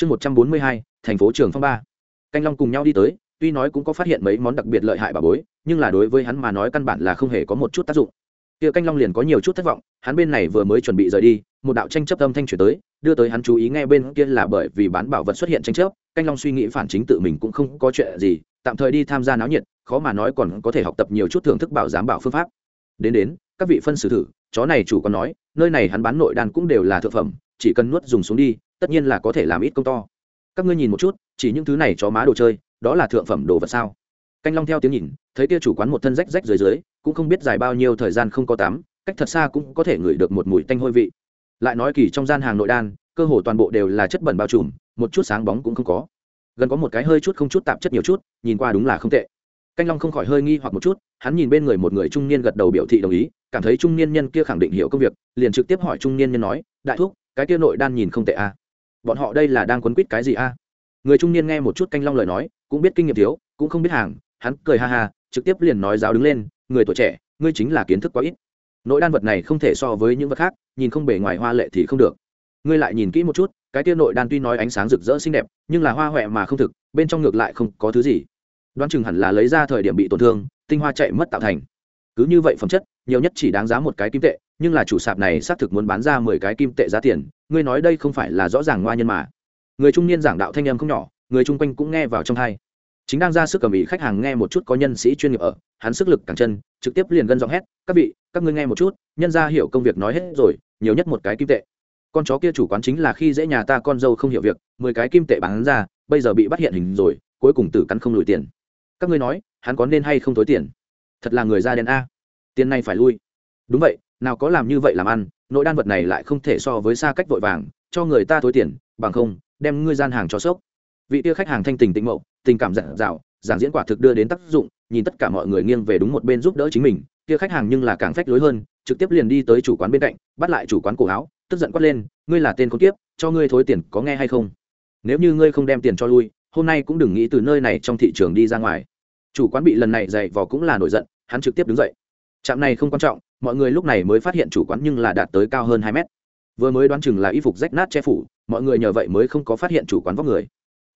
chương một trăm bốn mươi hai, thành phố trường phong ba. Canh long cùng nhau đi tới, tuy nói cũng có phát hiện mấy món đặc biệt lợi hại bà bối, nhưng là đối với hắn mà nói căn bản là không hề có một chút tác dụng. Kia canh long liền có nhiều chút thất vọng, hắn bên này vừa mới chuẩn bị rời đi, một đạo tranh chấp âm thanh chuyển tới, đưa tới hắn chú ý ngay bên kia là bởi vì bán bảo vật xuất hiện tranh chấp, canh long suy nghĩ phản chính tự mình cũng không có chuyện gì, tạm thời đi tham gia náo nhiệt, khó mà nói còn có thể học tập nhiều chút thưởng thức bảo giám bảo phương pháp. Đến đến, các vị phân xử thử, chó này chủ còn nói, nơi này hắn bán nội đan cũng đều là thực phẩm, chỉ cần nuốt dùng xuống đi tất nhiên là có thể làm ít công to. Các ngươi nhìn một chút, chỉ những thứ này chó má đồ chơi, đó là thượng phẩm đồ vật sao? Canh long theo tiếng nhìn, thấy kia chủ quán một thân rách rách dưới dưới, cũng không biết dài bao nhiêu thời gian không có tắm, cách thật xa cũng có thể ngửi được một mùi tanh hôi vị. Lại nói kỳ trong gian hàng nội đan, cơ hồ toàn bộ đều là chất bẩn bao trùm, một chút sáng bóng cũng không có. Gần có một cái hơi chút không chút tạp chất nhiều chút, nhìn qua đúng là không tệ. Canh long không khỏi hơi nghi hoặc một chút, hắn nhìn bên người một người trung niên gật đầu biểu thị đồng ý, cảm thấy trung niên nhân kia khẳng định hiểu công việc, liền trực tiếp hỏi trung niên nhân nói, đại thúc, cái kia nội đan nhìn không tệ à? Bọn họ đây là đang quấn quýt cái gì a? À? người trung niên nghe một chút canh long lời nói, cũng biết kinh nghiệm thiếu, cũng không biết hàng, hắn cười ha ha, trực tiếp liền nói giáo đứng lên, người tuổi trẻ, ngươi chính là kiến thức quá ít. Nội đan vật này không thể so với những vật khác, nhìn không bề ngoài hoa lệ thì không được. Ngươi lại nhìn kỹ một chút, cái kia nội đan tuy nói ánh sáng rực rỡ xinh đẹp, nhưng là hoa huệ mà không thực, bên trong ngược lại không có thứ gì. Đoán chừng hẳn là lấy ra thời điểm bị tổn thương, tinh hoa chạy mất tạo thành. Cứ như vậy phẩm chất, nhiều nhất chỉ đáng giá một cái kim tệ nhưng là chủ sạp này xác thực muốn bán ra mười cái kim tệ giá tiền, ngươi nói đây không phải là rõ ràng ngoa nhân mà. Người trung niên giảng đạo thanh em không nhỏ, người chung quanh cũng nghe vào trong hai chính đang ra sức cầm ý khách hàng nghe một chút có nhân sĩ chuyên nghiệp ở, hắn sức lực càng chân, trực tiếp liền gân giọng hét, các vị, các ngươi nghe một chút, nhân ra hiểu công việc nói hết rồi, nhiều nhất một cái kim tệ. Con chó kia chủ quán chính là khi dễ nhà ta con dâu không hiểu việc, mười cái kim tệ bán ra, bây giờ bị bắt hiện hình rồi, cuối cùng tử cắn không lùi tiền. Các ngươi nói, hắn có nên hay không tối tiền? Thật là người da đen a. Tiền này phải lui. Đúng vậy nào có làm như vậy làm ăn, nội đan vật này lại không thể so với xa cách vội vàng, cho người ta thối tiền, bằng không, đem ngươi gian hàng cho sốc. Vị tia khách hàng thanh tình tĩnh mậu, tình cảm dặn dạo, giảng diễn quả thực đưa đến tác dụng, nhìn tất cả mọi người nghiêng về đúng một bên giúp đỡ chính mình, kia khách hàng nhưng là càng phách lối hơn, trực tiếp liền đi tới chủ quán bên cạnh, bắt lại chủ quán cổ áo, tức giận quát lên, ngươi là tên con tiếp cho ngươi thối tiền có nghe hay không? Nếu như ngươi không đem tiền cho lui, hôm nay cũng đừng nghĩ từ nơi này trong thị trường đi ra ngoài. Chủ quán bị lần này dày vò cũng là nổi giận, hắn trực tiếp đứng dậy trạm này không quan trọng, mọi người lúc này mới phát hiện chủ quán nhưng là đạt tới cao hơn hai mét. Vừa mới đoán chừng là y phục rách nát che phủ, mọi người nhờ vậy mới không có phát hiện chủ quán vóc người.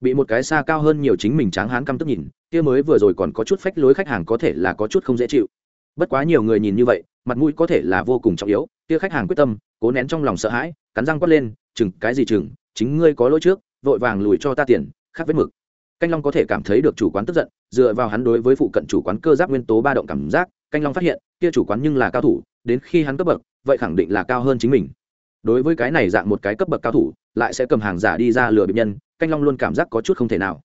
Bị một cái xa cao hơn nhiều chính mình tráng hán căm tức nhìn, kia mới vừa rồi còn có chút phách lối khách hàng có thể là có chút không dễ chịu. Bất quá nhiều người nhìn như vậy, mặt mũi có thể là vô cùng trọng yếu, kia khách hàng quyết tâm, cố nén trong lòng sợ hãi, cắn răng quát lên, chừng, cái gì chừng? Chính ngươi có lỗi trước, vội vàng lùi cho ta tiền khác vết mực. Canh long có thể cảm thấy được chủ quán tức giận, dựa vào hắn đối với phụ cận chủ quán cơ giáp nguyên tố ba động cảm giác canh long phát hiện, kia chủ quán nhưng là cao thủ, đến khi hắn cấp bậc, vậy khẳng định là cao hơn chính mình. Đối với cái này dạng một cái cấp bậc cao thủ, lại sẽ cầm hàng giả đi ra lừa bệnh nhân, canh long luôn cảm giác có chút không thể nào.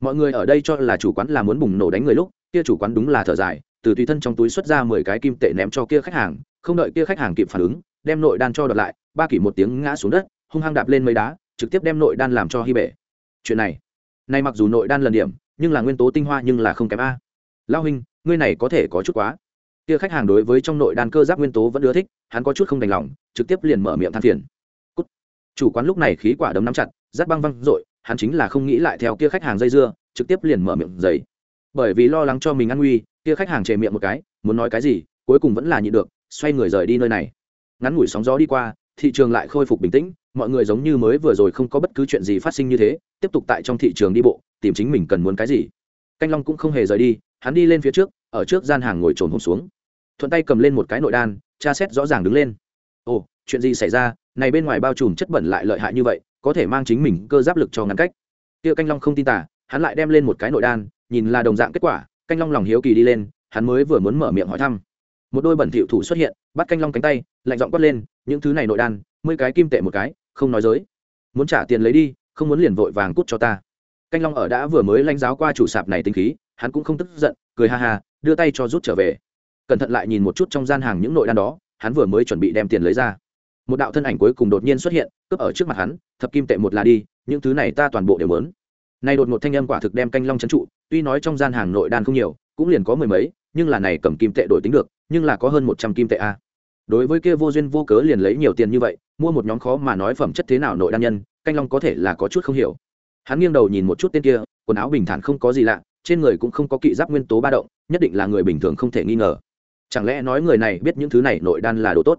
Mọi người ở đây cho là chủ quán là muốn bùng nổ đánh người lúc, kia chủ quán đúng là thở dài, từ tùy thân trong túi xuất ra mười cái kim tệ ném cho kia khách hàng, không đợi kia khách hàng kịp phản ứng, đem nội đan cho đợt lại, ba kỷ một tiếng ngã xuống đất, hung hăng đạp lên mấy đá, trực tiếp đem nội đan làm cho hy bể chuyện này, nay mặc dù nội đan lần điểm, nhưng là nguyên tố tinh hoa nhưng là không kém a. Lao huynh, ngươi này có thể có chút quá kia khách hàng đối với trong nội đan cơ giác nguyên tố vẫn ưa thích, hắn có chút không đành lòng, trực tiếp liền mở miệng than phiền. Cút. chủ quán lúc này khí quả đấm nắm chặt rát băng văng r hắn chính là không nghĩ lại theo kia khách hàng dây dưa, trực tiếp liền mở miệng giấy bởi vì lo lắng cho mình ăn nguy, kia khách hàng chề miệng một cái, muốn nói cái gì, cuối cùng vẫn là nhịn được, xoay người rời đi nơi này. Ngắn ngủi sóng gió đi qua, thị trường lại khôi phục bình tĩnh, mọi người giống như mới vừa rồi không có bất cứ chuyện gì phát sinh như thế, tiếp tục tại trong thị trường đi bộ, tìm chính mình cần muốn cái gì. Canh long cũng không hề rời đi, hắn đi lên phía trước, ở trước gian hàng ngồi trồn hôm xuống thuận tay cầm lên một cái nội đan, tra xét rõ ràng đứng lên. Ồ, chuyện gì xảy ra? Này bên ngoài bao trùm chất bẩn lại lợi hại như vậy, có thể mang chính mình cơ giáp lực cho ngăn cách. Tiêu canh long không tin tả hắn lại đem lên một cái nội đan, nhìn là đồng dạng kết quả, canh long lòng hiếu kỳ đi lên, hắn mới vừa muốn mở miệng hỏi thăm. Một đôi bẩn thỉu thủ xuất hiện, bắt canh long cánh tay, lạnh giọng quát lên, những thứ này nội đan, mười cái kim tệ một cái, không nói dối. Muốn trả tiền lấy đi, không muốn liền vội vàng cút cho ta. Canh long ở đã vừa mới lãnh giáo qua chủ sạp này tính khí, hắn cũng không tức giận, cười ha ha, đưa tay cho rút trở về cẩn thận lại nhìn một chút trong gian hàng những nội đan đó, hắn vừa mới chuẩn bị đem tiền lấy ra. Một đạo thân ảnh cuối cùng đột nhiên xuất hiện, cướp ở trước mặt hắn, thập kim tệ một là đi, những thứ này ta toàn bộ đều muốn. Nay đột một thanh âm quả thực đem canh long trấn trụ, tuy nói trong gian hàng nội đan không nhiều, cũng liền có mười mấy, nhưng là này cầm kim tệ đổi tính được, nhưng là có hơn một trăm kim tệ a. Đối với kia vô duyên vô cớ liền lấy nhiều tiền như vậy, mua một nhóm khó mà nói phẩm chất thế nào nội đan nhân, canh long có thể là có chút không hiểu. Hắn nghiêng đầu nhìn một chút tên kia, quần áo bình thản không có gì lạ, trên người cũng không có kỵ giáp nguyên tố ba động, nhất định là người bình thường không thể nghi ngờ chẳng lẽ nói người này biết những thứ này nội đan là đồ tốt?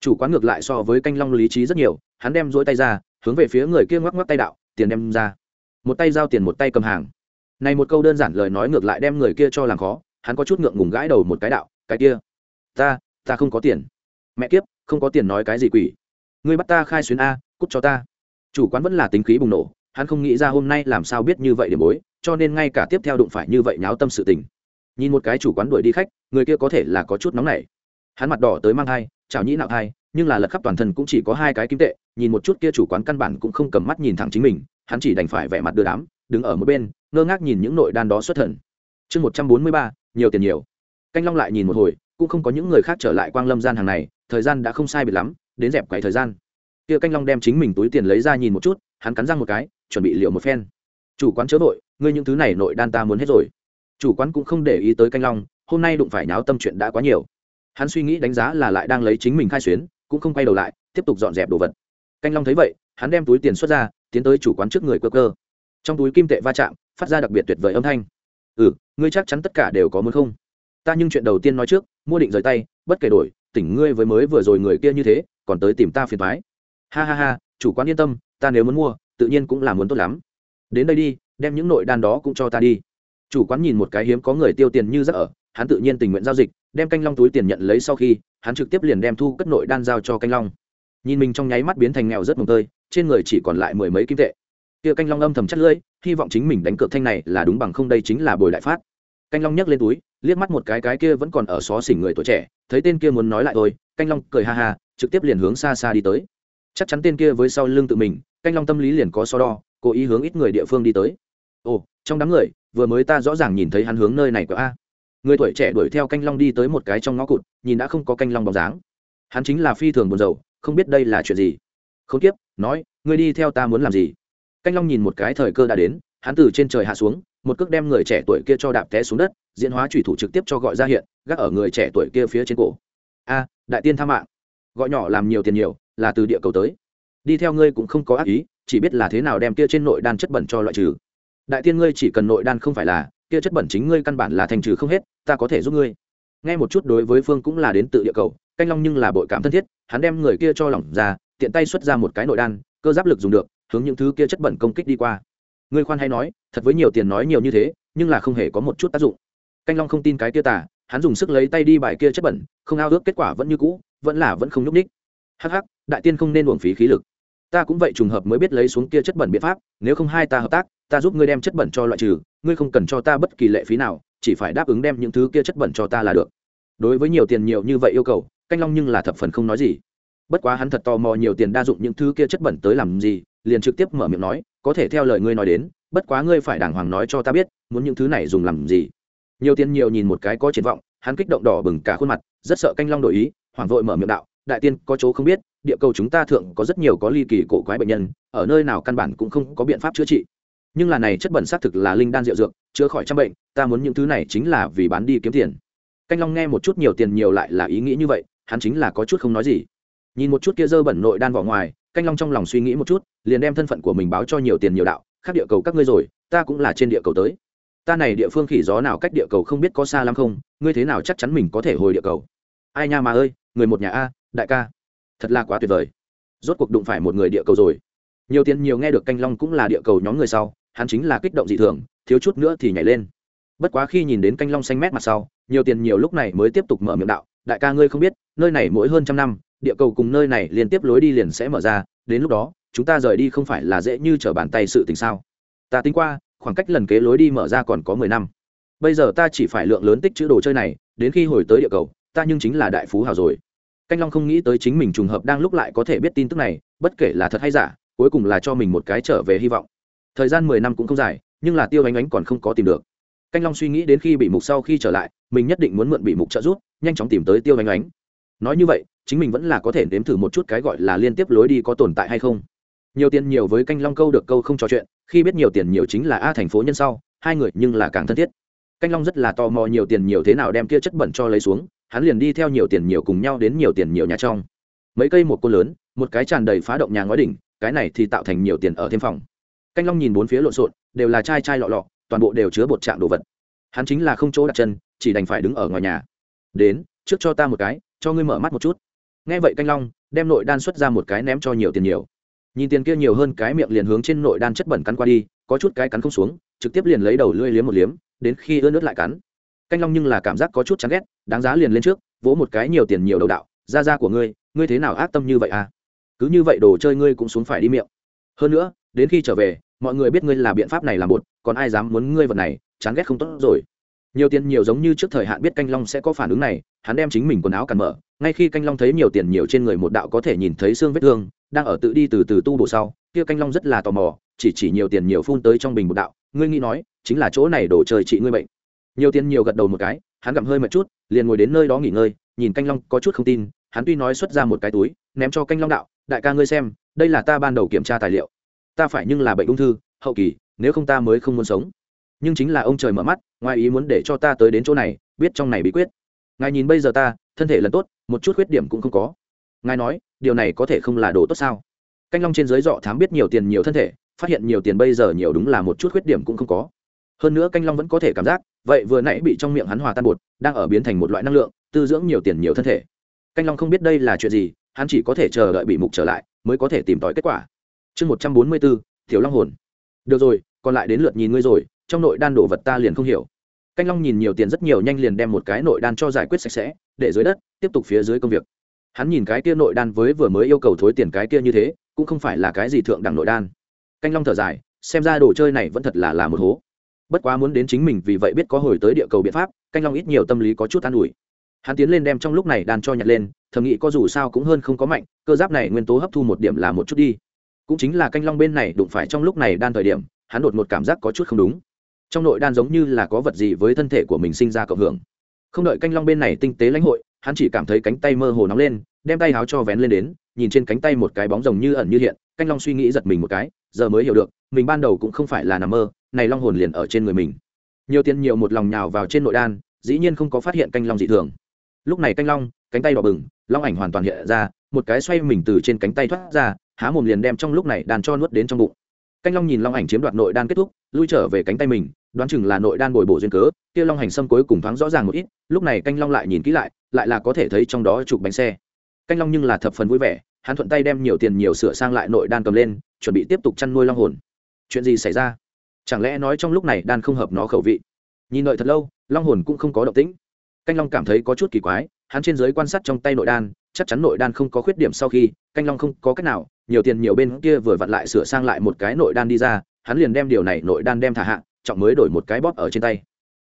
Chủ quán ngược lại so với canh long lý trí rất nhiều, hắn đem dỗi tay ra, hướng về phía người kia ngoắc ngoắc tay đạo, tiền đem ra. Một tay giao tiền một tay cầm hàng. Này một câu đơn giản lời nói ngược lại đem người kia cho làm khó, hắn có chút ngượng ngùng gãi đầu một cái đạo, cái kia, ta ta không có tiền. Mẹ kiếp, không có tiền nói cái gì quỷ? Ngươi bắt ta khai xuyến a, cút cho ta. Chủ quán vẫn là tính khí bùng nổ, hắn không nghĩ ra hôm nay làm sao biết như vậy để bối, cho nên ngay cả tiếp theo đụng phải như vậy nháo tâm sự tình nhìn một cái chủ quán đuổi đi khách, người kia có thể là có chút nóng nảy. Hắn mặt đỏ tới mang thai, chảo nhĩ nạo thai, nhưng là lật khắp toàn thân cũng chỉ có hai cái kim tệ, nhìn một chút kia chủ quán căn bản cũng không cầm mắt nhìn thẳng chính mình, hắn chỉ đành phải vẻ mặt đưa đám, đứng ở một bên, ngơ ngác nhìn những nội đan đó xuất thần. Chương một trăm bốn mươi ba, nhiều tiền nhiều. Canh long lại nhìn một hồi, cũng không có những người khác trở lại quang lâm gian hàng này, thời gian đã không sai biệt lắm, đến dẹp quầy thời gian. Kia canh long đem chính mình túi tiền lấy ra nhìn một chút, hắn cắn răng một cái, chuẩn bị liệu một phen. Chủ quán chớ vội, ngươi những thứ này nội đan ta muốn hết rồi chủ quán cũng không để ý tới canh long, hôm nay đụng phải nháo tâm chuyện đã quá nhiều. Hắn suy nghĩ đánh giá là lại đang lấy chính mình khai xuyến, cũng không quay đầu lại, tiếp tục dọn dẹp đồ vật. Canh long thấy vậy, hắn đem túi tiền xuất ra, tiến tới chủ quán trước người cơ cơ. Trong túi kim tệ va chạm, phát ra đặc biệt tuyệt vời âm thanh. Ừ ngươi chắc chắn tất cả đều có muốn không? Ta nhưng chuyện đầu tiên nói trước, mua định rời tay, bất kể đổi, tỉnh ngươi với mới vừa rồi người kia như thế, còn tới tìm ta phiền thoái ha ha ha, chủ quán yên tâm, ta nếu muốn mua, tự nhiên cũng là muốn tốt lắm. Đến đây đi, đem những nội đan đó cũng cho ta đi chủ quán nhìn một cái hiếm có người tiêu tiền như rất ở, hắn tự nhiên tình nguyện giao dịch, đem canh long túi tiền nhận lấy sau khi, hắn trực tiếp liền đem thu cất nội đan giao cho canh long. Nhìn mình trong nháy mắt biến thành nghèo rất mồng tơi, trên người chỉ còn lại mười mấy kim tệ. Kia canh long âm thầm chất lưỡi, hy vọng chính mình đánh cược thanh này là đúng bằng không đây chính là bồi đại phát. Canh long nhấc lên túi, liếc mắt một cái cái kia vẫn còn ở xó xỉnh người tuổi trẻ, thấy tên kia muốn nói lại thôi, canh long cười ha ha, trực tiếp liền hướng xa xa đi tới. Chắc chắn tên kia với sau lưng tự mình, canh long tâm lý liền có so đo, cố ý hướng ít người địa phương đi tới ồ, trong đám người, vừa mới ta rõ ràng nhìn thấy hắn hướng nơi này của a. Người tuổi trẻ đuổi theo canh long đi tới một cái trong ngõ cụt, nhìn đã không có canh long bóng dáng. Hắn chính là phi thường buồn rầu, không biết đây là chuyện gì. Không tiếp nói, ngươi đi theo ta muốn làm gì? Canh long nhìn một cái thời cơ đã đến, hắn từ trên trời hạ xuống, một cước đem người trẻ tuổi kia cho đạp té xuống đất, diễn hóa thủy thủ trực tiếp cho gọi ra hiện, gác ở người trẻ tuổi kia phía trên cổ. A, đại tiên tha mạng. Gọi nhỏ làm nhiều tiền nhiều, là từ địa cầu tới. Đi theo ngươi cũng không có ác ý, chỉ biết là thế nào đem kia trên nội đan chất bẩn cho loại trừ đại tiên ngươi chỉ cần nội đan không phải là, kia chất bẩn chính ngươi căn bản là thành trừ không hết, ta có thể giúp ngươi. Nghe một chút đối với phương cũng là đến tự địa cầu, canh long nhưng là bội cảm thân thiết, hắn đem người kia cho lỏng ra, tiện tay xuất ra một cái nội đan, cơ giáp lực dùng được, hướng những thứ kia chất bẩn công kích đi qua. Ngươi khoan hay nói, thật với nhiều tiền nói nhiều như thế, nhưng là không hề có một chút tác dụng. Canh long không tin cái kia tả hắn dùng sức lấy tay đi bài kia chất bẩn, không ao ước kết quả vẫn như cũ, vẫn là vẫn không nhúc ních hắc hắc, đại tiên không nên uổng phí khí lực. Ta cũng vậy trùng hợp mới biết lấy xuống kia chất bẩn biện pháp, nếu không hai ta hợp tác ta giúp ngươi đem chất bẩn cho loại trừ, ngươi không cần cho ta bất kỳ lệ phí nào, chỉ phải đáp ứng đem những thứ kia chất bẩn cho ta là được. Đối với nhiều tiền nhiều như vậy yêu cầu, canh long nhưng là thập phần không nói gì. Bất quá hắn thật tò mò nhiều tiền đa dụng những thứ kia chất bẩn tới làm gì, liền trực tiếp mở miệng nói, có thể theo lời ngươi nói đến, bất quá ngươi phải đàng hoàng nói cho ta biết, muốn những thứ này dùng làm gì. Nhiều tiền nhiều nhìn một cái có triển vọng, hắn kích động đỏ bừng cả khuôn mặt, rất sợ canh long đổi ý, hoảng vội mở miệng đạo, đại tiên, có chỗ không biết, địa cầu chúng ta thượng có rất nhiều có ly kỳ cổ quái bệnh nhân, ở nơi nào căn bản cũng không có biện pháp chữa trị nhưng là này chất bẩn xác thực là linh đan rượu dược, chữa khỏi trăm bệnh, ta muốn những thứ này chính là vì bán đi kiếm tiền. Canh long nghe một chút nhiều tiền nhiều lại là ý nghĩ như vậy, hắn chính là có chút không nói gì. Nhìn một chút kia dơ bẩn nội đan vỏ ngoài, canh long trong lòng suy nghĩ một chút, liền đem thân phận của mình báo cho nhiều tiền nhiều đạo khác địa cầu các ngươi rồi, ta cũng là trên địa cầu tới. Ta này địa phương khỉ gió nào cách địa cầu không biết có xa lắm không, ngươi thế nào chắc chắn mình có thể hồi địa cầu? Ai nha mà ơi, người một nhà a, đại ca. Thật là quá tuyệt vời. Rốt cuộc đụng phải một người địa cầu rồi. Nhiều tiền nhiều nghe được canh long cũng là địa cầu nhóm người sau hắn chính là kích động dị thường, thiếu chút nữa thì nhảy lên. Bất quá khi nhìn đến canh long xanh mét mặt sau, nhiều tiền nhiều lúc này mới tiếp tục mở miệng đạo, đại ca ngươi không biết, nơi này mỗi hơn trăm năm, địa cầu cùng nơi này liên tiếp lối đi liền sẽ mở ra, đến lúc đó, chúng ta rời đi không phải là dễ như t r ở bàn tay sự tình sao? Ta tính qua, khoảng cách lần kế lối đi mở ra còn có mười năm. Bây giờ ta chỉ phải lượng lớn tích chữ đồ chơi này, đến khi hồi tới địa cầu, ta nhưng chính là đại phú hào rồi. Canh long không nghĩ tới chính mình trùng hợp đang lúc lại có thể biết tin tức này, bất kể là thật hay giả, cuối cùng là cho mình một cái trở về hy vọng thời gian mười năm cũng không dài, nhưng là tiêu ánh ánh còn không có tìm được. Canh long suy nghĩ đến khi bị mục sau khi trở lại, mình nhất định muốn mượn bị mục trợ giúp, nhanh chóng tìm tới tiêu ánh ánh. Nói như vậy, chính mình vẫn là có thể nếm thử một chút cái gọi là liên tiếp lối đi có tồn tại hay không. Nhiều tiền nhiều với canh long câu được câu không trò chuyện, khi biết nhiều tiền nhiều chính là a thành phố nhân sau, hai người nhưng là càng thân thiết. Canh long rất là tò mò nhiều tiền nhiều thế nào đem kia chất bẩn cho lấy xuống, hắn liền đi theo nhiều tiền nhiều cùng nhau đến nhiều tiền nhiều nhà trong. Mấy cây một cô lớn, một cái tràn đầy phá động nhà ngói đỉnh, cái này thì tạo thành nhiều tiền ở thêm phòng canh long nhìn bốn phía lộn xộn, đều là chai chai lọ lọ, toàn bộ đều chứa bột trạng đồ vật. Hắn chính là không chỗ đặt chân, chỉ đành phải đứng ở ngoài nhà. Đến, trước cho ta một cái, cho ngươi mở mắt một chút. Nghe vậy canh long đem nội đan xuất ra một cái ném cho nhiều tiền nhiều. Nhìn tiền kia nhiều hơn, cái miệng liền hướng trên nội đan chất bẩn cắn qua đi, có chút cái cắn không xuống, trực tiếp liền lấy đầu lưỡi liếm một liếm, đến khi ướt nước lại cắn. Canh long nhưng là cảm giác có chút chán ghét, đáng giá liền lên trước, vỗ một cái nhiều tiền nhiều đầu đạo ra ra của ngươi ngươi thế nào ác tâm như vậy à? Cứ như vậy đồ chơi ngươi cũng xuống phải đi miệng. Hơn nữa đến khi trở về mọi người biết ngươi là biện pháp này là một, còn ai dám muốn ngươi vật này chán ghét không tốt rồi. Nhiều tiền nhiều giống như trước thời hạn biết canh long sẽ có phản ứng này hắn đem chính mình quần áo càn mở ngay khi canh long thấy nhiều tiền nhiều trên người một đạo có thể nhìn thấy xương vết thương đang ở tự đi từ từ tu bộ sau kia canh long rất là tò mò chỉ chỉ nhiều tiền nhiều phun tới trong bình một đạo ngươi nghĩ nói chính là chỗ này đổ trời trị ngươi bệnh. Nhiều tiền nhiều gật đầu một cái hắn gặm hơi một chút liền ngồi đến nơi đó nghỉ ngơi nhìn canh long có chút không tin hắn tuy nói xuất ra một cái túi ném cho canh long đạo đại ca ngươi xem đây là ta ban đầu kiểm tra tài liệu ta phải nhưng là bệnh ung thư, hậu kỳ, nếu không ta mới không muốn sống. Nhưng chính là ông trời mở mắt, ngoài ý muốn để cho ta tới đến chỗ này, biết trong này bí quyết. Ngài nhìn bây giờ ta, thân thể lần tốt, một chút khuyết điểm cũng không có. Ngài nói, điều này có thể không là đồ tốt sao? Canh long trên dưới dọ thám biết nhiều tiền nhiều thân thể, phát hiện nhiều tiền bây giờ nhiều đúng là một chút khuyết điểm cũng không có. Hơn nữa canh long vẫn có thể cảm giác, vậy vừa nãy bị trong miệng hắn hòa tan bột, đang ở biến thành một loại năng lượng, tư dưỡng nhiều tiền nhiều thân thể. Canh long không biết đây là chuyện gì, hắn chỉ có thể chờ đợi bị mục trở lại, mới có thể tìm tòi kết quả chương một trăm bốn mươi bốn thiểu long hồn. Được rồi, còn lại đến lượt nhìn ngươi rồi, trong nội đan đổ vật ta liền không hiểu. Canh long nhìn nhiều tiền rất nhiều nhanh liền đem một cái nội đan cho giải quyết sạch sẽ, để dưới đất, tiếp tục phía dưới công việc. Hắn nhìn cái kia nội đan với vừa mới yêu cầu thối tiền cái kia như thế, cũng không phải là cái gì thượng đẳng nội đan. Canh long thở dài, xem ra đồ chơi này vẫn thật là là một hố. Bất quá muốn đến chính mình vì vậy biết có hồi tới địa cầu biện pháp, canh long ít nhiều tâm lý có chút an ủi. Hắn tiến lên đem trong lúc này đan cho nhặt lên, thầm nghĩ có dù sao cũng hơn không có mạnh, cơ giáp này nguyên tố hấp thu một điểm là một chút đi cũng chính là canh long bên này đụng phải trong lúc này đan thời điểm, hắn đột một cảm giác có chút không đúng. Trong nội đan giống như là có vật gì với thân thể của mình sinh ra cộng hưởng. Không đợi canh long bên này tinh tế lãnh hội, hắn chỉ cảm thấy cánh tay mơ hồ nóng lên, đem tay háo cho vén lên đến, nhìn trên cánh tay một cái bóng rồng như ẩn như hiện, canh long suy nghĩ giật mình một cái, giờ mới hiểu được, mình ban đầu cũng không phải là nằm mơ, này long hồn liền ở trên người mình. Nhiều tiền nhiều một lòng nhào vào trên nội đan, dĩ nhiên không có phát hiện canh long dị thường. Lúc này canh long, cánh tay đỏ bừng, long ảnh hoàn toàn hiện ra, một cái xoay mình từ trên cánh tay thoát ra há mồm liền đem trong lúc này đàn cho nuốt đến trong bụng. Canh long nhìn long ảnh chiếm đoạt nội đan kết thúc, lui trở về cánh tay mình, đoán chừng là nội đan bồi bổ duyên cớ, kia long hành xâm cuối cùng thoáng rõ ràng một ít, lúc này canh long lại nhìn kỹ lại lại là có thể thấy trong đó chụp bánh xe. Canh long nhưng là thập phần vui vẻ, hắn thuận tay đem nhiều tiền nhiều sửa sang lại nội đan cầm lên, chuẩn bị tiếp tục chăn nuôi long hồn. Chuyện gì xảy ra? Chẳng lẽ nói trong lúc này đan không hợp nó khẩu vị? Nhìn đợi thật lâu, long hồn cũng không có động tĩnh. Canh long cảm thấy có chút kỳ quái, hắn trên giới quan sát trong tay nội đan, chắc chắn nội đan không có khuyết điểm sau khi, canh long không có cách nào nhiều tiền nhiều bên kia vừa vặn lại sửa sang lại một cái nội đan đi ra, hắn liền đem điều này nội đan đem thả hạ, trọng mới đổi một cái bóp ở trên tay.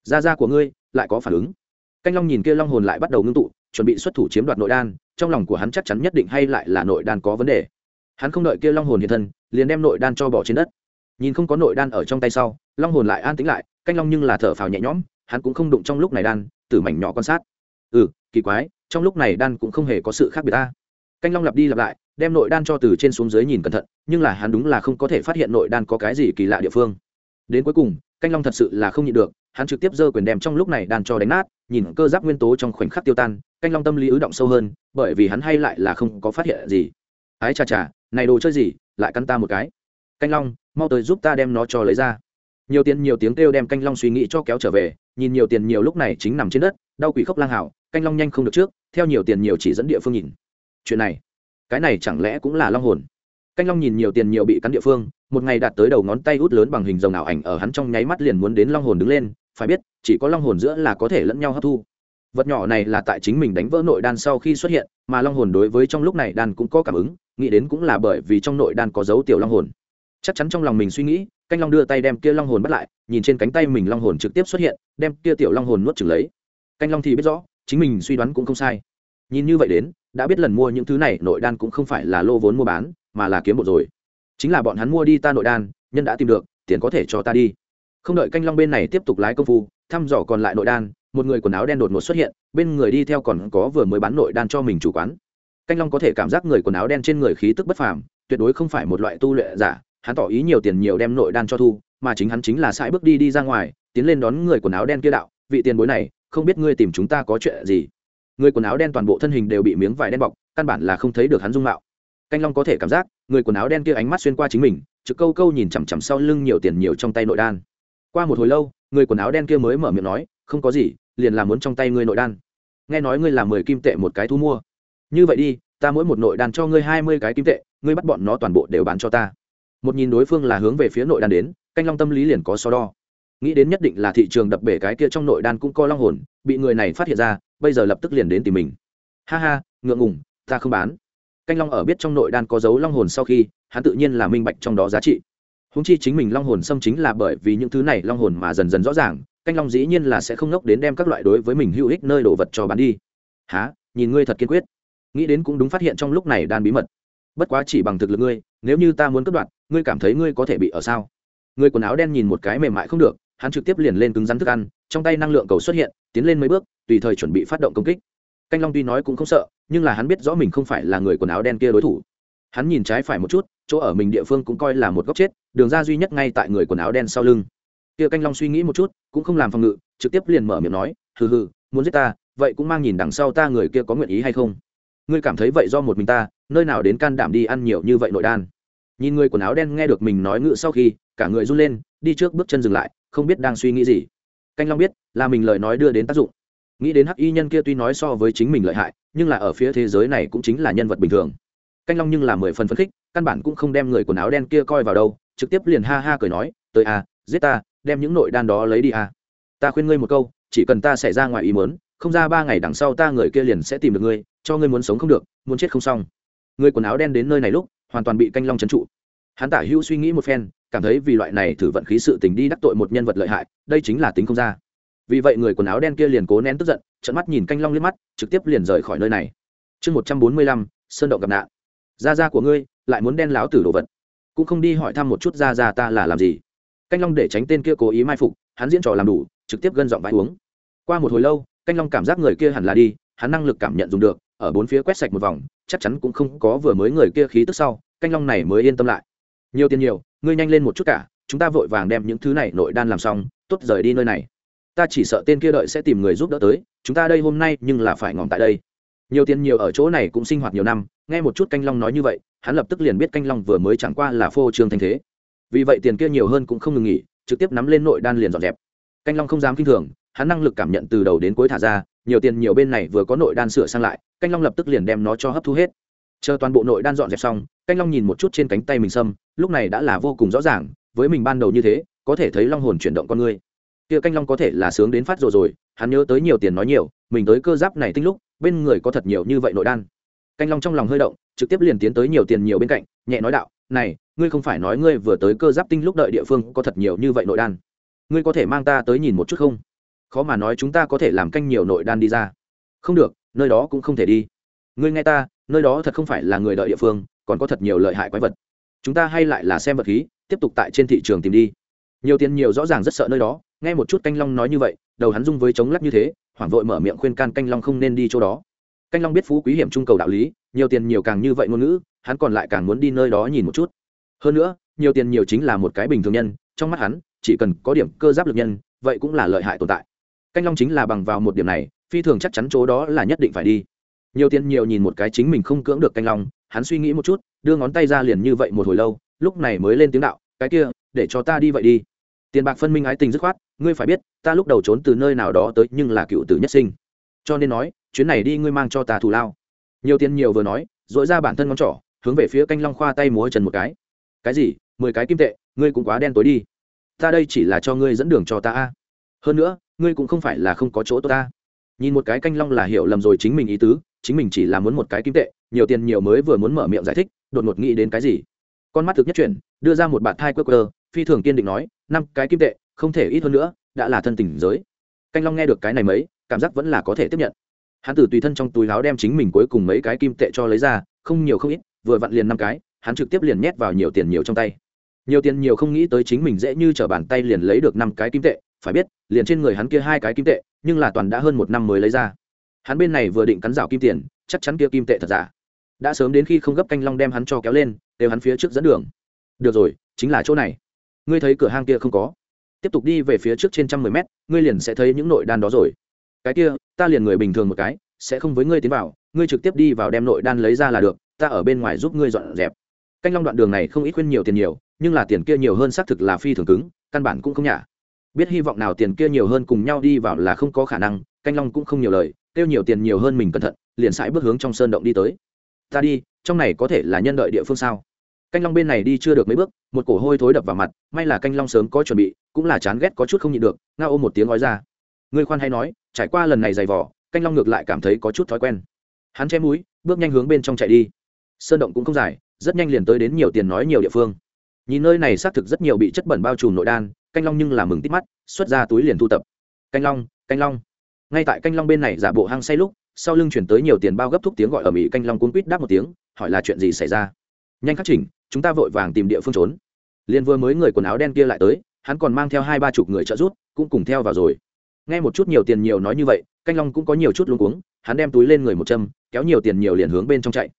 Da da của ngươi, lại có phản ứng. Canh long nhìn kia long hồn lại bắt đầu ngưng tụ, chuẩn bị xuất thủ chiếm đoạt nội đan, trong lòng của hắn chắc chắn nhất định hay lại là nội đan có vấn đề. Hắn không đợi kia long hồn hiện thân, liền đem nội đan cho bỏ trên đất. Nhìn không có nội đan ở trong tay sau, long hồn lại an tĩnh lại, canh long nhưng là thở phào nhẹ nhõm, hắn cũng không đụng trong lúc này đan từ mảnh nhỏ quan sát. Ừ kỳ quái, trong lúc này đan cũng không hề có sự khác biệt ta. Canh long lặp đi lặp lại đem nội đan cho từ trên xuống dưới nhìn cẩn thận, nhưng là hắn đúng là không có thể phát hiện nội đan có cái gì kỳ lạ địa phương. Đến cuối cùng, canh long thật sự là không nhịn được, hắn trực tiếp giơ quyền đem trong lúc này đan cho đánh nát, nhìn cơ giáp nguyên tố trong khoảnh khắc tiêu tan, canh long tâm lý ứ động sâu hơn, bởi vì hắn hay lại là không có phát hiện gì. Ái chà chà này đồ chơi gì, lại cắn ta một cái. Canh long, mau tới giúp ta đem nó cho lấy ra. Nhiều tiền nhiều tiếng kêu đem canh long suy nghĩ cho kéo trở về, nhìn nhiều tiền nhiều lúc này chính nằm trên đất, đau quỷ khốc lang hảo canh long nhanh không được trước, theo nhiều tiền nhiều chỉ dẫn địa phương nhìn. Chuyện này cái này chẳng lẽ cũng là long hồn? Canh long nhìn nhiều tiền nhiều bị cắn địa phương, một ngày đạt tới đầu ngón tay út lớn bằng hình rồng ảo ảnh ở hắn trong nháy mắt liền muốn đến long hồn đứng lên, phải biết, chỉ có long hồn giữa là có thể lẫn nhau hấp thu. Vật nhỏ này là tại chính mình đánh vỡ nội đan sau khi xuất hiện, mà long hồn đối với trong lúc này đan cũng có cảm ứng, nghĩ đến cũng là bởi vì trong nội đan có dấu tiểu long hồn. Chắc chắn trong lòng mình suy nghĩ, canh long đưa tay đem kia long hồn bắt lại, nhìn trên cánh tay mình long hồn trực tiếp xuất hiện, đem kia tiểu long hồn nuốt chừng lấy. Canh long thì biết rõ, chính mình suy đoán cũng không sai nhìn như vậy đến, đã biết lần mua những thứ này nội đan cũng không phải là lô vốn mua bán, mà là kiếm một rồi. Chính là bọn hắn mua đi ta nội đan, nhân đã tìm được, tiền có thể cho ta đi. Không đợi canh long bên này tiếp tục lái công phu, thăm dò còn lại nội đan, một người quần áo đen đột ngột xuất hiện, bên người đi theo còn có vừa mới bán nội đan cho mình chủ quán. Canh long có thể cảm giác người quần áo đen trên người khí tức bất phàm, tuyệt đối không phải một loại tu luyện giả, hắn tỏ ý nhiều tiền nhiều đem nội đan cho thu, mà chính hắn chính là sai bước đi đi ra ngoài, tiến lên đón người quần áo đen kia đạo, vị tiền bối này, không biết ngươi tìm chúng ta có chuyện gì? Người quần áo đen toàn bộ thân hình đều bị miếng vải đen bọc, căn bản là không thấy được hắn dung mạo. Canh long có thể cảm giác, người quần áo đen kia ánh mắt xuyên qua chính mình, trực câu câu nhìn chằm chằm sau lưng nhiều tiền nhiều trong tay nội đan. Qua một hồi lâu, người quần áo đen kia mới mở miệng nói, không có gì, liền làm muốn trong tay ngươi nội đan. Nghe nói ngươi làm mười kim tệ một cái thu mua. Như vậy đi, ta mỗi một nội đan cho ngươi hai mươi cái kim tệ, ngươi bắt bọn nó toàn bộ đều bán cho ta. Một nhìn đối phương là hướng về phía nội đan đến, canh long tâm lý liền có so đo. Nghĩ đến nhất định là thị trường đập bể cái kia trong nội đan cũng có long hồn, bị người này phát hiện ra bây giờ lập tức liền đến tìm mình. Ha ha, ngượng ngùng, ta không bán. Canh long ở biết trong nội đan có dấu long hồn sau khi, hắn tự nhiên là minh bạch trong đó giá trị. Húng chi chính mình long hồn xâm chính là bởi vì những thứ này long hồn mà dần dần rõ ràng, canh long dĩ nhiên là sẽ không nốc đến đem các loại đối với mình hữu ích nơi đồ vật cho bán đi. Há nhìn ngươi thật kiên quyết. Nghĩ đến cũng đúng phát hiện trong lúc này đan bí mật. Bất quá chỉ bằng thực lực ngươi, nếu như ta muốn cất đoạn, ngươi cảm thấy ngươi có thể bị ở sao? Người quần áo đen nhìn một cái mềm mại không được, hắn trực tiếp liền lên cứng rắn thức ăn, trong tay năng lượng cầu xuất hiện, tiến lên mấy bước tùy thời chuẩn bị phát động công kích. Canh long tuy nói cũng không sợ, nhưng là hắn biết rõ mình không phải là người quần áo đen kia đối thủ. Hắn nhìn trái phải một chút, chỗ ở mình địa phương cũng coi là một góc chết, đường ra duy nhất ngay tại người quần áo đen sau lưng. Kia canh long suy nghĩ một chút, cũng không làm phòng ngự, trực tiếp liền mở miệng nói, hừ hừ, muốn giết ta, vậy cũng mang nhìn đằng sau ta người kia có nguyện ý hay không? Ngươi cảm thấy vậy do một mình ta, nơi nào đến can đảm đi ăn nhiều như vậy nội đan? Nhìn người quần áo đen nghe được mình nói ngự sau khi, cả người run lên, đi trước bước chân dừng lại, không biết đang suy nghĩ gì. Canh long biết, là mình lời nói đưa đến tác dụng nghĩ đến hắc y nhân kia tuy nói so với chính mình lợi hại nhưng là ở phía thế giới này cũng chính là nhân vật bình thường. Canh long nhưng là mười phần phấn khích căn bản cũng không đem người quần áo đen kia coi vào đâu trực tiếp liền ha ha cười nói tới a giết ta đem những nội đan đó lấy đi a ta khuyên ngươi một câu chỉ cần ta xảy ra ngoài ý muốn, không ra ba ngày đằng sau ta người kia liền sẽ tìm được ngươi cho ngươi muốn sống không được muốn chết không xong. Người quần áo đen đến nơi này lúc hoàn toàn bị canh long trấn trụ. Hắn tả hữu suy nghĩ một phen cảm thấy vì loại này thử vận khí sự tình đi đắc tội một nhân vật lợi hại đây chính là tính không ra vì vậy người quần áo đen kia liền cố nén tức giận trận mắt nhìn canh long liếc mắt, trực tiếp liền rời khỏi nơi này. Chương một trăm bốn mươi lăm, sơn động gặp nạn. Gia gia của ngươi, lại muốn đen láo tử đồ vật. Cũng không đi hỏi thăm một chút gia gia ta là làm gì. Canh long để tránh tên kia cố ý mai phục, hắn diễn trò làm đủ, trực tiếp gân giọng vai uống. Qua một hồi lâu, canh long cảm giác người kia hẳn là đi, hắn năng lực cảm nhận dùng được, ở bốn phía quét sạch một vòng, chắc chắn cũng không có vừa mới người kia khí tức sau, canh long này mới yên tâm lại. Nhiều tiền nhiều, ngươi nhanh lên một chút cả, chúng ta vội vàng đem những thứ này nội đan làm xong, tốt rời đi nơi này ta chỉ sợ tên kia đợi sẽ tìm người giúp đỡ tới, chúng ta đây hôm nay nhưng là phải ngỏm tại đây. Nhiều tiền nhiều ở chỗ này cũng sinh hoạt nhiều năm, nghe một chút canh long nói như vậy, hắn lập tức liền biết canh long vừa mới chẳng qua là phô trương thanh thế. Vì vậy tiền kia nhiều hơn cũng không ngừng nghỉ, trực tiếp nắm lên nội đan liền dọn dẹp. Canh long không dám kinh thường, hắn năng lực cảm nhận từ đầu đến cuối thả ra, nhiều tiền nhiều bên này vừa có nội đan sửa sang lại, canh long lập tức liền đem nó cho hấp thu hết. Chờ toàn bộ nội đan dọn dẹp xong, canh long nhìn một chút trên cánh tay mình sâm, lúc này đã là vô cùng rõ ràng, với mình ban đầu như thế, có thể thấy long hồn chuyển động con người kia canh long có thể là sướng đến phát rồi rồi, hắn nhớ tới nhiều tiền nói nhiều, mình tới cơ giáp này tinh lúc, bên người có thật nhiều như vậy nội đan. Canh long trong lòng hơi động, trực tiếp liền tiến tới nhiều tiền nhiều bên cạnh, nhẹ nói đạo, này, ngươi không phải nói ngươi vừa tới cơ giáp tinh lúc đợi địa phương có thật nhiều như vậy nội đan? Ngươi có thể mang ta tới nhìn một chút không? Khó mà nói chúng ta có thể làm canh nhiều nội đan đi ra. Không được, nơi đó cũng không thể đi. Ngươi nghe ta, nơi đó thật không phải là người đợi địa phương, còn có thật nhiều lợi hại quái vật. Chúng ta hay lại là xem vật khí, tiếp tục tại trên thị trường tìm đi nhiều tiền nhiều rõ ràng rất sợ nơi đó, nghe một chút canh long nói như vậy, đầu hắn rung với chống lắc như thế, hoảng vội mở miệng khuyên can canh long không nên đi chỗ đó. Canh long biết phú quý hiểm trung cầu đạo lý, nhiều tiền nhiều càng như vậy ngôn ngữ, hắn còn lại càng muốn đi nơi đó nhìn một chút. Hơn nữa, nhiều tiền nhiều chính là một cái bình thường nhân, trong mắt hắn, chỉ cần có điểm cơ giáp lực nhân, vậy cũng là lợi hại tồn tại. Canh long chính là bằng vào một điểm này, phi thường chắc chắn chỗ đó là nhất định phải đi. Nhiều tiền nhiều nhìn một cái chính mình không cưỡng được canh long, hắn suy nghĩ một chút, đưa ngón tay ra liền như vậy một hồi lâu, lúc này mới lên tiếng đạo, cái kia, để cho ta đi vậy đi tiền bạc phân minh ái tình dứt khoát, ngươi phải biết, ta lúc đầu trốn từ nơi nào đó tới nhưng là cựu tử nhất sinh. Cho nên nói, chuyến này đi ngươi mang cho ta thù lao. Nhiều tiền nhiều vừa nói dội ra bản thân ngón trỏ, hướng về phía canh long khoa tay múa trần một cái. Cái gì? Mười cái kim tệ, ngươi cũng quá đen tối đi. Ta đây chỉ là cho ngươi dẫn đường cho ta a. Hơn nữa, ngươi cũng không phải là không có chỗ tốt ta. Nhìn một cái canh long là hiểu lầm rồi chính mình ý tứ, chính mình chỉ là muốn một cái kim tệ, nhiều tiền nhiều mới vừa muốn mở miệng giải thích, đột ngột nghĩ đến cái gì? Con mắt thực nhất chuyển, đưa ra một bạn thai quơ quơ phi thường kiên định nói, năm cái kim tệ, không thể ít hơn nữa, đã là thân tình giới. Canh long nghe được cái này mấy, cảm giác vẫn là có thể tiếp nhận. Hắn từ tùy thân trong túi láo đem chính mình cuối cùng mấy cái kim tệ cho lấy ra, không nhiều không ít, vừa vặn liền năm cái, hắn trực tiếp liền nhét vào nhiều tiền nhiều trong tay. Nhiều tiền nhiều không nghĩ tới chính mình dễ như t r ở bàn tay liền lấy được năm cái kim tệ, phải biết, liền trên người hắn kia hai cái kim tệ, nhưng là toàn đã hơn một năm mới lấy ra. Hắn bên này vừa định cắn rào kim tiền, chắc chắn kia kim tệ thật giả. Đã sớm đến khi không gấp canh long đem hắn cho kéo lên, đều hắn phía trước dẫn đường. Được rồi, chính là chỗ này ngươi thấy cửa hang kia không có? Tiếp tục đi về phía trước trên trăm mười mét, ngươi liền sẽ thấy những nội đan đó rồi. Cái kia, ta liền người bình thường một cái, sẽ không với ngươi tiến vào, ngươi trực tiếp đi vào đem nội đan lấy ra là được, ta ở bên ngoài giúp ngươi dọn dẹp. Canh long đoạn đường này không ít khuyên nhiều tiền nhiều, nhưng là tiền kia nhiều hơn xác thực là phi thường cứng, căn bản cũng không nhả. Biết hy vọng nào tiền kia nhiều hơn cùng nhau đi vào là không có khả năng, canh long cũng không nhiều lời tiêu nhiều tiền nhiều hơn mình cẩn thận, liền sải bước hướng trong sơn động đi tới. Ta đi, trong này có thể là nhân đợi địa phương sao? Canh long bên này đi chưa được mấy bước, một cổ hôi thối đập vào mặt, may là canh long sớm có chuẩn bị, cũng là chán ghét có chút không nhịn được nga ôm một tiếng nói ra. Người khoan hay nói, trải qua lần này dày vỏ canh long ngược lại cảm thấy có chút thói quen. Hắn che mũi, bước nhanh hướng bên trong chạy đi. Sơn động cũng không dài, rất nhanh liền tới đến nhiều tiền nói nhiều địa phương. Nhìn nơi này xác thực rất nhiều bị chất bẩn bao trùm nội đan, canh long nhưng là mừng tít mắt, xuất ra túi liền thu tập. Canh long canh long. Ngay tại canh long bên này giả bộ hăng say lúc, sau lưng chuyển tới nhiều tiền bao gấp thúc tiếng gọi ở mỹ canh long cuốn quýt đáp một tiếng, hỏi là chuyện gì xảy ra nhanh khắc chỉnh, chúng ta vội vàng tìm địa phương trốn. Liền vừa mới người quần áo đen kia lại tới, hắn còn mang theo hai ba chục người trợ rút cũng cùng theo vào rồi. Nghe một chút nhiều tiền nhiều nói như vậy, canh long cũng có nhiều chút luống cuống, hắn đem túi lên người một châm, kéo nhiều tiền nhiều liền hướng bên trong chạy.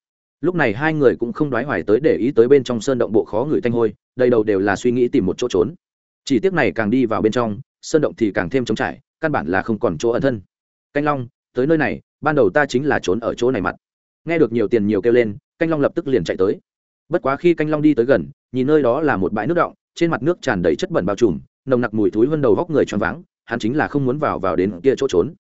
Lúc này hai người cũng không đoái hoài tới để ý tới bên trong sơn động bộ khó người thanh hôi, đầy đầu đều là suy nghĩ tìm một chỗ trốn. Chỉ tiếc này càng đi vào bên trong, sơn động thì càng thêm trống trải, căn bản là không còn chỗ ẩn thân. Canh long, tới nơi này, ban đầu ta chính là trốn ở chỗ này mặt. Nghe được nhiều tiền nhiều kêu lên, canh long lập tức liền chạy tới bất quá khi canh long đi tới gần, nhìn nơi đó là một bãi nước động trên mặt nước tràn đầy chất bẩn bao trùm, nồng nặc mùi thúi vân đầu góc người choáng váng, hắn chính là không muốn vào vào đến kia chỗ trốn.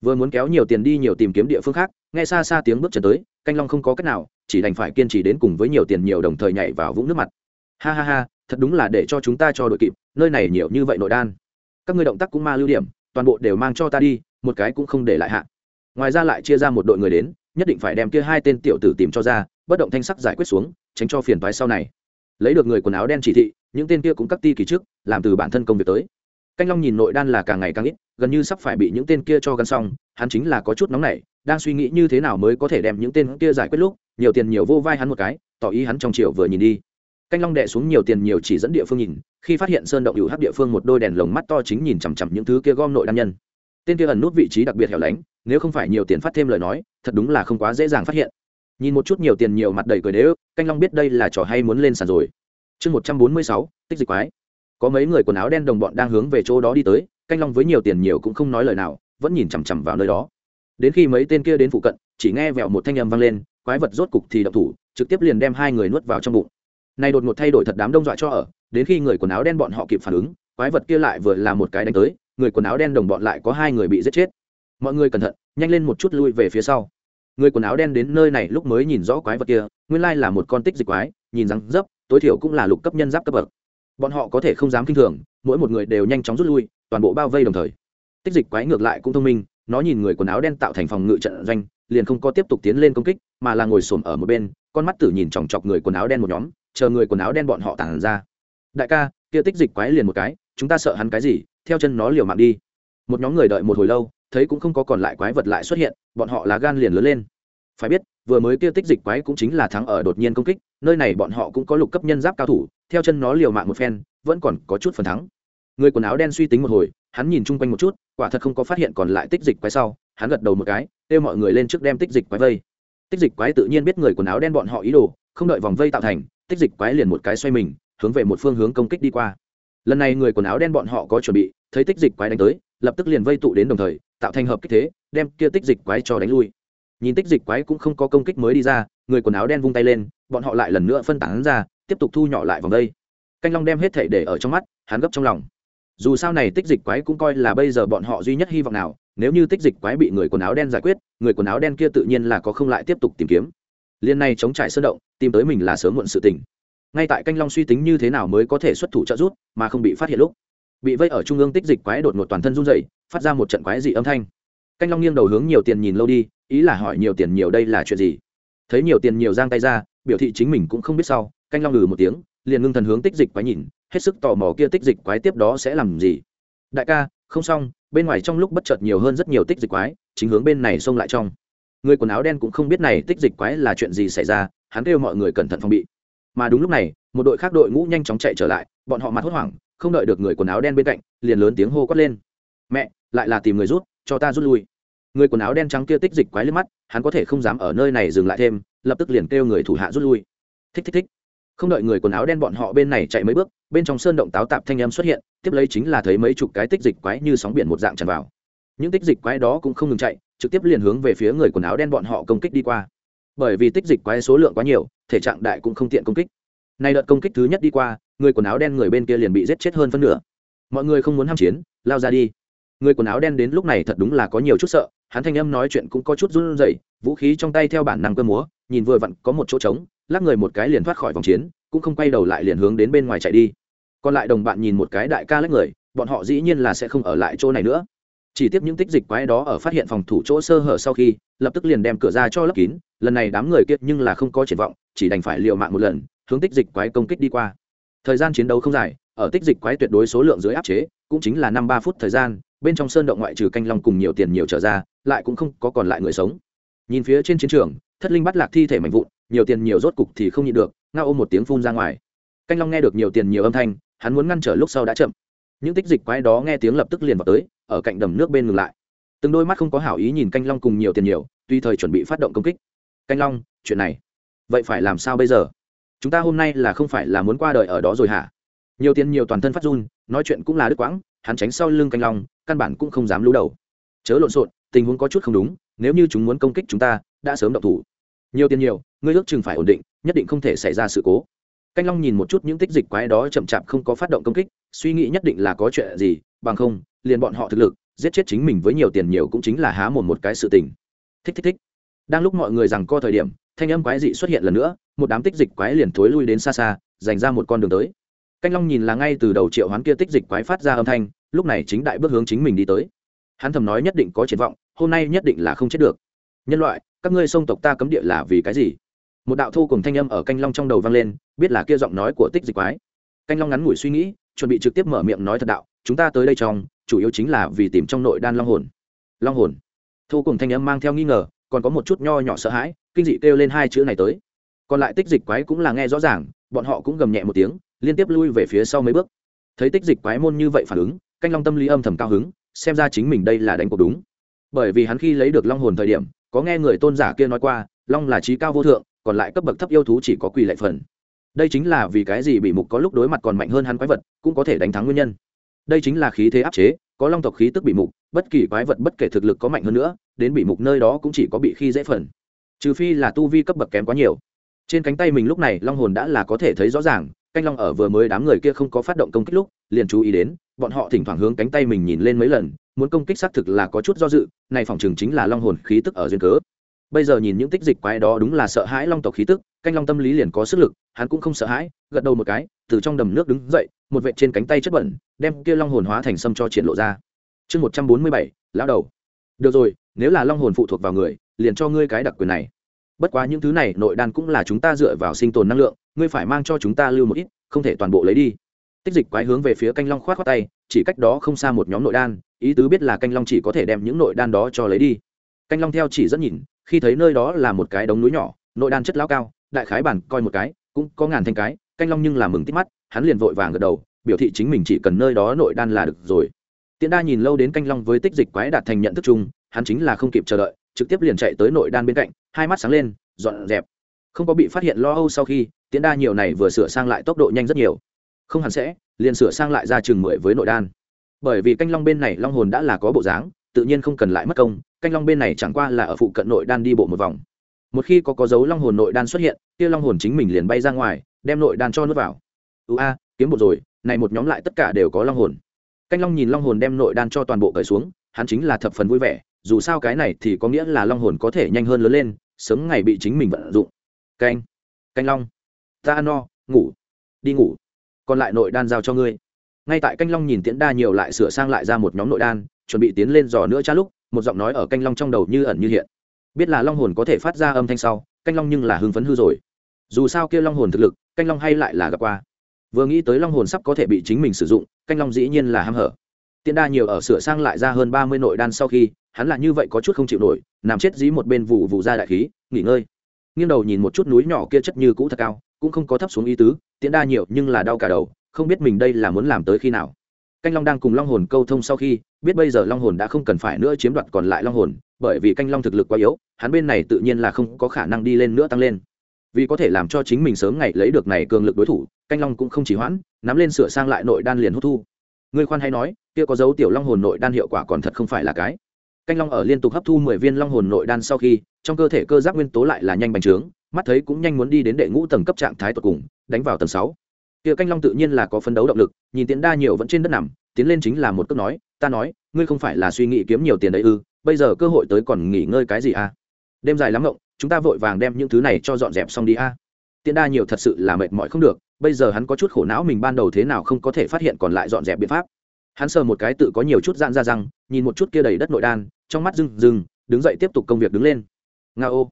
Vừa muốn kéo nhiều tiền đi nhiều tìm kiếm địa phương khác, nghe xa xa tiếng bước chân tới, canh long không có cách nào, chỉ đành phải kiên trì đến cùng với nhiều tiền nhiều đồng thời nhảy vào vũng nước mặt. Ha ha ha, thật đúng là để cho chúng ta cho đội kịp, nơi này nhiều như vậy nội đan. Các ngươi động tác cũng ma lưu điểm, toàn bộ đều mang cho ta đi, một cái cũng không để lại hạ. Ngoài ra lại chia ra một đội người đến, nhất định phải đem kia hai tên tiểu tử tìm cho ra, bất động thanh sắc giải quyết xuống tránh cho phiền toái sau này. Lấy được người quần áo đen chỉ thị, những tên kia cũng cắt ti kỳ trước, làm từ bản thân công việc tới. Canh long nhìn nội đan là càng ngày càng ít, gần như sắp phải bị những tên kia cho gắn xong, hắn chính là có chút nóng nảy, đang suy nghĩ như thế nào mới có thể đem những tên kia giải quyết lúc, nhiều tiền nhiều vô vai hắn một cái, tỏ ý hắn trong chiều vừa nhìn đi. Canh long đệ xuống nhiều tiền nhiều chỉ dẫn địa phương nhìn, khi phát hiện sơn động hữu hấp địa phương một đôi đèn lồng mắt to chính nhìn chằm chằm những thứ kia gom nội đan nhân. Tên kia ẩn nút vị trí đặc biệt hẻo lánh, nếu không phải nhiều tiền phát thêm lời nói, thật đúng là không quá dễ dàng phát hiện nhìn một chút nhiều tiền nhiều mặt đầy cười đế ức canh long biết đây là trò hay muốn lên sàn rồi. Chương một trăm bốn mươi sáu, tích dịch quái. Có mấy người quần áo đen đồng bọn đang hướng về chỗ đó đi tới, canh long với nhiều tiền nhiều cũng không nói lời nào, vẫn nhìn chằm chằm vào nơi đó. Đến khi mấy tên kia đến phụ cận, chỉ nghe vẹo một thanh âm vang lên, quái vật rốt cục thì độc thủ, trực tiếp liền đem hai người nuốt vào trong bụng. Này đột ngột thay đổi thật đám đông dọa cho ở, đến khi người quần áo đen bọn họ kịp phản ứng, quái vật kia lại vừa là một cái đánh tới, người quần áo đen đồng bọn lại có hai người bị giết chết. Mọi người cẩn thận, nhanh lên một chút lui về phía sau người quần áo đen đến nơi này lúc mới nhìn rõ quái vật kia, nguyên lai là một con tích dịch quái, nhìn rắn dấp, tối thiểu cũng là lục cấp nhân giáp cấp bậc. Bọn họ có thể không dám kinh thường, mỗi một người đều nhanh chóng rút lui, toàn bộ bao vây đồng thời. Tích dịch quái ngược lại cũng thông minh, nó nhìn người quần áo đen tạo thành phòng ngự trận doanh, liền không có tiếp tục tiến lên công kích, mà là ngồi xổm ở một bên, con mắt tử nhìn chòng chọc người quần áo đen một nhóm, chờ người quần áo đen bọn họ tản ra. Đại ca, kia tích dịch quái liền một cái, chúng ta sợ hắn cái gì, theo chân nó liều mạng đi. Một nhóm người đợi một hồi lâu thấy cũng không có còn lại quái vật lại xuất hiện, bọn họ lá gan liền lớn lên. Phải biết, vừa mới kia tích dịch quái cũng chính là thắng ở đột nhiên công kích, nơi này bọn họ cũng có lục cấp nhân giáp cao thủ, theo chân nó liều mạng một phen, vẫn còn có chút phần thắng. Người quần áo đen suy tính một hồi, hắn nhìn chung quanh một chút, quả thật không có phát hiện còn lại tích dịch quái sau, hắn gật đầu một cái, kêu mọi người lên trước đem tích dịch quái vây. Tích dịch quái tự nhiên biết người quần áo đen bọn họ ý đồ, không đợi vòng vây tạo thành, tích dịch quái liền một cái xoay mình, hướng về một phương hướng công kích đi qua. Lần này người quần áo đen bọn họ có chuẩn bị, thấy tích dịch quái đánh tới lập tức liền vây tụ đến đồng thời, tạo thành hợp kích thế, đem kia tích dịch quái cho đánh lui. Nhìn tích dịch quái cũng không có công kích mới đi ra, người quần áo đen vung tay lên, bọn họ lại lần nữa phân tán ra, tiếp tục thu nhỏ lại vòng đây. Canh long đem hết thể để ở trong mắt, hắn gấp trong lòng. Dù sao này tích dịch quái cũng coi là bây giờ bọn họ duy nhất hy vọng nào, nếu như tích dịch quái bị người quần áo đen giải quyết, người quần áo đen kia tự nhiên là có không lại tiếp tục tìm kiếm. Liên này chống trải sơn động, tìm tới mình là sớm muộn sự tình. Ngay tại canh long suy tính như thế nào mới có thể xuất thủ trợ giúp, mà không bị phát hiện lúc bị vây ở trung ương tích dịch quái đột ngột toàn thân run dậy phát ra một trận quái dị âm thanh. Canh long nghiêng đầu hướng nhiều tiền nhìn lâu đi, ý là hỏi nhiều tiền nhiều đây là chuyện gì? Thấy nhiều tiền nhiều giang tay ra, biểu thị chính mình cũng không biết sau, canh long ngừ một tiếng, liền ngưng thần hướng tích dịch quái nhìn, hết sức tò mò kia tích dịch quái tiếp đó sẽ làm gì. Đại ca, không xong, bên ngoài trong lúc bất chợt nhiều hơn rất nhiều tích dịch quái, chính hướng bên này xông lại trong. Người quần áo đen cũng không biết này tích dịch quái là chuyện gì xảy ra, hắn kêu mọi người cẩn thận phòng bị. Mà đúng lúc này, một đội khác đội ngũ nhanh chóng chạy trở lại, bọn họ mặt hốt hoảng không đợi được người quần áo đen bên cạnh, liền lớn tiếng hô quát lên. Mẹ, lại là tìm người rút, cho ta rút lui. Người quần áo đen trắng kia tích dịch quái lên mắt, hắn có thể không dám ở nơi này dừng lại thêm, lập tức liền kêu người thủ hạ rút lui. Thích thích thích. Không đợi người quần áo đen bọn họ bên này chạy mấy bước, bên trong sơn động táo tạp thanh âm xuất hiện, tiếp lấy chính là thấy mấy chục cái tích dịch quái như sóng biển một dạng tràn vào. Những tích dịch quái đó cũng không ngừng chạy, trực tiếp liền hướng về phía người quần áo đen bọn họ công kích đi qua. Bởi vì tích dịch quái số lượng quá nhiều, thể trạng đại cũng không tiện công kích. Nay đợt công kích thứ nhất đi qua người quần áo đen người bên kia liền bị giết chết hơn phân nửa. Mọi người không muốn ham chiến, lao ra đi. Người quần áo đen đến lúc này thật đúng là có nhiều chút sợ, hắn thanh âm nói chuyện cũng có chút run rẩy, vũ khí trong tay theo bản năng cơ múa, nhìn vừa vặn có một chỗ trống, lắc người một cái liền thoát khỏi vòng chiến, cũng không quay đầu lại liền hướng đến bên ngoài chạy đi. Còn lại đồng bạn nhìn một cái đại ca lách người, bọn họ dĩ nhiên là sẽ không ở lại chỗ này nữa. Chỉ tiếp những tích dịch quái đó ở phát hiện phòng thủ chỗ sơ hở sau khi, lập tức liền đem cửa ra cho lấp kín, lần này đám người kia nhưng là không có triển vọng, chỉ đành phải liều mạng một lần, hướng tích dịch quái công kích đi qua thời gian chiến đấu không dài, ở tích dịch quái tuyệt đối số lượng dưới áp chế, cũng chính là năm ba phút thời gian, bên trong sơn động ngoại trừ canh long cùng nhiều tiền nhiều trở ra, lại cũng không có còn lại người sống. Nhìn phía trên chiến trường, thất linh bắt lạc thi thể mạnh vụn, nhiều tiền nhiều rốt cục thì không nhịn được, ngao ôm một tiếng phun ra ngoài. Canh long nghe được nhiều tiền nhiều âm thanh, hắn muốn ngăn trở lúc sau đã chậm. Những tích dịch quái đó nghe tiếng lập tức liền vào tới, ở cạnh đầm nước bên ngừng lại. Từng đôi mắt không có hảo ý nhìn canh long cùng nhiều tiền nhiều tuy thời chuẩn bị phát động công kích. Canh long, chuyện này, vậy phải làm sao bây giờ? Chúng ta hôm nay là không phải là muốn qua đời ở đó rồi hả? Nhiều tiền nhiều toàn thân phát run, nói chuyện cũng là đứt quãng, hắn tránh sau lưng canh long, căn bản cũng không dám lũ đầu. Chớ lộn xộn, tình huống có chút không đúng, nếu như chúng muốn công kích chúng ta, đã sớm động thủ. Nhiều tiền nhiều, ngươi ước chừng phải ổn định, nhất định không thể xảy ra sự cố. Canh long nhìn một chút những tích dịch quái đó chậm chạp không có phát động công kích, suy nghĩ nhất định là có chuyện gì, bằng không, liền bọn họ thực lực, giết chết chính mình với nhiều tiền nhiều cũng chính là há mồm một cái sự tình. Thích thích thích. Đang lúc mọi người rằng co thời điểm thanh âm quái dị xuất hiện lần nữa, một đám tích dịch quái liền thối lui đến xa xa dành ra một con đường tới. Canh long nhìn là ngay từ đầu triệu hoán kia tích dịch quái phát ra âm thanh, lúc này chính đại bước hướng chính mình đi tới. Hắn thầm nói nhất định có triển vọng, hôm nay nhất định là không chết được. Nhân loại, các ngươi sông tộc ta cấm địa là vì cái gì? Một đạo thu cùng thanh âm ở canh long trong đầu vang lên, biết là kia giọng nói của tích dịch quái. Canh long ngắn ngủi suy nghĩ, chuẩn bị trực tiếp mở miệng nói thật đạo, chúng ta tới đây trong, chủ yếu chính là vì tìm trong nội đan long hồn. Long hồn. Thu cùng thanh âm mang theo nghi ngờ, còn có một chút nho nhỏ sợ hãi kinh dị kêu lên hai chữ này tới. Còn lại tích dịch quái cũng là nghe rõ ràng, bọn họ cũng gầm nhẹ một tiếng, liên tiếp lui về phía sau mấy bước. Thấy tích dịch quái môn như vậy phản ứng, canh long tâm lý âm thầm cao hứng, xem ra chính mình đây là đánh cuộc đúng. Bởi vì hắn khi lấy được long hồn thời điểm, có nghe người tôn giả kia nói qua, long là trí cao vô thượng, còn lại cấp bậc thấp yêu thú chỉ có quỳ lệ phần. Đây chính là vì cái gì bị mục có lúc đối mặt còn mạnh hơn hắn quái vật, cũng có thể đánh thắng nguyên nhân. Đây chính là khí thế áp chế, có long tộc khí tức bị mục, bất kỳ quái vật bất kể thực lực có mạnh hơn nữa, đến bị mục nơi đó cũng chỉ có bị khi dễ phần trừ phi là tu vi cấp bậc kém quá nhiều. Trên cánh tay mình lúc này, long hồn đã là có thể thấy rõ ràng, canh long ở vừa mới đám người kia không có phát động công kích lúc, liền chú ý đến, bọn họ thỉnh thoảng hướng cánh tay mình nhìn lên mấy lần, muốn công kích xác thực là có chút do dự, này phòng trường chính là long hồn khí tức ở duyên cớ. Bây giờ nhìn những tích dịch quái đó đúng là sợ hãi long tộc khí tức, canh long tâm lý liền có sức lực, hắn cũng không sợ hãi, gật đầu một cái, từ trong đầm nước đứng dậy, một vệ trên cánh tay chất bẩn, đem kia long hồn hóa thành sâm cho triển lộ ra. Chương một trăm bốn mươi bảy, lão đầu. Được rồi, nếu là long hồn phụ thuộc vào người liền cho ngươi cái đặc quyền này. Bất quá những thứ này, nội đan cũng là chúng ta dựa vào sinh tồn năng lượng, ngươi phải mang cho chúng ta lưu một ít, không thể toàn bộ lấy đi. Tích dịch quái hướng về phía canh long khoát khoát tay, chỉ cách đó không xa một nhóm nội đan, ý tứ biết là canh long chỉ có thể đem những nội đan đó cho lấy đi. Canh long theo chỉ dẫn nhìn, khi thấy nơi đó là một cái đống núi nhỏ, nội đan chất lao cao, đại khái bản coi một cái, cũng có ngàn thanh cái, canh long nhưng là mừng tít mắt, hắn liền vội vàng gật đầu, biểu thị chính mình chỉ cần nơi đó nội đan là được rồi. Tiễn đa nhìn lâu đến canh long với tích dịch quái đạt thành nhận thức chung, hắn chính là không kịp chờ đợi trực tiếp liền chạy tới nội đan bên cạnh, hai mắt sáng lên, dọn dẹp. Không có bị phát hiện lo âu sau khi tiến đa nhiều này vừa sửa sang lại tốc độ nhanh rất nhiều. Không hẳn sẽ, liền sửa sang lại ra chừng mười với nội đan. Bởi vì canh long bên này long hồn đã là có bộ dáng, tự nhiên không cần lại mất công, canh long bên này chẳng qua là ở phụ cận nội đan đi bộ một vòng. Một khi có có dấu long hồn nội đan xuất hiện, kia long hồn chính mình liền bay ra ngoài, đem nội đan cho nước vào. Ưu a, kiếm một rồi, này một nhóm lại tất cả đều có long hồn. Canh long nhìn long hồn đem nội đan cho toàn bộ cởi xuống, hắn chính là thập phần vui vẻ dù sao cái này thì có nghĩa là long hồn có thể nhanh hơn lớn lên, sớm ngày bị chính mình vận dụng. Canh canh long. Ta ăn no, ngủ. Đi ngủ. Còn lại nội đan giao cho ngươi. Ngay tại canh long nhìn tiễn đa nhiều lại sửa sang lại ra một nhóm nội đan, chuẩn bị tiến lên dò nữa cha lúc, một giọng nói ở canh long trong đầu như ẩn như hiện. Biết là long hồn có thể phát ra âm thanh sau, canh long nhưng là hưng phấn hư rồi. Dù sao kia long hồn thực lực, canh long hay lại là gặp qua. Vừa nghĩ tới long hồn sắp có thể bị chính mình sử dụng, canh long dĩ nhiên là h a m hở. Tiện đa nhiều ở sửa sang lại ra hơn ba mươi nội đan sau khi hắn là như vậy có chút không chịu nổi, nằm chết dí một bên vụ vụ ra đại khí, nghỉ ngơi. Nghiêng đầu nhìn một chút núi nhỏ kia chất như cũ thật cao, cũng không có thấp xuống ý tứ tiện đa nhiều nhưng là đau cả đầu, không biết mình đây là muốn làm tới khi nào. Canh long đang cùng long hồn câu thông sau khi, biết bây giờ long hồn đã không cần phải nữa chiếm đoạt còn lại long hồn, bởi vì canh long thực lực quá yếu, hắn bên này tự nhiên là không có khả năng đi lên nữa tăng lên. Vì có thể làm cho chính mình sớm ngày lấy được này cường lực đối thủ, canh long cũng không chỉ hoãn, nắm lên sửa sang lại nội đan liền hút thu. Người khoan hay nói, kia có dấu tiểu long hồn nội đan hiệu quả còn thật không phải là cái canh long ở liên tục hấp thu mười viên long hồn nội đan sau khi, trong cơ thể cơ giáp nguyên tố lại là nhanh bành trướng, mắt thấy cũng nhanh muốn đi đến đệ ngũ tầng cấp trạng thái tột cùng, đánh vào tầng sáu. Kia canh long tự nhiên là có phấn đấu động lực, nhìn tiến đa nhiều vẫn trên đất nằm, tiến lên chính là một cước nói, ta nói, ngươi không phải là suy nghĩ kiếm nhiều tiền đấy ư, bây giờ cơ hội tới còn nghỉ ngơi cái gì à? Đêm dài lắm ngộng, chúng ta vội vàng đem những thứ này cho dọn dẹp xong đi a. Tiến đa nhiều thật sự là mệt mỏi không được, bây giờ hắn có chút khổ não mình ban đầu thế nào không có thể phát hiện còn lại dọn dẹp biện pháp hắn sờ một cái tự có nhiều chút dạn ra răng, nhìn một chút kia đầy đất nội đan, trong mắt rừng rừng đứng dậy tiếp tục công việc đứng lên. Nga ô.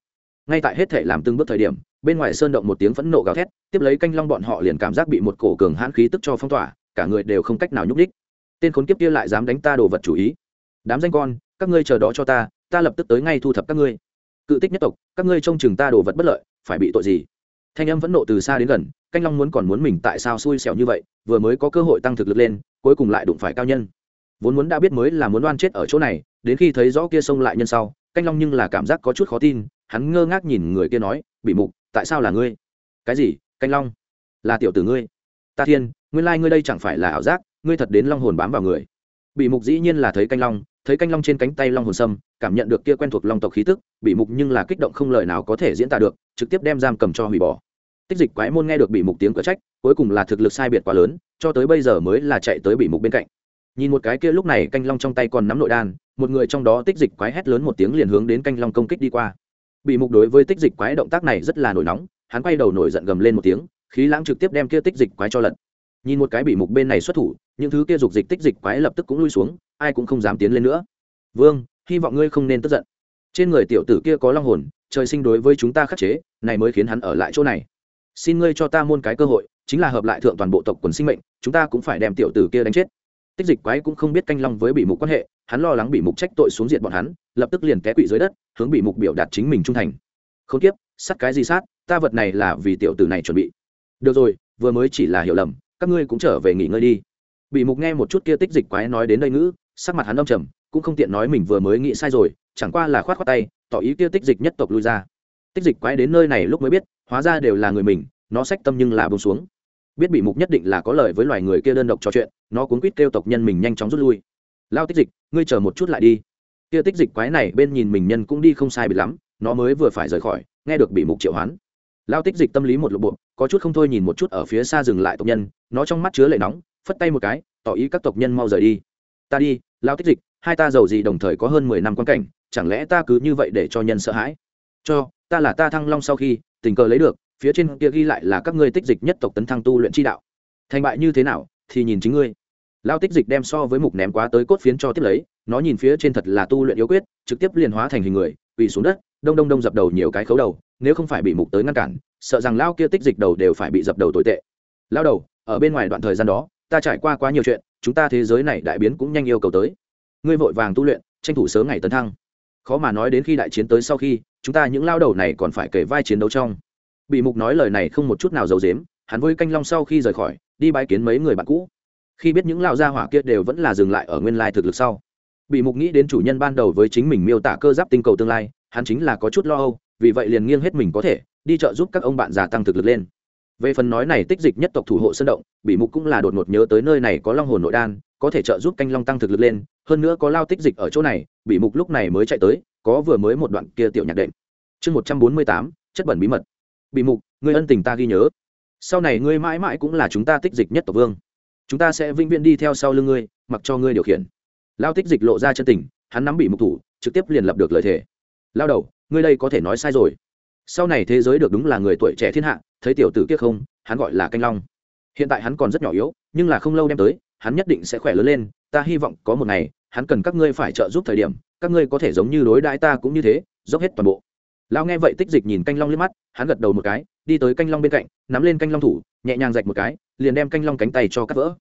Ngay tại hết thể làm từng bước thời điểm, bên ngoài sơn động một tiếng phẫn nộ gào thét, tiếp lấy canh long bọn họ liền cảm giác bị một cổ cường hãn khí tức cho phong tỏa, cả người đều không cách nào nhúc đích tên khốn kiếp kia lại dám đánh ta đồ vật chủ ý. Đám danh con, các ngươi chờ đó cho ta ta lập tức tới ngay thu thập các ngươi. Cự tích nhất tộc, các ngươi trông chừng ta đồ vật bất lợi, phải bị tội gì? Thanh âm vẫn nộ từ xa đến gần, canh long muốn còn muốn mình tại sao xui xẻo như vậy, vừa mới có cơ hội tăng thực lực lên cuối cùng lại đụng phải cao nhân. Vốn muốn đã biết mới là muốn đoan chết ở chỗ này, đến khi thấy rõ kia sông lại nhân sau, canh long nhưng là cảm giác có chút khó tin, hắn ngơ ngác nhìn người kia nói bị mục, tại sao là ngươi? Cái gì, canh long? Là tiểu tử ngươi? Ta thiên, nguyên lai ngươi đây chẳng phải là ảo giác, ngươi thật đến long hồn bám vào người. Bị mục dĩ nhiên là thấy canh long, thấy canh long trên cánh tay long hồn sâm, cảm nhận được kia quen thuộc long tộc khí tức bị mục nhưng là kích động không lời nào có thể diễn tả được, trực tiếp đem giam cầm cho hủy bỏ. Tích dịch quái môn nghe được bị mục tiếng cửa trách, cuối cùng là thực lực sai biệt quá lớn cho tới bây giờ mới là chạy tới bị mục bên cạnh. Nhìn một cái kia lúc này canh long trong tay còn nắm nội đan, một người trong đó tích dịch quái hét lớn một tiếng liền hướng đến canh long công kích đi qua. Bị mục đối với tích dịch quái động tác này rất là nổi nóng, hắn quay đầu nổi giận gầm lên một tiếng, khí lãng trực tiếp đem kia tích dịch quái cho lật. Nhìn một cái bị mục bên này xuất thủ, những thứ kia dục dịch tích dịch quái lập tức cũng lui xuống, ai cũng không dám tiến lên nữa. Vương, hy vọng ngươi không nên tức giận. Trên người tiểu tử kia có long hồn, trời sinh đối với chúng ta khắc chế, này mới khiến hắn ở lại chỗ này. Xin ngươi cho ta muôn cái cơ hội chính là hợp lại thượng toàn bộ tộc quần sinh mệnh, chúng ta cũng phải đem tiểu tử kia đánh chết. Tích dịch quái cũng không biết canh long với bị mục quan hệ, hắn lo lắng bị mục trách tội xuống diện bọn hắn, lập tức liền té quỵ dưới đất, hướng bị mục biểu đạt chính mình trung thành. Không tiếp sát cái gì sát, ta vật này là vì tiểu tử này chuẩn bị. Được rồi, vừa mới chỉ là hiểu lầm, các ngươi cũng trở về nghỉ ngơi đi. Bị mục nghe một chút kia tích dịch quái nói đến đây ngữ, sắc mặt hắn đông trầm, cũng không tiện nói mình vừa mới nghĩ sai rồi, chẳng qua là khoát khoát tay, tỏ ý kia tích dịch nhất tộc lui ra. Tích dịch quái đến nơi này lúc mới biết, hóa ra đều là người mình, nó sách tâm nhưng là bông xuống biết bị mục nhất định là có lời với loài người kia đơn độc trò chuyện, nó cuốn quýt kêu tộc nhân mình nhanh chóng rút lui. Lao tích dịch, ngươi chờ một chút lại đi. Kia tích dịch quái này bên nhìn mình nhân cũng đi không sai bị lắm, nó mới vừa phải rời khỏi, nghe được bị mục triệu hoán. Lao tích dịch tâm lý một lộp bộ, có chút không thôi nhìn một chút ở phía xa dừng lại tộc nhân, nó trong mắt chứa lệ nóng, phất tay một cái, tỏ ý các tộc nhân mau rời đi. Ta đi, lao tích dịch, hai ta giàu gì đồng thời có hơn mười năm quan cảnh, chẳng lẽ ta cứ như vậy để cho nhân sợ hãi? Cho, ta là ta thăng long sau khi, tình cờ lấy được phía trên kia ghi lại là các ngươi tích dịch nhất tộc tấn thăng tu luyện chi đạo. Thành bại như thế nào, thì nhìn chính ngươi. Lao tích dịch đem so với mục ném quá tới cốt phiến cho tiếp lấy, nó nhìn phía trên thật là tu luyện yếu quyết, trực tiếp liền hóa thành hình người, quỳ xuống đất, đông đông đông dập đầu nhiều cái khấu đầu, nếu không phải bị mục tới ngăn cản, sợ rằng lao kia tích dịch đầu đều phải bị dập đầu tồi tệ. Lao đầu, ở bên ngoài đoạn thời gian đó, ta trải qua quá nhiều chuyện, chúng ta thế giới này đại biến cũng nhanh yêu cầu tới. Ngươi vội vàng tu luyện, tranh thủ sớm ngày tấn thăng. Khó mà nói đến khi đại chiến tới sau khi, chúng ta những lao đầu này còn phải kể vai chiến đấu trong bị mục nói lời này không một chút nào giấu dếm hắn với canh long sau khi rời khỏi, đi bái kiến mấy người bạn cũ. Khi biết những lao gia hỏa kia đều vẫn là dừng lại ở nguyên lai thực lực sau, bị mục nghĩ đến chủ nhân ban đầu với chính mình miêu tả cơ giáp tinh cầu tương lai, hắn chính là có chút lo âu, vì vậy liền nghiêng hết mình có thể, đi chợ giúp các ông bạn già tăng thực lực lên. Về phần nói này tích dịch nhất tộc thủ hộ sân động, bị mục cũng là đột ngột nhớ tới nơi này có long hồn nội đan, có thể trợ giúp canh long tăng thực lực lên, hơn nữa có lao tích dịch ở chỗ này, bị mục lúc này mới chạy tới, có vừa mới một đoạn kia tiểu nhạc đệm. Chương một trăm bốn mươi tám, chất bẩn bí mật bị mục, người ân tình ta ghi nhớ. Sau này ngươi mãi mãi cũng là chúng ta tích dịch nhất tộc vương. Chúng ta sẽ vĩnh viễn đi theo sau lưng ngươi, mặc cho ngươi điều khiển. Lao tích dịch lộ ra chân tình, hắn nắm bị mục thủ, trực tiếp liền lập được lời thề. Lao đầu, ngươi đây có thể nói sai rồi. Sau này thế giới được đúng là người tuổi trẻ thiên hạ, thấy tiểu tử kia không, hắn gọi là canh long. Hiện tại hắn còn rất nhỏ yếu, nhưng là không lâu đem tới, hắn nhất định sẽ khỏe lớn lên, ta hy vọng có một ngày, hắn cần các ngươi phải trợ giúp thời điểm, các ngươi có thể giống như đối đãi ta cũng như thế, dốc hết toàn bộ lão nghe vậy tích dịch nhìn canh long liếc mắt, hắn gật đầu một cái, đi tới canh long bên cạnh, nắm lên canh long thủ, nhẹ nhàng rạch một cái, liền đem canh long cánh tay cho cắt vỡ.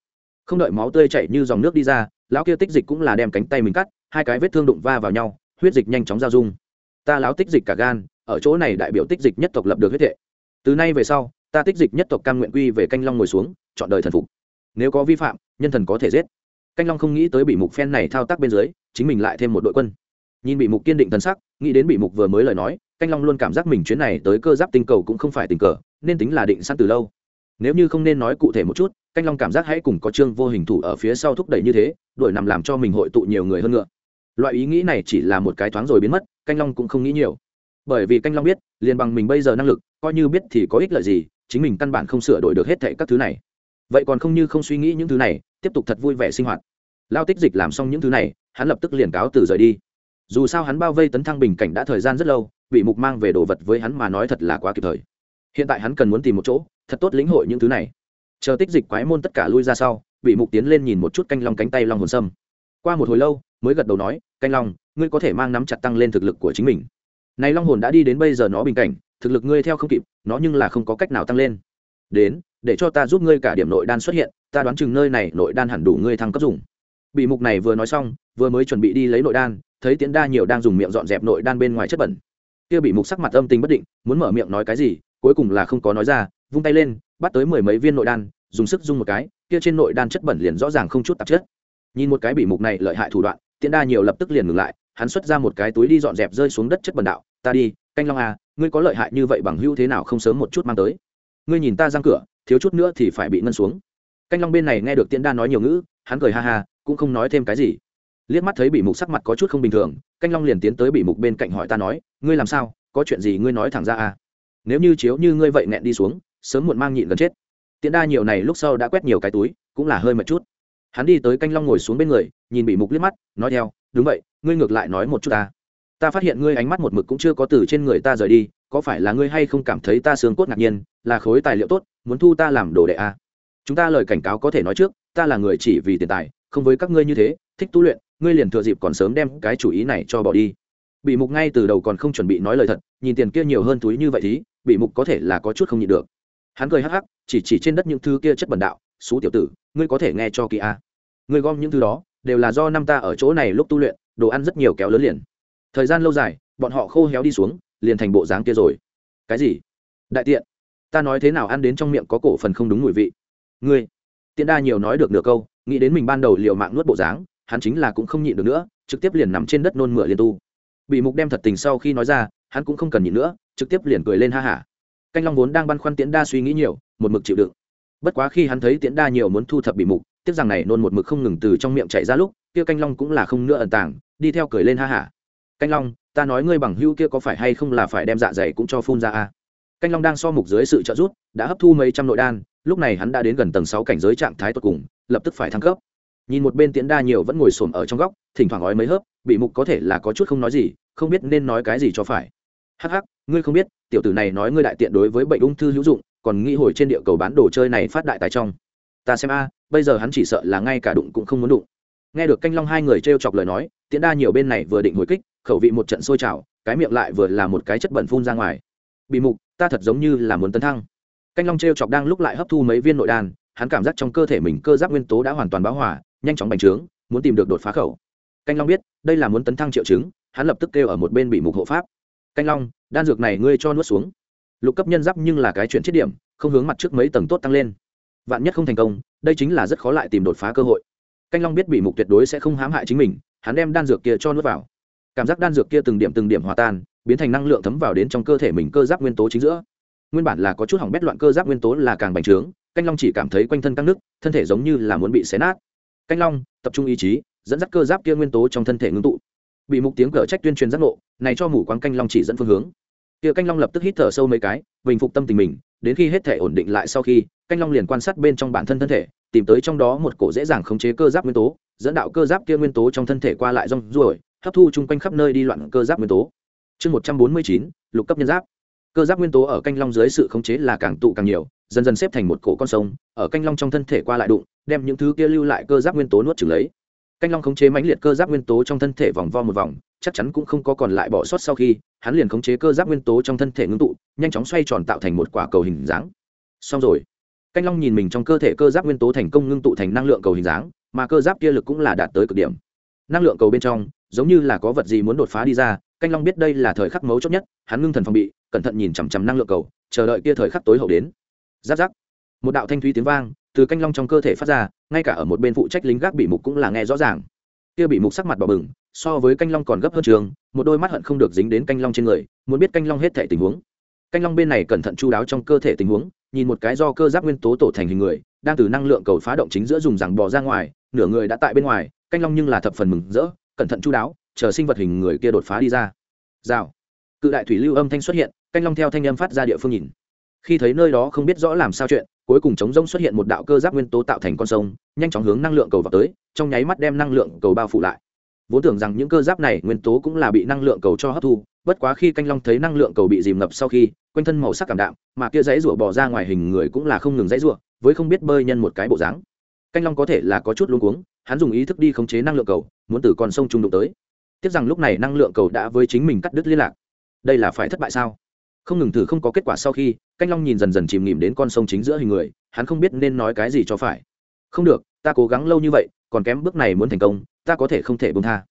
Không đợi máu tươi chảy như dòng nước đi ra, lão kia tích dịch cũng là đem cánh tay mình cắt, hai cái vết thương đụng va vào nhau, huyết dịch nhanh chóng giao dung. Ta lão tích dịch cả gan, ở chỗ này đại biểu tích dịch nhất tộc lập được huyết hệ từ nay về sau, ta tích dịch nhất tộc cam nguyện quy về canh long ngồi xuống, chọn đời thần phục. Nếu có vi phạm, nhân thần có thể giết. Canh long không nghĩ tới bị mục phen này thao tác bên dưới, chính mình lại thêm một đội quân. Nhìn bị mục kiên định thần sắc, nghĩ đến bị mục vừa mới lời nói canh long luôn cảm giác mình chuyến này tới cơ giáp tinh cầu cũng không phải tình cờ, nên tính là định sẵn từ lâu. Nếu như không nên nói cụ thể một chút, canh long cảm giác hãy cùng có chương vô hình thủ ở phía sau thúc đẩy như thế, đuổi nằm làm cho mình hội tụ nhiều người hơn ngựa. Loại ý nghĩ này chỉ là một cái thoáng rồi biến mất, canh long cũng không nghĩ nhiều. Bởi vì canh long biết, liền bằng mình bây giờ năng lực, coi như biết thì có ích lợi gì, chính mình căn bản không sửa đổi được hết thệ các thứ này. Vậy còn không như không suy nghĩ những thứ này, tiếp tục thật vui vẻ sinh hoạt. Lao tích dịch làm xong những thứ này, hắn lập tức liền cáo từ rời đi. Dù sao hắn bao vây tấn thăng bình cảnh đã thời gian rất lâu bị mục mang về đồ vật với hắn mà nói thật là quá kịp thời. Hiện tại hắn cần muốn tìm một chỗ, thật tốt lĩnh hội những thứ này. Chờ tích dịch quái môn tất cả lui ra sau bị mục tiến lên nhìn một chút canh long cánh tay long hồn sâm. Qua một hồi lâu, mới gật đầu nói, canh long, ngươi có thể mang nắm chặt tăng lên thực lực của chính mình. Này long hồn đã đi đến bây giờ nó bình cảnh, thực lực ngươi theo không kịp, nó nhưng là không có cách nào tăng lên. Đến, để cho ta giúp ngươi cả điểm nội đan xuất hiện, ta đoán chừng nơi này nội đan hẳn đủ ngươi thăng cấp dùng. Bị mục này vừa nói xong, vừa mới chuẩn bị đi lấy nội đan, thấy tiễn đa nhiều đang dùng miệng dọn dẹp nội đan bên ngoài chất bẩn kia bị mục sắc mặt âm tình bất định, muốn mở miệng nói cái gì, cuối cùng là không có nói ra, vung tay lên, bắt tới mười mấy viên nội đan, dùng sức dung một cái, kia trên nội đan chất bẩn liền rõ ràng không chút tạp chất. Nhìn một cái bị mục này lợi hại thủ đoạn, tiễn đa nhiều lập tức liền ngừng lại, hắn xuất ra một cái túi đi dọn dẹp rơi xuống đất chất bẩn đạo, ta đi, canh long à ngươi có lợi hại như vậy bằng hữu thế nào không sớm một chút mang tới? Ngươi nhìn ta giang cửa, thiếu chút nữa thì phải bị ngân xuống. Canh long bên này nghe được tiễn đa nói nhiều ngữ, hắn cười ha ha, cũng không nói thêm cái gì liếc mắt thấy bị mục sắc mặt có chút không bình thường, canh long liền tiến tới bị mục bên cạnh hỏi ta nói, ngươi làm sao? Có chuyện gì ngươi nói thẳng ra à? Nếu như chiếu như ngươi vậy nghẹn đi xuống, sớm muộn mang nhịn gần chết. Tiễn đa nhiều này lúc sau đã quét nhiều cái túi, cũng là hơi mệt chút. Hắn đi tới canh long ngồi xuống bên người, nhìn bị mục liếc mắt, nói theo, đúng vậy, ngươi ngược lại nói một chút ta. Ta phát hiện ngươi ánh mắt một mực cũng chưa có từ trên người ta rời đi, có phải là ngươi hay không cảm thấy ta sướng cốt ngạc nhiên, là khối tài liệu tốt, muốn thu ta làm đồ đệ à? chúng ta lời cảnh cáo có thể nói trước, ta là người chỉ vì tiền tài, không với các ngươi như thế, thích tu luyện ngươi liền thừa dịp còn sớm đem cái chủ ý này cho bỏ đi. Bị mục ngay từ đầu còn không chuẩn bị nói lời thật, nhìn tiền kia nhiều hơn túi như vậy thì, bị mục có thể là có chút không nhịn được. Hắn cười hắc hắc, chỉ chỉ trên đất những thứ kia chất bẩn đạo xú tiểu tử, ngươi có thể nghe cho kỳ a. Ngươi gom những thứ đó, đều là do năm ta ở chỗ này lúc tu luyện, đồ ăn rất nhiều kéo lớn liền. Thời gian lâu dài, bọn họ khô héo đi xuống, liền thành bộ dáng kia rồi. Cái gì? Đại tiện, ta nói thế nào ăn đến trong miệng có cổ phần không đúng mùi vị? Ngươi, tiện đa nhiều nói được nửa câu, nghĩ đến mình ban đầu liều mạng nuốt bộ dáng hắn chính là cũng không nhịn được nữa, trực tiếp liền nằm trên đất nôn mửa liên tu. Bị mục đem thật tình sau khi nói ra, hắn cũng không cần nhịn nữa, trực tiếp liền cười lên ha hả canh long vốn đang băn khoăn tiễn đa suy nghĩ nhiều, một mực chịu đựng. Bất quá khi hắn thấy tiễn đa nhiều muốn thu thập bị mục, tiếc rằng này nôn một mực không ngừng từ trong miệng chạy ra lúc, kia canh long cũng là không nữa ẩn tàng, đi theo cười lên ha hả canh long, ta nói ngươi bằng hưu kia có phải hay không là phải đem dạ dày cũng cho phun ra a canh long đang so mục dưới sự trợ giúp, đã hấp thu mấy trăm nội đan, lúc này hắn đã đến gần tầng sáu cảnh giới trạng thái tột cùng, lập tức phải thăng cấp nhìn một bên tiễn đa nhiều vẫn ngồi xổm ở trong góc, thỉnh thoảng ói mấy hớp, bị mục có thể là có chút không nói gì, không biết nên nói cái gì cho phải. Hắc hắc, ngươi không biết, tiểu tử này nói ngươi đại tiện đối với bệnh ung thư hữu dụng, còn nghĩ hồi trên địa cầu bán đồ chơi này phát đại tài trong. Ta xem a, bây giờ hắn chỉ sợ là ngay cả đụng cũng không muốn đụng. Nghe được canh long hai người t r e o chọc lời nói, tiễn đa nhiều bên này vừa định hồi kích, khẩu vị một trận sôi trào, cái miệng lại vừa là một cái chất bẩn phun ra ngoài. Bị mục, ta thật giống như là muốn tấn thăng. Canh long t r e o chọc đang lúc lại hấp thu mấy viên nội đan, hắn cảm giác trong cơ thể mình cơ giác nguyên tố đã hoàn toàn báo hỏa nhanh chóng bành trướng, muốn tìm được đột phá khẩu. Canh long biết, đây là muốn tấn thăng triệu chứng, hắn lập tức kêu ở một bên bị mục hộ pháp. Canh long, đan dược này ngươi cho nuốt xuống. Lục cấp nhân giáp nhưng là cái chuyện chết điểm, không hướng mặt trước mấy tầng tốt tăng lên. Vạn nhất không thành công, đây chính là rất khó lại tìm đột phá cơ hội. Canh long biết bị mục tuyệt đối sẽ không hãm hại chính mình, hắn đem đan dược kia cho nuốt vào. Cảm giác đan dược kia từng điểm từng điểm hòa tan, biến thành năng lượng thấm vào đến trong cơ thể mình cơ giáp nguyên tố chính giữa. Nguyên bản là có chút hỏng bét loạn cơ giáp nguyên tố là càng bành trướng, canh long chỉ cảm thấy quanh thân căng nứt, thân thể giống như là muốn bị xé nát canh long, tập trung ý chí, dẫn dắt cơ giáp kia nguyên tố trong thân thể ngưng tụ. Bị mục tiếng cở trách tuyên truyền giác ngộ, này cho mù quáng canh long chỉ dẫn phương hướng. Kia canh long lập tức hít thở sâu mấy cái, bình phục tâm tình mình, đến khi hết thể ổn định lại sau khi, canh long liền quan sát bên trong bản thân thân thể, tìm tới trong đó một cổ dễ dàng khống chế cơ giáp nguyên tố, dẫn đạo cơ giáp kia nguyên tố trong thân thể qua lại rong ruổi, hấp thu chung quanh khắp nơi đi loạn cơ giáp nguyên tố. Chương một trăm bốn mươi chín, lục cấp nhân giáp cơ giáp nguyên tố ở canh long dưới sự khống chế là càng tụ càng nhiều, dần dần xếp thành một cổ con sông, ở canh long trong thân thể qua lại đụng, đem những thứ kia lưu lại cơ giáp nguyên tố nuốt trừng lấy. Canh long khống chế mãnh liệt cơ giáp nguyên tố trong thân thể vòng vo một vòng, chắc chắn cũng không có còn lại bỏ sót sau khi, hắn liền khống chế cơ giáp nguyên tố trong thân thể ngưng tụ, nhanh chóng xoay tròn tạo thành một quả cầu hình dáng. Xong rồi, canh long nhìn mình trong cơ thể cơ giáp nguyên tố thành công ngưng tụ thành năng lượng cầu hình dáng, mà cơ giáp kia lực cũng là đạt tới cực điểm. Năng lượng cầu bên trong, giống như là có vật gì muốn đột phá đi ra canh long biết đây là thời khắc mấu chốt nhất, hắn ngưng thần phòng bị, cẩn thận nhìn chằm chằm năng lượng cầu, chờ đợi kia thời khắc tối hậu đến. Giáp giáp. Một đạo thanh thúy tiếng vang từ canh long trong cơ thể phát ra, ngay cả ở một bên phụ trách lính gác bị mục cũng là nghe rõ ràng. Kia bị mục sắc mặt bỏ bừng, so với canh long còn gấp hơn trường, một đôi mắt hận không được dính đến canh long trên người, muốn biết canh long hết thể tình huống. Canh long bên này cẩn thận chu đáo trong cơ thể tình huống, nhìn một cái do cơ giáp nguyên tố tổ thành hình người, đang từ năng lượng cầu phá động chính giữa dùng rằng bò ra ngoài, nửa người đã tại bên ngoài, canh long nhưng là thập phần mừng rỡ, cẩn thận chu đáo chờ sinh vật hình người kia đột phá đi ra. Rào. Cự đại thủy lưu âm thanh xuất hiện, canh long theo thanh âm phát ra địa phương nhìn. Khi thấy nơi đó không biết rõ làm sao chuyện, cuối cùng chống rông xuất hiện một đạo cơ giáp nguyên tố tạo thành con sông, nhanh chóng hướng năng lượng cầu vào tới, trong nháy mắt đem năng lượng cầu bao phủ lại. Vốn tưởng rằng những cơ giáp này nguyên tố cũng là bị năng lượng cầu cho hấp thu, bất quá khi canh long thấy năng lượng cầu bị dìm ngập sau khi, quanh thân màu sắc cảm đạm, mà kia dãy rủa bỏ ra ngoài hình người cũng là không ngừng dãy rủa, với không biết bơi nhân một cái bộ dáng. Canh long có thể là có chút luống cuống, hắn dùng ý thức đi khống chế năng lượng cầu, muốn từ con sông trung đụng tới tiếc rằng lúc này năng lượng cầu đã với chính mình cắt đứt liên lạc. Đây là phải thất bại sao? Không ngừng thử không có kết quả sau khi, canh long nhìn dần dần chìm nghỉm đến con sông chính giữa hình người, hắn không biết nên nói cái gì cho phải. Không được, ta cố gắng lâu như vậy, còn kém bước này muốn thành công, ta có thể không thể bông tha.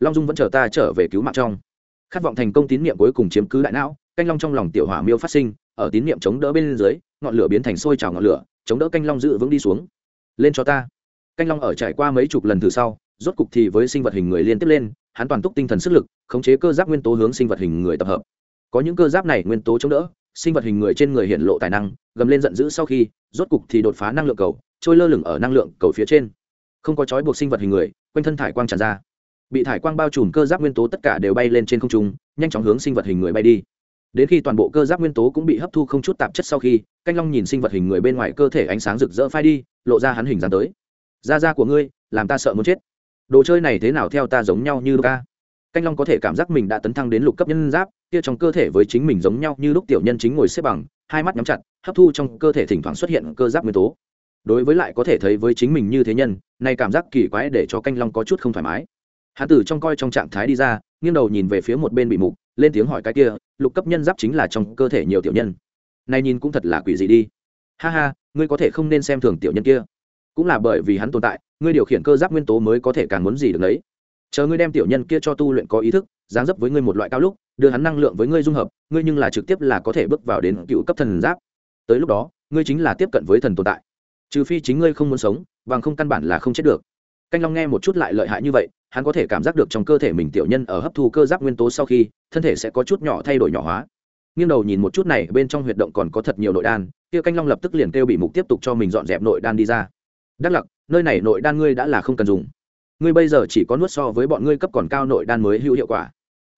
Long dung vẫn chờ ta trở về cứu mạng trong. Khát vọng thành công tín niệm cuối cùng chiếm cứ đại não, canh long trong lòng tiểu hỏa miêu phát sinh, ở tín niệm chống đỡ bên dưới, ngọn lửa biến thành sôi trào ngọn lửa, chống đỡ canh long giữ vững đi xuống. Lên cho ta. Canh long ở trải qua mấy chục lần thử sau rốt cục thì với sinh vật hình người liên tiếp lên, hắn toàn túc tinh thần sức lực, khống chế cơ giáp nguyên tố hướng sinh vật hình người tập hợp. Có những cơ giáp này nguyên tố chống đỡ, sinh vật hình người trên người hiện lộ tài năng, gầm lên giận dữ sau khi, rốt cục thì đột phá năng lượng cầu, trôi lơ lửng ở năng lượng cầu phía trên. Không có trói buộc sinh vật hình người, quanh thân thải quang tràn ra. Bị thải quang bao trùm cơ giáp nguyên tố tất cả đều bay lên trên không trung, nhanh chóng hướng sinh vật hình người bay đi. Đến khi toàn bộ cơ giáp nguyên tố cũng bị hấp thu không chút tạp chất sau khi, canh long nhìn sinh vật hình người bên ngoài cơ thể ánh sáng rực rỡ phai đi, lộ ra hắn hình dáng tới. Da da của ngươi, làm ta sợ muốn chết đồ chơi này thế nào theo ta giống nhau như ca canh long có thể cảm giác mình đã tấn thăng đến lục cấp nhân giáp, kia trong cơ thể với chính mình giống nhau như lúc tiểu nhân chính ngồi xếp bằng, hai mắt nhắm chặt, hấp thu trong cơ thể thỉnh thoảng xuất hiện cơ giáp nguyên tố. Đối với lại có thể thấy với chính mình như thế nhân, này cảm giác kỳ quái để cho canh long có chút không thoải mái. Hạ tử trong coi trong trạng thái đi ra, nghiêng đầu nhìn về phía một bên bị mục, lên tiếng hỏi cái kia, lục cấp nhân giáp chính là trong cơ thể nhiều tiểu nhân. Này nhìn cũng thật là quỷ gì đi. Ha ha, ngươi có thể không nên xem thường tiểu nhân kia. Cũng là bởi vì hắn tồn tại ngươi điều khiển cơ giáp nguyên tố mới có thể càng muốn gì được đấy. Chờ ngươi đem tiểu nhân kia cho tu luyện có ý thức, dáng dấp với ngươi một loại cao lúc, đưa hắn năng lượng với ngươi dung hợp, ngươi nhưng là trực tiếp là có thể bước vào đến cựu cấp thần giáp. Tới lúc đó, ngươi chính là tiếp cận với thần tồn tại. Trừ phi chính ngươi không muốn sống, bằng không căn bản là không chết được. Canh long nghe một chút lại lợi hại như vậy, hắn có thể cảm giác được trong cơ thể mình tiểu nhân ở hấp thu cơ giáp nguyên tố sau khi, thân thể sẽ có chút nhỏ thay đổi nhỏ hóa. Nghiêng đầu nhìn một chút này, bên trong huyệt động còn có thật nhiều nội đan, kia canh long lập tức liền kêu bị mục tiếp tục cho mình dọn dẹp nội đan đi ra. Đắc lặc nơi này nội đan ngươi đã là không cần dùng. Ngươi bây giờ chỉ có nuốt so với bọn ngươi cấp còn cao nội đan mới hữu hiệu quả.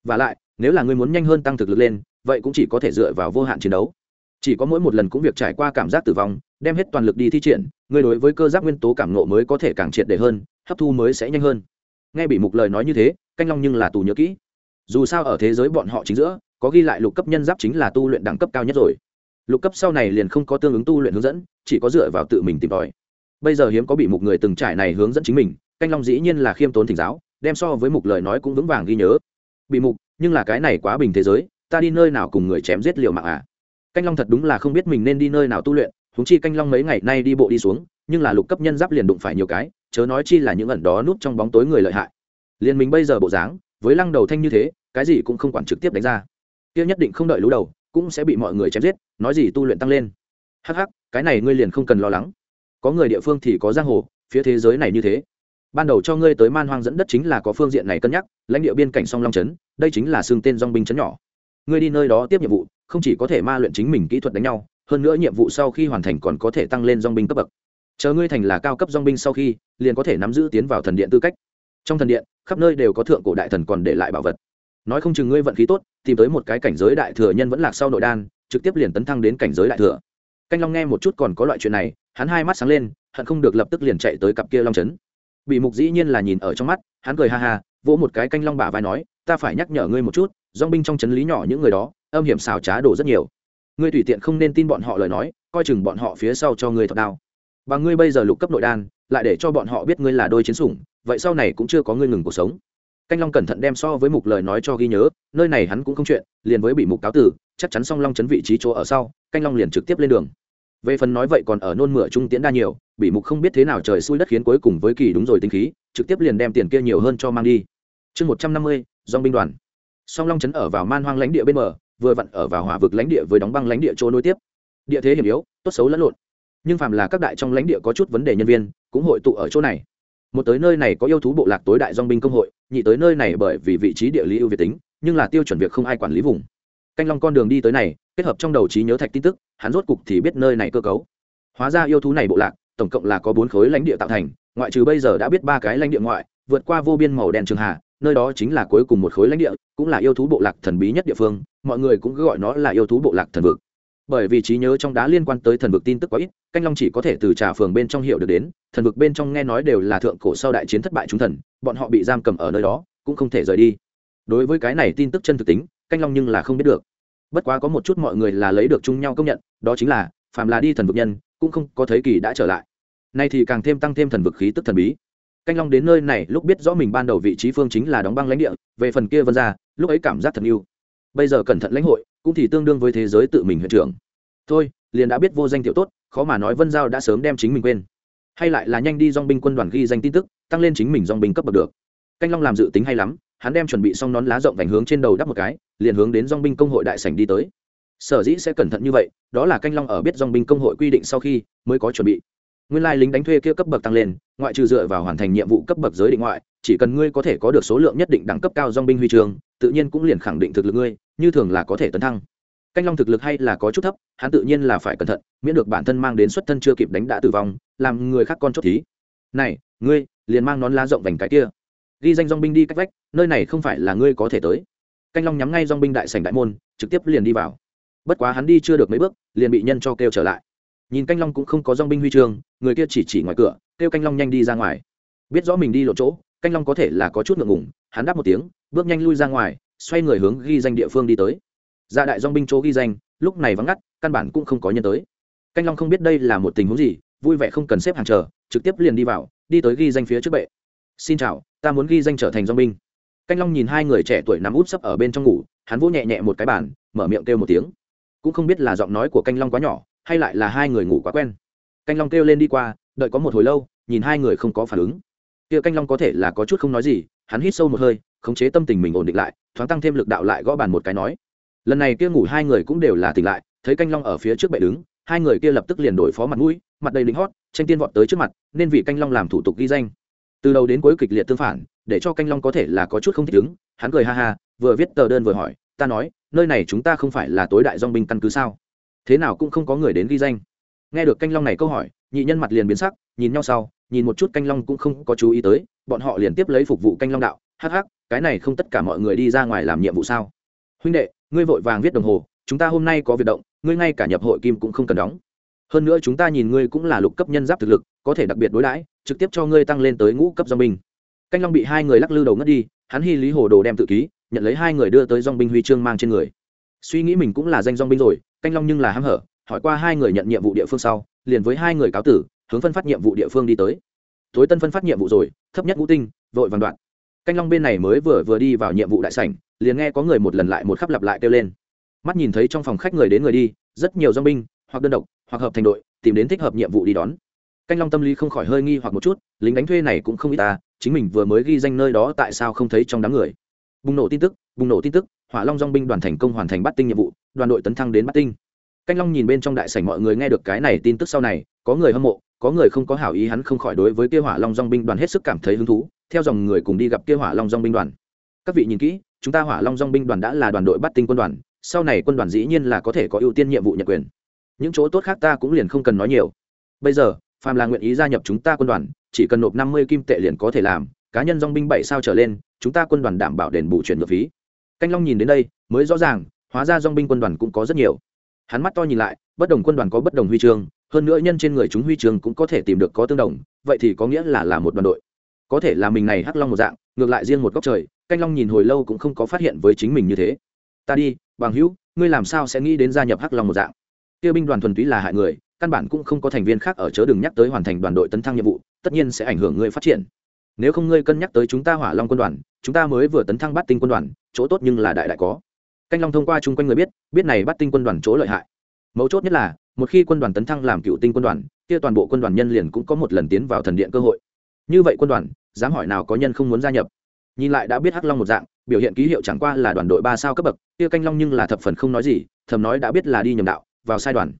Và lại, nếu là ngươi muốn nhanh hơn tăng thực lực lên, vậy cũng chỉ có thể dựa vào vô hạn chiến đấu. Chỉ có mỗi một lần cũng việc trải qua cảm giác tử vong, đem hết toàn lực đi thi triển, ngươi đối với cơ giác nguyên tố cảm nộ mới có thể càng triệt để hơn, hấp thu mới sẽ nhanh hơn. Nghe bị mục lời nói như thế, canh long nhưng là tù nhớ kỹ. Dù sao ở thế giới bọn họ chính giữa, có ghi lại lục cấp nhân giáp chính là tu luyện đẳng cấp cao nhất rồi. Lục cấp sau này liền không có tương ứng tu luyện hướng dẫn, chỉ có dựa vào tự mình tìm tòi bây giờ hiếm có bị mục người từng trải này hướng dẫn chính mình, canh long dĩ nhiên là khiêm tốn thỉnh giáo, đem so với mục lời nói cũng vững vàng ghi nhớ. Bị mục, nhưng là cái này quá bình thế giới, ta đi nơi nào cùng người chém giết liều mạng à? Canh long thật đúng là không biết mình nên đi nơi nào tu luyện húng chi canh long mấy ngày nay đi bộ đi xuống, nhưng là lục cấp nhân giáp liền đụng phải nhiều cái, chớ nói chi là những ẩn đó núp trong bóng tối người lợi hại. Liền mình bây giờ bộ dáng, với lăng đầu thanh như thế, cái gì cũng không quản trực tiếp đánh ra. Kia nhất định không đợi lũ đầu, cũng sẽ bị mọi người chém giết, nói gì tu luyện tăng lên. Hắc hắc, cái này ngươi liền không cần lo lắng có người địa phương thì có giang hồ, phía thế giới này như thế. Ban đầu cho ngươi tới man hoang dẫn đất chính là có phương diện này cân nhắc, lãnh địa biên cảnh song long trấn đây chính là xương tên dong binh trấn nhỏ. Ngươi đi nơi đó tiếp nhiệm vụ, không chỉ có thể ma luyện chính mình kỹ thuật đánh nhau, hơn nữa nhiệm vụ sau khi hoàn thành còn có thể tăng lên dong binh cấp bậc. Chờ ngươi thành là cao cấp dong binh sau khi, liền có thể nắm giữ tiến vào thần điện tư cách. Trong thần điện, khắp nơi đều có thượng cổ đại thần còn để lại bảo vật. Nói không chừng ngươi vận khí tốt, tìm tới một cái cảnh giới đại thừa nhân vẫn lạc sau nội đan, trực tiếp liền tấn thăng đến cảnh giới đại thừa. Canh long nghe một chút còn có loại chuyện này hắn hai mắt sáng lên, hận không được lập tức liền chạy tới cặp kia long trấn bị mục dĩ nhiên là nhìn ở trong mắt, hắn cười ha ha, vỗ một cái canh long bả vai nói, ta phải nhắc nhở ngươi một chút dong binh trong trấn lý nhỏ những người đó, âm hiểm xào trá đổ rất nhiều. Ngươi tùy tiện không nên tin bọn họ lời nói, coi chừng bọn họ phía sau cho ngươi thật đau và ngươi bây giờ lục cấp nội đan, lại để cho bọn họ biết ngươi là đôi chiến sủng, vậy sau này cũng chưa có ngươi ngừng cuộc sống. Canh long cẩn thận đem so với mục lời nói cho ghi nhớ, nơi này hắn cũng không chuyện, liền với bị mục cáo tử, chắc chắn song long chấn vị trí chỗ ở sau, canh long liền trực tiếp lên đường về phần nói vậy còn ở nôn mửa trung tiễn đa nhiều bị mục không biết thế nào trời xui đất khiến cuối cùng với kỳ đúng rồi tinh khí, trực tiếp liền đem tiền kia nhiều hơn cho mang đi. Chương một trăm năm mươi dong binh đoàn. Song long chấn ở vào man hoang lãnh địa bên bờ, vừa vặn ở vào hỏa vực lãnh địa với đóng băng lãnh địa chỗ nối tiếp. Địa thế hiểm yếu, tốt xấu lẫn lộn. Nhưng phàm là các đại trong lãnh địa có chút vấn đề nhân viên, cũng hội tụ ở chỗ này. Một tới nơi này có yêu thú bộ lạc tối đại dong binh công hội, nhị tới nơi này bởi vì vị trí địa lý ưu việt tính, nhưng là tiêu chuẩn việc không ai quản lý vùng canh long con đường đi tới này, kết hợp trong đầu trí nhớ thạch tin tức, hắn rốt cục thì biết nơi này cơ cấu. Hóa ra yêu thú này bộ lạc, tổng cộng là có bốn khối lãnh địa tạo thành, ngoại trừ bây giờ đã biết ba cái lãnh địa ngoại, vượt qua vô biên màu đen trường hà nơi đó chính là cuối cùng một khối lãnh địa, cũng là yêu thú bộ lạc thần bí nhất địa phương, mọi người cũng cứ gọi nó là yêu thú bộ lạc thần vực. Bởi vì trí nhớ trong đá liên quan tới thần vực tin tức quá ít, canh long chỉ có thể từ trà phường bên trong hiệu được đến, thần vực bên trong nghe nói đều là thượng cổ sau đại chiến thất bại chúng thần, bọn họ bị giam cầm ở nơi đó, cũng không thể rời đi. Đối với cái này tin tức chân thực tính canh long nhưng là không biết được. Bất quá có một chút mọi người là lấy được chung nhau công nhận, đó chính là, phàm là đi thần vực nhân, cũng không có thấy kỳ đã trở lại. Nay thì càng thêm tăng thêm thần vực khí tức thần bí. Canh long đến nơi này, lúc biết rõ mình ban đầu vị trí phương chính là đóng băng lãnh địa, về phần kia vân ra lúc ấy cảm giác thật yêu. Bây giờ cẩn thận lãnh hội, cũng thì tương đương với thế giới tự mình huyện trưởng thôi, liền đã biết vô danh tiểu tốt, khó mà nói vân giao đã sớm đem chính mình quên. Hay lại là nhanh đi dong binh quân đoàn ghi danh tin tức, tăng lên chính mình dong binh cấp bậc được. Canh long làm dự tính hay lắm, hắn đem chuẩn bị xong nón lá rộng vành hướng trên đầu đắp một cái liền hướng đến dong binh công hội đại sảnh đi tới. Sở dĩ sẽ cẩn thận như vậy, đó là canh long ở biết dong binh công hội quy định sau khi mới có chuẩn bị. Nguyên lai lính đánh thuê kia cấp bậc tăng lên, ngoại trừ dựa vào hoàn thành nhiệm vụ cấp bậc giới định ngoại, chỉ cần ngươi có thể có được số lượng nhất định đẳng cấp cao dong binh huy trường, tự nhiên cũng liền khẳng định thực lực ngươi, như thường là có thể tấn thăng. Canh long thực lực hay là có chút thấp, hắn tự nhiên là phải cẩn thận, miễn được bản thân mang đến xuất thân chưa kịp đánh đã tử vong, làm người khác con chốt thí. Này, ngươi, liền mang nón lá rộng vành cái kia. Ghi danh dong binh đi cách vách, nơi này không phải là ngươi có thể tới canh long nhắm ngay dong binh đại sảnh đại môn, trực tiếp liền đi vào. Bất quá hắn đi chưa được mấy bước, liền bị nhân cho kêu trở lại. Nhìn canh long cũng không có dong binh huy chương, người kia chỉ chỉ ngoài cửa, kêu canh long nhanh đi ra ngoài. Biết rõ mình đi lộ chỗ, canh long có thể là có chút ngượng ngủng hắn đáp một tiếng, bước nhanh lui ra ngoài, xoay người hướng ghi danh địa phương đi tới. Ra đại dong binh chỗ ghi danh, lúc này vắng ngắt, căn bản cũng không có nhân tới. Canh long không biết đây là một tình huống gì, vui vẻ không cần xếp hàng chờ, trực tiếp liền đi vào, đi tới ghi danh phía trước bệ. Xin chào, ta muốn ghi danh trở thành dong binh canh long nhìn hai người trẻ tuổi nằm út sấp ở bên trong ngủ, hắn vỗ nhẹ nhẹ một cái bàn, mở miệng kêu một tiếng. Cũng không biết là giọng nói của canh long quá nhỏ, hay lại là hai người ngủ quá quen. Canh long kêu lên đi qua, đợi có một hồi lâu, nhìn hai người không có phản ứng. Kia canh long có thể là có chút không nói gì, hắn hít sâu một hơi, khống chế tâm tình mình ổn định lại, thoáng tăng thêm lực đạo lại gõ bàn một cái nói. Lần này kia ngủ hai người cũng đều là tỉnh lại, thấy canh long ở phía trước bệ đứng, hai người kia lập tức liền đổi phó mặt mũi, mặt đầy lính hót, tranh tiên vọt tới trước mặt, nên vì canh long làm thủ tục ghi danh. Từ đầu đến cuối kịch liệt tương phản để cho canh long có thể là có chút không thích ứng, hắn cười ha ha, vừa viết tờ đơn vừa hỏi, ta nói, nơi này chúng ta không phải là tối đại dong binh căn cứ sao? Thế nào cũng không có người đến ghi danh. Nghe được canh long này câu hỏi, nhị nhân mặt liền biến sắc, nhìn nhau sau, nhìn một chút canh long cũng không có chú ý tới, bọn họ liền tiếp lấy phục vụ canh long đạo, hắc hắc, cái này không tất cả mọi người đi ra ngoài làm nhiệm vụ sao? Huynh đệ, ngươi vội vàng viết đồng hồ, chúng ta hôm nay có việc động, ngươi ngay cả nhập hội kim cũng không cần đóng. Hơn nữa chúng ta nhìn ngươi cũng là lục cấp nhân giáp thực lực, có thể đặc biệt đối đãi, trực tiếp cho ngươi tăng lên tới ngũ cấp do binh canh long bị hai người lắc lư đầu ngất đi, hắn hy lý hồ đồ đem tự ký, nhận lấy hai người đưa tới dong binh huy chương mang trên người. Suy nghĩ mình cũng là danh dong binh rồi, canh long nhưng là hăm hở, hỏi qua hai người nhận nhiệm vụ địa phương sau, liền với hai người cáo tử, hướng phân phát nhiệm vụ địa phương đi tới. Tối tân phân phát nhiệm vụ rồi, thấp nhất ngũ tinh, vội vàng đoạn. Canh long bên này mới vừa vừa đi vào nhiệm vụ đại sảnh, liền nghe có người một lần lại một khắp lặp lại kêu lên. Mắt nhìn thấy trong phòng khách người đến người đi, rất nhiều dong binh, hoặc đơn độc, hoặc hợp thành đội, tìm đến thích hợp nhiệm vụ đi đón canh long tâm lý không khỏi hơi nghi hoặc một chút, lính đánh thuê này cũng không ít ta chính mình vừa mới ghi danh nơi đó tại sao không thấy trong đám người? Bùng nổ tin tức, bùng nổ tin tức, hỏa long dong binh đoàn thành công hoàn thành bắt tinh nhiệm vụ, đoàn đội tấn thăng đến bắt tinh. Canh long nhìn bên trong đại sảnh mọi người nghe được cái này tin tức sau này, có người hâm mộ, có người không có hảo ý hắn không khỏi đối với kia hỏa long dong binh đoàn hết sức cảm thấy hứng thú, theo dòng người cùng đi gặp kia hỏa long dong binh đoàn. Các vị nhìn kỹ, chúng ta hỏa long dong binh đoàn đã là đoàn đội bắt tinh quân đoàn, sau này quân đoàn dĩ nhiên là có thể có ưu tiên nhiệm vụ nhận quyền. Những chỗ tốt khác ta cũng liền không cần nói nhiều. Bây giờ phàm là nguyện ý gia nhập chúng ta quân đoàn, chỉ cần nộp năm mươi kim tệ liền có thể làm, cá nhân dong binh bảy sao trở lên, chúng ta quân đoàn đảm bảo đền bù chuyển ngược phí. Canh long nhìn đến đây, mới rõ ràng, hóa ra dong binh quân đoàn cũng có rất nhiều. Hắn mắt to nhìn lại, bất đồng quân đoàn có bất đồng huy chương, hơn nữa nhân trên người chúng huy chương cũng có thể tìm được có tương đồng, vậy thì có nghĩa là là một đoàn đội. Có thể là mình này hắc long một dạng, ngược lại riêng một góc trời, canh long nhìn hồi lâu cũng không có phát hiện với chính mình như thế. Ta đi, bằng hữu, ngươi làm sao sẽ nghĩ đến gia nhập hắc long một dạng? Kia binh đoàn thuần túy là hại người căn bản cũng không có thành viên khác ở chớ đừng nhắc tới hoàn thành đoàn đội tấn thăng nhiệm vụ, tất nhiên sẽ ảnh hưởng ngươi phát triển. Nếu không ngươi cân nhắc tới chúng ta hỏa long quân đoàn, chúng ta mới vừa tấn thăng bắt tinh quân đoàn, chỗ tốt nhưng là đại đại có. Canh long thông qua chung quanh người biết biết này bắt tinh quân đoàn chỗ lợi hại. Mấu chốt nhất là, một khi quân đoàn tấn thăng làm cựu tinh quân đoàn, kia toàn bộ quân đoàn nhân liền cũng có một lần tiến vào thần điện cơ hội. Như vậy quân đoàn, dám hỏi nào có nhân không muốn gia nhập? Nhìn lại đã biết hắc long một dạng, biểu hiện ký hiệu chẳng qua là đoàn đội ba sao cấp bậc, kia canh long nhưng là thập phần không nói gì, thầm nói đã biết là đi nhầm đạo, vào sai đoàn.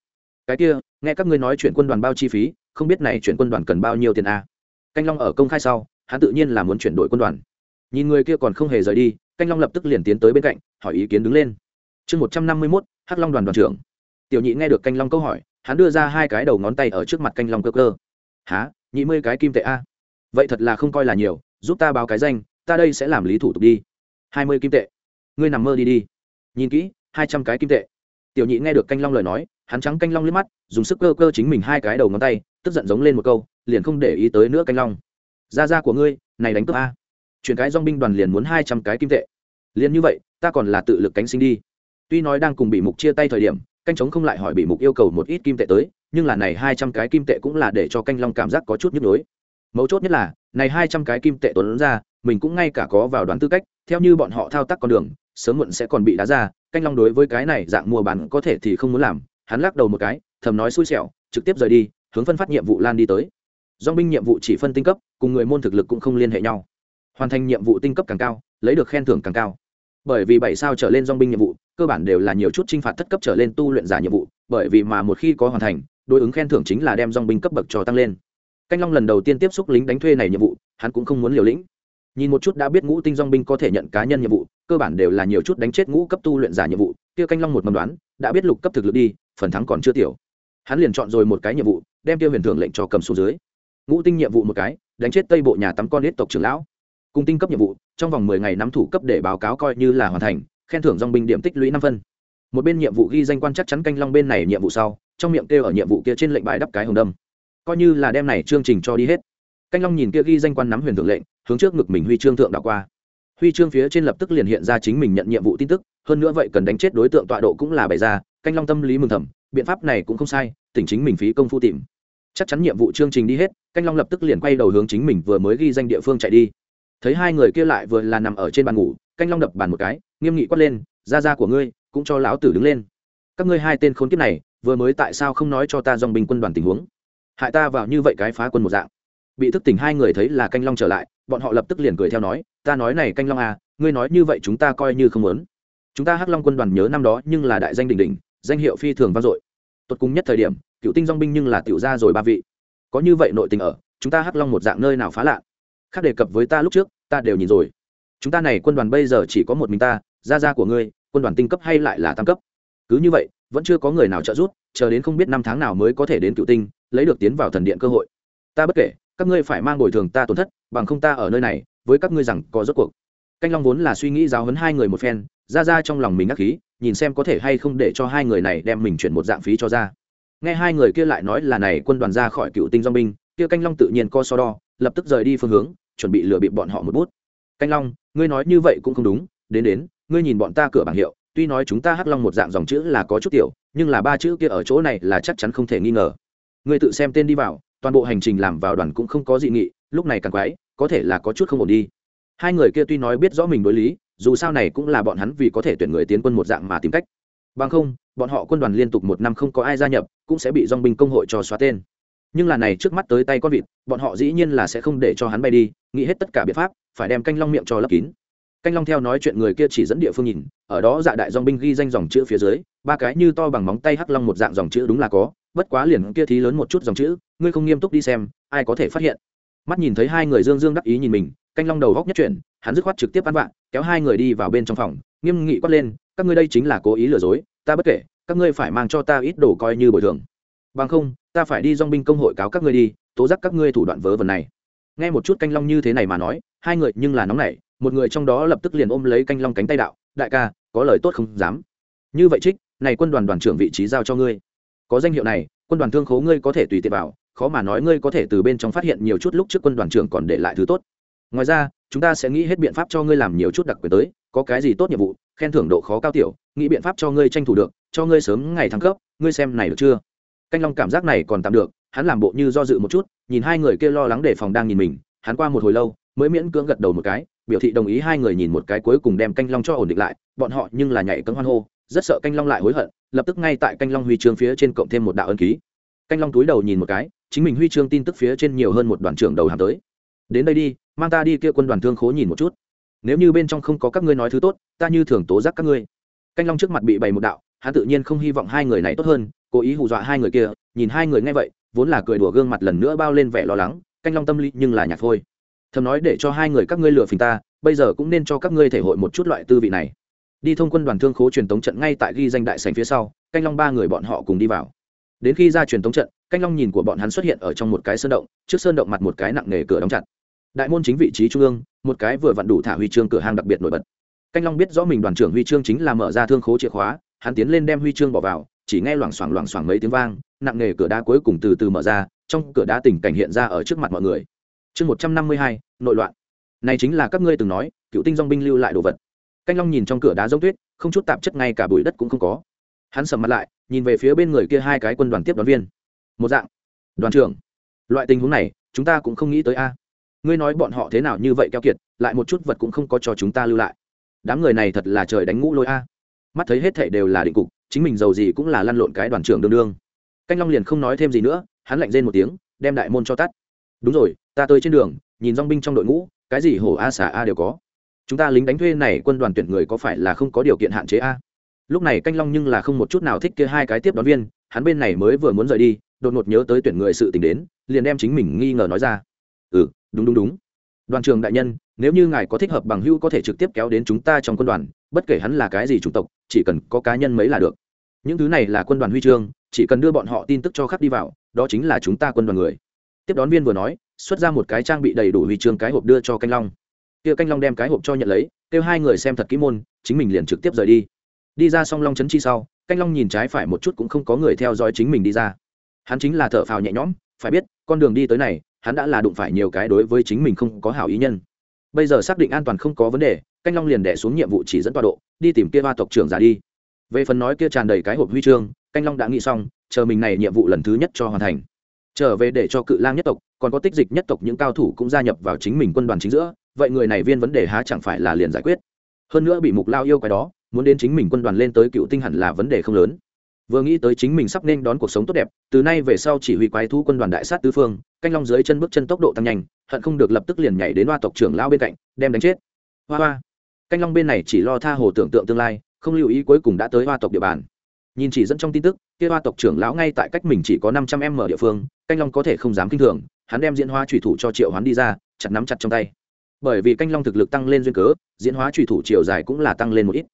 Cái kia nghe các ngươi nói chuyện quân đoàn bao chi phí, không biết này chuyển quân đoàn cần bao nhiêu tiền a. Canh long ở công khai sau, hắn tự nhiên là muốn chuyển đổi quân đoàn. Nhìn người kia còn không hề rời đi, canh long lập tức liền tiến tới bên cạnh, hỏi ý kiến đứng lên. Chương một trăm năm mươi mốt, hắc long đoàn đoàn trưởng. Tiểu nhị nghe được canh long câu hỏi, hắn đưa ra hai cái đầu ngón tay ở trước mặt canh long cơ cơ. Há nhị mươi cái kim tệ a? Vậy thật là không coi là nhiều, giúp ta báo cái danh, ta đây sẽ làm lý thủ tục đi. Hai mươi kim tệ. Ngươi nằm mơ đi đi. Nhìn kỹ, hai trăm cái kim tệ tiểu nhị nghe được canh long lời nói, hắn trắng canh long liếc mắt, dùng sức cơ cơ chính mình hai cái đầu ngón tay, tức giận giống lên một câu, liền không để ý tới nữa canh long. Ra ra của ngươi, này đánh cướp a. Chuyển cái dong binh đoàn liền muốn hai trăm cái kim tệ. Liền như vậy, ta còn là tự lực cánh sinh đi. Tuy nói đang cùng bị mục chia tay thời điểm, canh chống không lại hỏi bị mục yêu cầu một ít kim tệ tới, nhưng là này hai trăm cái kim tệ cũng là để cho canh long cảm giác có chút nhức nhối. Mấu chốt nhất là, này hai trăm cái kim tệ tuấn ra, mình cũng ngay cả có vào đoán tư cách, theo như bọn họ thao tác con đường, sớm muộn sẽ còn bị đá ra canh long đối với cái này dạng mua bán có thể thì không muốn làm, hắn lắc đầu một cái, thầm nói xui xẻo, trực tiếp rời đi, hướng phân phát nhiệm vụ lan đi tới. Do binh nhiệm vụ chỉ phân tinh cấp, cùng người môn thực lực cũng không liên hệ nhau. Hoàn thành nhiệm vụ tinh cấp càng cao, lấy được khen thưởng càng cao. Bởi vì bảy sao trở lên dong binh nhiệm vụ, cơ bản đều là nhiều chút t r i n h phạt thất cấp trở lên tu luyện giả nhiệm vụ, bởi vì mà một khi có hoàn thành, đối ứng khen thưởng chính là đem dong binh cấp bậc cho tăng lên. Canh long lần đầu tiên tiếp xúc lính đánh thuê này nhiệm vụ, hắn cũng không muốn liều lĩnh nhìn một chút đã biết ngũ tinh dong binh có thể nhận cá nhân nhiệm vụ, cơ bản đều là nhiều chút đánh chết ngũ cấp tu luyện giả nhiệm vụ, kia canh long một mầm đoán, đã biết lục cấp thực lực đi, phần thắng còn chưa tiểu. Hắn liền chọn rồi một cái nhiệm vụ, đem tiêu huyền thưởng lệnh cho cầm xuống dưới. Ngũ tinh nhiệm vụ một cái, đánh chết tây bộ nhà tắm con ít tộc trưởng lão. Cùng tinh cấp nhiệm vụ, trong vòng mười ngày nắm thủ cấp để báo cáo coi như là hoàn thành, khen thưởng dong binh điểm tích lũy năm phân. Một bên nhiệm vụ ghi danh quan chắc chắn canh long bên này nhiệm vụ sau, trong miệng kêu ở nhiệm vụ kia trên lệnh bài đắp cái hồng đâm. Coi như là đem này chương trình cho đi hết. Canh long nhìn kia ghi danh quan nắm huyền thượng lệnh hướng trước ngực mình huy chương thượng đảo qua. Huy chương phía trên lập tức liền hiện ra chính mình nhận nhiệm vụ tin tức, hơn nữa vậy cần đánh chết đối tượng tọa độ cũng là bày ra, canh long tâm lý mừng thầm, biện pháp này cũng không sai, tỉnh chính mình phí công phu tìm. Chắc chắn nhiệm vụ chương trình đi hết, canh long lập tức liền quay đầu hướng chính mình vừa mới ghi danh địa phương chạy đi. Thấy hai người kia lại vừa là nằm ở trên bàn ngủ, canh long đập bàn một cái, nghiêm nghị quát lên ra ra của ngươi, cũng cho lão tử đứng lên. Các ngươi hai tên khốn kiếp này, vừa mới tại sao không nói cho ta dòng binh quân đoàn tình huống? Hại ta vào như vậy cái phá quân một dạng. Bị thức tỉnh hai người thấy là canh long trở lại bọn họ lập tức liền cười theo nói, ta nói này canh long à ngươi nói như vậy chúng ta coi như không muốn. Chúng ta hắc long quân đoàn nhớ năm đó nhưng là đại danh đỉnh đỉnh, danh hiệu phi thường vang dội. Tuột cùng nhất thời điểm, cựu tinh dong binh nhưng là tiểu ra rồi ba vị. Có như vậy nội tình ở, chúng ta hắc long một dạng nơi nào phá lạ? Khác đề cập với ta lúc trước, ta đều nhìn rồi. Chúng ta này quân đoàn bây giờ chỉ có một mình ta, gia gia của ngươi, quân đoàn tinh cấp hay lại là tam cấp? Cứ như vậy, vẫn chưa có người nào trợ giúp, chờ đến không biết năm tháng nào mới có thể đến cựu tinh, lấy được tiến vào thần điện cơ hội. Ta bất kể các ngươi phải mang bồi thường ta tổn thất, bằng không ta ở nơi này, với các ngươi rằng có rốt cuộc. Canh long vốn là suy nghĩ giáo hấn hai người một phen, ra ra trong lòng mình ngắc khí, nhìn xem có thể hay không để cho hai người này đem mình chuyển một dạng phí cho ra. Nghe hai người kia lại nói là này, quân đoàn ra khỏi cựu tinh dong binh, kia canh long tự nhiên co so đo, lập tức rời đi phương hướng, chuẩn bị lừa bịp bọn họ một bút. Canh long, ngươi nói như vậy cũng không đúng, đến đến, ngươi nhìn bọn ta cửa bảng hiệu, tuy nói chúng ta hắc long một dạng dòng chữ là có chút tiểu, nhưng là ba chữ kia ở chỗ này là chắc chắn không thể nghi ngờ. Ngươi tự xem tên đi vào toàn bộ hành trình làm vào đoàn cũng không có dị nghị, lúc này càng quái, có thể là có chút không ổn đi. Hai người kia tuy nói biết rõ mình đối lý, dù sao này cũng là bọn hắn vì có thể tuyển người tiến quân một dạng mà tìm cách. Bằng không, bọn họ quân đoàn liên tục một năm không có ai gia nhập, cũng sẽ bị dong binh công hội cho xóa tên. Nhưng là này trước mắt tới tay con vịt, bọn họ dĩ nhiên là sẽ không để cho hắn bay đi, nghĩ hết tất cả biện pháp, phải đem canh long miệng cho lấp kín. Canh long theo nói chuyện người kia chỉ dẫn địa phương nhìn, ở đó dạ đại dong binh ghi danh dòng chữ phía dưới, ba cái như to bằng móng tay hắc long một dạng dòng chữ đúng là có bất quá liền kia thí lớn một chút dòng chữ, ngươi không nghiêm túc đi xem, ai có thể phát hiện. Mắt nhìn thấy hai người dương dương đắc ý nhìn mình, canh long đầu góc nhất chuyển, hắn dứt khoát trực tiếp ăn vạ, kéo hai người đi vào bên trong phòng, nghiêm nghị quát lên, các ngươi đây chính là cố ý lừa dối, ta bất kể, các ngươi phải mang cho ta ít đồ coi như bồi thường. Bằng không, ta phải đi dong binh công hội cáo các ngươi đi, tố giác các ngươi thủ đoạn vớ vẩn này. Nghe một chút canh long như thế này mà nói, hai người nhưng là nóng nảy, một người trong đó lập tức liền ôm lấy canh long cánh tay đạo, đại ca, có lời tốt không dám. Như vậy trích, này quân đoàn đoàn trưởng vị trí giao cho ngươi có danh hiệu này, quân đoàn thương khố ngươi có thể tùy tiện vào, khó mà nói ngươi có thể từ bên trong phát hiện nhiều chút lúc trước quân đoàn trưởng còn để lại thứ tốt. Ngoài ra, chúng ta sẽ nghĩ hết biện pháp cho ngươi làm nhiều chút đặc quyền tới, có cái gì tốt nhiệm vụ, khen thưởng độ khó cao tiểu, nghĩ biện pháp cho ngươi tranh thủ được, cho ngươi sớm ngày thăng cấp, ngươi xem này được chưa? Canh long cảm giác này còn tạm được, hắn làm bộ như do dự một chút, nhìn hai người kia lo lắng đề phòng đang nhìn mình, hắn qua một hồi lâu, mới miễn cưỡng gật đầu một cái, biểu thị đồng ý hai người nhìn một cái cuối cùng đem canh long cho ổn định lại, bọn họ nhưng là nhảy cấm hoan hô rất sợ canh long lại hối hận, lập tức ngay tại canh long huy chương phía trên cộng thêm một đạo ân ký. Canh long túi đầu nhìn một cái, chính mình huy chương tin tức phía trên nhiều hơn một đoàn trưởng đầu hàng tới. Đến đây đi, mang ta đi kia quân đoàn thương khố nhìn một chút. Nếu như bên trong không có các ngươi nói thứ tốt, ta như thường tố giác các ngươi. Canh long trước mặt bị bày một đạo, hắn tự nhiên không hy vọng hai người này tốt hơn, cố ý hù dọa hai người kia, nhìn hai người nghe vậy, vốn là cười đùa gương mặt lần nữa bao lên vẻ lo lắng, canh long tâm lý nhưng là nhạt thôi thầm nói để cho hai người các ngươi lừa phình ta, bây giờ cũng nên cho các ngươi thể hội một chút loại tư vị này đi thông quân đoàn thương khố truyền tống trận ngay tại ghi danh đại sành phía sau, canh long ba người bọn họ cùng đi vào. Đến khi ra truyền tống trận, canh long nhìn của bọn hắn xuất hiện ở trong một cái sơn động, trước sơn động mặt một cái nặng nề cửa đóng chặt. Đại môn chính vị trí trung ương, một cái vừa vặn đủ thả huy chương cửa hàng đặc biệt nổi bật. Canh long biết rõ mình đoàn trưởng huy chương chính là mở ra thương khố chìa khóa, hắn tiến lên đem huy chương bỏ vào, chỉ nghe loảng xoảng loảng xoảng mấy tiếng vang, nặng nề cửa đá cuối cùng từ từ mở ra, trong cửa đá tình cảnh hiện ra ở trước mặt mọi người. Chương một trăm năm mươi hai, nội loạn. Này chính là các ngươi từng nói, cựu tinh dong binh lưu lại đồ vật canh long nhìn trong cửa đá giống tuyết, không chút tạp chất ngay cả bụi đất cũng không có. Hắn sầm mặt lại, nhìn về phía bên người kia hai cái quân đoàn tiếp đoàn viên. Một dạng. Đoàn trưởng. Loại tình huống này, chúng ta cũng không nghĩ tới a. Ngươi nói bọn họ thế nào như vậy keo kiệt, lại một chút vật cũng không có cho chúng ta lưu lại. Đám người này thật là trời đánh ngũ lôi a. Mắt thấy hết thệ đều là định cục, chính mình giàu gì cũng là lăn lộn cái đoàn trưởng đương đương. Canh long liền không nói thêm gì nữa, hắn lạnh rên một tiếng, đem đại môn cho tắt. Đúng rồi, ta tới trên đường, nhìn dong binh trong đội ngũ, cái gì hổ a xà a đều có chúng ta lính đánh thuê này quân đoàn tuyển người có phải là không có điều kiện hạn chế a? Lúc này canh long nhưng là không một chút nào thích kia hai cái tiếp đón viên, hắn bên này mới vừa muốn rời đi, đột ngột nhớ tới tuyển người sự tình đến, liền đem chính mình nghi ngờ nói ra. Ừ đúng đúng đúng. Đoàn trường đại nhân, nếu như ngài có thích hợp bằng hữu có thể trực tiếp kéo đến chúng ta trong quân đoàn, bất kể hắn là cái gì chủng tộc, chỉ cần có cá nhân mấy là được. Những thứ này là quân đoàn huy chương, chỉ cần đưa bọn họ tin tức cho khắp đi vào, đó chính là chúng ta quân đoàn người. Tiếp đón viên vừa nói, xuất ra một cái trang bị đầy đủ huy chương cái hộp đưa cho canh long kia canh long đem cái hộp cho nhận lấy, kêu hai người xem thật kỹ môn, chính mình liền trực tiếp rời đi. Đi ra song long chấn chi sau, canh long nhìn trái phải một chút cũng không có người theo dõi chính mình đi ra. Hắn chính là thợ phào nhẹ nhõm, phải biết, con đường đi tới này, hắn đã là đụng phải nhiều cái đối với chính mình không có hảo ý nhân. Bây giờ xác định an toàn không có vấn đề, canh long liền đẻ xuống nhiệm vụ chỉ dẫn tọa độ, đi tìm kia ba tộc trưởng giả đi. Về phần nói kia tràn đầy cái hộp huy chương, canh long đã nghĩ xong, chờ mình này nhiệm vụ lần thứ nhất cho hoàn thành. Trở về để cho cự lang nhất tộc, còn có tích dịch nhất tộc những cao thủ cũng gia nhập vào chính mình quân đoàn chính giữa vậy người này viên vấn đề há chẳng phải là liền giải quyết? Hơn nữa bị mục lao yêu cái đó, muốn đến chính mình quân đoàn lên tới cựu tinh hẳn là vấn đề không lớn. Vừa nghĩ tới chính mình sắp nên đón cuộc sống tốt đẹp, từ nay về sau chỉ huy quái thú quân đoàn đại sát tứ phương, canh long dưới chân bước chân tốc độ tăng nhanh, hận không được lập tức liền nhảy đến hoa tộc trưởng lao bên cạnh, đem đánh chết. Hoa hoa. Canh long bên này chỉ lo tha hồ tưởng tượng tương lai, không lưu ý cuối cùng đã tới hoa tộc địa bàn. Nhìn chỉ dẫn trong tin tức, kia hoa tộc trưởng lão ngay tại cách mình chỉ có năm trăm m địa phương, canh long có thể không dám kinh thường, hắn đem diễn hoa thủy thủ cho triệu hoán đi ra, chặt nắm chặt trong tay bởi vì canh long thực lực tăng lên duyên cớ, diễn hóa trùy thủ chiều dài cũng là tăng lên một ít.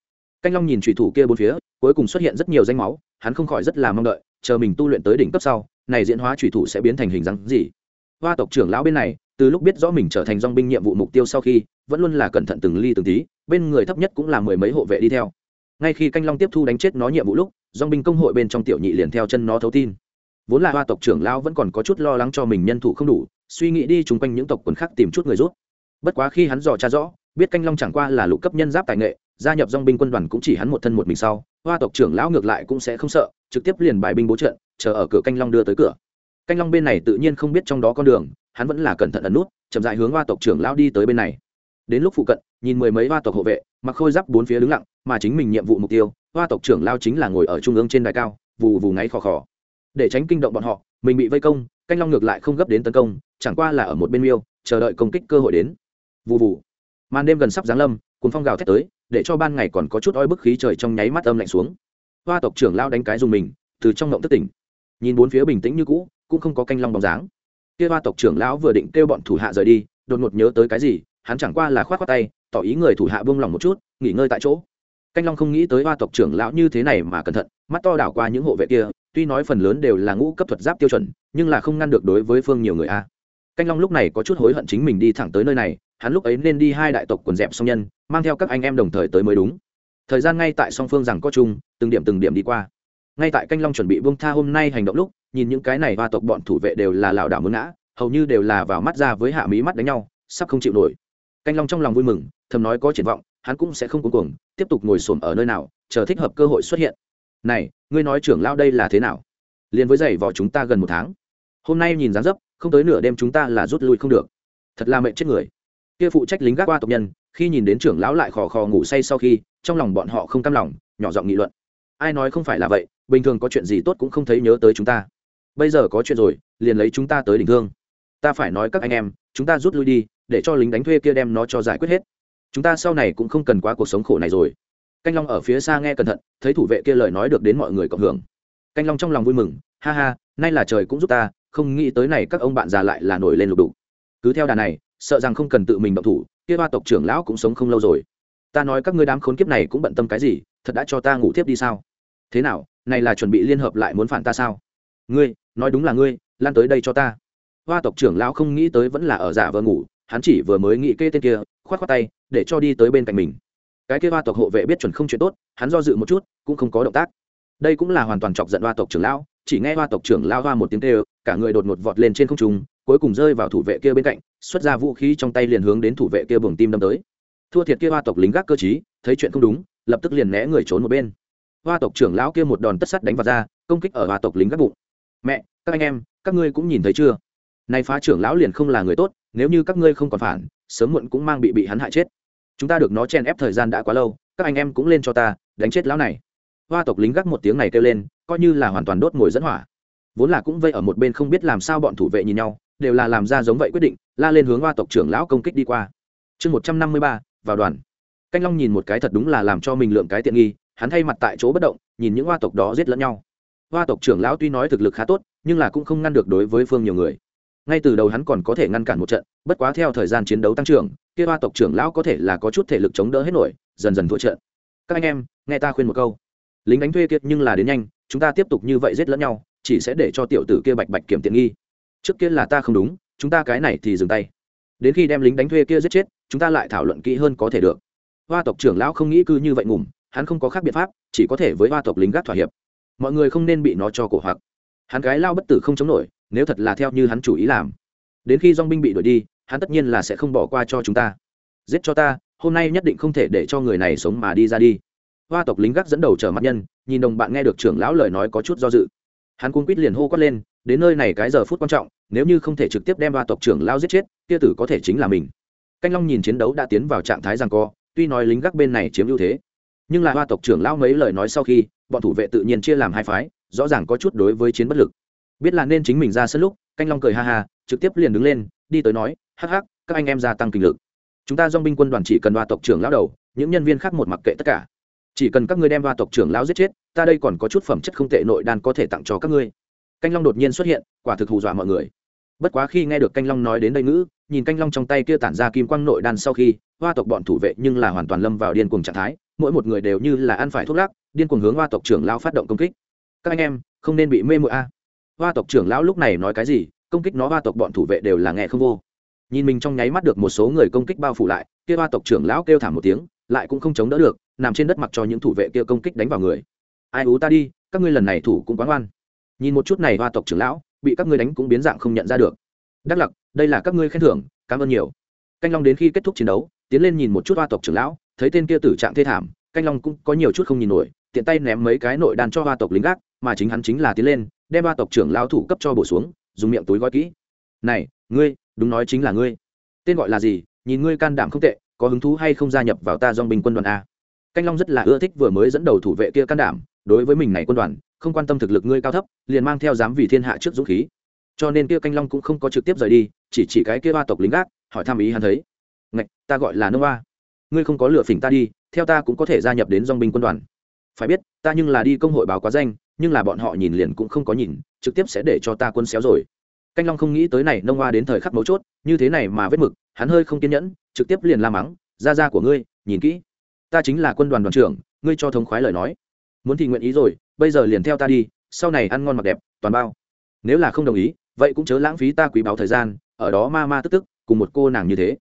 Canh long nhìn trùy thủ kia bốn phía, cuối cùng xuất hiện rất nhiều danh máu, hắn không khỏi rất là mong đợi, chờ mình tu luyện tới đỉnh cấp sau, này diễn hóa trùy thủ sẽ biến thành hình dáng gì? Hoa tộc trưởng lão bên này, từ lúc biết rõ mình trở thành dong binh nhiệm vụ mục tiêu sau khi, vẫn luôn là cẩn thận từng ly từng tí, bên người thấp nhất cũng là mười mấy hộ vệ đi theo. Ngay khi canh long tiếp thu đánh chết nó nhiệm vụ lúc dong binh công hội bên trong tiểu nhị liền theo chân nó thấu tin. Vốn là hoa tộc trưởng lão vẫn còn có chút lo lắng cho mình nhân thủ không đủ, suy nghĩ đi chung quanh những tộc quần khác tìm chút người rút bất quá khi hắn dò tra rõ, biết canh long chẳng qua là lục cấp nhân giáp tài nghệ, gia nhập dong binh quân đoàn cũng chỉ hắn một thân một mình sau, hoa tộc trưởng lão ngược lại cũng sẽ không sợ, trực tiếp liền bài binh bố trận, chờ ở cửa canh long đưa tới cửa. Canh long bên này tự nhiên không biết trong đó con đường, hắn vẫn là cẩn thận ẩn nút, chậm dại hướng hoa tộc trưởng lão đi tới bên này. Đến lúc phụ cận, nhìn mười mấy hoa tộc hộ vệ, mặc khôi giáp bốn phía đứng lặng, mà chính mình nhiệm vụ mục tiêu, hoa tộc trưởng lao chính là ngồi ở trung ương trên đài cao, vù vù ngáy khò khò. Để tránh kinh động bọn họ, mình bị vây công, canh long ngược lại không gấp đến tấn công, chẳng qua là ở một bên miêu, chờ đợi công kích cơ hội đến vù vù. Màn đêm gần sắp giáng lâm cuốn phong gào thét tới, để cho ban ngày còn có chút oi bức khí trời trong nháy mắt âm lạnh xuống. Hoa tộc trưởng lao đánh cái dùng mình, từ trong ngộng thất tỉnh. Nhìn bốn phía bình tĩnh như cũ, cũng không có canh long bóng dáng. Kia hoa tộc trưởng lão vừa định kêu bọn thủ hạ rời đi, đột ngột nhớ tới cái gì, hắn chẳng qua là khoát khoát tay, tỏ ý người thủ hạ buông lòng một chút, nghỉ ngơi tại chỗ. Canh long không nghĩ tới hoa tộc trưởng lão như thế này mà cẩn thận, mắt to đảo qua những hộ vệ kia, tuy nói phần lớn đều là ngũ cấp thuật giáp tiêu chuẩn, nhưng là không ngăn được đối với phương nhiều người a. Canh long lúc này có chút hối hận chính mình đi thẳng tới nơi này hắn lúc ấy nên đi hai đại tộc quần dẹp song nhân, mang theo các anh em đồng thời tới mới đúng. Thời gian ngay tại song phương rằng có chung, từng điểm từng điểm đi qua. Ngay tại canh long chuẩn bị buông tha hôm nay hành động lúc, nhìn những cái này hoa tộc bọn thủ vệ đều là lảo đảo mướn ngã, hầu như đều là vào mắt ra với hạ mí mắt đánh nhau, sắp không chịu nổi. Canh long trong lòng vui mừng, thầm nói có triển vọng, hắn cũng sẽ không cuống cuồng, tiếp tục ngồi xổm ở nơi nào, chờ thích hợp cơ hội xuất hiện. Này, ngươi nói trưởng lao đây là thế nào? Liền với giày vò chúng ta gần một tháng. Hôm nay nhìn dáng dấp, không tới nửa đêm chúng ta là rút lui không được. Thật là mệnh chết người kia phụ trách lính gác qua tộc nhân, khi nhìn đến trưởng lão lại khò khò ngủ say sau khi, trong lòng bọn họ không cam lòng, nhỏ giọng nghị luận. Ai nói không phải là vậy, bình thường có chuyện gì tốt cũng không thấy nhớ tới chúng ta. Bây giờ có chuyện rồi, liền lấy chúng ta tới đỉnh thương. Ta phải nói các anh em, chúng ta rút lui đi, để cho lính đánh thuê kia đem nó cho giải quyết hết. Chúng ta sau này cũng không cần quá cuộc sống khổ này rồi. Canh long ở phía xa nghe cẩn thận, thấy thủ vệ kia lời nói được đến mọi người cộng hưởng. Canh long trong lòng vui mừng, ha ha, nay là trời cũng giúp ta, không nghĩ tới này các ông bạn già lại là nổi lên lục đủ cứ theo đà này sợ rằng không cần tự mình động thủ, kia ba tộc trưởng lão cũng sống không lâu rồi. Ta nói các ngươi đám khốn kiếp này cũng bận tâm cái gì, thật đã cho ta ngủ tiếp đi sao? Thế nào, này là chuẩn bị liên hợp lại muốn phản ta sao? Ngươi, nói đúng là ngươi, lan tới đây cho ta. Hoa tộc trưởng lão không nghĩ tới vẫn là ở giả vờ ngủ, hắn chỉ vừa mới nghĩ kê tên kia, khoát khoát tay, để cho đi tới bên cạnh mình. Cái kia hoa tộc hộ vệ biết chuẩn không chuyện tốt, hắn do dự một chút, cũng không có động tác. Đây cũng là hoàn toàn chọc giận hoa tộc trưởng lão, chỉ nghe hoa tộc trưởng lao hoa một tiếng tê cả người đột ngột vọt lên trên không trung, cuối cùng rơi vào thủ vệ kia bên cạnh xuất ra vũ khí trong tay liền hướng đến thủ vệ kia buồng tim đâm tới. Thua thiệt kia hoa tộc lính gác cơ chí thấy chuyện không đúng, lập tức liền né người trốn một bên. Hoa tộc trưởng lão kia một đòn tất sắt đánh vào ra, công kích ở hoa tộc lính gác bụng. Mẹ, các anh em, các ngươi cũng nhìn thấy chưa? Nay phá trưởng lão liền không là người tốt, nếu như các ngươi không còn phản, sớm muộn cũng mang bị bị hắn hại chết. Chúng ta được nó chen ép thời gian đã quá lâu, các anh em cũng lên cho ta, đánh chết lão này. Hoa tộc lính gác một tiếng này kêu lên, coi như là hoàn toàn đốt ngồi dẫn hỏa. Vốn là cũng vây ở một bên không biết làm sao bọn thủ vệ nhìn nhau đều là làm ra giống vậy quyết định, la lên hướng hoa tộc trưởng lão công kích đi qua. Chương một trăm năm mươi ba, vào đoàn. Canh long nhìn một cái thật đúng là làm cho mình lượng cái tiện nghi, hắn thay mặt tại chỗ bất động, nhìn những hoa tộc đó giết lẫn nhau. Hoa tộc trưởng lão tuy nói thực lực khá tốt, nhưng là cũng không ngăn được đối với phương nhiều người. Ngay từ đầu hắn còn có thể ngăn cản một trận, bất quá theo thời gian chiến đấu tăng trưởng, kia hoa tộc trưởng lão có thể là có chút thể lực chống đỡ hết nổi, dần dần thua trận. Các anh em, nghe ta khuyên một câu. Lính đánh thuê kia nhưng là đến nhanh, chúng ta tiếp tục như vậy giết lẫn nhau, chỉ sẽ để cho tiểu tử kia bạch bạch kiểm tiện nghi trước kia là ta không đúng, chúng ta cái này thì dừng tay. Đến khi đem lính đánh thuê kia giết chết, chúng ta lại thảo luận kỹ hơn có thể được. Hoa tộc trưởng lão không nghĩ cư như vậy ngủm, hắn không có khác biện pháp, chỉ có thể với hoa tộc lính gác thỏa hiệp. Mọi người không nên bị nó cho cổ hoặc. Hắn gái lao bất tử không chống nổi, nếu thật là theo như hắn chủ ý làm. Đến khi dong binh bị đuổi đi, hắn tất nhiên là sẽ không bỏ qua cho chúng ta. Giết cho ta, hôm nay nhất định không thể để cho người này sống mà đi ra đi. Hoa tộc lính gác dẫn đầu chở mặt nhân, nhìn đồng bạn nghe được trưởng lão lời nói có chút do dự hắn cung quýt liền hô quát lên, đến nơi này cái giờ phút quan trọng, nếu như không thể trực tiếp đem ba tộc trưởng lao giết chết, kia tử có thể chính là mình. Canh long nhìn chiến đấu đã tiến vào trạng thái rằng co, tuy nói lính gác bên này chiếm ưu thế, nhưng là ba tộc trưởng lao mấy lời nói sau khi, bọn thủ vệ tự nhiên chia làm hai phái, rõ ràng có chút đối với chiến bất lực. Biết là nên chính mình ra sân lúc, canh long cười ha ha, trực tiếp liền đứng lên, đi tới nói, hắc hắc, các anh em gia tăng kinh lực. Chúng ta dong binh quân đoàn chỉ cần ba tộc trưởng lão đầu, những nhân viên khác một mặc kệ tất cả chỉ cần các ngươi đem hoa tộc trưởng lão giết chết, ta đây còn có chút phẩm chất không tệ nội đan có thể tặng cho các ngươi. Canh long đột nhiên xuất hiện, quả thực hù dọa mọi người. Bất quá khi nghe được canh long nói đến đây ngữ, nhìn canh long trong tay kia tản ra kim quang nội đan sau khi, hoa tộc bọn thủ vệ nhưng là hoàn toàn lâm vào điên cuồng trạng thái, mỗi một người đều như là ăn phải thuốc lắc, điên cuồng hướng hoa tộc trưởng lão phát động công kích. Các anh em, không nên bị mê mụi a. Hoa tộc trưởng lão lúc này nói cái gì, công kích nó hoa tộc bọn thủ vệ đều là nghe không vô. Nhìn mình trong nháy mắt được một số người công kích bao phủ lại, kia hoa tộc trưởng lão kêu thảm một tiếng lại cũng không chống đỡ được, nằm trên đất mặc cho những thủ vệ kia công kích đánh vào người. Ai ú ta đi, các ngươi lần này thủ cũng quá ngoan. Nhìn một chút này hoa tộc trưởng lão, bị các ngươi đánh cũng biến dạng không nhận ra được. Đắc lặc, đây là các ngươi khen thưởng, cảm ơn nhiều. Canh long đến khi kết thúc chiến đấu, tiến lên nhìn một chút hoa tộc trưởng lão, thấy tên kia tử trạng thê thảm, canh long cũng có nhiều chút không nhìn nổi, tiện tay ném mấy cái nội đàn cho hoa tộc lính gác, mà chính hắn chính là tiến lên, đem hoa tộc trưởng lão thủ cấp cho bổ xuống, dùng miệng túi gói kỹ. Này, ngươi, đúng nói chính là ngươi. Tên gọi là gì, nhìn ngươi can đảm không tệ có hứng thú hay không gia nhập vào ta dong binh quân đoàn a? Canh long rất là ưa thích vừa mới dẫn đầu thủ vệ kia can đảm, đối với mình này quân đoàn, không quan tâm thực lực ngươi cao thấp, liền mang theo dám vì thiên hạ trước dũng khí. Cho nên kia canh long cũng không có trực tiếp rời đi, chỉ chỉ cái kia ba tộc lính gác, hỏi thăm ý hắn thấy. Ngạch, ta gọi là nông hoa. Ngươi không có lựa phỉnh ta đi, theo ta cũng có thể gia nhập đến dong binh quân đoàn. Phải biết, ta nhưng là đi công hội báo quá danh, nhưng là bọn họ nhìn liền cũng không có nhìn, trực tiếp sẽ để cho ta quân xéo rồi canh long không nghĩ tới này, nông hoa đến thời khắc mấu chốt, như thế này mà vết mực, hắn hơi không kiên nhẫn, trực tiếp liền la mắng ra ra của ngươi, nhìn kỹ, ta chính là quân đoàn đoàn trưởng, ngươi cho thống khoái lời nói. Muốn thì nguyện ý rồi, bây giờ liền theo ta đi, sau này ăn ngon mặc đẹp, toàn bao. Nếu là không đồng ý, vậy cũng chớ lãng phí ta quý báo thời gian, ở đó ma ma tức tức, cùng một cô nàng như thế.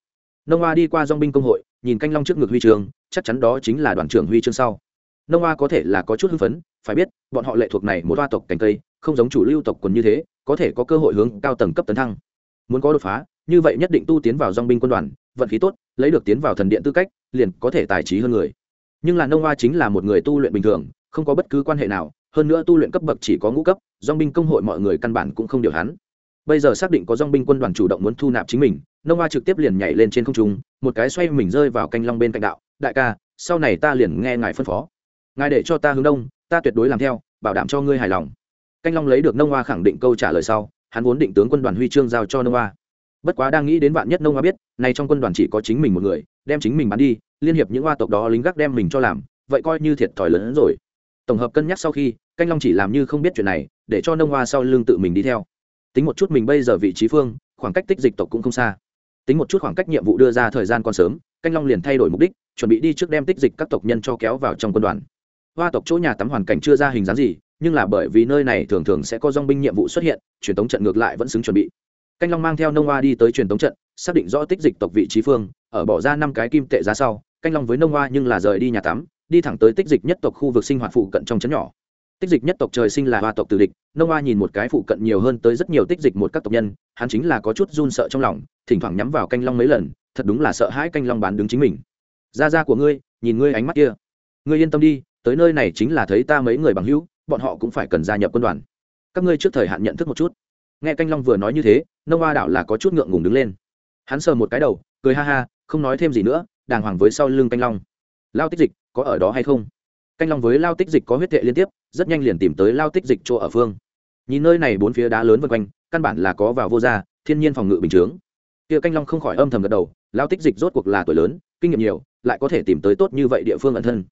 Nông hoa đi qua dong binh công hội, nhìn canh long trước ngực huy trường, chắc chắn đó chính là đoàn trưởng huy chương sau. Nông hoa có thể là có chút hưng phấn, phải biết, bọn họ lệ thuộc này một hoa tộc cành cây không giống chủ lưu tộc quần như thế, có thể có cơ hội hướng cao tầng cấp tấn thăng. Muốn có đột phá, như vậy nhất định tu tiến vào dong binh quân đoàn, vận khí tốt, lấy được tiến vào thần điện tư cách, liền có thể tài trí hơn người. Nhưng là nông hoa chính là một người tu luyện bình thường, không có bất cứ quan hệ nào, hơn nữa tu luyện cấp bậc chỉ có ngũ cấp dong binh công hội mọi người căn bản cũng không điều hắn. Bây giờ xác định có dong binh quân đoàn chủ động muốn thu nạp chính mình, nông hoa trực tiếp liền nhảy lên trên không trung, một cái xoay mình rơi vào canh long bên cạnh đạo, đại ca, sau này ta liền nghe ngài phân phó. Ngài để cho ta hướng đông, ta tuyệt đối làm theo, bảo đảm cho ngươi hài lòng canh long lấy được nông hoa khẳng định câu trả lời sau, hắn vốn định tướng quân đoàn huy chương giao cho nông hoa. Bất quá đang nghĩ đến vạn nhất nông hoa biết, nay trong quân đoàn chỉ có chính mình một người, đem chính mình bắn đi, liên hiệp những hoa tộc đó lính gác đem mình cho làm, vậy coi như thiệt thòi lớn hơn rồi. Tổng hợp cân nhắc sau khi, canh long chỉ làm như không biết chuyện này, để cho nông hoa sau lưng tự mình đi theo. Tính một chút mình bây giờ vị trí phương, khoảng cách tích dịch tộc cũng không xa. Tính một chút khoảng cách nhiệm vụ đưa ra thời gian còn sớm, canh long liền thay đổi mục đích, chuẩn bị đi trước đem tích dịch các tộc nhân cho kéo vào trong quân đoàn hoa tộc chỗ nhà tắm hoàn cảnh chưa ra hình dáng gì, nhưng là bởi vì nơi này thường thường sẽ có dong binh nhiệm vụ xuất hiện, truyền tống trận ngược lại vẫn xứng chuẩn bị. Canh long mang theo nông hoa đi tới truyền tống trận, xác định rõ tích dịch tộc vị trí phương, ở bỏ ra năm cái kim tệ giá sau, canh long với nông hoa nhưng là rời đi nhà tắm, đi thẳng tới tích dịch nhất tộc khu vực sinh hoạt phụ cận trong trấn nhỏ. Tích dịch nhất tộc trời sinh là hoa tộc tử địch, nông hoa nhìn một cái phụ cận nhiều hơn tới rất nhiều tích dịch một các tộc nhân, hắn chính là có chút run sợ trong lòng, thỉnh thoảng nhắm vào canh long mấy lần, thật đúng là sợ hãi canh long bán đứng chính mình. Ra ra của ngươi, nhìn ngươi ánh mắt kia. Ngươi yên tâm đi tới nơi này chính là thấy ta mấy người bằng hữu, bọn họ cũng phải cần gia nhập quân đoàn. Các ngươi trước thời hạn nhận thức một chút. Nghe canh long vừa nói như thế, nông hoa đảo là có chút ngượng ngùng đứng lên. Hắn sờ một cái đầu, cười ha ha, không nói thêm gì nữa, đàng hoàng với sau lưng canh long. Lao tích dịch, có ở đó hay không? Canh long với lao tích dịch có huyết tệ liên tiếp, rất nhanh liền tìm tới lao tích dịch chỗ ở phương. Nhìn nơi này bốn phía đá lớn vân quanh, căn bản là có vào vô gia, thiên nhiên phòng ngự bình chướng. Kia canh long không khỏi âm thầm gật đầu, lao tích dịch rốt cuộc là tuổi lớn, kinh nghiệm nhiều, lại có thể tìm tới tốt như vậy địa phương ẩn thân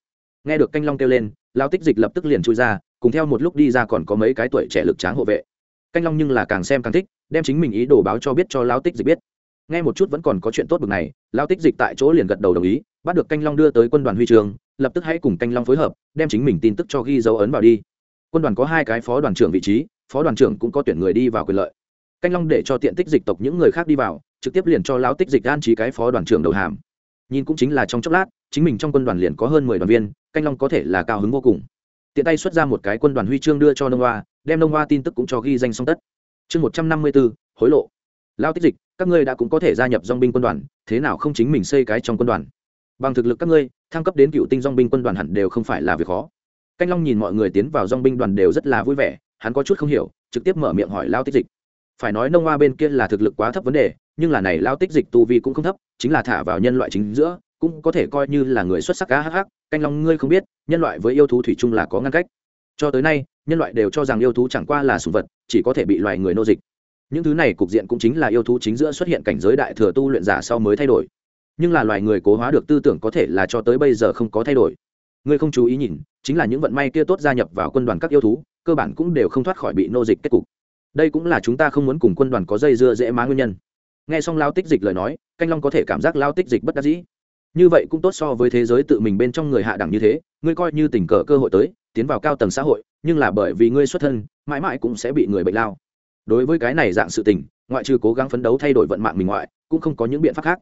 nghe được canh long kêu lên, lao tích dịch lập tức liền chui ra, cùng theo một lúc đi ra còn có mấy cái tuổi trẻ lực tráng hộ vệ. Canh long nhưng là càng xem càng thích, đem chính mình ý đồ báo cho biết cho lao tích dịch biết. Nghe một chút vẫn còn có chuyện tốt bực này, lao tích dịch tại chỗ liền gật đầu đồng ý, bắt được canh long đưa tới quân đoàn huy trường, lập tức hãy cùng canh long phối hợp, đem chính mình tin tức cho ghi dấu ấn vào đi. Quân đoàn có hai cái phó đoàn trưởng vị trí, phó đoàn trưởng cũng có tuyển người đi vào quyền lợi. Canh long để cho tiện tích dịch tộc những người khác đi vào, trực tiếp liền cho lao tích dịch an trí cái phó đoàn trưởng đầu hàm. Nhìn cũng chính là trong chốc lát, chính mình trong quân đoàn liền có hơn mười đoàn viên canh long có thể là cao hứng vô cùng. Tiện tay xuất ra một cái quân đoàn huy chương đưa cho nông hoa, đem nông hoa tin tức cũng cho ghi danh song tất. Chương một trăm năm mươi bốn hối lộ. Lao tích dịch, các ngươi đã cũng có thể gia nhập dong binh quân đoàn, thế nào không chính mình xây cái trong quân đoàn? Bằng thực lực các ngươi, thăng cấp đến cựu tinh dong binh quân đoàn hẳn đều không phải là việc khó. Canh long nhìn mọi người tiến vào dong binh đoàn đều rất là vui vẻ, hắn có chút không hiểu, trực tiếp mở miệng hỏi lao tích dịch. Phải nói nông hoa bên kia là thực lực quá thấp vấn đề, nhưng là này lao tích dịch tu vi cũng không thấp, chính là thả vào nhân loại chính giữa cũng có thể coi như là người xuất sắc cá hắc hắc, canh long ngươi không biết, nhân loại với yêu thú thủy chung là có ngăn cách. Cho tới nay, nhân loại đều cho rằng yêu thú chẳng qua là sùng vật, chỉ có thể bị loài người nô dịch. Những thứ này cục diện cũng chính là yêu thú chính giữa xuất hiện cảnh giới đại thừa tu luyện giả sau mới thay đổi. Nhưng là loài người cố hóa được tư tưởng có thể là cho tới bây giờ không có thay đổi. Ngươi không chú ý nhìn, chính là những vận may kia tốt gia nhập vào quân đoàn các yêu thú, cơ bản cũng đều không thoát khỏi bị nô dịch kết cục. Đây cũng là chúng ta không muốn cùng quân đoàn có dây dưa dễ má nguyên nhân. Nghe xong lao tích dịch lời nói, canh long có thể cảm giác lao tích dịch bất đắc dĩ như vậy cũng tốt so với thế giới tự mình bên trong người hạ đẳng như thế, ngươi coi như tình cờ cơ hội tới, tiến vào cao tầng xã hội, nhưng là bởi vì ngươi xuất thân, mãi mãi cũng sẽ bị người bệnh lao. Đối với cái này dạng sự tình, ngoại trừ cố gắng phấn đấu thay đổi vận mạng mình ngoại, cũng không có những biện pháp khác.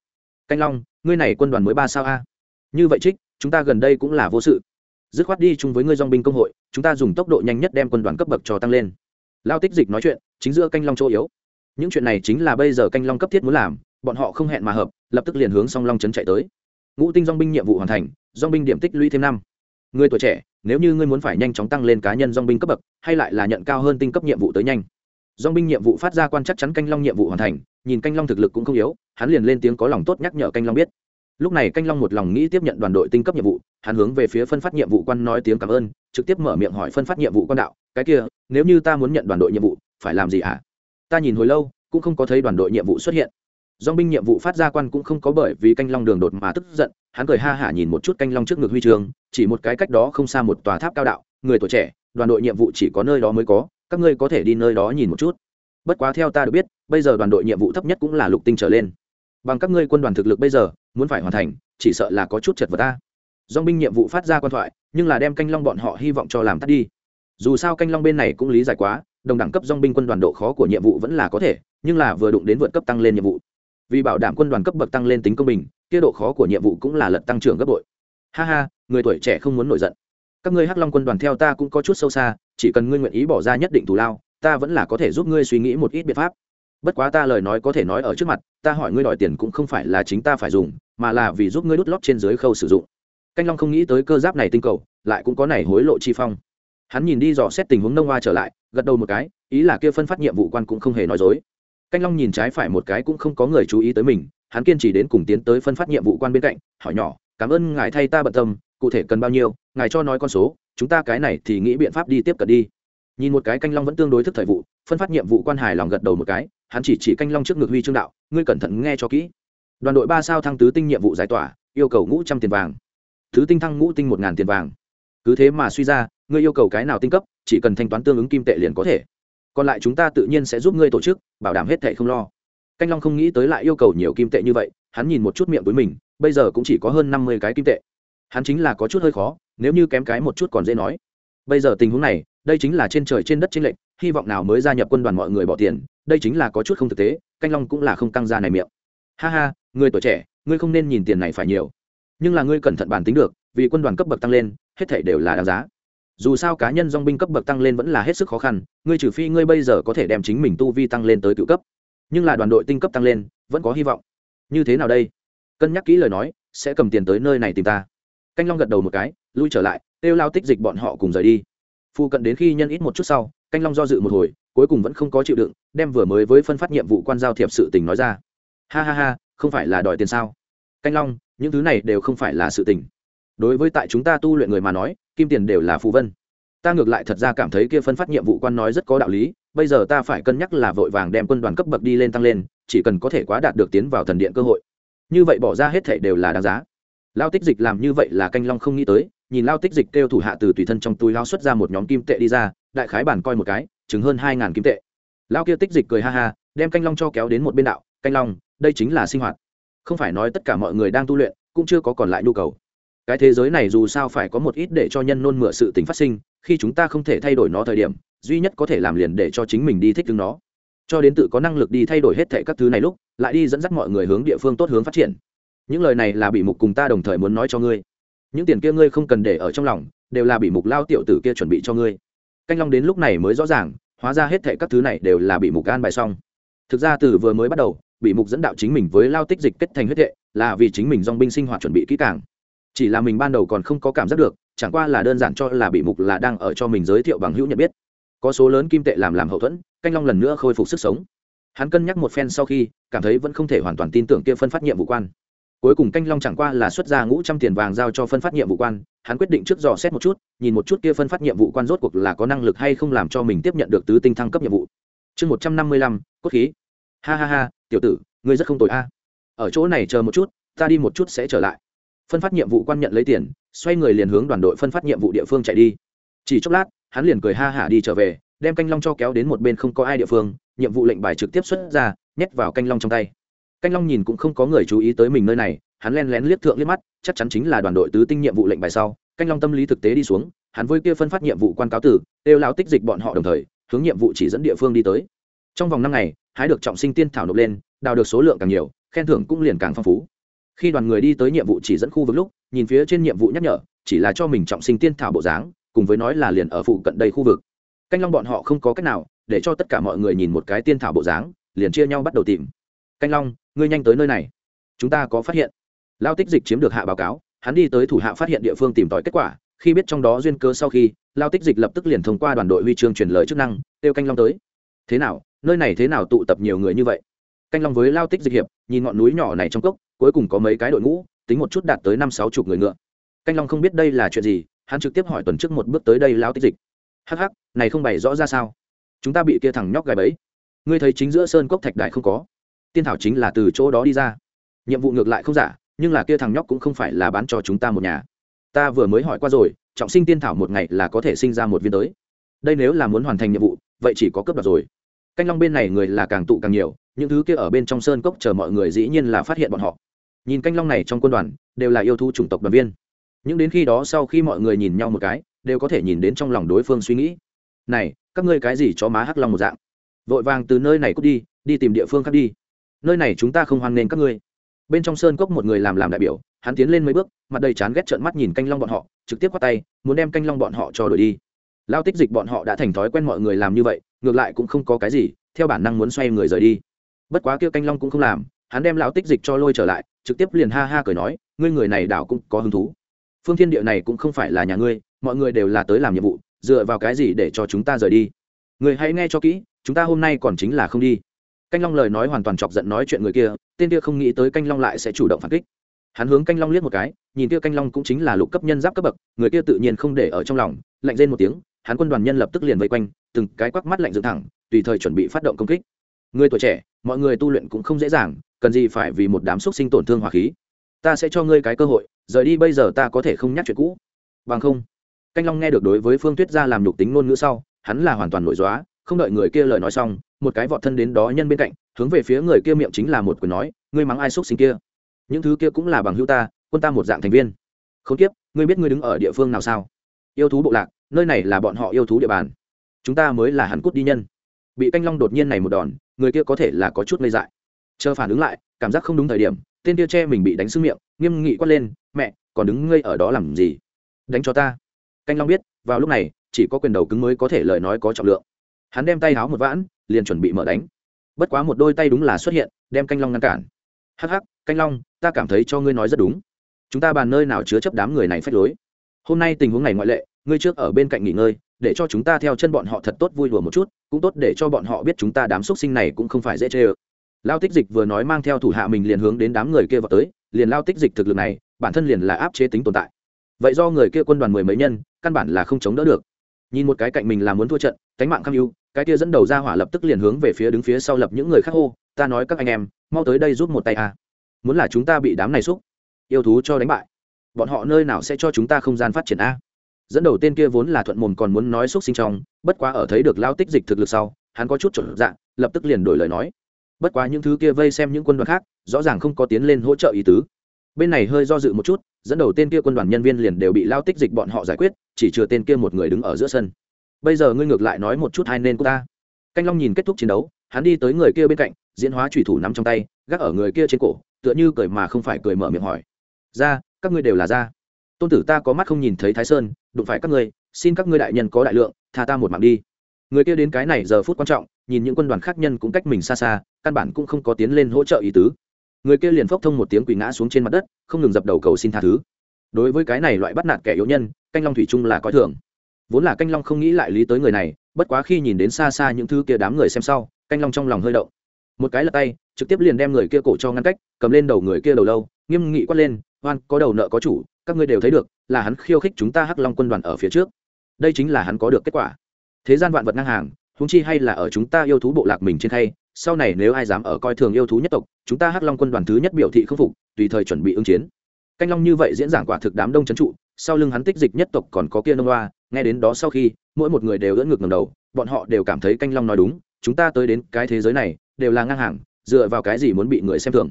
Canh long, ngươi này quân đoàn mới ba sao a? Như vậy trích, chúng ta gần đây cũng là vô sự. Dứt khoát đi chung với ngươi dong binh công hội, chúng ta dùng tốc độ nhanh nhất đem quân đoàn cấp bậc cho tăng lên. Lao tích dịch nói chuyện, chính giữa canh long chỗ yếu. Những chuyện này chính là bây giờ canh long cấp thiết muốn làm, bọn họ không hẹn mà hợp, lập tức liền hướng song long trấn chạy tới ngũ tinh dong binh nhiệm vụ hoàn thành dong binh điểm tích lũy thêm năm. Người tuổi trẻ, nếu như ngươi muốn phải nhanh chóng tăng lên cá nhân dong binh cấp bậc, hay lại là nhận cao hơn tinh cấp nhiệm vụ tới nhanh. Dong binh nhiệm vụ phát ra quan chắc chắn canh long nhiệm vụ hoàn thành, nhìn canh long thực lực cũng không yếu, hắn liền lên tiếng có lòng tốt nhắc nhở canh long biết. Lúc này canh long một lòng nghĩ tiếp nhận đoàn đội tinh cấp nhiệm vụ, hắn hướng về phía phân phát nhiệm vụ quan nói tiếng cảm ơn, trực tiếp mở miệng hỏi phân phát nhiệm vụ quan đạo, cái kia, nếu như ta muốn nhận đoàn đội nhiệm vụ, phải làm gì ạ à? ta nhìn hồi lâu, cũng không có thấy đoàn đội nhiệm vụ xuất hiện dong binh nhiệm vụ phát ra quan cũng không có bởi vì canh long đường đột mà tức giận, hắn cười ha hả nhìn một chút canh long trước ngực huy trường, chỉ một cái cách đó không xa một tòa tháp cao đạo, người tuổi trẻ, đoàn đội nhiệm vụ chỉ có nơi đó mới có, các ngươi có thể đi nơi đó nhìn một chút. Bất quá theo ta được biết, bây giờ đoàn đội nhiệm vụ thấp nhất cũng là lục tinh trở lên. Bằng các ngươi quân đoàn thực lực bây giờ, muốn phải hoàn thành, chỉ sợ là có chút chật vật ta. Dong binh nhiệm vụ phát ra quan thoại, nhưng là đem canh long bọn họ hy vọng cho làm tắt đi. Dù sao canh long bên này cũng lý giải quá, đồng đẳng cấp dong binh quân đoàn độ khó của nhiệm vụ vẫn là có thể, nhưng là vừa đụng đến vượt cấp tăng lên nhiệm vụ vì bảo đảm quân đoàn cấp bậc tăng lên tính công bình tiết độ khó của nhiệm vụ cũng là lật tăng trưởng gấp bội. Ha ha, người tuổi trẻ không muốn nổi giận. Các ngươi hắc long quân đoàn theo ta cũng có chút sâu xa, chỉ cần ngươi nguyện ý bỏ ra nhất định thù lao, ta vẫn là có thể giúp ngươi suy nghĩ một ít biện pháp. Bất quá ta lời nói có thể nói ở trước mặt, ta hỏi ngươi đòi tiền cũng không phải là chính ta phải dùng, mà là vì giúp ngươi đút lót trên dưới khâu sử dụng. Canh long không nghĩ tới cơ giáp này tinh cầu, lại cũng có này hối lộ chi phong. Hắn nhìn đi dò xét tình huống nông hoa trở lại, gật đầu một cái, ý là kia phân phát nhiệm vụ quan cũng không hề nói dối canh long nhìn trái phải một cái cũng không có người chú ý tới mình, hắn kiên trì đến cùng tiến tới phân phát nhiệm vụ quan bên cạnh, hỏi nhỏ, cảm ơn ngài thay ta bận tâm, cụ thể cần bao nhiêu, ngài cho nói con số, chúng ta cái này thì nghĩ biện pháp đi tiếp cận đi. Nhìn một cái canh long vẫn tương đối thức thời vụ, phân phát nhiệm vụ quan hài lòng gật đầu một cái, hắn chỉ chỉ canh long trước ngực huy trương đạo, ngươi cẩn thận nghe cho kỹ. Đoàn đội ba sao thăng tứ tinh nhiệm vụ giải tỏa, yêu cầu ngũ trăm tiền vàng. Thứ tinh thăng ngũ tinh một ngàn tiền vàng. Cứ thế mà suy ra, ngươi yêu cầu cái nào tinh cấp, chỉ cần thanh toán tương ứng kim tệ liền có thể còn lại chúng ta tự nhiên sẽ giúp ngươi tổ chức, bảo đảm hết thệ không lo. Canh long không nghĩ tới lại yêu cầu nhiều kim tệ như vậy, hắn nhìn một chút miệng với mình, bây giờ cũng chỉ có hơn năm mươi cái kim tệ. Hắn chính là có chút hơi khó, nếu như kém cái một chút còn dễ nói. Bây giờ tình huống này, đây chính là trên trời trên đất trên lệnh hy vọng nào mới gia nhập quân đoàn mọi người bỏ tiền, đây chính là có chút không thực tế, canh long cũng là không căng ra này miệng. Ha ha, người tuổi trẻ, ngươi không nên nhìn tiền này phải nhiều. Nhưng là ngươi cẩn thận bản tính được, vì quân đoàn cấp bậc tăng lên, hết thể đều là đáng giá dù sao cá nhân dong binh cấp bậc tăng lên vẫn là hết sức khó khăn, ngươi trừ phi ngươi bây giờ có thể đem chính mình tu vi tăng lên tới cựu cấp. Nhưng là đoàn đội tinh cấp tăng lên, vẫn có hy vọng. Như thế nào đây? Cân nhắc kỹ lời nói, sẽ cầm tiền tới nơi này tìm ta. Canh long gật đầu một cái, lui trở lại, kêu lao tích dịch bọn họ cùng rời đi. Phụ cận đến khi nhân ít một chút sau, canh long do dự một hồi, cuối cùng vẫn không có chịu đựng, đem vừa mới với phân phát nhiệm vụ quan giao thiệp sự tình nói ra. Ha ha ha, không phải là đòi tiền sao? Canh long, những thứ này đều không phải là sự tình. Đối với tại chúng ta tu luyện người mà nói kim tiền đều là phù vân. Ta ngược lại thật ra cảm thấy kia phân phát nhiệm vụ quan nói rất có đạo lý, bây giờ ta phải cân nhắc là vội vàng đem quân đoàn cấp bậc đi lên tăng lên, chỉ cần có thể quá đạt được tiến vào thần điện cơ hội. Như vậy bỏ ra hết thể đều là đáng giá. Lao tích dịch làm như vậy là canh long không nghĩ tới, nhìn lao tích dịch kêu thủ hạ từ tùy thân trong túi lao xuất ra một nhóm kim tệ đi ra, đại khái bản coi một cái chứng hơn hai ngàn kim tệ. Lao kia tích dịch cười ha ha, đem canh long cho kéo đến một bên đạo, canh long, đây chính là sinh hoạt. Không phải nói tất cả mọi người đang tu luyện, cũng chưa có còn lại nhu cầu cái thế giới này dù sao phải có một ít để cho nhân nôn mửa sự tình phát sinh, khi chúng ta không thể thay đổi nó thời điểm, duy nhất có thể làm liền để cho chính mình đi thích ứng nó. Cho đến tự có năng lực đi thay đổi hết thệ các thứ này lúc, lại đi dẫn dắt mọi người hướng địa phương tốt hướng phát triển. Những lời này là bị mục cùng ta đồng thời muốn nói cho ngươi. Những tiền kia ngươi không cần để ở trong lòng, đều là bị mục lao tiểu tử kia chuẩn bị cho ngươi. Canh long đến lúc này mới rõ ràng, hóa ra hết thệ các thứ này đều là bị mục an bài xong. Thực ra từ vừa mới bắt đầu bị mục dẫn đạo chính mình với lao tích dịch kết thành huyết thệ là vì chính mình dong binh sinh hoạt chuẩn bị kỹ càng chỉ là mình ban đầu còn không có cảm giác được, chẳng qua là đơn giản cho là bị mục là đang ở cho mình giới thiệu bằng hữu nhận biết. Có số lớn kim tệ làm làm hậu thuẫn, canh long lần nữa khôi phục sức sống. Hắn cân nhắc một phen sau khi, cảm thấy vẫn không thể hoàn toàn tin tưởng kia phân phát nhiệm vụ quan. Cuối cùng canh long chẳng qua là xuất ra ngũ trăm tiền vàng giao cho phân phát nhiệm vụ quan, hắn quyết định trước dò xét một chút, nhìn một chút kia phân phát nhiệm vụ quan rốt cuộc là có năng lực hay không làm cho mình tiếp nhận được tứ tinh thăng cấp nhiệm vụ. Chương một trăm năm mươi lăm, cốt khí. Ha ha ha, tiểu tử, ngươi rất không tội a. Ở chỗ này chờ một chút, ta đi một chút sẽ trở lại phân phát nhiệm vụ quan nhận lấy tiền, xoay người liền hướng đoàn đội phân phát nhiệm vụ địa phương chạy đi. Chỉ chốc lát, hắn liền cười ha hả đi trở về, đem canh long cho kéo đến một bên không có ai địa phương, nhiệm vụ lệnh bài trực tiếp xuất ra, nhét vào canh long trong tay. Canh long nhìn cũng không có người chú ý tới mình nơi này, hắn len lén liếc thượng liếc mắt, chắc chắn chính là đoàn đội tứ tinh nhiệm vụ lệnh bài sau. Canh long tâm lý thực tế đi xuống, hắn với kia phân phát nhiệm vụ quan cáo tử đều lao tích dịch bọn họ đồng thời, hướng nhiệm vụ chỉ dẫn địa phương đi tới. Trong vòng năm ngày, hái được trọng sinh tiên thảo nộp lên, đào được số lượng càng nhiều, khen thưởng cũng liền càng phong phú khi đoàn người đi tới nhiệm vụ chỉ dẫn khu vực lúc, nhìn phía trên nhiệm vụ nhắc nhở, chỉ là cho mình trọng sinh tiên thảo bộ dáng, cùng với nói là liền ở phụ cận đây khu vực. Canh long bọn họ không có cách nào, để cho tất cả mọi người nhìn một cái tiên thảo bộ dáng, liền chia nhau bắt đầu tìm. Canh long, ngươi nhanh tới nơi này. Chúng ta có phát hiện. Lao tích dịch chiếm được hạ báo cáo, hắn đi tới thủ hạ phát hiện địa phương tìm tòi kết quả, khi biết trong đó duyên cơ sau khi, lao tích dịch lập tức liền thông qua đoàn đội huy chương truyền lời chức năng, kêu canh long tới. Thế nào? Nơi này thế nào tụ tập nhiều người như vậy? Canh long với lao tích dịch hiệp, nhìn ngọn núi nhỏ này trong cốc cuối cùng có mấy cái đội ngũ, tính một chút đạt tới năm sáu chục người ngựa. Canh long không biết đây là chuyện gì, hắn trực tiếp hỏi tuần trước một bước tới đây lao tích dịch. Hắc hắc, này không bày rõ ra sao? Chúng ta bị kia thằng nhóc gài bẫy. Ngươi thấy chính giữa sơn cốc thạch đại không có? Tiên thảo chính là từ chỗ đó đi ra. Nhiệm vụ ngược lại không giả, nhưng là kia thằng nhóc cũng không phải là bán cho chúng ta một nhà. Ta vừa mới hỏi qua rồi, trọng sinh tiên thảo một ngày là có thể sinh ra một viên tới. Đây nếu là muốn hoàn thành nhiệm vụ, vậy chỉ có cấp đoạt rồi. Canh long bên này người là càng tụ càng nhiều, những thứ kia ở bên trong sơn cốc chờ mọi người dĩ nhiên là phát hiện bọn họ nhìn canh long này trong quân đoàn, đều là yêu thu chủng tộc đoàn viên. Những đến khi đó sau khi mọi người nhìn nhau một cái, đều có thể nhìn đến trong lòng đối phương suy nghĩ. Này, các ngươi cái gì cho má hắc long một dạng? Vội vàng từ nơi này cút đi đi tìm địa phương khác đi. Nơi này chúng ta không hoan nghênh các ngươi. Bên trong sơn cốc một người làm làm đại biểu, hắn tiến lên mấy bước, mặt đầy chán ghét trợn mắt nhìn canh long bọn họ, trực tiếp qua tay, muốn đem canh long bọn họ cho đổi đi. Lao tích dịch bọn họ đã thành thói quen mọi người làm như vậy, ngược lại cũng không có cái gì, theo bản năng muốn xoay người rời đi. Bất quá kia canh long cũng không làm hắn đem lão tích dịch cho lôi trở lại, trực tiếp liền ha ha cười nói, ngươi người này đảo cũng có hứng thú. Phương thiên địa này cũng không phải là nhà ngươi, mọi người đều là tới làm nhiệm vụ, dựa vào cái gì để cho chúng ta rời đi? Người hãy nghe cho kỹ, chúng ta hôm nay còn chính là không đi. Canh long lời nói hoàn toàn chọc giận nói chuyện người kia, tên kia không nghĩ tới canh long lại sẽ chủ động phản kích. Hắn hướng canh long liếc một cái, nhìn kia canh long cũng chính là lục cấp nhân giáp cấp bậc, người kia tự nhiên không để ở trong lòng, lạnh rên một tiếng, hắn quân đoàn nhân lập tức liền vây quanh, từng cái quắc mắt lạnh dựng thẳng, tùy thời chuẩn bị phát động công kích. Người tuổi trẻ, mọi người tu luyện cũng không dễ dàng cần gì phải vì một đám xúc sinh tổn thương hỏa khí? Ta sẽ cho ngươi cái cơ hội, rời đi bây giờ ta có thể không nhắc chuyện cũ. Bằng không, canh long nghe được đối với phương tuyết gia làm nhục tính ngôn ngữ sau, hắn là hoàn toàn nội dóa, không đợi người kia lời nói xong, một cái vọt thân đến đó nhân bên cạnh, hướng về phía người kia miệng chính là một quyền nói, ngươi mắng ai xúc sinh kia? Những thứ kia cũng là bằng hữu ta, quân ta một dạng thành viên. Không tiếp ngươi biết ngươi đứng ở địa phương nào sao? Yêu thú bộ lạc, nơi này là bọn họ yêu thú địa bàn. Chúng ta mới là hắn cút đi nhân. Bị canh long đột nhiên này một đòn, người kia có thể là có chút ngây dại chờ phản ứng lại, cảm giác không đúng thời điểm, tên kia tre mình bị đánh sưng miệng, nghiêm nghị quát lên, mẹ, còn đứng ngây ở đó làm gì? Đánh cho ta. Canh long biết, vào lúc này, chỉ có quyền đầu cứng mới có thể lời nói có trọng lượng. Hắn đem tay háo một vãn, liền chuẩn bị mở đánh. Bất quá một đôi tay đúng là xuất hiện, đem canh long ngăn cản. Hắc hắc, canh long, ta cảm thấy cho ngươi nói rất đúng. Chúng ta bàn nơi nào chứa chấp đám người này phách lối. Hôm nay tình huống này ngoại lệ, ngươi trước ở bên cạnh nghỉ ngơi, để cho chúng ta theo chân bọn họ thật tốt vui đùa một chút, cũng tốt để cho bọn họ biết chúng ta đám x sinh này cũng không phải dễ chê ơ lao tích dịch vừa nói mang theo thủ hạ mình liền hướng đến đám người kia vào tới, liền lao tích dịch thực lực này, bản thân liền là áp chế tính tồn tại. Vậy do người kia quân đoàn mười mấy nhân, căn bản là không chống đỡ được. Nhìn một cái cạnh mình là muốn thua trận, cánh mạng kham ưu, cái kia dẫn đầu ra hỏa lập tức liền hướng về phía đứng phía sau lập những người khác hô, ta nói các anh em, mau tới đây giúp một tay à. muốn là chúng ta bị đám này xúc, yêu thú cho đánh bại, bọn họ nơi nào sẽ cho chúng ta không gian phát triển a? Dẫn đầu tên kia vốn là thuận mồm còn muốn nói xúc sinh trong, bất quá ở thấy được lao tích dịch thực lực sau, hắn có chút chuẩn dạng lập tức liền đổi lời nói bất quá những thứ kia vây xem những quân đoàn khác, rõ ràng không có tiến lên hỗ trợ ý tứ. Bên này hơi do dự một chút, dẫn đầu tên kia quân đoàn nhân viên liền đều bị lao tích dịch bọn họ giải quyết, chỉ chừa tên kia một người đứng ở giữa sân. Bây giờ ngươi ngược lại nói một chút hai nên của ta. Canh long nhìn kết thúc chiến đấu, hắn đi tới người kia bên cạnh, diễn hóa thủy thủ nắm trong tay, gác ở người kia trên cổ, tựa như cười mà không phải cười mở miệng hỏi. Ra, các ngươi đều là ra. Tôn tử ta có mắt không nhìn thấy thái sơn, đụng phải các ngươi, xin các ngươi đại nhân có đại lượng, tha ta một mạng đi. Người kia đến cái này giờ phút quan trọng nhìn những quân đoàn khác nhân cũng cách mình xa xa, căn bản cũng không có tiến lên hỗ trợ ý tứ. Người kia liền phốc thông một tiếng quỳ ngã xuống trên mặt đất, không ngừng dập đầu cầu xin tha thứ. Đối với cái này loại bắt nạt kẻ yếu nhân, canh long thủy chung là coi thường. Vốn là canh long không nghĩ lại lý tới người này, bất quá khi nhìn đến xa xa những thứ kia đám người xem sau, canh long trong lòng hơi động. Một cái là tay, trực tiếp liền đem người kia cổ cho ngăn cách, cầm lên đầu người kia đầu lâu, nghiêm nghị quát lên, oan, có đầu nợ có chủ, các ngươi đều thấy được, là hắn khiêu khích chúng ta hắc long quân đoàn ở phía trước. Đây chính là hắn có được kết quả. Thế gian vạn vật ngang hàng húng chi hay là ở chúng ta yêu thú bộ lạc mình trên thay sau này nếu ai dám ở coi thường yêu thú nhất tộc, chúng ta hắc long quân đoàn thứ nhất biểu thị không phục, tùy thời chuẩn bị ứng chiến. Canh long như vậy diễn giảng quả thực đám đông c trụ, sau lưng hắn tích dịch nhất tộc còn có kia nông loa nghe đến đó sau khi, mỗi một người đều ưỡn ngược ngầm đầu, bọn họ đều cảm thấy canh long nói đúng, chúng ta tới đến cái thế giới này, đều là ngang hàng, dựa vào cái gì muốn bị người xem thường.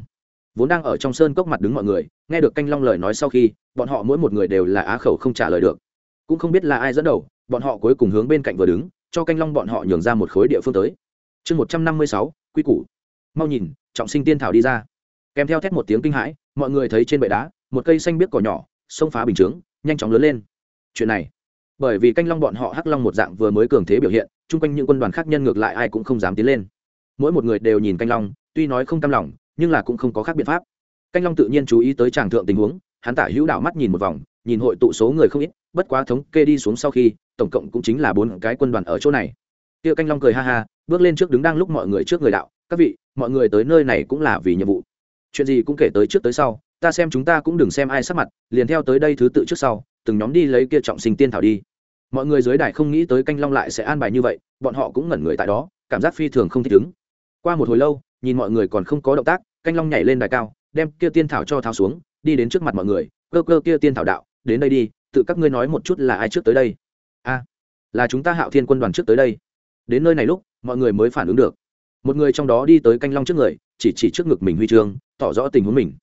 Vốn đang ở trong sơn cốc mặt đứng mọi người, nghe được canh long lời nói sau khi, bọn họ mỗi một người đều là á khẩu không trả lời được. Cũng không biết là ai dẫn đầu, bọn họ cuối cùng hướng bên cạnh vừa đứng cho canh long bọn họ nhường ra một khối địa phương tới. Chương một trăm năm mươi sáu, quy củ. Mau nhìn, trọng sinh tiên thảo đi ra. Kèm theo thét một tiếng kinh hãi, mọi người thấy trên bệ đá, một cây xanh biếc cỏ nhỏ xông phá bình chướng, nhanh chóng lớn lên. Chuyện này, bởi vì canh long bọn họ hắc long một dạng vừa mới cường thế biểu hiện, chung quanh những quân đoàn khác nhân ngược lại ai cũng không dám tiến lên. Mỗi một người đều nhìn canh long, tuy nói không cam lòng, nhưng là cũng không có khác biện pháp. Canh long tự nhiên chú ý tới tràng thượng tình huống, hắn tả hữu đạo mắt nhìn một vòng, nhìn hội tụ số người không ít, bất quá thống kê đi xuống sau khi tổng cộng cũng chính là bốn cái quân đoàn ở chỗ này. Kia canh long cười ha ha, bước lên trước đứng đang lúc mọi người trước người đạo, các vị, mọi người tới nơi này cũng là vì nhiệm vụ. Chuyện gì cũng kể tới trước tới sau, ta xem chúng ta cũng đừng xem ai sắc mặt, liền theo tới đây thứ tự trước sau, từng nhóm đi lấy kia trọng sinh tiên thảo đi. Mọi người dưới đài không nghĩ tới canh long lại sẽ an bài như vậy, bọn họ cũng ngẩn người tại đó, cảm giác phi thường không thích ứng. Qua một hồi lâu, nhìn mọi người còn không có động tác, canh long nhảy lên đài cao, đem kia tiên thảo cho tháo xuống, đi đến trước mặt mọi người, cơ cơ kia tiên thảo đạo, đến đây đi, tự các ngươi nói một chút là ai trước tới đây? A là chúng ta hạo thiên quân đoàn trước tới đây. Đến nơi này lúc, mọi người mới phản ứng được. Một người trong đó đi tới canh long trước người, chỉ chỉ trước ngực mình huy chương, tỏ rõ tình huống mình.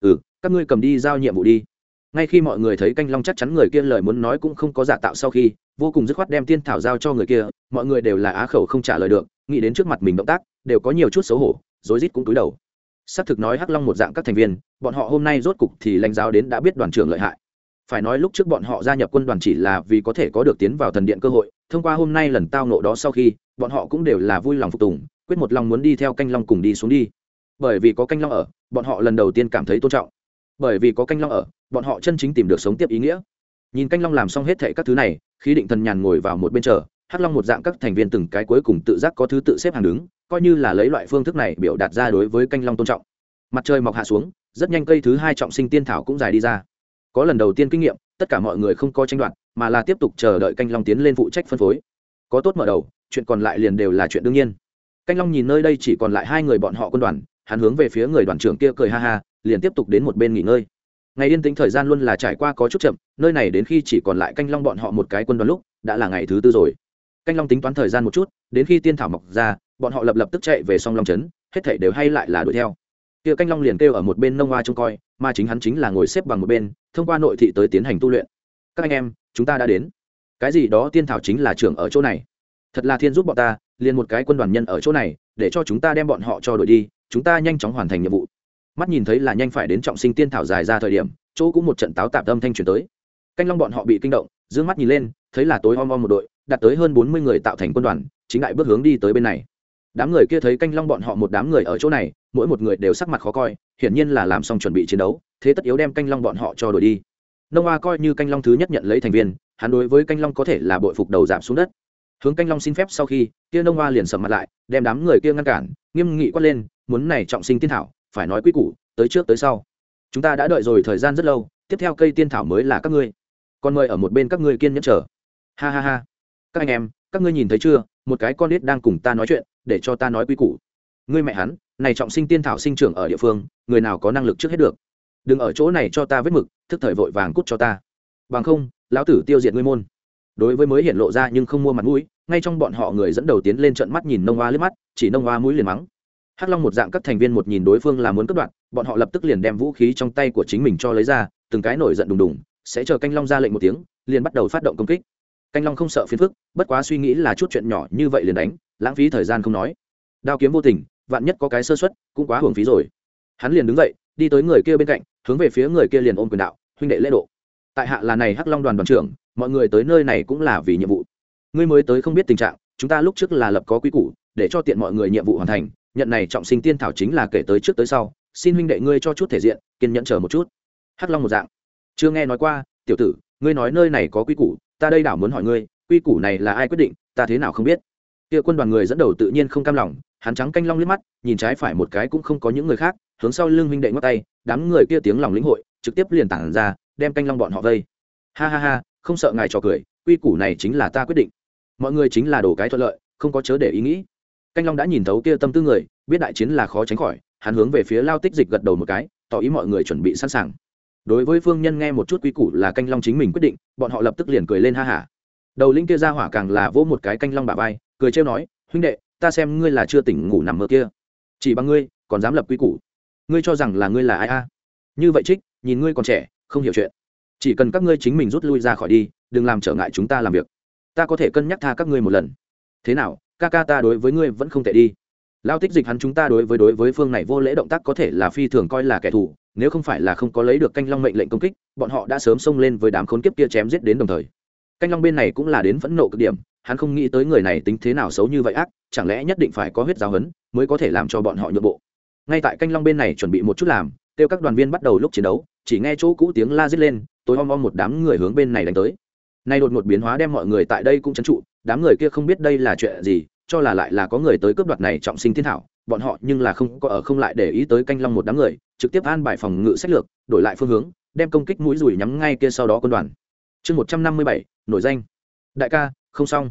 Ừ các ngươi cầm đi giao nhiệm vụ đi. Ngay khi mọi người thấy canh long chắc chắn người kia lời muốn nói cũng không có giả tạo sau khi, vô cùng dứt khoát đem tiên thảo giao cho người kia, mọi người đều là á khẩu không trả lời được, nghĩ đến trước mặt mình động tác, đều có nhiều chút xấu hổ, rối rít cũng túi đầu. Xác thực nói hắc long một dạng các thành viên, bọn họ hôm nay rốt cục thì lãnh giáo đến đã biết đoàn trưởng lợi hại phải nói lúc trước bọn họ gia nhập quân đoàn chỉ là vì có thể có được tiến vào thần điện cơ hội, thông qua hôm nay lần tao nộ đó sau khi, bọn họ cũng đều là vui lòng phục tùng, quyết một lòng muốn đi theo canh long cùng đi xuống đi. Bởi vì có canh long ở, bọn họ lần đầu tiên cảm thấy tôn trọng. Bởi vì có canh long ở, bọn họ chân chính tìm được sống tiếp ý nghĩa. Nhìn canh long làm xong hết thệ các thứ này, khí định thần nhàn ngồi vào một bên chờ, hắc long một dạng các thành viên từng cái cuối cùng tự giác có thứ tự xếp hàng đứng, coi như là lấy loại phương thức này biểu đạt ra đối với canh long tôn trọng. Mặt trời mọc hạ xuống, rất nhanh cây thứ hai trọng sinh tiên thảo cũng dài đi ra có lần đầu tiên kinh nghiệm, tất cả mọi người không có tranh đoạt, mà là tiếp tục chờ đợi canh long tiến lên phụ trách phân phối. Có tốt mở đầu, chuyện còn lại liền đều là chuyện đương nhiên. Canh long nhìn nơi đây chỉ còn lại hai người bọn họ quân đoàn, hắn hướng về phía người đoàn trưởng kia cười ha ha, liền tiếp tục đến một bên nghỉ ngơi. Ngày yên tĩnh thời gian luôn là trải qua có chút chậm, nơi này đến khi chỉ còn lại canh long bọn họ một cái quân đoàn lúc, đã là ngày thứ tư rồi. Canh long tính toán thời gian một chút, đến khi tiên thảo mọc ra, bọn họ lập lập tức chạy về song long trấn, hết thảy đều hay lại là đuổi theo. Kia canh long liền kêu ở một bên nông hoa trông coi mà chính hắn chính là ngồi xếp bằng một bên, thông qua nội thị tới tiến hành tu luyện. Các anh em, chúng ta đã đến. Cái gì đó tiên thảo chính là trưởng ở chỗ này. Thật là thiên giúp bọn ta, liền một cái quân đoàn nhân ở chỗ này, để cho chúng ta đem bọn họ cho đội đi, chúng ta nhanh chóng hoàn thành nhiệm vụ. Mắt nhìn thấy là nhanh phải đến trọng sinh tiên thảo dài ra thời điểm, chỗ cũng một trận táo tạp âm thanh truyền tới. Canh long bọn họ bị kinh động d ư ơ n g mắt nhìn lên, thấy là tối om om một đội đạt tới hơn bốn mươi người tạo thành quân đoàn, chính đại bước hướng đi tới bên này. Đám người kia thấy canh long bọn họ một đám người ở chỗ này mỗi một người đều sắc mặt khó coi, hiển nhiên là làm xong chuẩn bị chiến đấu, thế tất yếu đem canh long bọn họ cho đổi đi. Nông hoa coi như canh long thứ nhất nhận lấy thành viên, hắn đối với canh long có thể là bội phục đầu giảm xuống đất. Hướng canh long xin phép sau khi, kia nông hoa liền sầm mặt lại, đem đám người kia ngăn cản, nghiêm nghị quát lên, muốn này trọng sinh tiên thảo, phải nói quy củ, tới trước tới sau. Chúng ta đã đợi rồi thời gian rất lâu, tiếp theo cây tiên thảo mới là các ngươi. Còn mời ở một bên các ngươi kiên nhẫn chờ. Ha ha ha. Các anh em, các ngươi nhìn thấy chưa, một cái con nít đang cùng ta nói chuyện, để cho ta nói quy củ ngươi mẹ hắn, này trọng sinh tiên thảo sinh trưởng ở địa phương, người nào có năng lực trước hết được? Đừng ở chỗ này cho ta vết mực, thức thời vội vàng cút cho ta. Bằng không, lão tử tiêu diệt ngươi môn. Đối với mới hiện lộ ra nhưng không mua mặt mũi, ngay trong bọn họ người dẫn đầu tiến lên trận mắt nhìn nông hoa liếc mắt, chỉ nông hoa mũi liền mắng. Hắc long một dạng các thành viên một nhìn đối phương là muốn cất đoạn bọn họ lập tức liền đem vũ khí trong tay của chính mình cho lấy ra, từng cái nổi giận đùng đùng, sẽ chờ canh long ra lệnh một tiếng, liền bắt đầu phát động công kích. Canh long không sợ phiền phức, bất quá suy nghĩ là chút chuyện nhỏ như vậy liền đánh, lãng phí thời gian không nói đao kiếm vô tình, vạn nhất có cái sơ xuất cũng quá hưởng phí rồi. Hắn liền đứng dậy, đi tới người kia bên cạnh, hướng về phía người kia liền ôm quyền đạo, huynh đệ lễ độ. Tại hạ là này hắc long đoàn đoàn trưởng, mọi người tới nơi này cũng là vì nhiệm vụ. Ngươi mới tới không biết tình trạng, chúng ta lúc trước là lập có quy củ, để cho tiện mọi người nhiệm vụ hoàn thành, nhận này trọng sinh tiên thảo chính là kể tới trước tới sau, xin huynh đệ ngươi cho chút thể diện, kiên nhẫn chờ một chút. Hắc long một dạng. Chưa nghe nói qua, tiểu tử, ngươi nói nơi này có quy củ, ta đây đảo muốn hỏi ngươi, quy củ này là ai quyết định, ta thế nào không biết kia quân đoàn người dẫn đầu tự nhiên không cam lòng, hắn trắng canh long liếc mắt, nhìn trái phải một cái cũng không có những người khác, hướng sau lưng huynh đệ ngót tay, đám người kia tiếng lòng lĩnh hội, trực tiếp liền tản ra, đem canh long bọn họ vây. Ha ha ha, không sợ ngài trò cười, quy củ này chính là ta quyết định. Mọi người chính là đồ cái thuận lợi, không có chớ để ý nghĩ. Canh long đã nhìn thấu kia tâm tư người, biết đại chiến là khó tránh khỏi, hắn hướng về phía lao tích dịch gật đầu một cái, tỏ ý mọi người chuẩn bị sẵn sàng. Đối với phương nhân nghe một chút quy củ là canh long chính mình quyết định, bọn họ lập tức liền cười lên ha hả đầu linh kia ra hỏa càng là vỗ một cái canh long bà vai cười trêu nói, huynh đệ, ta xem ngươi là chưa tỉnh ngủ nằm mơ kia. Chỉ bằng ngươi, còn dám lập quy củ. Ngươi cho rằng là ngươi là ai a? Như vậy trích, nhìn ngươi còn trẻ, không hiểu chuyện. Chỉ cần các ngươi chính mình rút lui ra khỏi đi, đừng làm trở ngại chúng ta làm việc. Ta có thể cân nhắc tha các ngươi một lần. Thế nào, ca ca ta đối với ngươi vẫn không tệ đi. Lao tích dịch hắn chúng ta đối với đối với phương này vô lễ động tác có thể là phi thường coi là kẻ thù, nếu không phải là không có lấy được canh long mệnh lệnh công kích, bọn họ đã sớm xông lên với đám khốn kiếp kia chém giết đến đồng thời. Canh long bên này cũng là đến phẫn nộ cực điểm hắn không nghĩ tới người này tính thế nào xấu như vậy ác, chẳng lẽ nhất định phải có huyết giáo hấn mới có thể làm cho bọn họ nhượng bộ. Ngay tại canh long bên này chuẩn bị một chút làm, kêu các đoàn viên bắt đầu lúc chiến đấu, chỉ nghe chỗ cũ tiếng la dứt lên, tối om om một đám người hướng bên này đánh tới. Nay đột một biến hóa đem mọi người tại đây cũng trấn trụ, đám người kia không biết đây là chuyện gì, cho là lại là có người tới cướp đoạt này trọng sinh thiên thảo, bọn họ nhưng là không có ở không lại để ý tới canh long một đám người, trực tiếp an bài phòng ngự sách lược, đổi lại phương hướng, đem công kích mũi rùi nhắm ngay kia sau đó quân đoàn. Chương một trăm năm mươi bảy, nổi danh. Đại ca không xong.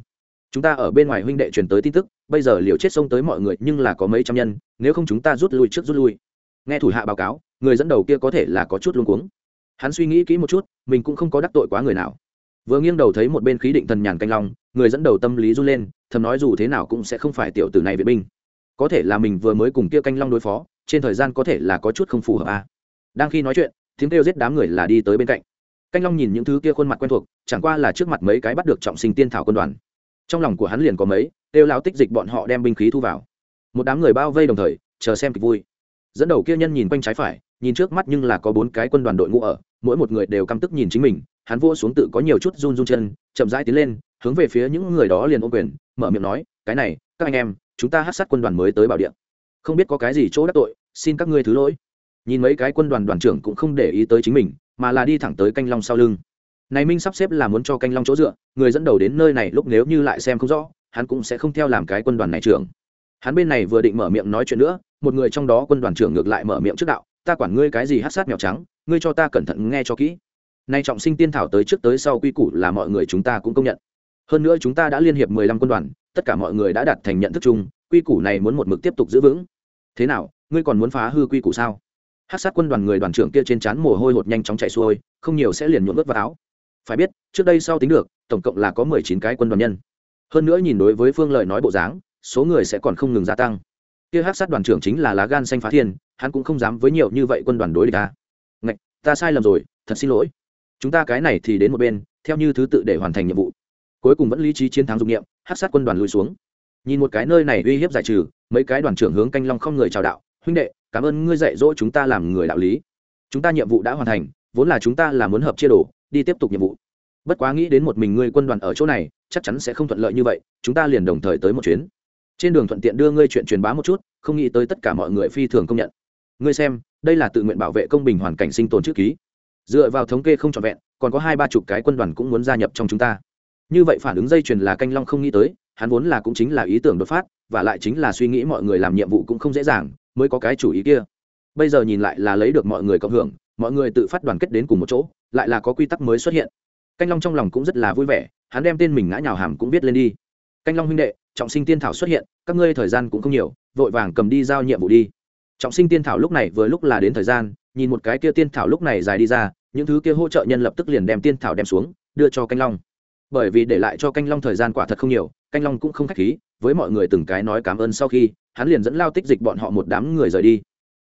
Chúng ta ở bên ngoài huynh đệ truyền tới tin tức, bây giờ liều chết xông tới mọi người nhưng là có mấy trăm nhân, nếu không chúng ta rút lui trước rút lui. Nghe thủ hạ báo cáo, người dẫn đầu kia có thể là có chút luống cuống. Hắn suy nghĩ kỹ một chút, mình cũng không có đắc tội quá người nào. Vừa nghiêng đầu thấy một bên khí định thần nhàn canh long, người dẫn đầu tâm lý run lên, thầm nói dù thế nào cũng sẽ không phải tiểu tử này vệ binh. Có thể là mình vừa mới cùng kia canh long đối phó, trên thời gian có thể là có chút không phù hợp a à. đang khi nói chuyện, tiếng kêu giết đám người là đi tới bên cạnh canh long nhìn những thứ kia khuôn mặt quen thuộc, chẳng qua là trước mặt mấy cái bắt được trọng sinh tiên thảo quân đoàn. Trong lòng của hắn liền có mấy, kêu lao tích dịch bọn họ đem binh khí thu vào. Một đám người bao vây đồng thời, chờ xem kịch vui. Dẫn đầu kia nhân nhìn quanh trái phải, nhìn trước mắt nhưng là có bốn cái quân đoàn đội ngũ ở, mỗi một người đều căm tức nhìn chính mình, hắn vua xuống tự có nhiều chút run run chân, chậm rãi tiến lên, hướng về phía những người đó liền ô quyền, mở miệng nói, cái này, các anh em, chúng ta hát sát quân đoàn mới tới bảo địa. Không biết có cái gì chỗ đắc tội, xin các ngươi thứ lỗi. Nhìn mấy cái quân đoàn đoàn trưởng cũng không để ý tới chính mình mà là đi thẳng tới canh long sau lưng. Này minh sắp xếp là muốn cho canh long chỗ dựa, người dẫn đầu đến nơi này lúc nếu như lại xem không rõ, hắn cũng sẽ không theo làm cái quân đoàn này trưởng. Hắn bên này vừa định mở miệng nói chuyện nữa, một người trong đó quân đoàn trưởng ngược lại mở miệng trước đạo, ta quản ngươi cái gì hát sát mèo trắng, ngươi cho ta cẩn thận nghe cho kỹ. Nay trọng sinh tiên thảo tới trước tới sau quy củ là mọi người chúng ta cũng công nhận. Hơn nữa chúng ta đã liên hiệp mười lăm quân đoàn, tất cả mọi người đã đạt thành nhận thức chung, quy củ này muốn một mực tiếp tục giữ vững. Thế nào, ngươi còn muốn phá hư quy củ sao? Hát sát quân đoàn người đoàn trưởng kia trên trán mồ hôi hột nhanh chóng chạy xuôi, không nhiều sẽ liền nhuộm vớt vào áo. Phải biết, trước đây sau tính được, tổng cộng là có mười chín cái quân đoàn nhân. Hơn nữa nhìn đối với phương lợi nói bộ dáng, số người sẽ còn không ngừng gia tăng. Kia hát sát đoàn trưởng chính là lá gan xanh phá thiên, hắn cũng không dám với nhiều như vậy quân đoàn đối địch ta. Ngạch, ta sai lầm rồi, thật xin lỗi. Chúng ta cái này thì đến một bên, theo như thứ tự để hoàn thành nhiệm vụ. Cuối cùng vẫn lý trí chiến thắng dụng nghiệm hát sát quân đoàn lùi xuống. Nhìn một cái nơi này uy hiếp giải trừ, mấy cái đoàn trưởng hướng canh long không người chào đạo huynh đệ, cảm ơn ngươi dạy dỗ chúng ta làm người đạo lý. Chúng ta nhiệm vụ đã hoàn thành, vốn là chúng ta là muốn hợp chia đồ, đi tiếp tục nhiệm vụ. Bất quá nghĩ đến một mình ngươi quân đoàn ở chỗ này, chắc chắn sẽ không thuận lợi như vậy, chúng ta liền đồng thời tới một chuyến. Trên đường thuận tiện đưa ngươi chuyện truyền bá một chút, không nghĩ tới tất cả mọi người phi thường công nhận. Ngươi xem, đây là tự nguyện bảo vệ công bình hoàn cảnh sinh tồn chữ ký. Dựa vào thống kê không trọn vẹn, còn có hai ba chục cái quân đoàn cũng muốn gia nhập trong chúng ta. Như vậy phản ứng dây chuyền là canh long không nghĩ tới, hắn vốn là cũng chính là ý tưởng đột phát, và lại chính là suy nghĩ mọi người làm nhiệm vụ cũng không dễ dàng mới có cái chủ ý kia. Bây giờ nhìn lại là lấy được mọi người cộng hưởng, mọi người tự phát đoàn kết đến cùng một chỗ, lại là có quy tắc mới xuất hiện. Canh long trong lòng cũng rất là vui vẻ, hắn đem tên mình ngã nhào hàm cũng viết lên đi. Canh long huynh đệ, trọng sinh tiên thảo xuất hiện, các ngươi thời gian cũng không nhiều, vội vàng cầm đi giao nhiệm vụ đi. Trọng sinh tiên thảo lúc này vừa lúc là đến thời gian, nhìn một cái kia tiên thảo lúc này dài đi ra, những thứ kia hỗ trợ nhân lập tức liền đem tiên thảo đem xuống, đưa cho canh long. Bởi vì để lại cho canh long thời gian quả thật không nhiều, canh long cũng không k h á c h khí, với mọi người từng cái nói cảm ơn sau khi hắn liền dẫn lao tích dịch bọn họ một đám người rời đi.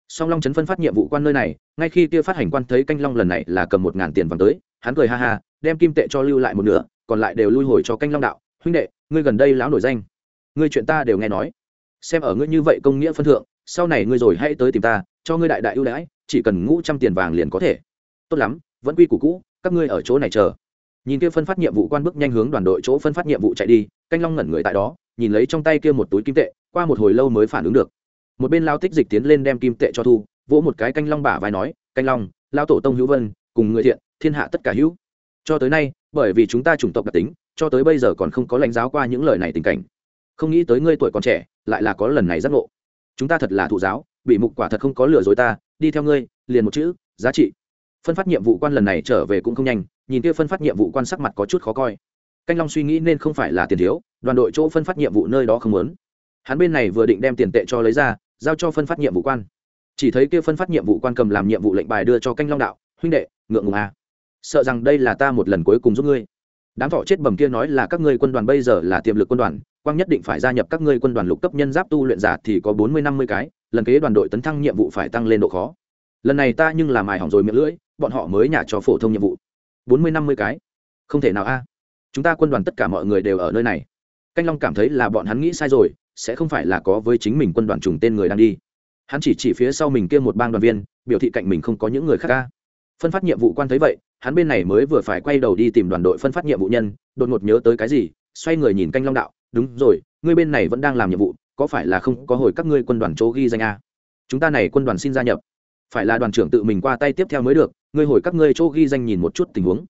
Song long chấn phân phát nhiệm vụ quan nơi này, ngay khi kia phát hành quan thấy canh long lần này là cầm một ngàn tiền vàng tới, hắn cười ha ha, đem kim tệ cho lưu lại một nửa, còn lại đều lui hồi cho canh long đạo. Huynh đệ, ngươi gần đây lão nổi danh. Ngươi chuyện ta đều nghe nói. Xem ở ngươi như vậy công nghĩa phân thượng, sau này ngươi rồi hãy tới tìm ta, cho ngươi đại đại ưu đãi, chỉ cần ngũ trăm tiền vàng liền có thể. Tốt lắm, vẫn quy củ cũ, các ngươi ở chỗ này chờ. Nhìn kia phân phát nhiệm vụ quan bước nhanh hướng đoàn đội chỗ phân phát nhiệm vụ chạy đi canh long ngẩn người tại đó, nhìn lấy trong tay kia một túi kim tệ, qua một hồi lâu mới phản ứng được. Một bên lao tích dịch tiến lên đem kim tệ cho thu, vỗ một cái canh long bả vai nói, canh long, lao tổ tông hữu vân, cùng người thiện, thiên hạ tất cả hữu. Cho tới nay, bởi vì chúng ta chủng tộc đặc tính, cho tới bây giờ còn không có lãnh giáo qua những lời này tình cảnh. Không nghĩ tới ngươi tuổi còn trẻ, lại là có lần này giác ngộ. Chúng ta thật là thụ giáo, bị mục quả thật không có lừa dối ta, đi theo ngươi, liền một chữ, giá trị. Phân phát nhiệm vụ quan lần này trở về cũng không nhanh, nhìn kia phân phát nhiệm vụ quan sắc mặt có chút khó coi canh long suy nghĩ nên không phải là tiền thiếu, đoàn đội chỗ phân phát nhiệm vụ nơi đó không muốn. Hắn bên này vừa định đem tiền tệ cho lấy ra, giao cho phân phát nhiệm vụ quan. Chỉ thấy kia phân phát nhiệm vụ quan cầm làm nhiệm vụ lệnh bài đưa cho canh long đạo, huynh đệ, ngượng ngùng à. sợ rằng đây là ta một lần cuối cùng giúp ngươi. Đám thọ chết bầm kia nói là các ngươi quân đoàn bây giờ là tiềm lực quân đoàn, quang nhất định phải gia nhập các ngươi quân đoàn lục cấp nhân giáp tu luyện giả thì có bốn mươi, năm mươi cái, lần kế đoàn đội tấn thăng nhiệm vụ phải tăng lên độ khó. Lần này ta nhưng làm mài hỏng rồi miệng lưỡi, bọn họ mới nhả cho phổ thông nhiệm vụ. Bốn mươi, năm mươi cái? Không thể nào a chúng ta quân đoàn tất cả mọi người đều ở nơi này. Canh long cảm thấy là bọn hắn nghĩ sai rồi, sẽ không phải là có với chính mình quân đoàn trùng tên người đang đi. Hắn chỉ chỉ phía sau mình kia một bang đoàn viên, biểu thị cạnh mình không có những người khác ca. Phân phát nhiệm vụ quan thấy vậy, hắn bên này mới vừa phải quay đầu đi tìm đoàn đội phân phát nhiệm vụ nhân, đột ngột nhớ tới cái gì, xoay người nhìn canh long đạo, đúng rồi, ngươi bên này vẫn đang làm nhiệm vụ, có phải là không có hồi các ngươi quân đoàn chỗ ghi danh a? Chúng ta này quân đoàn xin gia nhập. Phải là đoàn trưởng tự mình qua tay tiếp theo mới được, ngươi hồi các ngươi chỗ ghi danh nhìn một chút tình huống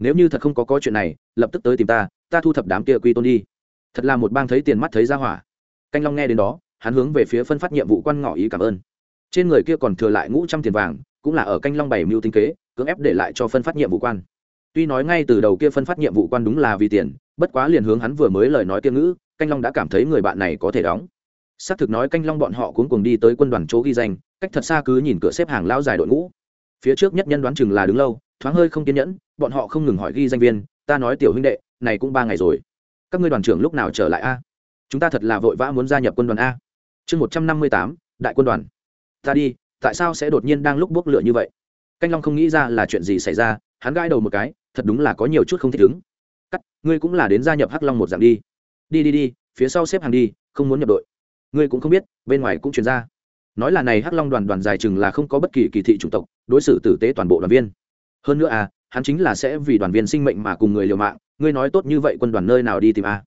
nếu như thật không có có chuyện này, lập tức tới tìm ta ta thu thập đám kia quy tôn đi. Thật là một bang thấy tiền mắt thấy ra hỏa. Canh long nghe đến đó, hắn hướng về phía phân phát nhiệm vụ quan ngỏ ý cảm ơn. Trên người kia còn thừa lại ngũ trăm tiền vàng, cũng là ở canh long bảy mưu tinh kế, cưỡng ép để lại cho phân phát nhiệm vụ quan. Tuy nói ngay từ đầu kia phân phát nhiệm vụ quan đúng là vì tiền, bất quá liền hướng hắn vừa mới lời nói kia ngữ, canh long đã cảm thấy người bạn này có thể đóng. Xác thực nói canh long bọn họ cuốn cùng đi tới quân đoàn chỗ ghi danh, cách thật xa cứ nhìn cửa xếp hàng lao dài đội ngũ. Phía trước nhất nhân đoán chừng là đứng lâu thoáng hơi không kiên nhẫn, bọn họ không ngừng hỏi ghi danh viên, ta nói tiểu huynh đệ, này cũng ba ngày rồi. Các ngươi đoàn trưởng lúc nào trở lại a? Chúng ta thật là vội vã muốn gia nhập quân đoàn a. Chương một trăm năm mươi tám, đại quân đoàn. Ta đi, tại sao sẽ đột nhiên đang lúc bốc lửa như vậy? Canh long không nghĩ ra là chuyện gì xảy ra, hắn gãi đầu một cái, thật đúng là có nhiều chút không thích ứng. Cắt, ngươi cũng là đến gia nhập hắc long một dạng đi. Đi đi đi, phía sau xếp hàng đi, không muốn nhập đội. Ngươi cũng không biết, bên ngoài cũng chuyển ra. Nói là này hắc long đoàn đoàn dài chừng là không có bất kỳ kỳ thị chủng tộc, đối xử tử tế toàn bộ đoàn viên hơn nữa à hắn chính là sẽ vì đoàn viên sinh mệnh mà cùng người liều mạng, ngươi nói tốt như vậy quân đoàn nơi nào đi tìm a?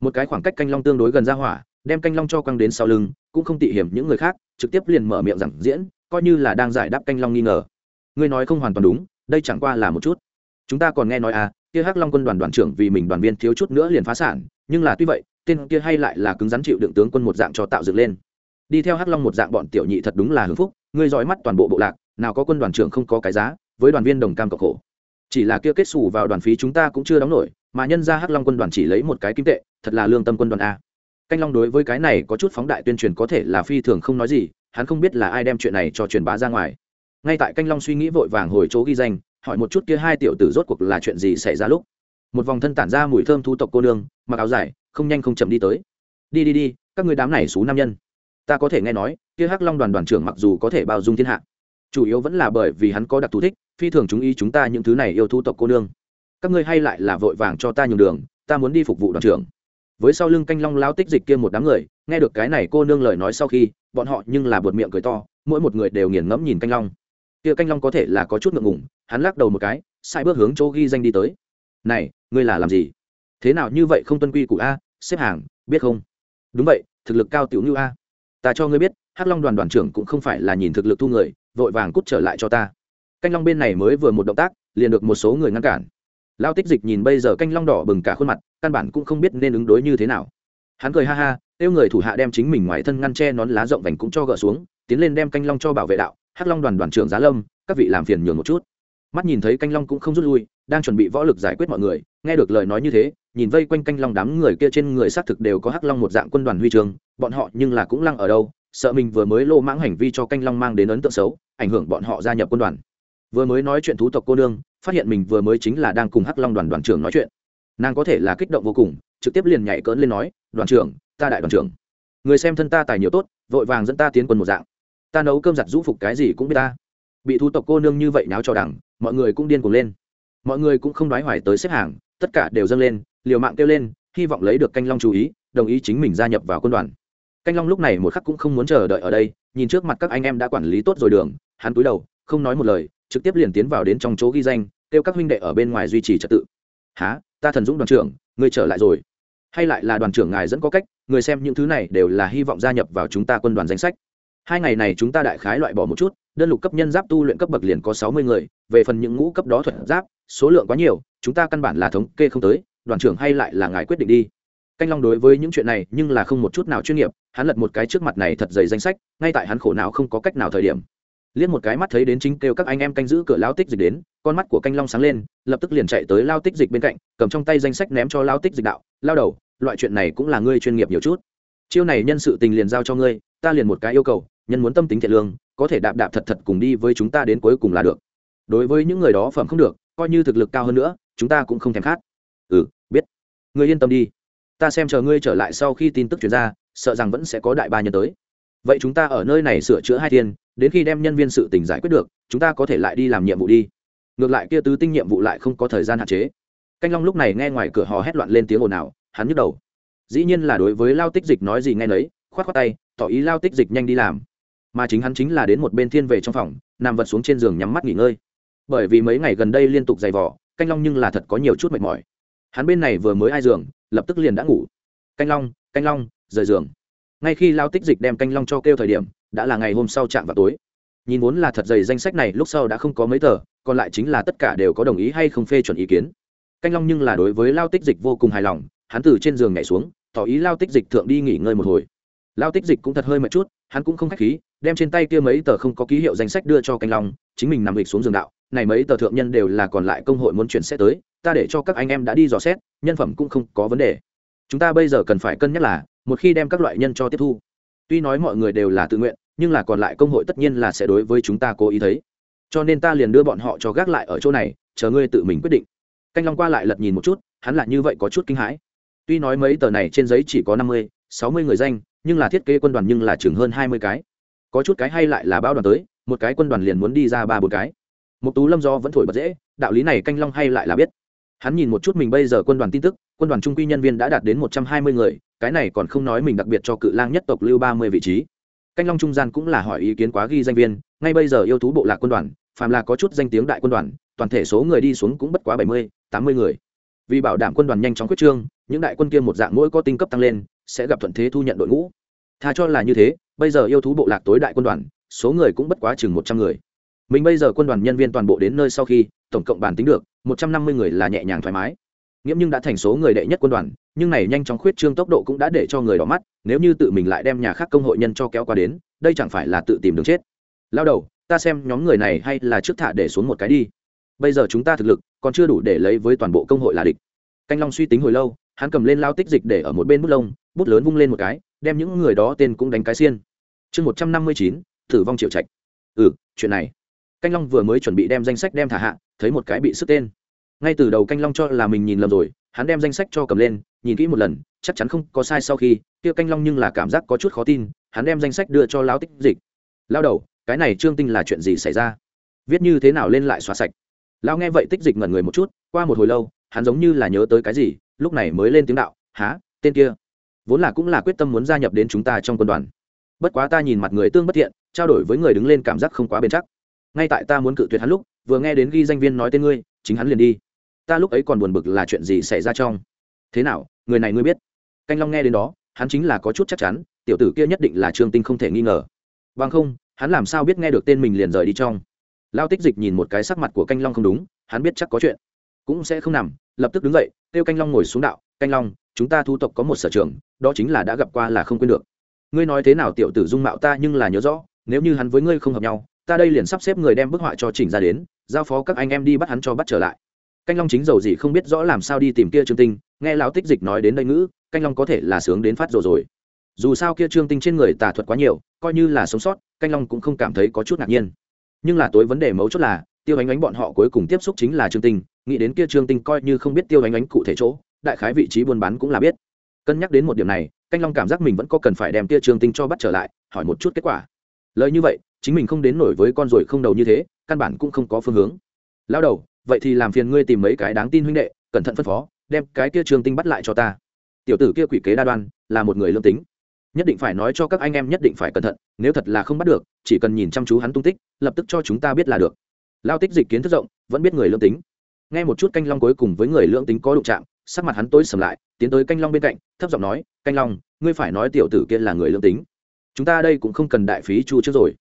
Một cái khoảng cách canh long tương đối gần ra hỏa, đem canh long cho quăng đến sau lưng, cũng không tị hiểm những người khác, trực tiếp liền mở miệng giảng diễn, coi như là đang giải đáp canh long nghi ngờ. Ngươi nói không hoàn toàn đúng, đây chẳng qua là một chút. Chúng ta còn nghe nói à kia hắc long quân đoàn đoàn trưởng vì mình đoàn viên thiếu chút nữa liền phá sản, nhưng là tuy vậy, tên kia hay lại là cứng rắn chịu đựng tướng quân một dạng cho tạo dựng lên. Đi theo hắc long một dạng bọn tiểu nhị thật đúng là hưng phúc, ngươi dõi mắt toàn bộ bộ lạc, nào có quân đoàn trưởng không có cái giá với đoàn viên đồng cam cộng khổ. Chỉ là kia kết xù vào đoàn phí chúng ta cũng chưa đóng nổi, mà nhân ra hắc long quân đoàn chỉ lấy một cái kim tệ, thật là lương tâm quân đoàn a. Canh long đối với cái này có chút phóng đại tuyên truyền có thể là phi thường không nói gì, hắn không biết là ai đem chuyện này cho truyền bá ra ngoài. Ngay tại canh long suy nghĩ vội vàng hồi chỗ ghi danh, hỏi một chút kia hai tiểu tử rốt cuộc là chuyện gì xảy ra lúc. Một vòng thân tản ra mùi thơm thu tộc cô nương, mặc áo dài, không nhanh không chậm đi tới. Đi đi đi, các người đám này xú nam nhân. Ta có thể nghe nói, kia hắc long đoàn đoàn trưởng mặc dù có thể bao dung thiên hạ, chủ yếu vẫn là bởi vì hắn có đặc thù thích phi thường chúng ý chúng ta những thứ này yêu thu tộc cô nương. Các ngươi hay lại là vội vàng cho ta nhường đường, ta muốn đi phục vụ đoàn trưởng. Với sau lưng canh long lao tích dịch kia một đám người, nghe được cái này cô nương lời nói sau khi, bọn họ nhưng là buột miệng cười to, mỗi một người đều nghiền ngẫm nhìn canh long. Kia canh long có thể là có chút ngượng ngùng, hắn lắc đầu một cái, sai bước hướng chỗ ghi danh đi tới. Này, ngươi là làm gì? Thế nào như vậy không tuân quy củ a? Xếp hàng, biết không? Đúng vậy, thực lực cao tiểu như a. Ta cho ngươi biết, hắc long đoàn đoàn trưởng cũng không phải là nhìn thực lực thu người, vội vàng cút trở lại cho ta canh long bên này mới vừa một động tác, liền được một số người ngăn cản. Lao tích dịch nhìn bây giờ canh long đỏ bừng cả khuôn mặt, căn bản cũng không biết nên ứng đối như thế nào. Hắn cười ha ha, kêu người thủ hạ đem chính mình ngoài thân ngăn che nón lá rộng vành cũng cho gỡ xuống, tiến lên đem canh long cho bảo vệ đạo, hắc long đoàn đoàn trưởng giá lâm, các vị làm phiền nhường một chút. Mắt nhìn thấy canh long cũng không rút lui, đang chuẩn bị võ lực giải quyết mọi người, nghe được lời nói như thế, nhìn vây quanh canh long đám người kia trên người xác thực đều có hắc long một dạng quân đoàn huy trường bọn họ nhưng là cũng lăng ở đâu, sợ mình vừa mới lô mãng hành vi cho canh long mang đến ấn tượng xấu, ảnh hưởng bọn họ gia nhập quân đoàn vừa mới nói chuyện thú tộc cô nương, phát hiện mình vừa mới chính là đang cùng hắc long đoàn đoàn trưởng nói chuyện. Nàng có thể là kích động vô cùng, trực tiếp liền nhảy cỡn lên nói, đoàn trưởng, ta đại đoàn trưởng. Người xem thân ta tài nhiều tốt, vội vàng dẫn ta tiến quân một dạng. Ta nấu cơm giặt rũ phục cái gì cũng biết ta. Bị thú tộc cô nương như vậy náo cho đẳng mọi người cũng điên cuồng lên. Mọi người cũng không đoái hoài tới xếp hàng, tất cả đều dâng lên, liều mạng kêu lên, hy vọng lấy được canh long chú ý, đồng ý chính mình gia nhập vào quân đoàn. Canh long lúc này một khắc cũng không muốn chờ đợi ở đây, nhìn trước mặt các anh em đã quản lý tốt rồi đường, hắn túi đầu, không nói một lời trực tiếp liền tiến vào đến trong chỗ ghi danh, kêu các huynh đệ ở bên ngoài duy trì trật tự. Há ta thần dũng đoàn trưởng, ngươi trở lại rồi. Hay lại là đoàn trưởng ngài dẫn có cách, người xem những thứ này đều là hy vọng gia nhập vào chúng ta quân đoàn danh sách. Hai ngày này chúng ta đại khái loại bỏ một chút, đơn lục cấp nhân giáp tu luyện cấp bậc liền có sáu mươi người, về phần những ngũ cấp đó thuật giáp, số lượng quá nhiều, chúng ta căn bản là thống kê không tới, đoàn trưởng hay lại là ngài quyết định đi. Canh long đối với những chuyện này nhưng là không một chút nào chuyên nghiệp, hắn lật một cái trước mặt này thật dày danh sách, ngay tại hắn khổ não không có cách nào thời điểm liếc một cái mắt thấy đến chính kêu các anh em canh giữ cửa lao tích dịch đến, con mắt của canh long sáng lên, lập tức liền chạy tới lao tích dịch bên cạnh, cầm trong tay danh sách ném cho lao tích dịch đạo, lao đầu, loại chuyện này cũng là ngươi chuyên nghiệp nhiều chút. Chiêu này nhân sự tình liền giao cho ngươi, ta liền một cái yêu cầu, nhân muốn tâm tính thiện lương, có thể đạp đạp thật thật cùng đi với chúng ta đến cuối cùng là được. Đối với những người đó phẩm không được, coi như thực lực cao hơn nữa, chúng ta cũng không thèm khát. Ừ biết. Ngươi yên tâm đi. Ta xem chờ ngươi trở lại sau khi tin tức chuyển ra, sợ rằng vẫn sẽ có đại ba nhân tới. Vậy chúng ta ở nơi này sửa chữa hai thiên đến khi đem nhân viên sự tình giải quyết được, chúng ta có thể lại đi làm nhiệm vụ đi. Ngược lại kia tứ tinh nhiệm vụ lại không có thời gian hạn chế. Canh long lúc này nghe ngoài cửa hò hét loạn lên tiếng ồn ào, hắn nhức đầu. Dĩ nhiên là đối với lao tích dịch nói gì nghe nấy, khoát khoát tay, tỏ ý lao tích dịch nhanh đi làm. Mà chính hắn chính là đến một bên thiên về trong phòng, nằm vật xuống trên giường nhắm mắt nghỉ ngơi. Bởi vì mấy ngày gần đây liên tục dày vỏ canh long nhưng là thật có nhiều chút mệt mỏi. Hắn bên này vừa mới ai giường, lập tức liền đã ngủ. Canh long canh long, rời giường ngay khi lao tích dịch đem canh long cho kêu thời điểm, đã là ngày hôm sau chạm vào tối. Nhìn vốn là thật dày danh sách này, lúc sau đã không có mấy tờ, còn lại chính là tất cả đều có đồng ý hay không phê chuẩn ý kiến. Canh long nhưng là đối với lao tích dịch vô cùng hài lòng, hắn từ trên giường nhảy xuống, tỏ ý lao tích dịch thượng đi nghỉ ngơi một hồi. Lao tích dịch cũng thật hơi mệt chút, hắn cũng không k h á c h khí, đem trên tay kia mấy tờ không có ký hiệu danh sách đưa cho canh long, chính mình nằm lịch xuống giường đạo, này mấy tờ thượng nhân đều là còn lại công hội muốn chuyển xét tới, ta để cho các anh em đã đi dò xét, nhân phẩm cũng không có vấn đề. Chúng ta bây giờ cần phải cân nhắc là một khi đem các loại nhân cho tiếp thu. Tuy nói mọi người đều là tự nguyện, nhưng là còn lại công hội tất nhiên là sẽ đối với chúng ta cố ý thấy. Cho nên ta liền đưa bọn họ cho gác lại ở chỗ này, chờ ngươi tự mình quyết định. Canh long qua lại lật nhìn một chút, hắn là như vậy có chút kinh hãi. Tuy nói mấy tờ này trên giấy chỉ có năm mươi, sáu mươi người danh, nhưng là thiết kế quân đoàn nhưng là chừng hơn hai mươi cái. Có chút cái hay lại là bao đoàn tới, một cái quân đoàn liền muốn đi ra ba bốn cái. Một tú lâm do vẫn thổi bật dễ, đạo lý này canh long hay lại là biết. Hắn nhìn một chút mình bây giờ quân đoàn tin tức, quân đoàn trung quy nhân viên đã đạt đến một trăm hai mươi người cái này còn không nói mình đặc biệt cho cự lang nhất tộc lưu ba mươi vị trí. Canh long trung gian cũng là hỏi ý kiến quá ghi danh viên, ngay bây giờ yêu thú bộ lạc quân đoàn, phàm là có chút danh tiếng đại quân đoàn, toàn thể số người đi xuống cũng bất quá bảy mươi, tám mươi người. Vì bảo đảm quân đoàn nhanh chóng quyết trương, những đại quân kia một dạng mỗi có tinh cấp tăng lên, sẽ gặp thuận thế thu nhận đội ngũ. Tha cho là như thế, bây giờ yêu thú bộ lạc tối đại quân đoàn, số người cũng bất quá chừng một trăm người. Mình bây giờ quân đoàn nhân viên toàn bộ đến nơi sau khi, tổng cộng bản tính được, một trăm năm mươi người là nhẹ nhàng thoải mái nghiễm nhưng đã thành số người đệ nhất quân đoàn, nhưng này nhanh chóng khuyết trương tốc độ cũng đã để cho người đỏ mắt, nếu như tự mình lại đem nhà khác công hội nhân cho kéo qua đến, đây chẳng phải là tự tìm đường chết. Lao đầu, ta xem nhóm người này hay là trước thả để xuống một cái đi. Bây giờ chúng ta thực lực, còn chưa đủ để lấy với toàn bộ công hội là địch. Canh long suy tính hồi lâu, hắn cầm lên lao tích dịch để ở một bên bút lông, bút lớn vung lên một cái, đem những người đó tên cũng đánh cái xiên. Chương một trăm năm mươi chín thử vong triệu trạch. Ừ chuyện này. Canh long vừa mới chuẩn bị đem danh sách đem thả hạ, thấy một cái bị sức tên ngay từ đầu canh long cho là mình nhìn lầm rồi, hắn đem danh sách cho cầm lên, nhìn kỹ một lần, chắc chắn không có sai sau khi, kia canh long nhưng là cảm giác có chút khó tin, hắn đem danh sách đưa cho lão tích dịch. Lao đầu, cái này trương tinh là chuyện gì xảy ra? Viết như thế nào lên lại xóa sạch? Lao nghe vậy tích dịch ngẩn người một chút, qua một hồi lâu, hắn giống như là nhớ tới cái gì, lúc này mới lên tiếng đạo há tên kia? Vốn là cũng là quyết tâm muốn gia nhập đến chúng ta trong quân đoàn. Bất quá ta nhìn mặt người tương bất thiện, trao đổi với người đứng lên cảm giác không quá bền chắc. Ngay tại ta muốn cự tuyệt hắn lúc, vừa nghe đến ghi danh viên nói tên ngươi, chính hắn liền đi ta lúc ấy còn buồn bực là chuyện gì xảy ra trong. Thế nào, người này ngươi biết? Canh long nghe đến đó, hắn chính là có chút chắc chắn, tiểu tử kia nhất định là trương tinh không thể nghi ngờ. Vâng không, hắn làm sao biết nghe được tên mình liền rời đi trong. Lao tích dịch nhìn một cái sắc mặt của canh long không đúng, hắn biết chắc có chuyện. Cũng sẽ không nằm, lập tức đứng dậy, kêu canh long ngồi xuống đạo, canh long, chúng ta thu tộc có một sở trường, đó chính là đã gặp qua là không quên được. Ngươi nói thế nào tiểu tử dung mạo ta nhưng là nhớ rõ, nếu như hắn với ngươi không hợp nhau, ta đây liền sắp xếp người đem bức họa cho chỉnh ra đến, giao phó các anh em đi bắt hắn cho bắt trở lại canh long chính dầu gì không biết rõ làm sao đi tìm kia trương tinh, nghe lão tích dịch nói đến đây ngữ, canh long có thể là sướng đến phát rồi rồi. Dù sao kia trương tinh trên người tà thuật quá nhiều, coi như là sống sót, canh long cũng không cảm thấy có chút ngạc nhiên. Nhưng là tối vấn đề mấu chốt là, tiêu ánh ánh bọn họ cuối cùng tiếp xúc chính là trương tinh, nghĩ đến kia trương tinh coi như không biết tiêu ánh ánh cụ thể chỗ, đại khái vị trí buôn bán cũng là biết. Cân nhắc đến một điểm này, canh long cảm giác mình vẫn có cần phải đem kia trương tinh cho bắt trở lại, hỏi một chút kết quả. Lời như vậy, chính mình không đến nổi với con ruồi không đầu như thế, căn bản cũng không có phương hướng. Lao đầu vậy thì làm phiền ngươi tìm mấy cái đáng tin huynh đệ, cẩn thận phân phó, đem cái kia trương tinh bắt lại cho ta. Tiểu tử kia quỷ kế đa đoan, là một người lương tính. Nhất định phải nói cho các anh em nhất định phải cẩn thận, nếu thật là không bắt được, chỉ cần nhìn chăm chú hắn tung tích, lập tức cho chúng ta biết là được. Lao tích dịch kiến thức rộng, vẫn biết người lương tính. Nghe một chút canh long cuối cùng với người lương tính có đụng chạm, sắc mặt hắn tối sầm lại, tiến tới canh long bên cạnh, thấp giọng nói, canh long, ngươi phải nói tiểu tử kia là người lương tính. Chúng ta đây cũng không cần đại phí chu trước rồi.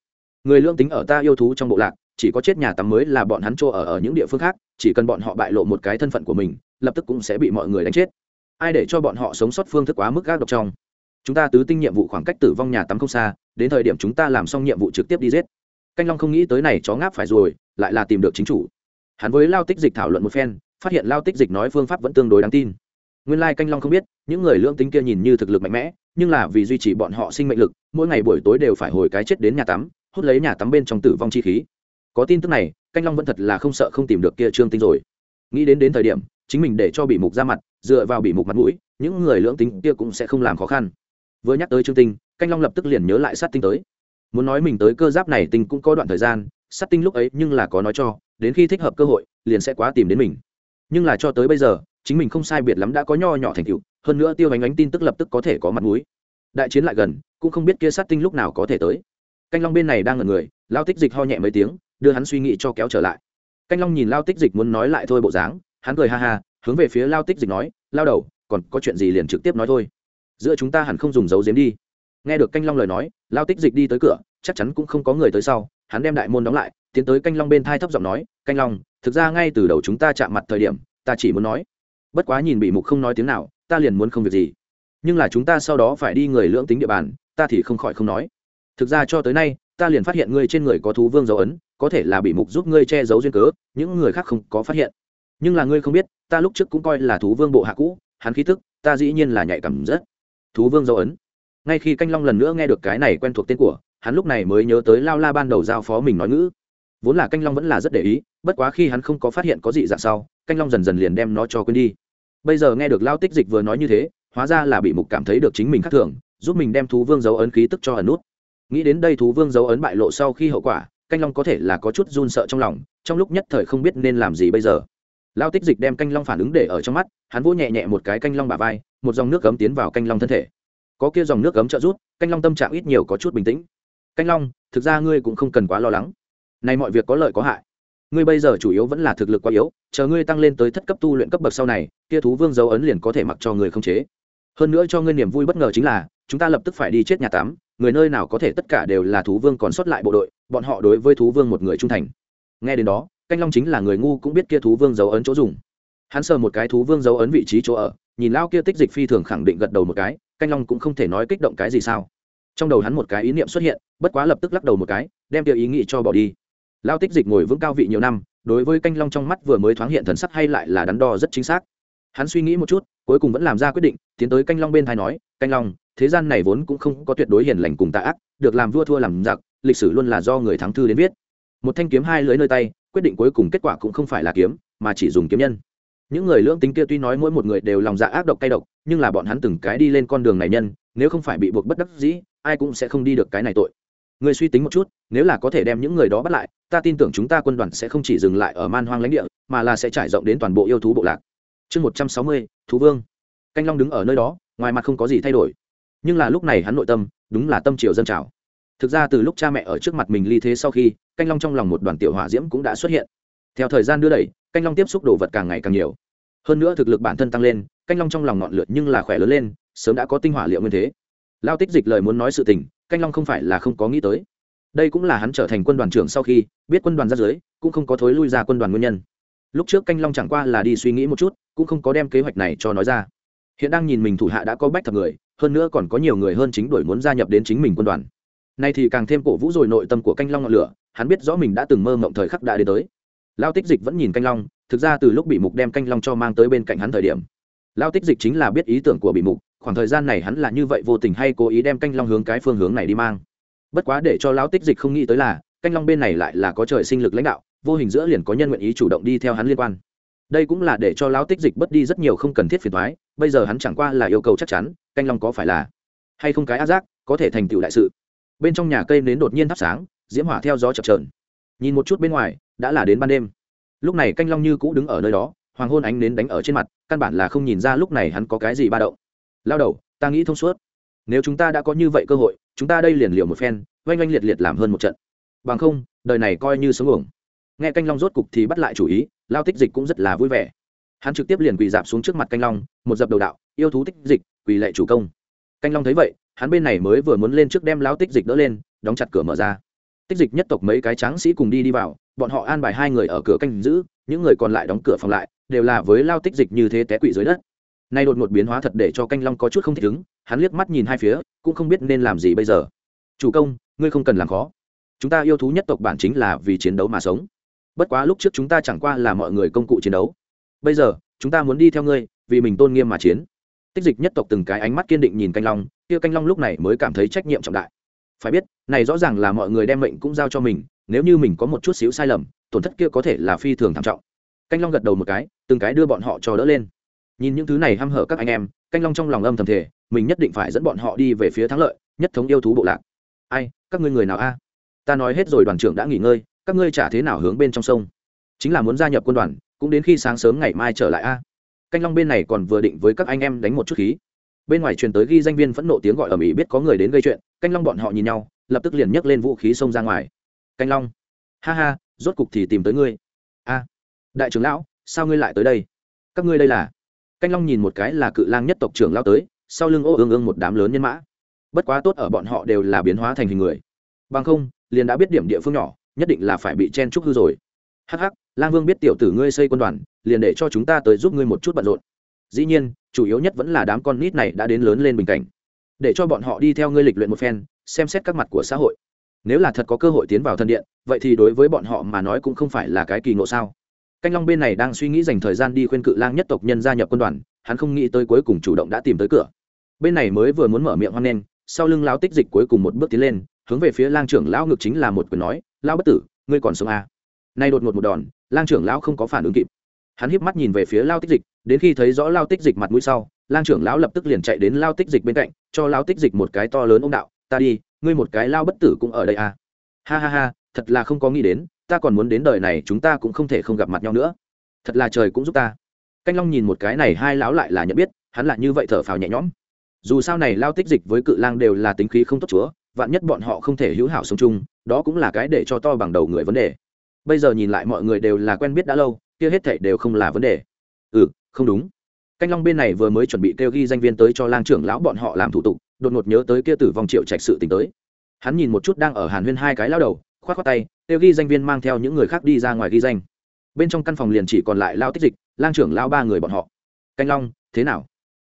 Người lương tính ở ta yêu thú trong bộ lạc chỉ có chết nhà tắm mới là bọn hắn chỗ ở ở những địa phương khác, chỉ cần bọn họ bại lộ một cái thân phận của mình, lập tức cũng sẽ bị mọi người đánh chết. Ai để cho bọn họ sống sót phương thức quá mức gác độc trong? Chúng ta tứ tinh nhiệm vụ khoảng cách tử vong nhà tắm không xa, đến thời điểm chúng ta làm xong nhiệm vụ trực tiếp đi giết. Canh long không nghĩ tới này chó ngáp phải rồi, lại là tìm được chính chủ. Hắn với lao tích dịch thảo luận một phen, phát hiện lao tích dịch nói phương pháp vẫn tương đối đáng tin. Nguyên lai canh long không biết, những người lương tính kia nhìn như thực lực mạnh mẽ, nhưng là vì duy trì bọn họ sinh mệnh lực, mỗi ngày buổi tối đều phải hồi cái chết đến nhà tắm, hút lấy nhà tắm bên trong tử vong chi khí có tin tức này, canh long vẫn thật là không sợ không tìm được kia trương tinh rồi. Nghĩ đến đến thời điểm, chính mình để cho bị mục ra mặt, dựa vào bị mục mặt mũi, những người lưỡng tính kia cũng sẽ không làm khó khăn. Vừa nhắc tới trương tinh, canh long lập tức liền nhớ lại sát tinh tới. Muốn nói mình tới cơ giáp này tinh cũng có đoạn thời gian, sát tinh lúc ấy nhưng là có nói cho, đến khi thích hợp cơ hội, liền sẽ quá tìm đến mình. Nhưng là cho tới bây giờ, chính mình không sai biệt lắm đã có nho nhỏ thành tựu, hơn nữa tiêu ánh ánh tin tức lập tức có thể có mặt mũi. Đại chiến lại gần, cũng không biết kia sát tinh lúc nào có thể tới. Canh long bên này đang ngẩn người, lao tích dịch ho nhẹ mấy tiếng đưa hắn suy nghĩ cho kéo trở lại. Canh long nhìn lao tích dịch muốn nói lại thôi bộ dáng, hắn cười ha ha, hướng về phía lao tích dịch nói, lao đầu, còn có chuyện gì liền trực tiếp nói thôi. Giữa chúng ta hẳn không dùng dấu diếm đi. Nghe được canh long lời nói, lao tích dịch đi tới cửa, chắc chắn cũng không có người tới sau, hắn đem đại môn đóng lại, tiến tới canh long bên thai thấp giọng nói, canh long, thực ra ngay từ đầu chúng ta chạm mặt thời điểm, ta chỉ muốn nói, bất quá nhìn bị mục không nói tiếng nào, ta liền muốn không việc gì. Nhưng là chúng ta sau đó phải đi người lưỡng tính địa bàn, ta thì không khỏi không nói. Thực ra cho tới nay, ta liền phát hiện ngươi trên người có thú vương dấu ấn có thể là bị mục giúp ngươi che giấu duyên cớ, những người khác không có phát hiện. Nhưng là ngươi không biết, ta lúc trước cũng coi là thú vương bộ hạ cũ, hắn khí thức ta dĩ nhiên là nhạy cảm rất. Thú vương dấu ấn. Ngay khi canh long lần nữa nghe được cái này quen thuộc tên của, hắn lúc này mới nhớ tới lao la ban đầu giao phó mình nói ngữ. Vốn là canh long vẫn là rất để ý, bất quá khi hắn không có phát hiện có gì dạng sau, canh long dần dần liền đem nó cho quên đi. Bây giờ nghe được lao tích dịch vừa nói như thế, hóa ra là bị mục cảm thấy được chính mình khác thường, giúp mình đem thú vương dấu ấn khí tức cho ẩn nút. Nghĩ đến đây thú vương dấu ấn bại lộ sau khi hậu quả canh long có thể là có chút run sợ trong lòng, trong lúc nhất thời không biết nên làm gì bây giờ. Lao tích dịch đem canh long phản ứng để ở trong mắt, hắn vỗ nhẹ nhẹ một cái canh long bà vai, một dòng nước cấm tiến vào canh long thân thể. Có kia dòng nước cấm trợ rút canh long tâm trạng ít nhiều có chút bình tĩnh. Canh long, thực ra ngươi cũng không cần quá lo lắng. Này mọi việc có lợi có hại. Ngươi bây giờ chủ yếu vẫn là thực lực quá yếu, chờ ngươi tăng lên tới thất cấp tu luyện cấp bậc sau này, kia thú vương dấu ấn liền có thể mặc cho người không chế hơn nữa cho ngươi niềm vui bất ngờ chính là, chúng ta lập tức phải đi chết nhà tắm, người nơi nào có thể tất cả đều là thú vương còn sót lại bộ đội, bọn họ đối với thú vương một người trung thành. Nghe đến đó, canh long chính là người ngu cũng biết kia thú vương dấu ấn chỗ dùng. Hắn sờ một cái thú vương dấu ấn vị trí chỗ ở, nhìn lao kia tích dịch phi thường khẳng định gật đầu một cái, canh long cũng không thể nói kích động cái gì sao. Trong đầu hắn một cái ý niệm xuất hiện, bất quá lập tức lắc đầu một cái, đem kia ý nghĩ cho bỏ đi. Lao tích dịch ngồi vững cao vị nhiều năm, đối với canh long trong mắt vừa mới thoáng hiện thần sắc hay lại là đắn đo rất chính xác hắn suy nghĩ một chút, cuối cùng vẫn làm ra quyết định, tiến tới canh long bên thai nói, canh long, thế gian này vốn cũng không có tuyệt đối hiền lành cùng tạ ác, được làm vua thua làm giặc, lịch sử luôn là do người thắng thư đến viết. Một thanh kiếm hai lưới nơi tay, quyết định cuối cùng kết quả cũng không phải là kiếm, mà chỉ dùng kiếm nhân. Những người lưỡng tính kia tuy nói mỗi một người đều lòng dạ ác độc cay độc, nhưng là bọn hắn từng cái đi lên con đường này nhân, nếu không phải bị buộc bất đắc dĩ, ai cũng sẽ không đi được cái này tội. Người suy tính một chút, nếu là có thể đem những người đó bắt lại, ta tin tưởng chúng ta quân đoàn sẽ không chỉ dừng lại ở man hoang lãnh địa, mà là sẽ trải rộng đến toàn bộ yêu thú bộ lạc chương một trăm sáu mươi, thú vương. Canh long đứng ở nơi đó, ngoài mặt không có gì thay đổi. Nhưng là lúc này hắn nội tâm, đúng là tâm triều dân trào. Thực ra từ lúc cha mẹ ở trước mặt mình ly thế sau khi, canh long trong lòng một đoàn tiểu hỏa diễm cũng đã xuất hiện. Theo thời gian đưa đẩy, canh long tiếp xúc đồ vật càng ngày càng nhiều. Hơn nữa thực lực bản thân tăng lên, canh long trong lòng ngọn lửa nhưng là khỏe lớn lên, sớm đã có tinh hỏa liệu nguyên thế. Lao tích dịch lời muốn nói sự tình, canh long không phải là không có nghĩ tới. Đây cũng là hắn trở thành quân đoàn trưởng sau khi, biết quân đoàn ra dưới, cũng không có thối lui ra quân đoàn nguyên nhân lúc trước canh long chẳng qua là đi suy nghĩ một chút, cũng không có đem kế hoạch này cho nói ra. Hiện đang nhìn mình thủ hạ đã có bách thập người, hơn nữa còn có nhiều người hơn chính đổi muốn gia nhập đến chính mình quân đoàn. Nay thì càng thêm cổ vũ rồi nội tâm của canh long ngọn lửa, hắn biết rõ mình đã từng mơ mộng thời khắc đã đến tới. Lao tích dịch vẫn nhìn canh long, thực ra từ lúc bị mục đem canh long cho mang tới bên cạnh hắn thời điểm, lao tích dịch chính là biết ý tưởng của bị mục, khoảng thời gian này hắn là như vậy vô tình hay cố ý đem canh long hướng cái phương hướng này đi mang. Bất quá để cho lão tích dịch không nghĩ tới là, canh long bên này lại là có trời sinh lực lãnh đạo vô hình giữa liền có nhân nguyện ý chủ động đi theo hắn liên quan. Đây cũng là để cho lão tích dịch bất đi rất nhiều không cần thiết phiền thoái bây giờ hắn chẳng qua là yêu cầu chắc chắn, canh long có phải là hay không cái ác giác, có thể thành tựu đại sự. Bên trong nhà cây nến đột nhiên thắp sáng, diễm hỏa theo gió chập trờn nhìn một chút bên ngoài, đã là đến ban đêm. Lúc này canh long như cũ đứng ở nơi đó, hoàng hôn ánh nến đánh ở trên mặt, căn bản là không nhìn ra lúc này hắn có cái gì ba động. Lao đầu, ta nghĩ thông suốt. Nếu chúng ta đã có như vậy cơ hội, chúng ta đây liền liều một phen, oanh oanh liệt liệt làm hơn một trận. Bằng không, đời này coi như sống uổng nghe canh long rốt cục thì bắt lại chủ ý, lao tích dịch cũng rất là vui vẻ. Hắn trực tiếp liền quỳ dạp xuống trước mặt canh long, một dập đầu đạo, yêu thú tích dịch, quỳ lệ chủ công. Canh long thấy vậy, hắn bên này mới vừa muốn lên trước đem lao tích dịch đỡ lên, đóng chặt cửa mở ra. Tích dịch nhất tộc mấy cái tráng sĩ cùng đi đi vào, bọn họ an bài hai người ở cửa canh giữ, những người còn lại đóng cửa phòng lại, đều là với lao tích dịch như thế té quỵ dưới đất. Nay đột một biến hóa thật để cho canh long có chút không thích ứng, hắn liếc mắt nhìn hai phía, cũng không biết nên làm gì bây giờ. Chủ công, ngươi không cần làm khó. Chúng ta yêu thú nhất tộc bản chính là vì chiến đấu mà sống bất quá lúc trước chúng ta chẳng qua là mọi người công cụ chiến đấu. Bây giờ, chúng ta muốn đi theo ngươi, vì mình tôn nghiêm mà chiến. Tích dịch nhất tộc từng cái ánh mắt kiên định nhìn canh long, kia canh long lúc này mới cảm thấy trách nhiệm trọng đại. Phải biết, này rõ ràng là mọi người đem mệnh cũng giao cho mình, nếu như mình có một chút xíu sai lầm, tổn thất kia có thể là phi thường thảm trọng. Canh long gật đầu một cái, từng cái đưa bọn họ cho đỡ lên. Nhìn những thứ này h hở các anh em, canh long trong lòng âm thầm thể mình nhất định phải dẫn bọn họ đi về phía thắng lợi, nhất thống yêu thú bộ lạc. Ai, các ngươi người nào a? Ta nói hết rồi đoàn trưởng đã nghỉ ngơi các ngươi trả thế nào hướng bên trong sông. Chính là muốn gia nhập quân đoàn, cũng đến khi sáng sớm ngày mai trở lại a. Canh long bên này còn vừa định với các anh em đánh một chút khí. Bên ngoài truyền tới ghi danh viên phẫn nộ tiếng gọi ở mỹ biết có người đến gây chuyện, canh long bọn họ nhìn nhau, lập tức liền nhấc lên vũ khí xông ra ngoài. Canh long, ha ha, rốt cục thì tìm tới ngươi. A, đại trưởng lão, sao ngươi lại tới đây? Các ngươi đây là? Canh long nhìn một cái là cự lang nhất tộc trưởng lao tới, sau lưng ô ương ương một đám lớn nhân mã. Bất quá tốt ở bọn họ đều là biến hóa thành hình người. Bằng không, liền đã biết điểm địa phương nhỏ nhất định là phải bị chen trúc hư rồi. Hắc hắc, lang vương biết tiểu tử ngươi xây quân đoàn, liền để cho chúng ta tới giúp ngươi một chút bận rộn. Dĩ nhiên, chủ yếu nhất vẫn là đám con nít này đã đến lớn lên bình cảnh. Để cho bọn họ đi theo ngươi lịch luyện một phen, xem xét các mặt của xã hội. Nếu là thật có cơ hội tiến vào thân điện, vậy thì đối với bọn họ mà nói cũng không phải là cái kỳ ngộ sao. Canh long bên này đang suy nghĩ dành thời gian đi khuyên cự lang nhất tộc nhân gia nhập quân đoàn, hắn không nghĩ tới cuối cùng chủ động đã tìm tới cửa. Bên này mới vừa muốn mở miệng hoan nghênh, sau lưng lao tích dịch cuối cùng một bước tiến lên, hướng về phía lang trưởng lão ngực chính là một quyền nói lao bất tử, ngươi còn sống à. nay đột ngột một đòn, lang trưởng lão không có phản ứng kịp hắn híp mắt nhìn về phía lao tích dịch, đến khi thấy rõ lao tích dịch mặt mũi sau, lang trưởng lão lập tức liền chạy đến lao tích dịch bên cạnh, cho lao tích dịch một cái to lớn ông đạo, ta đi, ngươi một cái lao bất tử cũng ở đây à. ha ha ha, thật là không có nghĩ đến, ta còn muốn đến đời này chúng ta cũng không thể không gặp mặt nhau nữa thật là trời cũng giúp ta canh long nhìn một cái này hai lão lại là nhận biết, hắn là như vậy thở phào nhẹ nhõm dù sao này lao tích dịch với cự lang đều là tính khí không tốt chúa vạn nhất bọn họ không thể hữu hảo sống chung, đó cũng là cái để cho to bằng đầu người vấn đề. Bây giờ nhìn lại mọi người đều là quen biết đã lâu, kia hết thảy đều không là vấn đề. Ừ không đúng. Canh long bên này vừa mới chuẩn bị kêu ghi danh viên tới cho lang trưởng lão bọn họ làm thủ tục, đột ngột nhớ tới kia tử vong triệu trạch sự tình tới. Hắn nhìn một chút đang ở hàn huyên hai cái lao đầu k h o á t khoác tay, kêu ghi danh viên mang theo những người khác đi ra ngoài ghi danh. Bên trong căn phòng liền chỉ còn lại lao tích dịch, lang trưởng lao ba người bọn họ. Canh long, thế nào?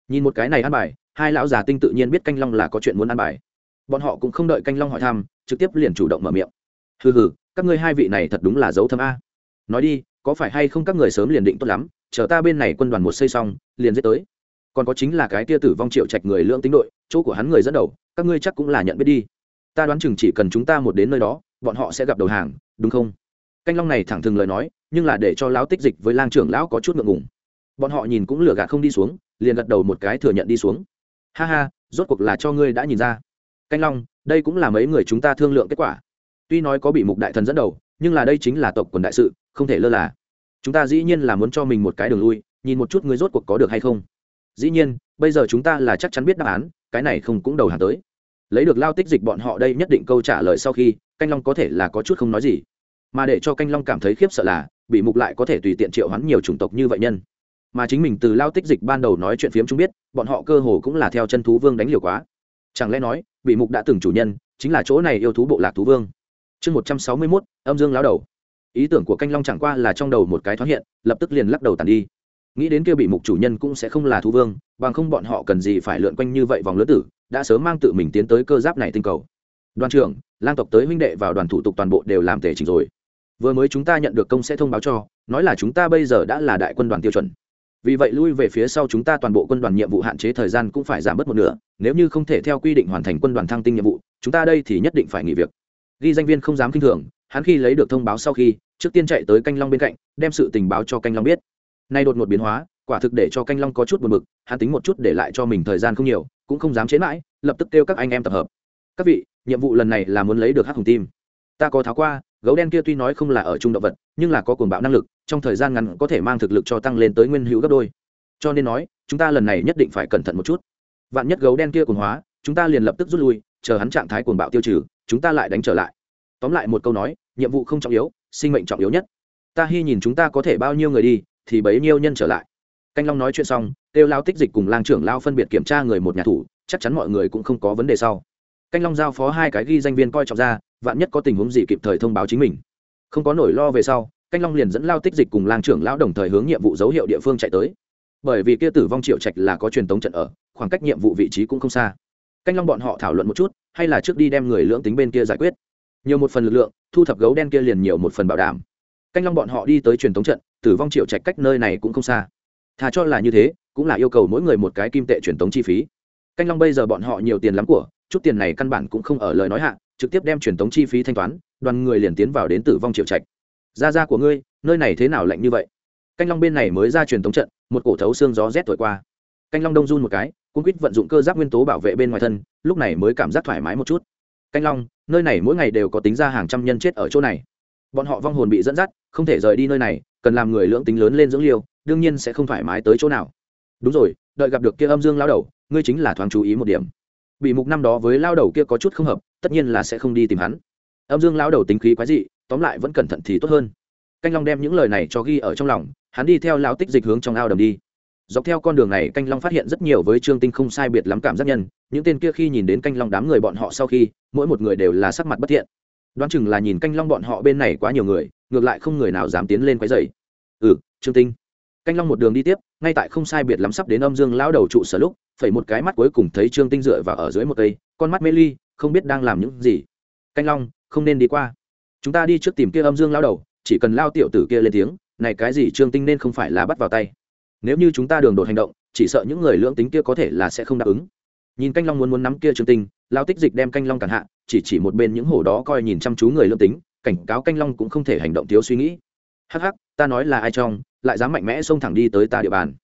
Nhìn một cái này ăn bài, hai lão già tinh tự nhiên biết canh long là có chuyện muốn ăn bài bọn họ cũng không đợi canh long hỏi thăm, trực tiếp liền chủ động mở miệng. Hừ hừ, các ngươi hai vị này thật đúng là dấu thâm a. Nói đi, có phải hay không các người sớm liền định tốt lắm, chờ ta bên này quân đoàn một xây xong, liền dễ tới. Còn có chính là cái tia tử vong triệu trạch người lưỡng tính đội, chỗ của hắn người dẫn đầu, các ngươi chắc cũng là nhận biết đi. Ta đoán chừng chỉ cần chúng ta một đến nơi đó, bọn họ sẽ gặp đầu hàng, đúng không? Canh long này thẳng thừng lời nói, nhưng là để cho lão tích dịch với lang trưởng lão có chút ngượng ngùng. Bọn họ nhìn cũng lừa gạt không đi xuống, liền gật đầu một cái thừa nhận đi xuống. Ha ha, rốt cuộc là cho ngươi đã nhìn ra canh long, đây cũng là mấy người chúng ta thương lượng kết quả. Tuy nói có bị mục đại thần dẫn đầu, nhưng là đây chính là tộc quần đại sự, không thể lơ là. Chúng ta dĩ nhiên là muốn cho mình một cái đường lui, nhìn một chút người rốt cuộc có được hay không. Dĩ nhiên, bây giờ chúng ta là chắc chắn biết đáp án, cái này không cũng đầu hàng tới. Lấy được lao tích dịch bọn họ đây nhất định câu trả lời sau khi, canh long có thể là có chút không nói gì. Mà để cho canh long cảm thấy khiếp sợ là, bị mục lại có thể tùy tiện triệu hắn nhiều chủng tộc như vậy nhân. Mà chính mình từ lao tích dịch ban đầu nói chuyện phiếm chúng biết, bọn họ cơ hồ cũng là theo chân thú vương đánh liều quá chẳng lẽ nói, bị mục đã từng chủ nhân, chính là chỗ này yêu thú bộ lạc thú vương? Chương một trăm sáu mươi mốt, âm dương lao đầu. Ý tưởng của canh long chẳng qua là trong đầu một cái thoáng hiện, lập tức liền lắc đầu tàn đi. Nghĩ đến kia bị mục chủ nhân cũng sẽ không là thú vương, bằng không bọn họ cần gì phải lượn quanh như vậy vòng lứa tử, đã sớm mang tự mình tiến tới cơ giáp này tinh cầu. Đoàn trưởng, lang tộc tới huynh đệ vào đoàn thủ tục toàn bộ đều làm tề trình rồi. Vừa mới chúng ta nhận được công sẽ thông báo cho, nói là chúng ta bây giờ đã là đại quân đoàn tiêu chuẩn vì vậy lui về phía sau chúng ta toàn bộ quân đoàn nhiệm vụ hạn chế thời gian cũng phải giảm bớt một nửa, nếu như không thể theo quy định hoàn thành quân đoàn thăng tinh nhiệm vụ, chúng ta đây thì nhất định phải nghỉ việc. Ghi danh viên không dám kinh thường, hắn khi lấy được thông báo sau khi, trước tiên chạy tới canh long bên cạnh, đem sự tình báo cho canh long biết. Nay đột ngột biến hóa, quả thực để cho canh long có chút buồn bực, hắn tính một chút để lại cho mình thời gian không nhiều, cũng không dám chế mãi, lập tức kêu các anh em tập hợp. Các vị, nhiệm vụ lần này là muốn lấy được hát hùng tim ta có tháo qua gấu đen kia tuy nói không là ở trung động vật, nhưng là có cuồng bạo năng lực, trong thời gian ngắn có thể mang thực lực cho tăng lên tới nguyên hữu gấp đôi. Cho nên nói, chúng ta lần này nhất định phải cẩn thận một chút. Vạn nhất gấu đen kia cuồng hóa, chúng ta liền lập tức rút lui, chờ hắn trạng thái cuồng bạo tiêu trừ, chúng ta lại đánh trở lại. Tóm lại một câu nói, nhiệm vụ không trọng yếu, sinh mệnh trọng yếu nhất. Ta hy nhìn chúng ta có thể bao nhiêu người đi, thì bấy nhiêu nhân trở lại. Canh long nói chuyện xong kêu lao tích dịch cùng lang trưởng lao phân biệt kiểm tra người một nhà thủ, chắc chắn mọi người cũng không có vấn đề sau. Canh long giao phó hai cái ghi danh viên coi trọng ra vạn nhất có tình huống gì kịp thời thông báo chính mình. Không có nổi lo về sau, canh long liền dẫn lao tích dịch cùng lang trưởng lão đồng thời hướng nhiệm vụ dấu hiệu địa phương chạy tới. Bởi vì kia tử vong triệu trạch là có truyền tống trận ở, khoảng cách nhiệm vụ vị trí cũng không xa. Canh long bọn họ thảo luận một chút, hay là trước đi đem người lưỡng tính bên kia giải quyết. Nhiều một phần lực lượng, thu thập gấu đen kia liền nhiều một phần bảo đảm. Canh long bọn họ đi tới truyền tống trận, tử vong triệu trạch cách nơi này cũng không xa. Thà cho là như thế, cũng là yêu cầu mỗi người một cái kim tệ truyền tống chi phí. Canh long bây giờ bọn họ nhiều tiền lắm của, chút tiền này căn bản cũng không ở lời nói hạ trực tiếp đem truyền tống chi phí thanh toán, đoàn người liền tiến vào đến tử vong triệu trạch. Ra ra của ngươi, nơi này thế nào lạnh như vậy? Canh long bên này mới ra truyền tống trận, một cổ thấu xương gió rét thổi qua. Canh long đông run một cái cung quýt vận dụng cơ giáp nguyên tố bảo vệ bên ngoài thân, lúc này mới cảm giác thoải mái một chút. Canh long, nơi này mỗi ngày đều có tính ra hàng trăm nhân chết ở chỗ này. Bọn họ vong hồn bị dẫn dắt, không thể rời đi nơi này, cần làm người lưỡng tính lớn lên dưỡng liêu, đương nhiên sẽ không thoải mái tới chỗ nào. Đúng rồi, đợi gặp được kia âm dương lao đầu, ngươi chính là thoáng chú ý một điểm. Bị mục năm đó với lao đầu kia có chút không hợp tất nhiên là sẽ không đi tìm hắn. Âm dương Lão đầu tính khí quái dị, tóm lại vẫn cẩn thận thì tốt hơn. Canh long đem những lời này cho ghi ở trong lòng, hắn đi theo lao tích dịch hướng trong ao đầm đi. Dọc theo con đường này, canh long phát hiện rất nhiều với trương tinh không sai biệt lắm cảm giác nhân, những tên kia khi nhìn đến canh long đám người bọn họ sau khi, mỗi một người đều là sắc mặt bất thiện. Đoán chừng là nhìn canh long bọn họ bên này quá nhiều người, ngược lại không người nào dám tiến lên quấy dày ừ trương tinh. Canh long một đường đi tiếp, ngay tại không sai biệt lắm sắp đến âm dương lao đầu trụ sở lúc, phẩy một cái mắt cuối cùng thấy trương tinh dựa vào ở dưới một cây, con mắt mê ly không biết đang làm những gì. Canh long, không nên đi qua. Chúng ta đi trước tìm kia âm dương lao đầu, chỉ cần lao tiểu tử kia lên tiếng, này cái gì trương tinh nên không phải là bắt vào tay. Nếu như chúng ta đường đột hành động, chỉ sợ những người lưỡng tính kia có thể là sẽ không đáp ứng. Nhìn canh long muốn muốn nắm kia trương tinh lao tích dịch đem canh long cản hạ, chỉ chỉ một bên những hổ đó coi nhìn chăm chú người lưỡng tính, cảnh cáo canh long cũng không thể hành động thiếu suy nghĩ. Hắc hắc, ta nói là ai trong, lại dám mạnh mẽ xông thẳng đi tới ta địa bàn.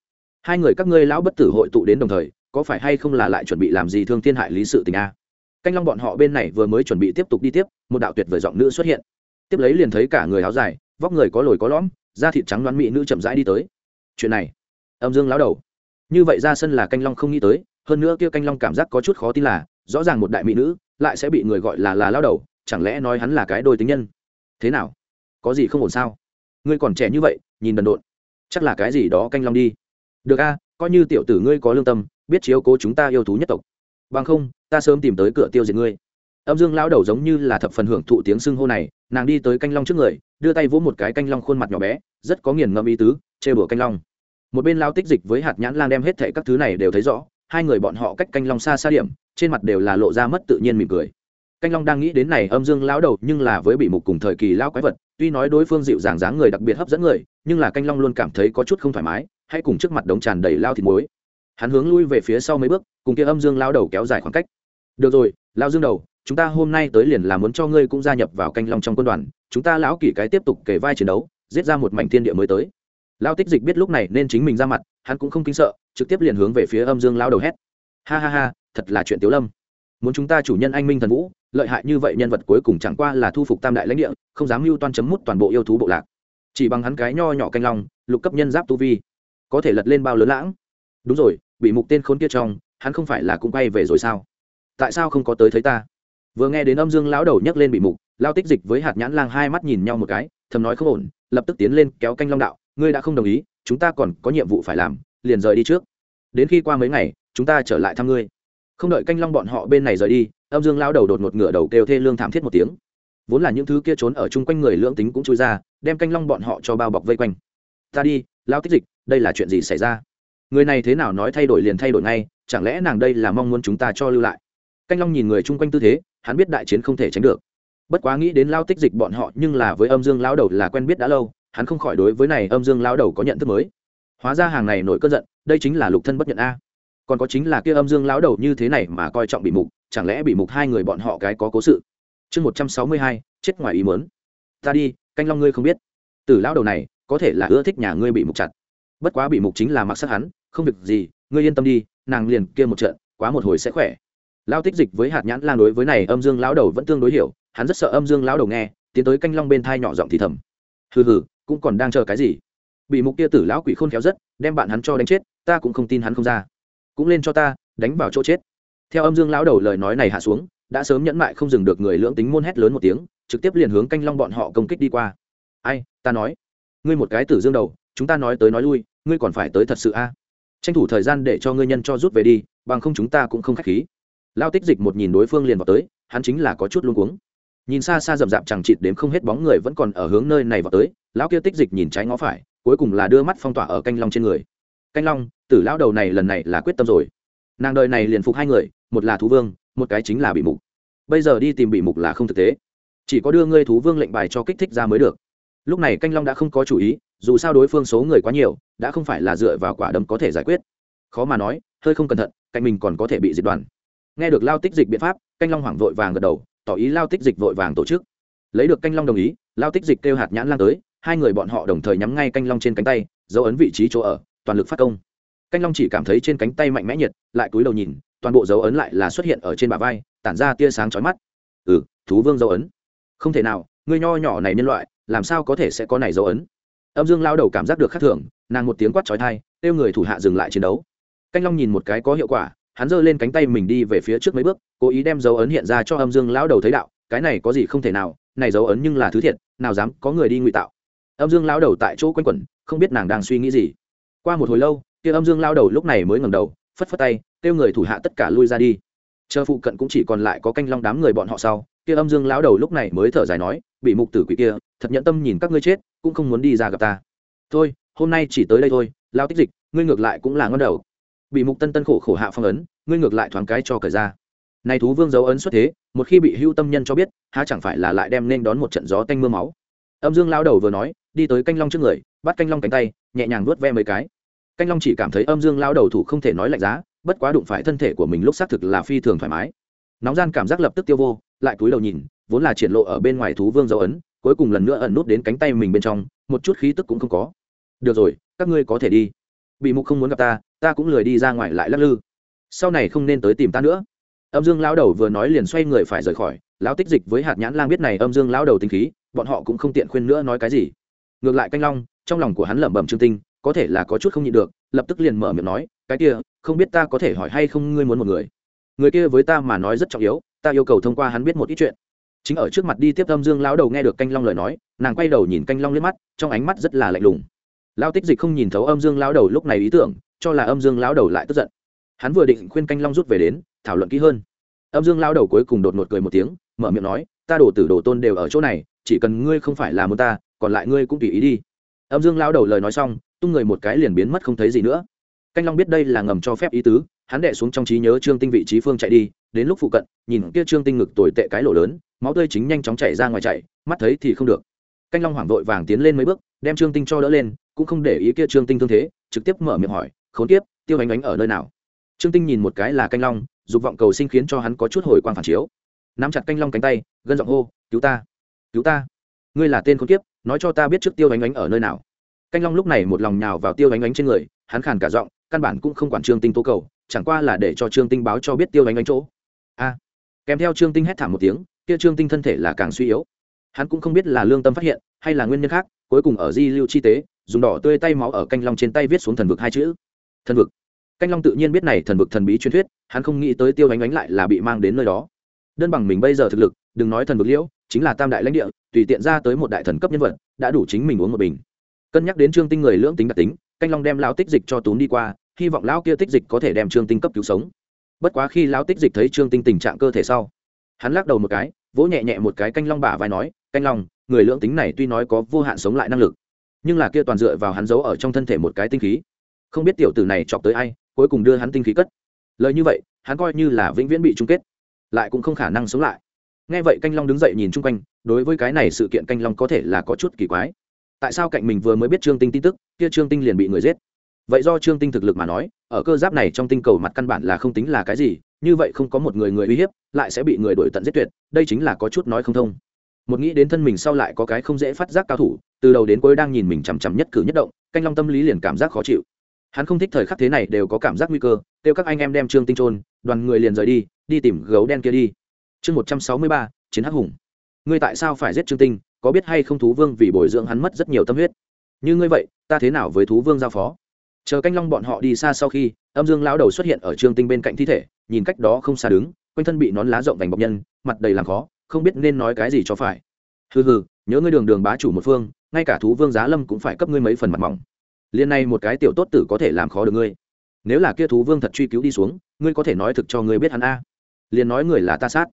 Hai người các ngươi lão bất tử hội tụ đến đồng thời, có phải hay không là lại chuẩn bị làm gì thương thiên hại lý sự tình a? Canh long bọn họ bên này vừa mới chuẩn bị tiếp tục đi tiếp, một đạo tuyệt vời giọng nữ xuất hiện. Tiếp lấy liền thấy cả người áo dài, vóc người có lồi có lõm, da thịt trắng đoán mỹ nữ chậm rãi đi tới. Chuyện này, âm dương lão đầu. Như vậy ra sân là canh long không nghĩ tới, hơn nữa kia canh long cảm giác có chút khó tin là, rõ ràng một đại mỹ nữ, lại sẽ bị người gọi là là lão đầu, chẳng lẽ nói hắn là cái đôi tính nhân? Thế nào? Có gì không ổn sao? Ngươi còn trẻ như vậy, nhìn đần độn. Chắc là cái gì đó canh long đi. Được a, coi như tiểu tử ngươi có lương tâm, biết chiếu cố chúng ta yêu thú nhất tộc. Bằng không ta sớm tìm tới cửa tiêu diệt ngươi. Âm dương lão đầu giống như là thập phần hưởng thụ tiếng xưng hô này, nàng đi tới canh long trước người, đưa tay vỗ một cái canh long khuôn mặt nhỏ bé, rất có nghiền ngẫm ý tứ chê bửa canh long. Một bên lao tích dịch với hạt nhãn lan đem hết thệ các thứ này đều thấy rõ, hai người bọn họ cách canh long xa xa điểm, trên mặt đều là lộ ra mất tự nhiên mỉm cười. Canh long đang nghĩ đến này, âm dương lão đầu nhưng là với bị mục cùng thời kỳ lao quái vật, tuy nói đối phương dịu dàng dáng người đặc biệt hấp dẫn người, nhưng là canh long luôn cảm thấy có chút không thoải mái hay cùng trước mặt đống tràn đầy lao thịt muối hắn hướng lui về phía sau mấy bước, cùng kia âm dương lao đầu kéo dài khoảng cách. Được rồi, lao dương đầu, chúng ta hôm nay tới liền là muốn cho ngươi cũng gia nhập vào canh long trong quân đoàn, chúng ta lão kỷ cái tiếp tục kể vai chiến đấu, giết ra một mảnh thiên địa mới tới. Lao tích dịch biết lúc này nên chính mình ra mặt, hắn cũng không kinh sợ, trực tiếp liền hướng về phía âm dương lao đầu hét. Ha ha ha, thật là chuyện tiếu lâm. Muốn chúng ta chủ nhân anh minh thần vũ, lợi hại như vậy nhân vật cuối cùng chẳng qua là thu phục tam đại lãnh địa, không dám mưu toan chấm mút toàn bộ yêu thú bộ lạc. Chỉ bằng hắn cái nho nhỏ canh long, lục cấp nhân giáp tu vi, có thể lật lên bao lớn lãng. Đúng rồi bị mục tên khốn kia trong, hắn không phải là cũng quay về rồi sao? Tại sao không có tới thấy ta? Vừa nghe đến âm dương lão đầu nhấc lên bị mục, lao tích dịch với hạt nhãn lang hai mắt nhìn nhau một cái, thầm nói không ổn, lập tức tiến lên kéo canh long đạo, ngươi đã không đồng ý, chúng ta còn có nhiệm vụ phải làm, liền rời đi trước. Đến khi qua mấy ngày, chúng ta trở lại thăm ngươi. Không đợi canh long bọn họ bên này rời đi, âm dương lao đầu đột ngột ngửa đầu kêu thê lương thảm thiết một tiếng. Vốn là những thứ kia trốn ở chung quanh người lưỡng tính cũng chui ra, đem canh long bọn họ cho bao bọc vây quanh. Ta đi, lao tích dịch, đây là chuyện gì xảy ra? Người này thế nào nói thay đổi liền thay đổi ngay, chẳng lẽ nàng đây là mong muốn chúng ta cho lưu lại? Canh long nhìn người chung quanh tư thế, hắn biết đại chiến không thể tránh được. Bất quá nghĩ đến lao tích dịch bọn họ, nhưng là với âm dương lao đầu là quen biết đã lâu, hắn không khỏi đối với này âm dương lao đầu có nhận thức mới. Hóa ra hàng này nổi cơn giận, đây chính là lục thân bất nhận a. Còn có chính là kia âm dương lão đầu như thế này mà coi trọng bị mục, chẳng lẽ bị mục hai người bọn họ cái có cố sự? Chương một trăm sáu mươi hai, chết ngoài ý mớn ta đi, canh long ngươi không biết. Từ lão đầu này, có thể là ưa thích nhà ngươi bị mục chặt. Bất quá bị mục chính là mặc sắc hắn không việc gì, ngươi yên tâm đi, nàng liền kia một trận, quá một hồi sẽ khỏe. Lao tích dịch với hạt nhãn lang đối với này âm dương lão đầu vẫn tương đối hiểu, hắn rất sợ âm dương lão đầu nghe, tiến tới canh long bên thai nhỏ giọng thì thầm. Hừ hừ, cũng còn đang chờ cái gì? Bị mục kia tử lão quỷ khôn khéo rất, đem bạn hắn cho đánh chết, ta cũng không tin hắn không ra. Cũng lên cho ta, đánh vào chỗ chết. Theo âm dương lão đầu lời nói này hạ xuống, đã sớm nhẫn mại không dừng được người lưỡng tính môn hét lớn một tiếng, trực tiếp liền hướng canh long bọn họ công kích đi qua. Ai, ta nói. Ngươi một cái tử dương đầu, chúng ta nói tới nói lui, ngươi còn phải tới thật sự a? Tranh thủ thời gian để cho ngươi nhân cho rút về đi, bằng không chúng ta cũng không k h á c h khí. Lao tích dịch một nhìn đối phương liền vào tới, hắn chính là có chút luôn cuống. Nhìn xa xa rậm rạp chẳng chịt đếm không hết bóng người vẫn còn ở hướng nơi này vào tới, lão kia tích dịch nhìn trái ngó phải, cuối cùng là đưa mắt phong tỏa ở canh long trên người. Canh long, tử lão đầu này lần này là quyết tâm rồi. Nàng đời này liền phục hai người, một là thú vương, một cái chính là bị mục. Bây giờ đi tìm bị mục là không thực tế. Chỉ có đưa ngươi thú vương lệnh bài cho kích thích ra mới được. Lúc này canh long đã không có chủ ý, dù sao đối phương số người quá nhiều đã không phải là dựa vào quả đấm có thể giải quyết. Khó mà nói, hơi không cẩn thận, cạnh mình còn có thể bị diệt đoàn. Nghe được lao tích dịch biện pháp, canh long hoảng vội vàng gật đầu, tỏ ý lao tích dịch vội vàng tổ chức. Lấy được canh long đồng ý, lao tích dịch kêu hạt nhãn lan tới, hai người bọn họ đồng thời nhắm ngay canh long trên cánh tay, dấu ấn vị trí chỗ ở, toàn lực phát công. Canh long chỉ cảm thấy trên cánh tay mạnh mẽ nhiệt, lại cúi đầu nhìn, toàn bộ dấu ấn lại là xuất hiện ở trên bả vai, tản ra tia sáng chói mắt. Ừ thú vương dấu ấn. Không thể nào, người nho nhỏ này nhân loại, làm sao có thể sẽ có này dấu ấn? Âm dương lao đầu cảm giác được khác thường, nàng một tiếng quát trói thai kêu người thủ hạ dừng lại chiến đấu. Canh long nhìn một cái có hiệu quả, hắn giơ lên cánh tay mình đi về phía trước mấy bước, cố ý đem dấu ấn hiện ra cho âm dương lão đầu thấy đạo, cái này có gì không thể nào, này dấu ấn nhưng là thứ thiệt, nào dám có người đi ngụy tạo. Âm dương lão đầu tại chỗ quanh quẩn, không biết nàng đang suy nghĩ gì. Qua một hồi lâu, kia âm dương lao đầu lúc này mới ngầm đầu, phất phất tay, kêu người thủ hạ tất cả lui ra đi. Chờ phụ cận cũng chỉ còn lại có canh long đám người bọn họ sau, kia âm dương lão đầu lúc này mới thở dài nói bị mục tử quỷ kia, thật nhẫn tâm nhìn các ngươi chết, cũng không muốn đi ra gặp ta. Thôi, hôm nay chỉ tới đây thôi, lao tích dịch, ngươi ngược lại cũng là ngon đầu. Bị mục tân tân khổ khổ hạ phong ấn, ngươi ngược lại thoáng cái cho cởi ra. Này thú vương dấu ấn xuất thế, một khi bị hưu tâm nhân cho biết, há chẳng phải là lại đem nên đón một trận gió tanh mưa máu. Âm dương lao đầu vừa nói, đi tới canh long trước người, bắt canh long cánh tay, nhẹ nhàng nuốt ve mấy cái. Canh long chỉ cảm thấy âm dương lao đầu thủ không thể nói lạnh giá, bất quá đụng phải thân thể của mình lúc xác thực là phi thường thoải mái. Nóng gian cảm giác lập tức tiêu vô, lại cúi đầu nhìn vốn là triển lộ ở bên ngoài thú vương dấu ấn, cuối cùng lần nữa ẩn nút đến cánh tay mình bên trong, một chút khí tức cũng không có. Được rồi, các ngươi có thể đi. Bị mục không muốn gặp ta ta cũng lười đi ra ngoài lại lắc lư. Sau này không nên tới tìm ta nữa. Âm dương lao đầu vừa nói liền xoay người phải rời khỏi, lão tích dịch với hạt nhãn lang biết này âm dương lao đầu tính khí, bọn họ cũng không tiện khuyên nữa nói cái gì. Ngược lại canh long, trong lòng của hắn lẩm bẩm trương tinh, có thể là có chút không nhịn được, lập tức liền mở miệng nói, cái kia, không biết ta có thể hỏi hay không ngươi muốn một người? Người kia với ta mà nói rất trọng yếu, ta yêu cầu thông qua hắn biết một ít chuyện chính ở trước mặt đi tiếp âm dương lão đầu nghe được canh long lời nói, nàng quay đầu nhìn canh long lên mắt, trong ánh mắt rất là lạnh lùng. Lao tích dịch không nhìn thấu âm dương lão đầu lúc này ý tưởng, cho là âm dương lão đầu lại tức giận. Hắn vừa định khuyên canh long rút về đến, thảo luận kỹ hơn. Âm dương lão đầu cuối cùng đột ngột cười một tiếng, mở miệng nói, ta đổ tử đổ tôn đều ở chỗ này, chỉ cần ngươi không phải là muốn ta, còn lại ngươi cũng tùy ý đi. Âm dương lão đầu lời nói xong, tung người một cái liền biến mất không thấy gì nữa. Canh long biết đây là ngầm cho phép ý tứ hắn đệ xuống trong trí nhớ trương tinh vị trí phương chạy đi, đến lúc phụ cận, nhìn kia trương tinh ngực tồi tệ cái lỗ lớn, máu tươi chính nhanh chóng chảy ra ngoài chạy, mắt thấy thì không được. Canh long hoảng vội vàng tiến lên mấy bước, đem trương tinh cho đỡ lên, cũng không để ý kia trương tinh thương thế, trực tiếp mở miệng hỏi, khốn kiếp, tiêu ánh ánh ở nơi nào? Trương tinh nhìn một cái là canh long, dục vọng cầu sinh khiến cho hắn có chút hồi quang phản chiếu. Nắm chặt canh long cánh tay, gân giọng hô, cứu ta cứu ta. Ngươi là tên khốn kiếp, nói cho ta biết trước tiêu ánh ánh ở nơi nào. Canh long lúc này một lòng nhào vào tiêu ánh ánh trên người, hắn khàn cả giọng, căn bản cũng không quản trương tinh tố cầu chẳng qua là để cho trương tinh báo cho biết tiêu ánh ánh chỗ. A. Kèm theo trương tinh hét thảm một tiếng, kia trương tinh thân thể là càng suy yếu. Hắn cũng không biết là lương tâm phát hiện, hay là nguyên nhân khác, cuối cùng ở di lưu chi tế, dùng đỏ tươi tay máu ở canh long trên tay viết xuống thần vực hai chữ. Thần vực. Canh long tự nhiên biết này thần vực thần bí truyền thuyết, hắn không nghĩ tới tiêu ánh ánh lại là bị mang đến nơi đó. Đơn bằng mình bây giờ thực lực, đừng nói thần vực liễu, chính là tam đại lãnh địa, tùy tiện ra tới một đại thần cấp nhân vật, đã đủ chính mình uống một bình. Cân nhắc đến trương tinh người lưỡng tính đặc tính, canh long đem lao tích dịch cho tún đi qua hy vọng lão kia tích dịch có thể đem trương tinh cấp cứu sống. Bất quá khi lão tích dịch thấy trương tinh tình trạng cơ thể sau, hắn lắc đầu một cái, vỗ nhẹ nhẹ một cái canh long bả vai nói, canh long, người lưỡng tính này tuy nói có vô hạn sống lại năng lực, nhưng là kia toàn dựa vào hắn giấu ở trong thân thể một cái tinh khí. Không biết tiểu tử này chọc tới ai, cuối cùng đưa hắn tinh khí cất. Lời như vậy, hắn coi như là vĩnh viễn bị chung kết, lại cũng không khả năng sống lại. Nghe vậy canh long đứng dậy nhìn chung quanh, đối với cái này sự kiện canh long có thể là có chút kỳ quái. Tại sao cạnh mình vừa mới biết trương tinh tin tức, kia trương tinh liền bị người giết? Vậy do trương tinh thực lực mà nói, ở cơ giáp này trong tinh cầu mặt căn bản là không tính là cái gì, như vậy không có một người người uy hiếp, lại sẽ bị người đổi tận giết tuyệt, đây chính là có chút nói không thông. Một nghĩ đến thân mình sau lại có cái không dễ phát giác cao thủ, từ đầu đến cuối đang nhìn mình chằm chằm nhất cử nhất động, canh long tâm lý liền cảm giác khó chịu. Hắn không thích thời khắc thế này đều có cảm giác nguy cơ, kêu các anh em đem trương tinh trôn đoàn người liền rời đi đi tìm gấu đen kia đi. Chương một trăm sáu mươi ba, chiến hắc hùng. Ngươi tại sao phải giết trương tinh, có biết hay không thú vương vì bồi dưỡng hắn mất rất nhiều tâm huyết? Như ngươi vậy, ta thế nào với thú vương giao phó? Chờ canh long bọn họ đi xa sau khi, âm dương lão đầu xuất hiện ở trương tinh bên cạnh thi thể, nhìn cách đó không xa đứng, quanh thân bị nón lá rộng vành bọc nhân, mặt đầy làm khó, không biết nên nói cái gì cho phải. Hừ hừ, nhớ ngươi đường đường bá chủ một phương, ngay cả thú vương giá lâm cũng phải cấp ngươi mấy phần mặt mỏng. Liên này một cái tiểu tốt tử có thể làm khó được ngươi. Nếu là kia thú vương thật truy cứu đi xuống, ngươi có thể nói thực cho ngươi biết hắn a. Liền nói người là ta sát.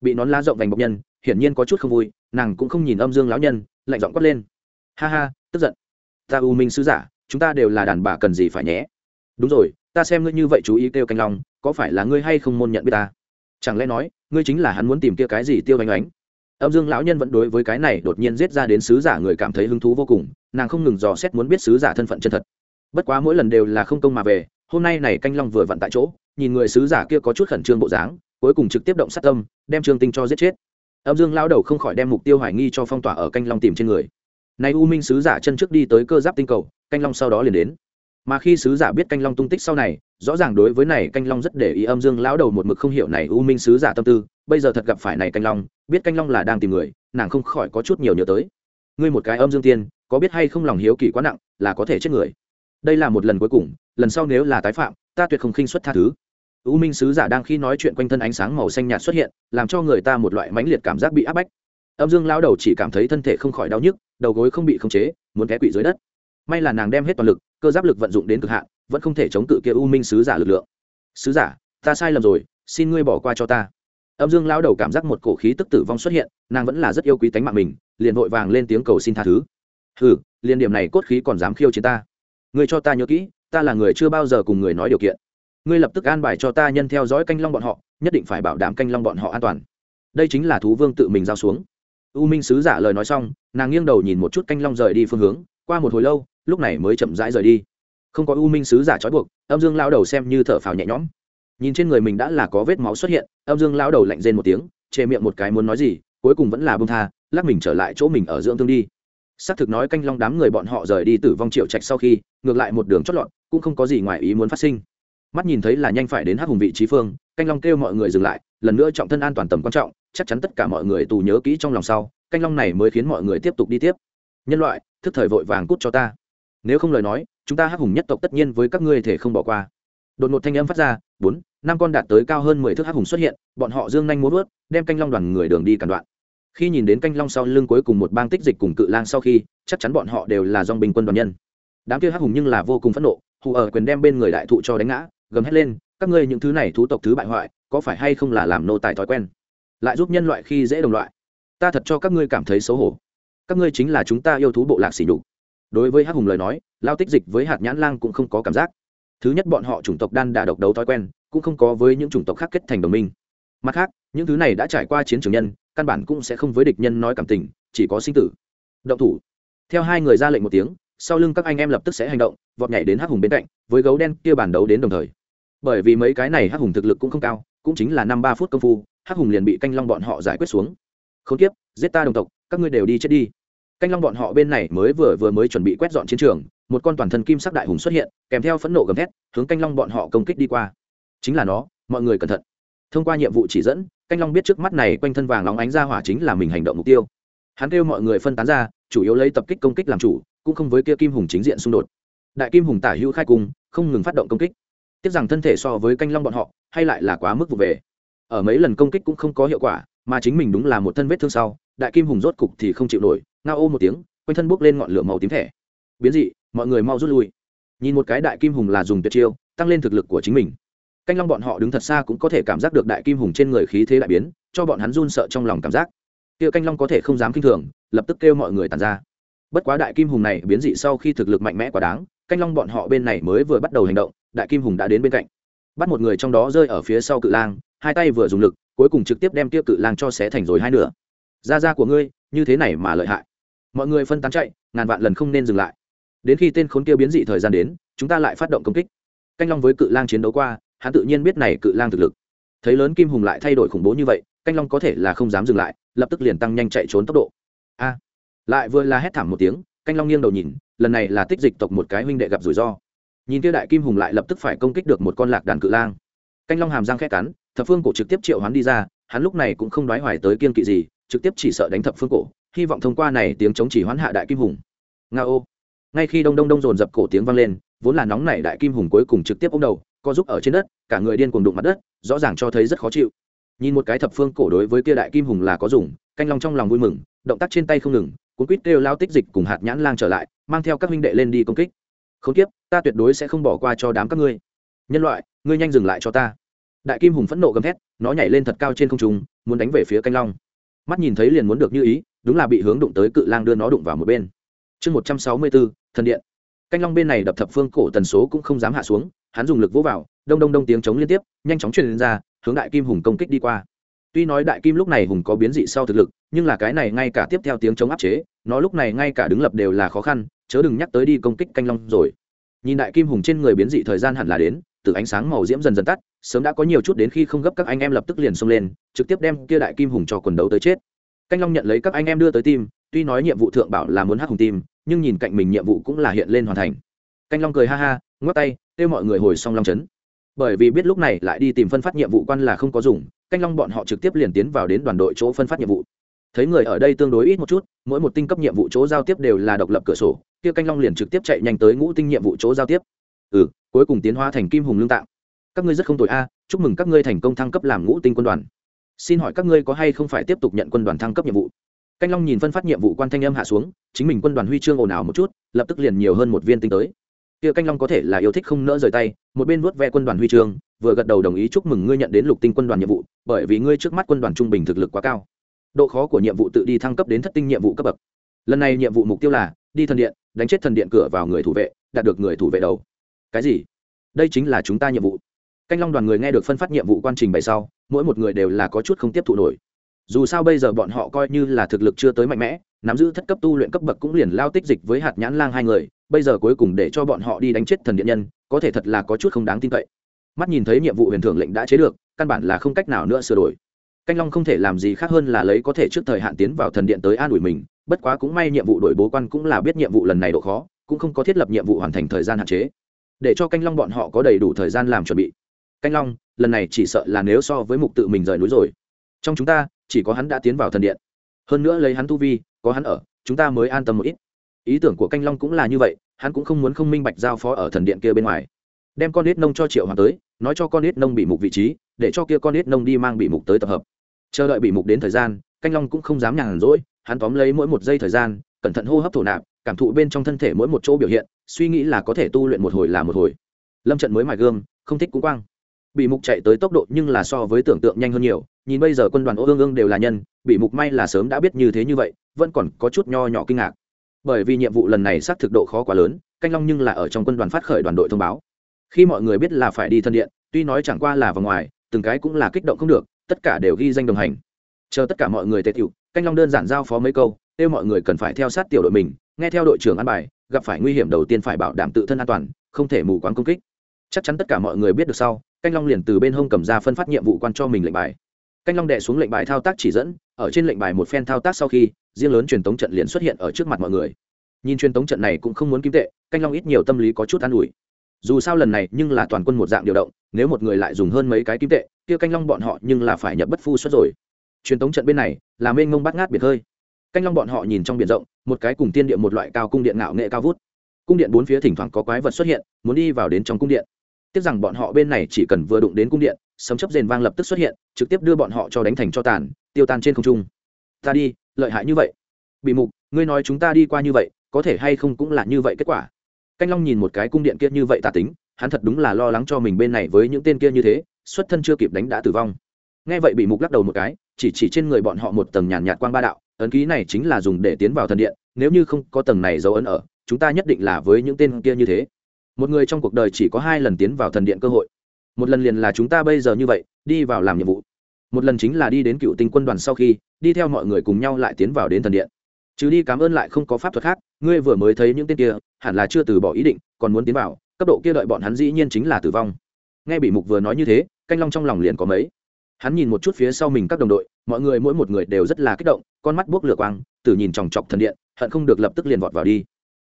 Bị nón lá rộng vành bọc nhân, hiển nhiên có chút không vui, nàng cũng không nhìn âm dương lão nhân, lạnh giọng quát lên. Ha ha, tức giận. Ta u minh sứ giả chúng ta đều là đàn bà cần gì phải nhé. Đúng rồi, ta xem ngươi như vậy chú ý kêu canh long, có phải là ngươi hay không môn nhận biết ta? Chẳng lẽ nói, ngươi chính là hắn muốn tìm kia cái gì tiêu anh oánh âm dương lão nhân vẫn đối với cái này đột nhiên giết ra đến sứ giả người cảm thấy hứng thú vô cùng, nàng không ngừng dò xét muốn biết sứ giả thân phận chân thật. Bất quá mỗi lần đều là không công mà về, hôm nay này canh long vừa vặn tại chỗ, nhìn người sứ giả kia có chút khẩn trương bộ dáng, cuối cùng trực tiếp động sát tâm, đem trương tinh cho giết chết. Âm dương lao đầu không khỏi đem mục tiêu hoài nghi cho phong tỏa ở canh long tìm trên người nay u minh sứ giả chân trước đi tới cơ giáp tinh cầu, canh long sau đó liền đến. Mà khi sứ giả biết canh long tung tích sau này, rõ ràng đối với này canh long rất để ý âm dương lão đầu một mực không hiểu này u minh sứ giả tâm tư, bây giờ thật gặp phải này canh long, biết canh long là đang tìm người, nàng không khỏi có chút nhiều nhớ tới. Ngươi một cái âm dương tiên, có biết hay không lòng hiếu kỳ quá nặng, là có thể chết người. Đây là một lần cuối cùng, lần sau nếu là tái phạm, ta tuyệt không khinh xuất tha thứ. U minh sứ giả đang khi nói chuyện quanh thân ánh sáng màu xanh nhạt xuất hiện, làm cho người ta một loại mãnh liệt cảm giác bị áp bách âm dương lao đầu chỉ cảm thấy thân thể không khỏi đau nhức, đầu gối không bị khống chế, muốn té quỵ dưới đất. May là nàng đem hết toàn lực, cơ giáp lực vận dụng đến cực hạn, vẫn không thể chống cự kia u minh sứ giả lực lượng. Sứ giả, ta sai lầm rồi, xin ngươi bỏ qua cho ta. Âm dương lao đầu cảm giác một cổ khí tức tử vong xuất hiện, nàng vẫn là rất yêu quý tánh mạng mình, liền vội vàng lên tiếng cầu xin tha thứ. Hừ, liền điểm này cốt khí còn dám khiêu chiến ta. Ngươi cho ta nhớ kỹ, ta là người chưa bao giờ cùng người nói điều kiện. Ngươi lập tức an bài cho ta nhân theo dõi canh long bọn họ, nhất định phải bảo đảm canh long bọn họ an toàn. Đây chính là thú vương tự mình giao xuống u minh sứ giả lời nói xong, nàng nghiêng đầu nhìn một chút canh long rời đi phương hướng, qua một hồi lâu, lúc này mới chậm rãi rời đi. Không có u minh sứ giả trói buộc, âm dương lao đầu xem như thở phào nhẹ nhõm. Nhìn trên người mình đã là có vết máu xuất hiện, âm dương lao đầu lạnh rên một tiếng, chê miệng một cái muốn nói gì, cuối cùng vẫn là bông tha, lắc mình trở lại chỗ mình ở dưỡng thương đi. Xác thực nói canh long đám người bọn họ rời đi tử vong triệu trạch sau khi, ngược lại một đường chót lọt, cũng không có gì ngoài ý muốn phát sinh. Mắt nhìn thấy là nhanh phải đến hắc hùng vị trí phương, canh long kêu mọi người dừng lại, lần nữa trọng thân an toàn tầm quan trọng chắc chắn tất cả mọi người tù nhớ kỹ trong lòng sau, canh long này mới khiến mọi người tiếp tục đi tiếp. Nhân loại, thức thời vội vàng cút cho ta. Nếu không lời nói, chúng ta hắc hùng nhất tộc tất nhiên với các ngươi thể không bỏ qua. Đột ngột thanh âm phát ra, bốn, năm con đạt tới cao hơn mười thước hắc hùng xuất hiện, bọn họ dương nhanh muốn vớt, đem canh long đoàn người đường đi cản đoạn. Khi nhìn đến canh long sau lưng cuối cùng một bang tích dịch cùng cự lang sau khi, chắc chắn bọn họ đều là dòng bình quân đoàn nhân. Đám kia hắc hùng nhưng là vô cùng phẫn nộ, hù ở quyền đem bên người đại thụ cho đánh ngã, gầm hét lên, các ngươi những thứ này thú tộc thứ bại hoại, có phải hay không là làm nô tài thói quen? Lại giúp nhân loại khi dễ đồng loại. Ta thật cho các ngươi cảm thấy xấu hổ. Các ngươi chính là chúng ta yêu thú bộ lạc xỉ nhục. Đối với hắc hùng lời nói, lao tích dịch với hạt nhãn lang cũng không có cảm giác. Thứ nhất, bọn họ chủng tộc đan đà độc đấu thói quen, cũng không có với những chủng tộc khác kết thành đồng minh. Mặt khác, những thứ này đã trải qua chiến trường nhân, căn bản cũng sẽ không với địch nhân nói cảm tình, chỉ có sinh tử. Động thủ. Theo hai người ra lệnh một tiếng, sau lưng các anh em lập tức sẽ hành động, vọt nhảy đến hắc hùng bên cạnh, với gấu đen kia bàn đấu đến đồng thời. Bởi vì mấy cái này hắc hùng thực lực cũng không cao, cũng chính là năm ba phút công phu hắc hùng liền bị canh long bọn họ giải quyết xuống. Khốn kiếp, giết ta đồng tộc, các ngươi đều đi chết đi. Canh long bọn họ bên này mới vừa vừa mới chuẩn bị quét dọn chiến trường, một con toàn thân kim sắc đại hùng xuất hiện, kèm theo phẫn nộ gầm thét, hướng canh long bọn họ công kích đi qua. Chính là nó, mọi người cẩn thận. Thông qua nhiệm vụ chỉ dẫn, canh long biết trước mắt này quanh thân vàng nóng ánh ra hỏa chính là mình hành động mục tiêu. Hắn kêu mọi người phân tán ra, chủ yếu lấy tập kích công kích làm chủ, cũng không với kia kim hùng chính diện xung đột. Đại kim hùng tả hữu khai cung, không ngừng phát động công kích. Tiếc rằng thân thể so với canh long bọn họ, hay lại là quá mức vụ về ở mấy lần công kích cũng không có hiệu quả, mà chính mình đúng là một thân vết thương sau, đại kim hùng rốt cục thì không chịu nổi, ngao ô một tiếng, quanh thân bốc lên ngọn lửa màu tím thẻ. Biến dị, mọi người mau rút lui. Nhìn một cái đại kim hùng là dùng tuyệt chiêu, tăng lên thực lực của chính mình. Canh long bọn họ đứng thật xa cũng có thể cảm giác được đại kim hùng trên người khí thế đại biến, cho bọn hắn run sợ trong lòng cảm giác. Kia canh long có thể không dám kinh thường, lập tức kêu mọi người tàn ra. Bất quá đại kim hùng này biến dị sau khi thực lực mạnh mẽ quá đáng, canh long bọn họ bên này mới vừa bắt đầu hành động, đại kim hùng đã đến bên cạnh. Bắt một người trong đó rơi ở phía sau cự lang hai tay vừa dùng lực, cuối cùng trực tiếp đem Tiêu cự lang cho xé thành rồi hai nửa. Da da của ngươi, như thế này mà lợi hại. Mọi người phân tán chạy, ngàn vạn lần không nên dừng lại. Đến khi tên khốn kia biến dị thời gian đến, chúng ta lại phát động công kích. Canh long với cự lang chiến đấu qua, hắn tự nhiên biết này cự lang thực lực. Thấy lớn kim hùng lại thay đổi khủng bố như vậy, canh long có thể là không dám dừng lại, lập tức liền tăng nhanh chạy trốn tốc độ. A! Lại vừa là hét thảm một tiếng, canh long nghiêng đầu nhìn, lần này là tích dịch tộc một cái huynh đệ gặp rủi ro. Nhìn kia đại kim hùng lại lập tức phải công kích được một con lạc đàn cự lang. Canh long hàm răng khét cắn thập phương cổ trực tiếp triệu hắn đi ra, hắn lúc này cũng không đoái hoài tới kiên kỵ gì, trực tiếp chỉ sợ đánh thập phương cổ, hy vọng thông qua này tiếng chống chỉ hoán hạ đại kim hùng. Nga ô. Ngay khi đông đông đông dồn dập cổ tiếng vang lên, vốn là nóng nảy đại kim hùng cuối cùng trực tiếp ôm đầu, co giúp ở trên đất, cả người điên cuồng đụng mặt đất, rõ ràng cho thấy rất khó chịu. Nhìn một cái thập phương cổ đối với kia đại kim hùng là có dùng, canh long trong lòng vui mừng, động tác trên tay không ngừng, cuốn quýt kêu lao tích dịch cùng hạt nhãn lang trở lại, mang theo các huynh đệ lên đi công kích. Không tiếp ta tuyệt đối sẽ không bỏ qua cho đám các ngươi. Nhân loại, ngươi nhanh dừng lại cho ta đại kim hùng phẫn nộ gầm thét, nó nhảy lên thật cao trên không trung, muốn đánh về phía canh long. Mắt nhìn thấy liền muốn được như ý, đúng là bị hướng đụng tới cự lang đưa nó đụng vào một bên. Chương một trăm sáu mươi bốn, thần điện. Canh long bên này đập thập phương cổ tần số cũng không dám hạ xuống, hắn dùng lực vỗ vào, đông đông đông tiếng chống liên tiếp, nhanh chóng truyền lên ra, hướng đại kim hùng công kích đi qua. Tuy nói đại kim lúc này hùng có biến dị sau thực lực, nhưng là cái này ngay cả tiếp theo tiếng chống áp chế, nó lúc này ngay cả đứng lập đều là khó khăn, chớ đừng nhắc tới đi công kích canh long rồi. Nhìn đại kim hùng trên người biến dị thời gian hẳn là đến từ ánh sáng màu diễm dần dần tắt, sớm đã có nhiều chút đến khi không gấp các anh em lập tức liền xông lên, trực tiếp đem kia đại kim hùng cho quần đấu tới chết. Canh long nhận lấy các anh em đưa tới tim tuy nói nhiệm vụ thượng bảo là muốn hắc hùng tim nhưng nhìn cạnh mình nhiệm vụ cũng là hiện lên hoàn thành. Canh long cười ha ha, ngoắc tay, kêu mọi người hồi xong long trấn. Bởi vì biết lúc này lại đi tìm phân phát nhiệm vụ quan là không có dùng, canh long bọn họ trực tiếp liền tiến vào đến đoàn đội chỗ phân phát nhiệm vụ. Thấy người ở đây tương đối ít một chút, mỗi một tinh cấp nhiệm vụ chỗ giao tiếp đều là độc lập cửa sổ, kia canh long liền trực tiếp chạy nhanh tới ngũ tinh nhiệm vụ chỗ giao tiếp ừ cuối cùng tiến hóa thành kim hùng lương tạng. Các ngươi rất không tội a, chúc mừng các ngươi thành công thăng cấp làm ngũ tinh quân đoàn. Xin hỏi các ngươi có hay không phải tiếp tục nhận quân đoàn thăng cấp nhiệm vụ? Canh long nhìn phân phát nhiệm vụ quan thanh âm hạ xuống, chính mình quân đoàn huy chương ồn ào một chút, lập tức liền nhiều hơn một viên tinh tới. Kia canh long có thể là yêu thích không nỡ rời tay, một bên vuốt ve quân đoàn huy chương, vừa gật đầu đồng ý chúc mừng ngươi nhận đến lục tinh quân đoàn nhiệm vụ, bởi vì ngươi trước mắt quân đoàn trung bình thực lực quá cao. Độ khó của nhiệm vụ tự đi thăng cấp đến thất tinh nhiệm vụ cấp bậc. Lần này nhiệm vụ mục tiêu là, đi thần điện, đánh chết thần điện cửa vào người thủ vệ, đạt được người thủ vệ đầu cái gì? Đây chính là chúng ta nhiệm vụ. Canh long đoàn người nghe được phân phát nhiệm vụ quan trình bày sau, mỗi một người đều là có chút không tiếp thụ nổi. Dù sao bây giờ bọn họ coi như là thực lực chưa tới mạnh mẽ, nắm giữ thất cấp tu luyện cấp bậc cũng liền lao tích dịch với hạt nhãn lang hai người, bây giờ cuối cùng để cho bọn họ đi đánh chết thần điện nhân, có thể thật là có chút không đáng tin cậy. Mắt nhìn thấy nhiệm vụ huyền thưởng lệnh đã chế được, căn bản là không cách nào nữa sửa đổi. Canh long không thể làm gì khác hơn là lấy có thể trước thời hạn tiến vào thần điện tới an ủi mình, bất quá cũng may nhiệm vụ đổi bố quan cũng là biết nhiệm vụ lần này độ khó, cũng không có thiết lập nhiệm vụ hoàn thành thời gian hạn chế để cho canh long bọn họ có đầy đủ thời gian làm chuẩn bị. Canh long, lần này chỉ sợ là nếu so với mục tự mình rời núi rồi. Trong chúng ta, chỉ có hắn đã tiến vào thần điện. Hơn nữa lấy hắn tu vi, có hắn ở, chúng ta mới an tâm một ít. Ý tưởng của canh long cũng là như vậy, hắn cũng không muốn không minh bạch giao phó ở thần điện kia bên ngoài. Đem con nết nông cho triệu hoàng tới, nói cho con nết nông bị mục vị trí, để cho kia con nết nông đi mang bị mục tới tập hợp. Chờ đợi bị mục đến thời gian, canh long cũng không dám nhàn rỗi, hắn tóm lấy mỗi một giây thời gian, cẩn thận hô hấp thổ nạp cảm thụ bên trong thân thể mỗi một chỗ biểu hiện, suy nghĩ là có thể tu luyện một hồi là một hồi. Lâm trận mới mài gương không thích cũng quang. Bị mục chạy tới tốc độ nhưng là so với tưởng tượng nhanh hơn nhiều, nhìn bây giờ quân đoàn ô ương ương đều là nhân bị mục may là sớm đã biết như thế như vậy, vẫn còn có chút nho nhỏ kinh ngạc. Bởi vì nhiệm vụ lần này xác thực độ khó quá lớn, canh long nhưng là ở trong quân đoàn phát khởi đoàn đội thông báo. Khi mọi người biết là phải đi thân điện, tuy nói chẳng qua là vào ngoài, từng cái cũng là kích động không được, tất cả đều ghi danh đồng hành. Chờ tất cả mọi người tề tiểu canh long đơn giản giao phó mấy câu, kêu mọi người cần phải theo sát tiểu đội mình nghe theo đội trưởng an bài, gặp phải nguy hiểm đầu tiên phải bảo đảm tự thân an toàn, không thể mù quáng công kích. Chắc chắn tất cả mọi người biết được sau, canh long liền từ bên hông cầm ra phân phát nhiệm vụ quan cho mình lệnh bài. Canh long đệ xuống lệnh bài thao tác chỉ dẫn, ở trên lệnh bài một phen thao tác sau khi, riêng lớn truyền tống trận liền xuất hiện ở trước mặt mọi người. Nhìn truyền tống trận này cũng không muốn kim tệ, canh long ít nhiều tâm lý có chút an ủi. Dù sao lần này nhưng là toàn quân một dạng điều động, nếu một người lại dùng hơn mấy cái kim tệ, kia canh long bọn họ nhưng là phải nhập bất phu xuất rồi. Truyền tống trận bên này là mênh mông bắt ngát biệt hơi canh long bọn họ nhìn trong biển rộng, một cái cùng tiên điện một loại cao cung điện ngạo nghệ cao vút. Cung điện bốn phía thỉnh thoảng có quái vật xuất hiện, muốn đi vào đến trong cung điện. Tiếc rằng bọn họ bên này chỉ cần vừa đụng đến cung điện, sấm chấp rền vang lập tức xuất hiện, trực tiếp đưa bọn họ cho đánh thành cho tàn, tiêu tan trên không trung. Ta đi, lợi hại như vậy. Bị mục, ngươi nói chúng ta đi qua như vậy, có thể hay không cũng là như vậy kết quả. Canh long nhìn một cái cung điện kia như vậy tà tính, hắn thật đúng là lo lắng cho mình bên này với những tên kia như thế, xuất thân chưa kịp đánh đã tử vong. Nghe vậy bị mục lắc đầu một cái, chỉ chỉ trên người bọn họ một tầng nhàn nhạt quang ba đạo ấn ký này chính là dùng để tiến vào thần điện, nếu như không có tầng này dấu ấn ở, chúng ta nhất định là với những tên kia như thế. Một người trong cuộc đời chỉ có hai lần tiến vào thần điện cơ hội. Một lần liền là chúng ta bây giờ như vậy, đi vào làm nhiệm vụ. Một lần chính là đi đến cựu tinh quân đoàn sau khi, đi theo mọi người cùng nhau lại tiến vào đến thần điện. Chứ đi cảm ơn lại không có pháp thuật khác, ngươi vừa mới thấy những tên kia, hẳn là chưa từ bỏ ý định, còn muốn tiến vào, cấp độ kia đợi bọn hắn dĩ nhiên chính là tử vong. Nghe bị mục vừa nói như thế, canh long trong lòng liền có mấy. Hắn nhìn một chút phía sau mình các đồng đội mọi người mỗi một người đều rất là kích động, con mắt buốc lửa quang từ nhìn chòng chọc thần điện, hận không được lập tức liền vọt vào đi.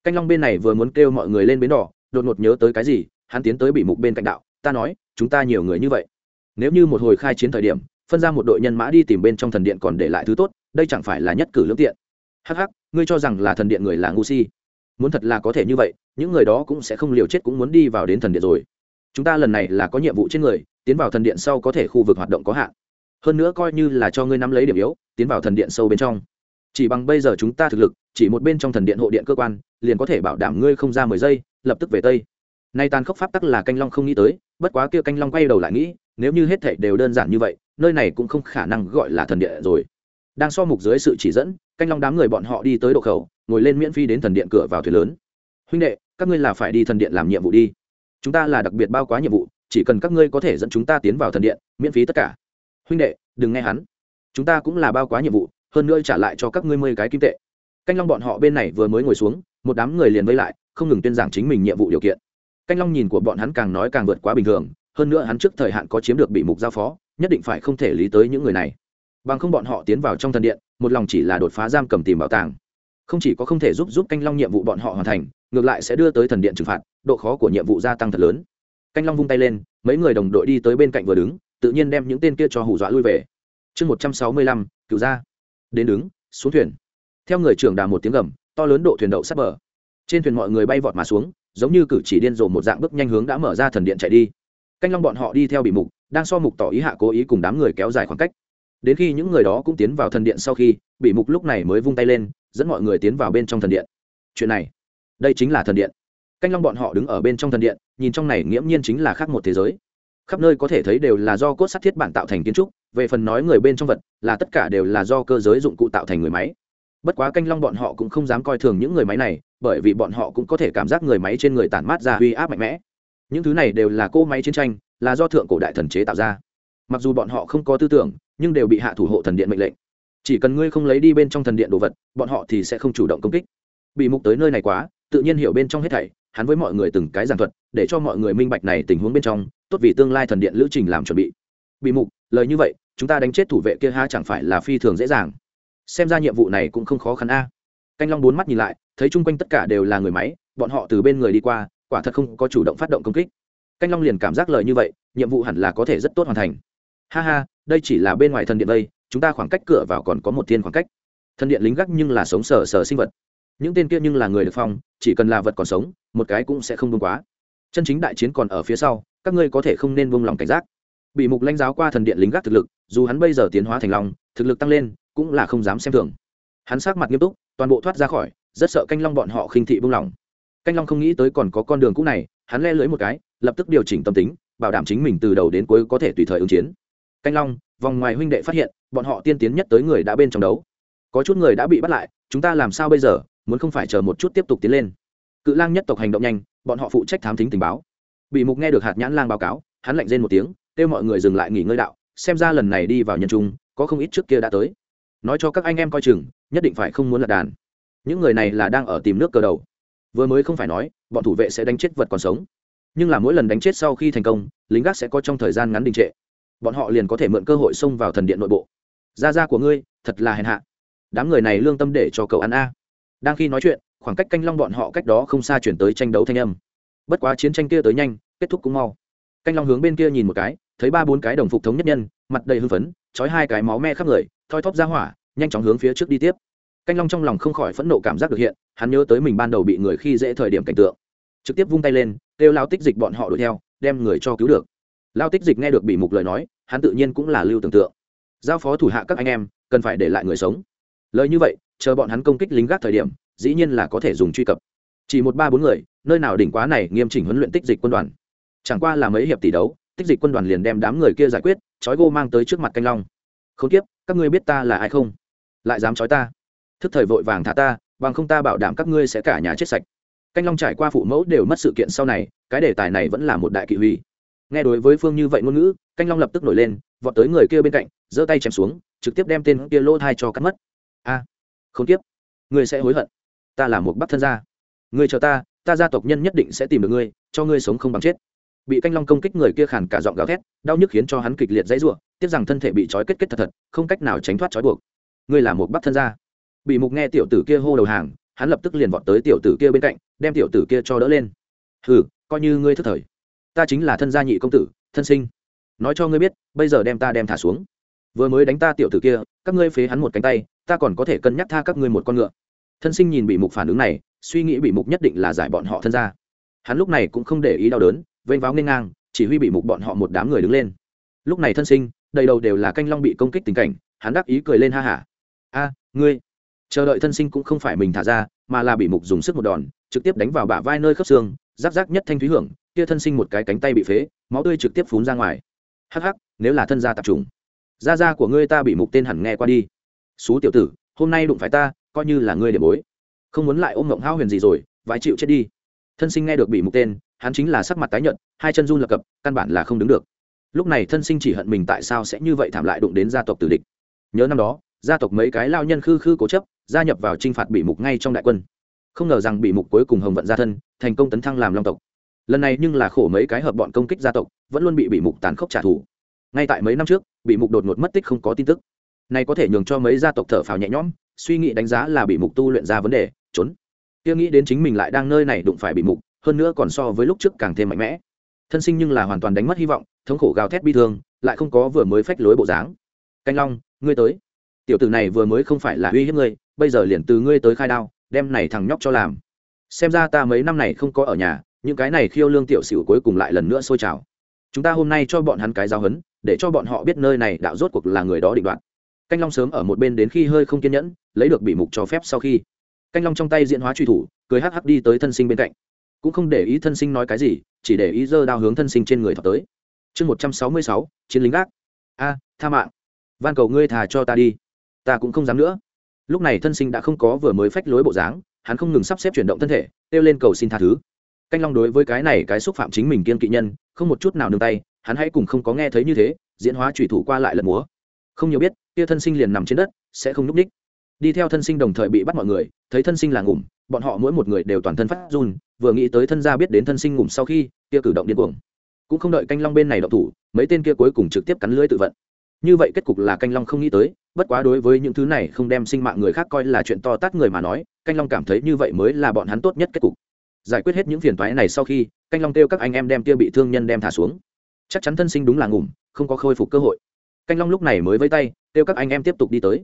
Canh long bên này vừa muốn kêu mọi người lên bến đỏ, đột ngột nhớ tới cái gì, hắn tiến tới bị mục bên cạnh đạo, ta nói, chúng ta nhiều người như vậy. Nếu như một hồi khai chiến thời điểm, phân ra một đội nhân mã đi tìm bên trong thần điện còn để lại thứ tốt, đây chẳng phải là nhất cử lương tiện. Hắc hắc, ngươi cho rằng là thần điện người là ngu si? Muốn thật là có thể như vậy, những người đó cũng sẽ không liều chết cũng muốn đi vào đến thần điện rồi. Chúng ta lần này là có nhiệm vụ trên người, tiến vào thần điện sau có thể khu vực hoạt động có hạn hơn nữa coi như là cho ngươi nắm lấy điểm yếu, tiến vào thần điện sâu bên trong. Chỉ bằng bây giờ chúng ta thực lực, chỉ một bên trong thần điện hộ điện cơ quan, liền có thể bảo đảm ngươi không ra mười giây, lập tức về tây. Nay tàn khốc pháp tắc là canh long không nghĩ tới, bất quá kia canh long quay đầu lại nghĩ, nếu như hết thảy đều đơn giản như vậy, nơi này cũng không khả năng gọi là thần điện rồi. Đang so mục dưới sự chỉ dẫn, canh long đám người bọn họ đi tới độ khẩu, ngồi lên miễn phi đến thần điện cửa vào thuyền lớn. Huynh đệ, các ngươi là phải đi thần điện làm nhiệm vụ đi. Chúng ta là đặc biệt bao quá nhiệm vụ, chỉ cần các ngươi có thể dẫn chúng ta tiến vào thần điện, miễn phí tất cả huynh đệ, đừng nghe hắn. Chúng ta cũng là bao quá nhiệm vụ, hơn nữa trả lại cho các ngươi mười cái kim tệ. Canh long bọn họ bên này vừa mới ngồi xuống, một đám người liền vây lại, không ngừng tuyên giảng chính mình nhiệm vụ điều kiện. Canh long nhìn của bọn hắn càng nói càng vượt quá bình thường, hơn nữa hắn trước thời hạn có chiếm được bị mục giao phó, nhất định phải không thể lý tới những người này. Bằng không bọn họ tiến vào trong thần điện, một lòng chỉ là đột phá giam cầm tìm bảo tàng. Không chỉ có không thể giúp giúp canh long nhiệm vụ bọn họ hoàn thành, ngược lại sẽ đưa tới thần điện trừng phạt, độ khó của nhiệm vụ gia tăng thật lớn. Canh long vung tay lên, mấy người đồng đội đi tới bên cạnh vừa đứng tự nhiên đem những tên kia cho hù dọa lui về. Chương một trăm sáu mươi lăm cựu ra đến đứng, xuống thuyền. Theo người trưởng đà một tiếng gầm, to lớn độ thuyền đậu sát bờ. Trên thuyền mọi người bay vọt mà xuống, giống như cử chỉ điên rồ một dạng bước nhanh hướng đã mở ra thần điện chạy đi. Canh long bọn họ đi theo bị mục, đang so mục tỏ ý hạ cố ý cùng đám người kéo dài khoảng cách. Đến khi những người đó cũng tiến vào thần điện sau khi, bị mục lúc này mới vung tay lên, dẫn mọi người tiến vào bên trong thần điện. Chuyện này, đây chính là thần điện. Canh long bọn họ đứng ở bên trong thần điện, nhìn trong này nghiễm nhiên chính là khác một thế giới khắp nơi có thể thấy đều là do cốt sắt thiết bản tạo thành kiến trúc, về phần nói người bên trong vật, là tất cả đều là do cơ giới dụng cụ tạo thành người máy. Bất quá canh long bọn họ cũng không dám coi thường những người máy này, bởi vì bọn họ cũng có thể cảm giác người máy trên người tản mát ra uy áp mạnh mẽ. Những thứ này đều là cỗ máy chiến tranh, là do thượng cổ đại thần chế tạo ra. Mặc dù bọn họ không có tư tưởng, nhưng đều bị hạ thủ hộ thần điện mệnh lệnh. Chỉ cần ngươi không lấy đi bên trong thần điện đồ vật, bọn họ thì sẽ không chủ động công kích. Bị mục tới nơi này quá, tự nhiên hiểu bên trong hết thảy, hắn với mọi người từng cái giảng thuật, để cho mọi người minh bạch này tình huống bên trong tốt vì tương lai thần điện lữ trình làm chuẩn bị. Bị mục, lời như vậy, chúng ta đánh chết thủ vệ kia ha chẳng phải là phi thường dễ dàng. Xem ra nhiệm vụ này cũng không khó khăn a. Canh long bốn mắt nhìn lại, thấy chung quanh tất cả đều là người máy, bọn họ từ bên người đi qua, quả thật không có chủ động phát động công kích. Canh long liền cảm giác lời như vậy, nhiệm vụ hẳn là có thể rất tốt hoàn thành. Ha ha, đây chỉ là bên ngoài thần điện đây, chúng ta khoảng cách cửa vào còn có một thiên khoảng cách. Thần điện lính gác nhưng là sống sờ sờ sinh vật. Những tên kia nhưng là người được phong, chỉ cần là vật còn sống, một cái cũng sẽ không đúng quá. Chân chính đại chiến còn ở phía sau các ngươi có thể không nên buông lòng cảnh giác. Bị mục lãnh giáo qua thần điện lính gác thực lực, dù hắn bây giờ tiến hóa thành long, thực lực tăng lên, cũng là không dám xem thường. Hắn sát mặt nghiêm túc, toàn bộ thoát ra khỏi, rất sợ canh long bọn họ khinh thị buông lòng. canh long không nghĩ tới còn có con đường cũ này, hắn le lưới một cái, lập tức điều chỉnh tâm tính, bảo đảm chính mình từ đầu đến cuối có thể tùy thời ứng chiến. Canh long, vòng ngoài huynh đệ phát hiện, bọn họ tiên tiến nhất tới người đã bên trong đấu. Có chút người đã bị bắt lại, chúng ta làm sao bây giờ, muốn không phải chờ một chút tiếp tục tiến lên. Cự lang nhất tộc hành động nhanh, bọn họ phụ trách thám thính tình báo bị mục nghe được hạt nhãn lang báo cáo, hắn lạnh rên một tiếng, kêu mọi người dừng lại nghỉ ngơi đạo, xem ra lần này đi vào nhân trung, có không ít trước kia đã tới. Nói cho các anh em coi chừng, nhất định phải không muốn lật đàn. Những người này là đang ở tìm nước cờ đầu. Vừa mới không phải nói, bọn thủ vệ sẽ đánh chết vật còn sống. Nhưng là mỗi lần đánh chết sau khi thành công, lính gác sẽ có trong thời gian ngắn đình trệ. Bọn họ liền có thể mượn cơ hội xông vào thần điện nội bộ. Gia gia của ngươi, thật là hèn hạ. Đám người này lương tâm để cho cậu ăn a. Đang khi nói chuyện, khoảng cách canh long bọn họ cách đó không xa chuyển tới tranh đấu thanh âm bất quá chiến tranh kia tới nhanh, kết thúc cũng mau. Canh long hướng bên kia nhìn một cái, thấy ba bốn cái đồng phục thống nhất nhân, mặt đầy hưng phấn, trói hai cái máu me khắp người, thoi thóp ra hỏa, nhanh chóng hướng phía trước đi tiếp. Canh long trong lòng không khỏi phẫn nộ cảm giác được hiện, hắn nhớ tới mình ban đầu bị người khi dễ thời điểm cảnh tượng. Trực tiếp vung tay lên, kêu lao tích dịch bọn họ đuổi theo, đem người cho cứu được. Lao tích dịch nghe được bị mục lời nói, hắn tự nhiên cũng là lưu tưởng tượng. Giao phó thủ hạ các anh em, cần phải để lại người sống. Lời như vậy, chờ bọn hắn công kích lính gác thời điểm, dĩ nhiên là có thể dùng truy cập. Chỉ một ba bốn người nơi nào đỉnh quá này nghiêm chỉnh huấn luyện tích dịch quân đoàn. Chẳng qua là mấy hiệp tỷ đấu, tích dịch quân đoàn liền đem đám người kia giải quyết, trói gô mang tới trước mặt canh long. Không tiếp các ngươi biết ta là ai không? Lại dám trói ta. Thức thời vội vàng thả ta, bằng không ta bảo đảm các ngươi sẽ cả nhà chết sạch. Canh long trải qua phụ mẫu đều mất sự kiện sau này, cái đề tài này vẫn là một đại kỵ huy. Nghe đối với phương như vậy ngôn ngữ, canh long lập tức nổi lên, vọt tới người kia bên cạnh, giơ tay chém xuống, trực tiếp đem tên kia lỗ thai cho cắt mất. A không tiếp ngươi sẽ hối hận. Ta là một bắc thân gia. Ngươi chờ ta ta gia tộc nhân nhất định sẽ tìm được ngươi, cho ngươi sống không bằng chết. Bị canh long công kích người kia khàn cả giọng gào thét, đau nhức khiến cho hắn kịch liệt dãy ruộng tiếc rằng thân thể bị trói kết kết thật thật, không cách nào tránh thoát trói buộc. Ngươi là một bắc thân gia. Bị mục nghe tiểu tử kia hô đầu hàng, hắn lập tức liền vọt tới tiểu tử kia bên cạnh, đem tiểu tử kia cho đỡ lên. Hừ, coi như ngươi thức thời. Ta chính là thân gia nhị công tử, thân sinh. Nói cho ngươi biết, bây giờ đem ta đem thả xuống. Vừa mới đánh ta tiểu tử kia, các ngươi phế hắn một cánh tay, ta còn có thể cân nhắc tha các ngươi một con ngựa. Thân sinh nhìn bị mục phản ứng này suy nghĩ bị mục nhất định là giải bọn họ thân ra. Hắn lúc này cũng không để ý đau đớn, vênh váo nghênh ngang, chỉ huy bị mục bọn họ một đám người đứng lên. Lúc này thân sinh, đầy đầu đều là canh long bị công kích tình cảnh, hắn đắc ý cười lên ha hả. A, ngươi. Chờ đợi thân sinh cũng không phải mình thả ra, mà là bị mục dùng sức một đòn, trực tiếp đánh vào bả vai nơi khớp xương, giáp giáp nhất thanh thúy hưởng, kia thân sinh một cái cánh tay bị phế, máu tươi trực tiếp phún ra ngoài. Hắc hắc, nếu là thân gia tạp trùng gia gia của ngươi ta bị mục tên hẳn nghe qua đi. Xú tiểu tử, hôm nay đụng phải ta, coi như là ngươi để bối không muốn lại ôm ngộng hao huyền gì rồi, vãi chịu chết đi. Thân sinh nghe được bị mục tên, hắn chính là sắc mặt tái nhợt, hai chân run lập cập, căn bản là không đứng được. Lúc này thân sinh chỉ hận mình tại sao sẽ như vậy thảm lại đụng đến gia tộc tử địch. Nhớ năm đó, gia tộc mấy cái lao nhân khư khư cố chấp, gia nhập vào t r i n h phạt bị mục ngay trong đại quân. Không ngờ rằng bị mục cuối cùng hồng vận gia thân, thành công tấn thăng làm long tộc. Lần này nhưng là khổ mấy cái hợp bọn công kích gia tộc, vẫn luôn bị bị mục tàn khốc trả thù. Ngay tại mấy năm trước, bị mục đột ngột mất tích không có tin tức. Này có thể nhường cho mấy gia tộc thở phào nhẹ nhõm, suy nghĩ đánh giá là bị mục tu luyện ra vấn đề trốn. Kia nghĩ đến chính mình lại đang nơi này đụng phải bị mục, hơn nữa còn so với lúc trước càng thêm mạnh mẽ. Thân sinh nhưng là hoàn toàn đánh mất hy vọng, thống khổ gào thét bi thương, lại không có vừa mới phách lối bộ dáng. Canh long, ngươi tới. Tiểu tử này vừa mới không phải là uy hiếp ngươi, bây giờ liền từ ngươi tới khai đao, đem này thằng nhóc cho làm. Xem ra ta mấy năm này không có ở nhà, những cái này khiêu lương tiểu xỉu cuối cùng lại lần nữa sôi trào. Chúng ta hôm nay cho bọn hắn cái giáo hấn để cho bọn họ biết nơi này đạo rốt cuộc là người đó định đoạt. Canh long sớm ở một bên đến khi hơi không kiên nhẫn, lấy được bị mục cho phép sau khi canh long trong tay diễn hóa truy thủ, cười hắc hắc đi tới thân sinh bên cạnh. Cũng không để ý thân sinh nói cái gì, chỉ để ý giơ đao hướng thân sinh trên người thọc tới. Chương một trăm sáu mươi sáu, chiến lính gác. A, tha mạng. Van cầu ngươi thà cho ta đi. Ta cũng không dám nữa. Lúc này thân sinh đã không có vừa mới phách lối bộ dáng, hắn không ngừng sắp xếp chuyển động thân thể, kêu lên cầu xin tha thứ. Canh long đối với cái này cái xúc phạm chính mình kiên kỵ nhân, không một chút nào nương tay, hắn hãy cùng không có nghe thấy như thế, diễn hóa trùy thủ qua lại lật múa. Không nhiều biết, kia thân sinh liền nằm trên đất, sẽ không n ú c ních đi theo thân sinh đồng thời bị bắt mọi người, thấy thân sinh là ngủm, bọn họ mỗi một người đều toàn thân phát run, vừa nghĩ tới thân gia biết đến thân sinh ngủm sau khi, kia cử động điên cuồng. Cũng không đợi canh long bên này động thủ, mấy tên kia cuối cùng trực tiếp cắn lưới tự vận. Như vậy kết cục là canh long không nghĩ tới, bất quá đối với những thứ này không đem sinh mạng người khác coi là chuyện to tát người mà nói, canh long cảm thấy như vậy mới là bọn hắn tốt nhất kết cục. Giải quyết hết những phiền toái này sau khi, canh long kêu các anh em đem kia bị thương nhân đem thả xuống. Chắc chắn thân sinh đúng là ngủm, không có khôi phục cơ hội. Canh long lúc này mới với tay, kêu các anh em tiếp tục đi tới.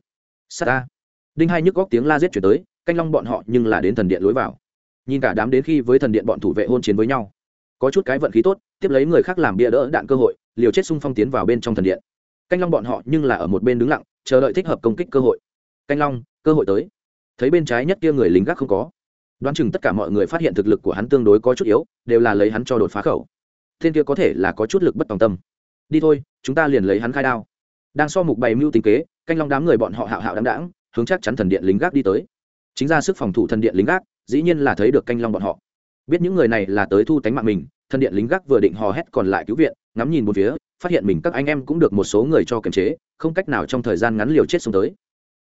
Sa ta đinh hai nhức góc tiếng la giết chuyển tới, canh long bọn họ nhưng là đến thần điện lối vào. Nhìn cả đám đến khi với thần điện bọn thủ vệ hôn chiến với nhau. Có chút cái vận khí tốt, tiếp lấy người khác làm bia đỡ đạn cơ hội, liều chết xung phong tiến vào bên trong thần điện. Canh long bọn họ nhưng là ở một bên đứng lặng, chờ đợi thích hợp công kích cơ hội. Canh long, cơ hội tới. Thấy bên trái nhất kia người lính gác không có. Đoán chừng tất cả mọi người phát hiện thực lực của hắn tương đối có chút yếu, đều là lấy hắn cho đột phá khẩu. Thiên kia có thể là có chút lực bất tòng tâm. Đi thôi, chúng ta liền lấy hắn khai đao. Đang so mục bày mưu tính kế, canh long đám người bọn họ hạo hạo đáng đáng hướng chắc chắn thần điện lính gác đi tới. Chính ra sức phòng thủ thần điện lính gác, dĩ nhiên là thấy được canh long bọn họ. Biết những người này là tới thu tánh mạng mình, thần điện lính gác vừa định hò hét còn lại cứu viện, ngắm nhìn một phía, phát hiện mình các anh em cũng được một số người cho kiềm chế, không cách nào trong thời gian ngắn liều chết xuống tới.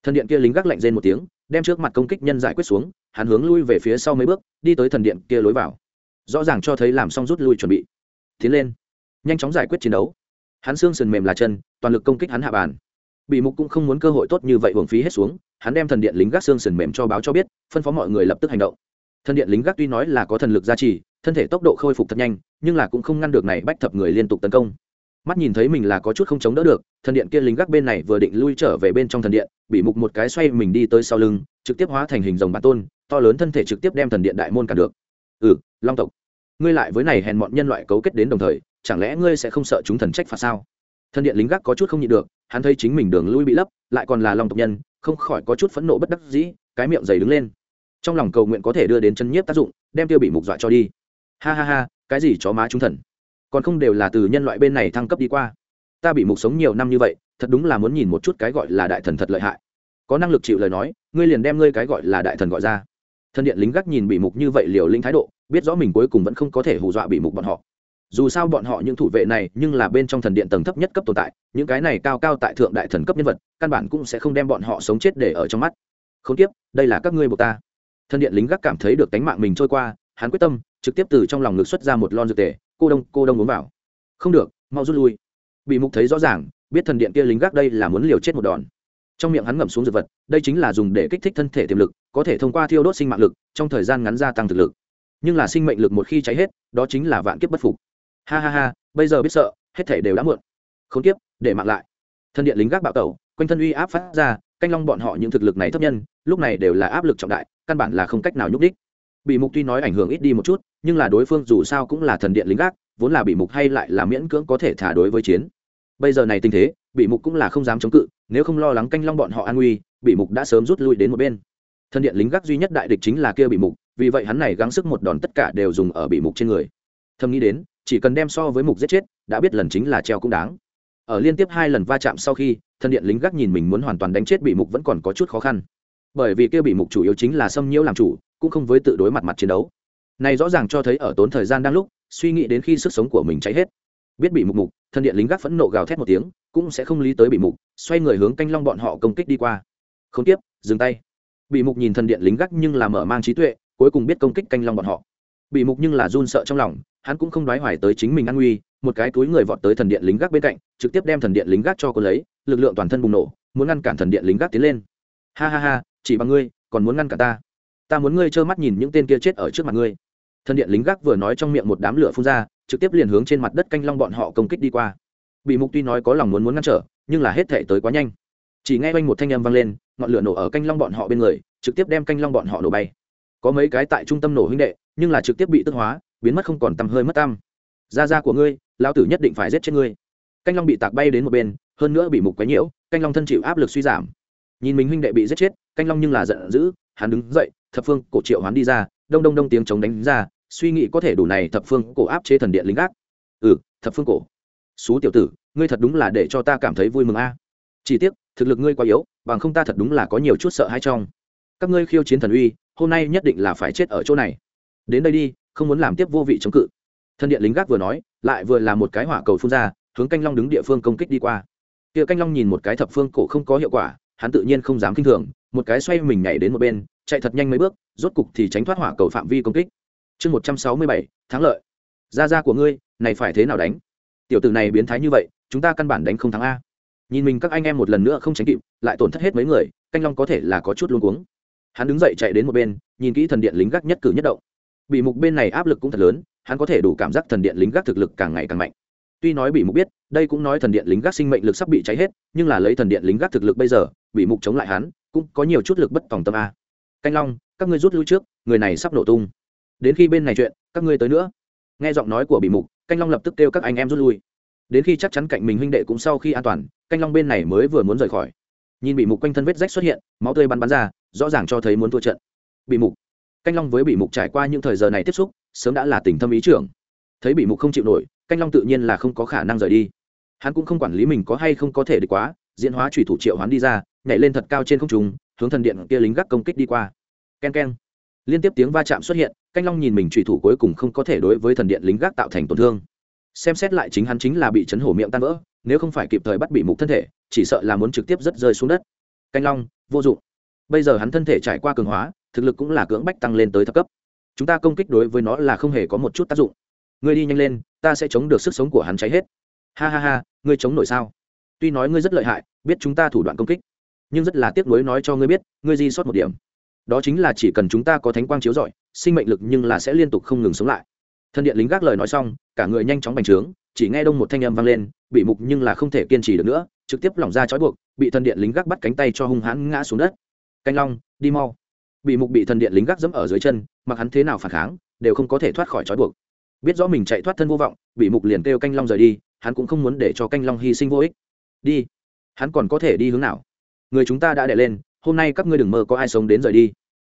Thần điện kia lính gác lạnh rên một tiếng, đem trước mặt công kích nhân giải quyết xuống, hắn hướng lui về phía sau mấy bước, đi tới thần điện kia lối vào. Rõ ràng cho thấy làm xong rút lui chuẩn bị. Tiến lên, nhanh chóng giải quyết chiến đấu. Hắn xương sườn mềm là chân, toàn lực công kích hắn hạ bàn bị mục cũng không muốn cơ hội tốt như vậy hưởng phí hết xuống, hắn đem thần điện lính gác xương sườn mềm cho báo cho biết, phân phó mọi người lập tức hành động. Thần điện lính gác tuy nói là có thần lực gia trì, thân thể tốc độ khôi phục thật nhanh, nhưng là cũng không ngăn được này bách thập người liên tục tấn công. Mắt nhìn thấy mình là có chút không chống đỡ được, thần điện kia lính gác bên này vừa định lui trở về bên trong thần điện, bị mục một cái xoay mình đi tới sau lưng, trực tiếp hóa thành hình dòng bản tôn, to lớn thân thể trực tiếp đem thần điện đại môn cản được. Ừ long tộc, ngươi lại với này hèn mọn nhân loại cấu kết đến đồng thời, chẳng lẽ ngươi sẽ không sợ chúng thần trách phạt sao? Thân điện lính gác có chút không nhịn được, hắn thấy chính mình đường lui bị lấp, lại còn là lòng tộc nhân, không khỏi có chút phẫn nộ bất đắc dĩ, cái miệng dày đứng lên. Trong lòng cầu nguyện có thể đưa đến chân nhiếp tác dụng, đem tiêu bị mục dọa cho đi. Ha ha ha, cái gì chó má trung thần. Còn không đều là từ nhân loại bên này thăng cấp đi qua. Ta bị mục sống nhiều năm như vậy, thật đúng là muốn nhìn một chút cái gọi là đại thần thật lợi hại. Có năng lực chịu lời nói, ngươi liền đem ngươi cái gọi là đại thần gọi ra. Thân điện lính gác nhìn bị mục như vậy liều linh thái độ, biết rõ mình cuối cùng vẫn không có thể hù dọa bị mục bọn họ dù sao bọn họ những thủ vệ này nhưng là bên trong thần điện tầng thấp nhất cấp tồn tại, những cái này cao cao tại thượng đại thần cấp nhân vật, căn bản cũng sẽ không đem bọn họ sống chết để ở trong mắt. Không tiếp đây là các ngươi buộc ta. Thần điện lính gác cảm thấy được tánh mạng mình trôi qua, hắn quyết tâm, trực tiếp từ trong lòng ngực xuất ra một lon dược tề, cô đông cô đông uống vào. Không được, mau rút lui. Bị mục thấy rõ ràng, biết thần điện kia lính gác đây là muốn liều chết một đòn. Trong miệng hắn ngậm xuống dược vật, đây chính là dùng để kích thích thân thể tiềm lực, có thể thông qua thiêu đốt sinh mạng lực, trong thời gian ngắn gia tăng thực lực. Nhưng là sinh mệnh lực một khi cháy hết, đó chính là vạn kiếp bất phục ha ha ha, bây giờ biết sợ, hết thể đều đã muộn. Không tiếp để mạng lại. Thân điện lính gác bạo tẩu, quanh thân uy áp phát ra, canh long bọn họ những thực lực này thấp nhân, lúc này đều là áp lực trọng đại, căn bản là không cách nào nhúc đích bị mục tuy nói ảnh hưởng ít đi một chút, nhưng là đối phương dù sao cũng là thần điện lính gác, vốn là bị mục hay lại là miễn cưỡng có thể thả đối với chiến. Bây giờ này tình thế, bị mục cũng là không dám chống cự, nếu không lo lắng canh long bọn họ an nguy, bị mục đã sớm rút lui đến một bên. Thần điện lính gác duy nhất đại địch chính là kia bị mục, vì vậy hắn này gắng sức một đòn tất cả đều dùng ở bị mục trên người. Thầm nghĩ đến chỉ cần đem so với mục giết chết, đã biết lần chính là treo cũng đáng. Ở liên tiếp hai lần va chạm sau khi, thân điện lính gác nhìn mình muốn hoàn toàn đánh chết bị mục vẫn còn có chút khó khăn. Bởi vì kia bị mục chủ yếu chính là xâm nhiễu làm chủ, cũng không với tự đối mặt mặt chiến đấu. Này rõ ràng cho thấy ở tốn thời gian đang lúc, suy nghĩ đến khi sức sống của mình cháy hết. Biết bị mục mục, thân điện lính gác phẫn nộ gào thét một tiếng, cũng sẽ không lý tới bị mục, xoay người hướng canh long bọn họ công kích đi qua. Không tiếp, dừng tay. Bị mục nhìn thần điện lính gác nhưng là mở mang trí tuệ, cuối cùng biết công kích canh long bọn họ bị mục nhưng là run sợ trong lòng, hắn cũng không đoái hoài tới chính mình an nguy, một cái túi người vọt tới thần điện lính gác bên cạnh, trực tiếp đem thần điện lính gác cho cô lấy, lực lượng toàn thân bùng nổ, muốn ngăn cản thần điện lính gác tiến lên. Ha ha ha, chỉ bằng ngươi, còn muốn ngăn cản ta. Ta muốn ngươi trơ mắt nhìn những tên kia chết ở trước mặt ngươi. Thần điện lính gác vừa nói trong miệng một đám lửa phun ra, trực tiếp liền hướng trên mặt đất canh long bọn họ công kích đi qua. Bị mục tuy nói có lòng muốn muốn ngăn trở, nhưng là hết thể tới quá nhanh. Chỉ nghe quanh một thanh âm vang lên, ngọn lửa nổ ở canh long bọn họ bên người, trực tiếp đem canh long bọn họ nổ bay. Có mấy cái tại trung tâm nổ huynh đệ nhưng là trực tiếp bị tức hóa, biến mất không còn tầm hơi mất tăm. Da da của ngươi, lão tử nhất định phải giết chết ngươi. Canh long bị tạc bay đến một bên, hơn nữa bị mục quấy nhiễu, canh long thân chịu áp lực suy giảm. Nhìn mình huynh đệ bị giết chết, canh long nhưng là giận dữ, hắn đứng dậy, thập phương cổ triệu hoán đi ra, đông đông đông tiếng chống đánh ra, suy nghĩ có thể đủ này thập phương cổ áp chế thần điện lính gác. Ừ thập phương cổ. Xú tiểu tử, ngươi thật đúng là để cho ta cảm thấy vui mừng a. Chỉ tiếc, thực lực ngươi quá yếu, bằng không ta thật đúng là có nhiều chút sợ hãi trong. Các ngươi khiêu chiến thần uy, hôm nay nhất định là phải chết ở chỗ này đến đây đi, không muốn làm tiếp vô vị chống cự. Thân điện lính gác vừa nói, lại vừa là một cái hỏa cầu phun ra, hướng canh long đứng địa phương công kích đi qua. Kia canh long nhìn một cái thập phương cổ không có hiệu quả, hắn tự nhiên không dám kinh thường, một cái xoay mình nhảy đến một bên, chạy thật nhanh mấy bước, rốt cục thì tránh thoát hỏa cầu phạm vi công kích. Chương một trăm sáu mươi bảy, thắng lợi. Ra ra của ngươi, này phải thế nào đánh? Tiểu tử này biến thái như vậy, chúng ta căn bản đánh không thắng a. Nhìn mình các anh em một lần nữa không tránh kịp, lại tổn thất hết mấy người, canh long có thể là có chút luôn cuống. Hắn đứng dậy chạy đến một bên, nhìn kỹ thần điện lính gác nhất cử nhất động bị mục bên này áp lực cũng thật lớn, hắn có thể đủ cảm giác thần điện lính gác thực lực càng ngày càng mạnh. Tuy nói bị mục biết, đây cũng nói thần điện lính gác sinh mệnh lực sắp bị cháy hết, nhưng là lấy thần điện lính gác thực lực bây giờ bị mục chống lại hắn, cũng có nhiều chút lực bất tòng tâm a. Canh long, các ngươi rút lui trước, người này sắp nổ tung. Đến khi bên này chuyện, các ngươi tới nữa. Nghe giọng nói của bị mục, canh long lập tức kêu các anh em rút lui. Đến khi chắc chắn cạnh mình huynh đệ cũng sau khi an toàn, canh long bên này mới vừa muốn rời khỏi. Nhìn bị mục quanh thân vết rách xuất hiện, máu tươi bắn bắn ra, rõ ràng cho thấy muốn thua trận. Bị mục canh long với bị mục trải qua những thời giờ này tiếp xúc, sớm đã là tình thâm ý trưởng. Thấy bị mục không chịu nổi, canh long tự nhiên là không có khả năng rời đi. Hắn cũng không quản lý mình có hay không có thể được quá, diễn hóa trùy thủ triệu hắn đi ra, nhảy lên thật cao trên không trung, hướng thần điện kia lính gác công kích đi qua. K e n k e n liên tiếp tiếng va chạm xuất hiện, canh long nhìn mình trùy thủ cuối cùng không có thể đối với thần điện lính gác tạo thành tổn thương. Xem xét lại chính hắn chính là bị chấn hổ miệng tan vỡ, nếu không phải kịp thời bắt bị mục thân thể, chỉ sợ là muốn trực tiếp rất rơi xuống đất. Canh long, vô dụng. Bây giờ hắn thân thể trải qua cường hóa thực lực cũng là cưỡng bách tăng lên tới thấp cấp. Chúng ta công kích đối với nó là không hề có một chút tác dụng. Ngươi đi nhanh lên, ta sẽ chống được sức sống của hắn cháy hết. Ha ha ha, ngươi chống nổi sao? Tuy nói ngươi rất lợi hại, biết chúng ta thủ đoạn công kích, nhưng rất là tiếc nuối nói cho ngươi biết, ngươi di sót một điểm. Đó chính là chỉ cần chúng ta có thánh quang chiếu rọi, sinh mệnh lực nhưng là sẽ liên tục không ngừng sống lại. Thân điện lính gác lời nói xong, cả người nhanh chóng bành trướng, chỉ nghe đông một thanh âm vang lên, bị mục nhưng là không thể kiên trì được nữa, trực tiếp lỏng ra trói buộc, bị thân điện lính gác bắt cánh tay cho hung hãn ngã xuống đất. Canh long, đi mau bị mục bị thần điện lính gác dẫm ở dưới chân, mặc hắn thế nào phản kháng, đều không có thể thoát khỏi trói buộc. Biết rõ mình chạy thoát thân vô vọng, bị mục liền kêu canh long rời đi, hắn cũng không muốn để cho canh long hy sinh vô ích. Đi. Hắn còn có thể đi hướng nào? Người chúng ta đã đẻ lên, hôm nay các ngươi đừng mơ có ai sống đến rời đi.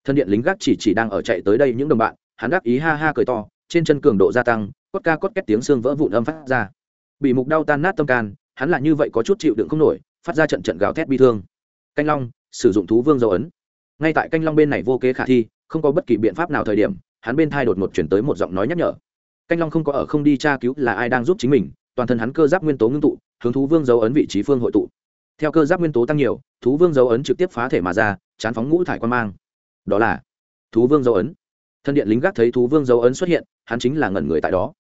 Thân điện lính gác chỉ chỉ đang ở chạy tới đây những đồng bạn, hắn gác ý ha ha cười to, trên chân cường độ gia tăng, cốt ca cốt két tiếng xương vỡ vụn âm phát ra. Bị mục đau tan nát tâm can, hắn là như vậy có chút chịu đựng không nổi, phát ra trận trận gào thét bi thương. Canh long, sử dụng thú vương dấu ấn ngay tại canh long bên này vô kế khả thi, không có bất kỳ biện pháp nào thời điểm, hắn bên thai đột ngột chuyển tới một giọng nói nhắc nhở. Canh long không có ở không đi tra cứu là ai đang giúp chính mình, toàn thân hắn cơ giáp nguyên tố ngưng tụ, hướng thú vương dấu ấn vị trí phương hội tụ. Theo cơ giáp nguyên tố tăng nhiều, thú vương dấu ấn trực tiếp phá thể mà ra, chán phóng ngũ thải quan mang. Đó là thú vương dấu ấn. Thân điện lính gác thấy thú vương dấu ấn xuất hiện, hắn chính là ngẩn người tại đó.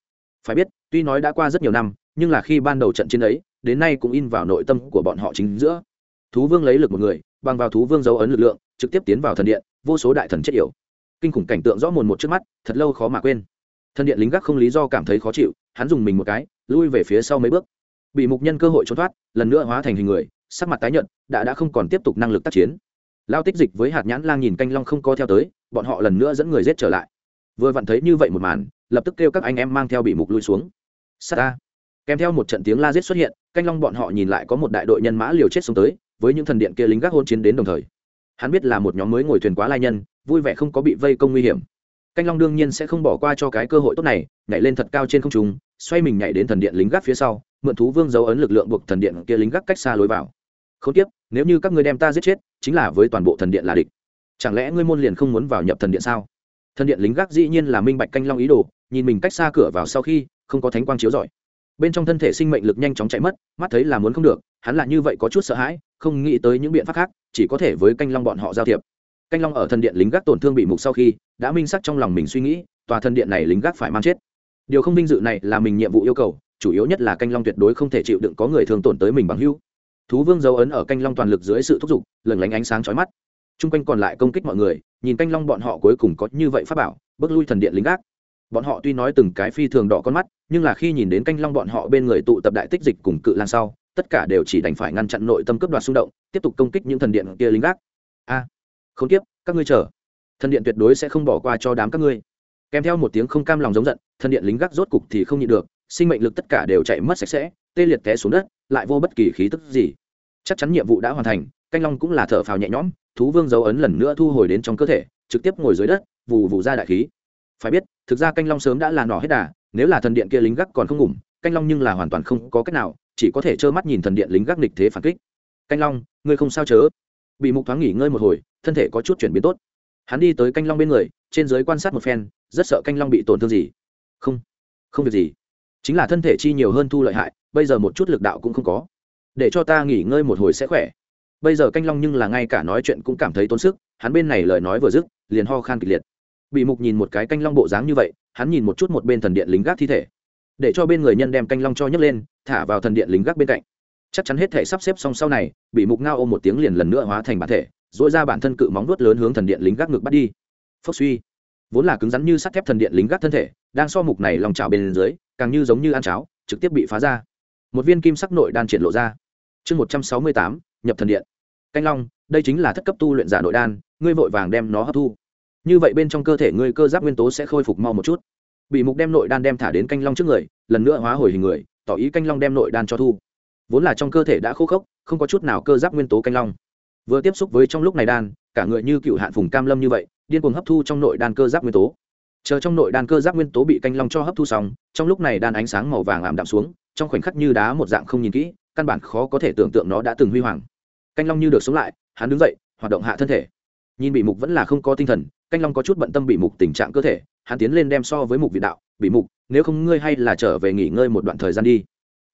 Phải biết, tuy nói đã qua rất nhiều năm, nhưng là khi ban đầu trận chiến ấy, đến nay cũng in vào nội tâm của bọn họ chính giữa. Thú vương lấy lực một người, bằng vào thú vương dấu ấn lực lượng trực tiếp tiến vào thần điện, vô số đại thần chết yểu. Kinh khủng cảnh tượng rõ mồn một trước mắt, thật lâu khó mà quên. Thần điện lính gác không lý do cảm thấy khó chịu, hắn dùng mình một cái, lui về phía sau mấy bước. Bị mục nhân cơ hội trốn thoát, lần nữa hóa thành hình người, sắc mặt tái nhợt, đã đã không còn tiếp tục năng lực tác chiến. Lao tích dịch với hạt nhãn lang nhìn canh long không co theo tới, bọn họ lần nữa dẫn người giết trở lại. Vừa vặn thấy như vậy một màn, lập tức kêu các anh em mang theo bị mục lui xuống. Sa ta. Kèm theo một trận tiếng la giết xuất hiện, canh long bọn họ nhìn lại có một đại đội nhân mã liều chết xuống tới, với những thần điện kia lính gác hôn chiến đến đồng thời hắn biết là một nhóm mới ngồi thuyền quá lai nhân, vui vẻ không có bị vây công nguy hiểm. Canh long đương nhiên sẽ không bỏ qua cho cái cơ hội tốt này, nhảy lên thật cao trên không trung, xoay mình nhảy đến thần điện lính gác phía sau, mượn thú vương dấu ấn lực lượng buộc thần điện kia lính gác cách xa lối vào. Không tiếp nếu như các ngươi đem ta giết chết, chính là với toàn bộ thần điện là địch. Chẳng lẽ ngươi môn liền không muốn vào nhập thần điện sao? Thần điện lính gác dĩ nhiên là minh bạch canh long ý đồ, nhìn mình cách xa cửa vào sau khi, không có thánh quang chiếu rọi. Bên trong thân thể sinh mệnh lực nhanh chóng chạy mất, mắt thấy là muốn không được, hắn là như vậy có chút sợ hãi, không nghĩ tới những biện pháp khác chỉ có thể với canh long bọn họ giao thiệp. Canh long ở thần điện lính gác tổn thương bị mục sau khi, đã minh sắc trong lòng mình suy nghĩ, tòa thần điện này lính gác phải mang chết. Điều không vinh dự này là mình nhiệm vụ yêu cầu, chủ yếu nhất là canh long tuyệt đối không thể chịu đựng có người thường tổn tới mình bằng hưu thú vương dấu ấn ở canh long toàn lực dưới sự thúc giục lẩn lánh ánh sáng chói mắt. Chung quanh còn lại công kích mọi người, nhìn canh long bọn họ cuối cùng có như vậy pháp bảo, bước lui thần điện lính gác. Bọn họ tuy nói từng cái phi thường đỏ con mắt, nhưng là khi nhìn đến canh long bọn họ bên người tụ tập đại tích dịch cùng cự lan sau tất cả đều chỉ đành phải ngăn chặn nội tâm cướp đoạt xung động, tiếp tục công kích những thần điện kia lính gác. A, không tiếp, các ngươi chờ. Thần điện tuyệt đối sẽ không bỏ qua cho đám các ngươi. Kèm theo một tiếng không cam lòng giống giận, thần điện lính gác rốt cục thì không nhịn được, sinh mệnh lực tất cả đều chạy mất sạch sẽ, tê liệt té xuống đất, lại vô bất kỳ khí tức gì. Chắc chắn nhiệm vụ đã hoàn thành, canh long cũng là thở phào nhẹ nhõm, thú vương dấu ấn lần nữa thu hồi đến trong cơ thể, trực tiếp ngồi dưới đất, vù vù ra đại khí. Phải biết, thực ra canh long sớm đã là nỏ hết đà, nếu là thần điện kia lính gác còn không ngủm canh long nhưng là hoàn toàn không có cách nào chỉ có thể trơ mắt nhìn thần điện lính gác nghịch thế phản kích. Canh long, ngươi không sao chớ? Bị mục thoáng nghỉ ngơi một hồi, thân thể có chút chuyển biến tốt. Hắn đi tới canh long bên người, trên giới quan sát một phen, rất sợ canh long bị tổn thương gì. Không không việc gì. Chính là thân thể chi nhiều hơn thu lợi hại, bây giờ một chút lực đạo cũng không có. Để cho ta nghỉ ngơi một hồi sẽ khỏe. Bây giờ canh long nhưng là ngay cả nói chuyện cũng cảm thấy tốn sức, hắn bên này lời nói vừa dứt, liền ho khan kịch liệt. Bị mục nhìn một cái canh long bộ dáng như vậy, hắn nhìn một chút một bên thần điện lính gác thi thể để cho bên người nhân đem canh long cho nhấc lên, thả vào thần điện lính gác bên cạnh. Chắc chắn hết thể sắp xếp xong sau này, bị mục ngao ôm một tiếng liền lần nữa hóa thành bản thể dội ra bản thân cự móng vuốt lớn hướng thần điện lính gác ngược bắt đi. Phốc suy. Vốn là cứng rắn như sắt thép thần điện lính gác thân thể, đang so mục này lòng trào bên dưới, càng như giống như ăn cháo, trực tiếp bị phá ra. Một viên kim sắc nội đan triển lộ ra. Chương một trăm sáu mươi tám, nhập thần điện. Canh long, đây chính là thất cấp tu luyện giả nội đan, ngươi vội vàng đem nó hấp thu. Như vậy bên trong cơ thể ngươi cơ giáp nguyên tố sẽ khôi phục mau một chút bị mục đem nội đan đem thả đến canh long trước người, lần nữa hóa hồi hình người, tỏ ý canh long đem nội đan cho thu. Vốn là trong cơ thể đã khô khốc, không có chút nào cơ giáp nguyên tố canh long. Vừa tiếp xúc với trong lúc này đan, cả người như cựu hạn phùng cam lâm như vậy, điên cuồng hấp thu trong nội đan cơ giáp nguyên tố. Chờ trong nội đan cơ giáp nguyên tố bị canh long cho hấp thu xong, trong lúc này đan ánh sáng màu vàng ảm đạm xuống, trong khoảnh khắc như đá một dạng không nhìn kỹ, căn bản khó có thể tưởng tượng nó đã từng huy hoàng. Canh long như được sống lại, hắn đứng dậy, hoạt động hạ thân thể. Nhìn bị mục vẫn là không có tinh thần, canh long có chút bận tâm bị mục tình trạng cơ thể hắn tiến lên đem so với mục vị đạo bị mục, nếu không ngươi hay là trở về nghỉ ngơi một đoạn thời gian đi.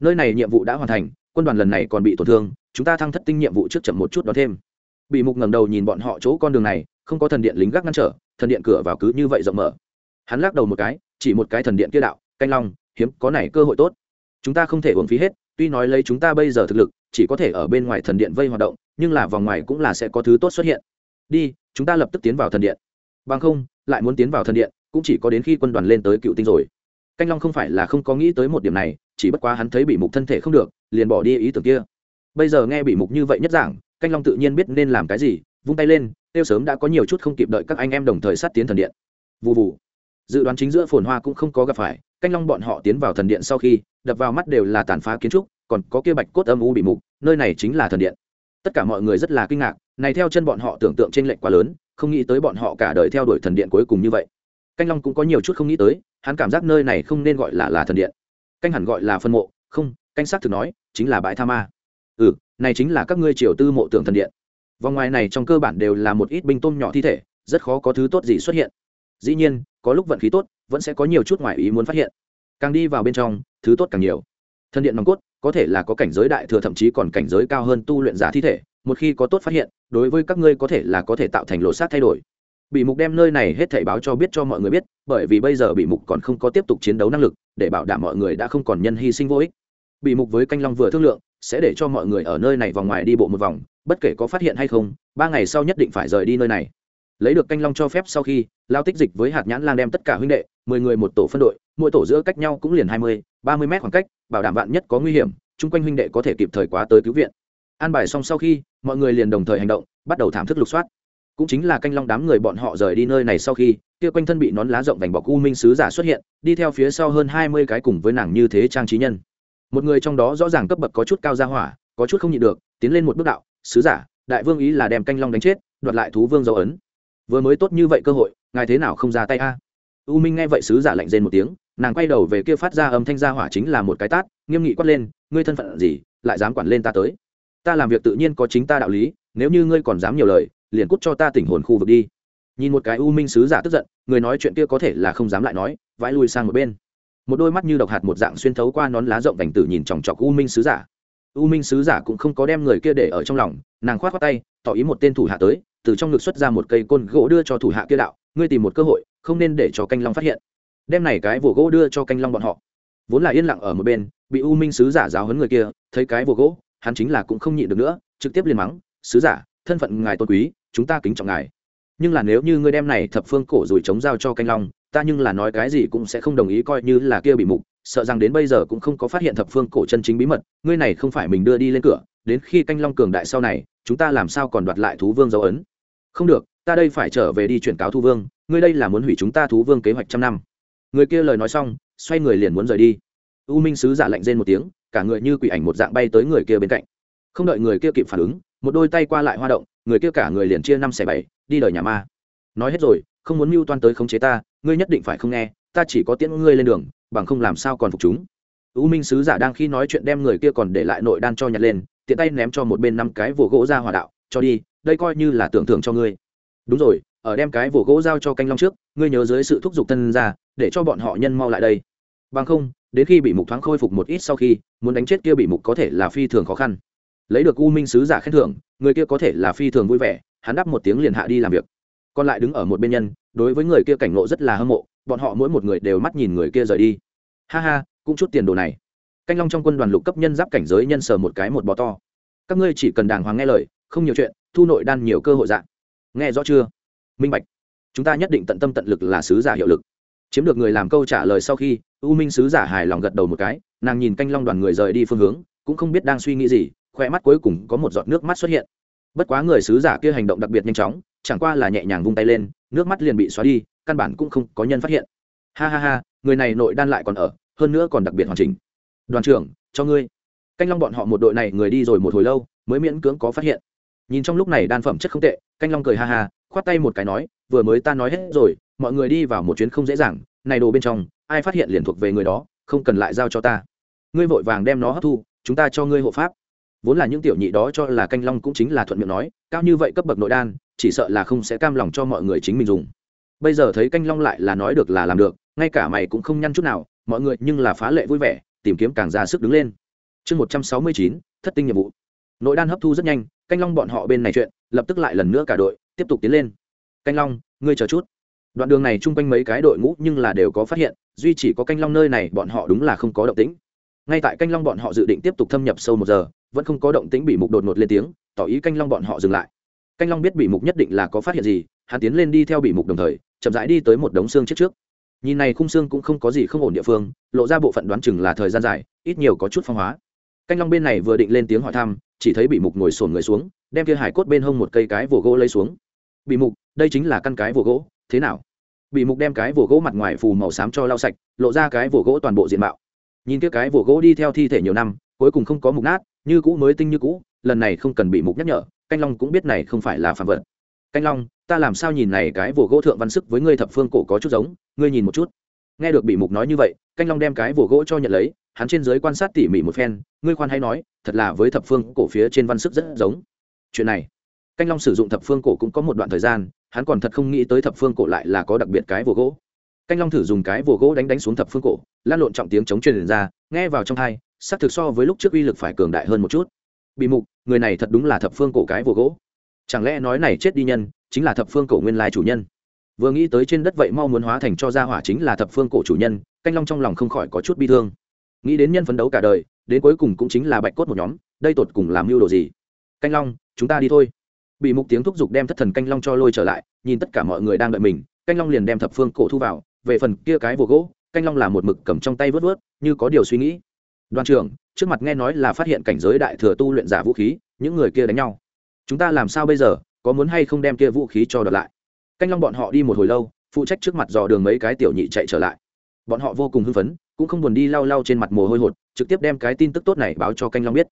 Nơi này nhiệm vụ đã hoàn thành, quân đoàn lần này còn bị tổn thương, chúng ta thăng thất tinh nhiệm vụ trước chậm một chút đó thêm. Bị mục ngẩng đầu nhìn bọn họ chỗ con đường này, không có thần điện lính gác ngăn trở, thần điện cửa vào cứ như vậy rộng mở. Hắn lắc đầu một cái, chỉ một cái thần điện kia đạo, canh long, hiếm, có này cơ hội tốt. Chúng ta không thể uống phí hết, tuy nói lấy chúng ta bây giờ thực lực, chỉ có thể ở bên ngoài thần điện vây hoạt động, nhưng là vòng ngoài cũng là sẽ có thứ tốt xuất hiện. Đi, chúng ta lập tức tiến vào thần điện. Bằng không, lại muốn tiến vào thần điện cũng chỉ có đến khi quân đoàn lên tới cựu tinh rồi. Canh long không phải là không có nghĩ tới một điểm này, chỉ bất quá hắn thấy bị mục thân thể không được, liền bỏ đi ý tưởng kia. Bây giờ nghe bị mục như vậy nhất giảng, canh long tự nhiên biết nên làm cái gì, vung tay lên, tiêu sớm đã có nhiều chút không kịp đợi các anh em đồng thời sát tiến thần điện. Vụ vụ dự đoán chính giữa phồn hoa cũng không có gặp phải, canh long bọn họ tiến vào thần điện sau khi, đập vào mắt đều là tàn phá kiến trúc, còn có kia bạch cốt âm u bị mục, nơi này chính là thần điện. Tất cả mọi người rất là kinh ngạc, này theo chân bọn họ tưởng tượng trên lệnh quá lớn, không nghĩ tới bọn họ cả đời theo đuổi thần điện cuối cùng như vậy canh long cũng có nhiều chút không nghĩ tới, hắn cảm giác nơi này không nên gọi là là thần điện. Canh hẳn gọi là phân mộ, không, canh xác thực nói, chính là bãi tha ma. Ừ này chính là các ngươi triều tư mộ tượng thần điện. Vòng ngoài này trong cơ bản đều là một ít binh tôm nhỏ thi thể, rất khó có thứ tốt gì xuất hiện. Dĩ nhiên, có lúc vận khí tốt, vẫn sẽ có nhiều chút ngoài ý muốn phát hiện. Càng đi vào bên trong, thứ tốt càng nhiều. Thần điện nòng cốt, có thể là có cảnh giới đại thừa thậm chí còn cảnh giới cao hơn tu luyện giả thi thể, một khi có tốt phát hiện, đối với các ngươi có thể là có thể tạo thành lộ sát thay đổi bị mục đem nơi này hết thảy báo cho biết cho mọi người biết, bởi vì bây giờ bị mục còn không có tiếp tục chiến đấu năng lực, để bảo đảm mọi người đã không còn nhân hy sinh vô ích. Bị mục với canh long vừa thương lượng, sẽ để cho mọi người ở nơi này vòng ngoài đi bộ một vòng, bất kể có phát hiện hay không, ba ngày sau nhất định phải rời đi nơi này. Lấy được canh long cho phép sau khi, lao tích dịch với hạt nhãn lang đem tất cả huynh đệ, mười người một tổ phân đội, mỗi tổ giữa cách nhau cũng liền hai mươi, ba mươi mét khoảng cách, bảo đảm bạn nhất có nguy hiểm, chung quanh huynh đệ có thể kịp thời quá tới cứu viện. An bài xong sau khi, mọi người liền đồng thời hành động, bắt đầu thảm thức lục soát cũng chính là canh long đám người bọn họ rời đi nơi này sau khi, kia quanh thân bị nón lá rộng vành bọc u minh sứ giả xuất hiện, đi theo phía sau hơn hai mươi cái cùng với nàng như thế trang trí nhân. Một người trong đó rõ ràng cấp bậc có chút cao ra hỏa, có chút không nhịn được, tiến lên một bước đạo, sứ giả, đại vương ý là đem canh long đánh chết, đoạt lại thú vương dấu ấn. Vừa mới tốt như vậy cơ hội, ngài thế nào không ra tay a? U minh nghe vậy sứ giả lạnh rên một tiếng, nàng quay đầu về kia phát ra âm thanh ra hỏa chính là một cái tát, nghiêm nghị quát lên, ngươi thân phận gì, lại dám quản lên ta tới? Ta làm việc tự nhiên có chính ta đạo lý, nếu như ngươi còn dám nhiều lời liền cút cho ta tỉnh hồn khu vực đi. Nhìn một cái u minh sứ giả tức giận, người nói chuyện kia có thể là không dám lại nói, vãi lui sang một bên. Một đôi mắt như độc hạt một dạng xuyên thấu qua nón lá rộng vành tử nhìn chòng chọc u minh sứ giả. U minh sứ giả cũng không có đem người kia để ở trong lòng, nàng khoát khoát tay, tỏ ý một tên thủ hạ tới, từ trong ngực xuất ra một cây côn gỗ đưa cho thủ hạ kia đạo, ngươi tìm một cơ hội, không nên để cho canh long phát hiện. Đem này cái vồ gỗ đưa cho canh long bọn họ. Vốn là yên lặng ở một bên, bị u minh sứ giả giáo hấn người kia, thấy cái vồ gỗ, hắn chính là cũng không nhịn được nữa, trực tiếp liền mắng, sứ giả, thân phận ngài tôn quý chúng ta kính trọng ngài. Nhưng là nếu như ngươi đem này thập phương cổ rồi chống giao cho canh long, ta nhưng là nói cái gì cũng sẽ không đồng ý coi như là kia bị mục, sợ rằng đến bây giờ cũng không có phát hiện thập phương cổ chân chính bí mật, ngươi này không phải mình đưa đi lên cửa, đến khi canh long cường đại sau này, chúng ta làm sao còn đoạt lại thú vương dấu ấn? Không được, ta đây phải trở về đi chuyển cáo thú vương, ngươi đây là muốn hủy chúng ta thú vương kế hoạch trăm năm. Người kia lời nói xong, xoay người liền muốn rời đi. U minh sứ giả lạnh rên một tiếng, cả người như quỷ ảnh một dạng bay tới người kia bên cạnh. Không đợi người kia kịp phản ứng, một đôi tay qua lại hoa động người kia cả người liền chia năm xẻ bảy, đi đời nhà ma. Nói hết rồi, không muốn mưu toan tới khống chế ta, ngươi nhất định phải không nghe, ta chỉ có tiễn ngươi lên đường, bằng không làm sao còn phục chúng. U minh sứ giả đang khi nói chuyện đem người kia còn để lại nội đan cho nhặt lên, tiện tay ném cho một bên năm cái vồ gỗ ra hòa đạo, cho đi, đây coi như là tưởng thưởng cho ngươi. Đúng rồi, ở đem cái vồ gỗ giao cho canh long trước, ngươi nhớ dưới sự thúc giục thân ra, để cho bọn họ nhân mau lại đây. Bằng không, đến khi bị mục thoáng khôi phục một ít sau khi, muốn đánh chết kia bị mục có thể là phi thường khó khăn lấy được u minh sứ giả khen thưởng, người kia có thể là phi thường vui vẻ, hắn đáp một tiếng liền hạ đi làm việc. Còn lại đứng ở một bên nhân, đối với người kia cảnh ngộ rất là hâm mộ, bọn họ mỗi một người đều mắt nhìn người kia rời đi. Ha ha, cũng chút tiền đồ này. Canh long trong quân đoàn lục cấp nhân giáp cảnh giới nhân sờ một cái một bò to. Các ngươi chỉ cần đàng hoàng nghe lời, không nhiều chuyện, thu nội đan nhiều cơ hội dạng nghe rõ chưa? Minh bạch. Chúng ta nhất định tận tâm tận lực là sứ giả hiệu lực. Chiếm được người làm câu trả lời sau khi, u minh sứ giả hài lòng gật đầu một cái, nàng nhìn canh long đoàn người rời đi phương hướng, cũng không biết đang suy nghĩ gì khoe mắt cuối cùng có một giọt nước mắt xuất hiện. Bất quá người sứ giả kia hành động đặc biệt nhanh chóng, chẳng qua là nhẹ nhàng vung tay lên, nước mắt liền bị xóa đi, căn bản cũng không có nhân phát hiện. Ha ha ha, người này nội đan lại còn ở, hơn nữa còn đặc biệt hoàn chỉnh. Đoàn trưởng, cho ngươi. Canh long bọn họ một đội này người đi rồi một hồi lâu, mới miễn cưỡng có phát hiện. Nhìn trong lúc này đan phẩm chất không tệ, canh long cười ha ha, khoát tay một cái nói, vừa mới ta nói hết rồi, mọi người đi vào một chuyến không dễ dàng, này đồ bên trong, ai phát hiện liền thuộc về người đó, không cần lại giao cho ta. Ngươi vội vàng đem nó hấp thu, chúng ta cho ngươi hộ pháp vốn là những tiểu nhị đó cho là canh long cũng chính là thuận miệng nói, cao như vậy cấp bậc nội đan, chỉ sợ là không sẽ cam lòng cho mọi người chính mình dùng. Bây giờ thấy canh long lại là nói được là làm được, ngay cả mày cũng không nhăn chút nào, mọi người nhưng là phá lệ vui vẻ, tìm kiếm càng ra sức đứng lên. Chương một trăm sáu mươi chín, thất tinh nhiệm vụ. Nội đan hấp thu rất nhanh, canh long bọn họ bên này chuyện, lập tức lại lần nữa cả đội, tiếp tục tiến lên. Canh long, ngươi chờ chút. Đoạn đường này chung quanh mấy cái đội ngũ nhưng là đều có phát hiện, duy chỉ có canh long nơi này bọn họ đúng là không có động tĩnh. Ngay tại canh long bọn họ dự định tiếp tục thâm nhập sâu một giờ vẫn không có động tĩnh bị mục đột ngột lên tiếng, tỏ ý canh long bọn họ dừng lại. Canh long biết bị mục nhất định là có phát hiện gì, hắn tiến lên đi theo bị mục đồng thời, chậm rãi đi tới một đống xương chết trước. Nhìn này khung xương cũng không có gì không ổn địa phương, lộ ra bộ phận đoán chừng là thời gian dài, ít nhiều có chút phong hóa. Canh long bên này vừa định lên tiếng hỏi thăm, chỉ thấy bị mục ngồi sồn người xuống, đem kia hải cốt bên hông một cây cái vồ gỗ lấy xuống. Bị mục, đây chính là căn cái vồ gỗ, thế nào? Bị mục đem cái vồ gỗ mặt ngoài phù màu xám cho lau sạch, lộ ra cái vồ gỗ toàn bộ diện mạo. Nhìn kia cái vồ gỗ đi theo thi thể nhiều năm, cuối cùng không có mục nát như cũ mới tinh như cũ, lần này không cần bị mục nhắc nhở, canh long cũng biết này không phải là phạm vật. Canh long, ta làm sao nhìn này cái vồ gỗ thượng văn sức với ngươi thập phương cổ có chút giống, ngươi nhìn một chút. Nghe được bị mục nói như vậy, canh long đem cái vồ gỗ cho nhận lấy, hắn trên giới quan sát tỉ mỉ một phen, ngươi khoan hay nói, thật là với thập phương cổ phía trên văn sức rất giống. Chuyện này, canh long sử dụng thập phương cổ cũng có một đoạn thời gian, hắn còn thật không nghĩ tới thập phương cổ lại là có đặc biệt cái vồ gỗ. Canh long thử dùng cái vồ gỗ đánh đánh xuống thập phương cổ, lan lộn trọng tiếng chống truyền ra, nghe vào trong thai xác thực so với lúc trước uy lực phải cường đại hơn một chút. Bị mục, người này thật đúng là thập phương cổ cái vô gỗ. Chẳng lẽ nói này chết đi nhân, chính là thập phương cổ nguyên lai chủ nhân? Vừa nghĩ tới trên đất vậy mau muốn hóa thành cho gia hỏa chính là thập phương cổ chủ nhân, canh long trong lòng không khỏi có chút bi thương. Nghĩ đến nhân phấn đấu cả đời, đến cuối cùng cũng chính là bạch cốt một nhóm, đây tột cùng làm mưu đồ gì? Canh long, chúng ta đi thôi. Bị mục tiếng thúc giục đem thất thần canh long cho lôi trở lại, nhìn tất cả mọi người đang đợi mình, canh long liền đem thập phương cổ thu vào, về phần kia cái vô gỗ, canh long là một mực cầm trong tay vớt vớt, như có điều suy nghĩ đoàn trưởng, trước mặt nghe nói là phát hiện cảnh giới đại thừa tu luyện giả vũ khí, những người kia đánh nhau. Chúng ta làm sao bây giờ, có muốn hay không đem kia vũ khí cho đợt lại? Canh long bọn họ đi một hồi lâu, phụ trách trước mặt dò đường mấy cái tiểu nhị chạy trở lại. Bọn họ vô cùng hưng phấn, cũng không buồn đi lau lau trên mặt mồ hôi hột, trực tiếp đem cái tin tức tốt này báo cho canh long biết.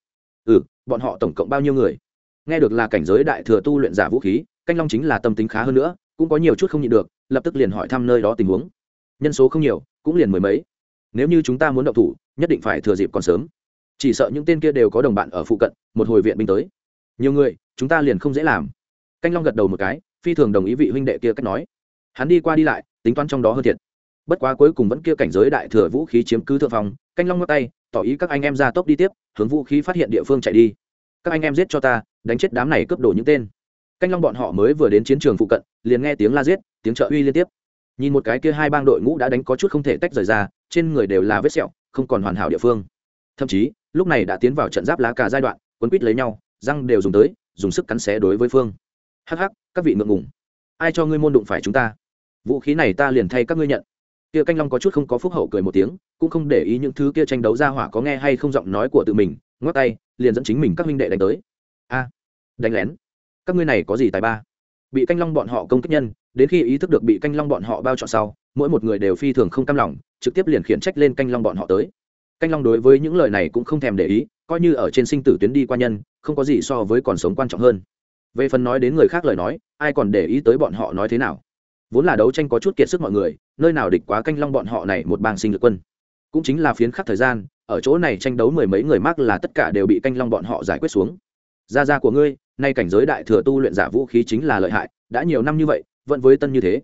Ừ bọn họ tổng cộng bao nhiêu người? Nghe được là cảnh giới đại thừa tu luyện giả vũ khí, canh long chính là tâm tính khá hơn nữa, cũng có nhiều chút không nhịn được, lập tức liền hỏi thăm nơi đó tình huống. Nhân số không nhiều, cũng liền mười mấy nếu như chúng ta muốn động thủ, nhất định phải thừa dịp còn sớm. Chỉ sợ những tên kia đều có đồng bạn ở phụ cận, một hồi viện binh tới. Nhiều người, chúng ta liền không dễ làm. Canh long gật đầu một cái, phi thường đồng ý vị huynh đệ kia cách nói. Hắn đi qua đi lại, tính toán trong đó hơn thiệt. Bất quá cuối cùng vẫn kia cảnh giới đại thừa vũ khí chiếm cứ thượng phòng canh long ngắt tay, tỏ ý các anh em ra tốc đi tiếp, hướng vũ khí phát hiện địa phương chạy đi. Các anh em giết cho ta, đánh chết đám này cướp đổ những tên. Canh long bọn họ mới vừa đến chiến trường phụ cận, liền nghe tiếng la giết, tiếng trợ uy liên tiếp. Nhìn một cái kia hai bang đội ngũ đã đánh có chút không thể tách rời ra trên người đều là vết sẹo, không còn hoàn hảo địa phương. Thậm chí, lúc này đã tiến vào trận giáp lá cả giai đoạn, quấn quýt lấy nhau, răng đều dùng tới, dùng sức cắn xé đối với phương. Hắc hắc, các vị ngượng ngùng. Ai cho ngươi môn đụng phải chúng ta? Vũ khí này ta liền thay các ngươi nhận. Kia canh long có chút không có phúc hậu cười một tiếng, cũng không để ý những thứ kia tranh đấu ra hỏa có nghe hay không giọng nói của tự mình, ngoắc tay, liền dẫn chính mình các huynh đệ đánh tới. A, đánh lén. Các ngươi này có gì tài ba? Bị canh long bọn họ công kích nhân, đến khi ý thức được bị canh long bọn họ bao trọn sau mỗi một người đều phi thường không cam lòng, trực tiếp liền khiển trách lên canh long bọn họ tới. Canh long đối với những lời này cũng không thèm để ý, coi như ở trên sinh tử tuyến đi qua nhân, không có gì so với còn sống quan trọng hơn. Về phần nói đến người khác lời nói, ai còn để ý tới bọn họ nói thế nào? Vốn là đấu tranh có chút kiệt sức mọi người, nơi nào địch quá canh long bọn họ này một bang sinh lực quân. Cũng chính là phiến khắc thời gian, ở chỗ này tranh đấu mười mấy người mắc là tất cả đều bị canh long bọn họ giải quyết xuống. Gia gia của ngươi, nay cảnh giới đại thừa tu luyện giả vũ khí chính là lợi hại, đã nhiều năm như vậy, vẫn với tân như thế.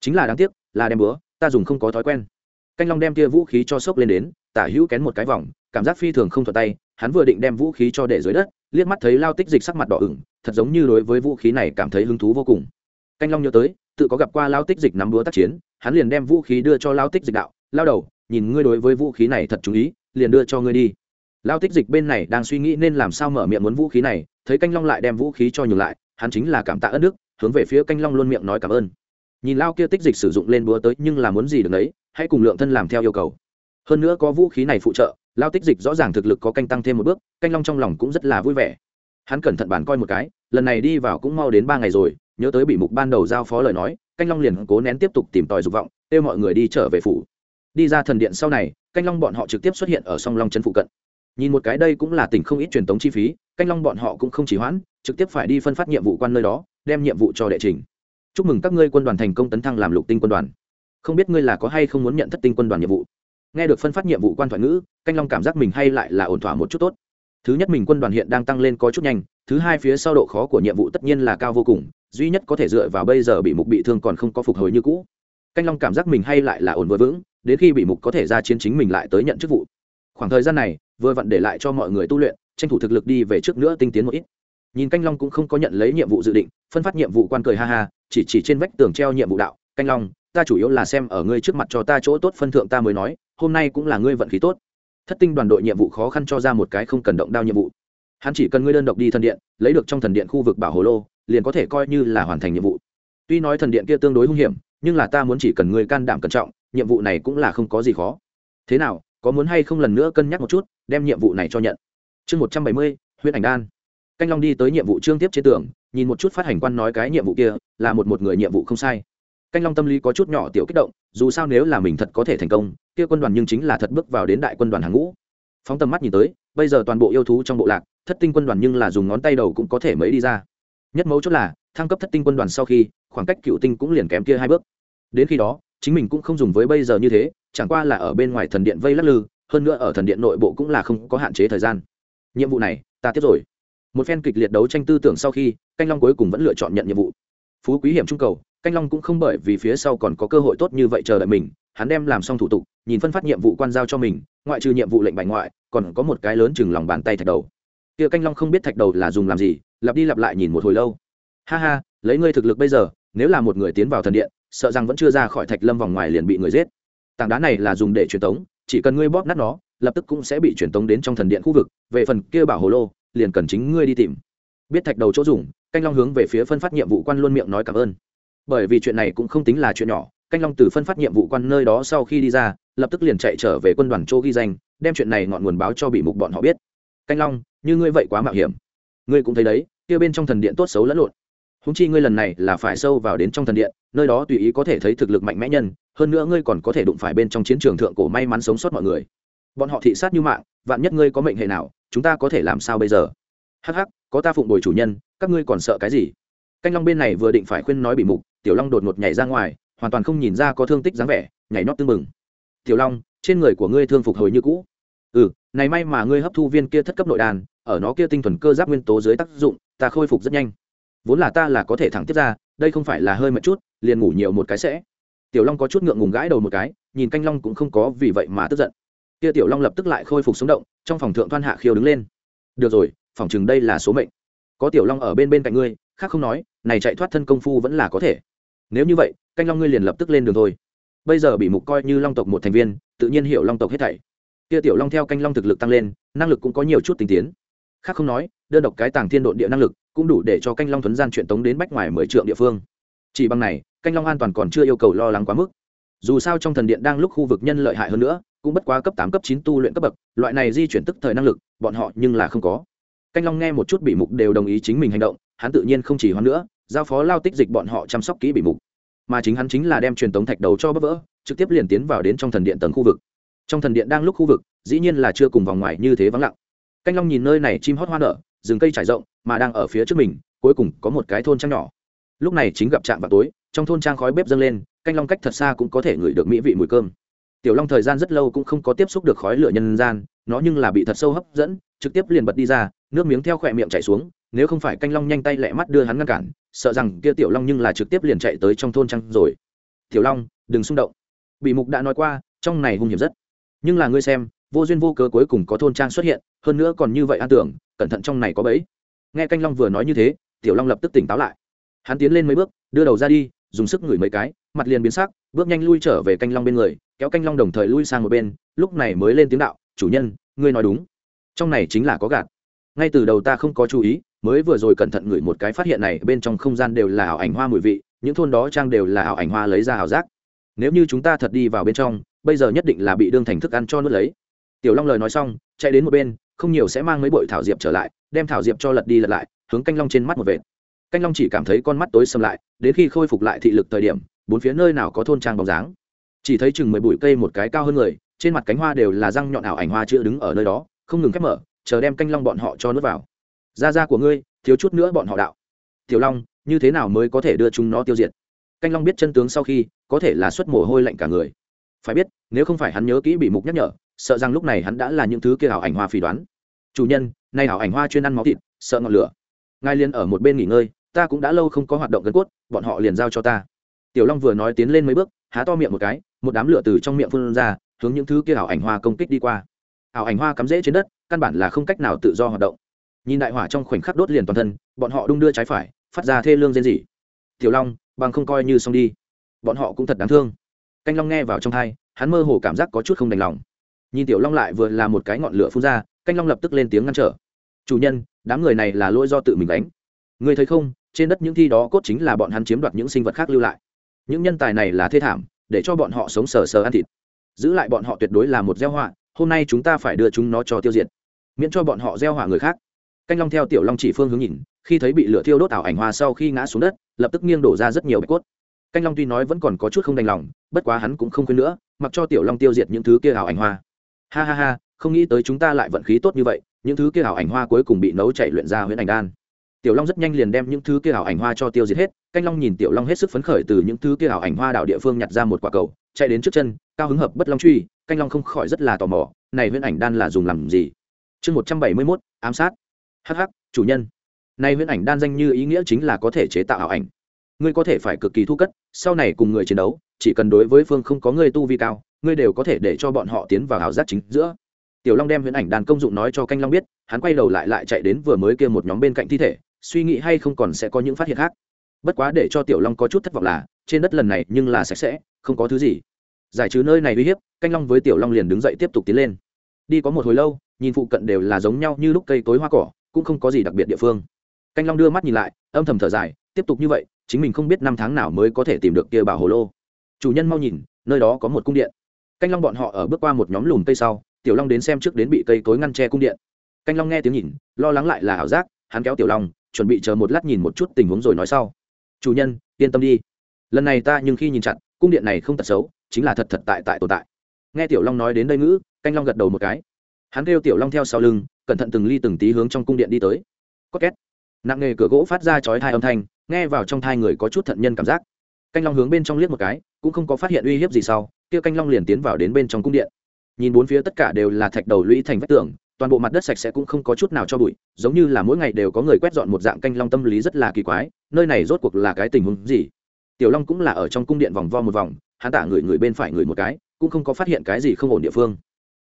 Chính là đáng tiếc là đem bữa ta dùng không có thói quen. Canh long đem tia vũ khí cho sốc lên đến, tả hữu kén một cái vòng, cảm giác phi thường không thuật tay, hắn vừa định đem vũ khí cho để dưới đất, liếc mắt thấy lao tích dịch sắc mặt đỏ ửng, thật giống như đối với vũ khí này cảm thấy hứng thú vô cùng. Canh long nhớ tới, tự có gặp qua lao tích dịch nắm búa tác chiến, hắn liền đem vũ khí đưa cho lao tích dịch đạo, lao đầu, nhìn ngươi đối với vũ khí này thật chú ý, liền đưa cho ngươi đi. Lao tích dịch bên này đang suy nghĩ nên làm sao mở miệng muốn vũ khí này, thấy canh long lại đem vũ khí cho nhường lại, hắn chính là cảm tạ ơn đức, hướng về phía canh long luôn miệng nói cảm ơn nhìn lao kia tích dịch sử dụng lên búa tới nhưng là muốn gì được đấy hãy cùng lượng thân làm theo yêu cầu. Hơn nữa có vũ khí này phụ trợ, lao tích dịch rõ ràng thực lực có canh tăng thêm một bước, canh long trong lòng cũng rất là vui vẻ. Hắn cẩn thận bàn coi một cái, lần này đi vào cũng mau đến ba ngày rồi, nhớ tới bị mục ban đầu giao phó lời nói, canh long liền cố nén tiếp tục tìm tòi dục vọng, kêu mọi người đi trở về phủ. Đi ra thần điện sau này, canh long bọn họ trực tiếp xuất hiện ở song long trấn phụ cận. Nhìn một cái đây cũng là tỉnh không ít truyền thống chi phí, canh long bọn họ cũng không chỉ hoãn, trực tiếp phải đi phân phát nhiệm vụ quan nơi đó, đem nhiệm vụ cho đệ trình chúc mừng các ngươi quân đoàn thành công tấn thăng làm lục tinh quân đoàn. Không biết ngươi là có hay không muốn nhận thất tinh quân đoàn nhiệm vụ? Nghe được phân phát nhiệm vụ quan thoại ngữ, canh long cảm giác mình hay lại là ổn thỏa một chút tốt. Thứ nhất mình quân đoàn hiện đang tăng lên có chút nhanh, thứ hai phía sau độ khó của nhiệm vụ tất nhiên là cao vô cùng, duy nhất có thể dựa vào bây giờ bị mục bị thương còn không có phục hồi như cũ. Canh long cảm giác mình hay lại là ổn vừa vững, đến khi bị mục có thể ra chiến chính mình lại tới nhận chức vụ. Khoảng thời gian này, vừa vặn để lại cho mọi người tu luyện, tranh thủ thực lực đi về trước nữa tinh tiến một ít. Nhìn canh long cũng không có nhận lấy nhiệm vụ dự định, phân phát nhiệm vụ quan cười ha ha chỉ chỉ trên vách tường treo nhiệm vụ đạo, canh long, ta chủ yếu là xem ở ngươi trước mặt cho ta chỗ tốt phân thượng ta mới nói, hôm nay cũng là ngươi vận khí tốt. Thất tinh đoàn đội nhiệm vụ khó khăn cho ra một cái không cần động đao nhiệm vụ. Hắn chỉ cần ngươi đơn độc đi thần điện, lấy được trong thần điện khu vực bảo hồ lô, liền có thể coi như là hoàn thành nhiệm vụ. Tuy nói thần điện kia tương đối hung hiểm, nhưng là ta muốn chỉ cần ngươi can đảm cẩn trọng, nhiệm vụ này cũng là không có gì khó. Thế nào, có muốn hay không lần nữa cân nhắc một chút, đem nhiệm vụ này cho nhận. Chương một trăm bảy mươi huyện ảnh đan. Canh long đi tới nhiệm vụ trương tiếp trên tường nhìn một chút phát hành quan nói cái nhiệm vụ kia, là một một người nhiệm vụ không sai. Canh long tâm lý có chút nhỏ tiểu kích động, dù sao nếu là mình thật có thể thành công, kia quân đoàn nhưng chính là thật bước vào đến đại quân đoàn hàng ngũ. Phóng tầm mắt nhìn tới, bây giờ toàn bộ yêu thú trong bộ lạc, thất tinh quân đoàn nhưng là dùng ngón tay đầu cũng có thể mấy đi ra. Nhất mấu chốt là, thăng cấp thất tinh quân đoàn sau khi, khoảng cách cựu tinh cũng liền kém kia hai bước. Đến khi đó, chính mình cũng không dùng với bây giờ như thế, chẳng qua là ở bên ngoài thần điện vây lắc lư, hơn nữa ở thần điện nội bộ cũng là không có hạn chế thời gian. Nhiệm vụ này, ta tiếp rồi một phen kịch liệt đấu tranh tư tưởng sau khi, canh long cuối cùng vẫn lựa chọn nhận nhiệm vụ. Phú quý hiểm trung cầu, canh long cũng không bởi vì phía sau còn có cơ hội tốt như vậy chờ đợi mình, hắn đem làm xong thủ tục, nhìn phân phát nhiệm vụ quan giao cho mình, ngoại trừ nhiệm vụ lệnh bài ngoại, còn có một cái lớn chừng lòng bàn tay thạch đầu. Kia canh long không biết thạch đầu là dùng làm gì, lặp đi lặp lại nhìn một hồi lâu. Ha ha, lấy ngươi thực lực bây giờ, nếu là một người tiến vào thần điện, sợ rằng vẫn chưa ra khỏi thạch lâm vòng ngoài liền bị người giết. Tảng đá này là dùng để truyền tống, chỉ cần ngươi bóp nát nó, lập tức cũng sẽ bị truyền tống đến trong thần điện khu vực, về phần kia bảo hồ lô liền cần chính ngươi đi tìm. Biết thạch đầu chỗ dùng, canh long hướng về phía phân phát nhiệm vụ quan luôn miệng nói cảm ơn. Bởi vì chuyện này cũng không tính là chuyện nhỏ, canh long từ phân phát nhiệm vụ quan nơi đó sau khi đi ra, lập tức liền chạy trở về quân đoàn chỗ ghi danh, đem chuyện này ngọn nguồn báo cho bị mục bọn họ biết. Canh long, như ngươi vậy quá mạo hiểm. Ngươi cũng thấy đấy, kia bên trong thần điện tốt xấu lẫn lộn. Húng chi ngươi lần này là phải sâu vào đến trong thần điện, nơi đó tùy ý có thể thấy thực lực mạnh mẽ nhân, hơn nữa ngươi còn có thể đụng phải bên trong chiến trường thượng cổ may mắn sống sót mọi người. Bọn họ thị sát như mạng, vạn nhất ngươi có mệnh hệ nào chúng ta có thể làm sao bây giờ? Hắc hắc, có ta phụng bồi chủ nhân, các ngươi còn sợ cái gì? Canh long bên này vừa định phải khuyên nói bị mục, tiểu long đột ngột nhảy ra ngoài, hoàn toàn không nhìn ra có thương tích dáng vẻ, nhảy nót tưng mừng tiểu long, trên người của ngươi thương phục hồi như cũ. Ừ này may mà ngươi hấp thu viên kia thất cấp nội đàn ở nó kia tinh thuần cơ giáp nguyên tố dưới tác dụng, ta khôi phục rất nhanh. Vốn là ta là có thể thẳng tiếp ra, đây không phải là hơi mệt chút, liền ngủ nhiều một cái sẽ. Tiểu long có chút ngượng ngùng gãi đầu một cái, nhìn canh long cũng không có vì vậy mà tức giận kia tiểu long lập tức lại khôi phục sống động, trong phòng thượng thoan hạ khiêu đứng lên. Được rồi, phòng chừng đây là số mệnh. Có tiểu long ở bên bên cạnh ngươi, khác không nói, này chạy thoát thân công phu vẫn là có thể. Nếu như vậy, canh long ngươi liền lập tức lên đường thôi. Bây giờ bị mục coi như long tộc một thành viên, tự nhiên hiểu long tộc hết thảy. Kia tiểu long theo canh long thực lực tăng lên, năng lực cũng có nhiều chút tinh tiến. Khác không nói, đơn độc cái tàng thiên độn địa năng lực, cũng đủ để cho canh long thuấn gian chuyện tống đến bách ngoài mười trượng địa phương. Chỉ bằng này, canh long an toàn còn chưa yêu cầu lo lắng quá mức. Dù sao trong thần điện đang lúc khu vực nhân lợi hại hơn nữa cũng bất quá cấp tám, cấp chín tu luyện cấp bậc, loại này di chuyển tức thời năng lực, bọn họ nhưng là không có. Canh long nghe một chút bị mục đều đồng ý chính mình hành động, hắn tự nhiên không chỉ hoan nữa, giao phó lao tích dịch bọn họ chăm sóc kỹ bị mục. Mà chính hắn chính là đem truyền tống thạch đầu cho bấp vỡ, trực tiếp liền tiến vào đến trong thần điện tầng khu vực. Trong thần điện đang lúc khu vực, dĩ nhiên là chưa cùng vòng ngoài như thế vắng lặng. Canh long nhìn nơi này chim hót hoa nở, rừng cây trải rộng, mà đang ở phía trước mình, cuối cùng có một cái thôn trang nhỏ. Lúc này chính gặp trạm vào tối, trong thôn trang khói bếp dâng lên, canh long cách thật xa cũng có thể ngửi được mỹ vị mùi cơm tiểu long thời gian rất lâu cũng không có tiếp xúc được khói lửa nhân gian, nó nhưng là bị thật sâu hấp dẫn, trực tiếp liền bật đi ra, nước miếng theo khỏe miệng chảy xuống, nếu không phải canh long nhanh tay lẹ mắt đưa hắn ngăn cản, sợ rằng kia tiểu long nhưng là trực tiếp liền chạy tới trong thôn trăng rồi. Tiểu long, đừng xung động. Bị mục đã nói qua, trong này hung hiểm rất. Nhưng là ngươi xem, vô duyên vô cớ cuối cùng có thôn trang xuất hiện, hơn nữa còn như vậy an tưởng, cẩn thận trong này có bẫy. Nghe canh long vừa nói như thế, tiểu long lập tức tỉnh táo lại. Hắn tiến lên mấy bước, đưa đầu ra đi, dùng sức ngửi mấy cái, mặt liền biến sắc, bước nhanh lui trở về canh long bên người kéo canh long đồng thời lui sang một bên, lúc này mới lên tiếng đạo, chủ nhân, ngươi nói đúng. Trong này chính là có gạt. Ngay từ đầu ta không có chú ý, mới vừa rồi cẩn thận ngửi một cái phát hiện này, bên trong không gian đều là ảo ảnh hoa mùi vị, những thôn đó trang đều là ảo ảnh hoa lấy ra ảo giác. Nếu như chúng ta thật đi vào bên trong, bây giờ nhất định là bị đương thành thức ăn cho nuốt lấy. Tiểu long lời nói xong, chạy đến một bên, không nhiều sẽ mang mấy bội thảo diệp trở lại, đem thảo diệp cho lật đi lật lại, hướng canh long trên mắt một vệt. Canh long chỉ cảm thấy con mắt tối xâm lại, đến khi khôi phục lại thị lực thời điểm, bốn phía nơi nào có thôn trang bóng dáng chỉ thấy chừng mười bụi cây một cái cao hơn người, trên mặt cánh hoa đều là răng nhọn ảo ảnh hoa chữ đứng ở nơi đó, không ngừng khép mở, chờ đem canh long bọn họ cho nước vào. Da da của ngươi, thiếu chút nữa bọn họ đạo. Tiểu long, như thế nào mới có thể đưa chúng nó tiêu diệt? Canh long biết chân tướng sau khi, có thể là xuất mồ hôi lạnh cả người. Phải biết, nếu không phải hắn nhớ kỹ bị mục nhắc nhở, sợ rằng lúc này hắn đã là những thứ kia ảo ảnh hoa phỉ đoán. Chủ nhân, nay ảo ảnh hoa chuyên ăn máu thịt, sợ ngọn lửa. Ngài liền ở một bên nghỉ ngơi, ta cũng đã lâu không có hoạt động gân cốt, bọn họ liền giao cho ta. Tiểu long vừa nói tiến lên mấy bước, há to miệng một cái một đám lửa từ trong miệng phun ra, hướng những thứ kia ảo ảnh hoa công kích đi qua. Ảo ảnh hoa cắm rễ trên đất, căn bản là không cách nào tự do hoạt động. Nhìn đại hỏa trong khoảnh khắc đốt liền toàn thân, bọn họ đung đưa trái phải, phát ra thê lương rên rỉ. Tiểu long, bằng không coi như xong đi. Bọn họ cũng thật đáng thương. Canh long nghe vào trong thai, hắn mơ hồ cảm giác có chút không đành lòng. Nhìn tiểu long lại vừa là một cái ngọn lửa phun ra, canh long lập tức lên tiếng ngăn trở. Chủ nhân, đám người này là lỗi do tự mình đánh người thấy không, trên đất những thi đó cốt chính là bọn hắn chiếm đoạt những sinh vật khác lưu lại. Những nhân tài này là thê thảm để cho bọn họ sống sờ sờ ăn thịt. Giữ lại bọn họ tuyệt đối là một gieo họa, hôm nay chúng ta phải đưa chúng nó cho tiêu diệt, miễn cho bọn họ gieo họa người khác. Canh long theo tiểu long chỉ phương hướng nhìn, khi thấy bị lửa thiêu đốt ảo ảnh hoa sau khi ngã xuống đất, lập tức nghiêng đổ ra rất nhiều bạch cốt. Canh long tuy nói vẫn còn có chút không đành lòng, bất quá hắn cũng không khuyên nữa, mặc cho tiểu long tiêu diệt những thứ kia ảo ảnh hoa. Ha ha ha, không nghĩ tới chúng ta lại vận khí tốt như vậy, những thứ kia ảo ảnh hoa cuối cùng bị nấu chạy luyện ra huyễn ảnh đan tiểu long rất nhanh liền đem những thứ kia ảo ảnh hoa cho tiêu diệt hết, canh long nhìn tiểu long hết sức phấn khởi từ những thứ kia ảo ảnh hoa đạo địa phương nhặt ra một quả cầu, chạy đến trước chân, cao hứng hợp bất long truy, canh long không khỏi rất là tò mò, này huyễn ảnh đan là dùng làm gì? Chương một trăm bảy mươi mốt, ám sát. Hh chủ nhân. Này huyễn ảnh đan danh như ý nghĩa chính là có thể chế tạo ảo ảnh. Ngươi có thể phải cực kỳ thu cất, sau này cùng người chiến đấu, chỉ cần đối với phương không có ngươi tu vi cao, ngươi đều có thể để cho bọn họ tiến vào ảo giác chính giữa. Tiểu long đem huyễn ảnh đàn công dụng nói cho canh long biết, hắn quay đầu lại lại chạy đến vừa mới kia một nhóm bên cạnh thi thể suy nghĩ hay không còn sẽ có những phát hiện khác. Bất quá để cho tiểu long có chút thất vọng là, trên đất lần này nhưng là sạch sẽ, không có thứ gì. Giải trừ nơi này uy hiếp, canh long với tiểu long liền đứng dậy tiếp tục tiến lên. Đi có một hồi lâu, nhìn phụ cận đều là giống nhau như lúc cây cối hoa cỏ, cũng không có gì đặc biệt địa phương. Canh long đưa mắt nhìn lại, âm thầm thở dài, tiếp tục như vậy, chính mình không biết năm tháng nào mới có thể tìm được kia bảo hồ lô. Chủ nhân mau nhìn, nơi đó có một cung điện. Canh long bọn họ ở bước qua một nhóm lùm cây sau, tiểu long đến xem trước đến bị cây cối ngăn che cung điện. Canh long nghe tiếng nhìn, lo lắng lại là ảo giác, hắn kéo tiểu long chuẩn bị chờ một lát nhìn một chút tình huống rồi nói sau. Chủ nhân, yên tâm đi. Lần này ta nhưng khi nhìn chặt, cung điện này không tật xấu, chính là thật thật tại tại tồn tại. Nghe tiểu long nói đến đây ngữ, canh long gật đầu một cái. Hắn kêu tiểu long theo sau lưng, cẩn thận từng ly từng tí hướng trong cung điện đi tới. Có két. Nặng nghề cửa gỗ phát ra chói thai âm thanh, nghe vào trong thai người có chút thận nhân cảm giác. Canh long hướng bên trong liếc một cái, cũng không có phát hiện uy hiếp gì sau, kia canh long liền tiến vào đến bên trong cung điện. Nhìn bốn phía tất cả đều là thạch đầu lũy thành vách tường toàn bộ mặt đất sạch sẽ cũng không có chút nào cho bụi, giống như là mỗi ngày đều có người quét dọn một dạng canh long tâm lý rất là kỳ quái, nơi này rốt cuộc là cái tình huống gì? Tiểu long cũng là ở trong cung điện vòng vo một vòng, hắn tả người người bên phải người một cái, cũng không có phát hiện cái gì không ổn địa phương.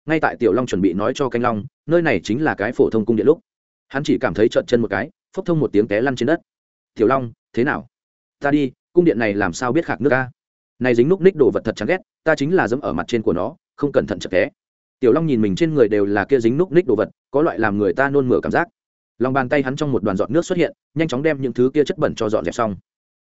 Ngay tại tiểu long chuẩn bị nói cho canh long, nơi này chính là cái phổ thông cung điện lúc, hắn chỉ cảm thấy trợn chân một cái, phốc thông một tiếng té lăn trên đất. Tiểu long, thế nào? Ta đi, cung điện này làm sao biết khạc nước ta này dính núc ních đồ vật thật chán ghét, ta chính là dẫm ở mặt trên của nó, không cẩn thận chật té tiểu long nhìn mình trên người đều là kia dính núc ních đồ vật, có loại làm người ta nôn mửa cảm giác. Lòng bàn tay hắn trong một đoàn giọt nước xuất hiện, nhanh chóng đem những thứ kia chất bẩn cho dọn dẹp xong.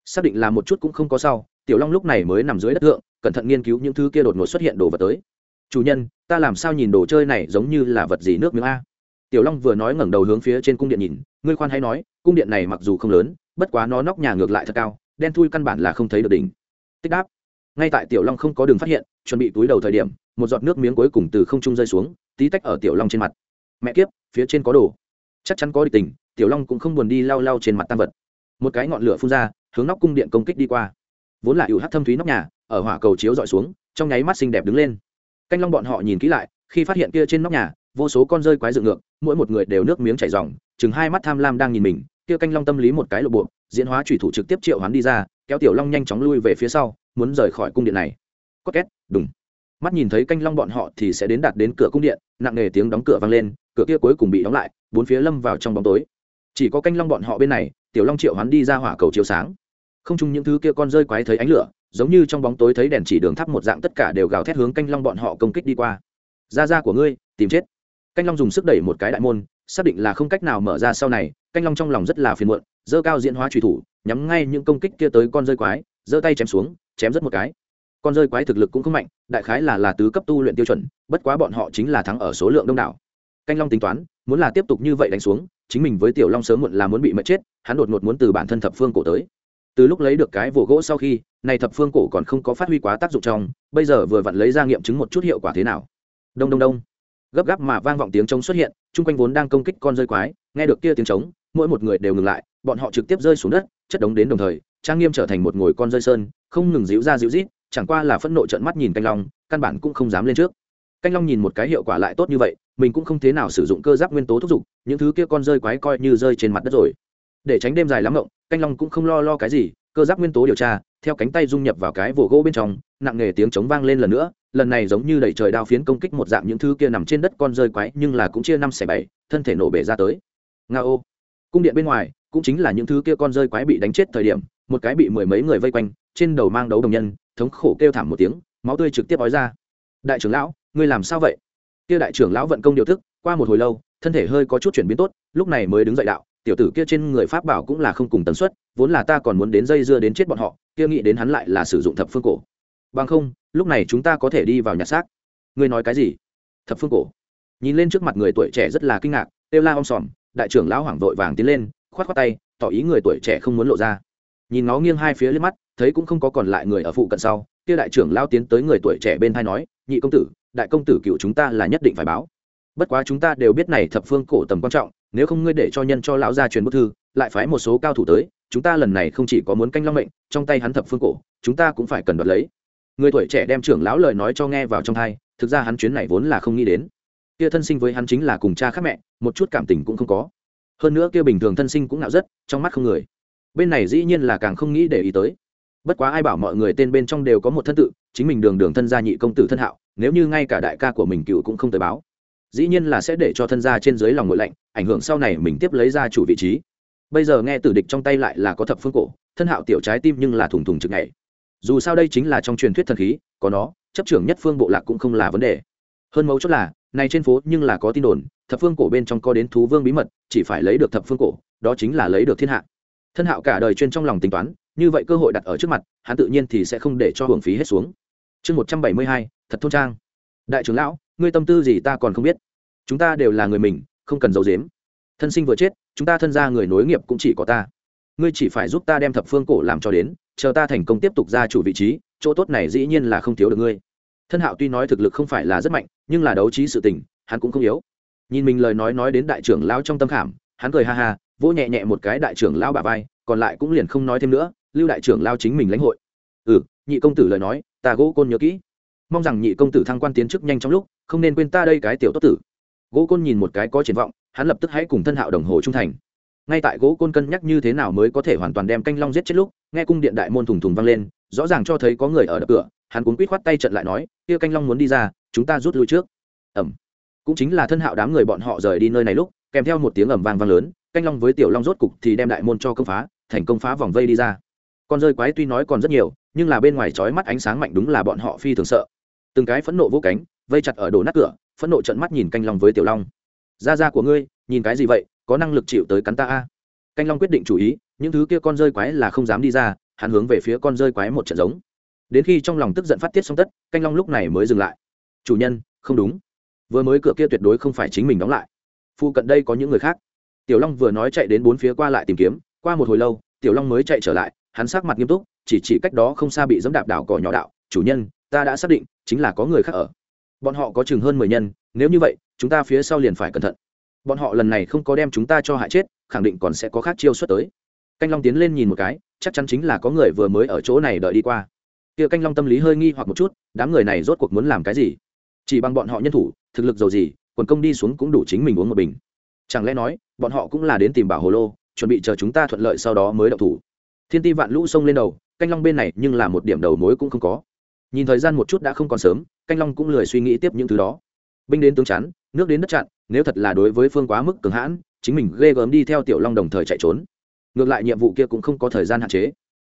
Xác định là một chút cũng không có sau, tiểu long lúc này mới nằm dưới đất thượng, cẩn thận nghiên cứu những thứ kia đột ngột xuất hiện đồ vật tới. Chủ nhân, ta làm sao nhìn đồ chơi này giống như là vật gì nước miếng a? Tiểu long vừa nói ngẩng đầu hướng phía trên cung điện nhìn, ngươi khoan hay nói, cung điện này mặc dù không lớn, bất quá nó nóc nhà ngược lại thật cao, đen thui căn bản là không thấy được đỉnh. Tích đáp. Ngay tại tiểu long không có đường phát hiện chuẩn bị túi đầu thời điểm, một giọt nước miếng cuối cùng từ không trung rơi xuống, tí tách ở tiểu long trên mặt. Mẹ kiếp, phía trên có đồ. Chắc chắn có địch tình, tiểu long cũng không buồn đi lau lau trên mặt tam vật. Một cái ngọn lửa phun ra, hướng nóc cung điện công kích đi qua. Vốn là ưu hát thâm thúy nóc nhà, ở hỏa cầu chiếu dọi xuống, trong nháy mắt xinh đẹp đứng lên. Canh long bọn họ nhìn kỹ lại, khi phát hiện kia trên nóc nhà, vô số con rơi quái dựng ngược, mỗi một người đều nước miếng chảy ròng, chừng hai mắt tham lam đang nhìn mình, kia canh long tâm lý một cái lộ bộ, diễn hóa thủy thủ trực tiếp triệu hoán đi ra, kéo tiểu long nhanh chóng lui về phía sau, muốn rời khỏi cung điện này có két đúng mắt nhìn thấy canh long bọn họ thì sẽ đến đạt đến cửa cung điện, nặng nề tiếng đóng cửa vang lên, cửa kia cuối cùng bị đóng lại, bốn phía lâm vào trong bóng tối. Chỉ có canh long bọn họ bên này, tiểu long triệu hắn đi ra hỏa cầu chiếu sáng. Không chung những thứ kia con rơi quái thấy ánh lửa, giống như trong bóng tối thấy đèn chỉ đường thắp một dạng tất cả đều gào thét hướng canh long bọn họ công kích đi qua. Ra ra của ngươi, tìm chết. Canh long dùng sức đẩy một cái đại môn, xác định là không cách nào mở ra sau này, canh long trong lòng rất là phiền muộn dơ cao diễn hóa truy thủ, nhắm ngay những công kích kia tới con rơi quái, giơ tay chém xuống, chém rất một cái con rơi quái thực lực cũng không mạnh, đại khái là là tứ cấp tu luyện tiêu chuẩn, bất quá bọn họ chính là thắng ở số lượng đông đảo. Canh long tính toán, muốn là tiếp tục như vậy đánh xuống, chính mình với tiểu long sớm muộn là muốn bị mất chết, hắn đột ngột muốn từ bản thân thập phương cổ tới. Từ lúc lấy được cái vỗ gỗ sau khi, này thập phương cổ còn không có phát huy quá tác dụng trong, bây giờ vừa vặn lấy ra nghiệm chứng một chút hiệu quả thế nào. Đông đông đông. Gấp gáp mà vang vọng tiếng trống xuất hiện, chung quanh vốn đang công kích con rơi quái, nghe được kia tiếng trống, mỗi một người đều ngừng lại, bọn họ trực tiếp rơi xuống đất, chất đống đến đồng thời, trang nghiêm trở thành một ngồi con rơi sơn, không ngừng díu ra díu rít chẳng qua là phẫn nộ trợn mắt nhìn canh long, căn bản cũng không dám lên trước. Canh long nhìn một cái hiệu quả lại tốt như vậy, mình cũng không thế nào sử dụng cơ giáp nguyên tố thúc giục, những thứ kia con rơi quái coi như rơi trên mặt đất rồi. Để tránh đêm dài lắm rộng canh long cũng không lo lo cái gì, cơ giáp nguyên tố điều tra, theo cánh tay dung nhập vào cái vồ gỗ bên trong, nặng nề tiếng trống vang lên lần nữa, lần này giống như đẩy trời đao phiến công kích một dạng những thứ kia nằm trên đất con rơi quái, nhưng là cũng chia năm xẻ bảy, thân thể nổ bể ra tới. Nga ô. Cung điện bên ngoài, cũng chính là những thứ kia con rơi quái bị đánh chết thời điểm, một cái bị mười mấy người vây quanh, trên đầu mang đấu đồng nhân thống khổ kêu thảm một tiếng, máu tươi trực tiếp ói ra. Đại trưởng lão, ngươi làm sao vậy? Kia đại trưởng lão vận công điều thức, qua một hồi lâu, thân thể hơi có chút chuyển biến tốt, lúc này mới đứng dậy đạo, tiểu tử kia trên người pháp bảo cũng là không cùng tần suất, vốn là ta còn muốn đến dây dưa đến chết bọn họ, kia nghĩ đến hắn lại là sử dụng thập phương cổ. Bằng không, lúc này chúng ta có thể đi vào nhà xác. Ngươi nói cái gì? Thập phương cổ. Nhìn lên trước mặt người tuổi trẻ rất là kinh ngạc têu la om sòm, đại trưởng lão hoảng vội vàng tiến lên, khoát khoát tay, tỏ ý người tuổi trẻ không muốn lộ ra nhìn nó nghiêng hai phía lên mắt, thấy cũng không có còn lại người ở phụ cận sau, kia đại trưởng lao tiến tới người tuổi trẻ bên thai nói, nhị công tử, đại công tử cựu chúng ta là nhất định phải báo. Bất quá chúng ta đều biết này thập phương cổ tầm quan trọng, nếu không ngươi để cho nhân cho lão gia truyền bức thư, lại phái một số cao thủ tới, chúng ta lần này không chỉ có muốn canh long mệnh, trong tay hắn thập phương cổ, chúng ta cũng phải cần đoạt lấy. Người tuổi trẻ đem trưởng lão lời nói cho nghe vào trong thai thực ra hắn chuyến này vốn là không nghĩ đến. Kia thân sinh với hắn chính là cùng cha khác mẹ, một chút cảm tình cũng không có. Hơn nữa kia bình thường thân sinh cũng nạo rất, trong mắt không người bên này dĩ nhiên là càng không nghĩ để ý tới. Bất quá ai bảo mọi người tên bên trong đều có một thân tự, chính mình đường đường thân gia nhị công tử thân hạo, nếu như ngay cả đại ca của mình cựu cũng không tới báo. Dĩ nhiên là sẽ để cho thân gia trên dưới lòng ngội lạnh, ảnh hưởng sau này mình tiếp lấy ra chủ vị trí. Bây giờ nghe tử địch trong tay lại là có thập phương cổ, thân hạo tiểu trái tim nhưng là thủng thủng chực ngày dù sao đây chính là trong truyền thuyết thần khí, có nó, chấp trưởng nhất phương bộ lạc cũng không là vấn đề. Hơn mấu chốt là, này trên phố nhưng là có tin đồn, thập phương cổ bên trong có đến thú vương bí mật, chỉ phải lấy được thập phương cổ, đó chính là lấy được thiên hạ thân hạo cả đời chuyên trong lòng tính toán, như vậy cơ hội đặt ở trước mặt, hắn tự nhiên thì sẽ không để cho hưởng phí hết xuống. Chương một trăm bảy mươi hai, thật thôn trang. Đại trưởng lão, ngươi tâm tư gì ta còn không biết. Chúng ta đều là người mình, không cần giấu dếm thân sinh vừa chết, chúng ta thân ra người nối nghiệp cũng chỉ có ta. Ngươi chỉ phải giúp ta đem thập phương cổ làm cho đến, chờ ta thành công tiếp tục ra chủ vị trí, chỗ tốt này dĩ nhiên là không thiếu được ngươi. Thân hạo tuy nói thực lực không phải là rất mạnh, nhưng là đấu trí sự tình, hắn cũng không yếu. Nhìn mình lời nói nói đến đại trưởng lão trong tâm khảm, hắn cười ha ha vỗ nhẹ nhẹ một cái đại trưởng lao bà vai, còn lại cũng liền không nói thêm nữa, lưu đại trưởng lao chính mình lãnh hội. Ừ nhị công tử lời nói, ta gỗ côn nhớ kỹ. Mong rằng nhị công tử thăng quan tiến chức nhanh trong lúc, không nên quên ta đây cái tiểu tốt tử. Gỗ côn nhìn một cái có triển vọng, hắn lập tức hãy cùng thân hạo đồng hồ trung thành. Ngay tại gỗ côn cân nhắc như thế nào mới có thể hoàn toàn đem canh long giết chết lúc, nghe cung điện đại môn thùng thùng vang lên, rõ ràng cho thấy có người ở đập cửa, hắn cuốn quýt khoát tay trận lại nói, kia canh long muốn đi ra, chúng ta rút lui trước. Ẩm. Cũng chính là thân hạo đám người bọn họ rời đi nơi này lúc, kèm theo một tiếng ẩm vang vang lớn canh long với tiểu long rốt cục thì đem đại môn cho công phá, thành công phá vòng vây đi ra. Con rơi quái tuy nói còn rất nhiều, nhưng là bên ngoài trói mắt ánh sáng mạnh đúng là bọn họ phi thường sợ. Từng cái phẫn nộ vô cánh, vây chặt ở đổ nát cửa, phẫn nộ trận mắt nhìn canh long với tiểu long. Da da của ngươi, nhìn cái gì vậy, có năng lực chịu tới cắn ta a? Canh long quyết định chủ ý, những thứ kia con rơi quái là không dám đi ra, hắn hướng về phía con rơi quái một trận giống. Đến khi trong lòng tức giận phát tiết xong tất, canh long lúc này mới dừng lại. Chủ nhân, không đúng. Vừa mới cửa kia tuyệt đối không phải chính mình đóng lại. Phu cận đây có những người khác tiểu long vừa nói chạy đến bốn phía qua lại tìm kiếm, qua một hồi lâu, tiểu long mới chạy trở lại, hắn sắc mặt nghiêm túc, chỉ chỉ cách đó không xa bị dẫm đạp đảo cỏ nhỏ đạo, chủ nhân, ta đã xác định, chính là có người khác ở. Bọn họ có chừng hơn mười nhân, nếu như vậy, chúng ta phía sau liền phải cẩn thận. Bọn họ lần này không có đem chúng ta cho hại chết, khẳng định còn sẽ có khác chiêu xuất tới. Canh long tiến lên nhìn một cái, chắc chắn chính là có người vừa mới ở chỗ này đợi đi qua. Kia canh long tâm lý hơi nghi hoặc một chút, đám người này rốt cuộc muốn làm cái gì? Chỉ bằng bọn họ nhân thủ, thực lực giàu gì, quần công đi xuống cũng đủ chính mình uống một bình. Chẳng lẽ nói bọn họ cũng là đến tìm bảo hồ lô, chuẩn bị chờ chúng ta thuận lợi sau đó mới đậu thủ. Thiên ti vạn lũ xông lên đầu, canh long bên này nhưng là một điểm đầu mối cũng không có. Nhìn thời gian một chút đã không còn sớm, canh long cũng lười suy nghĩ tiếp những thứ đó. Binh đến tướng chắn, nước đến đất chặn, nếu thật là đối với phương quá mức cường hãn, chính mình ghê gớm đi theo tiểu long đồng thời chạy trốn. Ngược lại nhiệm vụ kia cũng không có thời gian hạn chế.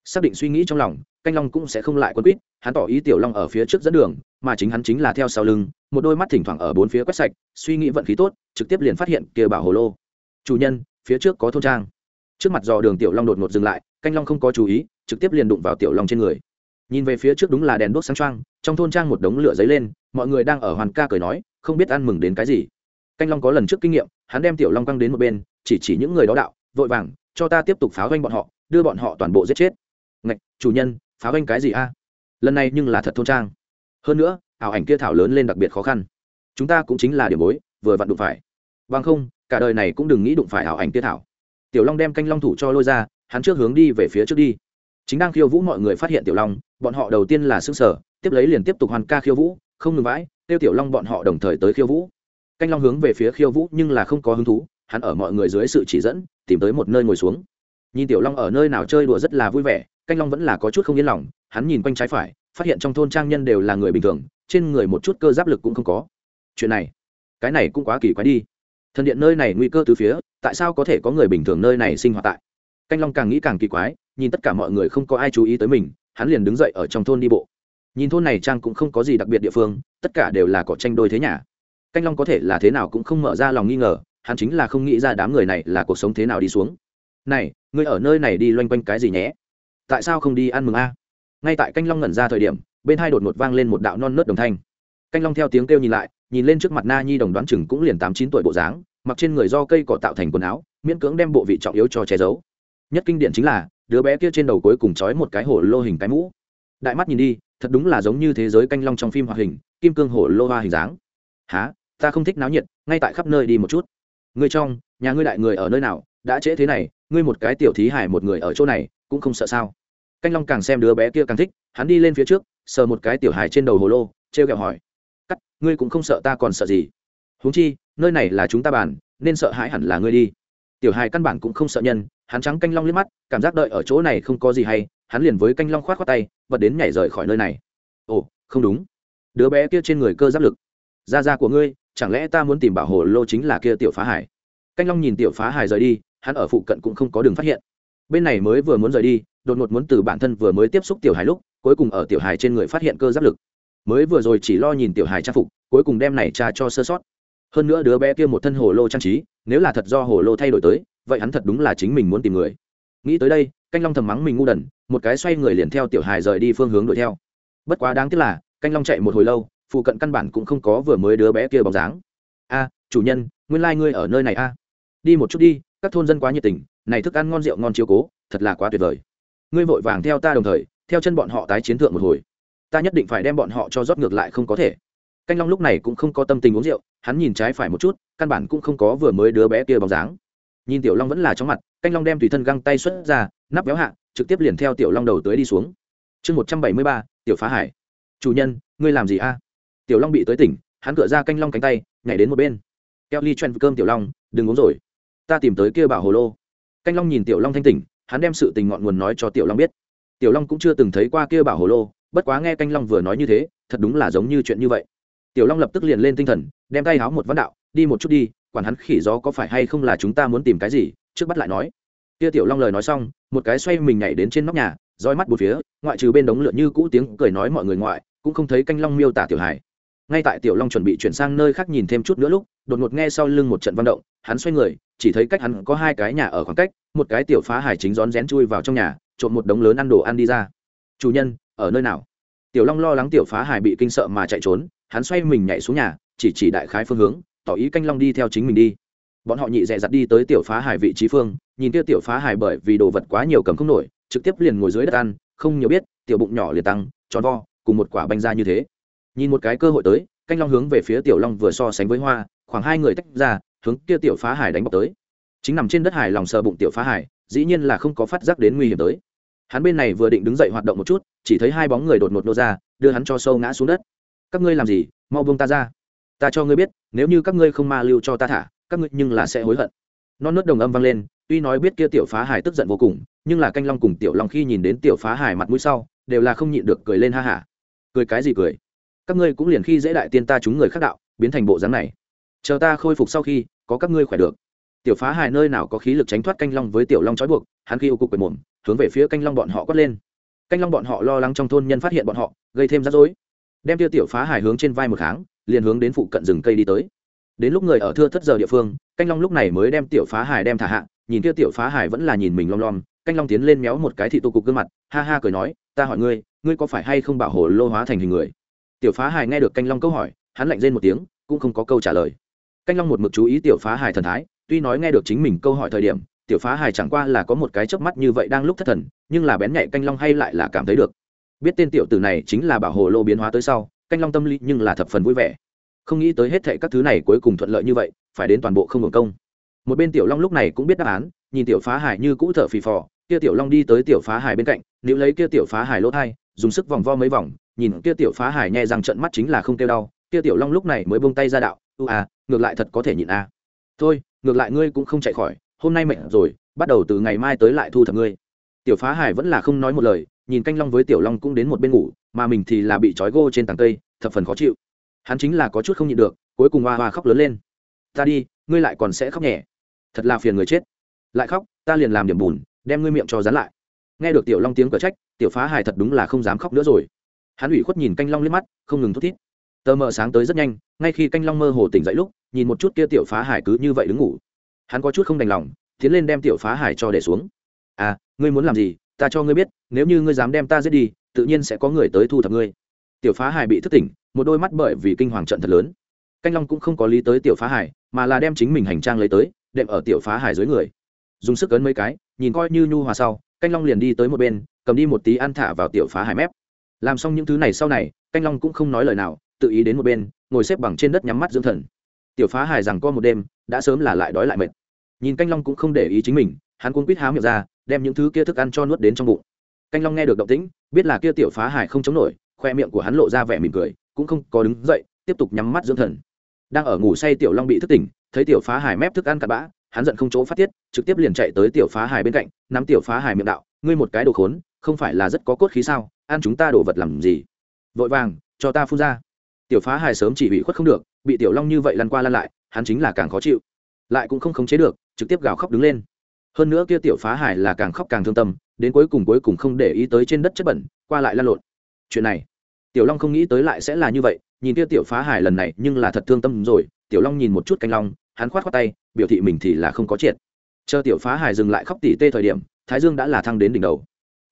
Xác định suy nghĩ trong lòng, canh long cũng sẽ không lại quân quýt, hắn tỏ ý tiểu long ở phía trước dẫn đường, mà chính hắn chính là theo sau lưng, một đôi mắt thỉnh thoảng ở bốn phía quét sạch, suy nghĩ vận khí tốt, trực tiếp liền phát hiện kia bảo hồ lô chủ nhân, phía trước có thôn trang. Trước mặt dò đường tiểu long đột ngột dừng lại, canh long không có chú ý, trực tiếp liền đụng vào tiểu long trên người. Nhìn về phía trước đúng là đèn đuốc sáng trăng trong thôn trang một đống lửa dấy lên, mọi người đang ở hoàn ca cười nói, không biết ăn mừng đến cái gì. Canh long có lần trước kinh nghiệm, hắn đem tiểu long căng đến một bên, chỉ chỉ những người đó đạo, vội vàng, cho ta tiếp tục pháo doanh bọn họ, đưa bọn họ toàn bộ giết chết. Ngạch, chủ nhân pháo doanh cái gì a? Lần này nhưng là thật thôn trang. Hơn nữa, ảo ảnh kia thảo lớn lên đặc biệt khó khăn. Chúng ta cũng chính là điểm bối, vừa vặn đụng phải. Bằng không cả đời này cũng đừng nghĩ đụng phải ảo ảnh tiết thảo tiểu long đem canh long thủ cho lôi ra, hắn trước hướng đi về phía trước đi. Chính đang khiêu vũ mọi người phát hiện tiểu long, bọn họ đầu tiên là xương sở tiếp lấy liền tiếp tục hoàn ca khiêu vũ, không ngừng vãi tiêu tiểu long bọn họ đồng thời tới khiêu vũ. Canh long hướng về phía khiêu vũ nhưng là không có hứng thú, hắn ở mọi người dưới sự chỉ dẫn, tìm tới một nơi ngồi xuống. Nhìn tiểu long ở nơi nào chơi đùa rất là vui vẻ, canh long vẫn là có chút không yên lòng, hắn nhìn quanh trái phải, phát hiện trong thôn trang nhân đều là người bình thường, trên người một chút cơ giáp lực cũng không có. Chuyện này, cái này cũng quá kỳ quái đi thần điện nơi này nguy cơ từ phía, tại sao có thể có người bình thường nơi này sinh hoạt tại? Canh long càng nghĩ càng kỳ quái, nhìn tất cả mọi người không có ai chú ý tới mình, hắn liền đứng dậy ở trong thôn đi bộ. Nhìn thôn này trang cũng không có gì đặc biệt địa phương, tất cả đều là cỏ tranh đôi thế nhà. Canh long có thể là thế nào cũng không mở ra lòng nghi ngờ, hắn chính là không nghĩ ra đám người này là cuộc sống thế nào đi xuống. Này, ngươi ở nơi này đi loanh quanh cái gì nhé? Tại sao không đi ăn mừng a? Ngay tại canh long ngẩn ra thời điểm, bên hai đột ngột vang lên một đạo non nớt đồng thanh. Canh long theo tiếng kêu nhìn lại nhìn lên trước mặt na nhi đồng đoán chừng cũng liền tám chín tuổi bộ dáng, mặc trên người do cây cỏ tạo thành quần áo, miễn cưỡng đem bộ vị trọng yếu cho che giấu. Nhất kinh điển chính là, đứa bé kia trên đầu cuối cùng trói một cái hổ lô hình cái mũ. Đại mắt nhìn đi, thật đúng là giống như thế giới canh long trong phim hoạt hình, kim cương hổ lô hoa hình dáng. Há ta không thích náo nhiệt, ngay tại khắp nơi đi một chút. Ngươi trong, nhà ngươi đại người ở nơi nào, đã trễ thế này, ngươi một cái tiểu thí hải một người ở chỗ này, cũng không sợ sao? Canh long càng xem đứa bé kia càng thích, hắn đi lên phía trước, sờ một cái tiểu hải trên đầu hồ lô t r e o kẹo hỏi ngươi cũng không sợ ta còn sợ gì. Huống chi, nơi này là chúng ta bàn, nên sợ hãi hẳn là ngươi đi. Tiểu hải căn bản cũng không sợ nhân, hắn trắng canh long liếc mắt, cảm giác đợi ở chỗ này không có gì hay, hắn liền với canh long khoát khoát tay, bật đến nhảy rời khỏi nơi này. Ồ, không đúng. Đứa bé kia trên người cơ giáp lực. Da da của ngươi, chẳng lẽ ta muốn tìm bảo hồ lô chính là kia tiểu phá hải? Canh long nhìn tiểu phá hải rời đi, hắn ở phụ cận cũng không có đường phát hiện. Bên này mới vừa muốn rời đi, đột ngột muốn từ bản thân vừa mới tiếp xúc tiểu hải lúc, cuối cùng ở tiểu hải trên người phát hiện cơ giáp lực mới vừa rồi chỉ lo nhìn tiểu hải trang phục, cuối cùng đem này trà cho sơ sót. Hơn nữa đứa bé kia một thân hồ lô trang trí, nếu là thật do hồ lô thay đổi tới, vậy hắn thật đúng là chính mình muốn tìm người. Nghĩ tới đây, canh long thầm mắng mình ngu đần, một cái xoay người liền theo tiểu hải rời đi phương hướng đuổi theo. Bất quá đáng tiếc là, canh long chạy một hồi lâu, phụ cận căn bản cũng không có vừa mới đứa bé kia bóng dáng. A, chủ nhân, nguyên lai、like、ngươi ở nơi này a. Đi một chút đi, các thôn dân quá nhiệt tình, này thức ăn ngon rượu ngon chiếu cố, thật là quá tuyệt vời. Ngươi vội vàng theo ta đồng thời, theo chân bọn họ tái chiến thượng một hồi ta nhất định phải đem bọn họ cho rót ngược lại không có thể. Canh long lúc này cũng không có tâm tình uống rượu, hắn nhìn trái phải một chút, căn bản cũng không có vừa mới đứa bé kia bóng dáng. Nhìn tiểu long vẫn là trong mặt, canh long đem tùy thân găng tay xuất ra, nắp béo hạ, trực tiếp liền theo tiểu long đầu tới đi xuống. Chương một trăm bảy mươi ba, tiểu phá hải. Chủ nhân, ngươi làm gì a? Tiểu long bị tới tỉnh, hắn cựa ra canh long cánh tay, nhảy đến một bên. Keo ly chen cơm tiểu long, đừng uống rồi. Ta tìm tới kia bảo hồ lô. Canh long nhìn tiểu long thanh tỉnh, hắn đem sự tình ngọn nguồn nói cho tiểu long biết. Tiểu long cũng chưa từng thấy qua kia bảo hồ lô bất quá nghe canh long vừa nói như thế, thật đúng là giống như chuyện như vậy. Tiểu long lập tức liền lên tinh thần, đem tay háo một ván đạo, đi một chút đi, quản hắn khỉ gió có phải hay không là chúng ta muốn tìm cái gì? Trước bắt lại nói. Kia tiểu long lời nói xong, một cái xoay mình nhảy đến trên nóc nhà, roi mắt một phía, ngoại trừ bên đống lượn như cũ tiếng cười nói mọi người ngoại, cũng không thấy canh long miêu tả tiểu hải ngay tại tiểu long chuẩn bị chuyển sang nơi khác nhìn thêm chút nữa lúc, đột ngột nghe sau lưng một trận văn động, hắn xoay người, chỉ thấy cách hắn có hai cái nhà ở khoảng cách, một cái tiểu phá hải chính rón rén chui vào trong nhà, trộm một đống lớn ăn đồ ăn đi ra. Chủ nhân ở nơi nào? Tiểu long lo lắng tiểu phá hải bị kinh sợ mà chạy trốn, hắn xoay mình nhảy xuống nhà, chỉ chỉ đại khái phương hướng, tỏ ý canh long đi theo chính mình đi. Bọn họ nhị dẹ dặt đi tới tiểu phá hải vị trí phương, nhìn kia tiểu phá hải bởi vì đồ vật quá nhiều cầm không nổi, trực tiếp liền ngồi dưới đất ăn, không nhiều biết, tiểu bụng nhỏ liền tăng, tròn vo, cùng một quả bánh ra như thế. Nhìn một cái cơ hội tới, canh long hướng về phía tiểu long vừa so sánh với hoa, khoảng hai người tách ra, hướng kia tiểu phá hải đánh bọc tới. Chính nằm trên đất hải lòng sờ bụng tiểu phá hải dĩ nhiên là không có phát giác đến nguy hiểm tới hắn bên này vừa định đứng dậy hoạt động một chút, chỉ thấy hai bóng người đột ngột nô ra, đưa hắn cho sâu ngã xuống đất. Các ngươi làm gì? Mau buông ta ra. Ta cho ngươi biết, nếu như các ngươi không ma lưu cho ta thả, các ngươi nhưng là sẽ hối hận. Non nớt đồng âm vang lên, tuy nói biết kia tiểu phá hải tức giận vô cùng, nhưng là canh long cùng tiểu long khi nhìn đến tiểu phá hải mặt mũi sau, đều là không nhịn được cười lên ha hả. Cười cái gì cười? Các ngươi cũng liền khi dễ đại tiên ta chúng người khác đạo, biến thành bộ dáng này. Chờ ta khôi phục sau khi, có các ngươi khỏe được. Tiểu phá hải nơi nào có khí lực tránh thoát canh long với tiểu long trói buộc, hắn khi ô cục quệt mồm hướng về phía canh long bọn họ quát lên. Canh long bọn họ lo lắng trong thôn nhân phát hiện bọn họ, gây thêm rắc rối. Đem tiêu tiểu phá hải hướng trên vai một tháng liền hướng đến phụ cận rừng cây đi tới. Đến lúc người ở thưa thất giờ địa phương, canh long lúc này mới đem tiểu phá hải đem thả hạ, nhìn kia tiểu phá hải vẫn là nhìn mình lom lom, canh long tiến lên méo một cái thị tô cục gương mặt, ha ha cười nói, ta hỏi ngươi ngươi có phải hay không bảo hộ lô hóa thành hình người? Tiểu phá hải nghe được canh long câu hỏi, hắn lạnh rên một tiếng, cũng không có câu trả lời. Canh long một mực chú ý tiểu phá hải thần thái, tuy nói nghe được chính mình câu hỏi thời điểm tiểu phá hài chẳng qua là có một cái chớp mắt như vậy đang lúc thất thần, nhưng là bén nhạy canh long hay lại là cảm thấy được. Biết tên tiểu tử này chính là bảo hộ lô biến hóa tới sau, canh long tâm lý nhưng là thập phần vui vẻ. Không nghĩ tới hết thệ các thứ này cuối cùng thuận lợi như vậy, phải đến toàn bộ không hưởng công. Một bên tiểu long lúc này cũng biết đáp án, nhìn tiểu phá hải như cũ thở phì phò, kia tiểu long đi tới tiểu phá hải bên cạnh nếu lấy kia tiểu phá hải lỗ thai, dùng sức vòng vo mấy vòng, nhìn kia tiểu phá hải nhẹ rằng trận mắt chính là không kêu đau, kia tiểu long lúc này mới buông tay ra đạo ưu à ngược lại thật có thể nhịn à. thôi, ngược lại ngươi cũng không chạy khỏi hôm nay mệt rồi, bắt đầu từ ngày mai tới lại thu thập ngươi. Tiểu phá hải vẫn là không nói một lời, nhìn canh long với tiểu long cũng đến một bên ngủ, mà mình thì là bị trói gô trên tàng cây, thập phần khó chịu. Hắn chính là có chút không nhịn được, cuối cùng hoa hoa khóc lớn lên. Ta đi, ngươi lại còn sẽ khóc nhẹ. Thật là phiền người chết. Lại khóc, ta liền làm điểm bùn, đem ngươi miệng cho dán lại. Nghe được tiểu long tiếng cở trách, tiểu phá Hải thật đúng là không dám khóc nữa rồi. Hắn ủy khuất nhìn canh long lên mắt, không ngừng thút thít. Tờ mờ sáng tới rất nhanh, ngay khi canh long mơ hồ tỉnh dậy lúc, nhìn một chút kia tiểu phá hải cứ như vậy đứng ngủ hắn có chút không đành lòng, tiến lên đem tiểu phá hải cho để xuống. À ngươi muốn làm gì, ta cho ngươi biết, nếu như ngươi dám đem ta giết đi, tự nhiên sẽ có người tới thu thập ngươi. Tiểu phá hải bị thức tỉnh, một đôi mắt bởi vì kinh hoàng trận thật lớn. Canh long cũng không có lý tới tiểu phá hải, mà là đem chính mình hành trang lấy tới, đệm ở tiểu phá hải dưới người. Dùng sức ấn mấy cái, nhìn coi như nhu hòa sau, canh long liền đi tới một bên, cầm đi một tí ăn thả vào tiểu phá hải mép. Làm xong những thứ này sau này, canh long cũng không nói lời nào, tự ý đến một bên, ngồi xếp bằng trên đất nhắm mắt dưỡng thần tiểu phá hải rằng co một đêm, đã sớm là lại đói lại mệt. Nhìn canh long cũng không để ý chính mình, hắn cuốn quýt há miệng ra, đem những thứ kia thức ăn cho nuốt đến trong bụng. Canh long nghe được động tĩnh, biết là kia tiểu phá hải không chống nổi, khoe miệng của hắn lộ ra vẻ mỉm cười, cũng không có đứng dậy, tiếp tục nhắm mắt dưỡng thần. Đang ở ngủ say tiểu long bị thức tỉnh, thấy tiểu phá hải mép thức ăn cặn bã, hắn giận không chỗ phát tiết, trực tiếp liền chạy tới tiểu phá hải bên cạnh, nắm tiểu phá hải miệng đạo, ngươi một cái đồ khốn, không phải là rất có cốt khí sao? Ăn chúng ta đồ vật làm gì? Vội vàng, cho ta phun ra tiểu phá hải sớm chỉ bị khuất không được, bị tiểu long như vậy lăn qua lăn lại, hắn chính là càng khó chịu. Lại cũng không khống chế được, trực tiếp gào khóc đứng lên. Hơn nữa kia tiểu phá hải là càng khóc càng thương tâm, đến cuối cùng cuối cùng không để ý tới trên đất chất bẩn, qua lại lăn lộn. Chuyện này, tiểu long không nghĩ tới lại sẽ là như vậy, nhìn kia tiểu phá hải lần này nhưng là thật thương tâm rồi, tiểu long nhìn một chút canh long, hắn khoát khoát tay, biểu thị mình thì là không có triệt. Chờ tiểu phá hải dừng lại khóc tỉ tê thời điểm, thái dương đã là thăng đến đỉnh đầu.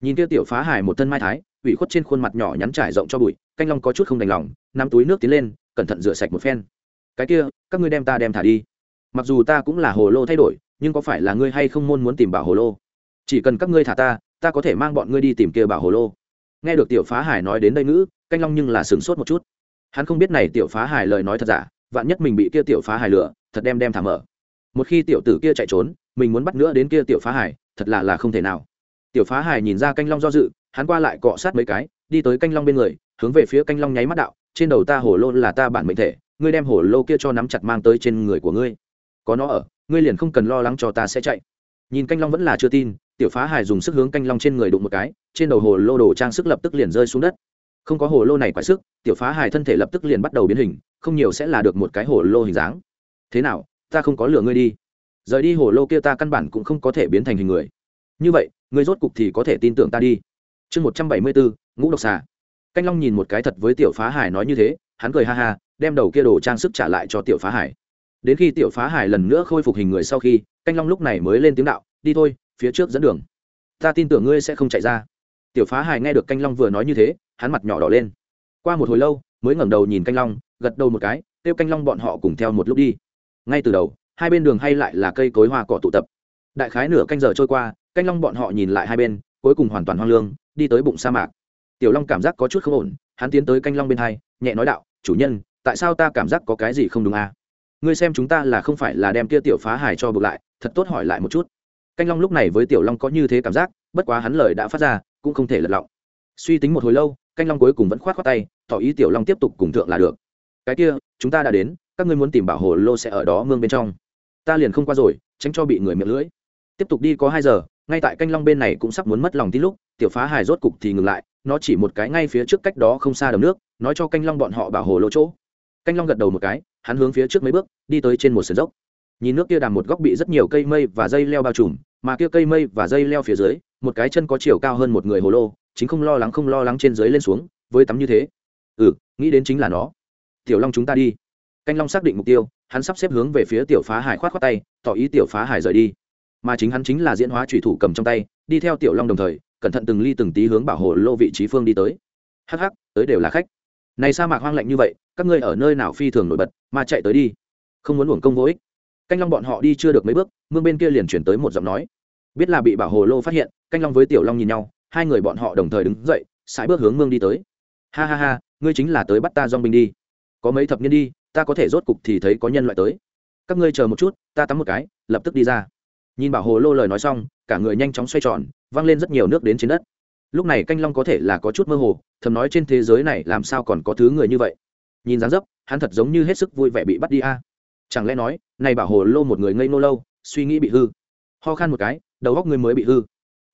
Nhìn kia tiểu phá hải một thân mai thái ủy khuất trên khuôn mặt nhỏ nhắn trải rộng cho bụi, canh long có chút không đành lòng, nắm túi nước tiến lên, cẩn thận rửa sạch một phen. Cái kia, các ngươi đem ta đem thả đi. Mặc dù ta cũng là hồ lô thay đổi, nhưng có phải là ngươi hay không môn muốn tìm bảo hồ lô? Chỉ cần các ngươi thả ta ta có thể mang bọn ngươi đi tìm kia bảo hồ lô. Nghe được tiểu phá hải nói đến đây ngữ, canh long nhưng là sửng sốt một chút. Hắn không biết này tiểu phá hải lời nói thật giả, vạn nhất mình bị kia tiểu phá hải lửa thật đem đem thả mở. Một khi tiểu tử kia chạy trốn, mình muốn bắt nữa đến kia tiểu phá hải, thật là là không thể nào. Tiểu phá hải nhìn ra canh long do dự hắn qua lại cọ sát mấy cái, đi tới canh long bên người, hướng về phía canh long nháy mắt đạo, trên đầu ta hổ lô là ta bản mệnh thể, ngươi đem hổ lô kia cho nắm chặt mang tới trên người của ngươi. Có nó ở, ngươi liền không cần lo lắng cho ta sẽ chạy. Nhìn canh long vẫn là chưa tin, tiểu phá hải dùng sức hướng canh long trên người đụng một cái, trên đầu hồ lô đồ trang sức lập tức liền rơi xuống đất. Không có hồ lô này quá sức, tiểu phá hải thân thể lập tức liền bắt đầu biến hình, không nhiều sẽ là được một cái hồ lô hình dáng. Thế nào, ta không có lừa ngươi đi. Rời đi hồ lô kia ta căn bản cũng không có thể biến thành hình người. Như vậy, ngươi rốt cục thì có thể tin tưởng ta đi chương một trăm bảy mươi bốn, ngũ độc xà. Canh long nhìn một cái thật với tiểu phá hải nói như thế, hắn cười ha ha, đem đầu kia đồ trang sức trả lại cho tiểu phá hải. Đến khi tiểu phá hải lần nữa khôi phục hình người sau khi, canh long lúc này mới lên tiếng đạo, đi thôi, phía trước dẫn đường. Ta tin tưởng ngươi sẽ không chạy ra. Tiểu phá hải nghe được canh long vừa nói như thế, hắn mặt nhỏ đỏ lên. Qua một hồi lâu, mới ngẩng đầu nhìn canh long, gật đầu một cái, kêu canh long bọn họ cùng theo một lúc đi. Ngay từ đầu, hai bên đường hay lại là cây cối hoa cỏ tụ tập. Đại khái nửa canh giờ trôi qua, canh long bọn họ nhìn lại hai bên, cuối cùng hoàn toàn hoang lương đi tới bụng sa mạc. Tiểu long cảm giác có chút không ổn, hắn tiến tới canh long bên hai, nhẹ nói đạo, chủ nhân, tại sao ta cảm giác có cái gì không đúng à? ngươi xem chúng ta là không phải là đem kia tiểu phá hải cho bực lại, thật tốt hỏi lại một chút. Canh long lúc này với tiểu long có như thế cảm giác, bất quá hắn lời đã phát ra, cũng không thể lật lọng. Suy tính một hồi lâu, canh long cuối cùng vẫn khoát khoát tay, tỏ ý tiểu long tiếp tục cùng thượng là được. Cái kia, chúng ta đã đến, các ngươi muốn tìm bảo hồ lô sẽ ở đó mương bên trong. Ta liền không qua rồi, tránh cho bị người miệng lưỡi. Tiếp tục đi có hai giờ, ngay tại canh long bên này cũng sắp muốn mất lòng tí lúc tiểu phá hài rốt cục thì ngừng lại, nó chỉ một cái ngay phía trước cách đó không xa đầm nước, nói cho canh long bọn họ bảo hồ lô chỗ. Canh long gật đầu một cái, hắn hướng phía trước mấy bước, đi tới trên một sườn dốc. Nhìn nước kia đàm một góc bị rất nhiều cây mây và dây leo bao trùm, mà kia cây mây và dây leo phía dưới, một cái chân có chiều cao hơn một người hồ lô, chính không lo lắng không lo lắng trên dưới lên xuống, với tắm như thế. Ừ nghĩ đến chính là nó. Tiểu long chúng ta đi. Canh long xác định mục tiêu, hắn sắp xếp hướng về phía tiểu phá hải khoát khoát tay, tỏ ý tiểu phá hải rời đi. Mà chính hắn chính là diễn hóa trùy thủ cầm trong tay, đi theo tiểu long đồng thời cẩn thận từng ly từng tí hướng bảo hộ lô vị trí phương đi tới. Hắc hắc, tới đều là khách. Này sa mạc hoang lạnh như vậy, các ngươi ở nơi nào phi thường nổi bật, mà chạy tới đi. Không muốn uổng công vô ích. Canh long bọn họ đi chưa được mấy bước, mương bên kia liền chuyển tới một giọng nói. Biết là bị bảo hồ lô phát hiện, canh long với tiểu long nhìn nhau, hai người bọn họ đồng thời đứng dậy, sải bước hướng mương đi tới. Ha ha ha, ngươi chính là tới bắt ta dong binh đi. Có mấy thập niên đi, ta có thể rốt cục thì thấy có nhân loại tới. Các ngươi chờ một chút, ta tắm một cái, lập tức đi ra. Nhìn bảo hồ lô lời nói xong cả người nhanh chóng xoay tròn, văng lên rất nhiều nước đến trên đất. Lúc này canh long có thể là có chút mơ hồ, thầm nói trên thế giới này làm sao còn có thứ người như vậy. Nhìn dáng dấp, hắn thật giống như hết sức vui vẻ bị bắt đi a. Chẳng lẽ nói, này bảo hồ lô một người ngây nô lâu, suy nghĩ bị hư. Ho khan một cái, đầu góc ngươi mới bị hư.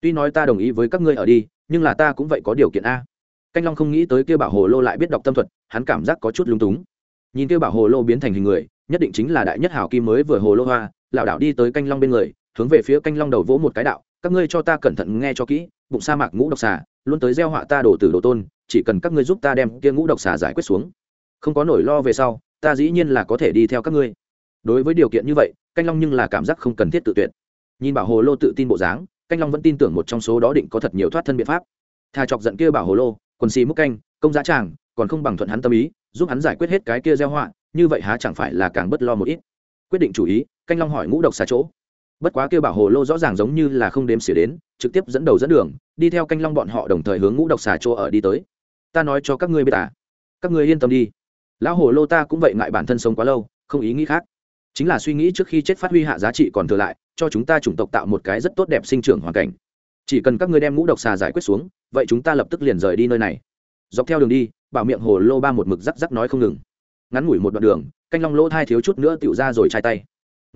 Tuy nói ta đồng ý với các ngươi ở đi, nhưng là ta cũng vậy có điều kiện a. Canh long không nghĩ tới kêu bảo hồ lô lại biết đọc tâm thuật, hắn cảm giác có chút lung túng. Nhìn kêu bảo hồ lô biến thành hình người, nhất định chính là đại nhất hảo kim mới vừa hồ lô hoa, lảo đảo đi tới canh long bên người hướng về phía canh long đầu vỗ một cái đạo, các ngươi cho ta cẩn thận nghe cho kỹ, bụng sa mạc ngũ độc xà, luôn tới gieo họa ta đổ tử đồ tôn, chỉ cần các ngươi giúp ta đem kia ngũ độc xà giải quyết xuống. Không có nỗi lo về sau, ta dĩ nhiên là có thể đi theo các ngươi. Đối với điều kiện như vậy, canh long nhưng là cảm giác không cần thiết tự tuyệt. Nhìn bảo hồ lô tự tin bộ dáng, canh long vẫn tin tưởng một trong số đó định có thật nhiều thoát thân biện pháp. Thà chọc giận kia bảo hồ lô, quần xì múc canh, công giá tràng còn không bằng thuận hắn tâm ý, giúp hắn giải quyết hết cái kia gieo họa, như vậy há chẳng phải là càng bất lo một ít. Quyết định chủ ý, canh long hỏi ngũ độc xà chỗ bất quá kêu bảo hồ lô rõ ràng giống như là không đếm xỉa đến, trực tiếp dẫn đầu dẫn đường, đi theo canh long bọn họ đồng thời hướng ngũ độc xà chỗ ở đi tới. Ta nói cho các ngươi biết à? Các ngươi yên tâm đi. Lão hồ lô ta cũng vậy ngại bản thân sống quá lâu, không ý nghĩ khác. Chính là suy nghĩ trước khi chết phát huy hạ giá trị còn thừa lại, cho chúng ta chủng tộc tạo một cái rất tốt đẹp sinh trưởng hoàn cảnh. Chỉ cần các ngươi đem ngũ độc xà giải quyết xuống, vậy chúng ta lập tức liền rời đi nơi này. Dọc theo đường đi, bảo miệng hồ lô ba một mực rắc rắc nói không ngừng. Ngắn ngủi một đoạn đường, canh long lỗ thai thiếu chút nữa tựu ra rồi chai tay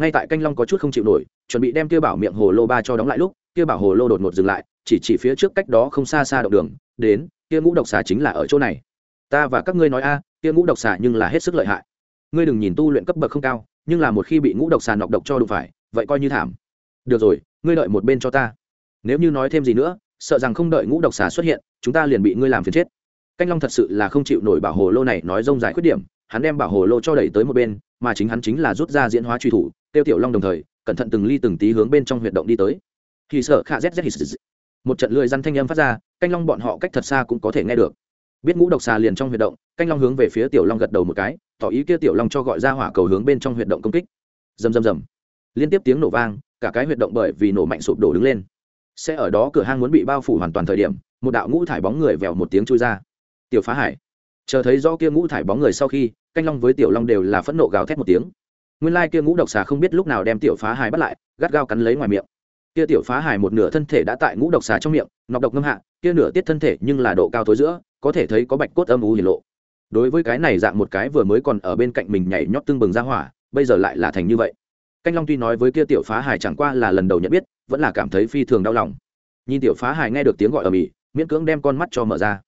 ngay tại canh long có chút không chịu nổi, chuẩn bị đem kia bảo miệng hồ lô ba cho đóng lại lúc, kia bảo hồ lô đột ngột dừng lại, chỉ chỉ phía trước cách đó không xa xa động đường, đến, kia ngũ độc xà chính là ở chỗ này. Ta và các ngươi nói a, kia ngũ độc xà nhưng là hết sức lợi hại. Ngươi đừng nhìn tu luyện cấp bậc không cao, nhưng là một khi bị ngũ độc xà nọc độc cho đụng phải, vậy coi như thảm. Được rồi, ngươi đợi một bên cho ta. Nếu như nói thêm gì nữa, sợ rằng không đợi ngũ độc xà xuất hiện, chúng ta liền bị ngươi làm phiền chết. Canh long thật sự là không chịu nổi bảo hồ lô này nói rông dài khuyết điểm, hắn đem bảo hồ lô cho đẩy tới một bên, mà chính hắn chính là rút ra diễn hóa truy thủ tiêu tiểu long đồng thời, cẩn thận từng ly từng tí hướng bên trong huyệt động đi tới. Khi sợ khạ z z một trận lười răn thanh âm phát ra, canh long bọn họ cách thật xa cũng có thể nghe được. Biết ngũ độc xà liền trong huyệt động, canh long hướng về phía tiểu long gật đầu một cái, tỏ ý kia tiểu long cho gọi ra hỏa cầu hướng bên trong huyệt động công kích. Rầm rầm rầm. Liên tiếp tiếng nổ vang, cả cái huyệt động bởi vì nổ mạnh sụp đổ đứng lên. Sẽ ở đó cửa hang muốn bị bao phủ hoàn toàn thời điểm, một đạo ngũ thải bóng người vèo một tiếng chui ra. Tiểu phá hải. Chờ thấy do kia ngũ thải bóng người sau khi, canh long với tiểu long đều là phẫn nộ gào thét một tiếng nguyên lai kia ngũ độc xà không biết lúc nào đem tiểu phá hải bắt lại, gắt gao cắn lấy ngoài miệng. Kia tiểu phá hải một nửa thân thể đã tại ngũ độc xà trong miệng, nọc độc ngâm hạ, kia nửa tiết thân thể nhưng là độ cao thối giữa, có thể thấy có bạch cốt âm u hiển lộ. Đối với cái này dạng một cái vừa mới còn ở bên cạnh mình nhảy nhót tương bừng ra hỏa, bây giờ lại là thành như vậy. Canh long tuy nói với kia tiểu phá hải chẳng qua là lần đầu nhận biết, vẫn là cảm thấy phi thường đau lòng. Nhìn tiểu phá hải nghe được tiếng gọi ở mỹ miễn cưỡng đem con mắt cho mở ra.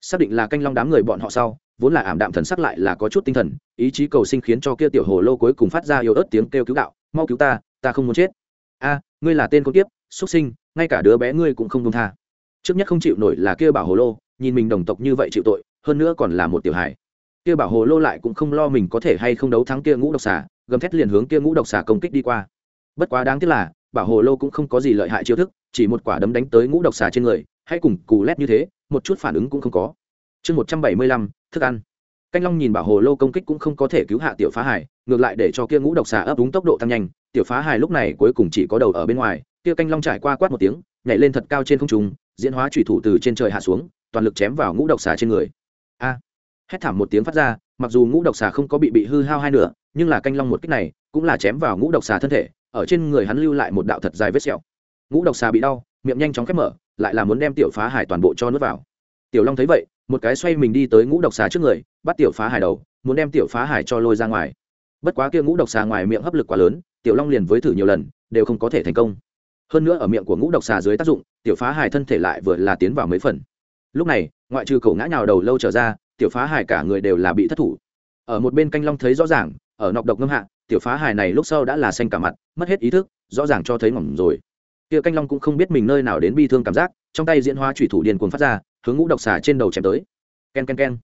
Xác định là canh long đám người bọn họ sau vốn là ảm đạm thần sắc lại là có chút tinh thần, ý chí cầu sinh khiến cho kia tiểu hồ lô cuối cùng phát ra yếu ớt tiếng kêu cứu đạo, mau cứu ta ta không muốn chết. A, ngươi là tên con tiếp xuất sinh, ngay cả đứa bé ngươi cũng không công tha. Trước nhất không chịu nổi là kia bảo hồ lô, nhìn mình đồng tộc như vậy chịu tội, hơn nữa còn là một tiểu hải kia bảo hồ lô lại cũng không lo mình có thể hay không đấu thắng kia ngũ độc xà, gầm thét liền hướng kia ngũ độc xà công kích đi qua. Bất quá đáng tiếc là, bảo hồ lô cũng không có gì lợi hại chiêu thức, chỉ một quả đấm đánh tới ngũ độc xà trên người hay cùng cù lét như thế, một chút phản ứng cũng không có. Chương một trăm bảy mươi lăm thức ăn. Canh long nhìn bảo hồ lô công kích cũng không có thể cứu hạ tiểu phá hải ngược lại để cho kia ngũ độc xà ấp đúng tốc độ tăng nhanh, tiểu phá hải lúc này cuối cùng chỉ có đầu ở bên ngoài, kia canh long trải qua quát một tiếng, nhảy lên thật cao trên không trung, diễn hóa thủy thủ từ trên trời hạ xuống, toàn lực chém vào ngũ độc xà trên người. A! Hét thảm một tiếng phát ra, mặc dù ngũ độc xà không có bị bị hư hao hai nửa, nhưng là canh long một kích này cũng là chém vào ngũ độc xà thân thể, ở trên người hắn lưu lại một đạo thật dài vết sẹo. Ngũ độc xà bị đau, miệng nhanh chóng khép mở, lại là muốn đem tiểu phá hải toàn bộ cho nước vào. Tiểu long thấy vậy một cái xoay mình đi tới ngũ độc xà trước người, bắt tiểu phá hải đầu, muốn đem tiểu phá hải cho lôi ra ngoài. Bất quá kia ngũ độc xà ngoài miệng hấp lực quá lớn, tiểu long liền với thử nhiều lần, đều không có thể thành công. Hơn nữa ở miệng của ngũ độc xà dưới tác dụng, tiểu phá hải thân thể lại vừa là tiến vào mấy phần. Lúc này, ngoại trừ cổ ngã nhào đầu lâu trở ra, tiểu phá hải cả người đều là bị thất thủ. Ở một bên canh long thấy rõ ràng, ở nọc độc ngâm hạ, tiểu phá hải này lúc sau đã là xanh cả mặt, mất hết ý thức, rõ ràng cho thấy ngỏm rồi. Kia canh long cũng không biết mình nơi nào đến bi thương cảm giác, trong tay diễn hóa thủy thủ điền cuồng phát ra hướng ngũ độc xà trên đầu chém tới. Ken ken ken.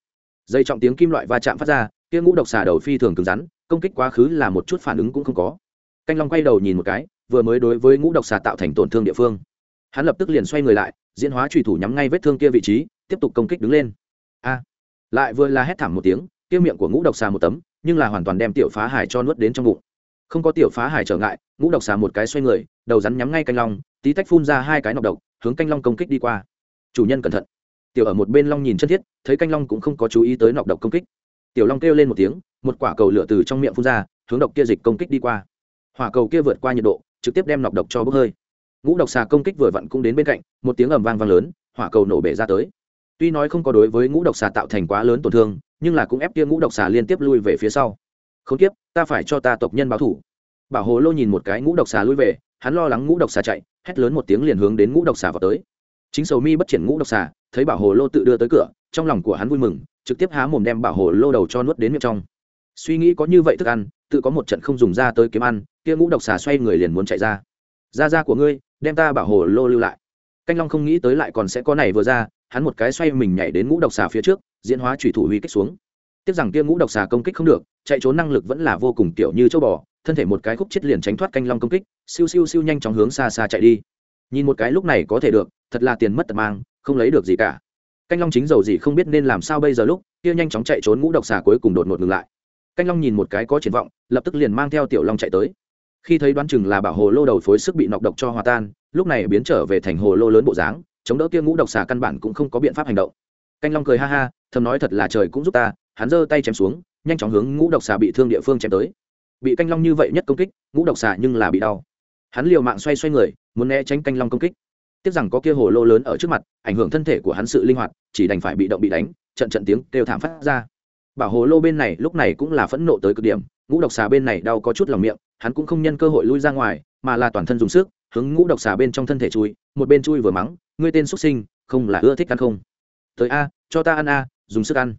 Dây trọng tiếng kim loại va chạm phát ra, kia ngũ độc xà đầu phi thường cứng rắn, công kích quá khứ là một chút phản ứng cũng không có. Canh long quay đầu nhìn một cái, vừa mới đối với ngũ độc xà tạo thành tổn thương địa phương. Hắn lập tức liền xoay người lại, diễn hóa trùy thủ nhắm ngay vết thương kia vị trí, tiếp tục công kích đứng lên. A! Lại vừa là hét thảm một tiếng, kia miệng của ngũ độc xà một tấm, nhưng là hoàn toàn đem tiểu phá hải cho nuốt đến trong bụng. Không có tiểu phá hải trở ngại, ngũ độc xà một cái xoay người, đầu rắn nhắm ngay canh long, tí tách phun ra hai cái nọc độc, hướng canh long công kích đi qua. Chủ nhân cẩn thận tiểu ở một bên long nhìn chân thiết, thấy canh long cũng không có chú ý tới nọc độc công kích. Tiểu long kêu lên một tiếng, một quả cầu lửa từ trong miệng phun ra, hướng độc kia dịch công kích đi qua. Hỏa cầu kia vượt qua nhiệt độ, trực tiếp đem nọc độc cho bốc hơi. Ngũ độc xà công kích vừa vặn cũng đến bên cạnh, một tiếng ầm vang vang lớn, hỏa cầu nổ bể ra tới. Tuy nói không có đối với ngũ độc xà tạo thành quá lớn tổn thương, nhưng là cũng ép kia ngũ độc xà liên tiếp lui về phía sau. Không tiếp ta phải cho ta tộc nhân báo thủ. Bảo hồ lô nhìn một cái ngũ độc xà lui về, hắn lo lắng ngũ độc xà chạy, hét lớn một tiếng liền hướng đến ngũ độc xà vào tới. Chính sầu mi bất triển ngũ độc xà thấy bảo hồ lô tự đưa tới cửa, trong lòng của hắn vui mừng, trực tiếp há mồm đem bảo hồ lô đầu cho nuốt đến miệng trong. Suy nghĩ có như vậy thức ăn, tự có một trận không dùng ra tới kiếm ăn, kia ngũ độc xà xoay người liền muốn chạy ra. Ra ra của ngươi, đem ta bảo hồ lô lưu lại. Canh long không nghĩ tới lại còn sẽ có này vừa ra, hắn một cái xoay mình nhảy đến ngũ độc xà phía trước, diễn hóa thủy thủ huy kích xuống. Tiếc rằng kia ngũ độc xà công kích không được, chạy trốn năng lực vẫn là vô cùng kiểu như châu bò, thân thể một cái khúc chết liền tránh thoát canh long công kích, siêu siêu siêu nhanh chóng hướng xa xa chạy đi. Nhìn một cái lúc này có thể được, thật là tiền mất tật mang không lấy được gì cả. Canh long chính dầu gì không biết nên làm sao bây giờ lúc, kia nhanh chóng chạy trốn ngũ độc xà cuối cùng đột ngột ngừng lại. Canh long nhìn một cái có triển vọng, lập tức liền mang theo tiểu long chạy tới. Khi thấy đoán chừng là bảo hồ lô đầu phối sức bị nọc độc cho hòa tan, lúc này biến trở về thành hồ lô lớn bộ dáng, chống đỡ kia ngũ độc xà căn bản cũng không có biện pháp hành động. Canh long cười ha ha, thầm nói thật là trời cũng giúp ta, hắn giơ tay chém xuống, nhanh chóng hướng ngũ độc xà bị thương địa phương chém tới. Bị canh long như vậy nhất công kích, ngũ độc xà nhưng là bị đau. Hắn liều mạng xoay xoay người, muốn né tránh canh long công kích tiếc rằng có kia hồ lô lớn ở trước mặt, ảnh hưởng thân thể của hắn sự linh hoạt, chỉ đành phải bị động bị đánh, trận trận tiếng kêu thảm phát ra. Bảo hồ lô bên này lúc này cũng là phẫn nộ tới cực điểm, ngũ độc xà bên này đau có chút lòng miệng, hắn cũng không nhân cơ hội lui ra ngoài, mà là toàn thân dùng sức, hướng ngũ độc xà bên trong thân thể chui, một bên chui vừa mắng, ngươi tên xuất sinh, không là ưa thích ăn không? Tới a, cho ta ăn a, dùng sức ăn.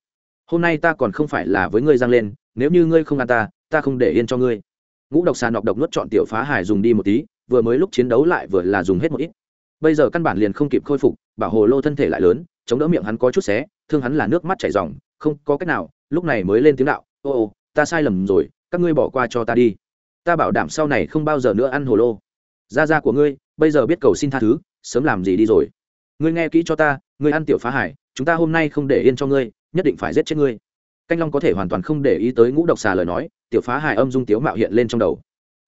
Hôm nay ta còn không phải là với ngươi giang lên, nếu như ngươi không ăn ta ta không để yên cho ngươi. Ngũ độc xà nọc độc nuốt chọn tiểu phá hải dùng đi một tí, vừa mới lúc chiến đấu lại vừa là dùng hết một ít bây giờ căn bản liền không kịp khôi phục, bảo hồ lô thân thể lại lớn, chống đỡ miệng hắn có chút xé, thương hắn là nước mắt chảy ròng, không có cách nào, lúc này mới lên tiếng đạo, ô ô, ta sai lầm rồi, các ngươi bỏ qua cho ta đi. Ta bảo đảm sau này không bao giờ nữa ăn hồ lô. Gia gia của ngươi, bây giờ biết cầu xin tha thứ, sớm làm gì đi rồi. Ngươi nghe kỹ cho ta, ngươi ăn tiểu phá hải, chúng ta hôm nay không để yên cho ngươi, nhất định phải giết chết ngươi. Canh long có thể hoàn toàn không để ý tới ngũ độc xà lời nói, tiểu phá hải âm dung tiếu mạo hiện lên trong đầu.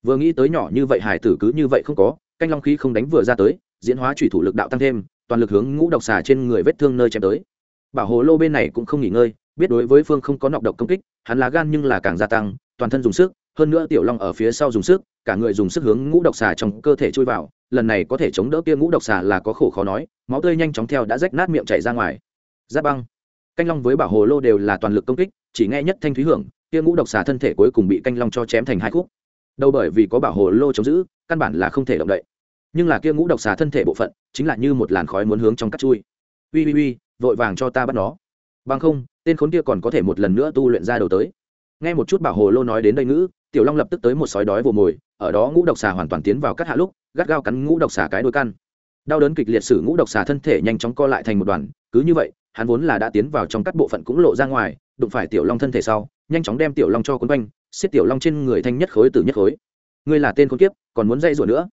Vừa nghĩ tới nhỏ như vậy hải tử cứ như vậy không có, canh long khí không đánh vừa ra tới diễn hóa chủy thủ lực đạo tăng thêm, toàn lực hướng ngũ độc xà trên người vết thương nơi chém tới. Bảo hồ lô bên này cũng không nghỉ ngơi, biết đối với phương không có nọc độc công kích, hắn lá gan nhưng là càng gia tăng, toàn thân dùng sức, hơn nữa tiểu long ở phía sau dùng sức, cả người dùng sức hướng ngũ độc xà trong cơ thể chui vào, lần này có thể chống đỡ kia ngũ độc xà là có khổ khó nói, máu tươi nhanh chóng theo đã rách nát miệng chảy ra ngoài. Giáp băng. Canh long với bảo hồ lô đều là toàn lực công kích, chỉ nghe nhất thanh thúy hưởng, kia ngũ độc xà thân thể cuối cùng bị canh long cho chém thành hai khúc. Đâu bởi vì có bảo hồ lô chống giữ, căn bản là không thể động đậy nhưng là kia ngũ độc xà thân thể bộ phận chính là như một làn khói muốn hướng trong cắt chui. Ui ui ui, vội vàng cho ta bắt nó. Bằng không, tên khốn kia còn có thể một lần nữa tu luyện ra đầu tới. Nghe một chút bảo hồ lô nói đến đây ngữ, tiểu long lập tức tới một sói đói vồ mồi, ở đó ngũ độc xà hoàn toàn tiến vào cắt hạ lúc, gắt gao cắn ngũ độc xà cái đôi căn. Đau đớn kịch liệt sử ngũ độc xà thân thể nhanh chóng co lại thành một đoàn, cứ như vậy, hắn vốn là đã tiến vào trong các bộ phận cũng lộ ra ngoài, đụng phải tiểu long thân thể sau, nhanh chóng đem tiểu long cho quấn quanh, xiết tiểu long trên người thanh nhất khối từ nhất khối. Ngươi là tên khốn kiếp, còn muốn dây rủa nữa?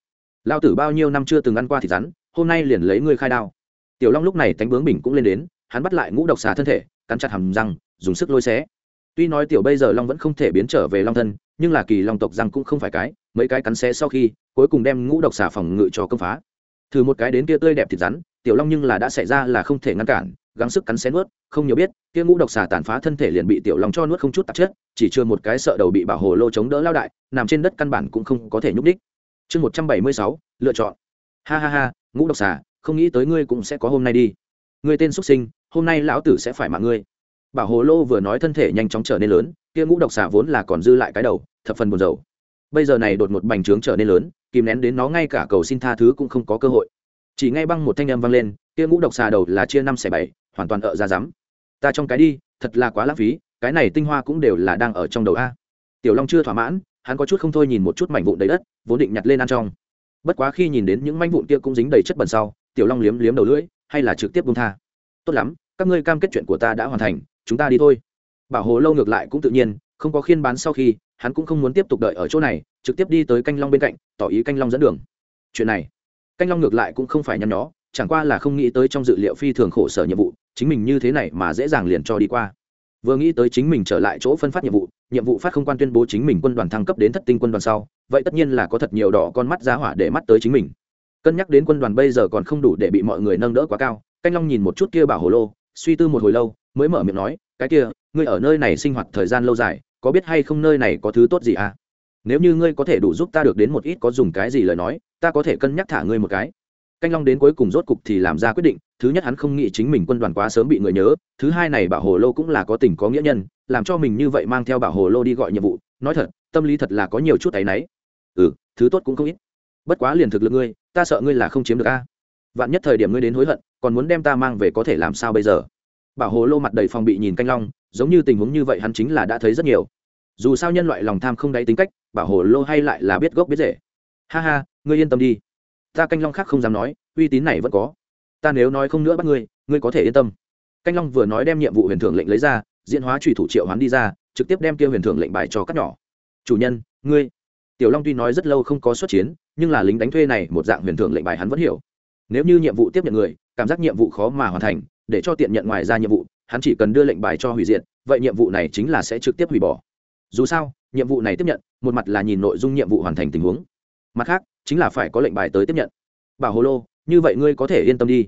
Lao tử bao nhiêu năm chưa từng ăn qua thịt rắn, hôm nay liền lấy ngươi khai đao. Tiểu long lúc này tánh bướng bình cũng lên đến, hắn bắt lại ngũ độc xà thân thể, cắn chặt hầm răng, dùng sức lôi xé. Tuy nói tiểu bây giờ long vẫn không thể biến trở về long thân, nhưng là kỳ long tộc răng cũng không phải cái, mấy cái cắn xé sau khi, cuối cùng đem ngũ độc xà phòng ngự cho công phá. Thử một cái đến kia tươi đẹp thịt rắn, tiểu long nhưng là đã xảy ra là không thể ngăn cản, gắng sức cắn xé nuốt, không nhiều biết, kia ngũ độc xà tàn phá thân thể liền bị tiểu long cho nuốt không chút tạp chất, chỉ chưa một cái sợ đầu bị bảo hồ lô chống đỡ lao đại, nằm trên đất căn bản cũng không có thể nhúc đích chương một trăm bảy mươi sáu, lựa chọn. Ha ha ha, ngũ độc xà, không nghĩ tới ngươi cũng sẽ có hôm nay đi. Ngươi tên xuất sinh, hôm nay lão tử sẽ phải mạng ngươi. Bảo hồ lô vừa nói thân thể nhanh chóng trở nên lớn, kia ngũ độc xà vốn là còn dư lại cái đầu, thập phần buồn rầu. Bây giờ này đột một bành trướng trở nên lớn, kìm nén đến nó ngay cả cầu xin tha thứ cũng không có cơ hội. Chỉ ngay băng một thanh âm vang lên, kia ngũ độc xà đầu là chia năm xẻ bảy, hoàn toàn ở ra rắm. Ta trong cái đi, thật là quá lãng phí, cái này tinh hoa cũng đều là đang ở trong đầu a. Tiểu long chưa thỏa mãn hắn có chút không thôi nhìn một chút mảnh vụn đầy đất, vốn định nhặt lên ăn trong. Bất quá khi nhìn đến những mảnh vụn kia cũng dính đầy chất bẩn sau, tiểu long liếm liếm đầu lưỡi, hay là trực tiếp buông tha. Tốt lắm, các ngươi cam kết chuyện của ta đã hoàn thành, chúng ta đi thôi. Bảo hồ lâu ngược lại cũng tự nhiên, không có khiên bán sau khi, hắn cũng không muốn tiếp tục đợi ở chỗ này, trực tiếp đi tới canh long bên cạnh, tỏ ý canh long dẫn đường. Chuyện này, canh long ngược lại cũng không phải nhăn nhó, chẳng qua là không nghĩ tới trong dự liệu phi thường khổ sở nhiệm vụ, chính mình như thế này mà dễ dàng liền cho đi qua vừa nghĩ tới chính mình trở lại chỗ phân phát nhiệm vụ nhiệm vụ phát không quan tuyên bố chính mình quân đoàn thăng cấp đến thất tinh quân đoàn sau, vậy tất nhiên là có thật nhiều đỏ con mắt giá hỏa để mắt tới chính mình. Cân nhắc đến quân đoàn bây giờ còn không đủ để bị mọi người nâng đỡ quá cao, canh long nhìn một chút kia bảo hồ lô, suy tư một hồi lâu, mới mở miệng nói, cái kia, ngươi ở nơi này sinh hoạt thời gian lâu dài, có biết hay không nơi này có thứ tốt gì à? Nếu như ngươi có thể đủ giúp ta được đến một ít có dùng cái gì lời nói, ta có thể cân nhắc thả ngươi một cái canh long đến cuối cùng rốt cục thì làm ra quyết định, thứ nhất hắn không nghĩ chính mình quân đoàn quá sớm bị người nhớ, thứ hai này bảo hồ lô cũng là có tình có nghĩa nhân, làm cho mình như vậy mang theo bảo hồ lô đi gọi nhiệm vụ, nói thật, tâm lý thật là có nhiều chút áy náy. Ừ thứ tốt cũng không ít. Bất quá liền thực lực ngươi, ta sợ ngươi là không chiếm được a. Vạn nhất thời điểm ngươi đến hối hận, còn muốn đem ta mang về có thể làm sao bây giờ? Bảo hồ lô mặt đầy phòng bị nhìn canh long, giống như tình huống như vậy hắn chính là đã thấy rất nhiều. Dù sao nhân loại lòng tham không đáy tính cách, bảo hồ lô hay lại là biết gốc biết rễ. Ha ha, ngươi yên tâm đi ta canh long khác không dám nói, uy tín này vẫn có. Ta nếu nói không nữa bắt ngươi ngươi có thể yên tâm. Canh long vừa nói đem nhiệm vụ huyền thưởng lệnh lấy ra, diễn hóa trùy thủ triệu hoán đi ra, trực tiếp đem kia huyền thưởng lệnh bài cho các nhỏ. Chủ nhân, ngươi. Tiểu long tuy nói rất lâu không có xuất chiến, nhưng là lính đánh thuê này một dạng huyền thưởng lệnh bài hắn vẫn hiểu. Nếu như nhiệm vụ tiếp nhận người, cảm giác nhiệm vụ khó mà hoàn thành, để cho tiện nhận ngoài ra nhiệm vụ, hắn chỉ cần đưa lệnh bài cho hủy diệt, vậy nhiệm vụ này chính là sẽ trực tiếp hủy bỏ. Dù sao, nhiệm vụ này tiếp nhận, một mặt là nhìn nội dung nhiệm vụ hoàn thành tình huống mặt khác, chính là phải có lệnh bài tới tiếp nhận. Bảo hồ lô, như vậy ngươi có thể yên tâm đi.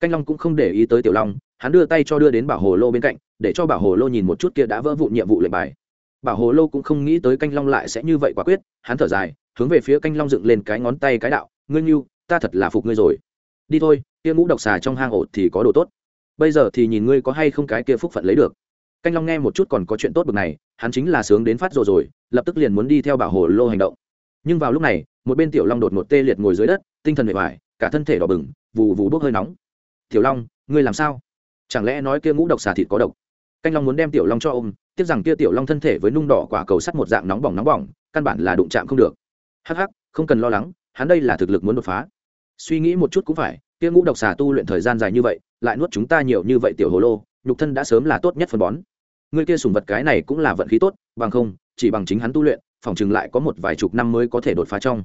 Canh long cũng không để ý tới tiểu long, hắn đưa tay cho đưa đến bảo hồ lô bên cạnh, để cho bảo hồ lô nhìn một chút kia đã vỡ vụn nhiệm vụ lệnh bài. Bảo hồ lô cũng không nghĩ tới canh long lại sẽ như vậy quả quyết, hắn thở dài, hướng về phía canh long dựng lên cái ngón tay cái đạo, ngươi như ta thật là phục ngươi rồi. Đi thôi, kia ngũ độc xà trong hang ổ thì có đồ tốt. Bây giờ thì nhìn ngươi có hay không cái kia phúc phận lấy được. Canh long nghe một chút còn có chuyện tốt bực này, hắn chính là sướng đến phát rồi rồi, lập tức liền muốn đi theo bảo hồ lô hành động nhưng vào lúc này, một bên tiểu long đột một tê liệt ngồi dưới đất, tinh thần mệt mỏi, cả thân thể đỏ bừng, vù vù bốc hơi nóng. Tiểu long, ngươi làm sao? Chẳng lẽ nói kia ngũ độc xà thịt có độc? Canh long muốn đem tiểu long cho ôm, tiếc rằng kia tiểu long thân thể với nung đỏ quả cầu sắt một dạng nóng bỏng nóng bỏng, căn bản là đụng chạm không được. Hắc hắc, không cần lo lắng, hắn đây là thực lực muốn đột phá. Suy nghĩ một chút cũng phải, kia ngũ độc xà tu luyện thời gian dài như vậy, lại nuốt chúng ta nhiều như vậy tiểu hồ lô, nhục thân đã sớm là tốt nhất phân bón. Người kia sùng vật cái này cũng là vận khí tốt, bằng không, chỉ bằng chính hắn tu luyện phòng chừng lại có một vài chục năm mới có thể đột phá trong.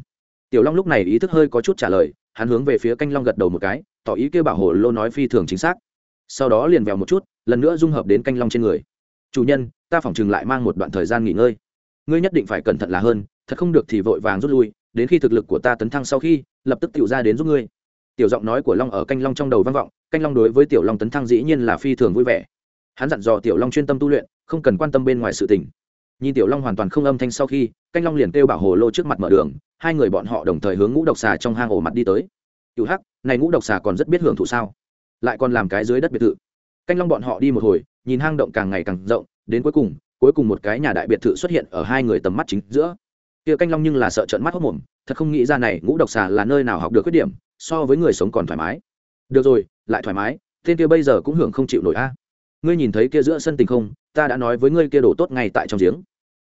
Tiểu long lúc này ý thức hơi có chút trả lời, hắn hướng về phía canh long gật đầu một cái, tỏ ý kêu bảo hồ lô nói phi thường chính xác. Sau đó liền vèo một chút, lần nữa dung hợp đến canh long trên người. Chủ nhân, ta phòng chừng lại mang một đoạn thời gian nghỉ ngơi. Ngươi nhất định phải cẩn thận là hơn, thật không được thì vội vàng rút lui, đến khi thực lực của ta tấn thăng sau khi, lập tức tiểu ra đến giúp ngươi. Tiểu giọng nói của long ở canh long trong đầu vang vọng, canh long đối với tiểu long tấn thăng dĩ nhiên là phi thường vui vẻ. Hắn dặn dò tiểu long chuyên tâm tu luyện, không cần quan tâm bên ngoài sự tình nhìn tiểu long hoàn toàn không âm thanh sau khi, canh long liền kêu bảo hồ lô trước mặt mở đường, hai người bọn họ đồng thời hướng ngũ độc xà trong hang ổ mặt đi tới. Cựu hắc, này ngũ độc xà còn rất biết hưởng thụ sao? Lại còn làm cái dưới đất biệt thự. Canh long bọn họ đi một hồi, nhìn hang động càng ngày càng rộng, đến cuối cùng cuối cùng một cái nhà đại biệt thự xuất hiện ở hai người tầm mắt chính giữa. Kia canh long nhưng là sợ trợn mắt hốc mồm, thật không nghĩ ra này ngũ độc xà là nơi nào học được khuyết điểm, so với người sống còn thoải mái. Được rồi, lại thoải mái, tên kia bây giờ cũng hưởng không chịu nổi a ngươi nhìn thấy kia giữa sân tình không, ta đã nói với ngươi kia đổ tốt ngay tại trong giếng.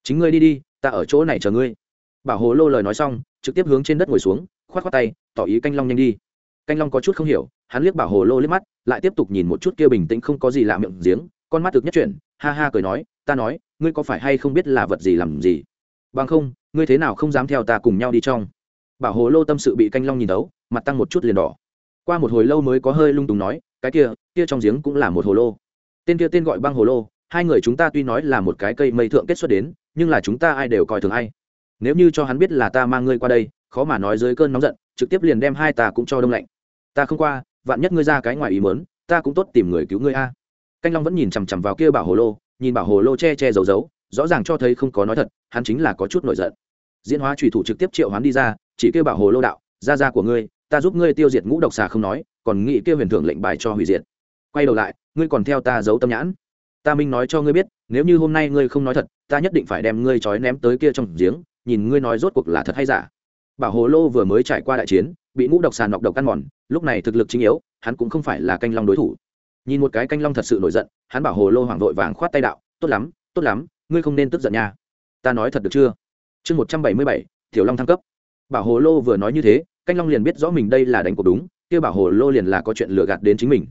Chính ngươi đi đi, ta ở chỗ này chờ ngươi. Bảo hồ lô lời nói xong, trực tiếp hướng trên đất ngồi xuống k h o á t khoác tay, tỏ ý canh long nhanh đi. Canh long có chút không hiểu, hắn liếc bảo hồ lô liếc mắt, lại tiếp tục nhìn một chút kia bình tĩnh không có gì lạ miệng giếng, con mắt thực nhất chuyển, ha ha cười nói, ta nói, ngươi có phải hay không biết là vật gì làm gì? Bằng không, ngươi thế nào không dám theo ta cùng nhau đi trong? Bảo hồ lô tâm sự bị canh long nhìn tấu mặt tăng một chút liền đỏ. Qua một hồi lâu mới có hơi lung tùng nói, cái kia kia trong giếng cũng là một hồ lô tên kia tên gọi băng hồ lô, hai người chúng ta tuy nói là một cái cây mây thượng kết xuất đến, nhưng là chúng ta ai đều coi thường ai. Nếu như cho hắn biết là ta mang ngươi qua đây, khó mà nói dưới cơn nóng giận, trực tiếp liền đem hai ta cũng cho đông lạnh. Ta không qua, vạn nhất ngươi ra cái ngoài ý mớn ta cũng tốt tìm người cứu ngươi a. Canh long vẫn nhìn chằm chằm vào kia bảo hồ lô, nhìn bảo hồ lô che che giấu giấu, rõ ràng cho thấy không có nói thật, hắn chính là có chút nổi giận. Diễn hóa trùy thủ trực tiếp triệu hắn đi ra, chỉ kêu bảo hồ lô đạo ra ra của ngươi, ta giúp ngươi tiêu diệt ngũ độc xà không nói, còn nghĩ kêu huyền thưởng lệnh bài cho hủy diệt quay đầu lại, ngươi còn theo ta giấu tâm nhãn. Ta minh nói cho ngươi biết, nếu như hôm nay ngươi không nói thật, ta nhất định phải đem ngươi trói ném tới kia trong giếng, nhìn ngươi nói rốt cuộc là thật hay giả. Bảo hồ lô vừa mới trải qua đại chiến, bị ngũ độc sàn nọc độc căn mòn, lúc này thực lực chính yếu, hắn cũng không phải là canh long đối thủ. Nhìn một cái canh long thật sự nổi giận, hắn bảo hồ lô hoảng vội vàng khoát tay đạo, tốt lắm tốt lắm, ngươi không nên tức giận nha. Ta nói thật được chưa? Chương một trăm bảy mươi bảy, tiểu long thăng cấp. Bảo hồ lô vừa nói như thế, canh long liền biết rõ mình đây là đánh cuộc đúng, kia bảo hồ lô liền là có chuyện lừa gạt đến chính mình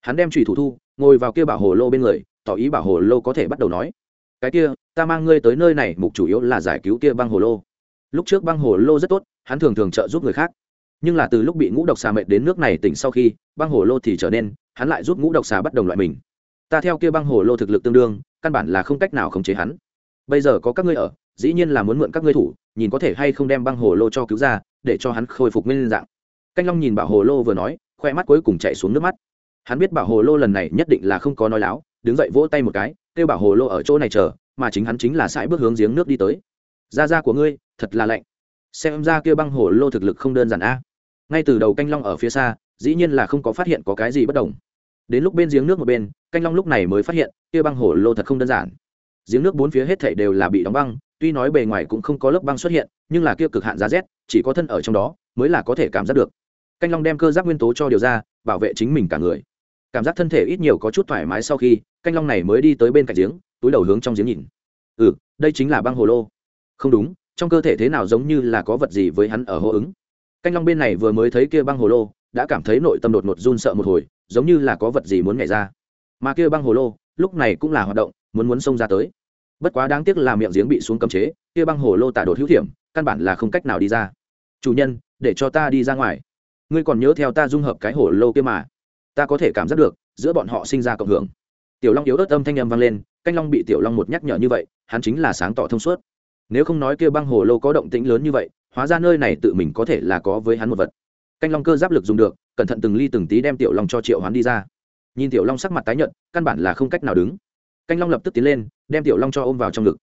hắn đem trùy thủ thu, ngồi vào kia bảo hồ lô bên người, tỏ ý bảo hồ lô có thể bắt đầu nói. Cái kia, ta mang ngươi tới nơi này, mục chủ yếu là giải cứu kia băng hồ lô. Lúc trước băng hồ lô rất tốt, hắn thường thường trợ giúp người khác. Nhưng là từ lúc bị ngũ độc xà mệt đến nước này tỉnh sau khi, băng hồ lô thì trở nên, hắn lại giúp ngũ độc xà bắt đồng loại mình. Ta theo kia băng hồ lô thực lực tương đương, căn bản là không cách nào khống chế hắn. Bây giờ có các ngươi ở, dĩ nhiên là muốn mượn các ngươi thủ, nhìn có thể hay không đem băng hồ lô cho cứu ra, để cho hắn khôi phục nguyên dạng. Canh long nhìn bảo hồ lô vừa nói, khoe mắt cuối cùng chạy xuống nước mắt hắn biết bảo hồ lô lần này nhất định là không có nói láo, đứng dậy vỗ tay một cái, kêu bảo hồ lô ở chỗ này chờ, mà chính hắn chính là sải bước hướng giếng nước đi tới. Ra ra của ngươi, thật là lạnh. Xem ra kia băng hồ lô thực lực không đơn giản a. Ngay từ đầu canh long ở phía xa, dĩ nhiên là không có phát hiện có cái gì bất đồng. Đến lúc bên giếng nước một bên, canh long lúc này mới phát hiện, kia băng hồ lô thật không đơn giản. Giếng nước bốn phía hết thảy đều là bị đóng băng, tuy nói bề ngoài cũng không có lớp băng xuất hiện, nhưng là kia cực hạn giá rét, chỉ có thân ở trong đó, mới là có thể cảm giác được. Canh long đem cơ giác nguyên tố cho điều ra, bảo vệ chính mình cả người cảm giác thân thể ít nhiều có chút thoải mái sau khi, canh long này mới đi tới bên cạnh giếng, túi đầu hướng trong giếng nhìn. Ừ đây chính là băng hồ lô. Không đúng, trong cơ thể thế nào giống như là có vật gì với hắn ở hô ứng. Canh long bên này vừa mới thấy kia băng hồ lô, đã cảm thấy nội tâm đột ngột run sợ một hồi, giống như là có vật gì muốn nhảy ra. Mà kia băng hồ lô, lúc này cũng là hoạt động, muốn muốn xông ra tới. Bất quá đáng tiếc là miệng giếng bị xuống cấm chế, kia băng hồ lô tả đột hữu thiểm căn bản là không cách nào đi ra. Chủ nhân, để cho ta đi ra ngoài. Ngươi còn nhớ theo ta dung hợp cái hồ lô kia mà ta có thể cảm giác được, giữa bọn họ sinh ra cộng hưởng. Tiểu long yếu ớt âm thanh âm vang lên, canh long bị tiểu long một nhắc nhở như vậy, hắn chính là sáng tỏ thông suốt. Nếu không nói kia băng hồ lô có động tĩnh lớn như vậy, hóa ra nơi này tự mình có thể là có với hắn một vật. Canh long cơ giáp lực dùng được, cẩn thận từng ly từng tí đem tiểu long cho triệu hoán đi ra. Nhìn tiểu long sắc mặt tái nhợt, căn bản là không cách nào đứng. Canh long lập tức tiến lên, đem tiểu long cho ôm vào trong ngực.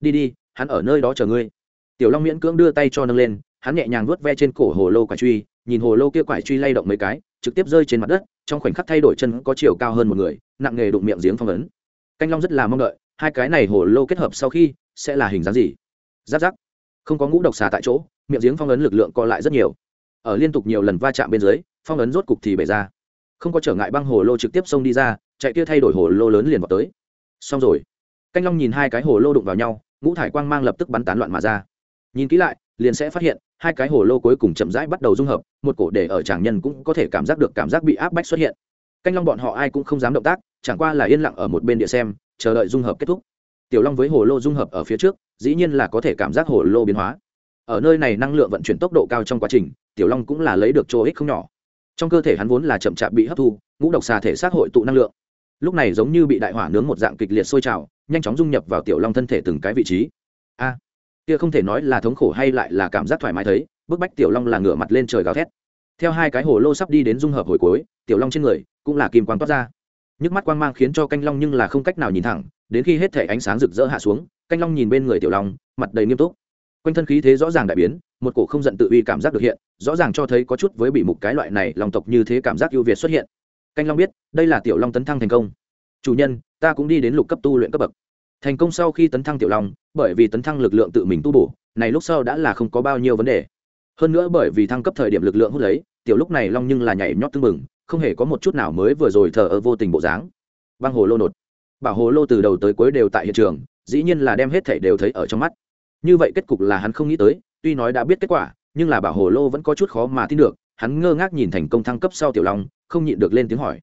Đi đi, hắn ở nơi đó chờ ngươi. Tiểu long miễn cưỡng đưa tay cho nâng lên, hắn nhẹ nhàng vuốt ve trên cổ hồ lô quả truy nhìn hồ lô kia quải truy lay động mấy cái, trực tiếp rơi trên mặt đất, trong khoảnh khắc thay đổi chân có chiều cao hơn một người, nặng nghề đụng miệng giếng phong ấn. Canh long rất là mong đợi, hai cái này hồ lô kết hợp sau khi, sẽ là hình dáng gì? Giáp giáp không có ngũ độc xà tại chỗ, miệng giếng phong ấn lực lượng co lại rất nhiều. Ở liên tục nhiều lần va chạm bên dưới, phong ấn rốt cục thì bể ra. Không có trở ngại băng hồ lô trực tiếp xông đi ra, chạy kia thay đổi hồ lô lớn liền vào tới. Xong rồi. Canh long nhìn hai cái hồ lô đụng vào nhau, ngũ thải quang mang lập tức bắn tán loạn mà ra. Nhìn kỹ lại liền sẽ phát hiện, hai cái hồ lô cuối cùng chậm rãi bắt đầu dung hợp, một cổ để ở tràng nhân cũng có thể cảm giác được cảm giác bị áp bách xuất hiện. Canh long bọn họ ai cũng không dám động tác, chẳng qua là yên lặng ở một bên địa xem, chờ đợi dung hợp kết thúc. Tiểu long với hồ lô dung hợp ở phía trước, dĩ nhiên là có thể cảm giác hồ lô biến hóa. Ở nơi này năng lượng vận chuyển tốc độ cao trong quá trình, tiểu long cũng là lấy được chỗ ích không nhỏ. Trong cơ thể hắn vốn là chậm chạp bị hấp thu, ngũ độc xà thể xác hội tụ năng lượng. Lúc này giống như bị đại hỏa nướng một dạng kịch liệt sôi trào, nhanh chóng dung nhập vào tiểu long thân thể từng cái vị trí kia không thể nói là thống khổ hay lại là cảm giác thoải mái thấy, bức bách tiểu long là ngửa mặt lên trời gào thét. Theo hai cái hồ lô sắp đi đến dung hợp hồi cuối, tiểu long trên người cũng là kim quang toát ra. Nhức mắt quang mang khiến cho canh long nhưng là không cách nào nhìn thẳng, đến khi hết thể ánh sáng rực rỡ hạ xuống, canh long nhìn bên người tiểu long, mặt đầy nghiêm túc. Quanh thân khí thế rõ ràng đại biến, một cổ không giận tự uy cảm giác được hiện, rõ ràng cho thấy có chút với bị mục cái loại này lòng tộc như thế cảm giác ưu việt xuất hiện. Canh long biết, đây là tiểu long tấn thăng thành công. Chủ nhân, ta cũng đi đến lục cấp tu luyện cấp bậc thành công sau khi tấn thăng tiểu long, bởi vì tấn thăng lực lượng tự mình tu bổ, này lúc sau đã là không có bao nhiêu vấn đề. Hơn nữa bởi vì thăng cấp thời điểm lực lượng hút lấy, tiểu lúc này long nhưng là nhảy nhót tưng bừng, không hề có một chút nào mới vừa rồi thờ ơ vô tình bộ dáng. Băng hồ lô nột. Bảo hồ lô từ đầu tới cuối đều tại hiện trường, dĩ nhiên là đem hết thảy đều thấy ở trong mắt. Như vậy kết cục là hắn không nghĩ tới, tuy nói đã biết kết quả, nhưng là bảo hồ lô vẫn có chút khó mà tin được, hắn ngơ ngác nhìn thành công thăng cấp sau tiểu long, không nhịn được lên tiếng hỏi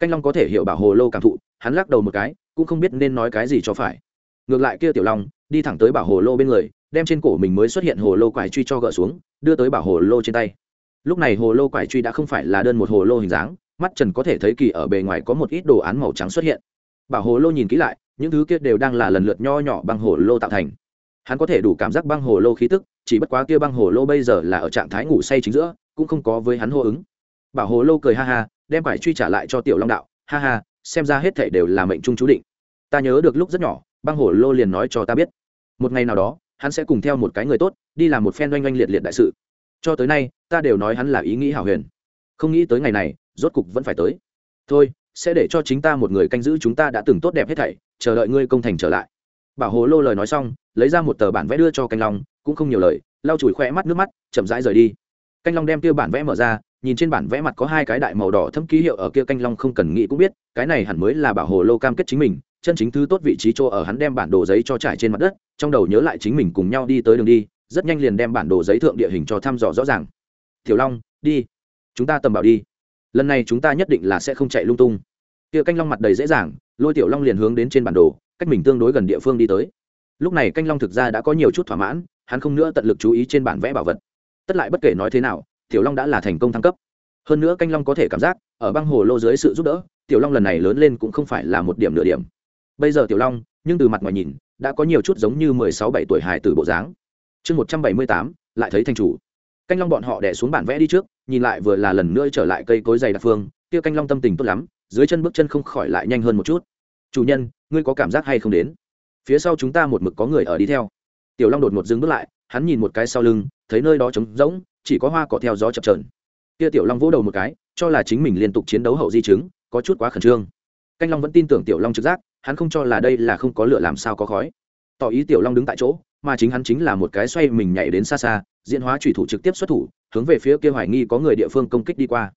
canh long có thể hiểu bảo hồ lô cảm thụ hắn lắc đầu một cái cũng không biết nên nói cái gì cho phải ngược lại kia tiểu long đi thẳng tới bảo hồ lô bên người đem trên cổ mình mới xuất hiện hồ lô quải truy cho gỡ xuống đưa tới bảo hồ lô trên tay lúc này hồ lô quải truy đã không phải là đơn một hồ lô hình dáng mắt trần có thể thấy kỳ ở bề ngoài có một ít đồ án màu trắng xuất hiện bảo hồ lô nhìn kỹ lại những thứ kia đều đang là lần lượt nho nhỏ băng hồ lô tạo thành hắn có thể đủ cảm giác băng hồ lô khí tức chỉ bất quá kia băng hồ lô bây giờ là ở trạng thái ngủ say chính giữa cũng không có với hắn hô ứng bảo hồ lô cười ha ha đem phải truy trả lại cho tiểu long đạo. Ha ha, xem ra hết thảy đều là mệnh trung chú định. Ta nhớ được lúc rất nhỏ, băng Hổ lô liền nói cho ta biết. Một ngày nào đó, hắn sẽ cùng theo một cái người tốt, đi làm một phen oanh oanh liệt liệt đại sự. Cho tới nay, ta đều nói hắn là ý nghĩ hảo huyền. Không nghĩ tới ngày này, rốt cục vẫn phải tới. Thôi, sẽ để cho chính ta một người canh giữ chúng ta đã từng tốt đẹp hết thảy, chờ đợi ngươi công thành trở lại. Bảo hồ lô lời nói xong, lấy ra một tờ bản vẽ đưa cho canh long, cũng không nhiều lời, lau chùi khoe mắt nước mắt, chậm rãi rời đi. Canh long đem tiêu bản vẽ mở ra nhìn trên bản vẽ mặt có hai cái đại màu đỏ thâm ký hiệu ở kia canh long không cần nghĩ cũng biết, cái này hẳn mới là bảo hồ lô cam kết chính mình, chân chính thứ tốt vị trí chỗ ở hắn đem bản đồ giấy cho trải trên mặt đất, trong đầu nhớ lại chính mình cùng nhau đi tới đường đi, rất nhanh liền đem bản đồ giấy thượng địa hình cho thăm dò rõ ràng. Tiểu long, đi, chúng ta tầm bảo đi. Lần này chúng ta nhất định là sẽ không chạy lung tung. Kia canh long mặt đầy dễ dàng, lôi tiểu long liền hướng đến trên bản đồ, cách mình tương đối gần địa phương đi tới. Lúc này canh long thực ra đã có nhiều chút thỏa mãn, hắn không nữa tận lực chú ý trên bản vẽ bảo vật. Tất lại bất kể nói thế nào tiểu long đã là thành công thăng cấp. Hơn nữa canh long có thể cảm giác, ở băng hồ lô dưới sự giúp đỡ, tiểu long lần này lớn lên cũng không phải là một điểm nửa điểm. Bây giờ tiểu long, nhưng từ mặt ngoài nhìn, đã có nhiều chút giống như mười sáu bảy tuổi hài từ bộ dáng. Chương một trăm bảy mươi tám, lại thấy thành chủ. Canh long bọn họ đẻ xuống bản vẽ đi trước, nhìn lại vừa là lần nữa trở lại cây cối dày đặc phương, kia canh long tâm tình tốt lắm, dưới chân bước chân không khỏi lại nhanh hơn một chút. Chủ nhân, ngươi có cảm giác hay không đến? Phía sau chúng ta một mực có người ở đi theo. Tiểu long đột một dừng bước lại, hắn nhìn một cái sau lưng, thấy nơi đó trống rỗng chỉ có hoa cỏ theo gió chập trờn kia tiểu long vỗ đầu một cái, cho là chính mình liên tục chiến đấu hậu di chứng, có chút quá khẩn trương. Canh long vẫn tin tưởng tiểu long trực giác, hắn không cho là đây là không có lửa làm sao có khói. Tỏ ý tiểu long đứng tại chỗ, mà chính hắn chính là một cái xoay mình nhảy đến xa xa, diễn hóa thủy thủ trực tiếp xuất thủ, hướng về phía kia hoài nghi có người địa phương công kích đi qua.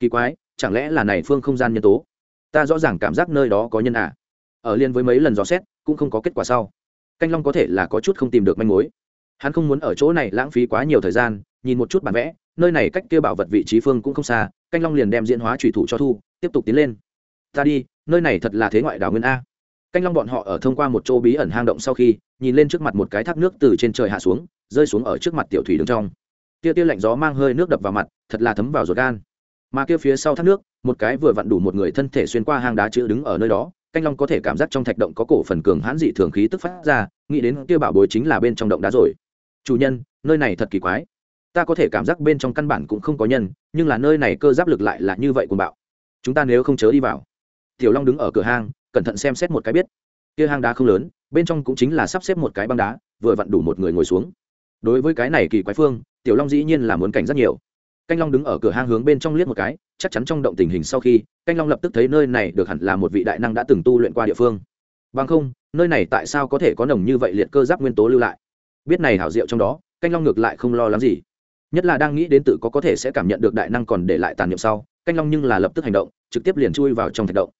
Kỳ quái, chẳng lẽ là này phương không gian nhân tố? Ta rõ ràng cảm giác nơi đó có nhân à. Ở liên với mấy lần dò xét, cũng không có kết quả sau. Canh long có thể là có chút không tìm được manh mối hắn không muốn ở chỗ này lãng phí quá nhiều thời gian, nhìn một chút bản vẽ, nơi này cách kia bảo vật vị trí phương cũng không xa, canh long liền đem diễn hóa thủy thủ cho thu, tiếp tục tiến lên. Ta đi, nơi này thật là thế ngoại đảo nguyên a. Canh long bọn họ ở thông qua một chỗ bí ẩn hang động sau khi, nhìn lên trước mặt một cái thác nước từ trên trời hạ xuống, rơi xuống ở trước mặt tiểu thủy đứng trong. Tia tia lạnh gió mang hơi nước đập vào mặt, thật là thấm vào ruột gan. Mà kia phía sau thác nước, một cái vừa vặn đủ một người thân thể xuyên qua hang đá chữ đứng ở nơi đó, canh long có thể cảm giác trong thạch động có cổ phần cường hãn dị thường khí tức phát ra, nghĩ đến kia bảo bối chính là bên trong động đá rồi chủ nhân, nơi này thật kỳ quái. Ta có thể cảm giác bên trong căn bản cũng không có nhân, nhưng là nơi này cơ giáp lực lại là như vậy cuồng bạo. Chúng ta nếu không chớ đi vào. Tiểu long đứng ở cửa hang, cẩn thận xem xét một cái biết. Kia hang đá không lớn, bên trong cũng chính là sắp xếp một cái băng đá, vừa vặn đủ một người ngồi xuống. Đối với cái này kỳ quái phương, tiểu long dĩ nhiên là muốn cảnh rất nhiều. Canh long đứng ở cửa hang hướng bên trong liếc một cái, chắc chắn trong động tình hình sau khi, canh long lập tức thấy nơi này được hẳn là một vị đại năng đã từng tu luyện qua địa phương. Bằng không, nơi này tại sao có thể có nồng như vậy liệt cơ giáp nguyên tố lưu lại? Biết này hảo diệu trong đó, canh long ngược lại không lo lắng gì. Nhất là đang nghĩ đến tự có có thể sẽ cảm nhận được đại năng còn để lại tàn niệm sau, canh long nhưng là lập tức hành động, trực tiếp liền chui vào trong thạch động.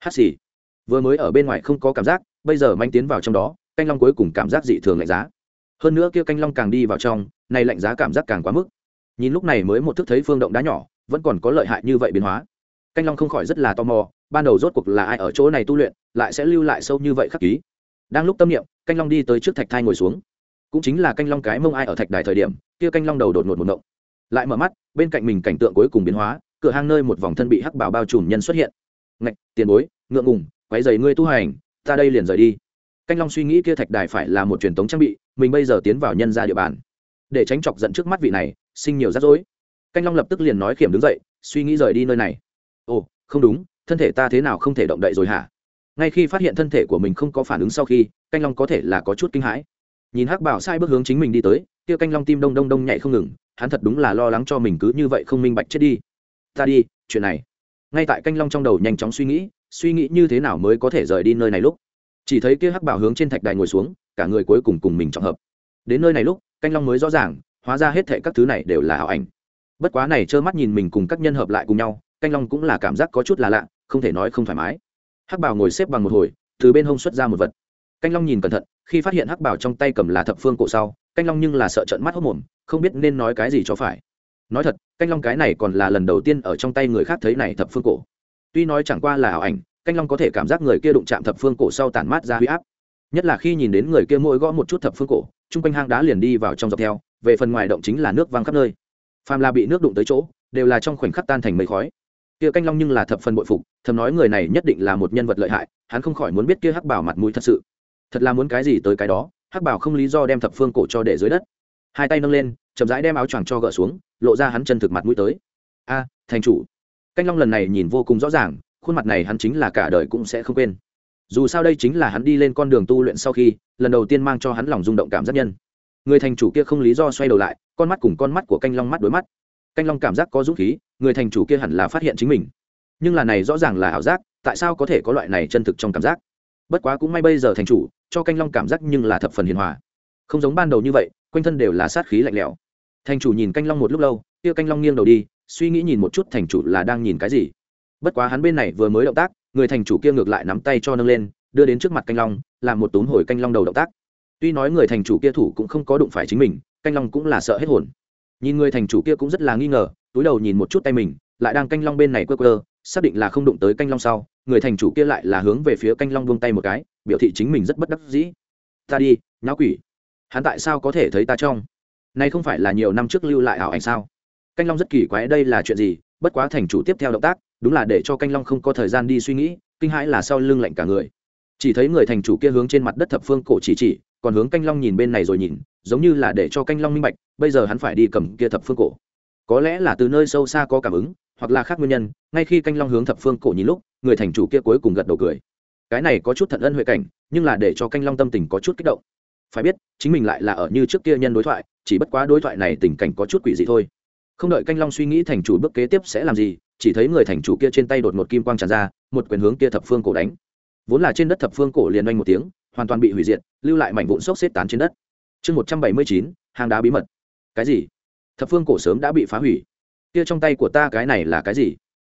Hát xì. Vừa mới ở bên ngoài không có cảm giác, bây giờ manh tiến vào trong đó, canh long cuối cùng cảm giác dị thường lạnh giá. Hơn nữa kia canh long càng đi vào trong, này lạnh giá cảm giác càng quá mức. Nhìn lúc này mới một thức thấy phương động đá nhỏ, vẫn còn có lợi hại như vậy biến hóa. Canh long không khỏi rất là tò mò, ban đầu rốt cuộc là ai ở chỗ này tu luyện, lại sẽ lưu lại sâu như vậy khắc ký. Đang lúc tâm niệm, canh long đi tới trước thạch thai ngồi xuống cũng chính là canh long cái mông ai ở thạch đài thời điểm, kia canh long đầu đột ngột một động lại mở mắt, bên cạnh mình cảnh tượng cuối cùng biến hóa, cửa hang nơi một vòng thân bị hắc bảo bao trùm nhân xuất hiện. Ngạch, tiền bối, ngượng ngùng quái dày ngươi tu hành, ta đây liền rời đi. Canh long suy nghĩ kia thạch đài phải là một truyền thống trang bị, mình bây giờ tiến vào nhân ra địa bàn. Để tránh chọc giận trước mắt vị này, sinh nhiều rắc rối. Canh long lập tức liền nói kiểm đứng dậy, suy nghĩ rời đi nơi này. Ồ, không đúng, thân thể ta thế nào không thể động đậy rồi hả? Ngay khi phát hiện thân thể của mình không có phản ứng sau khi, canh long có thể là có chút kinh hãi nhìn hắc bảo sai bước hướng chính mình đi tới, kia canh long tim đông đông đông nhảy không ngừng, hắn thật đúng là lo lắng cho mình cứ như vậy không minh bạch chết đi. Ta đi, chuyện này. Ngay tại canh long trong đầu nhanh chóng suy nghĩ suy nghĩ như thế nào mới có thể rời đi nơi này lúc. Chỉ thấy kia hắc bảo hướng trên thạch đài ngồi xuống, cả người cuối cùng cùng mình trọng hợp. Đến nơi này lúc, canh long mới rõ ràng, hóa ra hết thệ các thứ này đều là ảo ảnh. Bất quá này trơ mắt nhìn mình cùng các nhân hợp lại cùng nhau, canh long cũng là cảm giác có chút là lạ, không thể nói không thoải mái. Hắc bảo ngồi xếp bằng một hồi, từ bên hông xuất ra một vật. Canh long nhìn cẩn thận khi phát hiện hắc bảo trong tay cầm là thập phương cổ sau, canh long nhưng là sợ trận mắt hốc mồm, không biết nên nói cái gì cho phải. Nói thật, canh long cái này còn là lần đầu tiên ở trong tay người khác thấy này thập phương cổ. Tuy nói chẳng qua là ảo ảnh, canh long có thể cảm giác người kia đụng chạm thập phương cổ sau tản mát ra huy áp. Nhất là khi nhìn đến người kia mỗi gõ một chút thập phương cổ, chung quanh hang đá liền đi vào trong dọc theo, về phần ngoài động chính là nước văng khắp nơi. Phàm là bị nước đụng tới chỗ, đều là trong khoảnh khắc tan thành mây khói. Kia canh long nhưng là thập phần bội phục, thầm nói người này nhất định là một nhân vật lợi hại, hắn không khỏi muốn biết kia hắc bảo mặt mũi thật sự thật là muốn cái gì tới cái đó, hắc bảo không lý do đem thập phương cổ cho để dưới đất. Hai tay nâng lên, chậm rãi đem áo choàng cho gỡ xuống, lộ ra hắn chân thực mặt mũi tới. A, thành chủ. Canh long lần này nhìn vô cùng rõ ràng, khuôn mặt này hắn chính là cả đời cũng sẽ không quên. Dù sao đây chính là hắn đi lên con đường tu luyện sau khi, lần đầu tiên mang cho hắn lòng rung động cảm giác nhân. Người thành chủ kia không lý do xoay đầu lại, con mắt cùng con mắt của canh long mắt đối mắt. Canh long cảm giác có dũng khí, người thành chủ kia hẳn là phát hiện chính mình. Nhưng là này rõ ràng là ảo giác, tại sao có thể có loại này chân thực trong cảm giác? Bất quá cũng may bây giờ thành chủ cho canh long cảm giác nhưng là thập phần hiền hòa. Không giống ban đầu như vậy, quanh thân đều là sát khí lạnh lẽo. Thành chủ nhìn canh long một lúc lâu, kia canh long nghiêng đầu đi, suy nghĩ nhìn một chút thành chủ là đang nhìn cái gì. Bất quá hắn bên này vừa mới động tác, người thành chủ kia ngược lại nắm tay cho nâng lên, đưa đến trước mặt canh long, làm một túm hồi canh long đầu động tác. Tuy nói người thành chủ kia thủ cũng không có đụng phải chính mình, canh long cũng là sợ hết hồn. Nhìn người thành chủ kia cũng rất là nghi ngờ, túi đầu nhìn một chút tay mình, lại đang canh long bên này quơ quơ, xác định là không đụng tới canh long sau, người thành chủ kia lại là hướng về phía canh long buông tay một cái biểu thị chính mình rất bất đắc dĩ. Ta đi, nháo quỷ. Hắn tại sao có thể thấy ta trong? Nay không phải là nhiều năm trước lưu lại ảo ảnh sao? Canh long rất kỳ quái đây là chuyện gì? Bất quá thành chủ tiếp theo động tác, đúng là để cho canh long không có thời gian đi suy nghĩ, kinh hãi là sau lưng lạnh cả người. Chỉ thấy người thành chủ kia hướng trên mặt đất thập phương cổ chỉ chỉ, còn hướng canh long nhìn bên này rồi nhìn, giống như là để cho canh long minh bạch, bây giờ hắn phải đi cầm kia thập phương cổ. Có lẽ là từ nơi sâu xa có cảm ứng, hoặc là khác nguyên nhân, ngay khi canh long hướng thập phương cổ nhìn lúc, người thành chủ kia cuối cùng gật đầu cười cái này có chút thận ân huệ cảnh, nhưng là để cho canh long tâm tình có chút kích động. Phải biết, chính mình lại là ở như trước kia nhân đối thoại, chỉ bất quá đối thoại này tình cảnh có chút quỷ dị thôi. Không đợi canh long suy nghĩ thành chủ bước kế tiếp sẽ làm gì, chỉ thấy người thành chủ kia trên tay đột một kim quang tràn ra, một quyền hướng kia thập phương cổ đánh. Vốn là trên đất thập phương cổ liền oanh một tiếng, hoàn toàn bị hủy diệt, lưu lại mảnh vụn xốc xếp tán trên đất. Chương một trăm bảy mươi chín, hang đá bí mật. Cái gì? Thập phương cổ sớm đã bị phá hủy. Kia trong tay của ta cái này là cái gì?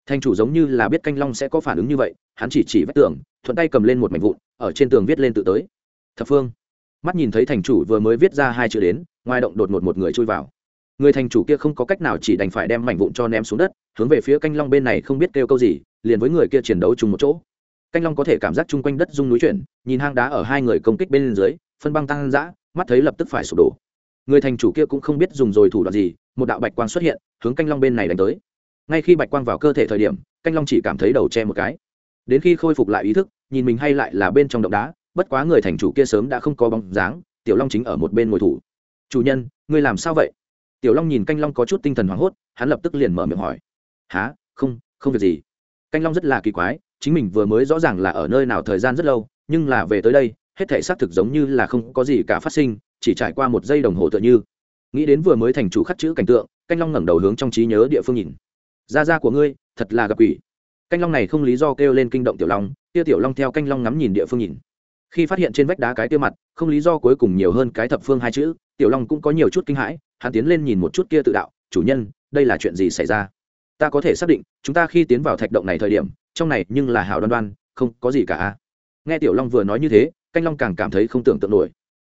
Thành chủ giống như là biết canh long sẽ có phản ứng như vậy, hắn chỉ chỉ vách tường, thuận tay cầm lên một mảnh vụn, ở trên tường viết lên tự tới. Thập phương. Mắt nhìn thấy thành chủ vừa mới viết ra hai chữ đến, ngoài động đột ngột một người chui vào. Người thành chủ kia không có cách nào chỉ đành phải đem mảnh vụn cho ném xuống đất, hướng về phía canh long bên này không biết kêu câu gì, liền với người kia chiến đấu chung một chỗ. Canh long có thể cảm giác chung quanh đất rung núi chuyển, nhìn hang đá ở hai người công kích bên dưới, phân băng tăng dã, mắt thấy lập tức phải sụp đổ. Người thành chủ kia cũng không biết dùng rồi thủ đoạn gì, một đạo bạch quang xuất hiện, hướng canh long bên này đánh tới ngay khi bạch quang vào cơ thể thời điểm, canh long chỉ cảm thấy đầu che một cái. Đến khi khôi phục lại ý thức, nhìn mình hay lại là bên trong động đá, bất quá người thành chủ kia sớm đã không có bóng dáng, tiểu long chính ở một bên ngồi thủ. Chủ nhân, ngươi làm sao vậy? Tiểu long nhìn canh long có chút tinh thần hoảng hốt, hắn lập tức liền mở miệng hỏi. Há không không việc gì. Canh long rất là kỳ quái, chính mình vừa mới rõ ràng là ở nơi nào thời gian rất lâu, nhưng là về tới đây, hết thể xác thực giống như là không có gì cả phát sinh, chỉ trải qua một giây đồng hồ tựa như. Nghĩ đến vừa mới thành chủ khắc chữ cảnh tượng, canh long ngẩng đầu hướng trong trí nhớ địa phương nhìn gia gia của ngươi, thật là gặp quỷ. Canh long này không lý do kêu lên kinh động tiểu long tia tiểu long theo canh long ngắm nhìn địa phương nhìn. Khi phát hiện trên vách đá cái tiêu mặt, không lý do cuối cùng nhiều hơn cái thập phương hai chữ, tiểu long cũng có nhiều chút kinh hãi, hắn tiến lên nhìn một chút kia tự đạo, chủ nhân, đây là chuyện gì xảy ra? Ta có thể xác định, chúng ta khi tiến vào thạch động này thời điểm, trong này nhưng là hào đoan đoan, không có gì cả nghe tiểu long vừa nói như thế, canh long càng cảm thấy không tưởng tượng nổi.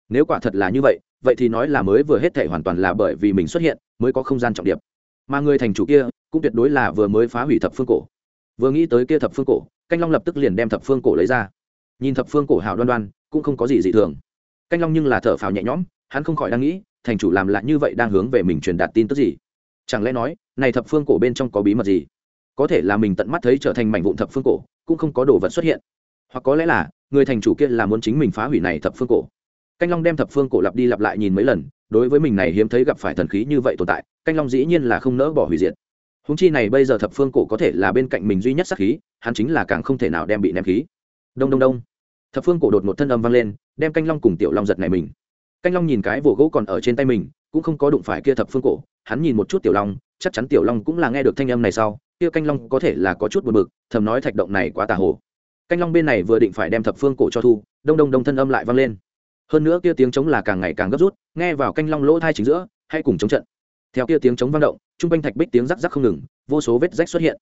Nếu quả thật là như vậy vậy thì nói là mới vừa hết thể hoàn toàn là bởi vì mình xuất hiện, mới có không gian trọng điệp mà người thành chủ kia cũng tuyệt đối là vừa mới phá hủy thập phương cổ. Vừa nghĩ tới kia thập phương cổ, canh long lập tức liền đem thập phương cổ lấy ra. Nhìn thập phương cổ hào đoan đoan, cũng không có gì dị thường. Canh long nhưng là thở phào nhẹ nhõm, hắn không khỏi đang nghĩ, thành chủ làm lại như vậy đang hướng về mình truyền đạt tin tức gì? Chẳng lẽ nói, này thập phương cổ bên trong có bí mật gì? Có thể là mình tận mắt thấy trở thành mảnh vụn thập phương cổ, cũng không có đồ vật xuất hiện. Hoặc có lẽ là, người thành chủ kia là muốn chính mình phá hủy này thập phương cổ. Canh long đem thập phương cổ lặp đi lặp lại nhìn mấy lần, đối với mình này hiếm thấy gặp phải thần khí như vậy tồn tại, canh long dĩ nhiên là không nỡ bỏ hủy diệt húng chi này bây giờ thập phương cổ có thể là bên cạnh mình duy nhất sắc khí, hắn chính là càng không thể nào đem bị ném khí. Đông đông đông. Thập phương cổ đột một thân âm vang lên, đem canh long cùng tiểu long giật này mình. Canh long nhìn cái vồ gỗ còn ở trên tay mình, cũng không có đụng phải kia thập phương cổ, hắn nhìn một chút tiểu long, chắc chắn tiểu long cũng là nghe được thanh âm này sau, kia canh long có thể là có chút buồn bực, thầm nói thạch động này quá tà hồ. Canh long bên này vừa định phải đem thập phương cổ cho thu, đông đông đông thân âm lại vang lên. Hơn nữa kia tiếng trống là càng ngày càng gấp rút, nghe vào canh long lỗ thai chính giữa hay cùng chống trận theo kia tiếng chống vang động chung quanh thạch bích tiếng rắc rắc không ngừng, vô số vết rách xuất hiện.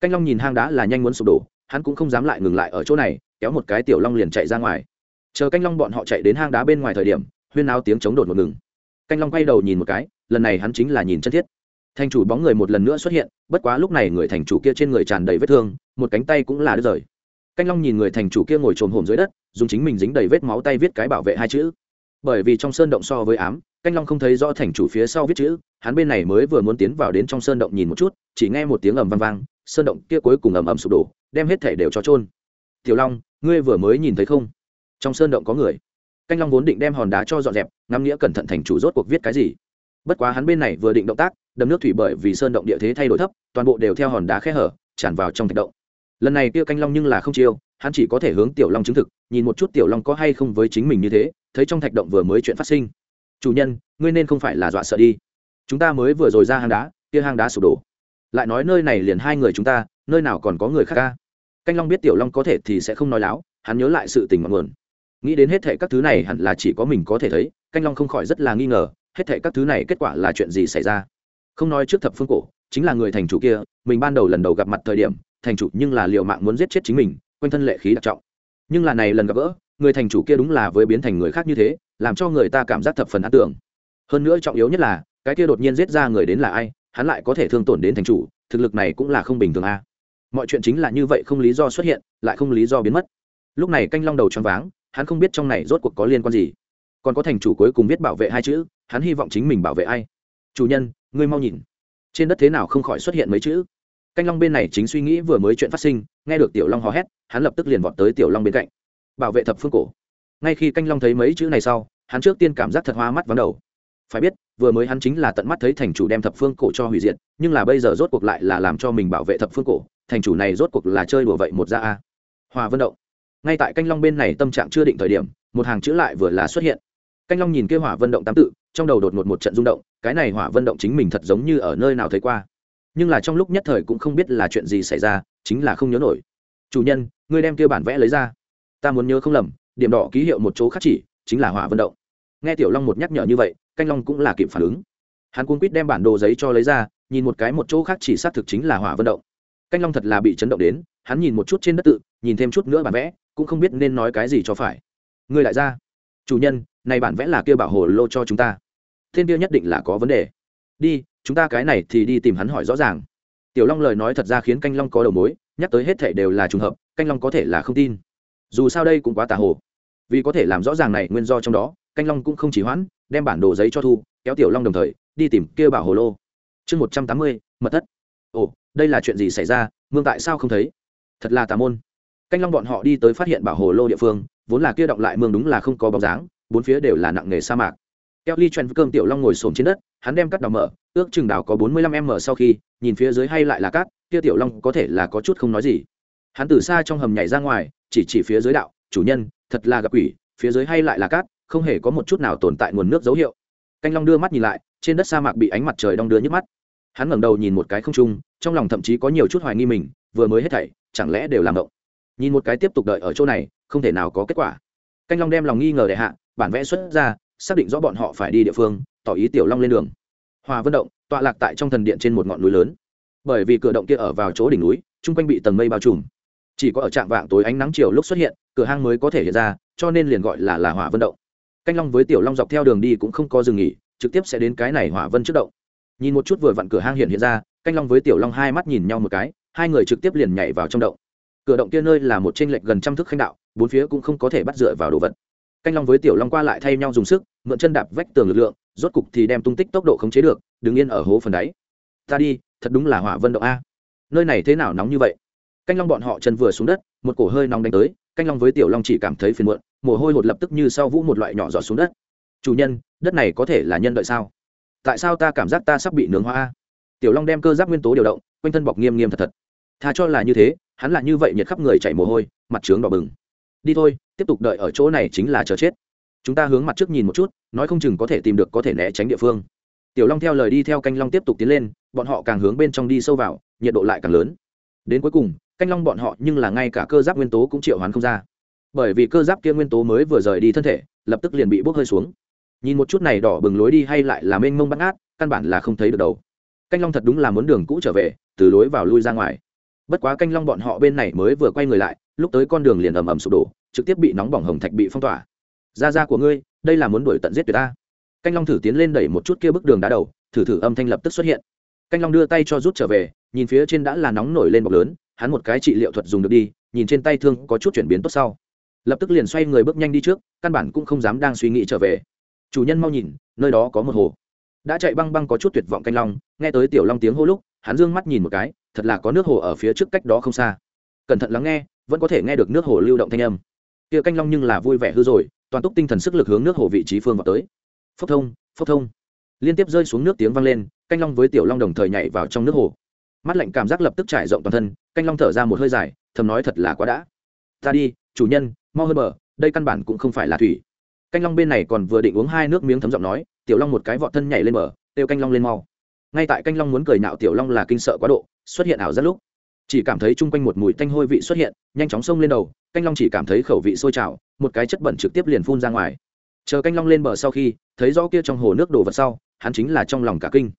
Canh long nhìn hang đá là nhanh muốn sụp đổ, hắn cũng không dám lại ngừng lại ở chỗ này, kéo một cái tiểu long liền chạy ra ngoài. Chờ canh long bọn họ chạy đến hang đá bên ngoài thời điểm, huyên náo tiếng chống đột một ngừng. Canh long quay đầu nhìn một cái, lần này hắn chính là nhìn chân thiết. Thành chủ bóng người một lần nữa xuất hiện, bất quá lúc này người thành chủ kia trên người tràn đầy vết thương, một cánh tay cũng là đứt rời. Canh long nhìn người thành chủ kia ngồi trồm hồm dưới đất, dùng chính mình dính đầy vết máu tay viết cái bảo vệ hai chữ. Bởi vì trong sơn động so với ám, canh long không thấy rõ thành chủ phía sau viết chữ hắn bên này mới vừa muốn tiến vào đến trong sơn động nhìn một chút, chỉ nghe một tiếng ầm vang vang, sơn động kia cuối cùng ầm ầm sụp đổ, đem hết thể đều cho trôn tiểu long, ngươi vừa mới nhìn thấy không? Trong sơn động có người. Canh long vốn định đem hòn đá cho dọn dẹp, ngắm nghĩa cẩn thận thành chủ rốt cuộc viết cái gì. Bất quá hắn bên này vừa định động tác, đầm nước thủy bởi vì sơn động địa thế thay đổi thấp, toàn bộ đều theo hòn đá khe hở, tràn vào trong thạch động. Lần này kia canh long nhưng là không chiêu, hắn chỉ có thể hướng tiểu long chứng thực, nhìn một chút tiểu long có hay không với chính mình như thế, thấy trong thạch động vừa mới chuyện phát sinh. Chủ nhân, ngươi nên không phải là dọa sợ đi chúng ta mới vừa rồi ra hang đá, kia hang đá sụp đổ. Lại nói nơi này liền hai người chúng ta, nơi nào còn có người khác ca? Canh long biết tiểu long có thể thì sẽ không nói láo, hắn nhớ lại sự tình mọi nguồn nghĩ đến hết thệ các thứ này hẳn là chỉ có mình có thể thấy, canh long không khỏi rất là nghi ngờ, hết thệ các thứ này kết quả là chuyện gì xảy ra? Không nói trước thập phương cổ, chính là người thành chủ kia, mình ban đầu lần đầu gặp mặt thời điểm, thành chủ nhưng là liệu mạng muốn giết chết chính mình, quanh thân lệ khí đặc trọng. Nhưng là này lần gặp gỡ, người thành chủ kia đúng là với biến thành người khác như thế, làm cho người ta cảm giác thập phần ấn tượng hơn nữa trọng yếu nhất là cái kia đột nhiên giết ra người đến là ai, hắn lại có thể thương tổn đến thành chủ, thực lực này cũng là không bình thường a. Mọi chuyện chính là như vậy không lý do xuất hiện, lại không lý do biến mất. Lúc này canh long đầu choáng váng, hắn không biết trong này rốt cuộc có liên quan gì. Còn có thành chủ cuối cùng viết bảo vệ hai chữ, hắn hy vọng chính mình bảo vệ ai? Chủ nhân, ngươi mau nhìn. Trên đất thế nào không khỏi xuất hiện mấy chữ? Canh long bên này chính suy nghĩ vừa mới chuyện phát sinh, nghe được tiểu long hò hét, hắn lập tức liền vọt tới tiểu long bên cạnh. Bảo vệ thập phương cổ. Ngay khi canh long thấy mấy chữ này sau, hắn trước tiên cảm giác thật hoa mắt vắng đầu phải biết, vừa mới hắn chính là tận mắt thấy thành chủ đem thập phương cổ cho hủy diệt, nhưng là bây giờ rốt cuộc lại là làm cho mình bảo vệ thập phương cổ, thành chủ này rốt cuộc là chơi đùa vậy một ra a. Hòa vân động. Ngay tại canh long bên này tâm trạng chưa định thời điểm, một hàng chữ lại vừa là xuất hiện. Canh long nhìn kêu hỏa vân động tám tự, trong đầu đột ngột một trận rung động, cái này hỏa vân động chính mình thật giống như ở nơi nào thấy qua. Nhưng là trong lúc nhất thời cũng không biết là chuyện gì xảy ra, chính là không nhớ nổi. Chủ nhân, ngươi đem kia bản vẽ lấy ra. Ta muốn nhớ không lầm, điểm đỏ ký hiệu một chỗ khác chỉ, chính là hỏa vân động. Nghe tiểu long một nhắc nhở như vậy canh long cũng là kịp phản ứng. Hắn cuốn quýt đem bản đồ giấy cho lấy ra, nhìn một cái một chỗ khác chỉ xác thực chính là hỏa vân động. Canh long thật là bị chấn động đến, hắn nhìn một chút trên đất tự, nhìn thêm chút nữa bản vẽ, cũng không biết nên nói cái gì cho phải. Ngươi lại ra. Chủ nhân, này bản vẽ là kia bảo hồ lô cho chúng ta. Thiên kia nhất định là có vấn đề. Đi, chúng ta cái này thì đi tìm hắn hỏi rõ ràng. Tiểu long lời nói thật ra khiến canh long có đầu mối, nhắc tới hết thể đều là trùng hợp, canh long có thể là không tin. Dù sao đây cũng quá tà hồ. Vì có thể làm rõ ràng này nguyên do trong đó canh long cũng không chỉ hoãn, đem bản đồ giấy cho thu, kéo tiểu long đồng thời, đi tìm kêu bảo hồ lô. Chương một trăm tám mươi, mật thất. Ồ, đây là chuyện gì xảy ra, mương tại sao không thấy? Thật là tà môn. Canh long bọn họ đi tới phát hiện bảo hồ lô địa phương, vốn là kia động lại mương đúng là không có bóng dáng, bốn phía đều là nặng nghề sa mạc. Keo ly chen cơm tiểu long ngồi xổm trên đất, hắn đem cắt đào mở, ước chừng đào có bốn mươi lăm m sau khi, nhìn phía dưới hay lại là cát, kia tiểu long có thể là có chút không nói gì. Hắn từ xa trong hầm nhảy ra ngoài, chỉ chỉ phía dưới đạo, chủ nhân, thật là gặp quỷ, phía dưới hay lại là cát không hề có một chút nào tồn tại nguồn nước dấu hiệu. Canh long đưa mắt nhìn lại, trên đất sa mạc bị ánh mặt trời đong đưa nhức mắt. Hắn ngẩng đầu nhìn một cái không trung, trong lòng thậm chí có nhiều chút hoài nghi mình, vừa mới hết thảy, chẳng lẽ đều làm động. Nhìn một cái tiếp tục đợi ở chỗ này, không thể nào có kết quả. Canh long đem lòng nghi ngờ để hạ, bản vẽ xuất ra, xác định rõ bọn họ phải đi địa phương, tỏ ý tiểu long lên đường. Hòa vân động, tọa lạc tại trong thần điện trên một ngọn núi lớn. Bởi vì cửa động kia ở vào chỗ đỉnh núi, chung quanh bị tầng mây bao trùm. Chỉ có ở trạm vạng tối ánh nắng chiều lúc xuất hiện, cửa hang mới có thể hiện ra, cho nên liền gọi là là hỏa vân động canh long với tiểu long dọc theo đường đi cũng không có dừng nghỉ, trực tiếp sẽ đến cái này hỏa vân trước động. Nhìn một chút vừa vặn cửa hang hiện hiện ra, canh long với tiểu long hai mắt nhìn nhau một cái, hai người trực tiếp liền nhảy vào trong động. Cửa động kia nơi là một t r ê n lệch gần trăm thước khanh đạo, bốn phía cũng không có thể bắt dựa vào đồ vật. Canh long với tiểu long qua lại thay nhau dùng sức, mượn chân đạp vách tường lực lượng, rốt cục thì đem tung tích tốc độ khống chế được đứng yên ở hố phần đáy. Ta đi, thật đúng là hỏa vân động a. Nơi này thế nào nóng như vậy? Canh long bọn họ chân vừa xuống đất, một cổ hơi nóng đánh tới canh long với tiểu long chỉ cảm thấy phiền muộn, mồ hôi hột lập tức như sau vũ một loại nhỏ giọt xuống đất. Chủ nhân, đất này có thể là nhân đợi sao? Tại sao ta cảm giác ta sắp bị nướng hoa tiểu long đem cơ giác nguyên tố điều động, quanh thân bọc nghiêm nghiêm thật thật. Tha cho là như thế, hắn là như vậy nhiệt khắp người chảy mồ hôi, mặt trướng đỏ bừng. Đi thôi, tiếp tục đợi ở chỗ này chính là chờ chết. Chúng ta hướng mặt trước nhìn một chút, nói không chừng có thể tìm được có thể né tránh địa phương. Tiểu long theo lời đi theo canh long tiếp tục tiến lên, bọn họ càng hướng bên trong đi sâu vào, nhiệt độ lại càng lớn. Đến cuối cùng canh long bọn họ nhưng là ngay cả cơ giáp nguyên tố cũng triệu hoán không ra. Bởi vì cơ giáp kia nguyên tố mới vừa rời đi thân thể, lập tức liền bị bốc hơi xuống. Nhìn một chút này đỏ bừng lối đi hay lại là mênh mông bắt ngát, căn bản là không thấy được đầu. Canh long thật đúng là muốn đường cũ trở về, từ lối vào lui ra ngoài. Bất quá canh long bọn họ bên này mới vừa quay người lại, lúc tới con đường liền ầm ầm sụp đổ, trực tiếp bị nóng bỏng hồng thạch bị phong tỏa. Ra ra của ngươi, đây là muốn đuổi tận giết tuyệt ta. Canh long thử tiến lên đẩy một chút kia bức đường đá đầu, thử thử âm thanh lập tức xuất hiện. Canh long đưa tay cho rút trở về, nhìn phía trên đã là nóng nổi lên bọc lớn hắn một cái trị liệu thuật dùng được đi, nhìn trên tay thương có chút chuyển biến tốt sau. Lập tức liền xoay người bước nhanh đi trước, căn bản cũng không dám đang suy nghĩ trở về. Chủ nhân mau nhìn, nơi đó có một hồ. Đã chạy băng băng có chút tuyệt vọng canh long, nghe tới tiểu long tiếng hô lúc, hắn d ư ơ n g mắt nhìn một cái, thật là có nước hồ ở phía trước cách đó không xa. Cẩn thận lắng nghe, vẫn có thể nghe được nước hồ lưu động thanh âm. Kia canh long nhưng là vui vẻ hư rồi, toàn túc tinh thần sức lực hướng nước hồ vị trí phương vào tới. Phốc thông phốc thông. Liên tiếp rơi xuống nước tiếng vang lên, canh long với tiểu long đồng thời nhảy vào trong nước hồ. Mắt lạnh cảm giác lập tức trải rộng toàn thân canh long thở ra một hơi dài, thầm nói thật là quá đã. Ta đi, chủ nhân, mau hơn bờ, đây căn bản cũng không phải là thủy. Canh long bên này còn vừa định uống hai nước miếng thấm giọng nói, tiểu long một cái vọt thân nhảy lên bờ, kêu canh long lên mau. Ngay tại canh long muốn cười nạo tiểu long là kinh sợ quá độ, xuất hiện ảo rất lúc, chỉ cảm thấy chung quanh một mùi tanh hôi vị xuất hiện, nhanh chóng xông lên đầu, canh long chỉ cảm thấy khẩu vị sôi trào, một cái chất bẩn trực tiếp liền phun ra ngoài. Chờ canh long lên bờ sau khi, thấy rõ kia trong hồ nước đổ vật sau, hắn chính là trong lòng cả kinh.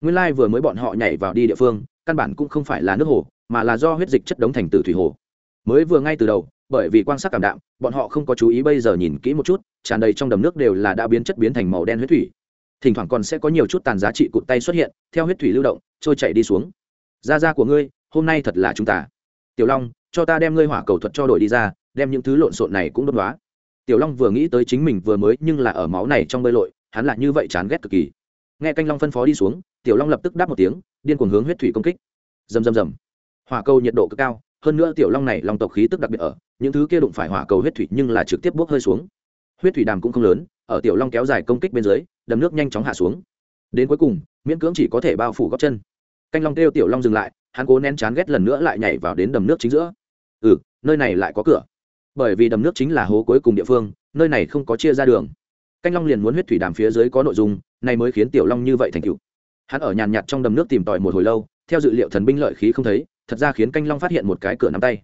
Nguyên lai vừa mới bọn họ nhảy vào đi địa phương, căn bản cũng không phải là nước hồ mà là do huyết dịch chất đống thành từ thủy hồ. Mới vừa ngay từ đầu, bởi vì quan sát cảm đạm, bọn họ không có chú ý bây giờ nhìn kỹ một chút, tràn đầy trong đầm nước đều là đã biến chất biến thành màu đen huyết thủy. Thỉnh thoảng còn sẽ có nhiều chút tàn giá trị cụt tay xuất hiện, theo huyết thủy lưu động, trôi chảy đi xuống. Da da của ngươi, hôm nay thật là chúng ta. Tiểu long, cho ta đem ngươi hỏa cầu thuật cho đổi đi ra, đem những thứ lộn xộn này cũng đốt đoá tiểu long vừa nghĩ tới chính mình vừa mới nhưng là ở máu này trong bơi lội, hắn là như vậy chán ghét cực kỳ. Nghe canh long phân phó đi xuống, tiểu long lập tức đáp một tiếng, điên cuồng hướng huyết thủy công kích. Rầm rầm rầm hỏa cầu nhiệt độ cực cao, hơn nữa tiểu long này long tộc khí tức đặc biệt ở, những thứ kia đụng phải hỏa cầu huyết thủy nhưng là trực tiếp bốc hơi xuống. Huyết thủy đàm cũng không lớn, ở tiểu long kéo dài công kích bên dưới, đầm nước nhanh chóng hạ xuống. Đến cuối cùng, miễn cưỡng chỉ có thể bao phủ góc chân. Canh long kêu tiểu long dừng lại, hắn cố nén chán ghét lần nữa lại nhảy vào đến đầm nước chính giữa. Ừ nơi này lại có cửa. Bởi vì đầm nước chính là hố cuối cùng địa phương, nơi này không có chia ra đường. Canh long liền muốn huyết thủy đàm phía dưới có nội dung, này mới khiến tiểu long như vậy thành cựu hắn ở nhàn nhạt trong đầm nước tìm tòi một hồi lâu, theo dự liệu thần binh lợi khí không thấy thật ra khiến canh long phát hiện một cái cửa nắm tay.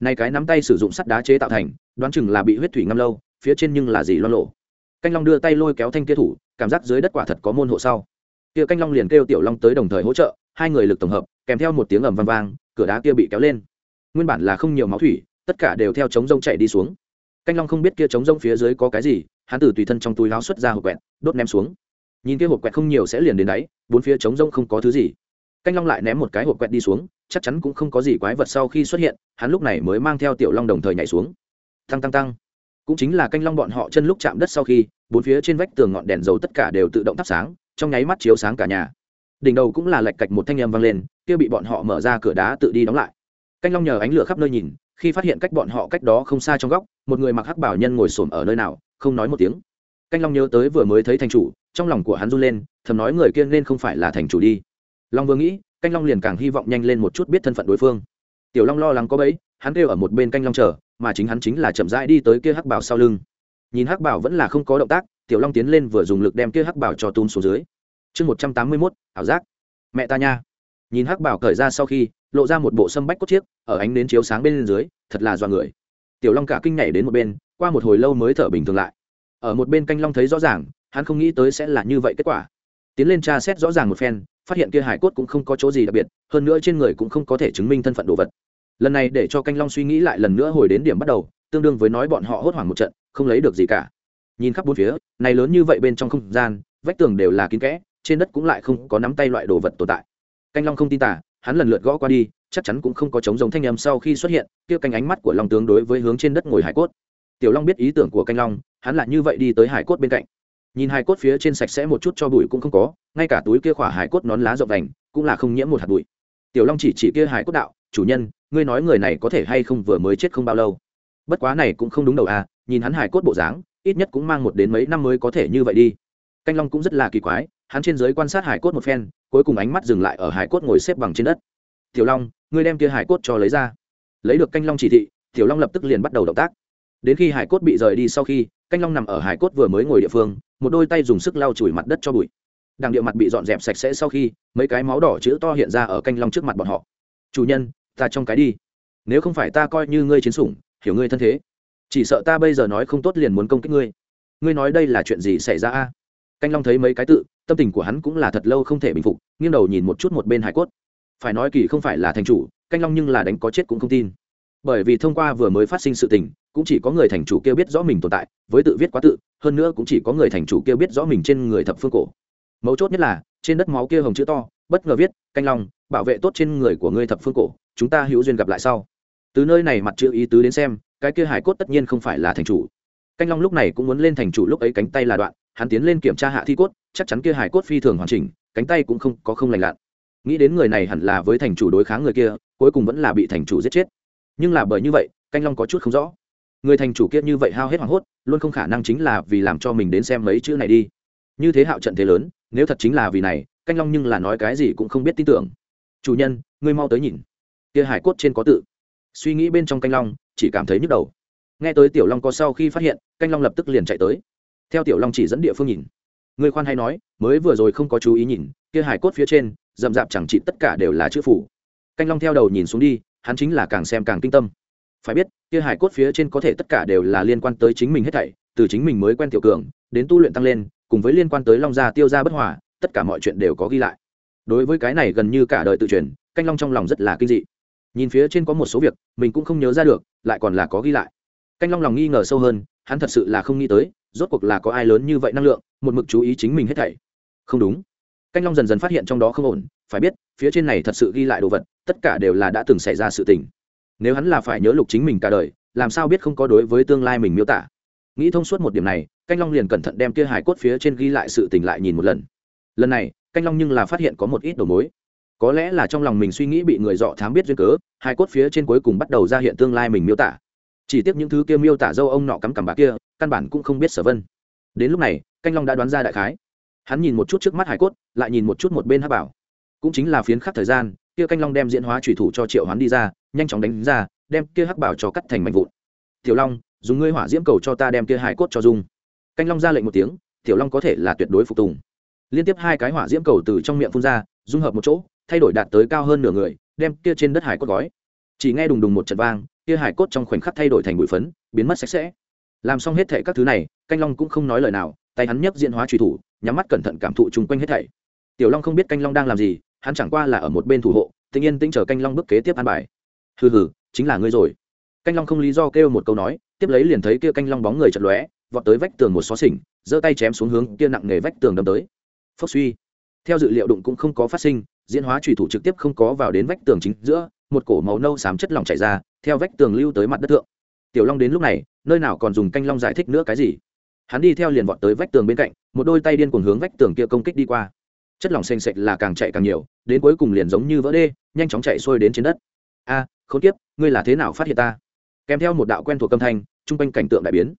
Nay cái nắm tay sử dụng sắt đá chế tạo thành, đoán chừng là bị huyết thủy ngâm lâu, phía trên nhưng là gì loan lộ. Canh long đưa tay lôi kéo thanh kia thủ, cảm giác dưới đất quả thật có môn hộ sau. Kia canh long liền kêu tiểu long tới đồng thời hỗ trợ, hai người lực tổng hợp, kèm theo một tiếng ầm vang vang, cửa đá kia bị kéo lên. Nguyên bản là không nhiều máu thủy, tất cả đều theo chống rông chạy đi xuống. Canh long không biết kia chống rông phía dưới có cái gì, hắn từ tùy thân trong túi láo xuất ra hộp quẹt, đốt ném xuống. Nhìn kia hộp quẹt không nhiều sẽ liền đến đáy, bốn phía chống rông không có thứ gì canh long lại ném một cái hộp quẹt đi xuống, chắc chắn cũng không có gì quái vật sau khi xuất hiện, hắn lúc này mới mang theo tiểu long đồng thời nhảy xuống. Tăng tăng tăng. Cũng chính là canh long bọn họ chân lúc chạm đất sau khi, bốn phía trên vách tường ngọn đèn dầu tất cả đều tự động thắp sáng, trong nháy mắt chiếu sáng cả nhà. Đỉnh đầu cũng là lạch cạch một thanh âm vang lên, kia bị bọn họ mở ra cửa đá tự đi đóng lại. Canh long nhờ ánh lửa khắp nơi nhìn, khi phát hiện cách bọn họ cách đó không xa trong góc, một người mặc hắc bảo nhân ngồi xổm ở nơi nào, không nói một tiếng. Canh long nhớ tới vừa mới thấy thành chủ, trong lòng của hắn run lên, thầm nói người kia nên không phải là thành chủ đi long vừa nghĩ, canh long liền càng hy vọng nhanh lên một chút biết thân phận đối phương. Tiểu long lo lắng có bẫy, hắn kêu ở một bên canh long chờ, mà chính hắn chính là chậm rãi đi tới kia hắc bảo sau lưng. Nhìn hắc bảo vẫn là không có động tác, tiểu long tiến lên vừa dùng lực đem kia hắc bảo cho tún xuống dưới. Chương một trăm tám mươi mốt, ảo giác. Mẹ ta nha. Nhìn hắc bảo cởi ra sau khi, lộ ra một bộ sâm bách cốt chiếc, ở ánh đến chiếu sáng bên dưới, thật là do người. Tiểu long cả kinh nhảy đến một bên, qua một hồi lâu mới thở bình thường lại. Ở một bên canh long thấy rõ ràng, hắn không nghĩ tới sẽ là như vậy kết quả. Tiến lên tra xét rõ ràng một phen phát hiện kia hải cốt cũng không có chỗ gì đặc biệt, hơn nữa trên người cũng không có thể chứng minh thân phận đồ vật. Lần này để cho canh long suy nghĩ lại lần nữa hồi đến điểm bắt đầu, tương đương với nói bọn họ hốt hoảng một trận, không lấy được gì cả. Nhìn khắp bốn phía, này lớn như vậy bên trong không gian, vách tường đều là kín kẽ, trên đất cũng lại không có nắm tay loại đồ vật tồn tại. Canh long không tin tả hắn lần lượt gõ qua đi, chắc chắn cũng không có chống giống thanh âm sau khi xuất hiện, kia canh ánh mắt của long tướng đối với hướng trên đất ngồi hải cốt. Tiểu long biết ý tưởng của canh long, hắn lại như vậy đi tới hải cốt bên cạnh nhìn hải cốt phía trên sạch sẽ một chút cho bụi cũng không có, ngay cả túi kia khỏa hải cốt nón lá rộng đành cũng là không nhiễm một hạt bụi. Tiểu long chỉ chỉ kia hải cốt đạo, chủ nhân, ngươi nói người này có thể hay không vừa mới chết không bao lâu? Bất quá này cũng không đúng đầu à nhìn hắn hải cốt bộ dáng, ít nhất cũng mang một đến mấy năm mới có thể như vậy đi. Canh long cũng rất là kỳ quái, hắn trên giới quan sát hải cốt một phen, cuối cùng ánh mắt dừng lại ở hải cốt ngồi xếp bằng trên đất. Tiểu long, ngươi đem kia hải cốt cho lấy ra. Lấy được canh long chỉ thị, tiểu long lập tức liền bắt đầu động tác. Đến khi hải cốt bị rời đi sau khi, canh long nằm ở hải cốt vừa mới ngồi địa phương một đôi tay dùng sức lau chùi mặt đất cho bụi. Đằng địa mặt bị dọn dẹp sạch sẽ sau khi, mấy cái máu đỏ chữ to hiện ra ở canh long trước mặt bọn họ. Chủ nhân, ta trong cái đi. Nếu không phải ta coi như ngươi chiến sủng, hiểu ngươi thân thế. Chỉ sợ ta bây giờ nói không tốt liền muốn công kích ngươi. Ngươi nói đây là chuyện gì xảy ra a? Canh long thấy mấy cái tự, tâm tình của hắn cũng là thật lâu không thể bình phục, nghiêng đầu nhìn một chút một bên hải cốt. Phải nói kỳ không phải là thành chủ, canh long nhưng là đánh có chết cũng không tin bởi vì thông qua vừa mới phát sinh sự tình, cũng chỉ có người thành chủ kia biết rõ mình tồn tại, với tự viết quá tự, hơn nữa cũng chỉ có người thành chủ kia biết rõ mình trên người thập phương cổ. Mấu chốt nhất là, trên đất máu kia hồng chữ to, bất ngờ viết, canh long, bảo vệ tốt trên người của ngươi thập phương cổ, chúng ta hữu duyên gặp lại sau. Từ nơi này mặt chữ ý tứ đến xem, cái kia hải cốt tất nhiên không phải là thành chủ. Canh long lúc này cũng muốn lên thành chủ lúc ấy cánh tay là đoạn, hắn tiến lên kiểm tra hạ thi cốt, chắc chắn kia hải cốt phi thường hoàn chỉnh, cánh tay cũng không có không lành lặn. Nghĩ đến người này hẳn là với thành chủ đối kháng người kia, cuối cùng vẫn là bị thành chủ giết chết nhưng là bởi như vậy, canh long có chút không rõ. Người thành chủ kia như vậy hao hết hoảng hốt, luôn không khả năng chính là vì làm cho mình đến xem mấy chữ này đi. Như thế hạo trận thế lớn, nếu thật chính là vì này, canh long nhưng là nói cái gì cũng không biết tin tưởng. Chủ nhân, ngươi mau tới nhìn. Kia hải cốt trên có tự. Suy nghĩ bên trong canh long, chỉ cảm thấy nhức đầu. Nghe tới tiểu long có sau khi phát hiện, canh long lập tức liền chạy tới. Theo tiểu long chỉ dẫn địa phương nhìn. Người khoan hay nói, mới vừa rồi không có chú ý nhìn, kia hải cốt phía trên, rậm rạp chẳng trị tất cả đều là chữ phủ. Canh long theo đầu nhìn xuống đi hắn chính là càng xem càng kinh tâm. Phải biết, kia hải cốt phía trên có thể tất cả đều là liên quan tới chính mình hết thảy, từ chính mình mới quen tiểu cường, đến tu luyện tăng lên, cùng với liên quan tới long gia tiêu gia bất hòa, tất cả mọi chuyện đều có ghi lại. Đối với cái này gần như cả đời tự truyền, canh long trong lòng rất là kinh dị. Nhìn phía trên có một số việc, mình cũng không nhớ ra được, lại còn là có ghi lại. Canh long lòng nghi ngờ sâu hơn, hắn thật sự là không nghĩ tới, rốt cuộc là có ai lớn như vậy năng lượng, một mực chú ý chính mình hết thảy. Không đúng. Canh long dần dần phát hiện trong đó không ổn phải biết, phía trên này thật sự ghi lại đồ vật, tất cả đều là đã từng xảy ra sự tình. Nếu hắn là phải nhớ lục chính mình cả đời, làm sao biết không có đối với tương lai mình miêu tả? Nghĩ thông suốt một điểm này, canh long liền cẩn thận đem kia hải cốt phía trên ghi lại sự tình lại nhìn một lần. Lần này, canh long nhưng là phát hiện có một ít đầu mối. Có lẽ là trong lòng mình suy nghĩ bị người dọ thám biết duyên cớ hai cốt phía trên cuối cùng bắt đầu ra hiện tương lai mình miêu tả. Chỉ tiếc những thứ kia miêu tả dâu ông nọ cắm cằm bà kia, căn bản cũng không biết sở vân. Đến lúc này, canh long đã đoán ra đại khái. Hắn nhìn một chút trước mắt hải cốt, lại nhìn một chút một bên hát bảo cũng chính là phiến khắc thời gian, kia canh long đem diễn hóa thủy thủ cho triệu hoán đi ra, nhanh chóng đánh ra, đem kia hắc bảo cho cắt thành mảnh vụn. Tiểu long, dùng ngươi hỏa diễm cầu cho ta đem kia hải cốt cho dung. Canh long ra lệnh một tiếng, tiểu long có thể là tuyệt đối phục tùng. Liên tiếp hai cái hỏa diễm cầu từ trong miệng phun ra, dung hợp một chỗ, thay đổi đạt tới cao hơn nửa người, đem kia trên đất hải cốt gói. Chỉ nghe đùng đùng một trận vang, kia hải cốt trong khoảnh khắc thay đổi thành bụi phấn, biến mất sạch sẽ. Làm xong hết thảy các thứ này, canh long cũng không nói lời nào, tay hắn nhấc diễn hóa truy thủ, nhắm mắt cẩn thận cảm thụ chung quanh hết thảy tiểu long không biết canh long đang làm gì, hắn chẳng qua là ở một bên thủ hộ tự nhiên tĩnh chờ canh long bước kế tiếp an bài. Hừ hừ, chính là ngươi rồi. Canh long không lý do kêu một câu nói, tiếp lấy liền thấy kia canh long bóng người chật lóe, vọt tới vách tường một xó xỉnh, giơ tay chém xuống hướng kia nặng nghề vách tường đâm tới. Phốc suy. Theo dự liệu đụng cũng không có phát sinh, diễn hóa trùy thủ trực tiếp không có vào đến vách tường chính giữa, một cổ màu nâu xám chất lỏng chảy ra, theo vách tường lưu tới mặt đất thượng. Tiểu long đến lúc này, nơi nào còn dùng canh long giải thích nữa cái gì? Hắn đi theo liền vọt tới vách tường bên cạnh, một đôi tay điên cuồng hướng vách tường kia công kích đi qua chất lỏng xanh sạch là càng chạy càng nhiều, đến cuối cùng liền giống như vỡ đê, nhanh chóng chạy xuôi đến trên đất. A không tiếp ngươi là thế nào phát hiện ta? Kèm theo một đạo quen thuộc âm thanh chung quanh cảnh tượng đại biến.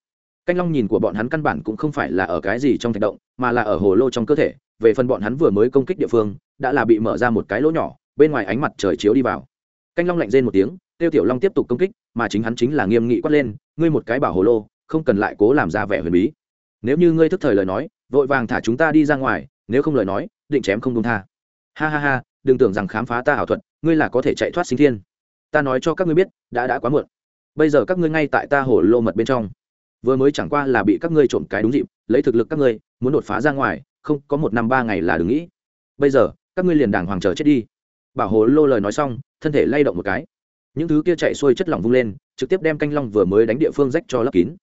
Canh long nhìn của bọn hắn căn bản cũng không phải là ở cái gì trong thạch động, mà là ở hồ lô trong cơ thể. Về phần bọn hắn vừa mới công kích địa phương, đã là bị mở ra một cái lỗ nhỏ, bên ngoài ánh mặt trời chiếu đi vào. Canh long lạnh rên một tiếng, tiêu tiểu long tiếp tục công kích, mà chính hắn chính là nghiêm nghị quát lên, ngươi một cái bảo hồ lô, không cần lại cố làm ra vẻ huyền bí. Nếu như ngươi thức thời lời nói, vội vàng thả chúng ta đi ra ngoài nếu không lời nói, định chém không đông tha. Ha ha ha, đừng tưởng rằng khám phá ta ảo thuật, ngươi là có thể chạy thoát sinh thiên. Ta nói cho các ngươi biết, đã đã quá muộn. Bây giờ các ngươi ngay tại ta hồ lô mật bên trong. Vừa mới chẳng qua là bị các ngươi trộm cái đúng dịp, lấy thực lực các ngươi, muốn đột phá ra ngoài, không, có một năm ba ngày là đừng nghĩ. Bây giờ, các ngươi liền đàng hoàng chờ chết đi. Bảo hồ lô lời nói xong, thân thể lay động một cái. Những thứ kia chạy xuôi chất lỏng vung lên, trực tiếp đem canh long vừa mới đánh địa phương rách cho lấp kín.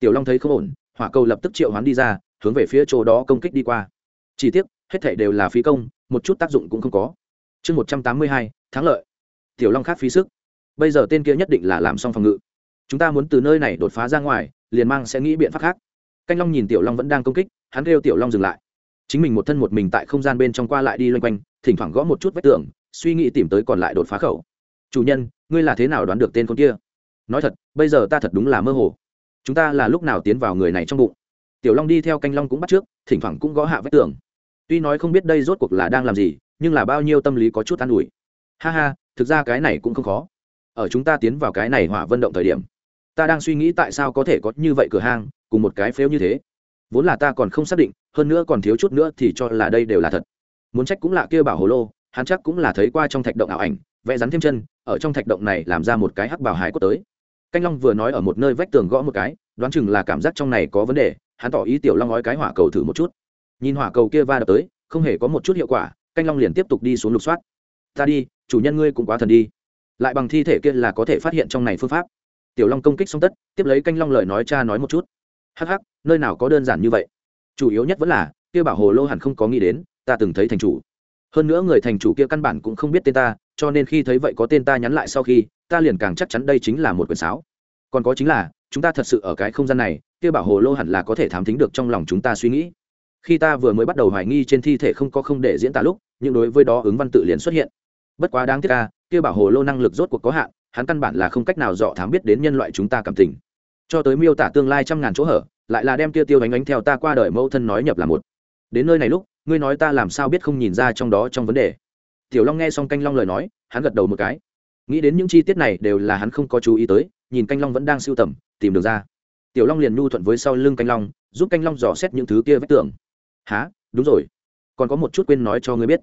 Tiểu long thấy không ổn, hỏa cầu lập tức triệu hoán đi ra, hướng về phía chỗ đó công kích đi qua chỉ tiếc, hết thể đều là phí công, một chút tác dụng cũng không có. Chương một trăm tám mươi hai, thắng lợi. Tiểu long khác phí sức. Bây giờ tên kia nhất định là làm xong phòng ngự. Chúng ta muốn từ nơi này đột phá ra ngoài, liền mang sẽ nghĩ biện pháp khác. Canh long nhìn tiểu long vẫn đang công kích, hắn kêu tiểu long dừng lại. Chính mình một thân một mình tại không gian bên trong qua lại đi loanh quanh, thỉnh thoảng gõ một chút vách tường, suy nghĩ tìm tới còn lại đột phá khẩu. Chủ nhân, ngươi là thế nào đoán được tên con kia? Nói thật, bây giờ ta thật đúng là mơ hồ. Chúng ta là lúc nào tiến vào người này trong bụng? Tiểu long đi theo canh long cũng bắt trước, thỉnh thoảng cũng gõ hạ vách tường tuy nói không biết đây rốt cuộc là đang làm gì, nhưng là bao nhiêu tâm lý có chút an ủi. Ha ha, thực ra cái này cũng không khó. Ở chúng ta tiến vào cái này hỏa vận động thời điểm, ta đang suy nghĩ tại sao có thể có như vậy cửa hang, cùng một cái phếu như thế. Vốn là ta còn không xác định, hơn nữa còn thiếu chút nữa thì cho là đây đều là thật. Muốn trách cũng là kia bảo hồ lô, hắn chắc cũng là thấy qua trong thạch động ảo ảnh, vẽ rắn thêm chân, ở trong thạch động này làm ra một cái hắc bảo hải cốt tới. Canh long vừa nói ở một nơi vách tường gõ một cái, đoán chừng là cảm giác trong này có vấn đề, hắn tỏ ý tiểu long nói cái hỏa cầu thử một chút nhìn hỏa cầu kia va đập tới, không hề có một chút hiệu quả, canh long liền tiếp tục đi xuống lục soát. Ta đi, chủ nhân ngươi cũng quá thần đi. Lại bằng thi thể kia là có thể phát hiện trong này phương pháp. Tiểu long công kích xong tất, tiếp lấy canh long lời nói cha nói một chút. Hắc hắc, nơi nào có đơn giản như vậy? Chủ yếu nhất vẫn là, kia bảo hồ lô hẳn không có nghĩ đến, ta từng thấy thành chủ. Hơn nữa người thành chủ kia căn bản cũng không biết tên ta, cho nên khi thấy vậy có tên ta nhắn lại sau khi, ta liền càng chắc chắn đây chính là một quyển sáo. Còn có chính là, chúng ta thật sự ở cái không gian này, kia bảo hồ lô hẳn là có thể thám thính được trong lòng chúng ta suy nghĩ khi ta vừa mới bắt đầu hoài nghi trên thi thể không có không để diễn tả lúc, nhưng đối với đó ứng văn tự liền xuất hiện. Bất quá đáng tiếc ca kia bảo hồ lô năng lực rốt cuộc có hạn, hắn căn bản là không cách nào dọ thám biết đến nhân loại chúng ta cảm tình. Cho tới miêu tả tương lai trăm ngàn chỗ hở, lại là đem kia tiêu đánh đánh theo ta qua đời mẫu thân nói nhập là một. Đến nơi này lúc, ngươi nói ta làm sao biết không nhìn ra trong đó trong vấn đề. Tiểu long nghe xong canh long lời nói, hắn gật đầu một cái. Nghĩ đến những chi tiết này đều là hắn không có chú ý tới, nhìn canh long vẫn đang siêu tầm, tìm được ra. Tiểu long liền nhu thuận với sau lưng canh long, giúp canh long dò xét những thứ kia vách tường há đúng rồi. Còn có một chút quên nói cho ngươi biết.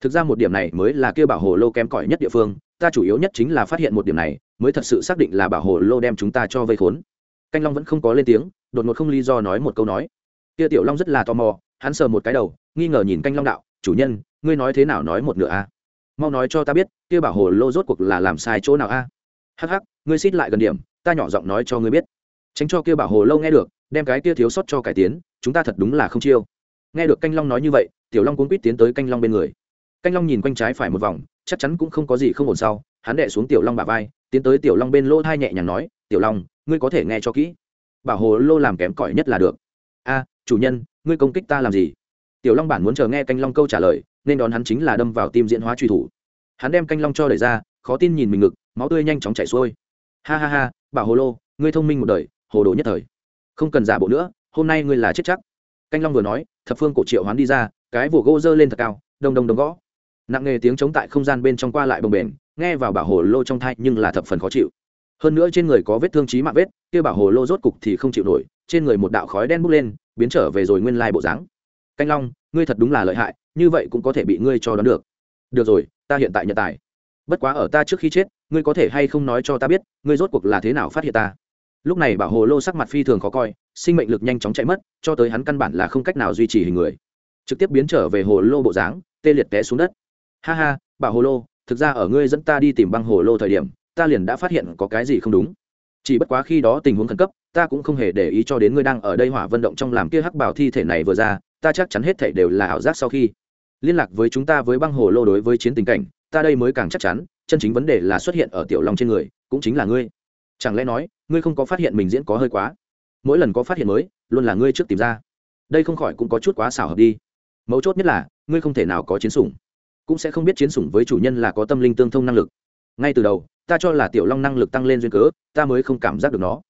Thực ra một điểm này mới là kêu bảo hồ lô kém cỏi nhất địa phương, ta chủ yếu nhất chính là phát hiện một điểm này, mới thật sự xác định là bảo hồ lô đem chúng ta cho vây khốn. Canh long vẫn không có lên tiếng, đột ngột không lý do nói một câu nói. Kia tiểu long rất là tò mò, hắn sờ một cái đầu, nghi ngờ nhìn canh long đạo, chủ nhân, ngươi nói thế nào nói một nửa a? Mau nói cho ta biết, kia bảo hồ lô rốt cuộc là làm sai chỗ nào a? Hắc hắc, ngươi xít lại gần điểm, ta nhỏ giọng nói cho ngươi biết. Tránh cho kia bảo hồ lâu nghe được, đem cái kia thiếu sót cho cải tiến, chúng ta thật đúng là không chiêu nghe được canh long nói như vậy, tiểu long cuốn quýt tiến tới canh long bên người. Canh long nhìn quanh trái phải một vòng, chắc chắn cũng không có gì không ổn sau, hắn đệ xuống tiểu long bà vai, tiến tới tiểu long bên lỗ thai nhẹ nhàng nói, tiểu long, ngươi có thể nghe cho kỹ. Bảo hồ lô làm kém cỏi nhất là được. A, chủ nhân, ngươi công kích ta làm gì? Tiểu long bản muốn chờ nghe canh long câu trả lời, nên đón hắn chính là đâm vào tim diễn hóa truy thủ. Hắn đem canh long cho đẩy ra, khó tin nhìn mình ngực, máu tươi nhanh chóng chảy xuôi. Ha ha ha, bảo hồ lô, ngươi thông minh một đời, hồ đồ nhất thời. Không cần giả bộ nữa, hôm nay ngươi là chết chắc. Canh long vừa nói thập phương cổ triệu hoán đi ra, cái vồ gỗ dơ lên thật cao, đông đông đông gõ. Nặng nghề tiếng chống tại không gian bên trong qua lại bồng bềnh, nghe vào bảo hồ lô trong thai nhưng là thập phần khó chịu. Hơn nữa trên người có vết thương trí mạng vết, kia bảo hồ lô rốt cục thì không chịu nổi, trên người một đạo khói đen bốc lên, biến trở về rồi nguyên lai bộ dáng. Canh long, ngươi thật đúng là lợi hại, như vậy cũng có thể bị ngươi cho đón được. Được rồi, ta hiện tại nhận tài. Bất quá ở ta trước khi chết, ngươi có thể hay không nói cho ta biết, ngươi rốt cuộc là thế nào phát hiện ta? Lúc này bảo hồ lô sắc mặt phi thường khó coi, sinh mệnh lực nhanh chóng chạy mất, cho tới hắn căn bản là không cách nào duy trì hình người. Trực tiếp biến trở về hồ lô bộ dáng, tê liệt té xuống đất. Ha ha, bảo hồ lô, thực ra ở ngươi dẫn ta đi tìm băng hồ lô thời điểm, ta liền đã phát hiện có cái gì không đúng. Chỉ bất quá khi đó tình huống khẩn cấp, ta cũng không hề để ý cho đến ngươi đang ở đây hỏa vận động trong làm kia hắc bảo thi thể này vừa ra, ta chắc chắn hết thể đều là ảo giác sau khi. Liên lạc với chúng ta với băng hồ lô đối với chiến tình cảnh, ta đây mới càng chắc chắn, chân chính vấn đề là xuất hiện ở tiểu long trên người, cũng chính là ngươi. Chẳng lẽ nói ngươi không có phát hiện mình diễn có hơi quá. Mỗi lần có phát hiện mới, luôn là ngươi trước tìm ra. Đây không khỏi cũng có chút quá xảo hợp đi. Mấu chốt nhất là, ngươi không thể nào có chiến sủng. Cũng sẽ không biết chiến sủng với chủ nhân là có tâm linh tương thông năng lực. Ngay từ đầu, ta cho là tiểu long năng lực tăng lên duyên cớ, ta mới không cảm giác được nó.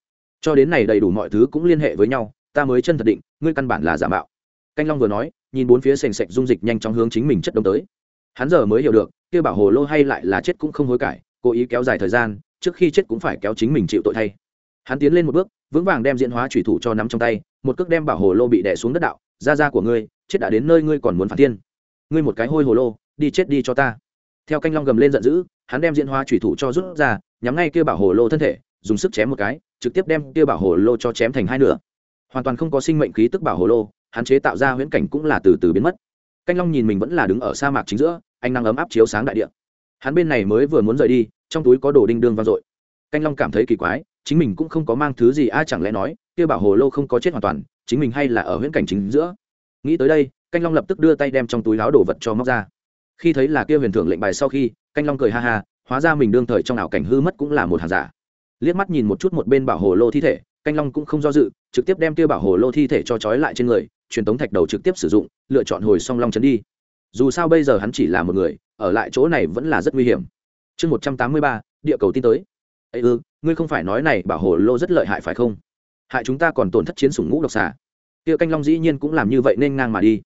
Cho đến này đầy đủ mọi thứ cũng liên hệ với nhau, ta mới chân thật định, ngươi căn bản là giả mạo. Canh long vừa nói, nhìn bốn phía sềnh sạch dung dịch nhanh chóng hướng chính mình chất đông tới. Hắn giờ mới hiểu được, kia bảo hồ lô hay lại là chết cũng không hối cải, cố ý kéo dài thời gian, trước khi chết cũng phải kéo chính mình chịu tội thay hắn tiến lên một bước, vững vàng đem diễn hóa thủy thủ cho nắm trong tay, một cước đem bảo hồ lô bị đè xuống đất đạo, ra ra của ngươi, chết đã đến nơi ngươi còn muốn phản thiên. Ngươi một cái hôi hồ lô, đi chết đi cho ta. Theo canh long gầm lên giận dữ, hắn đem diễn hóa thủy thủ cho rút ra, nhắm ngay kia bảo hồ lô thân thể, dùng sức chém một cái, trực tiếp đem kia bảo hồ lô cho chém thành hai nửa. Hoàn toàn không có sinh mệnh khí tức bảo hồ lô, hắn chế tạo ra huyễn cảnh cũng là từ từ biến mất. Canh long nhìn mình vẫn là đứng ở sa mạc chính giữa anh năng ấm áp chiếu sáng đại địa. Hắn bên này mới vừa muốn rời đi, trong túi có đồ đinh đương vang dội. Canh long cảm thấy kỳ quái chính mình cũng không có mang thứ gì ai chẳng lẽ nói, kia bảo hồ lô không có chết hoàn toàn, chính mình hay là ở huyễn cảnh chính giữa? Nghĩ tới đây, canh long lập tức đưa tay đem trong túi láo đồ vật cho móc ra. Khi thấy là kia huyền thưởng lệnh bài sau khi, canh long cười ha ha, hóa ra mình đương thời trong ảo cảnh hư mất cũng là một hàng giả. Liếc mắt nhìn một chút một bên bảo hồ lô thi thể, canh long cũng không do dự, trực tiếp đem kia bảo hồ lô thi thể cho trói lại trên người, truyền tống thạch đầu trực tiếp sử dụng, lựa chọn hồi song long chấn đi. Dù sao bây giờ hắn chỉ là một người, ở lại chỗ này vẫn là rất nguy hiểm. Chương một trăm tám mươi ba, địa cầu tin tới. Ây ư ừ, ngươi không phải nói này bảo hồ lô rất lợi hại phải không? Hại chúng ta còn tổn thất chiến sủng ngũ độc xà. Kia canh long dĩ nhiên cũng làm như vậy nên ngang mà đi.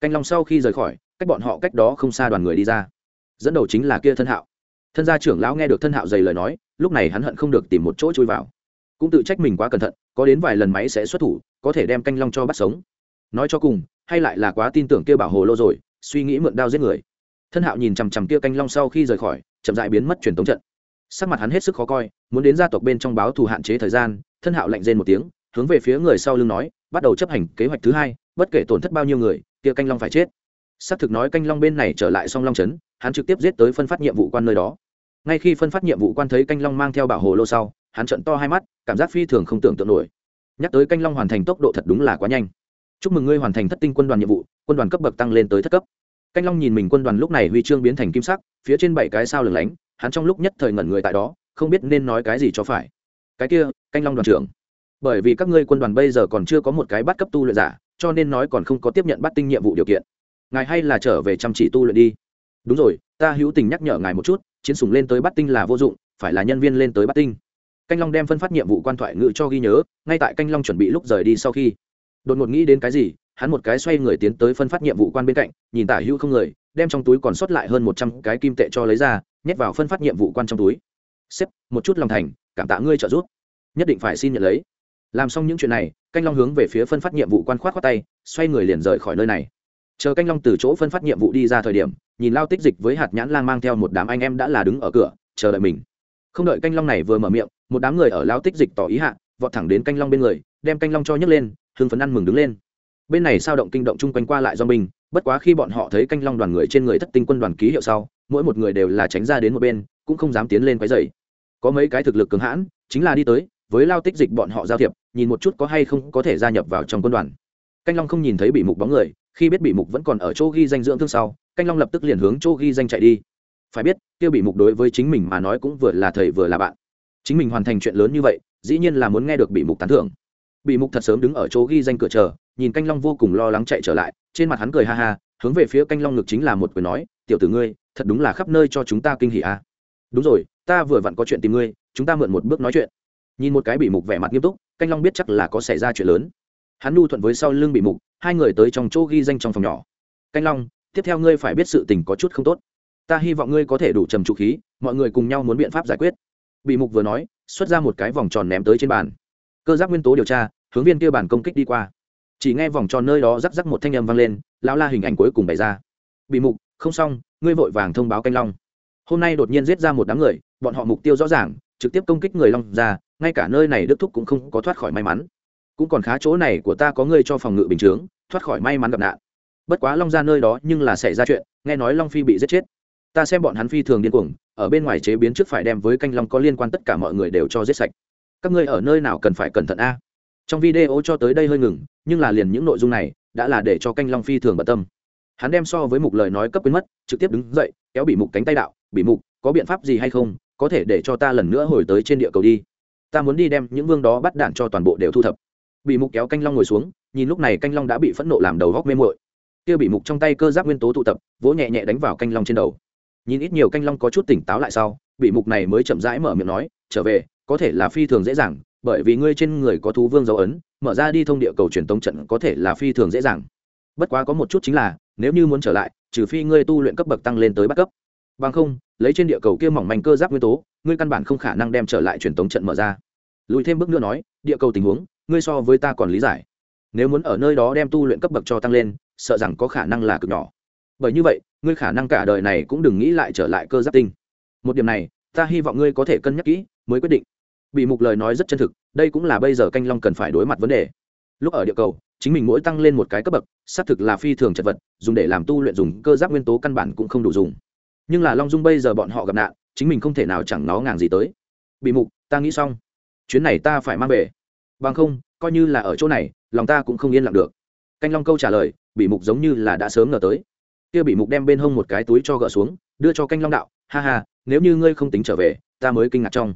Canh long sau khi rời khỏi, cách bọn họ cách đó không xa đoàn người đi ra. Dẫn đầu chính là kia thân hạo. Thân gia trưởng lão nghe được thân hạo dày lời nói, lúc này hắn hận không được tìm một chỗ chui vào. Cũng tự trách mình quá cẩn thận, có đến vài lần máy sẽ xuất thủ, có thể đem canh long cho bắt sống. Nói cho cùng, hay lại là quá tin tưởng kia bảo hồ lô rồi, suy nghĩ mượn đao giết người. Thân hạo nhìn chằm chằm kia canh long sau khi rời khỏi, chậm dại biến mất truyền tống trận sắc mặt hắn hết sức khó coi, muốn đến gia tộc bên trong báo thù hạn chế thời gian, thân hạo lạnh rên một tiếng, hướng về phía người sau lưng nói, bắt đầu chấp hành kế hoạch thứ hai, bất kể tổn thất bao nhiêu người, kia canh long phải chết. Xác thực nói canh long bên này trở lại song long trấn, hắn trực tiếp giết tới phân phát nhiệm vụ quan nơi đó. Ngay khi phân phát nhiệm vụ quan thấy canh long mang theo bảo hồ lô sau, hắn trận to hai mắt, cảm giác phi thường không tưởng tượng nổi. Nhắc tới canh long hoàn thành tốc độ thật đúng là quá nhanh. Chúc mừng ngươi hoàn thành thất tinh quân đoàn nhiệm vụ, quân đoàn cấp bậc tăng lên tới thất cấp. Canh long nhìn mình quân đoàn lúc này huy chương biến thành kim sắc, phía trên bảy cái sao lửng lánh hắn trong lúc nhất thời ngẩn người tại đó, không biết nên nói cái gì cho phải. Cái kia, canh long đoàn trưởng. Bởi vì các ngươi quân đoàn bây giờ còn chưa có một cái bắt cấp tu luyện giả, cho nên nói còn không có tiếp nhận bắt tinh nhiệm vụ điều kiện. Ngài hay là trở về chăm chỉ tu luyện đi. Đúng rồi, ta hữu tình nhắc nhở ngài một chút, chiến sủng lên tới bắt tinh là vô dụng, phải là nhân viên lên tới bắt tinh. Canh long đem phân phát nhiệm vụ quan thoại ngự cho ghi nhớ, ngay tại canh long chuẩn bị lúc rời đi sau khi. Đột ngột nghĩ đến cái gì, hắn một cái xoay người tiến tới phân phát nhiệm vụ quan bên cạnh, nhìn tả hữu không người, đem trong túi còn sót lại hơn một trăm cái kim tệ cho lấy ra nhét vào phân phát nhiệm vụ quan trong túi. Xếp một chút lòng thành, cảm tạ ngươi trợ giúp. Nhất định phải xin nhận lấy. Làm xong những chuyện này, canh long hướng về phía phân phát nhiệm vụ quan khoát khoát tay, xoay người liền rời khỏi nơi này. Chờ canh long từ chỗ phân phát nhiệm vụ đi ra thời điểm, nhìn lao tích dịch với hạt nhãn lang mang theo một đám anh em đã là đứng ở cửa, chờ đợi mình. Không đợi canh long này vừa mở miệng, một đám người ở lao tích dịch tỏ ý hạ, vọt thẳng đến canh long bên người, đem canh long cho nhấc lên, hưng phấn ăn mừng đứng lên. Bên này sao động kinh động chung quanh qua lại do mình, bất quá khi bọn họ thấy canh long đoàn người trên người thất tinh quân đoàn ký hiệu sau mỗi một người đều là tránh ra đến một bên, cũng không dám tiến lên quấy dày có mấy cái thực lực cường hãn, chính là đi tới, với lao tích dịch bọn họ giao thiệp, nhìn một chút có hay không có thể gia nhập vào trong quân đoàn. Canh long không nhìn thấy bị mục bóng người, khi biết bị mục vẫn còn ở chỗ ghi danh dưỡng thương sau, canh long lập tức liền hướng chỗ ghi danh chạy đi. Phải biết, kia bị mục đối với chính mình mà nói cũng vừa là thầy vừa là bạn. Chính mình hoàn thành chuyện lớn như vậy, dĩ nhiên là muốn nghe được bị mục tán thưởng. Bị mục thật sớm đứng ở chỗ ghi danh cửa chờ, nhìn canh long vô cùng lo lắng chạy trở lại, trên mặt hắn cười ha ha, hướng về phía canh long ngực chính là một cười nói tiểu tử ngươi, thật đúng là khắp nơi cho chúng ta kinh hỉ à. đúng rồi, ta vừa vặn có chuyện tìm ngươi, chúng ta mượn một bước nói chuyện. Nhìn một cái bị mục vẻ mặt nghiêm túc, canh long biết chắc là có xảy ra chuyện lớn. Hắn nu thuận với sau lưng bị mục, hai người tới trong chỗ ghi danh trong phòng nhỏ. Canh long, tiếp theo ngươi phải biết sự tình có chút không tốt. Ta hy vọng ngươi có thể đủ trầm trụ khí, mọi người cùng nhau muốn biện pháp giải quyết. Bị mục vừa nói, xuất ra một cái vòng tròn ném tới trên bàn. Cơ giác nguyên tố điều tra, hướng viên kia bản công kích đi qua. Chỉ nghe vòng tròn nơi đó rắc rắc một thanh âm vang lên, lão la hình ảnh cuối cùng bày ra. Bị mục không xong, ngươi vội vàng thông báo canh long. Hôm nay đột nhiên giết ra một đám người, bọn họ mục tiêu rõ ràng, trực tiếp công kích người long ra, ngay cả nơi này đức thúc cũng không có thoát khỏi may mắn. Cũng còn khá chỗ này của ta có ngươi cho phòng ngự bình chướng, thoát khỏi may mắn gặp nạn. Bất quá long ra nơi đó nhưng là xảy ra chuyện, nghe nói long phi bị giết chết. Ta xem bọn hắn phi thường điên cuồng, ở bên ngoài chế biến trước phải đem với canh long có liên quan tất cả mọi người đều cho giết sạch. Các ngươi ở nơi nào cần phải cẩn thận a? Trong video cho tới đây hơi ngừng, nhưng là liền những nội dung này, đã là để cho canh long phi thường bận tâm hắn đem so với mục lời nói cấp quyến mất, trực tiếp đứng dậy, kéo bị mục cánh tay đạo, bị mục, có biện pháp gì hay không? Có thể để cho ta lần nữa hồi tới trên địa cầu đi. Ta muốn đi đem những vương đó bắt đạn cho toàn bộ đều thu thập. Bị mục kéo canh long ngồi xuống, nhìn lúc này canh long đã bị phẫn nộ làm đầu góc mê mội kia bị mục trong tay cơ giáp nguyên tố tụ tập, vỗ nhẹ nhẹ đánh vào canh long trên đầu. Nhìn ít nhiều canh long có chút tỉnh táo lại sau, bị mục này mới chậm rãi mở miệng nói, trở về, có thể là phi thường dễ dàng, bởi vì ngươi trên người có thú vương dấu ấn, mở ra đi thông địa cầu truyền tống trận có thể là phi thường dễ dàng. Bất quá có một chút chính là nếu như muốn trở lại, trừ phi ngươi tu luyện cấp bậc tăng lên tới bắt cấp. Bằng không, lấy trên địa cầu kia mỏng manh cơ giáp nguyên tố, ngươi căn bản không khả năng đem trở lại truyền tống trận mở ra. Lùi thêm bước nữa nói, địa cầu tình huống, ngươi so với ta còn lý giải. Nếu muốn ở nơi đó đem tu luyện cấp bậc cho tăng lên, sợ rằng có khả năng là cực nhỏ. Bởi như vậy, ngươi khả năng cả đời này cũng đừng nghĩ lại trở lại cơ giáp tinh. Một điểm này, ta hy vọng ngươi có thể cân nhắc kỹ, mới quyết định. Bị mục lời nói rất chân thực, đây cũng là bây giờ canh long cần phải đối mặt vấn đề. Lúc ở địa cầu chính mình mỗi tăng lên một cái cấp bậc, xác thực là phi thường chật vật, dùng để làm tu luyện dùng cơ giác nguyên tố căn bản cũng không đủ dùng. Nhưng là long dung bây giờ bọn họ gặp nạn, chính mình không thể nào chẳng nó ngàng gì tới. Bị mục, ta nghĩ xong. Chuyến này ta phải mang về. Bằng không, coi như là ở chỗ này, lòng ta cũng không yên lặng được. Canh long câu trả lời, bị mục giống như là đã sớm ngờ tới. Kia bị mục đem bên hông một cái túi cho gỡ xuống, đưa cho canh long đạo, ha ha, nếu như ngươi không tính trở về, ta mới kinh ngạc trong.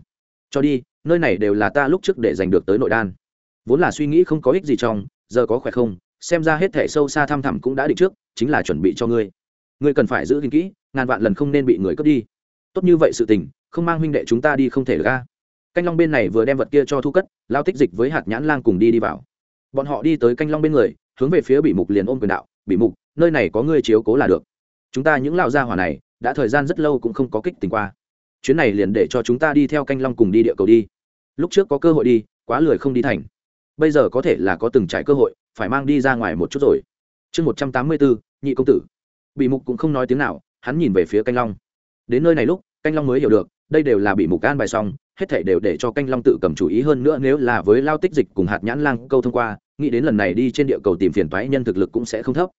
Cho đi, nơi này đều là ta lúc trước để giành được tới nội đan. Vốn là suy nghĩ không có ích gì trong giờ có khỏe không? Xem ra hết thể sâu xa thăm thẳm cũng đã định trước, chính là chuẩn bị cho ngươi. Ngươi cần phải giữ gìn kỹ, ngàn vạn lần không nên bị người cướp đi. Tốt như vậy sự tình, không mang huynh đệ chúng ta đi không thể ra canh long bên này vừa đem vật kia cho thu cất, lao tích dịch với hạt nhãn lang cùng đi đi vào. Bọn họ đi tới canh long bên người, hướng về phía bị mục liền ôm quyền đạo, bị mục, nơi này có ngươi chiếu cố là được. Chúng ta những lão gia hỏa này, đã thời gian rất lâu cũng không có kích tình qua. Chuyến này liền để cho chúng ta đi theo canh long cùng đi địa cầu đi. Lúc trước có cơ hội đi, quá lười không đi thành bây giờ có thể là có từng trải cơ hội, phải mang đi ra ngoài một chút rồi. Chương một trăm tám mươi bốn, nhị công tử. Bị mục cũng không nói tiếng nào, hắn nhìn về phía canh long. Đến nơi này lúc, canh long mới hiểu được, đây đều là bị mục an bài xong, hết thảy đều để cho canh long tự cầm chủ ý hơn nữa nếu là với lao tích dịch cùng hạt nhãn lang câu thông qua, nghĩ đến lần này đi trên địa cầu tìm phiền toái nhân thực lực cũng sẽ không thấp.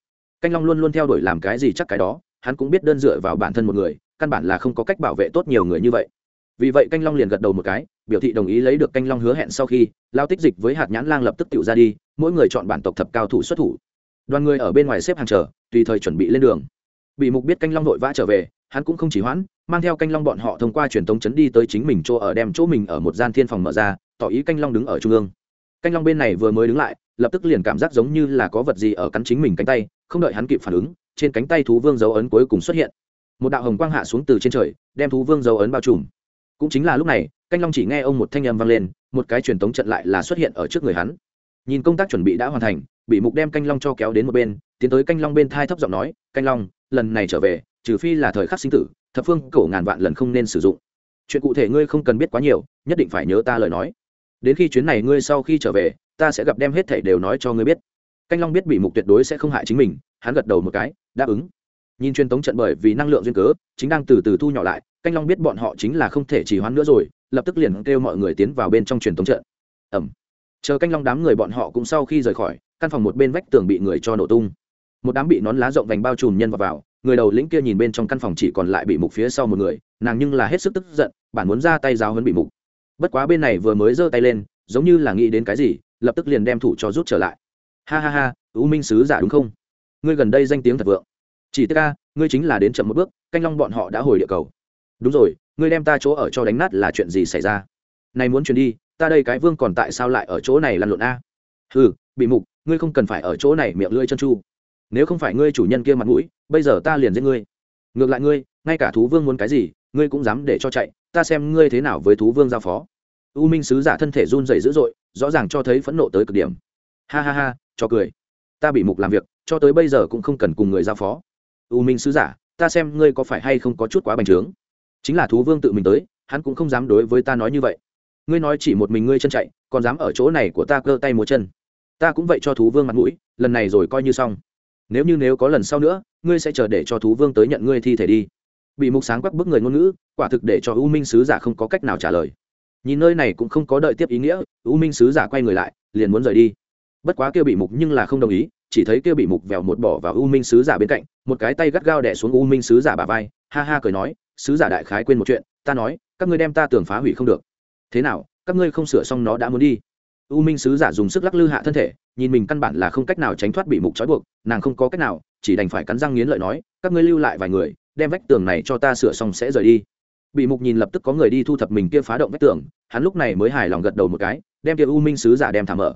Canh long luôn luôn theo đuổi làm cái gì chắc cái đó, hắn cũng biết đơn dựa vào bản thân một người, căn bản là không có cách bảo vệ tốt nhiều người như vậy vì vậy canh long liền gật đầu một cái, biểu thị đồng ý lấy được canh long hứa hẹn sau khi, lao tích dịch với hạt nhãn lang lập tức tự ra đi, mỗi người chọn bản tộc thập cao thủ xuất thủ. Đoàn người ở bên ngoài xếp hàng chờ, tùy thời chuẩn bị lên đường. Bị mục biết canh long vội vã trở về, hắn cũng không chỉ hoãn, mang theo canh long bọn họ thông qua truyền thống chấn đi tới chính mình chỗ ở đem chỗ mình ở một gian thiên phòng mở ra, tỏ ý canh long đứng ở trung ương. Canh long bên này vừa mới đứng lại, lập tức liền cảm giác giống như là có vật gì ở cắn chính mình cánh tay, không đợi hắn kịp phản ứng, trên cánh tay thú vương dấu ấn cuối cùng xuất hiện. Một đạo hồng quang hạ xuống từ trên trời, đem thú vương dấu ấn bao trùm cũng chính là lúc này, canh long chỉ nghe ông một thanh âm vang lên, một cái truyền tống trận lại là xuất hiện ở trước người hắn. Nhìn công tác chuẩn bị đã hoàn thành, bị mục đem canh long cho kéo đến một bên, tiến tới canh long bên thai thấp giọng nói, canh long, lần này trở về, trừ phi là thời khắc sinh tử, thập phương cổ ngàn vạn lần không nên sử dụng. Chuyện cụ thể ngươi không cần biết quá nhiều, nhất định phải nhớ ta lời nói. Đến khi chuyến này ngươi sau khi trở về, ta sẽ gặp đem hết thảy đều nói cho ngươi biết. Canh long biết bị mục tuyệt đối sẽ không hại chính mình, hắn gật đầu một cái, đáp ứng nhìn truyền tống trận bởi vì năng lượng duyên cớ chính đang từ từ thu nhỏ lại canh long biết bọn họ chính là không thể chỉ hoãn nữa rồi lập tức liền kêu mọi người tiến vào bên trong truyền tống trận. Ẩm chờ canh long đám người bọn họ cũng sau khi rời khỏi căn phòng một bên vách tường bị người cho nổ tung. Một đám bị nón lá rộng vành bao trùm nhân vào, vào người đầu lĩnh kia nhìn bên trong căn phòng chỉ còn lại bị mục phía sau một người nàng nhưng là hết sức tức giận bản muốn ra tay giáo hơn bị mục. Bất quá bên này vừa mới giơ tay lên giống như là nghĩ đến cái gì lập tức liền đem thủ cho rút trở lại. Ha ha ha u minh sứ giả đúng không? Ngươi gần đây danh tiếng thật vượng chỉ tức ca ngươi chính là đến chậm một bước, canh long bọn họ đã hồi địa cầu. Đúng rồi, ngươi đem ta chỗ ở cho đánh nát là chuyện gì xảy ra? Này muốn chuyển đi, ta đây cái vương còn tại sao lại ở chỗ này lăn lộn a? Ừ bị mục, ngươi không cần phải ở chỗ này miệng lưỡi chân chu. Nếu không phải ngươi chủ nhân kia mặt mũi, bây giờ ta liền giết ngươi. Ngược lại ngươi, ngay cả thú vương muốn cái gì, ngươi cũng dám để cho chạy, ta xem ngươi thế nào với thú vương giao phó. U minh sứ giả thân thể run rẩy dữ dội, rõ ràng cho thấy phẫn nộ tới cực điểm. Ha ha ha, cho cười. Ta bị mục làm việc, cho tới bây giờ cũng không cần cùng người giao phó u minh sứ giả, ta xem ngươi có phải hay không có chút quá bành trướng. Chính là thú vương tự mình tới, hắn cũng không dám đối với ta nói như vậy. Ngươi nói chỉ một mình ngươi chân chạy, còn dám ở chỗ này của ta cơ tay múa chân. Ta cũng vậy cho thú vương mặt mũi, lần này rồi coi như xong. Nếu như nếu có lần sau nữa, ngươi sẽ chờ để cho thú vương tới nhận ngươi thi thể đi. Bị mục sáng quắc bức người ngôn ngữ, quả thực để cho u minh sứ giả không có cách nào trả lời. Nhìn nơi này cũng không có đợi tiếp ý nghĩa, u minh sứ giả quay người lại, liền muốn rời đi. Bất quá kêu bị mục nhưng là không đồng ý chỉ thấy kia bị mục vèo một bỏ vào u minh sứ giả bên cạnh, một cái tay gắt gao đẻ xuống u minh sứ giả bà vai, ha ha cười nói, sứ giả đại khái quên một chuyện, ta nói, các ngươi đem ta tường phá hủy không được. Thế nào, các ngươi không sửa xong nó đã muốn đi? U minh sứ giả dùng sức lắc lư hạ thân thể, nhìn mình căn bản là không cách nào tránh thoát bị mục trói buộc, nàng không có cách nào, chỉ đành phải cắn răng nghiến lợi nói, các ngươi lưu lại vài người, đem vách tường này cho ta sửa xong sẽ rời đi. Bị mục nhìn lập tức có người đi thu thập mình kia phá động vách tường, hắn lúc này mới hài lòng gật đầu một cái, đem kia u minh sứ giả đem thả mở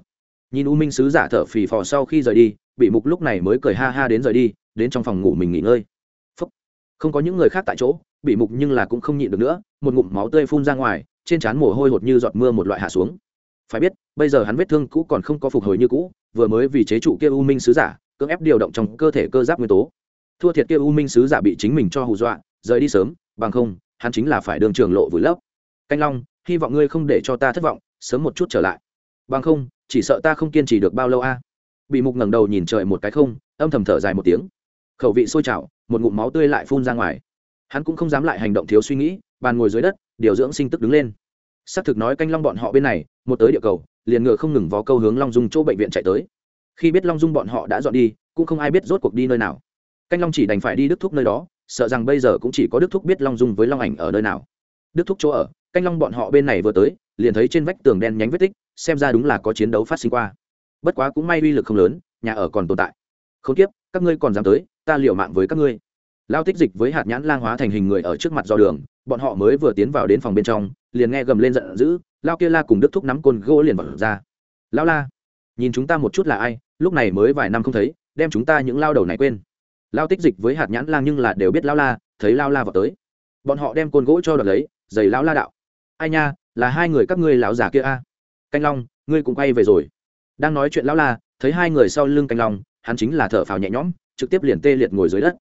nhìn u minh sứ giả thở phì phò sau khi rời đi, bị mục lúc này mới cười ha ha đến rời đi, đến trong phòng ngủ mình nghỉ ngơi. Phúc. không có những người khác tại chỗ, bị mục nhưng là cũng không nhịn được nữa, một ngụm máu tươi phun ra ngoài, trên trán mồ hôi hột như giọt mưa một loại hạ xuống. Phải biết, bây giờ hắn vết thương cũ còn không có phục hồi như cũ, vừa mới vì chế trụ kia u minh sứ giả, cưỡng ép điều động trong cơ thể cơ giáp nguyên tố. Thua thiệt kia u minh sứ giả bị chính mình cho hù dọa, rời đi sớm, bằng không, hắn chính là phải đường trường lộ vùi lấp. Canh long, hy vọng ngươi không để cho ta thất vọng, sớm một chút trở lại. Bằng không chỉ sợ ta không kiên trì được bao lâu a. Bị mục ngẩng đầu nhìn trời một cái không, âm thầm thở dài một tiếng. Khẩu vị sôi trào, một ngụm máu tươi lại phun ra ngoài. Hắn cũng không dám lại hành động thiếu suy nghĩ, bàn ngồi dưới đất, điều dưỡng sinh tức đứng lên. Xác thực nói canh long bọn họ bên này, một tới địa cầu, liền ngựa không ngừng vó câu hướng long dung chỗ bệnh viện chạy tới. Khi biết long dung bọn họ đã dọn đi, cũng không ai biết rốt cuộc đi nơi nào. Canh long chỉ đành phải đi đức thúc nơi đó, sợ rằng bây giờ cũng chỉ có đức thúc biết long dung với long ảnh ở nơi nào đức thúc chỗ ở, canh long bọn họ bên này vừa tới, liền thấy trên vách tường đen nhánh vết tích, xem ra đúng là có chiến đấu phát sinh qua. Bất quá cũng may uy lực không lớn, nhà ở còn tồn tại. Không tiếp các ngươi còn dám tới, ta liều mạng với các ngươi. Lao tích dịch với hạt nhãn lang hóa thành hình người ở trước mặt do đường, bọn họ mới vừa tiến vào đến phòng bên trong, liền nghe gầm lên giận dữ, lao kia la cùng đức thúc nắm côn gỗ liền vào ra. Lao la, nhìn chúng ta một chút là ai, lúc này mới vài năm không thấy, đem chúng ta những lao đầu này quên. Lao tích dịch với hạt nhãn lang nhưng là đều biết lao la, thấy lao la vào tới. Bọn họ đem côn gỗ cho đợt lấy giày lão la đạo. Ai nha, là hai người các ngươi lão già kia a. Canh long, ngươi cũng quay về rồi. Đang nói chuyện lão la, thấy hai người sau lưng canh long, hắn chính là thở phào nhẹ nhõm, trực tiếp liền tê liệt ngồi dưới đất.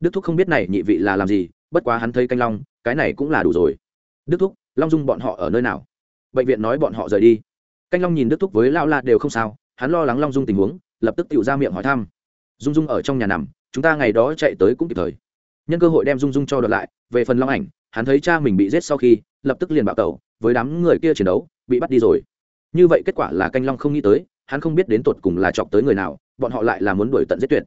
Đức thúc không biết này nhị vị là làm gì, bất quá hắn thấy canh long, cái này cũng là đủ rồi. Đức thúc, long dung bọn họ ở nơi nào? Bệnh viện nói bọn họ rời đi. Canh long nhìn đức thúc với lão la đều không sao, hắn lo lắng long dung tình huống, lập tức tự ra miệng hỏi thăm. Dung dung ở trong nhà nằm, chúng ta ngày đó chạy tới cũng kịp thời. Nhân cơ hội đem dung dung cho đợt lại, về phần long ảnh hắn thấy cha mình bị giết sau khi, lập tức liền bạo tẩu, với đám người kia chiến đấu, bị bắt đi rồi. Như vậy kết quả là canh long không nghĩ tới, hắn không biết đến tột cùng là chọc tới người nào, bọn họ lại là muốn đuổi tận giết tuyệt.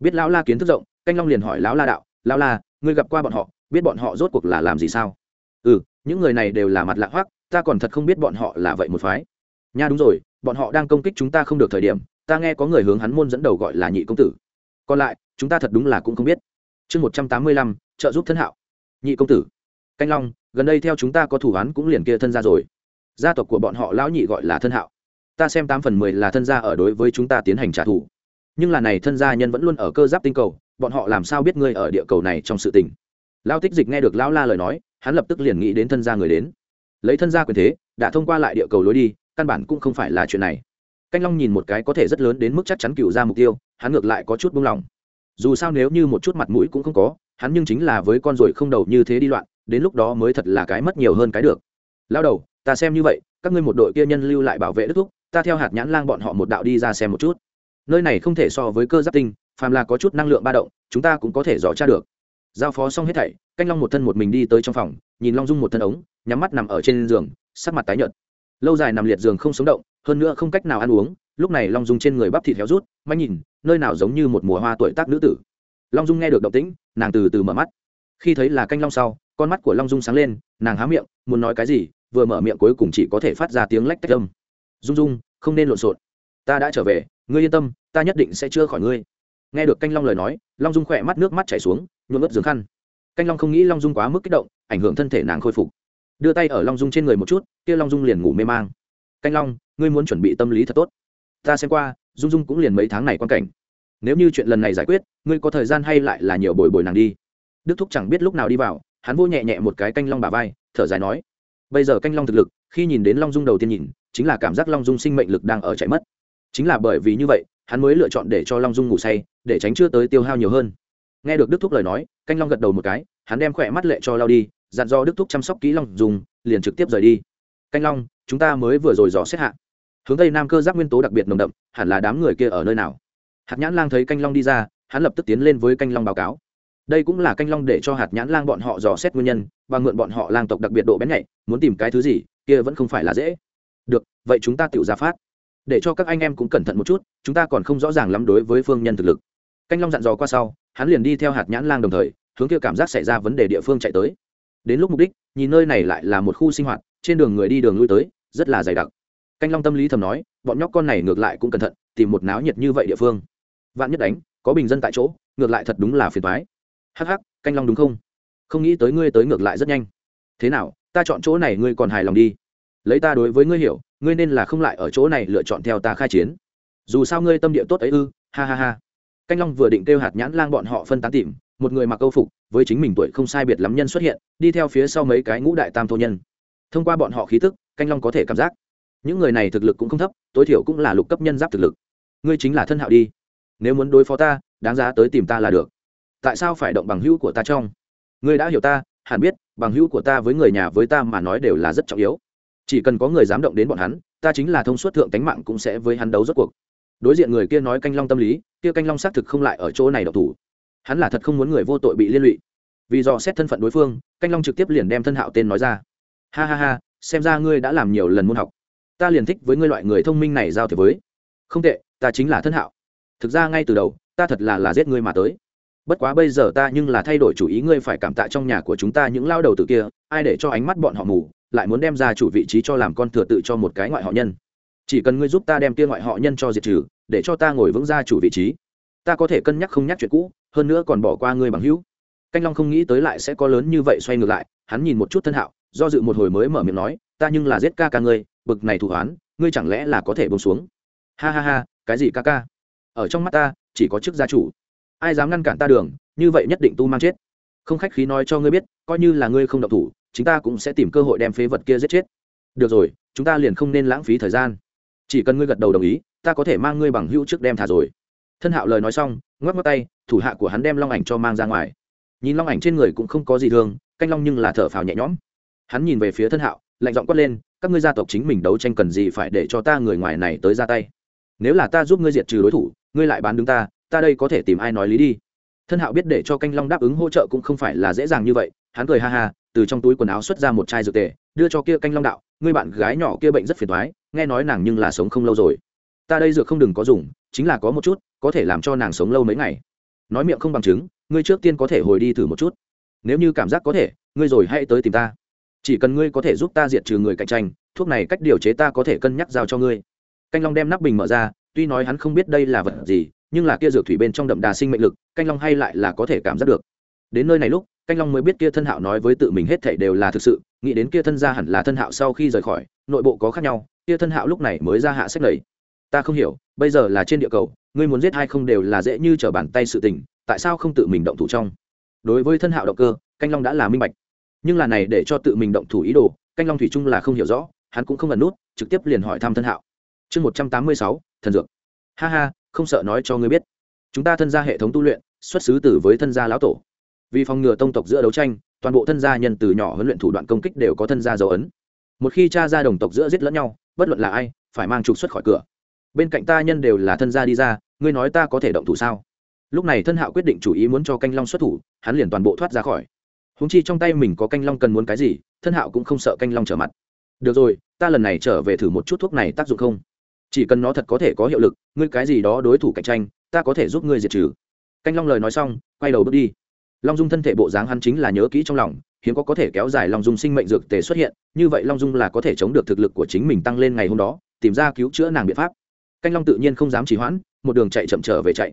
Biết lão la kiến thức rộng, canh long liền hỏi lão la đạo, lão la, ngươi gặp qua bọn họ, biết bọn họ rốt cuộc là làm gì sao? Ừ những người này đều là mặt lạ hoắc ta còn thật không biết bọn họ là vậy một phái. Nha, đúng rồi, bọn họ đang công kích chúng ta không được thời điểm, ta nghe có người hướng hắn môn dẫn đầu gọi là nhị công tử. Còn lại, chúng ta thật đúng là cũng không biết. Chương một trăm tám mươi lăm, trợ giúp thân hạo. Nhị công tử canh long, gần đây theo chúng ta có thủ án cũng liền kia thân ra rồi. Gia tộc của bọn họ lão nhị gọi là thân hạo. Ta xem tám phần mười là thân gia ở đối với chúng ta tiến hành trả thù. Nhưng là này thân gia nhân vẫn luôn ở cơ giáp tinh cầu, bọn họ làm sao biết ngươi ở địa cầu này trong sự tình? Lao tích dịch nghe được lão la lời nói, hắn lập tức liền nghĩ đến thân gia người đến. Lấy thân gia quyền thế, đã thông qua lại địa cầu lối đi, căn bản cũng không phải là chuyện này. Canh long nhìn một cái có thể rất lớn đến mức chắc chắn cựu ra mục tiêu, hắn ngược lại có chút buông lòng. Dù sao nếu như một chút mặt mũi cũng không có, hắn nhưng chính là với con ruồi không đầu như thế đi loạn đến lúc đó mới thật là cái mất nhiều hơn cái được. Lao đầu, ta xem như vậy, các ngươi một đội kia nhân lưu lại bảo vệ đức thúc, ta theo hạt nhãn lang bọn họ một đạo đi ra xem một chút. Nơi này không thể so với cơ giáp tinh, phàm là có chút năng lượng ba động, chúng ta cũng có thể dò tra được. Giao phó xong hết thảy, canh long một thân một mình đi tới trong phòng, nhìn long dung một thân ống, nhắm mắt nằm ở trên giường, sắc mặt tái nhợt. Lâu dài nằm liệt giường không sống động, hơn nữa không cách nào ăn uống, lúc này long dung trên người bắp thịt héo rút manh nhìn, nơi nào giống như một mùa hoa tuổi tác nữ tử. Long dung nghe được động tĩnh, nàng từ từ mở mắt. Khi thấy là canh long sau con mắt của long dung sáng lên nàng há miệng muốn nói cái gì vừa mở miệng cuối cùng chỉ có thể phát ra tiếng lách tách âm dung dung không nên lộn xộn ta đã trở về ngươi yên tâm ta nhất định sẽ chữa khỏi ngươi nghe được canh long lời nói long dung khỏe mắt nước mắt chảy xuống nhuộm ướt giường khăn canh long không nghĩ long dung quá mức kích động ảnh hưởng thân thể nàng khôi phục đưa tay ở long dung trên người một chút kia long dung liền ngủ mê mang canh long ngươi muốn chuẩn bị tâm lý thật tốt ta xem qua dung dung cũng liền mấy tháng này quan cảnh nếu như chuyện lần này giải quyết ngươi có thời gian hay lại là nhiều bồi bồi nàng đi đức thúc chẳng biết lúc nào đi vào hắn vô nhẹ nhẹ một cái canh long bà vai, thở dài nói, bây giờ canh long thực lực, khi nhìn đến long dung đầu tiên nhìn, chính là cảm giác long dung sinh mệnh lực đang ở chạy mất. Chính là bởi vì như vậy, hắn mới lựa chọn để cho long dung ngủ say, để tránh chưa tới tiêu hao nhiều hơn. Nghe được đức thúc lời nói, canh long gật đầu một cái, hắn đem khỏe mắt lệ cho lao đi, dặn do đức thúc chăm sóc kỹ long dùng liền trực tiếp rời đi. Canh long, chúng ta mới vừa rồi dò xét hạ. Hướng tây nam cơ giác nguyên tố đặc biệt nồng đậm, hẳn là đám người kia ở nơi nào? Hạt nhãn lang thấy canh long đi ra, hắn lập tức tiến lên với canh long báo cáo đây cũng là canh long để cho hạt nhãn lang bọn họ dò xét nguyên nhân, và mượn bọn họ lang tộc đặc biệt độ bén nhạy, muốn tìm cái thứ gì, kia vẫn không phải là dễ. Được, vậy chúng ta tự ra phát. Để cho các anh em cũng cẩn thận một chút, chúng ta còn không rõ ràng lắm đối với phương nhân thực lực. Canh long dặn dò qua sau, hắn liền đi theo hạt nhãn lang đồng thời, hướng kia cảm giác xảy ra vấn đề địa phương chạy tới. Đến lúc mục đích, nhìn nơi này lại là một khu sinh hoạt, trên đường người đi đường lui tới, rất là dày đặc. Canh long tâm lý thầm nói, bọn nhóc con này ngược lại cũng cẩn thận, tìm một náo nhiệt như vậy địa phương. Vạn nhất đánh, có bình dân tại chỗ, ngược lại thật đúng là phiền thoái hắc hắc, canh long đúng không? Không nghĩ tới ngươi tới ngược lại rất nhanh. Thế nào, ta chọn chỗ này ngươi còn hài lòng đi. Lấy ta đối với ngươi hiểu, ngươi nên là không lại ở chỗ này lựa chọn theo ta khai chiến. Dù sao ngươi tâm địa tốt ấy ư, ha ha ha. Canh long vừa định kêu hạt nhãn lang bọn họ phân tán tìm, một người mặc câu phục, với chính mình tuổi không sai biệt lắm nhân xuất hiện, đi theo phía sau mấy cái ngũ đại tam thô nhân. Thông qua bọn họ khí tức, canh long có thể cảm giác. Những người này thực lực cũng không thấp, tối thiểu cũng là lục cấp nhân giáp thực lực. Ngươi chính là thân hạo đi. Nếu muốn đối phó ta, đáng giá tới tìm ta là được tại sao phải động bằng hữu của ta trong? Ngươi đã hiểu ta, hẳn biết, bằng hữu của ta với người nhà với ta mà nói đều là rất trọng yếu. Chỉ cần có người dám động đến bọn hắn, ta chính là thông suốt thượng tánh mạng cũng sẽ với hắn đấu rốt cuộc. Đối diện người kia nói canh long tâm lý, kia canh long xác thực không lại ở chỗ này độc thủ. Hắn là thật không muốn người vô tội bị liên lụy. Vì do xét thân phận đối phương, canh long trực tiếp liền đem thân hạo tên nói ra. Ha ha ha, xem ra ngươi đã làm nhiều lần môn học. Ta liền thích với ngươi loại người thông minh này giao thiệp với. Không tệ, ta chính là thân hạo. Thực ra ngay từ đầu, ta thật là là giết ngươi mà tới bất quá bây giờ ta nhưng là thay đổi chủ ý, ngươi phải cảm tạ trong nhà của chúng ta những lao đầu tự kia, ai để cho ánh mắt bọn họ mù, lại muốn đem ra chủ vị trí cho làm con thừa tự cho một cái ngoại họ nhân. Chỉ cần ngươi giúp ta đem kia ngoại họ nhân cho diệt trừ, để cho ta ngồi vững ra chủ vị trí. Ta có thể cân nhắc không nhắc chuyện cũ, hơn nữa còn bỏ qua ngươi bằng hữu. Canh long không nghĩ tới lại sẽ có lớn như vậy xoay ngược lại, hắn nhìn một chút thân hạo, do dự một hồi mới mở miệng nói, ta nhưng là giết ca ca ngươi, bực này thủ hoán, ngươi chẳng lẽ là có thể bông xuống? Ha ha ha, cái gì ca ca? Ở trong mắt ta, chỉ có chức gia chủ ai dám ngăn cản ta đường, như vậy nhất định tu mang chết. Không khách khí nói cho ngươi biết, coi như là ngươi không độc thủ chúng ta cũng sẽ tìm cơ hội đem phế vật kia giết chết. Được rồi, chúng ta liền không nên lãng phí thời gian. Chỉ cần ngươi gật đầu đồng ý, ta có thể mang ngươi bằng hữu trước đem thả rồi. Thân hạo lời nói xong, ngoắc ngoắc tay, thủ hạ của hắn đem long ảnh cho mang ra ngoài. Nhìn long ảnh trên người cũng không có gì thương canh long nhưng là thở phào nhẹ nhõm. Hắn nhìn về phía thân hạo, lạnh giọng quát lên, các ngươi gia tộc chính mình đấu tranh cần gì phải để cho ta người ngoài này tới ra tay? Nếu là ta giúp ngươi diệt trừ đối thủ, ngươi lại bán đứng ta ta đây có thể tìm ai nói lý đi. Thân hạo biết để cho canh long đáp ứng hỗ trợ cũng không phải là dễ dàng như vậy, hắn cười ha ha, từ trong túi quần áo xuất ra một chai dược tề, đưa cho kia canh long đạo người bạn gái nhỏ kia bệnh rất phiền thoái nghe nói nàng nhưng là sống không lâu rồi. Ta đây dược không đừng có dùng, chính là có một chút, có thể làm cho nàng sống lâu mấy ngày. Nói miệng không bằng chứng, ngươi trước tiên có thể hồi đi thử một chút. Nếu như cảm giác có thể, ngươi rồi hãy tới tìm ta. Chỉ cần ngươi có thể giúp ta diệt trừ người cạnh tranh, thuốc này cách điều chế ta có thể cân nhắc giao cho ngươi. Canh long đem nắp bình mở ra, tuy nói hắn không biết đây là vật gì nhưng là kia dược thủy bên trong đậm đà sinh mệnh lực, canh long hay lại là có thể cảm giác được. Đến nơi này lúc, canh long mới biết kia thân hạo nói với tự mình hết thảy đều là thực sự, nghĩ đến kia thân gia hẳn là thân hạo sau khi rời khỏi, nội bộ có khác nhau, kia thân hạo lúc này mới ra hạ sách lầy. Ta không hiểu, bây giờ là trên địa cầu, ngươi muốn giết hay không đều là dễ như trở bàn tay sự tình, tại sao không tự mình động thủ trong? Đối với thân hạo động cơ, canh long đã là minh bạch. Nhưng là này để cho tự mình động thủ ý đồ, canh long thủy chung là không hiểu rõ, hắn cũng không ẩn nút, trực tiếp liền hỏi thăm thân hạo. Chương một trăm tám mươi sáu, thần dược. Ha ha không sợ nói cho ngươi biết. Chúng ta thân gia hệ thống tu luyện, xuất xứ từ với thân gia lão tổ. Vì phòng ngừa tông tộc giữa đấu tranh, toàn bộ thân gia nhân từ nhỏ huấn luyện thủ đoạn công kích đều có thân gia dấu ấn. Một khi cha ra đồng tộc giữa giết lẫn nhau, bất luận là ai, phải mang trục xuất khỏi cửa. Bên cạnh ta nhân đều là thân gia đi ra, ngươi nói ta có thể động thủ sao? Lúc này thân hạo quyết định chủ ý muốn cho canh long xuất thủ, hắn liền toàn bộ thoát ra khỏi. Húng chi trong tay mình có canh long cần muốn cái gì, thân hạo cũng không sợ canh long trở mặt. Được rồi, ta lần này trở về thử một chút thuốc này tác dụng không? Chỉ cần nó thật có thể có hiệu lực, ngươi cái gì đó đối thủ cạnh tranh, ta có thể giúp ngươi diệt trừ. Canh long lời nói xong, quay đầu bước đi. Long dung thân thể bộ dáng hắn chính là nhớ kỹ trong lòng, hiếm có có thể kéo dài long dung sinh mệnh dược tề xuất hiện, như vậy long dung là có thể chống được thực lực của chính mình tăng lên ngày hôm đó, tìm ra cứu chữa nàng biện pháp. Canh long tự nhiên không dám trì hoãn, một đường chạy chậm trở về chạy.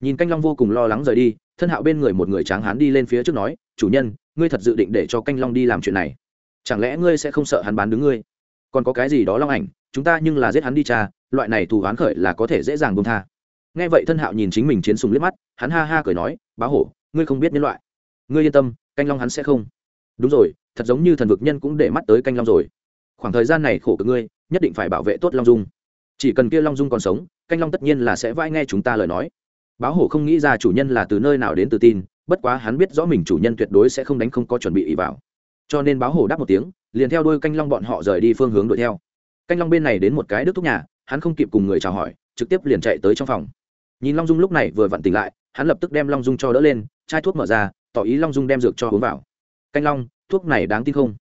Nhìn canh long vô cùng lo lắng rời đi, thân hạo bên người một người tráng hán đi lên phía trước nói, chủ nhân, ngươi thật dự định để cho canh long đi làm chuyện này. Chẳng lẽ ngươi sẽ không sợ hắn bán đứng ngươi? Còn có cái gì đó long ảnh, chúng ta nhưng là giết hắn đi cha, loại này thù oán khởi là có thể dễ dàng buông tha. Nghe vậy thân hạo nhìn chính mình chiến sùng liếc mắt, hắn ha ha cười nói, bá hổ, ngươi không biết nhân loại. Ngươi yên tâm, canh long hắn sẽ không. Đúng rồi, thật giống như thần vực nhân cũng để mắt tới canh long rồi. Khoảng thời gian này khổ cực ngươi, nhất định phải bảo vệ tốt long dung. Chỉ cần kia long dung còn sống, canh long tất nhiên là sẽ vãi nghe chúng ta lời nói. Báo hổ không nghĩ ra chủ nhân là từ nơi nào đến tự tin, bất quá hắn biết rõ mình chủ nhân tuyệt đối sẽ không đánh không có chuẩn bị ý vào. Cho nên báo hổ đáp một tiếng liền theo đôi canh long bọn họ rời đi phương hướng đuổi theo. Canh long bên này đến một cái đức thúc nhà, hắn không kịp cùng người chào hỏi, trực tiếp liền chạy tới trong phòng. Nhìn long dung lúc này vừa vặn tỉnh lại, hắn lập tức đem long dung cho đỡ lên, chai thuốc mở ra, tỏ ý long dung đem dược cho uống vào. Canh long, thuốc này đáng tin không?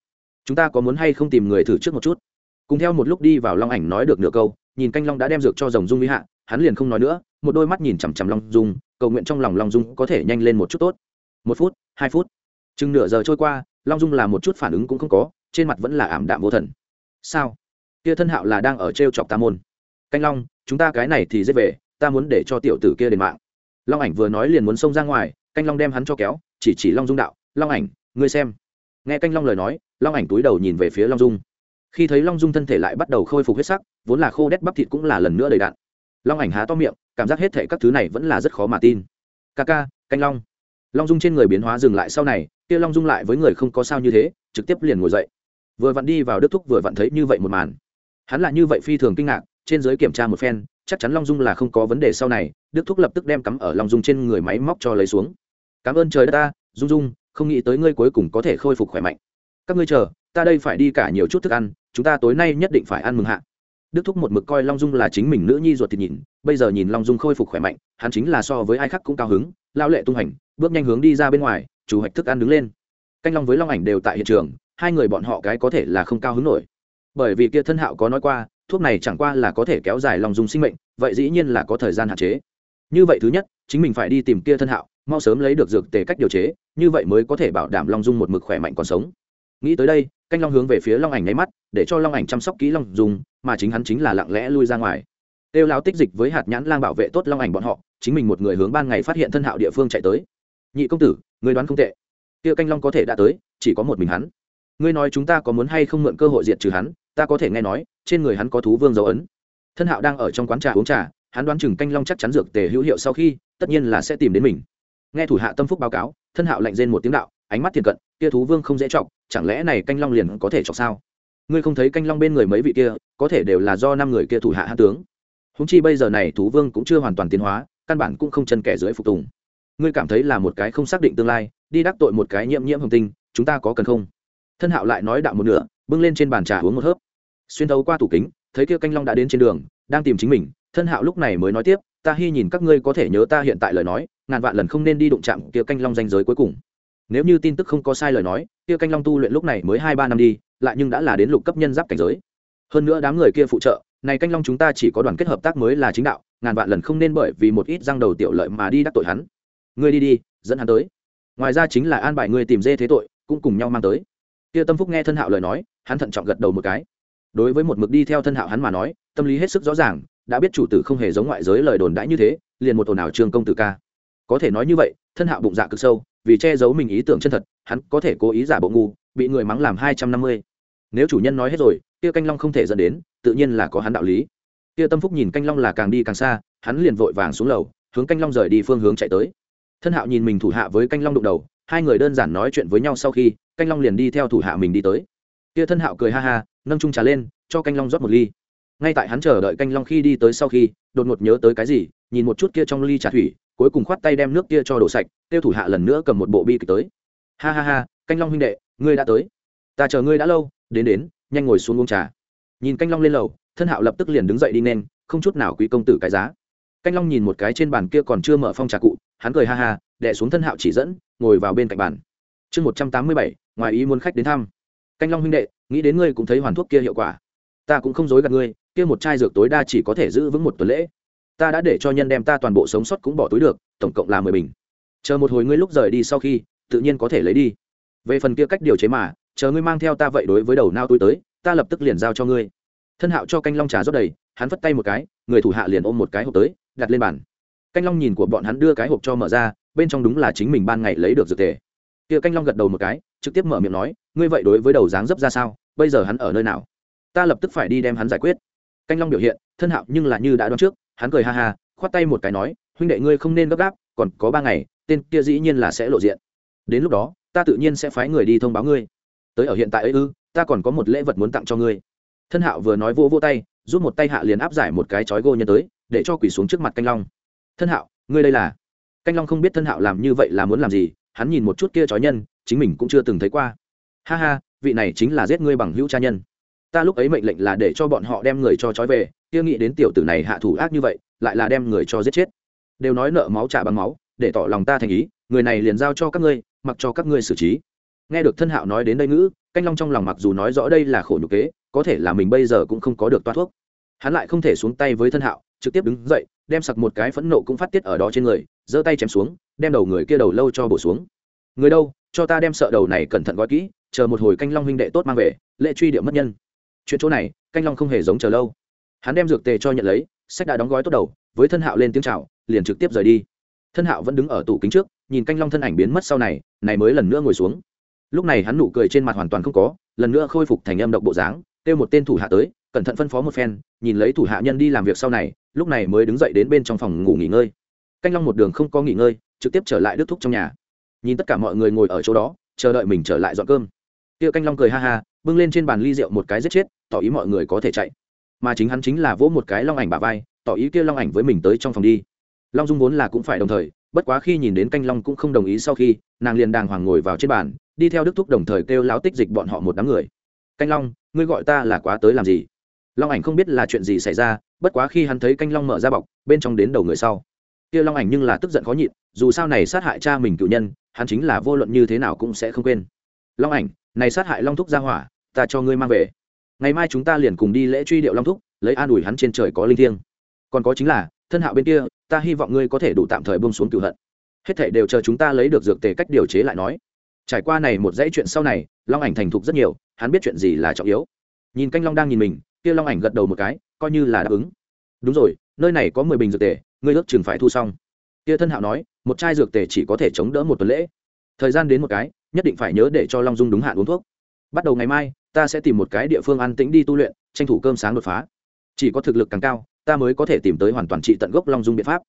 Chúng ta có muốn hay không tìm người thử trước một chút? Cùng theo một lúc đi vào long ảnh nói được nửa câu, nhìn canh long đã đem dược cho rồng dung mỹ hạ, hắn liền không nói nữa, một đôi mắt nhìn chằm chằm long dung, cầu nguyện trong lòng long dung có thể nhanh lên một chút tốt. Một phút, hai phút, chừng nửa giờ trôi qua, long dung là một chút phản ứng cũng không có trên mặt vẫn là ảm đạm vô thần. Sao? Kia thân hạo là đang ở t r e o chọc tam môn. Canh long, chúng ta cái này thì dễ về, ta muốn để cho tiểu tử kia đền mạng. Long ảnh vừa nói liền muốn xông ra ngoài, canh long đem hắn cho kéo, chỉ chỉ long dung đạo, long ảnh, ngươi xem. Nghe canh long lời nói, long ảnh túi đầu nhìn về phía long dung. Khi thấy long dung thân thể lại bắt đầu khôi phục huyết sắc, vốn là khô đét bắp thịt cũng là lần nữa đầy đạn long ảnh há to miệng, cảm giác hết thể các thứ này vẫn là rất khó mà tin. Ca ca, canh long. Long dung trên người biến hóa dừng lại sau này, kia long dung lại với người không có sao như thế, trực tiếp liền ngồi dậy vừa vặn đi vào đức thúc vừa vặn thấy như vậy một màn. Hắn là như vậy phi thường kinh ngạc, trên giới kiểm tra một phen, chắc chắn long dung là không có vấn đề sau này, đức thúc lập tức đem cắm ở long dung trên người máy móc cho lấy xuống. Cảm ơn trời đất ta, dung dung, không nghĩ tới ngươi cuối cùng có thể khôi phục khỏe mạnh. Các ngươi chờ, ta đây phải đi cả nhiều chút thức ăn, chúng ta tối nay nhất định phải ăn mừng hạ. Đức thúc một mực coi long dung là chính mình nữ nhi ruột thịt nhìn, bây giờ nhìn long dung khôi phục khỏe mạnh, hắn chính là so với ai khác cũng cao hứng, lao lệ tung hành, bước nhanh hướng đi ra bên ngoài, chủ hoạch thức ăn đứng lên. Canh long với long ảnh đều tại hiện trường hai người bọn họ cái có thể là không cao hứng nổi. Bởi vì kia thân hạo có nói qua, thuốc này chẳng qua là có thể kéo dài long dung sinh mệnh, vậy dĩ nhiên là có thời gian hạn chế. Như vậy thứ nhất, chính mình phải đi tìm kia thân hạo, mau sớm lấy được dược tề cách điều chế, như vậy mới có thể bảo đảm long dung một mực khỏe mạnh còn sống. Nghĩ tới đây, canh long hướng về phía long ảnh nháy mắt, để cho long ảnh chăm sóc kỹ long dung mà chính hắn chính là lặng lẽ lui ra ngoài. Têu lao tích dịch với hạt nhãn lang bảo vệ tốt long ảnh bọn họ, chính mình một người hướng ban ngày phát hiện thân hạo địa phương chạy tới. Nhị công tử, người đoán không tệ. Kia canh long có thể đã tới, chỉ có một mình hắn ngươi nói chúng ta có muốn hay không mượn cơ hội diệt trừ hắn, ta có thể nghe nói, trên người hắn có thú vương dấu ấn. Thân hạo đang ở trong quán trà uống trà, hắn đoán chừng canh long chắc chắn dược tề hữu hiệu sau khi, tất nhiên là sẽ tìm đến mình. Nghe thủ hạ tâm phúc báo cáo, thân hạo lạnh rên một tiếng đạo, ánh mắt thiền cận, kia thú vương không dễ chọc, chẳng lẽ này canh long liền có thể chọc sao? Ngươi không thấy canh long bên người mấy vị kia, có thể đều là do năm người kia thủ hạ hạ tướng. Húng chi bây giờ này thú vương cũng chưa hoàn toàn tiến hóa, căn bản cũng không chân kẻ dưới phục tùng. Ngươi cảm thấy là một cái không xác định tương lai, đi đắc tội một cái nhiễm nhiễm hồng tinh, chúng ta có cần không? Thân hạo lại nói đạo một nửa, bưng lên trên bàn trà uống một hớp. Xuyên thấu qua tủ kính, thấy kia canh long đã đến trên đường, đang tìm chính mình, thân hạo lúc này mới nói tiếp, ta hy nhìn các ngươi có thể nhớ ta hiện tại lời nói, ngàn vạn lần không nên đi đụng chạm kia canh long danh giới cuối cùng. Nếu như tin tức không có sai lời nói, kia canh long tu luyện lúc này mới hai ba năm đi, lại nhưng đã là đến lục cấp nhân giáp cảnh giới. Hơn nữa đám người kia phụ trợ, này canh long chúng ta chỉ có đoàn kết hợp tác mới là chính đạo, ngàn vạn lần không nên bởi vì một ít răng đầu tiểu lợi mà đi đắc tội hắn. Ngươi đi đi, dẫn hắn tới. Ngoài ra chính là an bài ngươi tìm dê thế tội, cũng cùng nhau mang tới kia tâm phúc nghe thân hạo lời nói, hắn thận trọng gật đầu một cái. Đối với một mực đi theo thân hạo hắn mà nói, tâm lý hết sức rõ ràng, đã biết chủ tử không hề giống ngoại giới lời đồn đãi như thế, liền một ồn ào trương công tử ca. Có thể nói như vậy, thân hạo bụng dạ cực sâu, vì che giấu mình ý tưởng chân thật, hắn có thể cố ý giả bộ ngu, bị người mắng làm hai trăm năm mươi. Nếu chủ nhân nói hết rồi, kia canh long không thể dẫn đến, tự nhiên là có hắn đạo lý. Kia tâm phúc nhìn canh long là càng đi càng xa, hắn liền vội vàng xuống lầu, hướng canh long rời đi phương hướng chạy tới. Thân hạo nhìn mình thủ hạ với canh long đụng đầu hai người đơn giản nói chuyện với nhau sau khi, canh long liền đi theo thủ hạ mình đi tới. Kia thân hạo cười ha ha, nâng trung trà lên, cho canh long rót một ly. Ngay tại hắn chờ đợi canh long khi đi tới sau khi, đột ngột nhớ tới cái gì, nhìn một chút kia trong ly trà thủy, cuối cùng khoát tay đem nước kia cho đổ sạch tiêu thủ hạ lần nữa cầm một bộ bi kịch tới. Ha ha ha, canh long huynh đệ, ngươi đã tới. Ta chờ ngươi đã lâu, đến đến, nhanh ngồi xuống uống trà. Nhìn canh long lên lầu, thân hạo lập tức liền đứng dậy đi nên, không chút nào quý công tử cái giá. Canh long nhìn một cái trên bàn kia còn chưa mở phong trà cụ, hắn cười ha ha đẻ xuống thân hạo chỉ dẫn ngồi vào bên cạnh bàn. Chương một trăm tám mươi bảy, ngoài ý muốn khách đến thăm. Canh long huynh đệ, nghĩ đến ngươi cũng thấy hoàn thuốc kia hiệu quả. Ta cũng không dối gạt ngươi, kia một chai dược tối đa chỉ có thể giữ vững một tuần lễ. Ta đã để cho nhân đem ta toàn bộ sống sót cũng bỏ túi được, tổng cộng là mười bình. Chờ một hồi ngươi lúc rời đi sau khi, tự nhiên có thể lấy đi. Về phần kia cách điều chế mà, chờ ngươi mang theo ta vậy đối với đầu nao túi tới, ta lập tức liền giao cho ngươi. Thân hạo cho canh long trà rót đầy, hắn vất tay một cái, người thủ hạ liền ôm một cái hộp tới, đặt lên bàn. Canh long nhìn của bọn hắn đưa cái hộp cho mở ra bên trong đúng là chính mình ban ngày lấy được dược tề. Kia canh long gật đầu một cái, trực tiếp mở miệng nói, ngươi vậy đối với đầu dáng dấp ra sao? Bây giờ hắn ở nơi nào? Ta lập tức phải đi đem hắn giải quyết. Canh long biểu hiện, thân hạo nhưng là như đã đoán trước, hắn cười ha ha, khoát tay một cái nói, huynh đệ ngươi không nên gấp gáp, còn có ba ngày, tên kia dĩ nhiên là sẽ lộ diện. Đến lúc đó, ta tự nhiên sẽ phái người đi thông báo ngươi. Tới ở hiện tại ấy ư, ta còn có một lễ vật muốn tặng cho ngươi. Thân hạo vừa nói vô vô tay rút một tay hạ liền áp giải một cái chói gô nhân tới, để cho quỷ xuống trước mặt canh long. Thân hạo, ngươi đây là? Canh long không biết thân hạo làm như vậy là muốn làm gì, hắn nhìn một chút kia trói nhân, chính mình cũng chưa từng thấy qua. Ha ha, vị này chính là giết ngươi bằng hữu cha nhân. Ta lúc ấy mệnh lệnh là để cho bọn họ đem người cho trói về, kia nghĩ đến tiểu tử này hạ thủ ác như vậy, lại là đem người cho giết chết. Đều nói nợ máu trả bằng máu, để tỏ lòng ta thành ý, người này liền giao cho các ngươi, mặc cho các ngươi xử trí. Nghe được thân hạo nói đến đây ngữ, canh long trong lòng mặc dù nói rõ đây là khổ nhục kế, có thể là mình bây giờ cũng không có được toa thuốc. Hắn lại không thể xuống tay với thân hạo trực tiếp đứng dậy, đem sặc một cái phẫn nộ cũng phát tiết ở đó trên người, giơ tay chém xuống, đem đầu người kia đầu lâu cho bổ xuống. Người đâu, cho ta đem sợ đầu này cẩn thận gói kỹ, chờ một hồi canh long huynh đệ tốt mang về lệ truy điệu mất nhân. Chuyện chỗ này, canh long không hề giống chờ lâu. Hắn đem dược tề cho nhận lấy, sách đã đóng gói tốt đầu, với thân hạo lên tiếng c h à o liền trực tiếp rời đi. Thân hạo vẫn đứng ở tủ kính trước, nhìn canh long thân ảnh biến mất sau này này mới lần nữa ngồi xuống. Lúc này hắn nụ cười trên mặt hoàn toàn không có, lần nữa khôi phục thành âm độc bộ dáng, kêu một tên thủ hạ tới cẩn thận phân phó một phen, nhìn lấy thủ hạ nhân đi làm việc sau này, lúc này mới đứng dậy đến bên trong phòng ngủ nghỉ ngơi. Canh long một đường không có nghỉ ngơi, trực tiếp trở lại đức thúc trong nhà. Nhìn tất cả mọi người ngồi ở chỗ đó, chờ đợi mình trở lại dọn cơm. Kia canh long cười ha ha, bưng lên trên bàn ly rượu một cái giết chết, tỏ ý mọi người có thể chạy. Mà chính hắn chính là vỗ một cái long ảnh bà vai, tỏ ý kia long ảnh với mình tới trong phòng đi. Long dung vốn là cũng phải đồng thời, bất quá khi nhìn đến canh long cũng không đồng ý sau khi, nàng liền đàng hoàng ngồi vào trên bàn, đi theo đức thúc đồng thời kêu láo tích dịch bọn họ một đám người. Canh long, ngươi gọi ta là quá tới làm gì? Long ảnh không biết là chuyện gì xảy ra, bất quá khi hắn thấy canh long mở ra bọc, bên trong đến đầu người sau. Kia long ảnh nhưng là tức giận khó nhịn, dù sao này sát hại cha mình cựu nhân, hắn chính là vô luận như thế nào cũng sẽ không quên. Long ảnh, này sát hại long thúc ra hỏa, ta cho ngươi mang về. Ngày mai chúng ta liền cùng đi lễ truy điệu long thúc, lấy an ủi hắn trên trời có linh thiêng. Còn có chính là, thân hạo bên kia, ta hy vọng ngươi có thể đủ tạm thời bông xuống cựu hận. Hết thể đều chờ chúng ta lấy được dược tề cách điều chế lại nói. Trải qua này một dãy chuyện sau này, long ảnh thành thục rất nhiều, hắn biết chuyện gì là trọng yếu. Nhìn canh long đang nhìn mình kia long ảnh gật đầu một cái, coi như là đáp ứng. Đúng rồi, nơi này có mười bình dược tề, ngươi ước chừng phải thu xong. Kia thân hạo nói, một chai dược tề chỉ có thể chống đỡ một tuần lễ. Thời gian đến một cái, nhất định phải nhớ để cho long dung đúng hạn uống thuốc. Bắt đầu ngày mai, ta sẽ tìm một cái địa phương an tĩnh đi tu luyện, tranh thủ cơm sáng đột phá. Chỉ có thực lực càng cao, ta mới có thể tìm tới hoàn toàn trị tận gốc long dung biện pháp.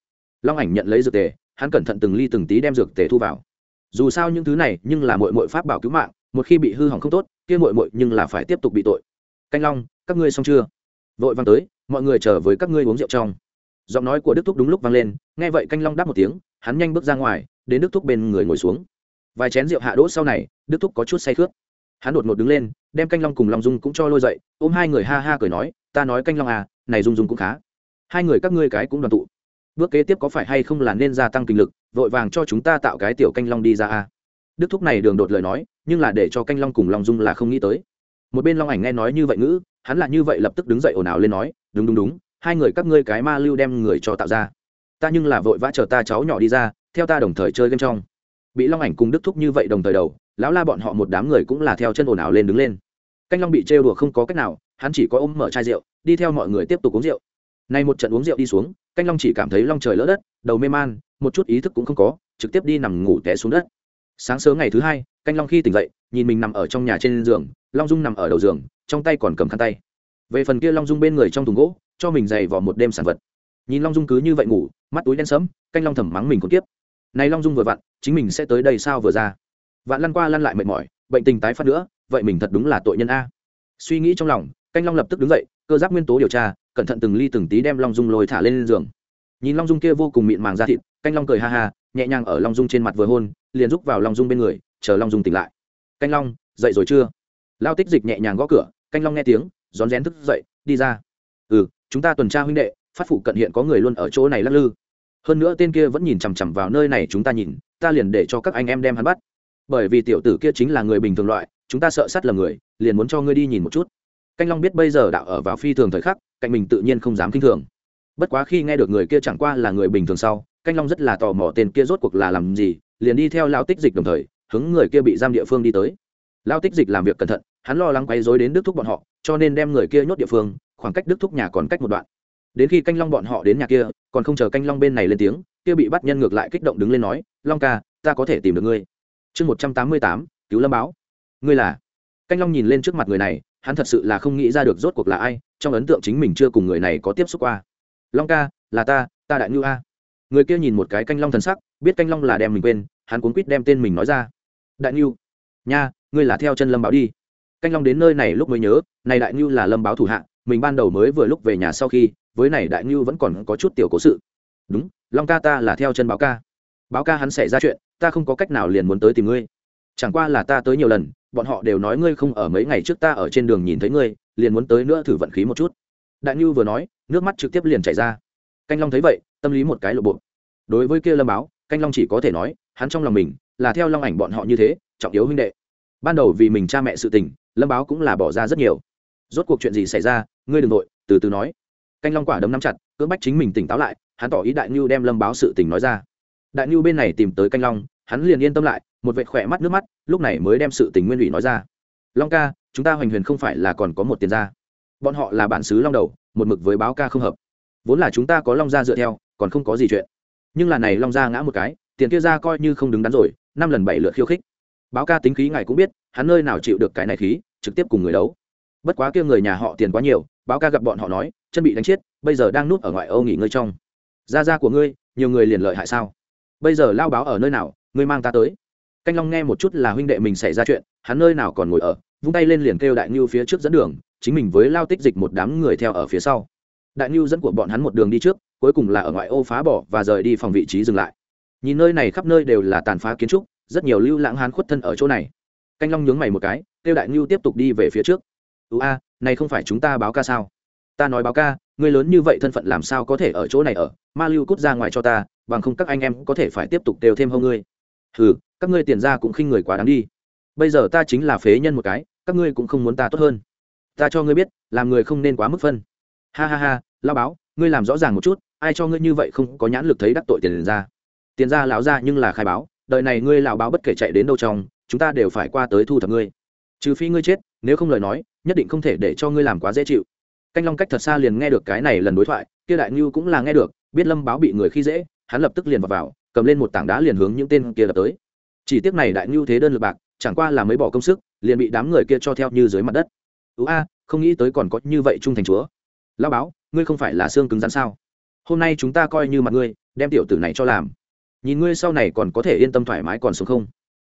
Long ảnh nhận lấy dược tề, hắn cẩn thận từng ly từng tí đem dược tề thu vào. Dù sao những thứ này, nhưng là mội mội pháp bảo cứu mạng, một khi bị hư hỏng không tốt, kia mội mội nhưng là phải tiếp tục bị tội. Canh long các ngươi xong chưa? Vội vàng tới, mọi người chờ với các ngươi uống rượu trong. Giọng nói của đức thúc đúng lúc vang lên, nghe vậy canh long đáp một tiếng, hắn nhanh bước ra ngoài, đến đức thúc bên người ngồi xuống. Vài chén rượu hạ đỗ sau này, đức thúc có chút say khướt. Hắn đột ngột đứng lên, đem canh long cùng long dung cũng cho lôi dậy, ôm hai người ha ha cười nói, ta nói canh long à này dung dung cũng khá. Hai người các ngươi cái cũng đoàn tụ. Bước kế tiếp có phải hay không là nên gia tăng kinh lực, vội vàng cho chúng ta tạo cái tiểu canh long đi ra à? đức thúc này đường đột lời nói, nhưng là để cho canh long cùng long dung là không nghĩ tới một bên long ảnh nghe nói như vậy ngữ, hắn là như vậy lập tức đứng dậy ồn ào lên nói, đúng đúng đúng, hai người các ngươi cái ma lưu đem người cho tạo ra. Ta nhưng là vội vã chờ ta cháu nhỏ đi ra, theo ta đồng thời chơi game trong. Bị long ảnh cùng đức thúc như vậy đồng thời đầu, lão la bọn họ một đám người cũng là theo chân ồn ào lên đứng lên. Canh long bị trêu đùa không có cách nào, hắn chỉ có ôm mở chai rượu, đi theo mọi người tiếp tục uống rượu. Nay một trận uống rượu đi xuống, canh long chỉ cảm thấy long trời lỡ đất, đầu mê man, một chút ý thức cũng không có, trực tiếp đi nằm ngủ té xuống đất. Sáng sớm ngày thứ hai, canh long khi tỉnh dậy, nhìn mình nằm ở trong nhà trên giường long dung nằm ở đầu giường, trong tay còn cầm khăn tay. Về phần kia long dung bên người trong thùng gỗ, cho mình dày vào một đêm sản vật. Nhìn long dung cứ như vậy ngủ, mắt túi đen sẫm, canh long thầm mắng mình còn tiếp này long dung vừa vặn, chính mình sẽ tới đây sao vừa ra. Vạn lăn qua lăn lại mệt mỏi, bệnh tình tái phát nữa, vậy mình thật đúng là tội nhân a. Suy nghĩ trong lòng, canh long lập tức đứng dậy, cơ giáp nguyên tố điều tra, cẩn thận từng ly từng tí đem long dung lôi thả lên giường. Nhìn long dung kia vô cùng mịn màng ra thịt, canh long cười ha ha, nhẹ nhàng ở long dung trên mặt vừa hôn, liền rúc vào long dung bên người, chờ long dung tỉnh lại. Canh long, dậy rồi chưa? Lao tích dịch nhẹ nhàng gõ cửa, canh long nghe tiếng, rón rén thức dậy, đi ra. Ừ chúng ta tuần tra huynh đệ, phát phụ cận hiện có người luôn ở chỗ này lắc lư. Hơn nữa tên kia vẫn nhìn chằm chằm vào nơi này chúng ta nhìn, ta liền để cho các anh em đem hắn bắt. Bởi vì tiểu tử kia chính là người bình thường loại, chúng ta sợ sát lầm người, liền muốn cho ngươi đi nhìn một chút. Canh long biết bây giờ đạo ở vào phi thường thời khắc, cạnh mình tự nhiên không dám kinh thường. Bất quá khi nghe được người kia chẳng qua là người bình thường sau, canh long rất là tò mò tên kia rốt cuộc là làm gì, liền đi theo lao tích dịch đồng thời, hướng người kia bị giam địa phương đi tới. Lao tích dịch làm việc cẩn thận hắn lo lắng quấy dối đến đức thúc bọn họ, cho nên đem người kia nhốt địa phương, khoảng cách đức thúc nhà còn cách một đoạn. Đến khi canh long bọn họ đến nhà kia, còn không chờ canh long bên này lên tiếng, kia bị bắt nhân ngược lại kích động đứng lên nói, long ca, ta có thể tìm được ngươi. Chương một trăm tám mươi tám, cứu lâm báo. Ngươi là? Canh long nhìn lên trước mặt người này, hắn thật sự là không nghĩ ra được rốt cuộc là ai, trong ấn tượng chính mình chưa cùng người này có tiếp xúc qua. Long ca, là ta ta đại ngưu a. Người kia nhìn một cái canh long thần sắc, biết canh long là đem mình quên, hắn cuốn quýt đem tên mình nói ra. Đại ngưu, nha, ngươi là theo chân lâm báo đi canh long đến nơi này lúc mới nhớ, này đại ngưu là lâm báo thủ hạ, mình ban đầu mới vừa lúc về nhà sau khi, với này đại ngưu vẫn còn có chút tiểu cố sự. Đúng, long ca ta là theo chân báo ca. Báo ca hắn xảy ra chuyện, ta không có cách nào liền muốn tới tìm ngươi. Chẳng qua là ta tới nhiều lần, bọn họ đều nói ngươi không ở mấy ngày trước ta ở trên đường nhìn thấy ngươi, liền muốn tới nữa thử vận khí một chút. Đại ngưu vừa nói, nước mắt trực tiếp liền chảy ra. Canh long thấy vậy, tâm lý một cái lộ bộ. Đối với kia lâm báo, canh long chỉ có thể nói, hắn trong lòng mình là theo long ảnh bọn họ như thế, trọng yếu huynh đệ. Ban đầu vì mình cha mẹ sự tình lâm báo cũng là bỏ ra rất nhiều. Rốt cuộc chuyện gì xảy ra, ngươi đừng nội từ từ nói. Canh long quả đấm nắm chặt, cưỡng bách chính mình tỉnh táo lại, hắn tỏ ý đại ngưu đem lâm báo sự tình nói ra. Đại ngưu bên này tìm tới canh long, hắn liền yên tâm lại, một vệ khỏe mắt nước mắt, lúc này mới đem sự tình nguyên ủy nói ra. Long ca, chúng ta hoành huyền không phải là còn có một tiền gia. Bọn họ là bản xứ long đầu, một mực với báo ca không hợp. Vốn là chúng ta có long gia dựa theo, còn không có gì chuyện. Nhưng là này long gia ngã một cái, tiền kia ra coi như không đứng đắn rồi, năm lần bảy lượt khiêu khích. Báo ca tính khí ngài cũng biết, hắn nơi nào chịu được cái này khí trực tiếp cùng người đấu. Bất quá kia người nhà họ tiền quá nhiều, báo ca gặp bọn họ nói, chân bị đánh chết, bây giờ đang núp ở ngoại ô nghỉ ngơi trong. Gia gia của ngươi, nhiều người liền lợi hại sao? Bây giờ lao báo ở nơi nào, ngươi mang ta tới. Canh long nghe một chút là huynh đệ mình xảy ra chuyện, hắn nơi nào còn ngồi ở, vung tay lên liền kêu đại ngưu phía trước dẫn đường, chính mình với lao tích dịch một đám người theo ở phía sau. Đại ngưu dẫn của bọn hắn một đường đi trước, cuối cùng là ở ngoại ô phá bỏ và rời đi phòng vị trí dừng lại. Nhìn nơi này khắp nơi đều là tàn phá kiến trúc, rất nhiều lưu lãng hán khuất thân ở chỗ này. Canh long nhướng mày một cái kêu đại ngưu tiếp tục đi về phía trước. Ưu a, này không phải chúng ta báo ca sao? Ta nói báo ca người lớn như vậy thân phận làm sao có thể ở chỗ này ở? Ma lưu cút ra ngoài cho ta, bằng không các anh em có thể phải tiếp tục đều thêm hông ngươi. Ừ các ngươi tiền ra cũng khinh người quá đáng đi. Bây giờ ta chính là phế nhân một cái, các ngươi cũng không muốn ta tốt hơn. Ta cho ngươi biết, làm người không nên quá mức phân. Ha ha ha lao báo, ngươi làm rõ ràng một chút, ai cho ngươi như vậy không có nhãn lực thấy đắc tội tiền ra? Tiền ra lão ra nhưng là khai báo đợi này ngươi lão báo bất kể chạy đến đâu trong, chúng ta đều phải qua tới thu thập ngươi trừ phi ngươi chết nếu không lời nói nhất định không thể để cho ngươi làm quá dễ chịu. Canh long cách thật xa liền nghe được cái này lần đối thoại kia đại ngưu cũng là nghe được biết lâm báo bị người khi dễ hắn lập tức liền vào, vào cầm lên một tảng đá liền hướng những tên kia lập tới. Chỉ tiếc này đại ngưu thế đơn lực bạc chẳng qua là mới bỏ công sức liền bị đám người kia cho theo như dưới mặt đất. Ú a không nghĩ tới còn có như vậy trung thành chúa. Lao báo ngươi không phải là xương cứng rắn sao? Hôm nay chúng ta coi như mặt ngươi đem tiểu tử này cho làm. Nhìn ngươi sau này còn có thể yên tâm thoải mái còn sống không?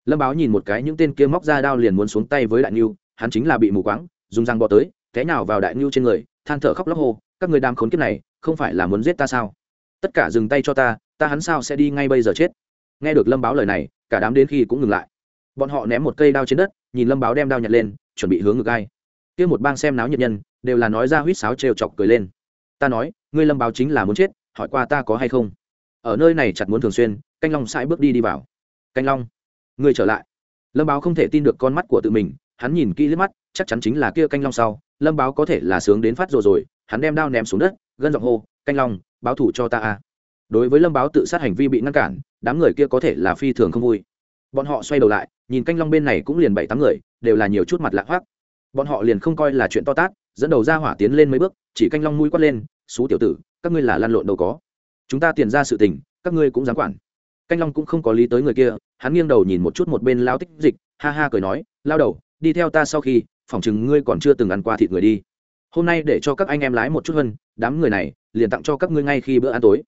Lâm báo nhìn một cái những tên kia móc ra đao liền muốn xuống tay với đại ngưu hắn chính là bị mù quáng, dùng răng bò tới thế nào vào đại ngưu trên người, than thở khóc lóc hô, các người đam khốn kiếp này, không phải là muốn giết ta sao? Tất cả dừng tay cho ta ta hắn sao sẽ đi ngay bây giờ chết? Nghe được lâm báo lời này, cả đám đến khi cũng ngừng lại. Bọn họ ném một cây đao trên đất, nhìn lâm báo đem đao nhặt lên, chuẩn bị hướng ngược gai kia một bang xem náo nhiệt nhân, đều là nói ra huýt sáo trêu chọc cười lên. Ta nói, ngươi lâm báo chính là muốn chết, hỏi qua ta có hay không? Ở nơi này chặt muốn thường xuyên, canh long sai bước đi đi vào. Canh long? Ngươi trở lại. Lâm báo không thể tin được con mắt của tự mình, hắn nhìn kỹ liếc mắt, chắc chắn chính là kia canh long sau. Lâm báo có thể là sướng đến phát rồi rồi, hắn đem đao ném xuống đất, gân giọng hô, canh long, báo thủ cho ta a. Đối với lâm báo tự sát hành vi bị ngăn cản, đám người kia có thể là phi thường không vui. Bọn họ xoay đầu lại, nhìn canh long bên này cũng liền bảy tám người, đều là nhiều chút mặt lạ hoác bọn họ liền không coi là chuyện to tát, dẫn đầu ra hỏa tiến lên mấy bước, chỉ canh long mũi quát lên, xú tiểu tử, các ngươi là lăn lộn đâu có. Chúng ta tiền ra sự tình, các ngươi cũng dám quản canh long cũng không có lý tới người kia, hắn nghiêng đầu nhìn một chút một bên lao tích dịch, ha ha cười nói lao đầu, đi theo ta sau khi, phỏng chừng ngươi còn chưa từng ăn qua thịt người đi. Hôm nay để cho các anh em lái một chút hơn, đám người này liền tặng cho các ngươi ngay khi bữa ăn tối.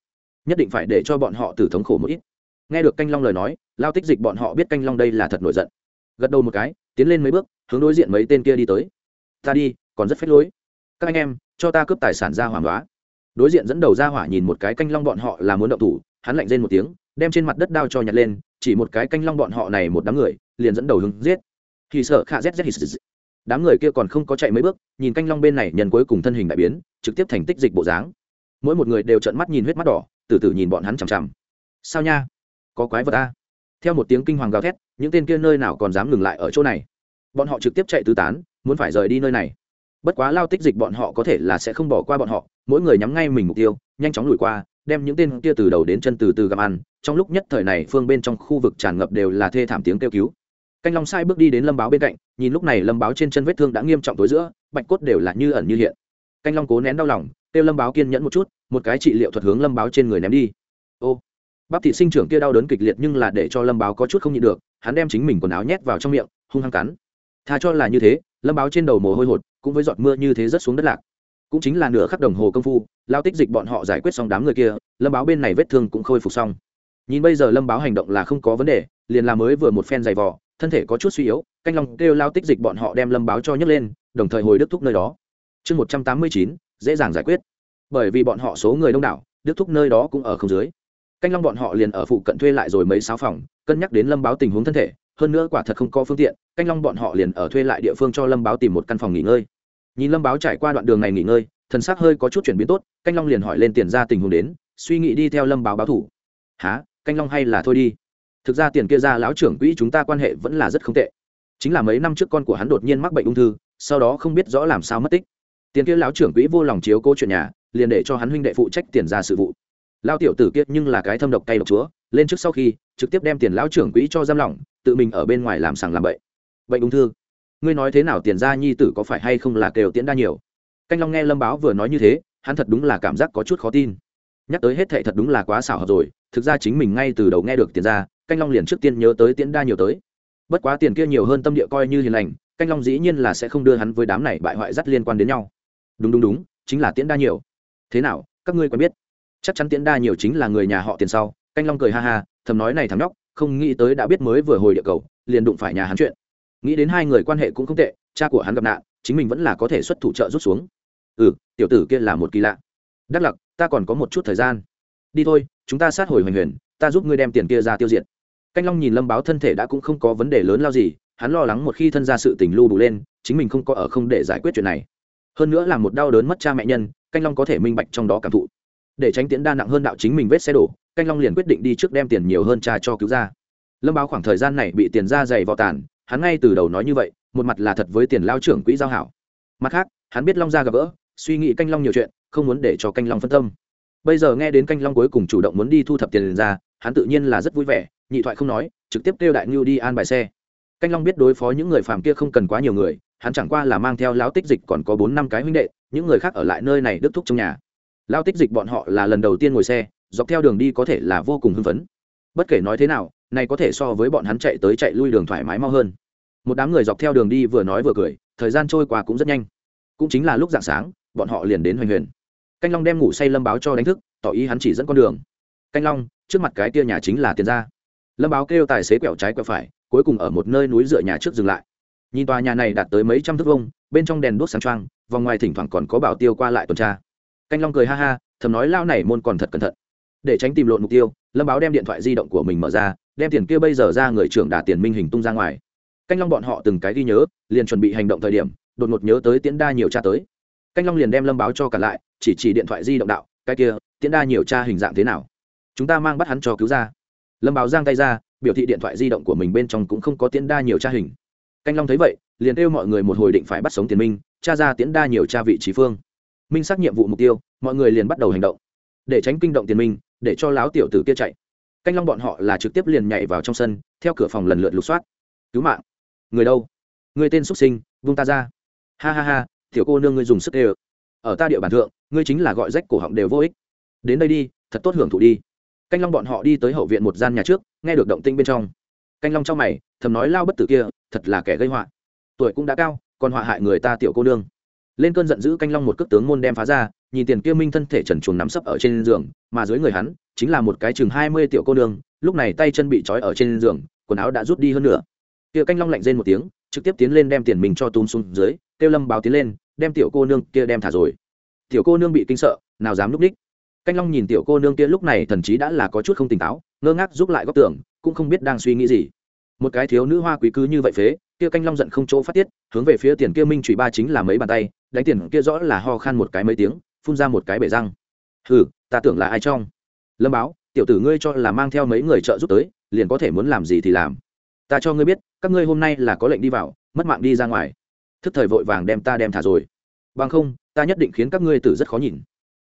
Nhất định phải để cho bọn họ tử thống khổ một ít. Nghe được canh long lời nói lao tích dịch bọn họ biết canh long đây là thật nổi giận. Gật đầu một cái, tiến lên mấy bước, hướng đối diện mấy tên kia đi tới. Ta đi, còn rất phách lối. Các anh em, cho ta cướp tài sản ra hỏa đoá đối diện dẫn đầu ra hỏa nhìn một cái canh long bọn họ là muốn động thủ, hắn lạnh rên một tiếng đem trên mặt đất đao cho nhặt lên, chỉ một cái canh long bọn họ này một đám người, liền dẫn đầu hứng giết. Thì sợ khạ z z đám người kia còn không có chạy mấy bước, nhìn canh long bên này nhân cuối cùng thân hình đại biến, trực tiếp thành tích dịch bộ dáng. Mỗi một người đều trợn mắt nhìn huyết mắt đỏ, từ từ nhìn bọn hắn chằm chằm. Sao nha? Có quái vật ta theo một tiếng kinh hoàng gào thét, những tên kia nơi nào còn dám ngừng lại ở chỗ này? Bọn họ trực tiếp chạy tứ tán, muốn phải rời đi nơi này. Bất quá lao tích dịch bọn họ có thể là sẽ không bỏ qua bọn họ, mỗi người nhắm ngay mình mục tiêu, nhanh chóng lùi qua đem những tên kia từ đầu đến chân từ từ gặm ăn, trong lúc nhất thời này phương bên trong khu vực tràn ngập đều là thê thảm tiếng kêu cứu. Canh long sai bước đi đến lâm báo bên cạnh, nhìn lúc này lâm báo trên chân vết thương đã nghiêm trọng tối giữa, bạch cốt đều là như ẩn như hiện. Canh long cố nén đau lòng, kêu lâm báo kiên nhẫn một chút, một cái trị liệu thuật hướng lâm báo trên người ném đi. Ô, bắp thị sinh trưởng kia đau đớn kịch liệt nhưng là để cho lâm báo có chút không nhịn được, hắn đem chính mình quần áo nhét vào trong miệng, hung hăng cắn. Tha cho là như thế, lâm báo trên đầu mồ hôi hột, cũng với giọt mưa như thế rất xuống đất lạc cũng chính là nửa khắc đồng hồ công phu, lao tích dịch bọn họ giải quyết xong đám người kia, lâm báo bên này vết thương cũng khôi phục xong. Nhìn bây giờ lâm báo hành động là không có vấn đề, liền là mới vừa một phen giày vò, thân thể có chút suy yếu, canh long kêu lao tích dịch bọn họ đem lâm báo cho nhấc lên, đồng thời hồi đức thúc nơi đó. Chương một trăm tám mươi chín, dễ dàng giải quyết. Bởi vì bọn họ số người đông đảo, đức thúc nơi đó cũng ở không dưới. Canh long bọn họ liền ở phụ cận thuê lại rồi mấy sáu phòng, cân nhắc đến lâm báo tình huống thân thể, hơn nữa quả thật không có phương tiện, canh long bọn họ liền ở thuê lại địa phương cho lâm báo tìm một căn phòng nghỉ ngơi nhìn lâm báo trải qua đoạn đường này nghỉ ngơi, thần sắc hơi có chút chuyển biến tốt, canh long liền hỏi lên tiền ra tình huống đến, suy nghĩ đi theo lâm báo báo thủ. Há canh long hay là thôi đi? Thực ra tiền kia ra lão trưởng quỹ chúng ta quan hệ vẫn là rất không tệ. Chính là mấy năm trước con của hắn đột nhiên mắc bệnh ung thư, sau đó không biết rõ làm sao mất tích. Tiền kia lão trưởng quỹ vô lòng chiếu cố chuyện nhà, liền để cho hắn huynh đệ phụ trách tiền ra sự vụ. Lao tiểu tử kia nhưng là cái thâm độc cay độc chúa, lên trước sau khi, trực tiếp đem tiền lão trưởng quỹ cho giam lỏng, tự mình ở bên ngoài làm sàng làm bậy. Bệnh ung thư? Ngươi nói thế nào tiền gia nhi tử có phải hay không là kêu tiễn đa nhiều? Canh long nghe lâm báo vừa nói như thế, hắn thật đúng là cảm giác có chút khó tin. Nhắc tới hết thệ thật đúng là quá xảo hợp rồi, thực ra chính mình ngay từ đầu nghe được tiền ra canh long liền trước tiên nhớ tới tiễn đa nhiều tới. Bất quá tiền kia nhiều hơn tâm địa coi như hiền lành, canh long dĩ nhiên là sẽ không đưa hắn với đám này bại hoại rất liên quan đến nhau. Đúng đúng đúng, chính là tiễn đa nhiều. Thế nào, các ngươi quen biết? Chắc chắn tiễn đa nhiều chính là người nhà họ tiền sau. Canh long cười ha ha, thầm nói này thằng nhóc, không nghĩ tới đã biết mới vừa hồi địa cầu, liền đụng phải nhà hắn chuyện nghĩ đến hai người quan hệ cũng không tệ, cha của hắn gặp nạn, chính mình vẫn là có thể xuất thủ trợ rút xuống. Ừ tiểu tử kia là một kỳ lạ. Đắc lặc, ta còn có một chút thời gian. Đi thôi, chúng ta sát hồi hoành huyền, ta giúp ngươi đem tiền kia ra tiêu diệt. Canh long nhìn lâm báo thân thể đã cũng không có vấn đề lớn lao gì, hắn lo lắng một khi thân ra sự tình lưu bù lên, chính mình không có ở không để giải quyết chuyện này. Hơn nữa là một đau đớn mất cha mẹ nhân, canh long có thể minh bạch trong đó cảm thụ. Để tránh tiễn đa nặng hơn đạo chính mình vết xe đổ, canh long liền quyết định đi trước đem tiền nhiều hơn cha cho cứu ra. Lâm báo khoảng thời gian này bị tiền ra dày vào tàn hắn ngay từ đầu nói như vậy, một mặt là thật với tiền lao trưởng quỹ giao hảo. Mặt khác, hắn biết long ra gặp gỡ, suy nghĩ canh long nhiều chuyện, không muốn để cho canh long phân tâm. Bây giờ nghe đến canh long cuối cùng chủ động muốn đi thu thập tiền ra, hắn tự nhiên là rất vui vẻ, nhị thoại không nói, trực tiếp kêu đại ngưu đi an bài xe. Canh long biết đối phó những người phàm kia không cần quá nhiều người, hắn chẳng qua là mang theo lão tích dịch còn có bốn năm cái huynh đệ, những người khác ở lại nơi này đức thúc trong nhà. Lao tích dịch bọn họ là lần đầu tiên ngồi xe, dọc theo đường đi có thể là vô cùng hưng phấn. Bất kể nói thế nào này có thể so với bọn hắn chạy tới chạy lui đường thoải mái mau hơn. Một đám người dọc theo đường đi vừa nói vừa cười, thời gian trôi qua cũng rất nhanh. Cũng chính là lúc dạng sáng, bọn họ liền đến hoành huyền. Canh long đem ngủ say lâm báo cho đánh thức, tỏ ý hắn chỉ dẫn con đường. Canh long, trước mặt cái kia nhà chính là tiền ra lâm báo kêu tài xế quẹo trái quẹo phải, cuối cùng ở một nơi núi dựa nhà trước dừng lại. Nhìn tòa nhà này đạt tới mấy trăm thước vông bên trong đèn đuốc sáng trăng vòng ngoài thỉnh thoảng còn có bảo tiêu qua lại tuần tra. Canh long cười ha ha, thầm nói lao này môn còn thật cẩn thận. Để tránh tìm lộn mục tiêu, lâm báo đem điện thoại di động của mình mở ra đem tiền kia bây giờ ra người trưởng đả tiền minh hình tung ra ngoài. Canh long bọn họ từng cái ghi nhớ, liền chuẩn bị hành động thời điểm, đột ngột nhớ tới tiễn đa nhiều cha tới. Canh long liền đem lâm báo cho cả lại, chỉ chỉ điện thoại di động đạo, cái kia, tiễn đa nhiều cha hình dạng thế nào? Chúng ta mang bắt hắn cho cứu ra. Lâm báo giang tay ra, biểu thị điện thoại di động của mình bên trong cũng không có tiễn đa nhiều cha hình. Canh long thấy vậy, liền kêu mọi người một hồi định phải bắt sống tiền minh cha ra tiễn đa nhiều cha vị trí phương. Minh xác nhiệm vụ mục tiêu, mọi người liền bắt đầu hành động. Để tránh kinh động tiền minh, để cho láo tiểu tử kia chạy canh long bọn họ là trực tiếp liền nhảy vào trong sân, theo cửa phòng lần lượt lục soát. Cứu mạng. Người đâu? Người tên xuất sinh vung ta ra. Ha ha ha, tiểu cô nương ngươi dùng sức ê ờ ở ta địa bàn thượng, ngươi chính là gọi rách cổ họng đều vô ích. Đến đây đi, thật tốt hưởng thụ đi. Canh long bọn họ đi tới hậu viện một gian nhà trước, nghe được động tinh bên trong. Canh long trong mày, thầm nói lao bất tử kia, thật là kẻ gây họa. Tuổi cũng đã cao, còn họa hại người ta tiểu cô nương. Lên cơn giận dữ canh long một cước tướng môn đem phá ra nhìn tiền kia minh thân thể trần chuồng nắm sấp ở trên giường, mà dưới người hắn chính là một cái chừng hai mươi tiểu cô nương, lúc này tay chân bị trói ở trên giường, quần áo đã rút đi hơn nữa kia canh long lạnh rên một tiếng, trực tiếp tiến lên đem tiền mình cho túm xuống dưới kêu lâm báo tiến lên, đem tiểu cô nương kia đem thả rồi. Tiểu cô nương bị kinh sợ, nào dám núp ních. Canh long nhìn tiểu cô nương kia lúc này thần chí đã là có chút không tỉnh táo, ngơ ngác giúp lại góc tưởng cũng không biết đang suy nghĩ gì. Một cái thiếu nữ hoa quý cứ như vậy phế, kia canh long giận không chỗ phát tiết, hướng về phía tiền kia minh trụy ba chính là mấy bàn tay, đánh tiền kia rõ là ho khan một cái mấy tiếng phun ra một cái bể răng. Hừ, ta tưởng là ai trong? Lâm báo, tiểu tử ngươi cho là mang theo mấy người trợ giúp tới, liền có thể muốn làm gì thì làm. Ta cho ngươi biết, các ngươi hôm nay là có lệnh đi vào, mất mạng đi ra ngoài. Thức thời vội vàng đem ta đem thả rồi. Bằng không, ta nhất định khiến các ngươi tử rất khó nhìn.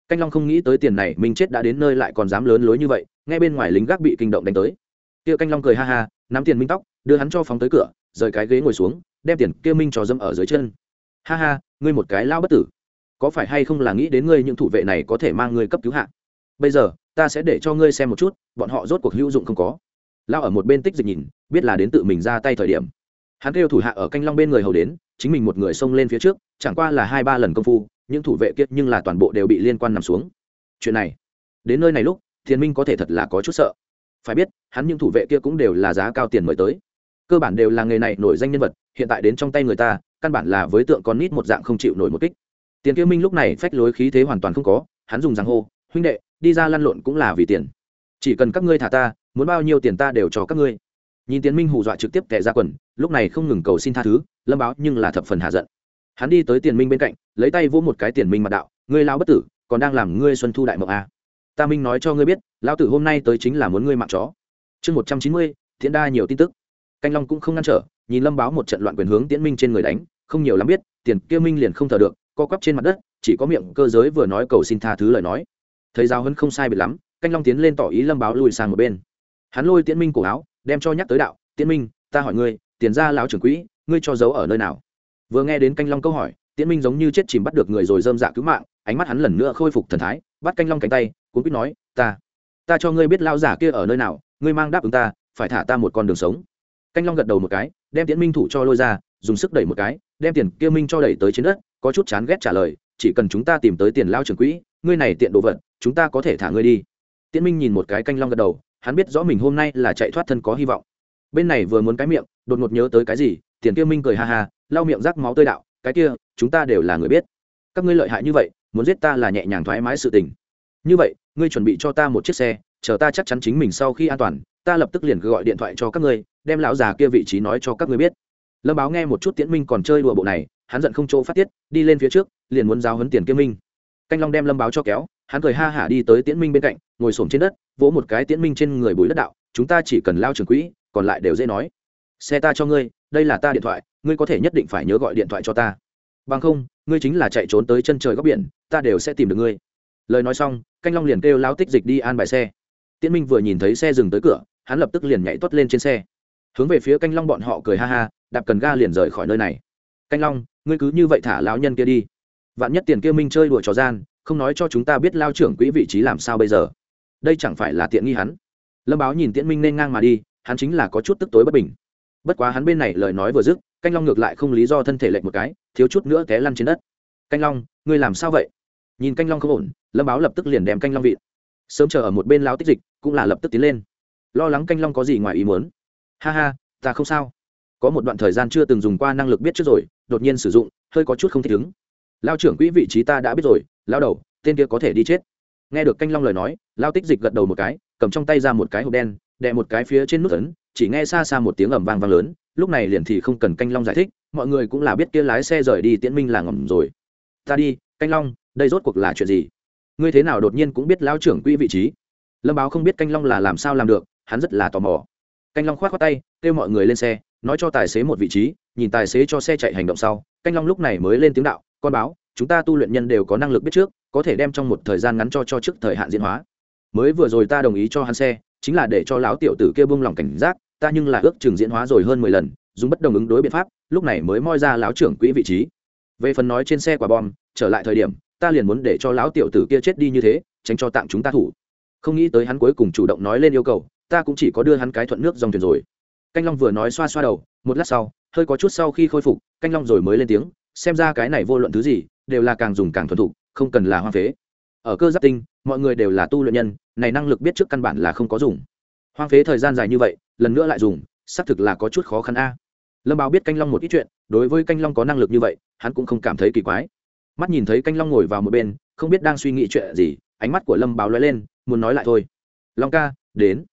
Canh long không nghĩ tới tiền này, mình chết đã đến nơi lại còn dám lớn lối như vậy ngay bên ngoài lính gác bị kinh động đánh tới. Kia canh long cười ha ha, nắm tiền minh tóc, đưa hắn cho phóng tới cửa, rời cái ghế ngồi xuống, đem tiền kia minh cho dâm ở dưới chân. Ha ha, ngươi một cái lao bất tử có phải hay không là nghĩ đến ngươi những thủ vệ này có thể mang ngươi cấp cứu hạ? Bây giờ, ta sẽ để cho ngươi xem một chút, bọn họ rốt cuộc hữu dụng không có. Lao ở một bên tích dịch nhìn, biết là đến tự mình ra tay thời điểm. Hắn kêu thủ hạ ở canh long bên người hầu đến, chính mình một người xông lên phía trước, chẳng qua là hai ba lần công phu, những thủ vệ kiết nhưng là toàn bộ đều bị liên quan nằm xuống. Chuyện này, đến nơi này lúc, thiên minh có thể thật là có chút sợ. Phải biết, hắn những thủ vệ kia cũng đều là giá cao tiền mời tới. Cơ bản đều là nghề này nổi danh nhân vật, hiện tại đến trong tay người ta, căn bản là với tượng con nít một dạng không chịu nổi một kích tiền kia minh lúc này phách lối khí thế hoàn toàn không có, hắn dùng rằng hô, huynh đệ, đi ra lăn lộn cũng là vì tiền. Chỉ cần các ngươi thả ta, muốn bao nhiêu tiền ta đều cho các ngươi. Nhìn tiến minh hù dọa trực tiếp kẻ ra quần, lúc này không ngừng cầu xin tha thứ, lâm báo nhưng là thập phần hạ giận. Hắn đi tới tiền minh bên cạnh, lấy tay vỗ một cái tiền minh mặt đạo, ngươi lao bất tử, còn đang làm ngươi xuân thu đại mộng à. ta minh nói cho ngươi biết lao tử hôm nay tới chính là muốn ngươi mạng chó. Chương một trăm chín mươi, thiện đa nhiều tin tức. Canh long cũng không ngăn trở, nhìn lâm báo một trận loạn quyền hướng tiễn minh trên người đánh, không nhiều lắm biết, tiền kia minh liền không thờ được co quắp trên mặt đất, chỉ có miệng cơ giới vừa nói cầu xin tha thứ lời nói. Thấy giáo hân không sai biệt lắm, canh long tiến lên tỏ ý lâm báo lùi sang một bên. Hắn lôi tiễn minh cổ áo, đem cho nhắc tới đạo, tiễn minh, ta hỏi ngươi, tiền ra lão trưởng quỹ, ngươi cho giấu ở nơi nào? Vừa nghe đến canh long câu hỏi, tiễn minh giống như chết chìm bắt được người rồi dơm dạ cứu mạng, ánh mắt hắn lần nữa khôi phục thần thái, bắt canh long cánh tay cũng biết nói, ta ta cho ngươi biết lao giả kia ở nơi nào, ngươi mang đáp ứng ta, phải thả ta một con đường sống. Canh long gật đầu một cái, đem tiễn minh thủ cho lôi ra, dùng sức đẩy một cái, đem tiền kia minh cho đẩy tới trên đất có chút chán ghét trả lời, chỉ cần chúng ta tìm tới tiền lao trưởng quỹ, ngươi này tiện đồ vật, chúng ta có thể thả ngươi đi. Tiễn minh nhìn một cái canh long gật đầu, hắn biết rõ mình hôm nay là chạy thoát thân có hy vọng. Bên này vừa muốn cái miệng, đột ngột nhớ tới cái gì, tiền kia minh cười ha ha, lau miệng rác máu tơi đạo, cái kia, chúng ta đều là người biết. Các ngươi lợi hại như vậy, muốn giết ta là nhẹ nhàng thoải mái sự tình. Như vậy, ngươi chuẩn bị cho ta một chiếc xe, chờ ta chắc chắn chính mình sau khi an toàn, ta lập tức liền gọi điện thoại cho các ngươi, đem lão già kia vị trí nói cho các ngươi biết. Lâm báo nghe một chút tiễn minh còn chơi đùa bộ này hắn giận không chỗ phát tiết, đi lên phía trước, liền muốn giao hấn tiền kiếm minh. Canh long đem lâm báo cho kéo, hắn cười ha hả đi tới tiễn minh bên cạnh, ngồi xổm trên đất, vỗ một cái tiễn minh trên người bùi đất đạo, chúng ta chỉ cần lao trường quỹ, còn lại đều dễ nói. Xe ta cho ngươi, đây là ta điện thoại, ngươi có thể nhất định phải nhớ gọi điện thoại cho ta. Bằng không, ngươi chính là chạy trốn tới chân trời góc biển, ta đều sẽ tìm được ngươi. Lời nói xong, canh long liền kêu lao tích dịch đi an bài xe. Tiễn minh vừa nhìn thấy xe dừng tới cửa, hắn lập tức liền nhảy tuất lên trên xe. Hướng về phía canh long bọn họ cười ha ha, đạp cần ga liền rời khỏi nơi này canh long, ngươi cứ như vậy thả lão nhân kia đi. Vạn nhất tiền kia minh chơi đùa trò gian, không nói cho chúng ta biết lao trưởng quỹ vị trí làm sao bây giờ. Đây chẳng phải là tiện nghi hắn. Lâm báo nhìn tiễn minh nên ngang mà đi, hắn chính là có chút tức tối bất bình. Bất quá hắn bên này lời nói vừa dứt, canh long ngược lại không lý do thân thể lệch một cái, thiếu chút nữa té lăn trên đất. Canh long, ngươi làm sao vậy? Nhìn canh long không ổn, lâm báo lập tức liền đem canh long vị sớm chờ ở một bên lao tích dịch, cũng là lập tức tiến lên. Lo lắng canh long có gì ngoài ý muốn. Ha ha, ta không sao. Có một đoạn thời gian chưa từng dùng qua năng lực biết trước rồi đột nhiên sử dụng, hơi có chút không thích ứng. Lao trưởng quỹ vị trí ta đã biết rồi, lao đầu, tên kia có thể đi chết. Nghe được canh long lời nói, lao tích dịch gật đầu một cái, cầm trong tay ra một cái hộp đen, đè một cái phía trên nút ấn, chỉ nghe xa xa một tiếng ầm vang vang lớn, lúc này liền thì không cần canh long giải thích, mọi người cũng là biết kia lái xe rời đi tiễn minh là ngầm rồi. Ta đi, canh long, đây rốt cuộc là chuyện gì? Ngươi thế nào đột nhiên cũng biết lao trưởng quỹ vị trí? Lâm báo không biết canh long là làm sao làm được, hắn rất là tò mò. Canh long k h o á t khoác tay, kêu mọi người lên xe, nói cho tài xế một vị trí nhìn tài xế cho xe chạy hành động sau, canh long lúc này mới lên tiếng đạo, con báo, chúng ta tu luyện nhân đều có năng lực biết trước, có thể đem trong một thời gian ngắn cho cho trước thời hạn diễn hóa. Mới vừa rồi ta đồng ý cho hắn xe, chính là để cho lão tiểu tử kia buông lòng cảnh giác, ta nhưng là ước chừng diễn hóa rồi hơn mười lần, dùng bất đồng ứng đối biện pháp, lúc này mới moi ra lão trưởng quỹ vị trí. Về phần nói trên xe quả bom, trở lại thời điểm, ta liền muốn để cho lão tiểu tử kia chết đi như thế, tránh cho tạm chúng ta thủ. Không nghĩ tới hắn cuối cùng chủ động nói lên yêu cầu, ta cũng chỉ có đưa hắn cái thuận nước dòng thuyền rồi. Canh long vừa nói xoa xoa đầu, một lát sau hơi có chút sau khi khôi phục, canh long rồi mới lên tiếng, xem ra cái này vô luận thứ gì, đều là càng dùng càng thuần thục, không cần là hoang phế. Ở cơ giáp tinh, mọi người đều là tu luyện nhân, này năng lực biết trước căn bản là không có dùng. Hoang phế thời gian dài như vậy, lần nữa lại dùng, xác thực là có chút khó khăn a. Lâm báo biết canh long một ít chuyện, đối với canh long có năng lực như vậy, hắn cũng không cảm thấy kỳ quái. Mắt nhìn thấy canh long ngồi vào một bên, không biết đang suy nghĩ chuyện gì, ánh mắt của lâm báo lóe lên, muốn nói lại thôi. Long ca, đến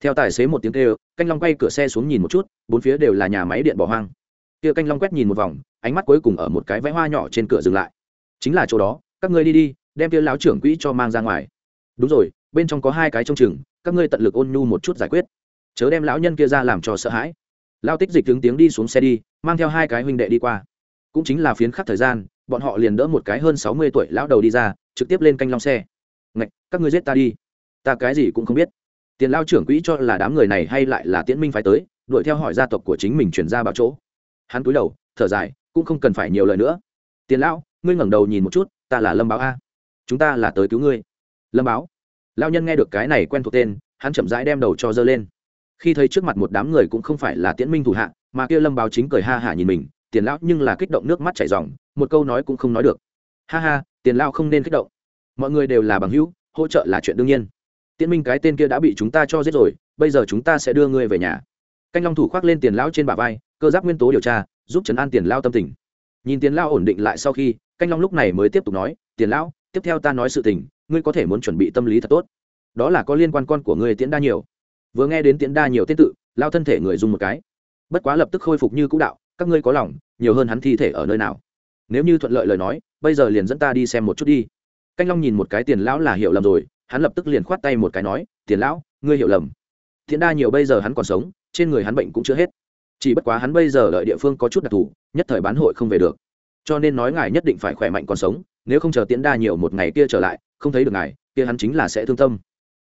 theo tài xế một tiếng kêu, canh long quay cửa xe xuống nhìn một chút, bốn phía đều là nhà máy điện bỏ hoang. Kia canh long quét nhìn một vòng, ánh mắt cuối cùng ở một cái vẽ hoa nhỏ trên cửa dừng lại. Chính là chỗ đó, các ngươi đi đi, đem kia lão trưởng quỹ cho mang ra ngoài. Đúng rồi, bên trong có hai cái trong chừng, các ngươi tận lực ôn nhu một chút giải quyết. Chớ đem lão nhân kia ra làm cho sợ hãi. Lao tích dịch đứng tiếng đi xuống xe đi, mang theo hai cái huynh đệ đi qua. Cũng chính là phiến khắc thời gian, bọn họ liền đỡ một cái hơn sáu mươi tuổi lão đầu đi ra, trực tiếp lên canh long xe. Ngạch, các ngươi giết ta đi. Ta cái gì cũng không biết tiền lao trưởng quỹ cho là đám người này hay lại là tiễn minh phải tới, đuổi theo hỏi gia tộc của chính mình chuyển ra bảo chỗ. Hắn cúi đầu, thở dài, cũng không cần phải nhiều lời nữa. Tiền lão ngươi ngẩng đầu nhìn một chút, ta là lâm báo a. Chúng ta là tới cứu ngươi. Lâm báo. Lao nhân nghe được cái này quen thuộc tên, hắn chậm rãi đem đầu cho dơ lên. Khi thấy trước mặt một đám người cũng không phải là tiễn minh thủ hạ, mà kia lâm báo chính cười ha hả nhìn mình, tiền lão nhưng là kích động nước mắt chảy r một câu nói cũng không nói được. Ha ha, tiền lao không nên kích động. Mọi người đều là bằng hữu, hỗ trợ là chuyện đương nhiên tiễn minh cái tên kia đã bị chúng ta cho giết rồi, bây giờ chúng ta sẽ đưa ngươi về nhà. Canh long thủ khoác lên tiền lão trên bả vai, cơ giáp nguyên tố điều tra, giúp trấn an tiền lao tâm tình. Nhìn tiền lao ổn định lại sau khi, canh long lúc này mới tiếp tục nói, tiền lão, tiếp theo ta nói sự tình, ngươi có thể muốn chuẩn bị tâm lý thật tốt. Đó là có liên quan con của ngươi tiễn đa nhiều. Vừa nghe đến tiễn đa nhiều tên tự lao thân thể người dùng một cái. Bất quá lập tức khôi phục như cũ đạo, các ngươi có lòng, nhiều hơn hắn thi thể ở nơi nào. Nếu như thuận lợi lời nói, bây giờ liền dẫn ta đi xem một chút đi. Canh long nhìn một cái tiền lão là hiểu lầm rồi hắn lập tức liền khoát tay một cái nói, tiền lão, ngươi hiểu lầm. Thiện đa nhiều bây giờ hắn còn sống, trên người hắn bệnh cũng chưa hết. Chỉ bất quá hắn bây giờ đợi địa phương có chút đặc thù, nhất thời bán hội không về được. Cho nên nói ngài nhất định phải khỏe mạnh còn sống, nếu không chờ tiễn đa nhiều một ngày kia trở lại, không thấy được ngài, kia hắn chính là sẽ thương tâm.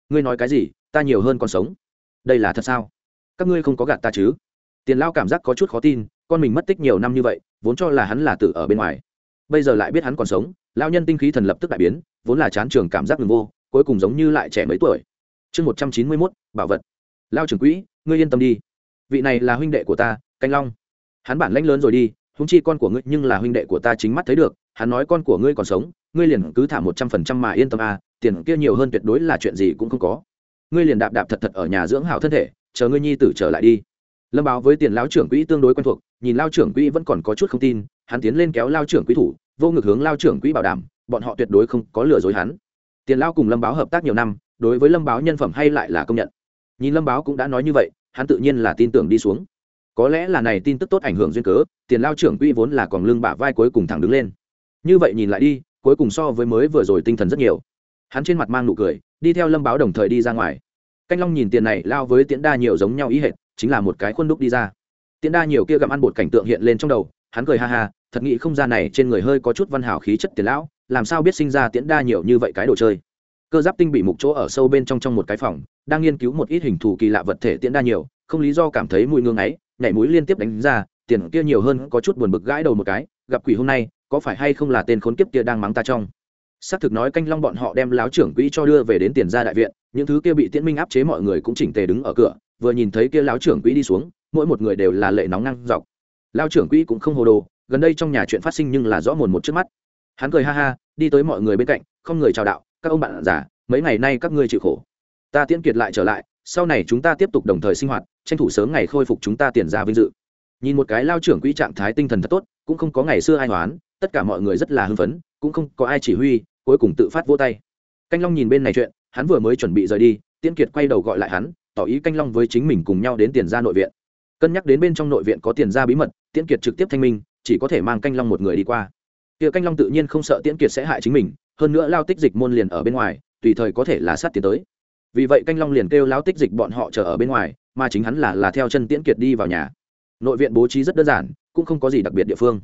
Ngươi nói cái gì, ta nhiều hơn còn sống? Đây là thật sao? Các ngươi không có gạt ta chứ? Tiền lao cảm giác có chút khó tin, con mình mất tích nhiều năm như vậy, vốn cho là hắn là tử ở bên ngoài. Bây giờ lại biết hắn còn sống lao nhân tinh khí thần lập tức đại biến, vốn là chán trường cảm giác ngừng vô cuối cùng giống như lại trẻ mấy tuổi. Chương một trăm chín mươi mốt, bảo vật. Lao trưởng quỹ, ngươi yên tâm đi. Vị này là huynh đệ của ta, canh long. Hắn bản lãnh lớn rồi đi húng chi con của ngươi nhưng là huynh đệ của ta chính mắt thấy được, hắn nói con của ngươi còn sống, ngươi liền cứ thả một trăm phần trăm mà yên tâm à tiền kia nhiều hơn tuyệt đối là chuyện gì cũng không có. Ngươi liền đạp đạp thật thật ở nhà dưỡng hảo thân thể, chờ ngươi nhi tử trở lại đi. Lâm báo với tiền lao trưởng quỹ tương đối quen thuộc, nhìn lao trưởng quỹ vẫn còn có chút không tin, hắn tiến lên kéo lao trưởng quỹ thủ, vô ngực hướng lao trưởng quỹ bảo đảm, bọn họ tuyệt đối không có lừa dối hắn tiền lao cùng lâm báo hợp tác nhiều năm, đối với lâm báo nhân phẩm hay lại là công nhận. Nhìn lâm báo cũng đã nói như vậy, hắn tự nhiên là tin tưởng đi xuống. Có lẽ là này tin tức tốt ảnh hưởng duyên cớ, tiền lao trưởng quỹ vốn là còn lương bả vai cuối cùng thẳng đứng lên. Như vậy nhìn lại đi, cuối cùng so với mới vừa rồi tinh thần rất nhiều. Hắn trên mặt mang nụ cười, đi theo lâm báo đồng thời đi ra ngoài. Canh long nhìn tiền này lao với tiễn đa nhiều giống nhau ý hệt, chính là một cái khuôn đúc đi ra. Tiễn đa nhiều kia gặm ăn bột cảnh tượng hiện lên trong đầu, hắn cười ha ha, thật nghĩ không ra này trên người hơi có chút văn hảo khí chất tiền lão làm sao biết sinh ra tiễn đa nhiều như vậy cái đồ chơi? Cơ giáp tinh bị mục chỗ ở sâu bên trong trong một cái phòng, đang nghiên cứu một ít hình thù kỳ lạ vật thể tiễn đa nhiều, không lý do cảm thấy mùi ngương ấy, nhảy mũi liên tiếp đánh ra, tiền kia nhiều hơn có chút buồn bực gãi đầu một cái, gặp quỷ hôm nay, có phải hay không là tên khốn kiếp kia đang mắng ta trong? Xác thực nói canh long bọn họ đem láo trưởng quỹ cho đưa về đến tiền ra đại viện, những thứ kia bị tiễn minh áp chế mọi người cũng chỉnh tề đứng ở cửa, vừa nhìn thấy kia láo trưởng quỹ đi xuống, mỗi một người đều là lệ nóng năng dọc. Lao trưởng quỹ cũng không hồ đồ, gần đây trong nhà chuyện phát sinh nhưng là rõ mồn một trước mắt hắn cười ha ha, đi tới mọi người bên cạnh, không người chào đạo, các ông bạn già, mấy ngày nay các ngươi chịu khổ. Ta tiễn kiệt lại trở lại, sau này chúng ta tiếp tục đồng thời sinh hoạt, tranh thủ sớm ngày khôi phục chúng ta tiền ra vinh dự. Nhìn một cái lao trưởng quỹ trạng thái tinh thần thật tốt, cũng không có ngày xưa ai hoán, tất cả mọi người rất là hưng phấn, cũng không có ai chỉ huy, cuối cùng tự phát vỗ tay. Canh long nhìn bên này chuyện, hắn vừa mới chuẩn bị rời đi, tiễn kiệt quay đầu gọi lại hắn, tỏ ý canh long với chính mình cùng nhau đến tiền ra nội viện. Cân nhắc đến bên trong nội viện có tiền ra bí mật, tiễn kiệt trực tiếp thanh minh, chỉ có thể mang canh long một người đi qua kia canh long tự nhiên không sợ tiễn kiệt sẽ hại chính mình, hơn nữa lao tích dịch môn liền ở bên ngoài, tùy thời có thể là sát tiến tới. Vì vậy canh long liền kêu lao tích dịch bọn họ chờ ở bên ngoài, mà chính hắn là là theo chân tiễn kiệt đi vào nhà. Nội viện bố trí rất đơn giản, cũng không có gì đặc biệt địa phương.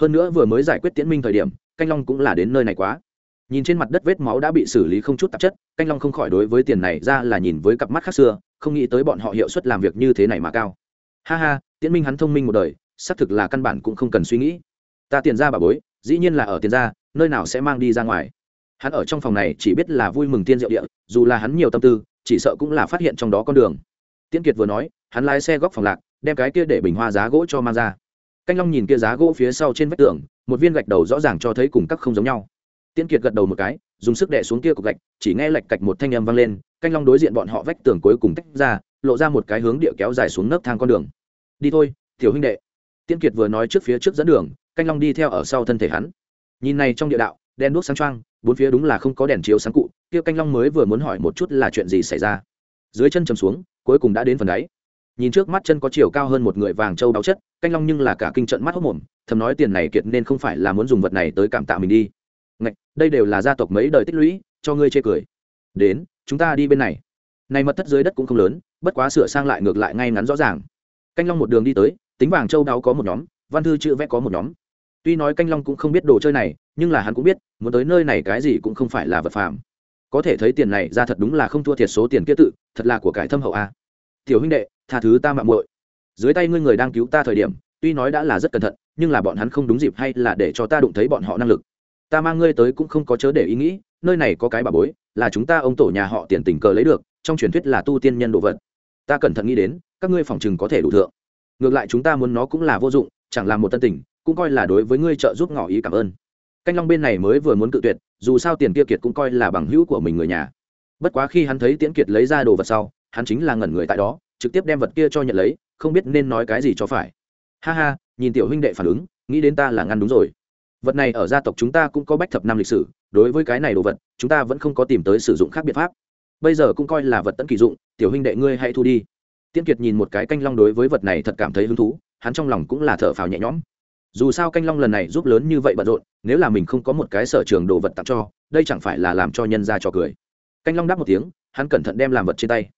Hơn nữa vừa mới giải quyết tiễn minh thời điểm, canh long cũng là đến nơi này quá. Nhìn trên mặt đất vết máu đã bị xử lý không chút tạp chất, canh long không khỏi đối với tiền này ra là nhìn với cặp mắt khác xưa, không nghĩ tới bọn họ hiệu suất làm việc như thế này mà cao. Ha ha, tiễn minh hắn thông minh một đời, xác thực là căn bản cũng không cần suy nghĩ. Ta tiền ra bà bối dĩ nhiên là ở tiền ra nơi nào sẽ mang đi ra ngoài. Hắn ở trong phòng này chỉ biết là vui mừng tiên diệu địa, dù là hắn nhiều tâm tư, chỉ sợ cũng là phát hiện trong đó con đường. Tiễn kiệt vừa nói, hắn lái xe góc phòng lạc, đem cái kia để bình hoa giá gỗ cho mang ra. Canh long nhìn kia giá gỗ phía sau trên vách tường, một viên gạch đầu rõ ràng cho thấy cùng các không giống nhau. Tiễn kiệt gật đầu một cái, dùng sức đẻ xuống kia cục gạch, chỉ nghe lạch cạch một thanh âm vang lên, canh long đối diện bọn họ vách tường cuối cùng tách ra, lộ ra một cái hướng địa kéo dài xuống nấc thang con đường. Đi thôi, tiểu huynh đệ tiễn kiệt vừa nói trước phía trước dẫn đường canh long đi theo ở sau thân thể hắn. Nhìn này trong địa đạo đen đuốc sáng trăng bốn phía đúng là không có đèn chiếu sáng cụ kia canh long mới vừa muốn hỏi một chút là chuyện gì xảy ra. Dưới chân chầm xuống cuối cùng đã đến phần đáy. Nhìn trước mắt chân có chiều cao hơn một người vàng châu báo chất canh long nhưng là cả kinh trận mắt hốc mồm thầm nói tiền này kiệt nên không phải là muốn dùng vật này tới cảm tạ mình đi. Ngạch, đây đều là gia tộc mấy đời tích lũy cho ngươi chê cười. Đến chúng ta đi bên này. Này mật thất dưới đất cũng không lớn bất quá sửa sang lại ngược lại ngay ngắn rõ ràng. Canh long một đường đi tới tính vàng châu đáo có một nhóm, văn thư chữ vẽ có một nhóm. Tuy nói canh long cũng không biết đồ chơi này, nhưng là hắn cũng biết, muốn tới nơi này cái gì cũng không phải là vật phàm. Có thể thấy tiền này ra thật đúng là không thua thiệt số tiền kia tự, thật là của cải thâm hậu a. Tiểu huynh đệ, tha thứ ta mạng muội. Dưới tay ngươi người đang cứu ta thời điểm, tuy nói đã là rất cẩn thận, nhưng là bọn hắn không đúng dịp hay là để cho ta đụng thấy bọn họ năng lực. Ta mang ngươi tới cũng không có chớ để ý nghĩ, nơi này có cái bà bối, là chúng ta ông tổ nhà họ tiền tình cờ lấy được, trong truyền thuyết là tu tiên nhân đồ vật. Ta cẩn thận nghĩ đến, các ngươi phòng chừng có thể đủ thượng ngược lại chúng ta muốn nó cũng là vô dụng, chẳng là một tân tình, cũng coi là đối với ngươi trợ giúp ngỏ ý cảm ơn. Canh long bên này mới vừa muốn cự tuyệt, dù sao tiền kia kiệt cũng coi là bằng hữu của mình người nhà. Bất quá khi hắn thấy tiễn kiệt lấy ra đồ vật sau, hắn chính là ngẩn người tại đó, trực tiếp đem vật kia cho nhận lấy, không biết nên nói cái gì cho phải. Ha ha, nhìn tiểu huynh đệ phản ứng, nghĩ đến ta là ngăn đúng rồi. Vật này ở gia tộc chúng ta cũng có bách thập năm lịch sử, đối với cái này đồ vật, chúng ta vẫn không có tìm tới sử dụng khác biện pháp. Bây giờ cũng coi là vật tận kỳ dụng, tiểu huynh đệ ngươi hãy thu đi tiên kiệt nhìn một cái canh long đối với vật này thật cảm thấy hứng thú, hắn trong lòng cũng là thở phào nhẹ nhõm. Dù sao canh long lần này giúp lớn như vậy bận rộn, nếu là mình không có một cái sở trường đồ vật tặng cho, đây chẳng phải là làm cho nhân ra trò cười. Canh long đáp một tiếng, hắn cẩn thận đem làm vật trên tay.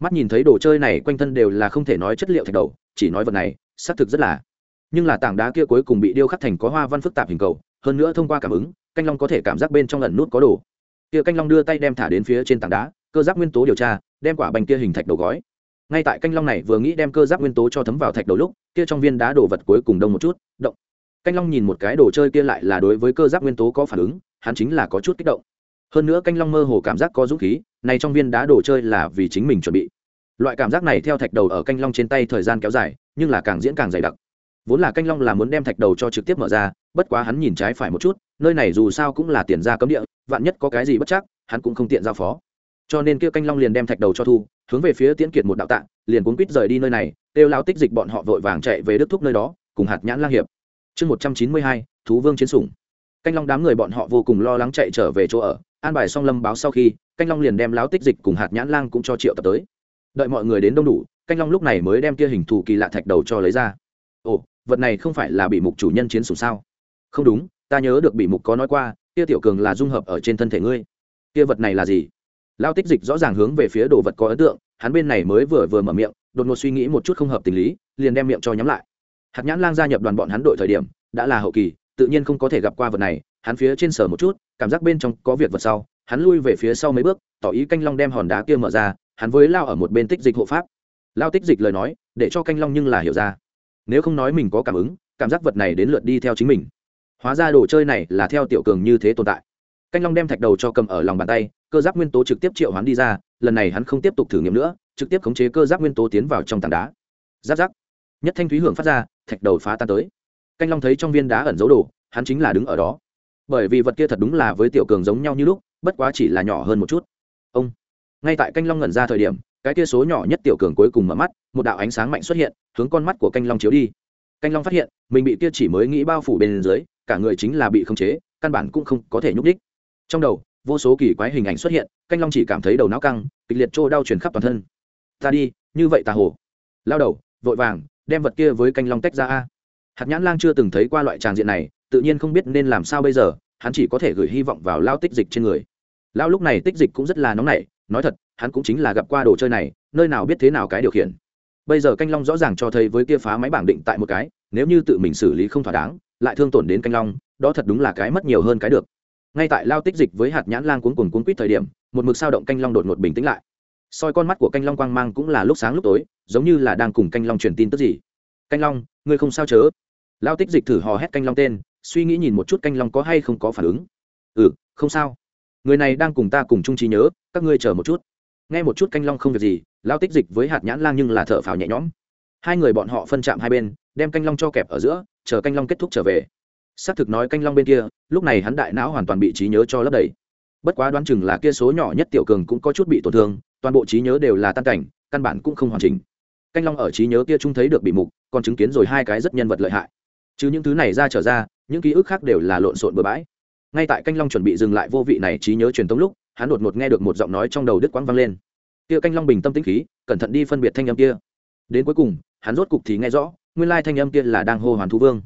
Mắt nhìn thấy đồ chơi này quanh thân đều là không thể nói chất liệu thạch đầu, chỉ nói vật này, xác thực rất là. Nhưng là tảng đá kia cuối cùng bị điêu khắc thành có hoa văn phức tạp hình cầu, hơn nữa thông qua cảm ứng, canh long có thể cảm giác bên trong lần nút có đồ. Kia canh long đưa tay đem thả đến phía trên tảng đá, cơ giác nguyên tố điều tra, đem quả bành kia hình thạch đầu gói ngay tại canh long này vừa nghĩ đem cơ giáp nguyên tố cho thấm vào thạch đầu lúc, kia trong viên đá đồ vật cuối cùng đông một chút, động. Canh long nhìn một cái đồ chơi kia lại là đối với cơ giáp nguyên tố có phản ứng, hắn chính là có chút kích động. Hơn nữa canh long mơ hồ cảm giác có dũng khí, này trong viên đá đồ chơi là vì chính mình chuẩn bị. Loại cảm giác này theo thạch đầu ở canh long trên tay thời gian kéo dài, nhưng là càng diễn càng dày đặc. Vốn là canh long là muốn đem thạch đầu cho trực tiếp mở ra, bất quá hắn nhìn trái phải một chút, nơi này dù sao cũng là tiền ra cấm địa, vạn nhất có cái gì bất chắc, hắn cũng không tiện giao phó. Cho nên kia canh long liền đem thạch đầu cho thu hướng về phía tiễn kiệt một đạo tạng liền cuốn quýt rời đi nơi này, kêu lao tích dịch bọn họ vội vàng chạy về đức thúc nơi đó, cùng hạt nhãn lang hiệp. Chương một trăm chín mươi hai, thú vương chiến sủng. Canh long đám người bọn họ vô cùng lo lắng chạy trở về chỗ ở, an bài xong lâm báo sau khi, canh long liền đem láo tích dịch cùng hạt nhãn lang cũng cho triệu tập tới. Đợi mọi người đến đông đủ, canh long lúc này mới đem kia hình thù kỳ lạ thạch đầu cho lấy ra. Ồ, vật này không phải là bị mục chủ nhân chiến sủng sao? Không đúng, ta nhớ được bị mục có nói qua kia tiểu cường là dung hợp ở trên thân thể ngươi. Kia vật này là gì? Lao tích dịch rõ ràng hướng về phía đồ vật có ấn tượng, hắn bên này mới vừa vừa mở miệng, đột ngột suy nghĩ một chút không hợp tình lý, liền đem miệng cho nhắm lại. Hạt nhãn lang gia nhập đoàn bọn hắn đội thời điểm, đã là hậu kỳ, tự nhiên không có thể gặp qua vật này, hắn phía trên sở một chút, cảm giác bên trong có việc vật sau, hắn lui về phía sau mấy bước, tỏ ý canh long đem hòn đá kia mở ra, hắn với lao ở một bên tích dịch hộ pháp. Lao tích dịch lời nói, để cho canh long nhưng là hiểu ra. Nếu không nói mình có cảm ứng, cảm giác vật này đến lượt đi theo chính mình. Hóa ra đồ chơi này là theo tiểu cường như thế tồn tại. Canh long đem thạch đầu cho cầm ở lòng bàn tay cơ giáp nguyên tố trực tiếp triệu hoán đi ra, lần này hắn không tiếp tục thử nghiệm nữa, trực tiếp khống chế cơ giáp nguyên tố tiến vào trong tảng đá. Giáp giáp. Nhất thanh thúy hưởng phát ra, thạch đầu phá tan tới. Canh long thấy trong viên đá ẩn dấu đồ, hắn chính là đứng ở đó. Bởi vì vật kia thật đúng là với tiểu cường giống nhau như lúc, bất quá chỉ là nhỏ hơn một chút. Ông. Ngay tại canh long ngẩn ra thời điểm, cái kia số nhỏ nhất tiểu cường cuối cùng mở mắt, một đạo ánh sáng mạnh xuất hiện, hướng con mắt của canh long chiếu đi. Canh long phát hiện, mình bị kia chỉ mới nghĩ bao phủ bên dưới, cả người chính là bị khống chế, căn bản cũng không có thể nhúc đích trong đầu vô số kỳ quái hình ảnh xuất hiện, canh long chỉ cảm thấy đầu não căng, kịch liệt trô đau chuyển khắp toàn thân. Ta đi, như vậy tà hồ. Lao đầu, vội vàng, đem vật kia với canh long tách ra a. Hạt nhãn lang chưa từng thấy qua loại tràng diện này, tự nhiên không biết nên làm sao bây giờ, hắn chỉ có thể gửi hy vọng vào lao tích dịch trên người. Lao lúc này tích dịch cũng rất là nóng nảy, nói thật, hắn cũng chính là gặp qua đồ chơi này, nơi nào biết thế nào cái điều khiển. Bây giờ canh long rõ ràng cho thấy với kia phá máy bảng định tại một cái, nếu như tự mình xử lý không thỏa đáng, lại thương tổn đến canh long, đó thật đúng là cái mất nhiều hơn cái được ngay tại lao tích dịch với hạt nhãn lang cuốn cuồng cuốn quýt thời điểm, một mực sao động canh long đột ngột bình tĩnh lại. Soi con mắt của canh long quang mang cũng là lúc sáng lúc tối, giống như là đang cùng canh long truyền tin tức gì. Canh long, ngươi không sao chớ? Lao tích dịch thử hò hét canh long tên, suy nghĩ nhìn một chút canh long có hay không có phản ứng. Ừ không sao. Người này đang cùng ta cùng chung trí nhớ, các ngươi chờ một chút. Nghe một chút canh long không việc gì, lao tích dịch với hạt nhãn lang nhưng là thở phào nhẹ nhõm. Hai người bọn họ phân chạm hai bên, đem canh long cho kẹp ở giữa, chờ canh long kết thúc trở về xác thực nói canh long bên kia, lúc này hắn đại não hoàn toàn bị trí nhớ cho lấp đầy. Bất quá đoán chừng là kia số nhỏ nhất tiểu cường cũng có chút bị tổn thương, toàn bộ trí nhớ đều là tan cảnh, căn bản cũng không hoàn chỉnh. Canh long ở trí nhớ kia trung thấy được bị mục, còn chứng kiến rồi hai cái rất nhân vật lợi hại. Chứ những thứ này ra trở ra, những ký ức khác đều là lộn xộn bừa bãi. Ngay tại canh long chuẩn bị dừng lại vô vị này trí nhớ truyền thống lúc, hắn đột ngột nghe được một giọng nói trong đầu đứt quãng vang lên. Kia canh long bình tâm tĩnh khí, cẩn thận đi phân biệt thanh âm kia. Đến cuối cùng, hắn rốt cục thì nghe rõ, nguyên lai thanh âm kia là đang hô hoàn thú vương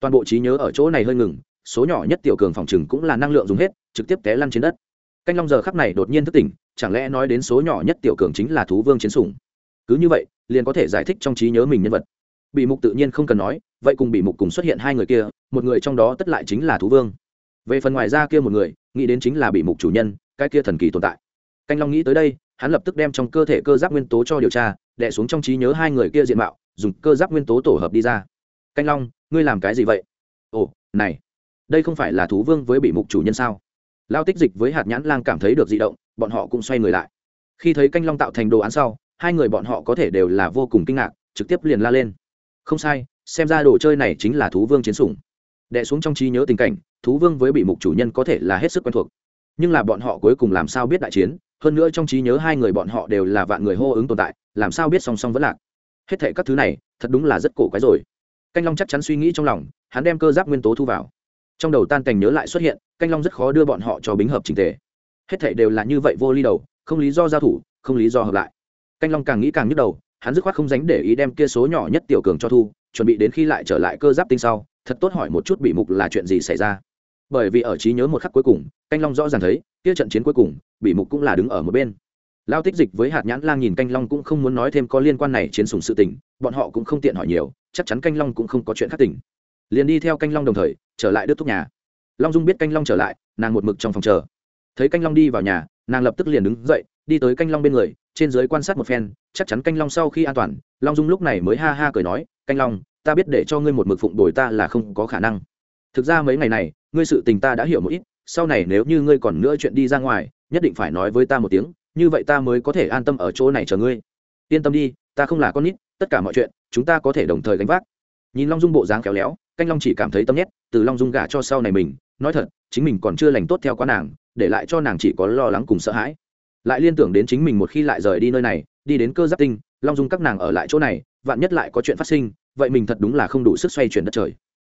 toàn bộ trí nhớ ở chỗ này hơi ngừng, số nhỏ nhất tiểu cường phòng chừng cũng là năng lượng dùng hết, trực tiếp té lăn trên đất. Canh long giờ khắc này đột nhiên thức tỉnh, chẳng lẽ nói đến số nhỏ nhất tiểu cường chính là thú vương chiến sủng? Cứ như vậy, liền có thể giải thích trong trí nhớ mình nhân vật. Bị mục tự nhiên không cần nói, vậy cùng bị mục cùng xuất hiện hai người kia, một người trong đó tất lại chính là thú vương. Về phần ngoài ra kia một người, nghĩ đến chính là bị mục chủ nhân, cái kia thần kỳ tồn tại. Canh long nghĩ tới đây, hắn lập tức đem trong cơ thể cơ giáp nguyên tố cho điều tra đẻ xuống trong trí nhớ hai người kia diện mạo, dùng cơ giáp nguyên tố tổ hợp đi ra canh long, ngươi làm cái gì vậy? Ồ, này, đây không phải là thú vương với bị mục chủ nhân sao? Lao tích dịch với hạt nhãn lang cảm thấy được di động, bọn họ cũng xoay người lại. Khi thấy canh long tạo thành đồ án sau, hai người bọn họ có thể đều là vô cùng kinh ngạc, trực tiếp liền la lên. Không sai, xem ra đồ chơi này chính là thú vương chiến sủng. Đẻ xuống trong trí nhớ tình cảnh, thú vương với bị mục chủ nhân có thể là hết sức quen thuộc. Nhưng là bọn họ cuối cùng làm sao biết đại chiến? Hơn nữa trong trí nhớ hai người bọn họ đều là vạn người hô ứng tồn tại, làm sao biết song song vẫn lạc? Hết thệ các thứ này, thật đúng là rất cổ quái rồi canh long chắc chắn suy nghĩ trong lòng, hắn đem cơ giáp nguyên tố thu vào. Trong đầu tan cảnh nhớ lại xuất hiện, canh long rất khó đưa bọn họ cho bính hợp trình tề. Hết thảy đều là như vậy vô ly đầu, không lý do giao thủ, không lý do hợp lại. Canh long càng nghĩ càng nhức đầu, hắn dứt khoát không dánh để ý đem kia số nhỏ nhất tiểu cường cho thu, chuẩn bị đến khi lại trở lại cơ giáp tinh sau, thật tốt hỏi một chút bị mục là chuyện gì xảy ra. Bởi vì ở trí nhớ một khắc cuối cùng, canh long rõ ràng thấy, kia trận chiến cuối cùng, bị mục cũng là đứng ở một bên lao tích dịch với hạt nhãn lang nhìn canh long cũng không muốn nói thêm có liên quan này chiến sùng sự tình, bọn họ cũng không tiện hỏi nhiều, chắc chắn canh long cũng không có chuyện khác tỉnh liền đi theo canh long đồng thời, trở lại đức thúc nhà. Long dung biết canh long trở lại, nàng một mực trong phòng chờ. Thấy canh long đi vào nhà, nàng lập tức liền đứng dậy, đi tới canh long bên người, trên dưới quan sát một phen, chắc chắn canh long sau khi an toàn, long dung lúc này mới ha ha cười nói, canh long, ta biết để cho ngươi một mực phụng đổi ta là không có khả năng. Thực ra mấy ngày này, ngươi sự tình ta đã hiểu một ít, sau này nếu như ngươi còn nữa chuyện đi ra ngoài, nhất định phải nói với ta một tiếng như vậy ta mới có thể an tâm ở chỗ này chờ ngươi. Yên tâm đi, ta không là con nít, tất cả mọi chuyện, chúng ta có thể đồng thời gánh vác. Nhìn long dung bộ dáng khéo léo, canh long chỉ cảm thấy tâm nhét, từ long dung gả cho sau này mình, nói thật, chính mình còn chưa lành tốt theo quá nàng, để lại cho nàng chỉ có lo lắng cùng sợ hãi. Lại liên tưởng đến chính mình một khi lại rời đi nơi này, đi đến cơ giáp tinh, long dung các nàng ở lại chỗ này, vạn nhất lại có chuyện phát sinh, vậy mình thật đúng là không đủ sức xoay chuyển đất trời.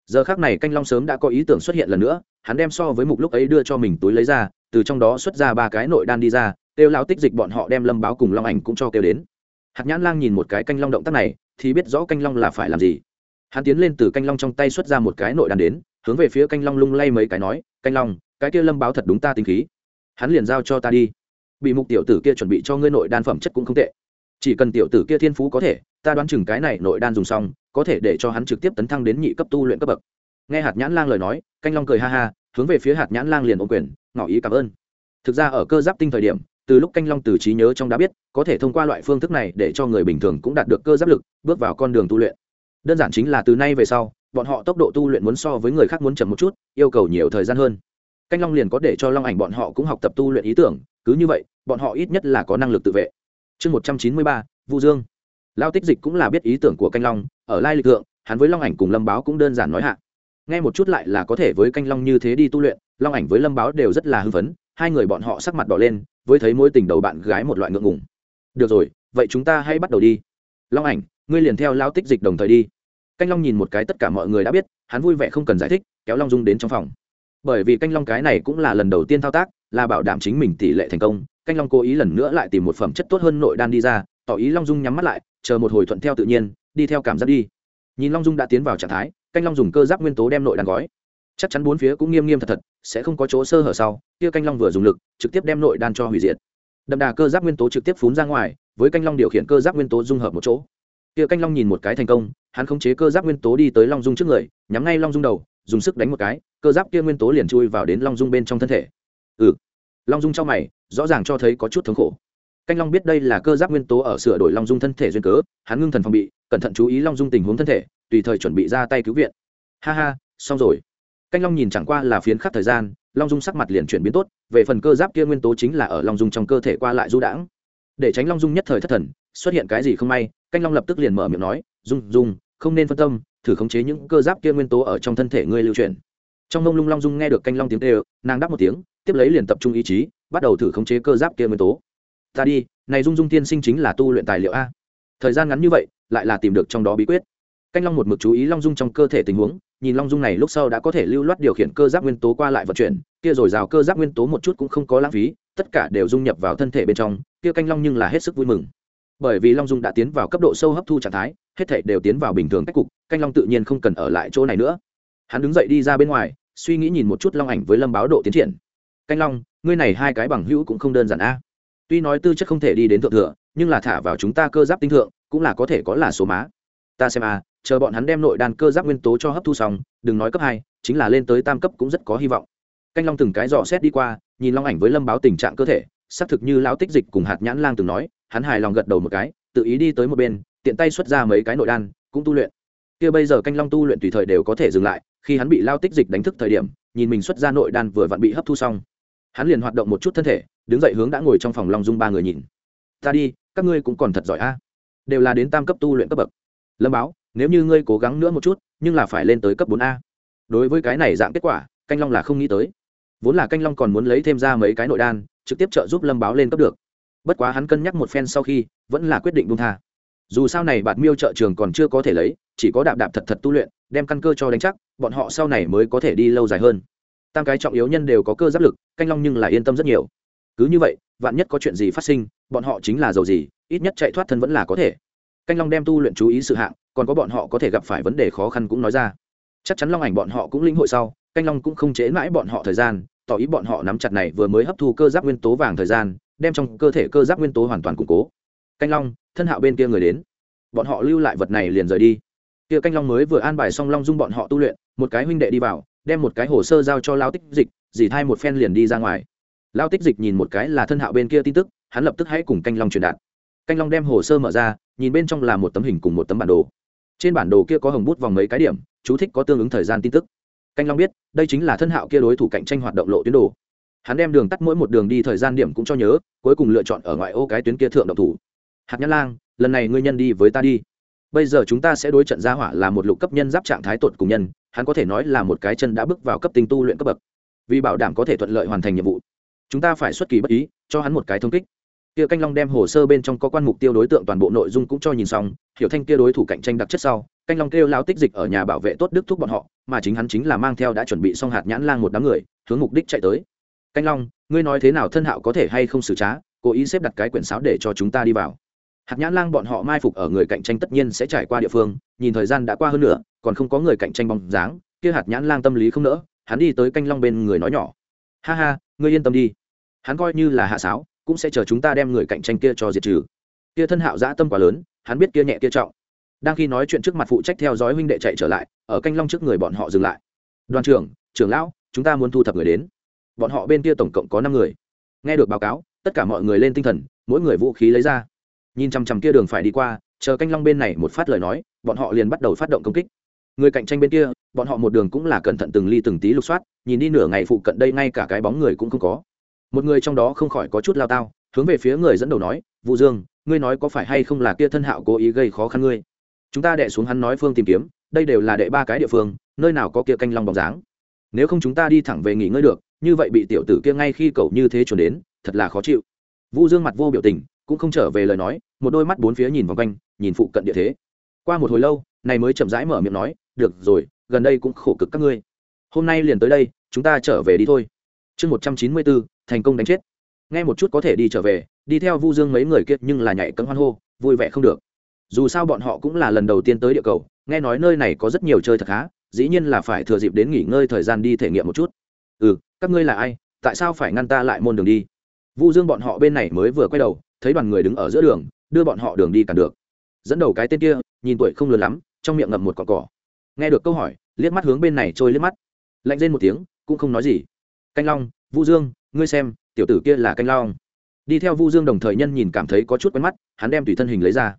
Giờ khác này canh long sớm đã có ý tưởng xuất hiện lần nữa, hắn đem so với mục lúc ấy đưa cho mình túi lấy ra, từ trong đó xuất ra ba cái nội đan đi ra kêu lao tích dịch bọn họ đem lâm báo cùng long ảnh cũng cho kêu đến. Hạt nhãn lang nhìn một cái canh long động tác này, thì biết rõ canh long là phải làm gì. Hắn tiến lên từ canh long trong tay xuất ra một cái nội đan đến, hướng về phía canh long lung lay mấy cái nói, canh long, cái kia lâm báo thật đúng ta tính khí. Hắn liền giao cho ta đi. Bị mục tiểu tử kia chuẩn bị cho ngươi nội đan phẩm chất cũng không tệ. Chỉ cần tiểu tử kia thiên phú có thể, ta đoán chừng cái này nội đan dùng xong, có thể để cho hắn trực tiếp tấn thăng đến nhị cấp tu luyện cấp bậc. Nghe hạt nhãn lang lời nói, canh long cười ha ha, hướng về phía hạt nhãn lang liền ôm quyền, ngỏ ý cảm ơn. Thực ra ở cơ giáp tinh thời điểm từ lúc canh long từ trí nhớ trong đã biết, có thể thông qua loại phương thức này để cho người bình thường cũng đạt được cơ giáp lực, bước vào con đường tu luyện. Đơn giản chính là từ nay về sau, bọn họ tốc độ tu luyện muốn so với người khác muốn chậm một chút, yêu cầu nhiều thời gian hơn. Canh long liền có để cho long ảnh bọn họ cũng học tập tu luyện ý tưởng, cứ như vậy, bọn họ ít nhất là có năng lực tự vệ. Chương một trăm chín mươi ba, vu dương. Lao tích dịch cũng là biết ý tưởng của canh long, ở lai lịch lượng hắn với long ảnh cùng lâm báo cũng đơn giản nói hạ. Nghe một chút lại là có thể với canh long như thế đi tu luyện, long ảnh với lâm báo đều rất là hưng phấn hai người bọn họ sắc mặt đỏ lên, với thấy mối tình đầu bạn gái một loại ngượng ngùng. Được rồi, vậy chúng ta hãy bắt đầu đi. Long ảnh, ngươi liền theo lao tích dịch đồng thời đi. Canh long nhìn một cái tất cả mọi người đã biết, hắn vui vẻ không cần giải thích, kéo long dung đến trong phòng. Bởi vì canh long cái này cũng là lần đầu tiên thao tác, là bảo đảm chính mình tỷ lệ thành công, canh long cố ý lần nữa lại tìm một phẩm chất tốt hơn nội đan đi ra, tỏ ý long dung nhắm mắt lại, chờ một hồi thuận theo tự nhiên, đi theo cảm giác đi. Nhìn long dung đã tiến vào trạng thái, canh long dùng cơ giáp nguyên tố đem nội đan gói chắc chắn bốn phía cũng nghiêm nghiêm thật thật, sẽ không có chỗ sơ hở sau, kia canh long vừa dùng lực, trực tiếp đem nội đan cho hủy diệt. Đậm đà cơ giáp nguyên tố trực tiếp phún ra ngoài, với canh long điều khiển cơ giáp nguyên tố dung hợp một chỗ. Kia canh long nhìn một cái thành công, hắn khống chế cơ giáp nguyên tố đi tới long dung trước người, nhắm ngay long dung đầu, dùng sức đánh một cái, cơ giáp kia nguyên tố liền chui vào đến long dung bên trong thân thể. Ừ. Long dung trong mày, rõ ràng cho thấy có chút thống khổ. Canh long biết đây là cơ giáp nguyên tố ở sửa đổi long dung thân thể duyên cớ, hắn ngưng thần phòng bị, cẩn thận chú ý long dung tình huống thân thể, tùy thời chuẩn bị ra tay cứu viện. Ha ha, xong rồi canh long nhìn chẳng qua là phiến khắc thời gian, long dung sắc mặt liền chuyển biến tốt, về phần cơ giáp kia nguyên tố chính là ở long dung trong cơ thể qua lại du đãng. Để tránh long dung nhất thời thất thần, xuất hiện cái gì không may, canh long lập tức liền mở miệng nói, dung dung, không nên phân tâm, thử khống chế những cơ giáp kia nguyên tố ở trong thân thể ngươi lưu truyền trong mông lung long dung nghe được canh long tiếng tê nàng đáp một tiếng, tiếp lấy liền tập trung ý chí, bắt đầu thử khống chế cơ giáp kia nguyên tố. Ta đi, này dung dung tiên sinh chính là tu luyện tài liệu a. Thời gian ngắn như vậy, lại là tìm được trong đó bí quyết. Canh long một mực chú ý long dung trong cơ thể tình huống nhìn long dung này lúc sau đã có thể lưu loát điều khiển cơ giáp nguyên tố qua lại vận chuyển, kia rồi rào cơ giáp nguyên tố một chút cũng không có lãng phí, tất cả đều dung nhập vào thân thể bên trong, kia canh long nhưng là hết sức vui mừng. Bởi vì long dung đã tiến vào cấp độ sâu hấp thu trạng thái, hết thể đều tiến vào bình thường cách cục, canh long tự nhiên không cần ở lại chỗ này nữa. Hắn đứng dậy đi ra bên ngoài, suy nghĩ nhìn một chút long ảnh với lâm báo độ tiến triển. Canh long, ngươi này hai cái bằng hữu cũng không đơn giản a. Tuy nói tư chất không thể đi đến thượng thừa, nhưng là thả vào chúng ta cơ giáp tinh thượng, cũng là có thể có là số má. Ta xem a chờ bọn hắn đem nội đan cơ giáp nguyên tố cho hấp thu xong, đừng nói cấp hai, chính là lên tới tam cấp cũng rất có hy vọng. Canh long từng cái dò xét đi qua, nhìn long ảnh với lâm báo tình trạng cơ thể, xác thực như lão tích dịch cùng hạt nhãn lang từng nói, hắn hài lòng gật đầu một cái, tự ý đi tới một bên, tiện tay xuất ra mấy cái nội đan, cũng tu luyện. Kia bây giờ canh long tu luyện tùy thời đều có thể dừng lại, khi hắn bị lao tích dịch đánh thức thời điểm, nhìn mình xuất ra nội đan vừa vặn bị hấp thu xong. Hắn liền hoạt động một chút thân thể, đứng dậy hướng đã ngồi trong phòng long dung ba người nhìn. Ta đi, các ngươi cũng còn thật giỏi a. Đều là đến tam cấp tu luyện cấp bậc. Lâm báo nếu như ngươi cố gắng nữa một chút, nhưng là phải lên tới cấp bốn a. Đối với cái này dạng kết quả, canh long là không nghĩ tới. Vốn là canh long còn muốn lấy thêm ra mấy cái nội đan, trực tiếp trợ giúp lâm báo lên cấp được. Bất quá hắn cân nhắc một phen sau khi, vẫn là quyết định buông tha. Dù sao này bạn miêu trợ trường còn chưa có thể lấy, chỉ có đạp đạp thật thật tu luyện, đem căn cơ cho đánh chắc, bọn họ sau này mới có thể đi lâu dài hơn. Tam cái trọng yếu nhân đều có cơ giáp lực, canh long nhưng là yên tâm rất nhiều. Cứ như vậy, vạn nhất có chuyện gì phát sinh, bọn họ chính là giàu gì, ít nhất chạy thoát thân vẫn là có thể. Canh long đem tu luyện chú ý sự hạng còn có bọn họ có thể gặp phải vấn đề khó khăn cũng nói ra. Chắc chắn long ảnh bọn họ cũng linh hội sau, canh long cũng không chế mãi bọn họ thời gian, tỏ ý bọn họ nắm chặt này vừa mới hấp thu cơ giáp nguyên tố vàng thời gian, đem trong cơ thể cơ giáp nguyên tố hoàn toàn củng cố. Canh long, thân hạo bên kia người đến. Bọn họ lưu lại vật này liền rời đi. Kia canh long mới vừa an bài xong long dung bọn họ tu luyện, một cái huynh đệ đi vào, đem một cái hồ sơ giao cho lao tích dịch, dì thay một phen liền đi ra ngoài. Lao tích dịch nhìn một cái là thân hạo bên kia tin tức, hắn lập tức hãy cùng canh long truyền đạt. Canh long đem hồ sơ mở ra, nhìn bên trong là một tấm hình cùng một tấm bản đồ trên bản đồ kia có hồng bút vòng mấy cái điểm, chú thích có tương ứng thời gian tin tức. Canh long biết, đây chính là thân hạo kia đối thủ cạnh tranh hoạt động lộ tuyến đồ. Hắn đem đường tắt mỗi một đường đi thời gian điểm cũng cho nhớ, cuối cùng lựa chọn ở ngoại ô cái tuyến kia thượng động thủ. Hạt nhã lang, lần này ngươi nhân đi với ta đi. Bây giờ chúng ta sẽ đối trận gia hỏa là một lục cấp nhân giáp trạng thái tột cùng nhân, hắn có thể nói là một cái chân đã bước vào cấp tinh tu luyện cấp bậc. Vì bảo đảm có thể thuận lợi hoàn thành nhiệm vụ, chúng ta phải xuất kỳ bất ý, cho hắn một cái thông kích kia canh long đem hồ sơ bên trong có quan mục tiêu đối tượng toàn bộ nội dung cũng cho nhìn xong, hiểu thanh kia đối thủ cạnh tranh đặc chất sau, canh long kêu lao tích dịch ở nhà bảo vệ tốt đức thúc bọn họ, mà chính hắn chính là mang theo đã chuẩn bị xong hạt nhãn lang một đám người, hướng mục đích chạy tới. Canh long, ngươi nói thế nào thân hạo có thể hay không xử trá, cố ý xếp đặt cái quyển sáo để cho chúng ta đi vào. Hạt nhãn lang bọn họ mai phục ở người cạnh tranh tất nhiên sẽ trải qua địa phương, nhìn thời gian đã qua hơn nữa còn không có người cạnh tranh bóng dáng, kia hạt nhãn lang tâm lý không nỡ, hắn đi tới canh long bên người nói nhỏ. Ha ha, ngươi yên tâm đi. Hắn coi như là hạ sáo cũng sẽ chờ chúng ta đem người cạnh tranh kia cho diệt trừ. Kia thân hạo dã tâm quá lớn, hắn biết kia nhẹ kia trọng. Đang khi nói chuyện trước mặt phụ trách theo dõi huynh đệ chạy trở lại, ở canh long trước người bọn họ dừng lại. Đoàn trưởng trưởng lão, chúng ta muốn thu thập người đến. Bọn họ bên kia tổng cộng có năm người. Nghe được báo cáo, tất cả mọi người lên tinh thần, mỗi người vũ khí lấy ra. Nhìn chằm chằm kia đường phải đi qua, chờ canh long bên này một phát lời nói, bọn họ liền bắt đầu phát động công kích. Người cạnh tranh bên kia, bọn họ một đường cũng là cẩn thận từng ly từng tí lục soát, nhìn đi nửa ngày phụ cận đây ngay cả cái bóng người cũng không có một người trong đó không khỏi có chút lao tao, hướng về phía người dẫn đầu nói, vũ dương, ngươi nói có phải hay không là kia thân hạo cố ý gây khó khăn ngươi? Chúng ta đệ xuống hắn nói phương tìm kiếm, đây đều là đệ ba cái địa phương, nơi nào có kia canh long bóng dáng? Nếu không chúng ta đi thẳng về nghỉ ngơi được, như vậy bị tiểu tử kia ngay khi cậu như thế chuẩn đến, thật là khó chịu. Vũ dương mặt vô biểu tình, cũng không trở về lời nói, một đôi mắt bốn phía nhìn vòng quanh, nhìn phụ cận địa thế. Qua một hồi lâu, này mới chậm rãi mở miệng nói, được rồi, gần đây cũng khổ cực các ngươi. Hôm nay liền tới đây, chúng ta trở về đi thôi chương một trăm chín mươi bốn, thành công đánh chết. Nghe một chút có thể đi trở về, đi theo vu dương mấy người kia nhưng là nhảy cấm hoan hô, vui vẻ không được. Dù sao bọn họ cũng là lần đầu tiên tới địa cầu, nghe nói nơi này có rất nhiều chơi thật khá, dĩ nhiên là phải thừa dịp đến nghỉ ngơi thời gian đi thể nghiệm một chút. Ừ các ngươi là ai? Tại sao phải ngăn ta lại môn đường đi? Vu dương bọn họ bên này mới vừa quay đầu, thấy đoàn người đứng ở giữa đường, đưa bọn họ đường đi cản được. Dẫn đầu cái tên kia, nhìn tuổi không lớn lắm, trong miệng ngậm một cọn cỏ. Nghe được câu hỏi, liếc mắt hướng bên này trôi liếc mắt. Lạnh lên một tiếng, cũng không nói gì canh long, vu dương, ngươi xem, tiểu tử kia là canh long. Đi theo vu dương đồng thời nhân nhìn cảm thấy có chút quen mắt, hắn đem tùy thân hình lấy ra.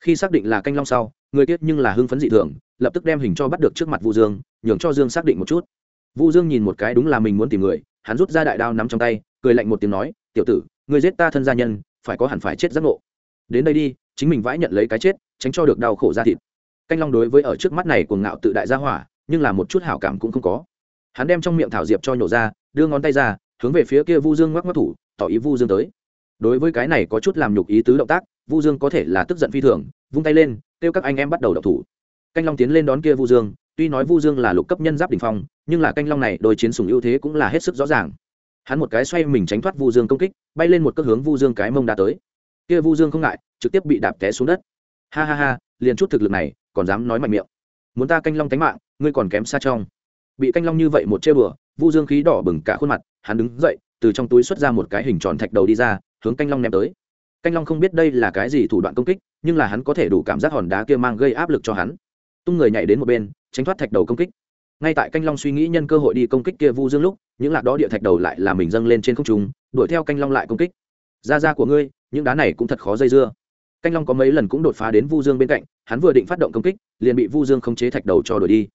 Khi xác định là canh long sau, người kiết nhưng là hưng phấn dị thường, lập tức đem hình cho bắt được trước mặt vu dương, nhường cho dương xác định một chút. Vu dương nhìn một cái đúng là mình muốn tìm người, hắn rút ra đại đao nắm trong tay, cười lạnh một tiếng nói, tiểu tử người giết ta thân gia nhân, phải có hẳn phải chết giác ngộ. Đến đây đi, chính mình vãi nhận lấy cái chết, tránh cho được đau khổ ra thịt. Canh long đối với ở trước mắt này cuồng ngạo tự đại gia hỏa, nhưng là một chút hảo cảm cũng không có. Hắn đem trong miệng thảo diệp cho nhổ ra đưa ngón tay ra, hướng về phía kia vu dương ngoắc ngoắc thủ, tỏ ý vu dương tới. Đối với cái này có chút làm nhục ý tứ động tác, vu dương có thể là tức giận phi thường, vung tay lên, kêu các anh em bắt đầu đập thủ. Canh long tiến lên đón kia vu dương, tuy nói vu dương là lục cấp nhân giáp đình phong, nhưng là canh long này đôi chiến sùng ưu thế cũng là hết sức rõ ràng. Hắn một cái xoay mình tránh thoát vu dương công kích, bay lên một cước hướng vu dương cái mông đã tới. Kia vu dương không ngại, trực tiếp bị đạp té xuống đất. Ha ha ha, liền chút thực lực này, còn dám nói mạnh miệng. Muốn ta canh long tánh mạng, ngươi còn kém xa trong. Bị canh long như vậy một chê bừa vu dương khí đỏ bừng cả khuôn mặt, hắn đứng dậy, từ trong túi xuất ra một cái hình tròn thạch đầu đi ra, hướng canh long ném tới. Canh long không biết đây là cái gì thủ đoạn công kích, nhưng là hắn có thể đủ cảm giác hòn đá kia mang gây áp lực cho hắn. Tung người nhảy đến một bên, tránh thoát thạch đầu công kích. Ngay tại canh long suy nghĩ nhân cơ hội đi công kích kia vu dương lúc, những lạc đó địa thạch đầu lại là mình dâng lên trên không trung, đuổi theo canh long lại công kích. Ra ra của ngươi, những đá này cũng thật khó dây dưa. Canh long có mấy lần cũng đột phá đến vu dương bên cạnh, hắn vừa định phát động công kích, liền bị vu dương khống chế thạch đầu cho đuổi đi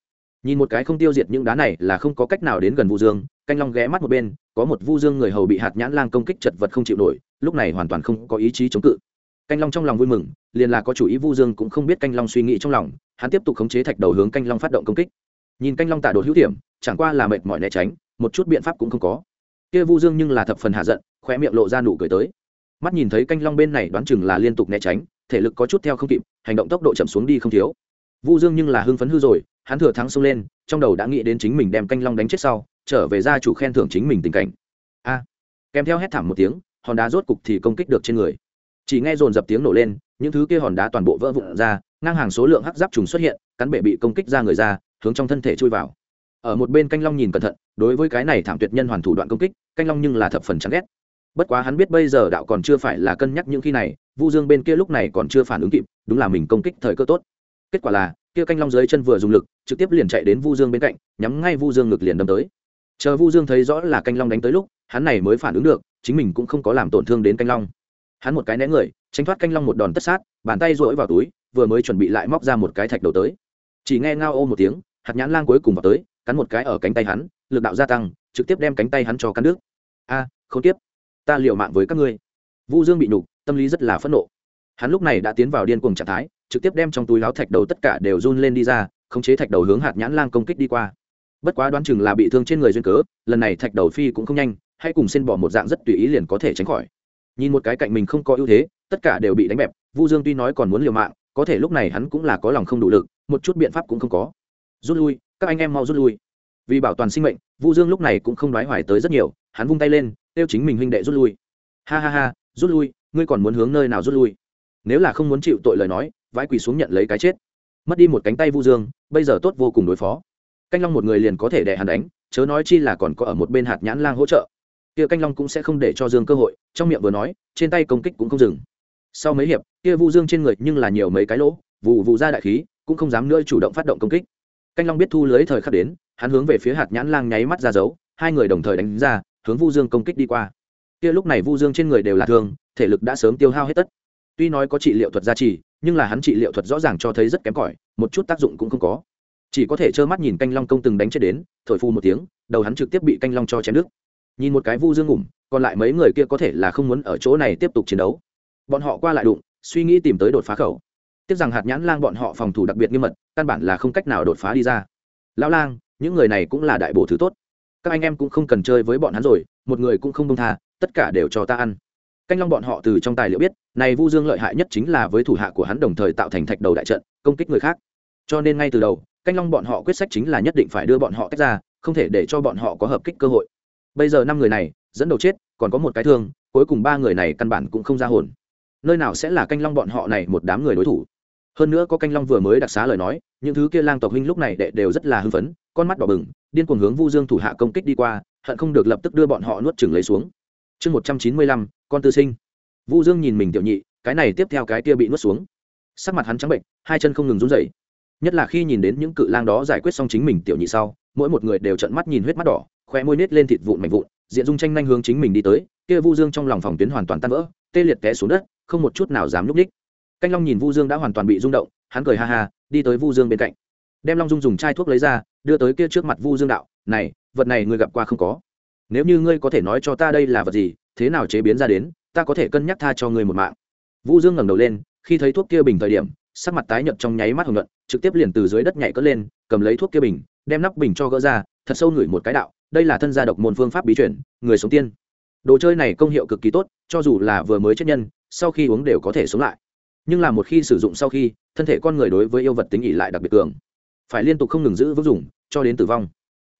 nhìn một cái không tiêu diệt những đá này là không có cách nào đến gần vu dương, canh long ghé mắt một bên, có một vu dương người hầu bị hạt nhãn lang công kích chật vật không chịu nổi, lúc này hoàn toàn không có ý chí chống cự. Canh long trong lòng vui mừng, liền là có chủ ý vu dương cũng không biết canh long suy nghĩ trong lòng, hắn tiếp tục khống chế thạch đầu hướng canh long phát động công kích. Nhìn canh long tạ đột hữu điểm, chẳng qua là mệt mỏi né tránh, một chút biện pháp cũng không có. Kia vu dương nhưng là thập phần hạ giận khoe miệng lộ ra nụ cười tới. Mắt nhìn thấy canh long bên này đoán chừng là liên tục né tránh, thể lực có chút theo không kịp, hành động tốc độ chậm xuống đi không thiếu vu dương nhưng là hưng phấn hư rồi, hắn thừa thắng xông lên, trong đầu đã nghĩ đến chính mình đem canh long đánh chết sau, trở về gia chủ khen thưởng chính mình tình cảnh. A. Kèm theo hét thảm một tiếng, hòn đá rốt cục thì công kích được trên người. Chỉ nghe dồn dập tiếng nổ lên, những thứ kia hòn đá toàn bộ vỡ vụn ra, ngang hàng số lượng hắc giáp trùng xuất hiện, cắn bệ bị công kích ra người ra, hướng trong thân thể chui vào. Ở một bên canh long nhìn cẩn thận, đối với cái này thảm tuyệt nhân hoàn thủ đoạn công kích, canh long nhưng là thập phần chán ghét. Bất quá hắn biết bây giờ đạo còn chưa phải là cân nhắc những khi này, vu dương bên kia lúc này còn chưa phản ứng kịp, đúng là mình công kích thời cơ tốt kết quả là, kia canh long dưới chân vừa dùng lực, trực tiếp liền chạy đến vu dương bên cạnh, nhắm ngay vu dương ngực liền đâm tới. Chờ vu dương thấy rõ là canh long đánh tới lúc, hắn này mới phản ứng được, chính mình cũng không có làm tổn thương đến canh long. Hắn một cái né người, tránh thoát canh long một đòn tất sát, bàn tay rỗi vào túi, vừa mới chuẩn bị lại móc ra một cái thạch đầu tới. Chỉ nghe ngao ô một tiếng, hạt nhãn lang cuối cùng vào tới, cắn một cái ở cánh tay hắn, lực đạo gia tăng, trực tiếp đem cánh tay hắn cho cắn nước a, không tiếp. Ta liều mạng với các ngươi. Vu dương bị nhục, tâm lý rất là phẫn nộ. Hắn lúc này đã tiến vào điên cuồng trạng thái trực tiếp đem trong túi láo thạch đầu tất cả đều run lên đi ra, khống chế thạch đầu hướng hạt nhãn lang công kích đi qua. Bất quá đoán chừng là bị thương trên người duyên cớ, lần này thạch đầu phi cũng không nhanh hay cùng xin bỏ một dạng rất tùy ý liền có thể tránh khỏi. Nhìn một cái cạnh mình không có ưu thế, tất cả đều bị đánh bẹp, vu dương tuy nói còn muốn liều mạng, có thể lúc này hắn cũng là có lòng không đủ lực, một chút biện pháp cũng không có. Rút lui, các anh em mau rút lui. Vì bảo toàn sinh mệnh, vu dương lúc này cũng không đoái hoài tới rất nhiều, hắn vung tay lên, kêu chính mình huynh đệ rút lui. Ha ha ha, rút lui, ngươi còn muốn hướng nơi nào rút lui? Nếu là không muốn chịu tội lời nói vãi quỳ xuống nhận lấy cái chết. Mất đi một cánh tay vu dương, bây giờ tốt vô cùng đối phó. Canh long một người liền có thể đè hắn đánh, chớ nói chi là còn có ở một bên hạt nhãn lang hỗ trợ. Kia canh long cũng sẽ không để cho dương cơ hội, trong miệng vừa nói, trên tay công kích cũng không dừng. Sau mấy hiệp, kia vu dương trên người nhưng là nhiều mấy cái lỗ vụ vụ ra đại khí, cũng không dám nữa chủ động phát động công kích. Canh long biết thu lưới thời khắc đến, hắn hướng về phía hạt nhãn lang nháy mắt ra dấu, hai người đồng thời đánh ra, hướng vu dương công kích đi qua. Kia lúc này vu dương trên người đều là thương, thể lực đã sớm tiêu hao hết tất. Tuy nói có trị liệu thuật gia trì nhưng là hắn trị liệu thuật rõ ràng cho thấy rất kém cỏi, một chút tác dụng cũng không có. Chỉ có thể trơ mắt nhìn canh long công từng đánh chết đến, thổi phu một tiếng, đầu hắn trực tiếp bị canh long cho chém nước nhìn một cái vu dương ngủm, còn lại mấy người kia có thể là không muốn ở chỗ này tiếp tục chiến đấu. Bọn họ qua lại đụng, suy nghĩ tìm tới đột phá khẩu. Tiếc rằng hạt nhãn lang bọn họ phòng thủ đặc biệt nghiêm mật, căn bản là không cách nào đột phá đi ra. Lão lang, những người này cũng là đại bổ thứ tốt. Các anh em cũng không cần chơi với bọn hắn rồi, một người cũng không công tha, tất cả đều cho ta ăn canh long bọn họ từ trong tài liệu biết, này vu dương lợi hại nhất chính là với thủ hạ của hắn đồng thời tạo thành thạch đầu đại trận, công kích người khác. Cho nên ngay từ đầu, canh long bọn họ quyết sách chính là nhất định phải đưa bọn họ tách ra, không thể để cho bọn họ có hợp kích cơ hội. Bây giờ năm người này, dẫn đầu chết, còn có một cái thương, cuối cùng ba người này căn bản cũng không ra hồn. Nơi nào sẽ là canh long bọn họ này một đám người đối thủ? Hơn nữa có canh long vừa mới đặc xá lời nói, những thứ kia lang tộc huynh lúc này đệ đều rất là hưng phấn, con mắt đỏ bừng, điên cuồng hướng vu dương thủ hạ công kích đi qua, hận không được lập tức đưa bọn họ nuốt chừng lấy xuống. Chương một trăm chín mươi lăm con tư sinh. Vu dương nhìn mình tiểu nhị, cái này tiếp theo cái kia bị nuốt xuống. Sắc mặt hắn trắng bệnh, hai chân không ngừng run rẩy. Nhất là khi nhìn đến những cự lang đó giải quyết xong chính mình tiểu nhị sau, mỗi một người đều trợn mắt nhìn huyết mắt đỏ khoe môi nết lên thịt vụn mạnh vụn, diện dung tranh nhanh hướng chính mình đi tới, kia vu dương trong lòng phòng tuyến hoàn toàn tan vỡ, tê liệt té xuống đất, không một chút nào dám núp ních canh long nhìn vu dương đã hoàn toàn bị rung động, hắn cười ha ha, đi tới vu dương bên cạnh. Đem long dung dùng chai thuốc lấy ra, đưa tới kia trước mặt vu dương đạo, này, vật này ngươi gặp qua không có? Nếu như ngươi có thể nói cho ta đây là vật gì thế nào chế biến ra đến, ta có thể cân nhắc tha cho ngươi một mạng. Vu dương ngẩng đầu lên, khi thấy thuốc kia bình thời điểm, sắc mặt tái nhợt trong nháy mắt hồng nhuận, trực tiếp liền từ dưới đất nhảy cất lên, cầm lấy thuốc kia bình, đem nắp bình cho gỡ ra, thật sâu ngửi một cái đạo, đây là thân gia độc môn phương pháp bí chuyển người sống tiên. Đồ chơi này công hiệu cực kỳ tốt, cho dù là vừa mới chết nhân, sau khi uống đều có thể sống lại. Nhưng là một khi sử dụng sau khi, thân thể con người đối với yêu vật tính ỉ lại đặc biệt cường. Phải liên tục không ngừng giữ vững dùng, cho đến tử vong.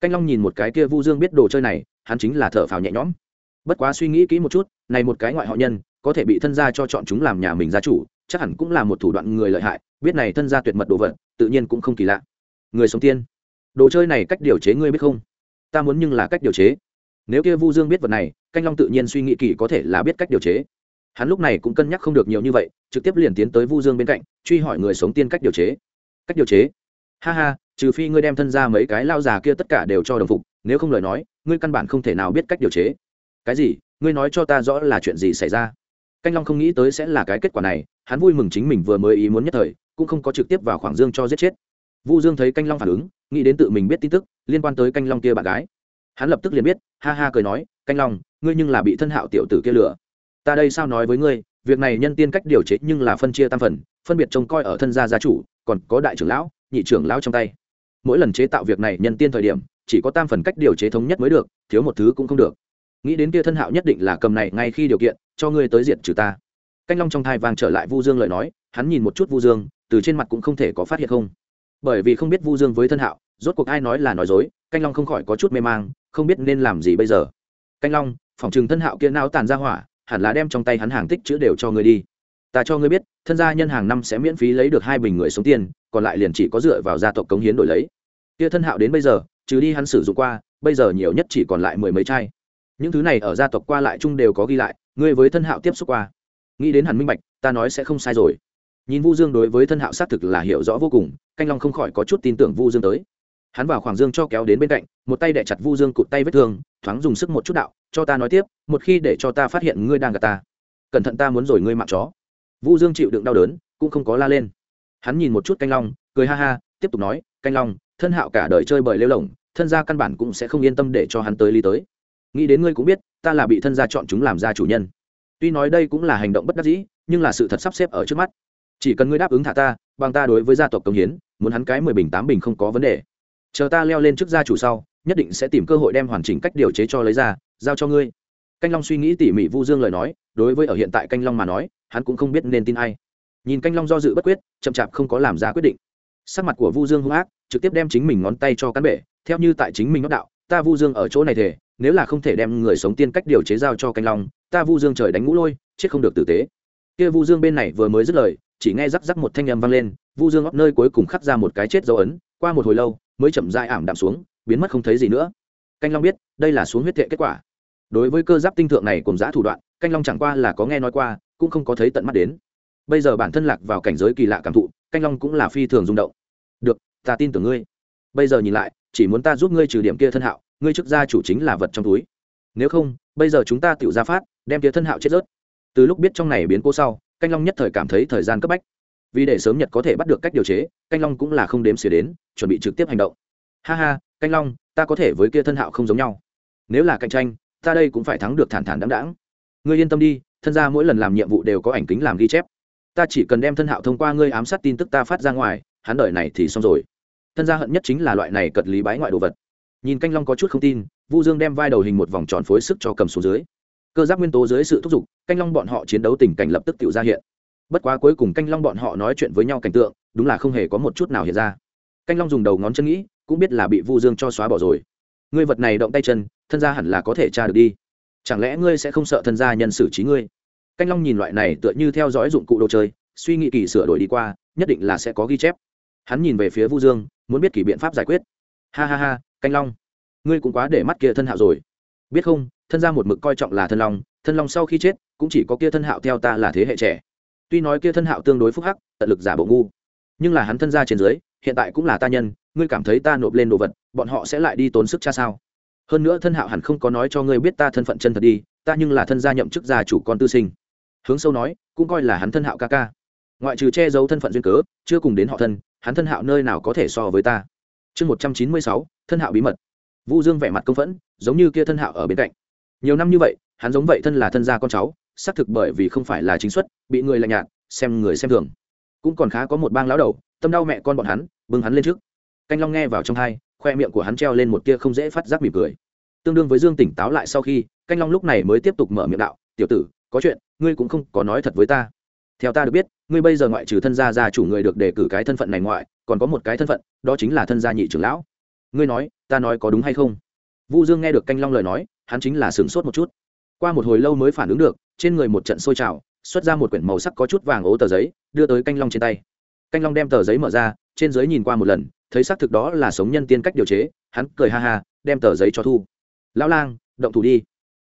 Canh long nhìn một cái kia vu dương biết đồ chơi này, hắn chính là thở phào nhẹ nhõm bất quá suy nghĩ kỹ một chút, này một cái ngoại họ nhân, có thể bị thân gia cho chọn chúng làm nhà mình gia chủ, chắc hẳn cũng là một thủ đoạn người lợi hại, biết này thân gia tuyệt mật đồ vật, tự nhiên cũng không kỳ lạ. Người sống tiên, đồ chơi này cách điều chế ngươi biết không? Ta muốn nhưng là cách điều chế. Nếu kia vu dương biết vật này, canh long tự nhiên suy nghĩ kỳ có thể là biết cách điều chế. Hắn lúc này cũng cân nhắc không được nhiều như vậy, trực tiếp liền tiến tới vu dương bên cạnh, truy hỏi người sống tiên cách điều chế. Cách điều chế? Ha ha, trừ phi ngươi đem thân ra mấy cái lao già kia tất cả đều cho đồng phục, nếu không lời nói, ngươi căn bản không thể nào biết cách điều chế cái gì? Ngươi nói cho ta rõ là chuyện gì xảy ra? Canh long không nghĩ tới sẽ là cái kết quả này, hắn vui mừng chính mình vừa mới ý muốn nhất thời, cũng không có trực tiếp vào khoảng dương cho giết chết. Vu dương thấy canh long phản ứng, nghĩ đến tự mình biết tin tức, liên quan tới canh long kia bạn gái. Hắn lập tức liền biết, ha ha cười nói, canh long, ngươi nhưng là bị thân hạo tiểu tử kia lửa ta đây sao nói với ngươi, việc này nhân tiên cách điều chế nhưng là phân chia tam phần, phân biệt trông coi ở thân gia gia chủ, còn có đại trưởng lão, nhị trưởng lão trong tay. Mỗi lần chế tạo việc này nhân tiên thời điểm, chỉ có tam phần cách điều chế thống nhất mới được, thiếu một thứ cũng không được nghĩ đến kia thân hạo nhất định là cầm này ngay khi điều kiện, cho ngươi tới diện trừ ta. Canh long trong thai vàng trở lại vu dương lời nói, hắn nhìn một chút vu dương, từ trên mặt cũng không thể có phát hiện không. Bởi vì không biết vu dương với thân hạo, rốt cuộc ai nói là nói dối, canh long không khỏi có chút mê mang, không biết nên làm gì bây giờ. Canh long, phòng trừng thân hạo kia nao tàn ra hỏa, hẳn là đem trong tay hắn hàng tích chữ đều cho ngươi đi. Ta cho ngươi biết, thân gia nhân hàng năm sẽ miễn phí lấy được hai bình người sống tiền, còn lại liền chỉ có dựa vào gia tộc cống hiến đổi lấy. Kia thân hạo đến bây giờ, trừ đi hắn sử dụng qua, bây giờ nhiều nhất chỉ còn lại mười mấy chai những thứ này ở gia tộc qua lại chung đều có ghi lại, ngươi với thân hạo tiếp xúc qua. Nghĩ đến hẳn minh bạch, ta nói sẽ không sai rồi. Nhìn vu dương đối với thân hạo xác thực là hiểu rõ vô cùng, canh long không khỏi có chút tin tưởng vu dương tới. Hắn vào khoảng dương cho kéo đến bên cạnh, một tay đẻ chặt vu dương cụt tay vết thương, thoáng dùng sức một chút đạo, cho ta nói tiếp, một khi để cho ta phát hiện ngươi đang gặp ta, cẩn thận ta muốn rồi ngươi mạng chó. Vu dương chịu đựng đau đớn, cũng không có la lên. Hắn nhìn một chút canh long, cười ha ha, tiếp tục nói, canh long, thân hạo cả đời chơi bời lêu lỏng thân gia căn bản cũng sẽ không yên tâm để cho hắn tới ly tới nghĩ đến ngươi cũng biết, ta là bị thân gia chọn chúng làm gia chủ nhân. Tuy nói đây cũng là hành động bất đắc dĩ, nhưng là sự thật sắp xếp ở trước mắt. Chỉ cần ngươi đáp ứng thả ta, bằng ta đối với gia tộc công hiến, muốn hắn cái mười bình, tám bình không có vấn đề. Chờ ta leo lên trước gia chủ sau, nhất định sẽ tìm cơ hội đem hoàn chỉnh cách điều chế cho lấy ra, giao cho ngươi. Canh long suy nghĩ tỉ mỉ vu dương lời nói, đối với ở hiện tại canh long mà nói, hắn cũng không biết nên tin ai. Nhìn canh long do dự bất quyết, chậm chạp không có làm ra quyết định. Sắc mặt của vu dương hung ác, trực tiếp đem chính mình ngón tay cho cán bể, theo như tại chính mình ngóc đạo, ta vu dương ở chỗ này thể nếu là không thể đem người sống tiên cách điều chế giao cho canh long, ta vu dương trời đánh ngũ lôi, chết không được tử tế. Kia vu dương bên này vừa mới dứt lời, chỉ nghe rắc rắc một thanh âm vang lên, vu dương óc nơi cuối cùng khắc ra một cái chết dấu ấn, qua một hồi lâu, mới chậm dai ảm đạm xuống, biến mất không thấy gì nữa. Canh long biết, đây là xuống huyết thệ kết quả. Đối với cơ giáp tinh thượng này cùng giã thủ đoạn, canh long chẳng qua là có nghe nói qua, cũng không có thấy tận mắt đến. Bây giờ bản thân lạc vào cảnh giới kỳ lạ cảm thụ, canh long cũng là phi thường rung động. Được, ta tin tưởng ngươi. Bây giờ nhìn lại, chỉ muốn ta giúp ngươi trừ điểm kia thân hạo ngươi chức gia chủ chính là vật trong túi. Nếu không, bây giờ chúng ta tự ra phát, đem kia thân hạo chết rớt. Từ lúc biết trong này biến cố sau, canh long nhất thời cảm thấy thời gian cấp bách. Vì để sớm nhật có thể bắt được cách điều chế, canh long cũng là không đếm xỉa đến, chuẩn bị trực tiếp hành động. Ha ha, canh long, ta có thể với kia thân hạo không giống nhau. Nếu là cạnh tranh, ta đây cũng phải thắng được thản thản đáng đáng ngươi yên tâm đi, thân gia mỗi lần làm nhiệm vụ đều có ảnh kính làm ghi chép. Ta chỉ cần đem thân hạo thông qua ngươi ám sát tin tức ta phát ra ngoài, hắn đợi này thì xong rồi. Thân gia hận nhất chính là loại này cật lý bái ngoại đồ vật nhìn canh long có chút không tin, vu dương đem vai đầu hình một vòng tròn phối sức cho cầm xuống dưới. Cơ giáp nguyên tố dưới sự thúc giục, canh long bọn họ chiến đấu tình cảnh lập tức tự ra hiện. Bất quá cuối cùng canh long bọn họ nói chuyện với nhau cảnh tượng, đúng là không hề có một chút nào hiện ra. Canh long dùng đầu ngón chân nghĩ, cũng biết là bị vu dương cho xóa bỏ rồi. Ngươi vật này động tay chân, thân gia hẳn là có thể tra được đi. Chẳng lẽ ngươi sẽ không sợ thân gia nhân xử trí ngươi? Canh long nhìn loại này tựa như theo dõi dụng cụ đồ chơi, suy nghĩ kỳ sửa đổi đi qua, nhất định là sẽ có ghi chép. Hắn nhìn về phía vu dương, muốn biết kỳ biện pháp giải quyết. Ha ha ha canh long. Ngươi cũng quá để mắt kia thân hạo rồi. Biết không, thân gia một mực coi trọng là thân long thân long sau khi chết, cũng chỉ có kia thân hạo theo ta là thế hệ trẻ. Tuy nói kia thân hạo tương đối phúc hắc, tận lực giả bộ ngu, nhưng là hắn thân gia trên dưới, hiện tại cũng là ta nhân, ngươi cảm thấy ta nộp lên đồ vật, bọn họ sẽ lại đi tốn sức cha sao? Hơn nữa thân hạo hẳn không có nói cho ngươi biết ta thân phận chân thật đi, ta nhưng là thân gia nhậm chức gia chủ con tư sinh. Hướng sâu nói, cũng coi là hắn thân hạo ca ca. Ngoại trừ che giấu thân phận duyên cớ, chưa cùng đến họ thân, hắn thân hạo nơi nào có thể so với ta? Chương một trăm chín mươi sáu thân hạo bí mật. Vu dương vẻ mặt công phẫn, giống như kia thân hạo ở bên cạnh. Nhiều năm như vậy, hắn giống vậy thân là thân gia con cháu, xác thực bởi vì không phải là chính xuất, bị người lạnh nhạt, xem người xem thường. Cũng còn khá có một bang lão đầu, tâm đau mẹ con bọn hắn, bưng hắn lên trước. Canh long nghe vào trong hai, khoe miệng của hắn treo lên một tia không dễ phát giác mỉm cười. Tương đương với dương tỉnh táo lại sau khi, canh long lúc này mới tiếp tục mở miệng đạo, tiểu tử, có chuyện, ngươi cũng không có nói thật với ta. Theo ta được biết, ngươi bây giờ ngoại trừ thân gia gia chủ người được đề cử cái thân phận này ngoại, còn có một cái thân phận, đó chính là thân gia nhị trưởng lão ngươi nói, ta nói có đúng hay không? Vu dương nghe được canh long lời nói, hắn chính là sửng sốt một chút. Qua một hồi lâu mới phản ứng được, trên người một trận sôi trào, xuất ra một quyển màu sắc có chút vàng ố tờ giấy, đưa tới canh long trên tay. Canh long đem tờ giấy mở ra, trên giấy nhìn qua một lần, thấy xác thực đó là sống nhân tiên cách điều chế, hắn cười ha ha, đem tờ giấy cho thu. Lão lang, động thủ đi.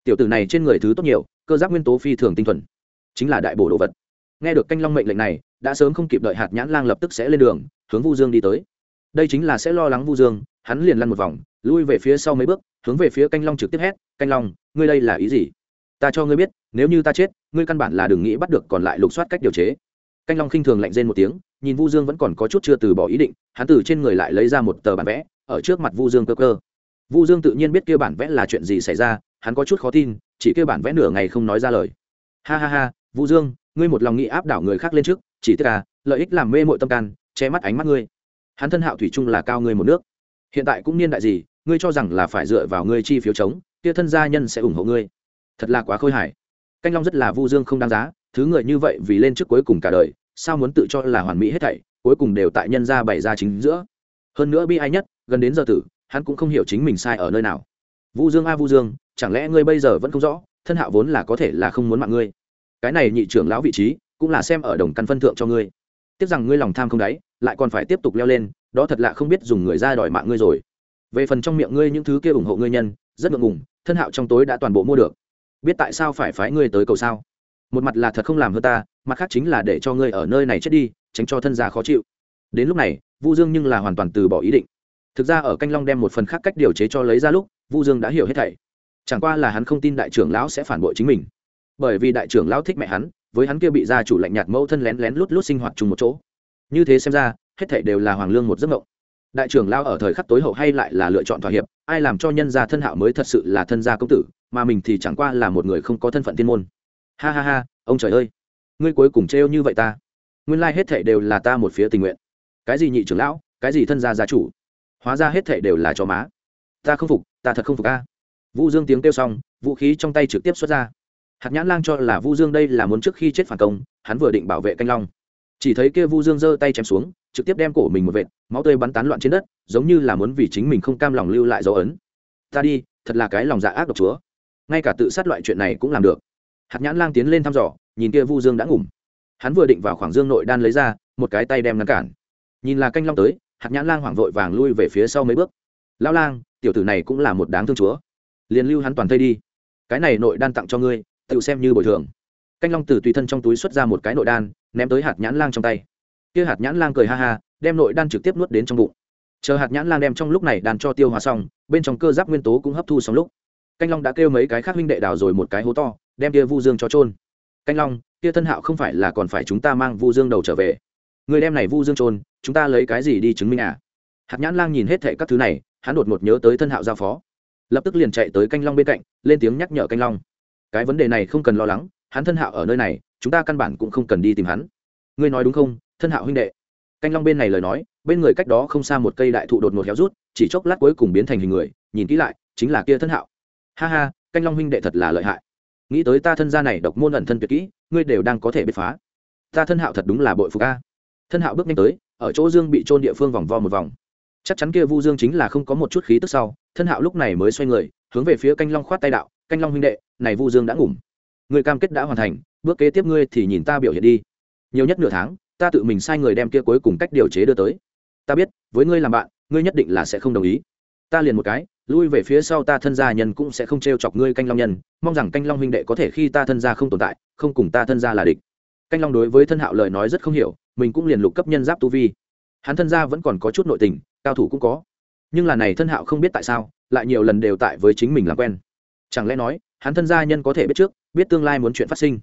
Tiểu tử này trên người thứ tốt nhiều, cơ giác nguyên tố phi thường tinh thuần, chính là đại bổ đồ vật. Nghe được canh long mệnh lệnh này, đã sớm không kịp đợi hạt nhãn lang lập tức sẽ lên đường, hướng vu dương đi tới. Đây chính là sẽ lo lắng vu dương hắn liền lăn một vòng lui về phía sau mấy bước hướng về phía canh long trực tiếp hét canh long ngươi đây là ý gì? Ta cho ngươi biết nếu như ta chết ngươi căn bản là đừng nghĩ bắt được còn lại lục soát cách điều chế. Canh long khinh thường lạnh rên một tiếng nhìn vu dương vẫn còn có chút chưa từ bỏ ý định hắn từ trên người lại lấy ra một tờ bản vẽ ở trước mặt vu dương cơ cơ. Vu dương tự nhiên biết kia bản vẽ là chuyện gì xảy ra hắn có chút khó tin chỉ kia bản vẽ nửa ngày không nói ra lời. Ha ha ha vu dương ngươi một lòng nghĩ áp đảo người khác lên trước chỉ tức à, lợi ích làm mê mội tâm can che mắt ánh mắt ngươi. Hắn thân hạo thủy chung là cao ngươi một nước hiện tại cũng niên đại gì, ngươi cho rằng là phải dựa vào ngươi chi phiếu chống, kia thân gia nhân sẽ ủng hộ ngươi. Thật là quá khôi hài. Canh long rất là vu dương không đáng giá, thứ người như vậy vì lên trước cuối cùng cả đời, sao muốn tự cho là hoàn mỹ hết thảy, cuối cùng đều tại nhân gia bày ra chính giữa. Hơn nữa bi ai nhất, gần đến giờ tử, hắn cũng không hiểu chính mình sai ở nơi nào. Vu dương a vu dương, chẳng lẽ ngươi bây giờ vẫn không rõ, thân hạo vốn là có thể là không muốn mạng ngươi. Cái này nhị trưởng lão vị trí, cũng là xem ở đồng căn phân thượng cho ngươi. Tiếc rằng ngươi lòng tham không đáy, lại còn phải tiếp tục leo lên đó thật lạ không biết dùng người ra đòi mạng ngươi rồi. Về phần trong miệng ngươi những thứ kia ủng hộ ngươi nhân, rất ngượng ngùng, thân hạo trong tối đã toàn bộ mua được. Biết tại sao phải phái ngươi tới cầu sao? Một mặt là thật không làm hơn ta, mặt khác chính là để cho ngươi ở nơi này chết đi, tránh cho thân già khó chịu. Đến lúc này, vu dương nhưng là hoàn toàn từ bỏ ý định. Thực ra ở canh long đem một phần khác cách điều chế cho lấy ra lúc, vu dương đã hiểu hết thảy. Chẳng qua là hắn không tin đại trưởng lão sẽ phản bội chính mình. Bởi vì đại trưởng lão thích mẹ hắn, với hắn kia bị gia chủ lạnh nhạt mẫu thân lén lén lút lút sinh hoạt chung một chỗ. Như thế xem ra hết thảy đều là hoàng lương một giấc mộng. Đại trưởng lão ở thời khắc tối hậu hay lại là lựa chọn thỏa hiệp, ai làm cho nhân gia thân hạo mới thật sự là thân gia công tử, mà mình thì chẳng qua là một người không có thân phận thiên môn. Ha ha ha, ông trời ơi, ngươi cuối cùng trêu như vậy ta. Nguyên lai hết thảy đều là ta một phía tình nguyện. Cái gì nhị trưởng lão, cái gì thân gia gia chủ? Hóa ra hết thảy đều là cho má. Ta không phục, ta thật không phục a. Vu dương tiếng kêu xong, vũ khí trong tay trực tiếp xuất ra. Hạt nhãn lang cho là vu dương đây là muốn trước khi chết phản công, hắn vừa định bảo vệ canh long chỉ thấy kia vu dương giơ tay chém xuống, trực tiếp đem cổ mình một vệt, máu tươi bắn tán loạn trên đất, giống như là muốn vì chính mình không cam lòng lưu lại dấu ấn. Ta đi, thật là cái lòng dạ ác độc chúa. Ngay cả tự sát loại chuyện này cũng làm được. Hạt nhãn lang tiến lên thăm dò, nhìn kia vu dương đã ngủm. Hắn vừa định vào khoảng dương nội đan lấy ra, một cái tay đem ngăn cản. Nhìn là canh long tới, hạt nhãn lang hoảng vội vàng lui về phía sau mấy bước. Lão lang, tiểu tử này cũng là một đáng thương chúa. Liền lưu hắn toàn thây đi. Cái này nội đan tặng cho ngươi, tự xem như bồi thường canh long từ tùy thân trong túi xuất ra một cái nội đan, ném tới hạt nhãn lang trong tay. Kia hạt nhãn lang cười ha ha, đem nội đan trực tiếp nuốt đến trong bụng. Chờ hạt nhãn lang đem trong lúc này đàn cho tiêu hóa xong, bên trong cơ giáp nguyên tố cũng hấp thu xong lúc. Canh long đã kêu mấy cái khác huynh đệ đào rồi một cái hố to, đem kia vu dương cho trôn canh long, kia thân hạo không phải là còn phải chúng ta mang vu dương đầu trở về. Người đem này vu dương trôn chúng ta lấy cái gì đi chứng minh à? Hạt nhãn lang nhìn hết thệ các thứ này, hắn đột ngột nhớ tới thân hạo giao phó. Lập tức liền chạy tới canh long bên cạnh, lên tiếng nhắc nhở canh long. Cái vấn đề này không cần lo lắng hắn thân hạo ở nơi này, chúng ta căn bản cũng không cần đi tìm hắn. Ngươi nói đúng không, thân hạo huynh đệ? Canh long bên này lời nói, bên người cách đó không xa một cây đại thụ đột ngột héo rút, chỉ chốc lát cuối cùng biến thành hình người, nhìn kỹ lại, chính là kia thân hạo. Ha ha, canh long huynh đệ thật là lợi hại. Nghĩ tới ta thân gia này độc môn ẩn thân tuyệt kỹ, ngươi đều đang có thể biết phá. Ta thân hạo thật đúng là bội phục a. Thân hạo bước nhanh tới, ở chỗ dương bị trôn địa phương vòng vo một vòng. Chắc chắn kia vu dương chính là không có một chút khí tức sau, thân hạo lúc này mới xoay người, hướng về phía canh long khoát tay đạo, canh long huynh đệ, này vu dương đã ngủm người cam kết đã hoàn thành, bước kế tiếp ngươi thì nhìn ta biểu hiện đi. Nhiều nhất nửa tháng, ta tự mình sai người đem kia cuối cùng cách điều chế đưa tới. Ta biết, với ngươi làm bạn, ngươi nhất định là sẽ không đồng ý. Ta liền một cái, lui về phía sau ta thân gia nhân cũng sẽ không t r e o chọc ngươi canh long nhân. Mong rằng canh long huynh đệ có thể khi ta thân gia không tồn tại, không cùng ta thân gia là địch. Canh long đối với thân hạo lời nói rất không hiểu, mình cũng liền lục cấp nhân giáp tu vi. Hắn thân gia vẫn còn có chút nội tình, cao thủ cũng có. Nhưng là này thân hạo không biết tại sao, lại nhiều lần đều tại với chính mình làm quen. Chẳng lẽ nói hắn thân gia nhân có thể biết trước, biết tương lai muốn chuyện phát sinh.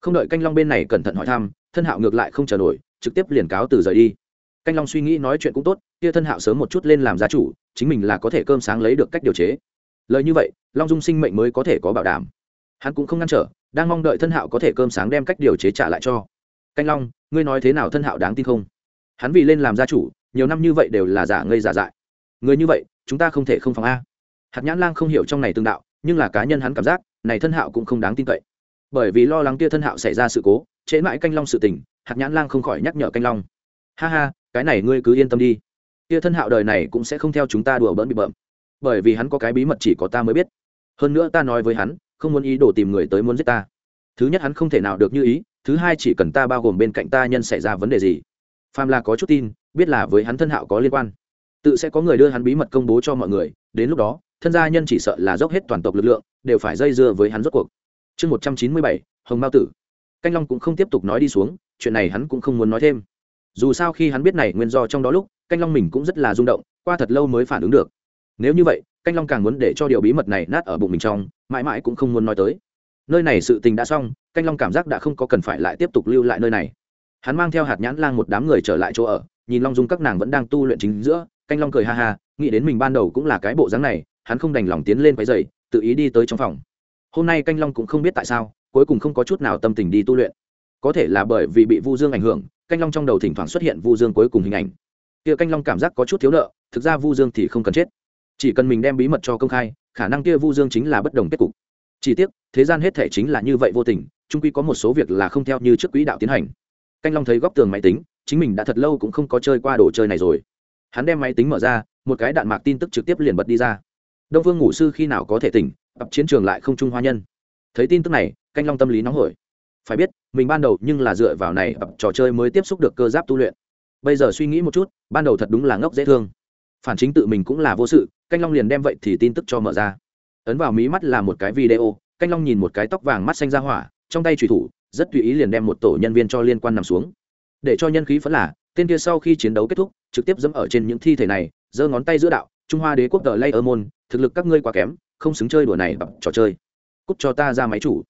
Không đợi canh long bên này cẩn thận hỏi thăm, thân hạo ngược lại không chờ nổi, trực tiếp liền cáo từ rời đi. Canh long suy nghĩ nói chuyện cũng tốt, kia thân hạo sớm một chút lên làm gia chủ, chính mình là có thể cơm sáng lấy được cách điều chế. Lời như vậy, long dung sinh mệnh mới có thể có bảo đảm. Hắn cũng không ngăn trở, đang mong đợi thân hạo có thể cơm sáng đem cách điều chế trả lại cho. Canh long, ngươi nói thế nào thân hạo đáng tin không? Hắn vì lên làm gia chủ, nhiều năm như vậy đều là giả ngây giả dại. Người như vậy, chúng ta không thể không phòng a. Hạt nhãn lang không hiểu trong này tương đạo nhưng là cá nhân hắn cảm giác, này thân hạo cũng không đáng tin cậy. Bởi vì lo lắng kia thân hạo xảy ra sự cố, trễ mãi canh long sự tình, hạt nhãn lang không khỏi nhắc nhở canh long. Ha ha, cái này ngươi cứ yên tâm đi. Kia thân hạo đời này cũng sẽ không theo chúng ta đùa bỡn bị bợm. Bởi vì hắn có cái bí mật chỉ có ta mới biết. Hơn nữa ta nói với hắn, không muốn ý đồ tìm người tới muốn giết ta. Thứ nhất hắn không thể nào được như ý, thứ hai chỉ cần ta bao gồm bên cạnh ta nhân xảy ra vấn đề gì. Phàm là có chút tin, biết là với hắn thân hạo có liên quan. Tự sẽ có người đưa hắn bí mật công bố cho mọi người, đến lúc đó thân gia nhân chỉ sợ là dốc hết toàn tộc lực lượng, đều phải dây dưa với hắn rốt cuộc. Chương một trăm chín mươi bảy, hồng mao tử. Canh long cũng không tiếp tục nói đi xuống, chuyện này hắn cũng không muốn nói thêm. Dù sao khi hắn biết này nguyên do trong đó lúc, canh long mình cũng rất là rung động, qua thật lâu mới phản ứng được. Nếu như vậy, canh long càng muốn để cho điều bí mật này nát ở bụng mình trong, mãi mãi cũng không muốn nói tới. Nơi này sự tình đã xong, canh long cảm giác đã không có cần phải lại tiếp tục lưu lại nơi này. Hắn mang theo hạt nhãn lang một đám người trở lại chỗ ở, nhìn long dung các nàng vẫn đang tu luyện chính giữa, canh long cười ha ha, nghĩ đến mình ban đầu cũng là cái bộ dáng này hắn không đành lòng tiến lên váy giày tự ý đi tới trong phòng. Hôm nay canh long cũng không biết tại sao, cuối cùng không có chút nào tâm tình đi tu luyện. Có thể là bởi vì bị vu dương ảnh hưởng, canh long trong đầu thỉnh thoảng xuất hiện vu dương cuối cùng hình ảnh. Kia canh long cảm giác có chút thiếu nợ, thực ra vu dương thì không cần chết. Chỉ cần mình đem bí mật cho công khai, khả năng kia vu dương chính là bất đồng kết cục. Chỉ tiếc, thế gian hết thể chính là như vậy vô tình trung quy có một số việc là không theo như trước quỹ đạo tiến hành. Canh long thấy góc tường máy tính, chính mình đã thật lâu cũng không có chơi qua đồ chơi này rồi. Hắn đem máy tính mở ra, một cái đạn mạc tin tức trực tiếp liền bật đi ra đông vương ngủ sư khi nào có thể tỉnh ập chiến trường lại không trung hoa nhân. Thấy tin tức này, canh long tâm lý nóng hổi. Phải biết, mình ban đầu nhưng là dựa vào này ập trò chơi mới tiếp xúc được cơ giáp tu luyện. Bây giờ suy nghĩ một chút, ban đầu thật đúng là ngốc dễ thương. Phản chính tự mình cũng là vô sự, canh long liền đem vậy thì tin tức cho mở ra. Ấn vào mí mắt là một cái video, canh long nhìn một cái tóc vàng mắt xanh ra hỏa, trong tay trùy thủ, rất tùy ý liền đem một tổ nhân viên cho liên quan nằm xuống. Để cho nhân khí phấn là, tên kia sau khi chiến đấu kết thúc, trực tiếp dẫm ở trên những thi thể này, giơ ngón tay giữa đạo trung hoa đế quốc tờ lay ơ môn, thực lực các ngươi quá kém, không xứng chơi đùa này bằng trò chơi. Cúc cho ta ra máy chủ.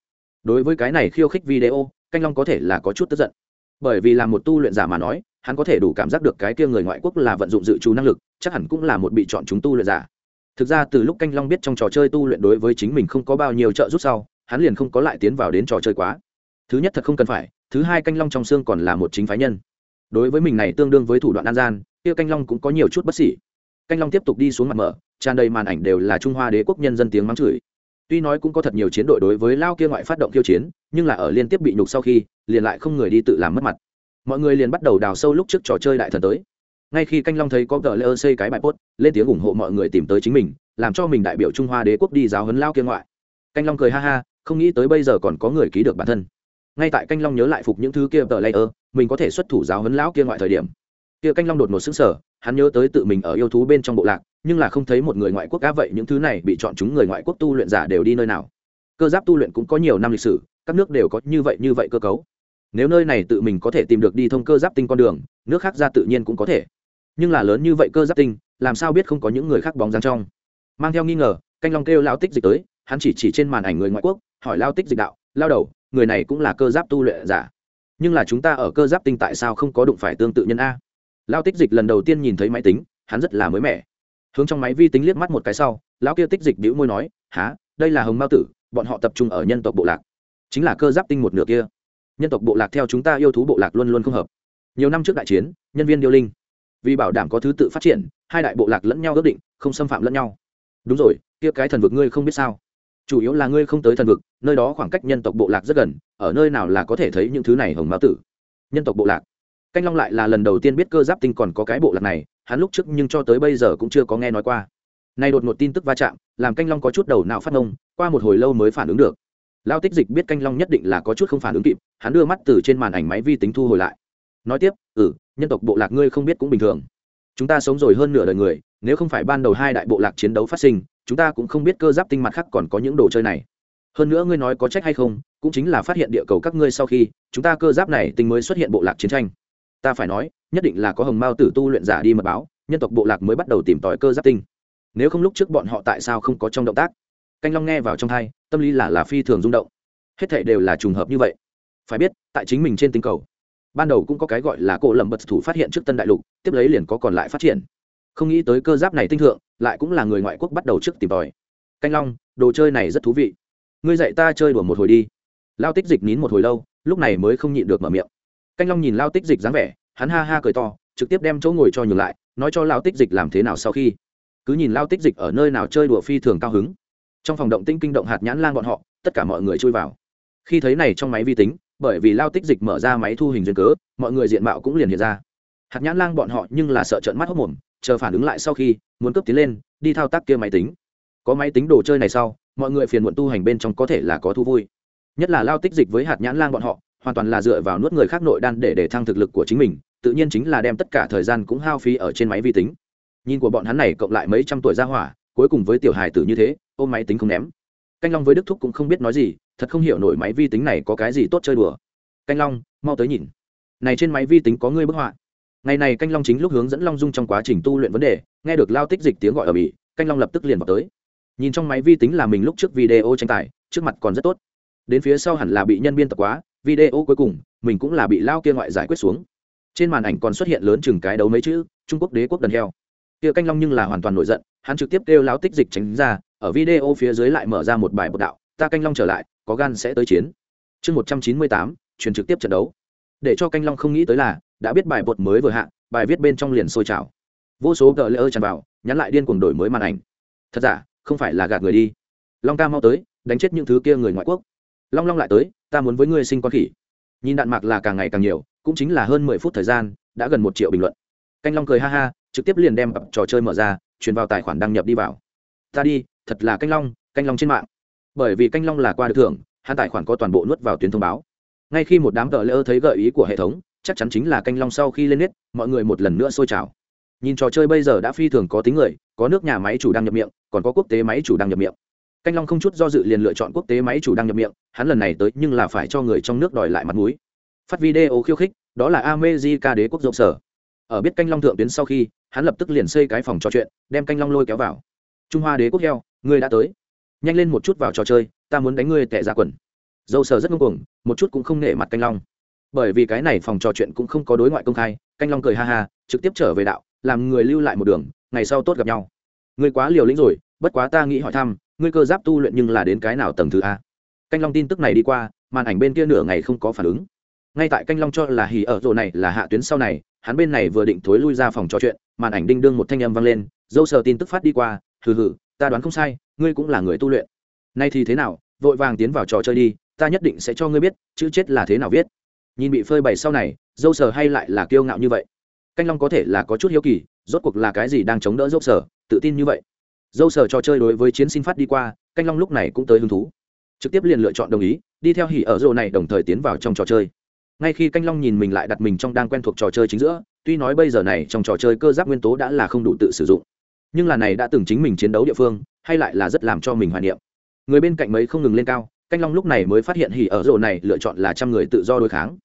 Đối với cái này khiêu khích video, canh long có thể là có chút tức giận. Bởi vì là một tu luyện giả mà nói, hắn có thể đủ cảm giác được cái kia người ngoại quốc là vận dụng dự trù năng lực, chắc hẳn cũng là một bị chọn chúng tu luyện giả. Thực ra, từ lúc canh long biết trong trò chơi tu luyện đối với chính mình không có bao nhiêu trợ giúp sau, hắn liền không có lại tiến vào đến trò chơi quá. Thứ nhất thật không cần phải, thứ hai canh long trong xương còn là một chính phái nhân. Đối với mình này tương đương với thủ đoạn an gian, kia canh long cũng có nhiều chút bất xỉ canh long tiếp tục đi xuống mặt mở, tràn đầy màn ảnh đều là trung hoa đế quốc nhân dân tiếng mắng chửi. Tuy nói cũng có thật nhiều chiến đội đối với lao kia ngoại phát động kiêu chiến, nhưng là ở liên tiếp bị nhục sau khi, liền lại không người đi tự làm mất mặt. Mọi người liền bắt đầu đào sâu lúc trước trò chơi đại thần tới. Ngay khi canh long thấy có gờ lơ xây cái bài post, lên tiếng ủng hộ mọi người tìm tới chính mình, làm cho mình đại biểu trung hoa đế quốc đi giáo hấn lao kia ngoại. Canh long cười ha ha, không nghĩ tới bây giờ còn có người ký được bản thân. Ngay tại canh long nhớ lại phục những thứ kia tờ layer mình có thể xuất thủ giáo hấn lão kia ngoại thời điểm. Kia canh long đột một xứng sở hắn nhớ tới tự mình ở yêu thú bên trong bộ lạc, nhưng là không thấy một người ngoại quốc cá vậy những thứ này bị chọn chúng người ngoại quốc tu luyện giả đều đi nơi nào. Cơ giáp tu luyện cũng có nhiều năm lịch sử, các nước đều có như vậy như vậy cơ cấu. Nếu nơi này tự mình có thể tìm được đi thông cơ giáp tinh con đường, nước khác ra tự nhiên cũng có thể. Nhưng là lớn như vậy cơ giáp tinh, làm sao biết không có những người khác bóng dáng trong? Mang theo nghi ngờ, canh long kêu lao tích dịch tới, hắn chỉ chỉ trên màn ảnh người ngoại quốc, hỏi lao tích dịch đạo, lao đầu, người này cũng là cơ giáp tu luyện giả. Nhưng là chúng ta ở cơ giáp tinh tại sao không có đụng phải tương tự nhân a? Lao tích dịch lần đầu tiên nhìn thấy máy tính, hắn rất là mới mẻ. Hướng trong máy vi tính liếc mắt một cái sau, lão kia tích dịch đĩu môi nói há đây là hồng mao tử, bọn họ tập trung ở nhân tộc bộ lạc. Chính là cơ giáp tinh một nửa kia. Nhân tộc bộ lạc theo chúng ta yêu thú bộ lạc luôn luôn không hợp. Nhiều năm trước đại chiến, nhân viên điêu linh. Vì bảo đảm có thứ tự phát triển, hai đại bộ lạc lẫn nhau ước định, không xâm phạm lẫn nhau. Đúng rồi, kia cái thần vực ngươi không biết sao? Chủ yếu là ngươi không tới thần vực, nơi đó khoảng cách nhân tộc bộ lạc rất gần, ở nơi nào là có thể thấy những thứ này hồng mao tử? Nhân tộc bộ lạc canh long lại là lần đầu tiên biết cơ giáp tinh còn có cái bộ lạc này, hắn lúc trước nhưng cho tới bây giờ cũng chưa có nghe nói qua. Nay đột một tin tức va chạm, làm canh long có chút đầu não phát nông qua một hồi lâu mới phản ứng được. Lao tích dịch biết canh long nhất định là có chút không phản ứng kịp, hắn đưa mắt từ trên màn ảnh máy vi tính thu hồi lại. Nói tiếp ừ nhân tộc bộ lạc ngươi không biết cũng bình thường. Chúng ta sống rồi hơn nửa đời người, nếu không phải ban đầu hai đại bộ lạc chiến đấu phát sinh, chúng ta cũng không biết cơ giáp tinh mặt khác còn có những đồ chơi này. Hơn nữa ngươi nói có trách hay không, cũng chính là phát hiện địa cầu các ngươi sau khi, chúng ta cơ giáp này tinh mới xuất hiện bộ lạc chiến tranh ta phải nói, nhất định là có hồng mao tử tu luyện giả đi mật báo, nhân tộc bộ lạc mới bắt đầu tìm tòi cơ giáp tinh. Nếu không lúc trước bọn họ tại sao không có trong động tác? Canh long nghe vào trong thai, tâm lý là là phi thường rung động. Hết thệ đều là trùng hợp như vậy. Phải biết, tại chính mình trên tinh cầu, ban đầu cũng có cái gọi là cổ lầm bật thủ phát hiện trước tân đại lục, tiếp lấy liền có còn lại phát triển. Không nghĩ tới cơ giáp này tinh thượng, lại cũng là người ngoại quốc bắt đầu trước tìm tòi. Canh long, đồ chơi này rất thú vị. Ngươi dạy ta chơi đùa một hồi đi. Lao tích dịch nín một hồi lâu, lúc này mới không nhịn được mở miệng canh long nhìn lao tích dịch dáng vẻ, hắn ha ha cười to, trực tiếp đem chỗ ngồi cho nhường lại, nói cho lao tích dịch làm thế nào sau khi. Cứ nhìn lao tích dịch ở nơi nào chơi đùa phi thường cao hứng. Trong phòng động tinh kinh động hạt nhãn lan bọn họ, tất cả mọi người chui vào. Khi thấy này trong máy vi tính, bởi vì lao tích dịch mở ra máy thu hình duyên cớ, mọi người diện mạo cũng liền hiện ra. Hạt nhãn lang bọn họ nhưng là sợ trợn mắt hốc mồm, chờ phản ứng lại sau khi, muốn cướp tiến lên, đi thao tác kia máy tính. Có máy tính đồ chơi này sau, mọi người phiền muộn tu hành bên trong có thể là có thu vui. Nhất là lao tích dịch với hạt nhãn lang bọn họ hoàn toàn là dựa vào nuốt người khác nội đan để để thăng thực lực của chính mình, tự nhiên chính là đem tất cả thời gian cũng hao phí ở trên máy vi tính. Nhìn của bọn hắn này cộng lại mấy trăm tuổi ra hỏa, cuối cùng với tiểu hài tử như thế, ôm máy tính không ném. Canh long với đức thúc cũng không biết nói gì, thật không hiểu nổi máy vi tính này có cái gì tốt chơi đùa. Canh long, mau tới nhìn. Này trên máy vi tính có ngươi bức họa. Ngày này canh long chính lúc hướng dẫn long dung trong quá trình tu luyện vấn đề, nghe được lao tích dịch tiếng gọi ở bỉ canh long lập tức liền vào tới. Nhìn trong máy vi tính là mình lúc trước video tranh tài, trước mặt còn rất tốt. Đến phía sau hẳn là bị nhân biên tập quá video cuối cùng, mình cũng là bị lao kia ngoại giải quyết xuống. Trên màn ảnh còn xuất hiện lớn chừng cái đấu mấy chữ, trung quốc đế quốc đần heo. Kia canh long nhưng là hoàn toàn nổi giận, hắn trực tiếp kêu lao tích dịch tránh ra, ở video phía dưới lại mở ra một bài bột đạo, ta canh long trở lại, có gan sẽ tới chiến. Chương một trăm chín mươi tám, truyền trực tiếp trận đấu. Để cho canh long không nghĩ tới là, đã biết bài bột mới vừa hạ, bài viết bên trong liền sôi trào. Vô số gờ lỡ tràn vào, nhắn lại điên cuồng đổi mới màn ảnh. Thật giả, không phải là gạt người đi. Long ca mau tới, đánh chết những thứ kia người ngoại quốc. Long long lại tới ta muốn với ngươi sinh con khỉ. Nhìn đạn mạc là càng ngày càng nhiều, cũng chính là hơn mười phút thời gian, đã gần một triệu bình luận. Canh long cười ha ha, trực tiếp liền đem trò chơi mở ra, truyền vào tài khoản đăng nhập đi vào. Ta đi, thật là canh long canh long trên mạng. Bởi vì canh long là qua được thưởng hai tài khoản có toàn bộ nuốt vào tuyến thông báo. Ngay khi một đám tờ lơ thấy gợi ý của hệ thống, chắc chắn chính là canh long sau khi lên nết, mọi người một lần nữa sôi trào. Nhìn trò chơi bây giờ đã phi thường có tính người, có nước nhà máy chủ đăng nhập miệng, còn có quốc tế máy chủ đăng nhập miệng canh long không chút do dự liền lựa chọn quốc tế máy chủ đăng nhập miệng, hắn lần này tới nhưng là phải cho người trong nước đòi lại mặt mũi. Phát video khiêu khích, đó là amejica đế quốc rộng sở. Ở biết canh long thượng tuyến sau khi, hắn lập tức liền xây cái phòng trò chuyện, đem canh long lôi kéo vào. Trung hoa đế quốc heo, ngươi đã tới. Nhanh lên một chút vào trò chơi, ta muốn đánh ngươi tệ ra quần. Dâu sở rất ngông cuồng, một chút cũng không nể mặt canh long. Bởi vì cái này phòng trò chuyện cũng không có đối ngoại công khai, canh long cười ha ha, trực tiếp trở về đạo, làm người lưu lại một đường, ngày sau tốt gặp nhau. Ngươi quá liều lĩnh rồi, bất quá ta nghĩ hỏi thăm ngươi cơ giáp tu luyện nhưng là đến cái nào tầng thứ a? Canh long tin tức này đi qua, màn ảnh bên kia nửa ngày không có phản ứng. Ngay tại canh long cho là hì ở rộ này là hạ tuyến sau này, hắn bên này vừa định thối lui ra phòng trò chuyện, màn ảnh đinh đương một thanh âm vang lên, dâu sờ tin tức phát đi qua, hừ hừ, ta đoán không sai, ngươi cũng là người tu luyện. Nay thì thế nào, vội vàng tiến vào trò chơi đi, ta nhất định sẽ cho ngươi biết, chữ chết là thế nào viết. Nhìn bị phơi bày sau này, dâu sờ hay lại là kiêu ngạo như vậy. Canh long có thể là có chút hiếu kỳ, rốt cuộc là cái gì đang chống đỡ dâu sờ, tự tin như vậy dâu sở trò chơi đối với chiến xin phát đi qua, canh long lúc này cũng tới hứng thú. Trực tiếp liền lựa chọn đồng ý, đi theo hỉ ở rô này đồng thời tiến vào trong trò chơi. Ngay khi canh long nhìn mình lại đặt mình trong đang quen thuộc trò chơi chính giữa, tuy nói bây giờ này trong trò chơi cơ giáp nguyên tố đã là không đủ tự sử dụng, nhưng là này đã từng chính mình chiến đấu địa phương, hay lại là rất làm cho mình hoài niệm. Người bên cạnh mấy không ngừng lên cao, canh long lúc này mới phát hiện hỉ ở rô này lựa chọn là trăm người tự do đối kháng.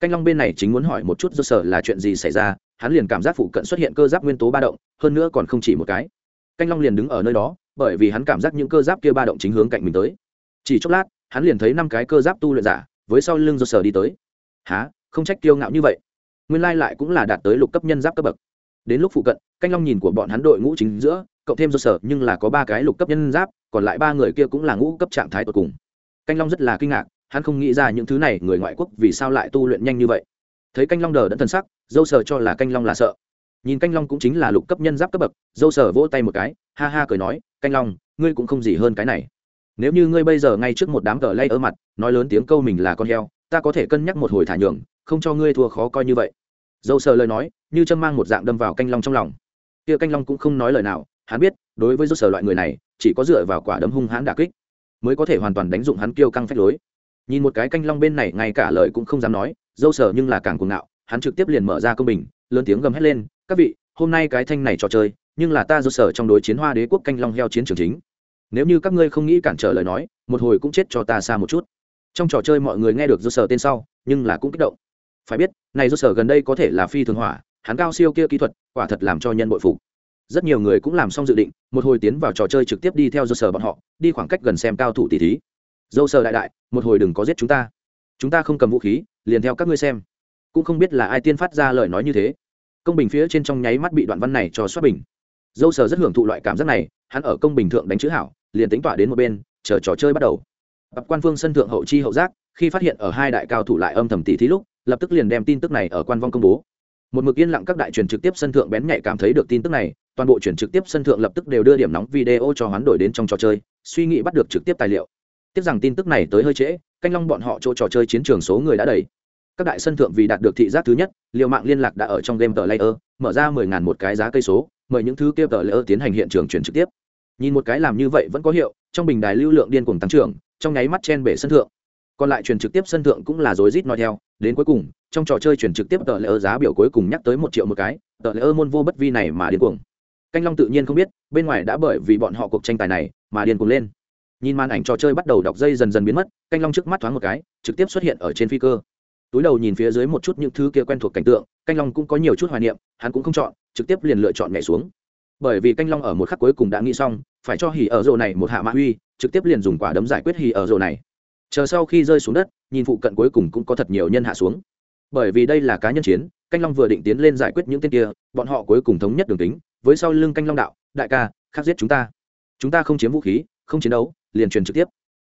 Canh long bên này chính muốn hỏi một chút do sở là chuyện gì xảy ra, hắn liền cảm giác phụ cận xuất hiện cơ giáp nguyên tố ba động, hơn nữa còn không chỉ một cái canh long liền đứng ở nơi đó, bởi vì hắn cảm giác những cơ giáp kia ba động chính hướng cạnh mình tới. Chỉ chốc lát, hắn liền thấy năm cái cơ giáp tu luyện giả, với sau lưng do sở đi tới. Há không trách kiêu ngạo như vậy. Nguyên lai lại cũng là đạt tới lục cấp nhân giáp cấp bậc. Đến lúc phụ cận, canh long nhìn của bọn hắn đội ngũ chính giữa, cộng thêm do sở, nhưng là có ba cái lục cấp nhân giáp, còn lại ba người kia cũng là ngũ cấp trạng thái tột cùng. Canh long rất là kinh ngạc, hắn không nghĩ ra những thứ này, người ngoại quốc vì sao lại tu luyện nhanh như vậy. Thấy canh long đờ đẫn thân sắc, dâu sờ cho là canh long là sợ nhìn canh long cũng chính là lục cấp nhân giáp cấp bậc, dâu sở vỗ tay một cái, ha ha cười nói, canh long, ngươi cũng không gì hơn cái này. Nếu như ngươi bây giờ ngay trước một đám cờ lay ở mặt, nói lớn tiếng câu mình là con heo, ta có thể cân nhắc một hồi thả nhường, không cho ngươi thua khó coi như vậy. Dâu sờ lời nói, như châm mang một dạng đâm vào canh long trong lòng. Kia canh long cũng không nói lời nào, hắn biết, đối với dâu sờ loại người này, chỉ có dựa vào quả đấm hung hãn đà kích, mới có thể hoàn toàn đánh dụng hắn kêu căng phách lối. Nhìn một cái canh long bên này, ngay cả lời cũng không dám nói, dâu sờ nhưng là càng cuồng ngạo, hắn trực tiếp liền mở ra công bình, lớn tiếng gầm hét lên các vị, hôm nay cái thanh này trò chơi, nhưng là ta do sở trong đối chiến hoa đế quốc canh long heo chiến trường chính. Nếu như các ngươi không nghĩ cản trở lời nói, một hồi cũng chết cho ta xa một chút. Trong trò chơi mọi người nghe được do sở tên sau, nhưng là cũng kích động. Phải biết, này do sở gần đây có thể là phi thường hỏa, hắn cao siêu kia kỹ thuật, quả thật làm cho nhân bội phục. Rất nhiều người cũng làm xong dự định, một hồi tiến vào trò chơi trực tiếp đi theo do sở bọn họ, đi khoảng cách gần xem cao thủ tỷ thí. Dâu sở đại đại, một hồi đừng có giết chúng ta. Chúng ta không cầm vũ khí, liền theo các ngươi xem. Cũng không biết là ai tiên phát ra lời nói như thế công bình phía trên trong nháy mắt bị đoạn văn này cho xuất bình. Dâu sờ rất hưởng thụ loại cảm giác này, hắn ở công bình thượng đánh chữ hảo, liền tính tỏa đến một bên, chờ trò chơi bắt đầu. Tập quan phương sân thượng hậu chi hậu giác, khi phát hiện ở hai đại cao thủ lại âm thầm tỷ thí lúc, lập tức liền đem tin tức này ở quan vong công bố. Một mực yên lặng các đại truyền trực tiếp sân thượng bén nhạy cảm thấy được tin tức này, toàn bộ truyền trực tiếp sân thượng lập tức đều đưa điểm nóng video cho hoán đổi đến trong trò chơi, suy nghĩ bắt được trực tiếp tài liệu. Tiếc rằng tin tức này tới hơi trễ, canh long bọn họ chỗ trò chơi chiến trường số người đã đầy các đại sân thượng vì đạt được thị giác thứ nhất liệu mạng liên lạc đã ở trong game tờ layer, mở ra mười ngàn một cái giá cây số, mời những thứ kia tờ layer tiến hành hiện trường chuyển trực tiếp. Nhìn một cái làm như vậy vẫn có hiệu, trong bình đài lưu lượng điên cuồng tăng trưởng, trong nháy mắt chen bể sân thượng. Còn lại truyền trực tiếp sân thượng cũng là rối rít nói theo, đến cuối cùng, trong trò chơi chuyển trực tiếp tờ layer giá biểu cuối cùng nhắc tới một triệu một cái, tờ layer môn vô bất vi này mà điên cuồng. Canh long tự nhiên không biết, bên ngoài đã bởi vì bọn họ cuộc tranh tài này mà điên cuồng lên. Nhìn màn ảnh trò chơi bắt đầu đọc dây dần dần biến mất, canh long trước mắt thoáng một cái, trực tiếp xuất hiện ở trên phi cơ túi đầu nhìn phía dưới một chút những thứ kia quen thuộc cảnh tượng, canh long cũng có nhiều chút hoài niệm, hắn cũng không chọn, trực tiếp liền lựa chọn nhảy xuống. Bởi vì canh long ở một khắc cuối cùng đã nghĩ xong, phải cho hỉ ở rộ này một hạ mã huy trực tiếp liền dùng quả đấm giải quyết hỉ ở rộ này. Chờ sau khi rơi xuống đất, nhìn phụ cận cuối cùng cũng có thật nhiều nhân hạ xuống. Bởi vì đây là cá nhân chiến, canh long vừa định tiến lên giải quyết những tên kia, bọn họ cuối cùng thống nhất đường tính với sau lưng canh long đạo, đại ca khắc giết chúng ta. Chúng ta không chiếm vũ khí, không chiến đấu, liền truyền trực tiếp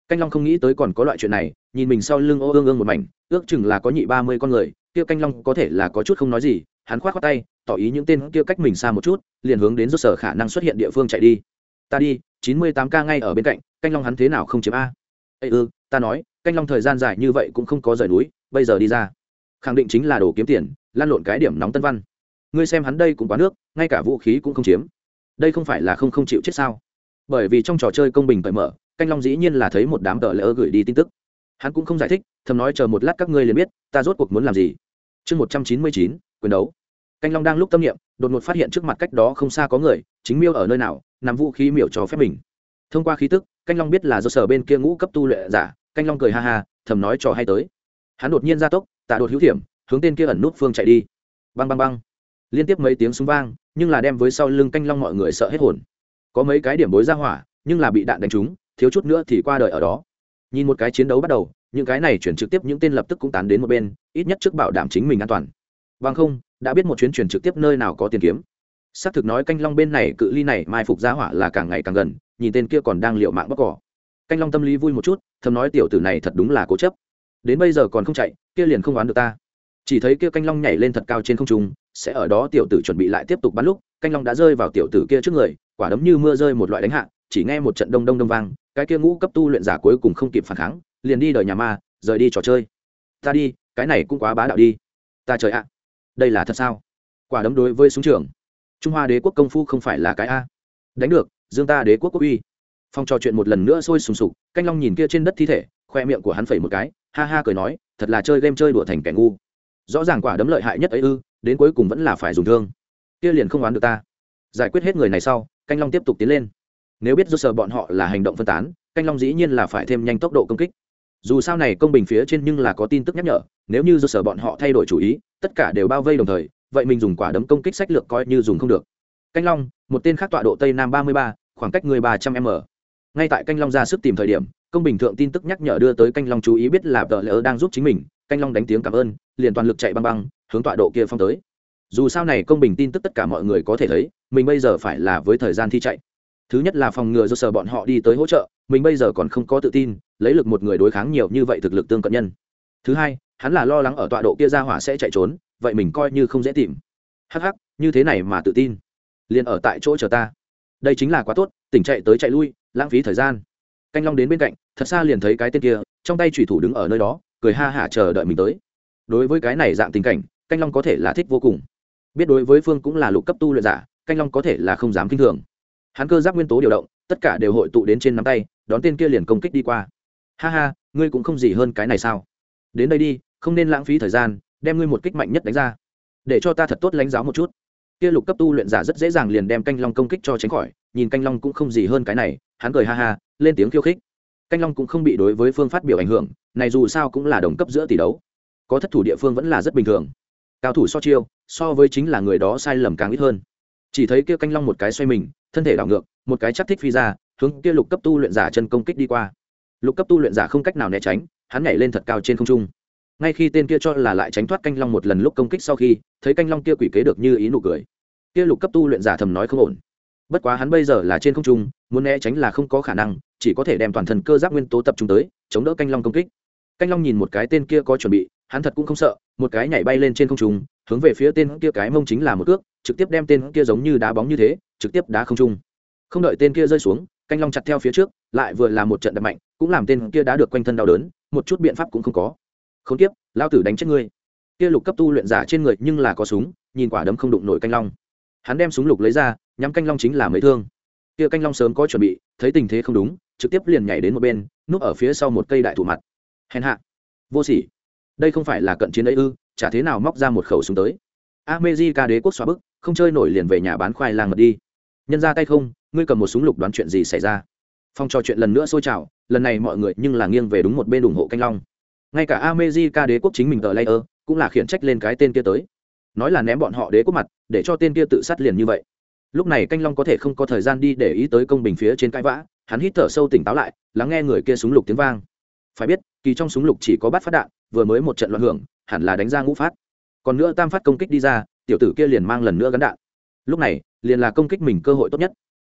canh long không nghĩ tới còn có loại chuyện này, nhìn mình sau lưng ô ương ương một mảnh, ước chừng là có nhị ba mươi con người, kia canh long có thể là có chút không nói gì, hắn khoát khoác tay, tỏ ý những tên kia cách mình xa một chút, liền hướng đến rốt sở khả năng xuất hiện địa phương chạy đi. Ta đi, chín mươi tám k ngay ở bên cạnh, canh long hắn thế nào không chiếm a? Ê ư ta nói, canh long thời gian dài như vậy cũng không có rời núi, bây giờ đi ra. Khẳng định chính là đồ kiếm tiền lan lộn cái điểm nóng tân văn. Ngươi xem hắn đây cũng quá nước, ngay cả vũ khí cũng không chiếm. Đây không phải là không không chịu chết sao? Bởi vì trong trò chơi công bình cởi mở canh long dĩ nhiên là thấy một đám tờ lỡ gửi đi tin tức. Hắn cũng không giải thích, thầm nói chờ một lát các ngươi liền biết, ta rốt cuộc muốn làm gì. Chương một trăm chín mươi chín, quyền đấu. Canh long đang lúc tâm niệm, đột ngột phát hiện trước mặt cách đó không xa có người, chính miêu ở nơi nào, nằm vũ khí miểu cho phép mình. Thông qua khí tức, canh long biết là do sở bên kia ngũ cấp tu luyện giả, canh long cười ha ha, thầm nói trò hay tới. Hắn đột nhiên ra tốc tạ đột hữu thiểm, hướng tên kia ẩn nút phương chạy đi. Băng băng băng. Liên tiếp mấy tiếng súng vang, nhưng là đem với sau lưng canh long mọi người sợ hết hồn. Có mấy cái điểm bối ra hỏa, nhưng là bị đạn đánh trúng thiếu chút nữa thì qua đời ở đó. Nhìn một cái chiến đấu bắt đầu, những cái này chuyển trực tiếp những tên lập tức cũng tán đến một bên, ít nhất trước bảo đảm chính mình an toàn. Bằng không, đã biết một chuyến chuyển trực tiếp nơi nào có tiền kiếm. Xác thực nói canh long bên này cự ly này mai phục giá hỏa là càng ngày càng gần, nhìn tên kia còn đang liệu mạng bóc cỏ. Canh long tâm lý vui một chút, thầm nói tiểu tử này thật đúng là cố chấp. Đến bây giờ còn không chạy, kia liền không đoán được ta. Chỉ thấy kia canh long nhảy lên thật cao trên không trung, sẽ ở đó tiểu tử chuẩn bị lại tiếp tục bắn lúc, canh long đã rơi vào tiểu tử kia trước người, quả đấm như mưa rơi một loại đánh hạ, chỉ nghe một trận đông đông đông vang cái kia ngũ cấp tu luyện giả cuối cùng không kịp phản kháng, liền đi đời nhà ma, rời đi trò chơi. Ta đi, cái này cũng quá bá đạo đi. Ta trời ạ. Đây là thật sao? Quả đấm đối với súng trường. Trung hoa đế quốc công phu không phải là cái a. Đánh được, dương ta đế quốc quốc uy. Phong trò chuyện một lần nữa sôi sùng sục, canh long nhìn kia trên đất thi thể, khoe miệng của hắn phẩy một cái, ha ha cười nói, thật là chơi game chơi đùa thành kẻ ngu. Rõ ràng quả đấm lợi hại nhất ấy ư, đến cuối cùng vẫn là phải dùng thương. Kia liền không oán được ta. Giải quyết hết người này sau, canh long tiếp tục tiến lên nếu biết rốt sở bọn họ là hành động phân tán, canh long dĩ nhiên là phải thêm nhanh tốc độ công kích. Dù sao này công bình phía trên nhưng là có tin tức nhắc nhở, nếu như rốt sở bọn họ thay đổi chủ ý, tất cả đều bao vây đồng thời, vậy mình dùng quả đấm công kích sách lược coi như dùng không được. Canh long, một tên khác tọa độ tây nam ba mươi ba, khoảng cách người ba trăm m. Ngay tại canh long ra sức tìm thời điểm, công bình thượng tin tức nhắc nhở đưa tới canh long chú ý biết là tờ lỡ đang giúp chính mình, canh long đánh tiếng cảm ơn, liền toàn lực chạy băng băng, hướng tọa độ kia phong tới. Dù sao này công bình tin tức tất cả mọi người có thể thấy, mình bây giờ phải là với thời gian thi chạy thứ nhất là phòng ngừa do sở bọn họ đi tới hỗ trợ, mình bây giờ còn không có tự tin, lấy lực một người đối kháng nhiều như vậy thực lực tương cận nhân. Thứ hai, hắn là lo lắng ở tọa độ kia ra hỏa sẽ chạy trốn, vậy mình coi như không dễ tìm. Hắc hắc, như thế này mà tự tin. Liền ở tại chỗ chờ ta. Đây chính là quá tốt, tỉnh chạy tới chạy lui, lãng phí thời gian. Canh long đến bên cạnh, thật xa liền thấy cái tên kia, trong tay thủy thủ đứng ở nơi đó, cười ha hả chờ đợi mình tới. Đối với cái này dạng tình cảnh, canh long có thể là thích vô cùng. Biết đối với phương cũng là lục cấp tu luyện giả, canh long có thể là không dám kinh thường hắn cơ giáp nguyên tố điều động, tất cả đều hội tụ đến trên nắm tay, đón tên kia liền công kích đi qua. Ha ha, ngươi cũng không gì hơn cái này sao? Đến đây đi, không nên lãng phí thời gian, đem ngươi một kích mạnh nhất đánh ra. Để cho ta thật tốt lãnh giáo một chút. Kia lục cấp tu luyện giả rất dễ dàng liền đem canh long công kích cho tránh khỏi, nhìn canh long cũng không gì hơn cái này, hắn cười ha ha, lên tiếng khiêu khích. Canh long cũng không bị đối với phương phát biểu ảnh hưởng, này dù sao cũng là đồng cấp giữa tỷ đấu. Có thất thủ địa phương vẫn là rất bình thường. Cao thủ so chiêu, so với chính là người đó sai lầm càng ít hơn. Chỉ thấy kia canh long một cái xoay mình thân thể đảo ngược, một cái chắc thích phi ra, hướng kia lục cấp tu luyện giả chân công kích đi qua. Lục cấp tu luyện giả không cách nào né tránh, hắn nhảy lên thật cao trên không trung. Ngay khi tên kia cho là lại tránh thoát canh long một lần lúc công kích sau khi, thấy canh long kia quỷ kế được như ý nụ cười. Kia lục cấp tu luyện giả thầm nói không ổn. Bất quá hắn bây giờ là trên không trung, muốn né tránh là không có khả năng, chỉ có thể đem toàn thân cơ giáp nguyên tố tập trung tới, chống đỡ canh long công kích. Canh long nhìn một cái tên kia có chuẩn bị, hắn thật cũng không sợ, một cái nhảy bay lên trên không trung, hướng về phía tên kia cái mông chính là một cước trực tiếp đem tên kia giống như đá bóng như thế, trực tiếp đá không trung. Không đợi tên kia rơi xuống, canh long chặt theo phía trước, lại vừa là một trận đập mạnh, cũng làm tên kia đá được quanh thân đau đớn, một chút biện pháp cũng không có. Không tiếp lao tử đánh chết ngươi. Kia lục cấp tu luyện giả trên người nhưng là có súng, nhìn quả đấm không đụng nổi canh long. Hắn đem súng lục lấy ra, nhắm canh long chính là mấy thương. Kia canh long sớm có chuẩn bị, thấy tình thế không đúng, trực tiếp liền nhảy đến một bên, núp ở phía sau một cây đại thụ mặt. Hèn hạ. Vô sỉ. Đây không phải là cận chiến ấy ư, chả thế nào móc ra một khẩu súng tới. America đế quốc xóa bức không chơi nổi liền về nhà bán khoai lang mật đi. Nhân ra tay không, ngươi cầm một súng lục đoán chuyện gì xảy ra? Phong trò chuyện lần nữa xôi trào, lần này mọi người nhưng là nghiêng về đúng một bên ủng hộ canh long. Ngay cả ca đế quốc chính mình tờ layer cũng là khiển trách lên cái tên kia tới. Nói là ném bọn họ đế quốc mặt, để cho tên kia tự sát liền như vậy. Lúc này canh long có thể không có thời gian đi để ý tới công bình phía trên cãi vã, hắn hít thở sâu tỉnh táo lại, lắng nghe người kia súng lục tiếng vang. Phải biết, kỳ trong súng lục chỉ có bát phát đạn, vừa mới một trận loạn hưởng, hẳn là đánh ra ngũ phát. Còn nữa tam phát công kích đi ra tiểu tử kia liền mang lần nữa gắn đạn. Lúc này, liền là công kích mình cơ hội tốt nhất.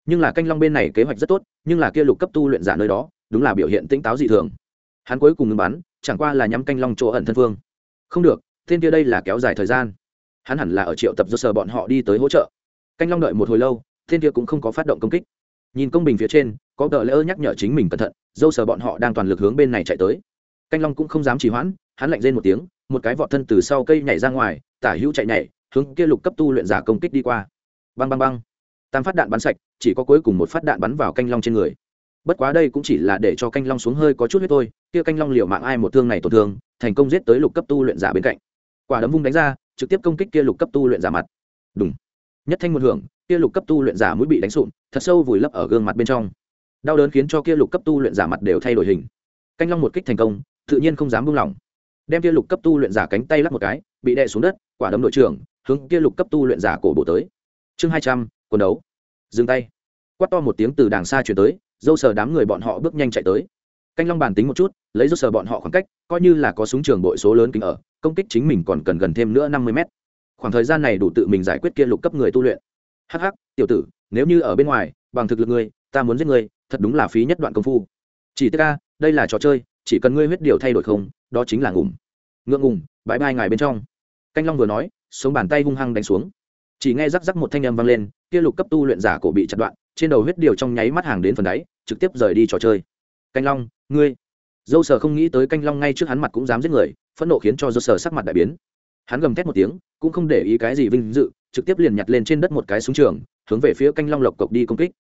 Nhưng là canh long bên này kế hoạch rất tốt, nhưng là kia lục cấp tu luyện giả nơi đó, đúng là biểu hiện tỉnh táo dị thường. Hắn cuối cùng ngừng bắn, chẳng qua là nhắm canh long chỗ ẩn thân phương. Không được, tên kia đây là kéo dài thời gian. Hắn hẳn là ở triệu tập do sờ bọn họ đi tới hỗ trợ. Canh long đợi một hồi lâu, tên kia cũng không có phát động công kích. Nhìn công bình phía trên, có tờ lỡ nhắc nhở chính mình cẩn thận, dâu sờ bọn họ đang toàn lực hướng bên này chạy tới. Canh long cũng không dám trì hoãn, hắn lạnh rên một tiếng, một cái vọt thân từ sau cây nhảy ra ngoài, tả hữu chạy nhảy hướng kia lục cấp tu luyện giả công kích đi qua. Băng băng băng. Tam phát đạn bắn sạch, chỉ có cuối cùng một phát đạn bắn vào canh long trên người. Bất quá đây cũng chỉ là để cho canh long xuống hơi có chút huyết thôi, kia canh long liều mạng ai một thương này tổn thương, thành công giết tới lục cấp tu luyện giả bên cạnh. Quả đấm vung đánh ra, trực tiếp công kích kia lục cấp tu luyện giả mặt. Đúng nhất thanh một hưởng, kia lục cấp tu luyện giả mũi bị đánh sụn, thật sâu vùi lấp ở gương mặt bên trong. Đau đớn khiến cho kia lục cấp tu luyện giả mặt đều thay đổi hình. Canh long một kích thành công, tự nhiên không dám buông lỏng. Đem kia lục cấp tu luyện giả cánh tay lắp một cái, bị đè xuống đất, quả đấm đội trưởng hướng kia lục cấp tu luyện giả cổ bộ tới. Chương hai trăm quần đấu. Dừng tay. Quát to một tiếng từ đàng xa chuyển tới, dâu sờ đám người bọn họ bước nhanh chạy tới. Canh long bàn tính một chút, lấy dâu sờ bọn họ khoảng cách, coi như là có súng trường bội số lớn kính ở, công kích chính mình còn cần gần thêm nữa năm mươi mét. Khoảng thời gian này đủ tự mình giải quyết kia lục cấp người tu luyện. Hh tiểu tử, nếu như ở bên ngoài, bằng thực lực ngươi, ta muốn giết ngươi, thật đúng là phí nhất đoạn công phu. Chỉ tức ca đây là trò chơi, chỉ cần ngươi huyết điều thay đổi không, đó chính là ngủm. Ngượng ngùng, bãi bai ngài bên trong. Canh long vừa nói sống bàn tay hung hăng đánh xuống. Chỉ nghe rắc rắc một thanh âm vang lên, kia lục cấp tu luyện giả cổ bị chặt đoạn, trên đầu huyết điều trong nháy mắt hàng đến phần đáy, trực tiếp rời đi trò chơi. Canh long, ngươi. Dâu sờ không nghĩ tới canh long ngay trước hắn mặt cũng dám giết người, phẫn nộ khiến cho dâu sờ sắc mặt đại biến. Hắn gầm thét một tiếng, cũng không để ý cái gì vinh dự, trực tiếp liền nhặt lên trên đất một cái súng trường, hướng về phía canh long lộc cộc đi công kích.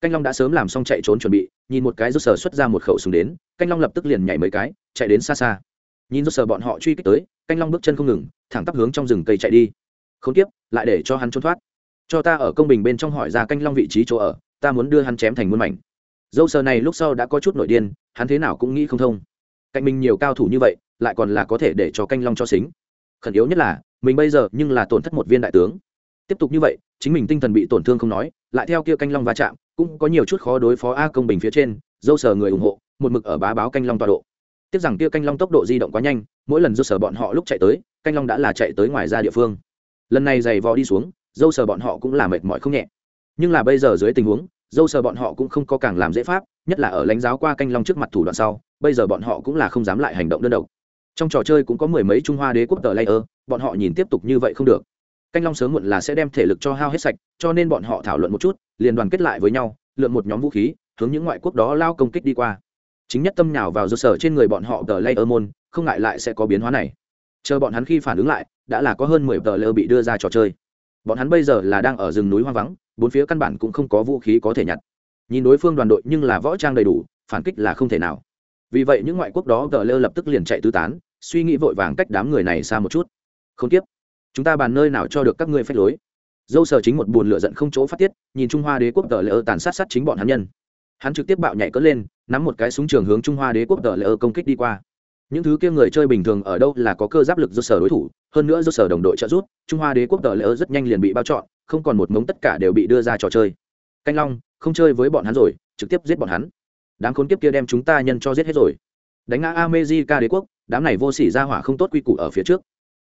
Canh long đã sớm làm xong chạy trốn chuẩn bị, nhìn một cái dâu sờ xuất ra một khẩu súng đến, canh long lập tức liền nhảy mấy cái, chạy đến xa xa nhìn do sờ bọn họ truy kích tới, canh long bước chân không ngừng, thẳng tắp hướng trong rừng cây chạy đi. Không tiếp, lại để cho hắn trốn thoát. Cho ta ở công bình bên trong hỏi ra canh long vị trí chỗ ở, ta muốn đưa hắn chém thành muôn mảnh. Dâu sờ này lúc sau đã có chút nội điên, hắn thế nào cũng nghĩ không thông. Cạnh mình nhiều cao thủ như vậy, lại còn là có thể để cho canh long cho xính. Khẩn yếu nhất là, mình bây giờ nhưng là tổn thất một viên đại tướng. Tiếp tục như vậy, chính mình tinh thần bị tổn thương không nói, lại theo kia canh long va chạm, cũng có nhiều chút khó đối phó a công bình phía trên, dâu sờ người ủng hộ, một mực ở bá báo canh long tọa độ tiếc rằng kia canh long tốc độ di động quá nhanh, mỗi lần dâu sở bọn họ lúc chạy tới, canh long đã là chạy tới ngoài ra địa phương. Lần này giày vò đi xuống, dâu sở bọn họ cũng là mệt mỏi không nhẹ. Nhưng là bây giờ dưới tình huống, dâu sở bọn họ cũng không có càng làm dễ pháp, nhất là ở lãnh giáo qua canh long trước mặt thủ đoạn sau, bây giờ bọn họ cũng là không dám lại hành động đơn độc. Trong trò chơi cũng có mười mấy trung hoa đế quốc tờ layer, bọn họ nhìn tiếp tục như vậy không được. Canh long sớm muộn là sẽ đem thể lực cho hao hết sạch, cho nên bọn họ thảo luận một chút, liền đoàn kết lại với nhau, lượn một nhóm vũ khí, hướng những ngoại quốc đó lao công kích đi qua chính nhất tâm nhào vào do sở trên người bọn họ tờ layer môn không ngại lại sẽ có biến hóa này. Chờ bọn hắn khi phản ứng lại, đã là có hơn mười tờ lơ bị đưa ra trò chơi. Bọn hắn bây giờ là đang ở rừng núi hoang vắng, bốn phía căn bản cũng không có vũ khí có thể nhặt. Nhìn đối phương đoàn đội nhưng là võ trang đầy đủ, phản kích là không thể nào. Vì vậy những ngoại quốc đó tờ lơ lập tức liền chạy tứ tán, suy nghĩ vội vàng cách đám người này xa một chút. Không tiếp chúng ta bàn nơi nào cho được các ngươi phép lối? Dâu sờ chính một buồn lửa giận không chỗ phát tiết, nhìn trung hoa đế quốc tờ lơ tàn sát sát chính bọn hắn nhân hắn trực tiếp bạo nhảy cất lên, nắm một cái súng trường hướng trung hoa đế quốc tờ lơ công kích đi qua. Những thứ kia người chơi bình thường ở đâu là có cơ giáp lực do sở đối thủ, hơn nữa do sở đồng đội trợ giúp, trung hoa đế quốc tờ lỡ rất nhanh liền bị bao trọn không còn một mống tất cả đều bị đưa ra trò chơi. Canh long, không chơi với bọn hắn rồi, trực tiếp giết bọn hắn. Đám khốn kiếp kia đem chúng ta nhân cho giết hết rồi. Đánh ngã amejica đế quốc, đám này vô sỉ ra hỏa không tốt quy củ ở phía trước.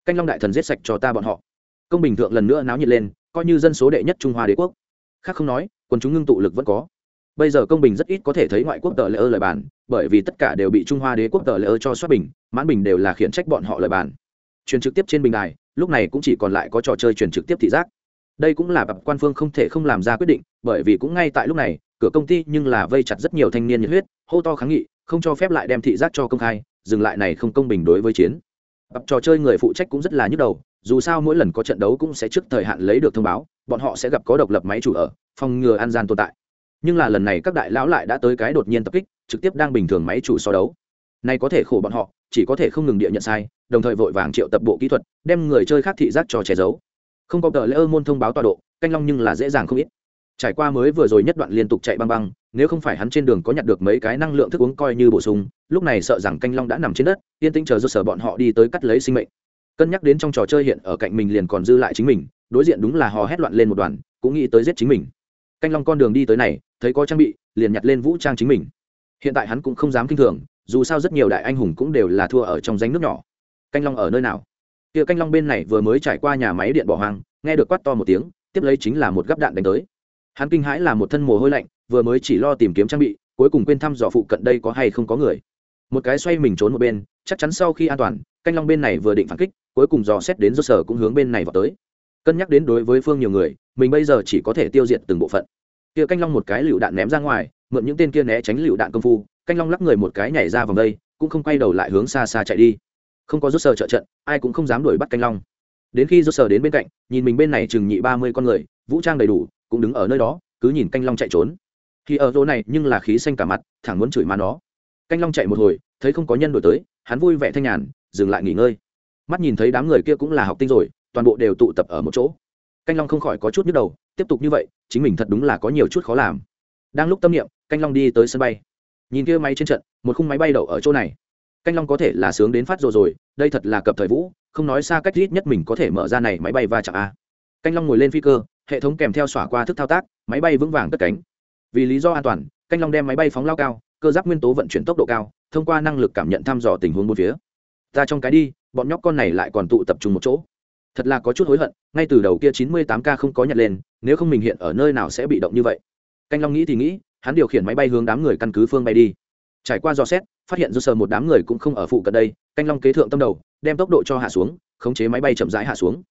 Canh long đại thần giết sạch cho ta bọn họ. Công bình thượng lần nữa náo nhiệt lên, coi như dân số đệ nhất trung hoa đế quốc. Khác không nói, quần chúng ngưng tụ lực vẫn có bây giờ công bình rất ít có thể thấy ngoại quốc tờ lễ ơ lời bàn, bởi vì tất cả đều bị trung hoa đế quốc tờ lễ ơ cho xuất bình, mãn bình đều là khiển trách bọn họ lời bàn. Truyền trực tiếp trên bình đài, lúc này cũng chỉ còn lại có trò chơi truyền trực tiếp thị giác. Đây cũng là bậc quan phương không thể không làm ra quyết định, bởi vì cũng ngay tại lúc này, cửa công ty nhưng là vây chặt rất nhiều thanh niên nhiệt huyết, hô to kháng nghị, không cho phép lại đem thị giác cho công khai, dừng lại này không công bình đối với chiến. Bậc trò chơi người phụ trách cũng rất là nhức đầu, dù sao mỗi lần có trận đấu cũng sẽ trước thời hạn lấy được thông báo, bọn họ sẽ gặp có độc lập máy chủ ở, phòng ngừa an gian tồn tại nhưng là lần này các đại lão lại đã tới cái đột nhiên tập kích, trực tiếp đang bình thường máy chủ so đấu. Này có thể khổ bọn họ, chỉ có thể không ngừng địa nhận sai, đồng thời vội vàng triệu tập bộ kỹ thuật, đem người chơi khác thị giác cho che giấu. Không có tờ lễ ơ môn thông báo tọa độ, canh long nhưng là dễ dàng không ít. Trải qua mới vừa rồi nhất đoạn liên tục chạy băng băng, nếu không phải hắn trên đường có nhặt được mấy cái năng lượng thức uống coi như bổ sung, lúc này sợ rằng canh long đã nằm trên đất, yên tĩnh chờ do sở bọn họ đi tới cắt lấy sinh mệnh. Cân nhắc đến trong trò chơi hiện ở cạnh mình liền còn dư lại chính mình, đối diện đúng là hò hét loạn lên một đoàn, cũng nghĩ tới giết chính mình. Canh long con đường đi tới này thấy có trang bị, liền nhặt lên vũ trang chính mình. Hiện tại hắn cũng không dám kinh thường, dù sao rất nhiều đại anh hùng cũng đều là thua ở trong danh nước nhỏ. Canh long ở nơi nào? Kia canh long bên này vừa mới trải qua nhà máy điện bỏ hoang, nghe được quát to một tiếng, tiếp lấy chính là một gắp đạn đánh tới. Hắn kinh hãi là một thân mồ hôi lạnh, vừa mới chỉ lo tìm kiếm trang bị, cuối cùng quên thăm dò phụ cận đây có hay không có người. Một cái xoay mình trốn một bên, chắc chắn sau khi an toàn, canh long bên này vừa định phản kích, cuối cùng dò xét đến do sở cũng hướng bên này vào tới. Cân nhắc đến đối với phương nhiều người, mình bây giờ chỉ có thể tiêu diệt từng bộ phận kia canh long một cái lựu đạn ném ra ngoài, mượn những tên kia né tránh lựu đạn công phu, canh long lắc người một cái nhảy ra vòng đây, cũng không quay đầu lại hướng xa xa chạy đi. Không có rút sờ trợ trận, ai cũng không dám đuổi bắt canh long. Đến khi rút sờ đến bên cạnh, nhìn mình bên này chừng nhị ba mươi con người, vũ trang đầy đủ, cũng đứng ở nơi đó, cứ nhìn canh long chạy trốn. Khi ở chỗ này, nhưng là khí xanh cả mặt, thẳng muốn chửi má nó. Canh long chạy một hồi, thấy không có nhân đổi tới, hắn vui vẻ thanh nhàn, dừng lại nghỉ ngơi. Mắt nhìn thấy đám người kia cũng là học tinh rồi, toàn bộ đều tụ tập ở một chỗ. Canh long không khỏi có chút nhức đầu tiếp tục như vậy, chính mình thật đúng là có nhiều chút khó làm. Đang lúc tâm niệm, canh long đi tới sân bay. Nhìn kia máy trên trận, một khung máy bay đậu ở chỗ này. Canh long có thể là sướng đến phát rồi rồi, đây thật là cập thời vũ, không nói xa cách ít nhất mình có thể mở ra này máy bay va chạm a. Canh long ngồi lên phi cơ, hệ thống kèm theo xỏa qua thức thao tác, máy bay vững vàng cất cánh. Vì lý do an toàn, canh long đem máy bay phóng lao cao, cơ giáp nguyên tố vận chuyển tốc độ cao, thông qua năng lực cảm nhận thăm dò tình huống bốn phía. Ta trong cái đi, bọn nhóc con này lại còn tụ tập trung một chỗ thật là có chút hối hận, ngay từ đầu kia chín mươi tám k không có nhặt lên, nếu không mình hiện ở nơi nào sẽ bị động như vậy. Canh long nghĩ thì nghĩ, hắn điều khiển máy bay hướng đám người căn cứ phương bay đi. Trải qua dò xét, phát hiện do sờ một đám người cũng không ở phụ cận đây, canh long kế thượng tâm đầu, đem tốc độ cho hạ xuống, khống chế máy bay chậm rãi hạ xuống.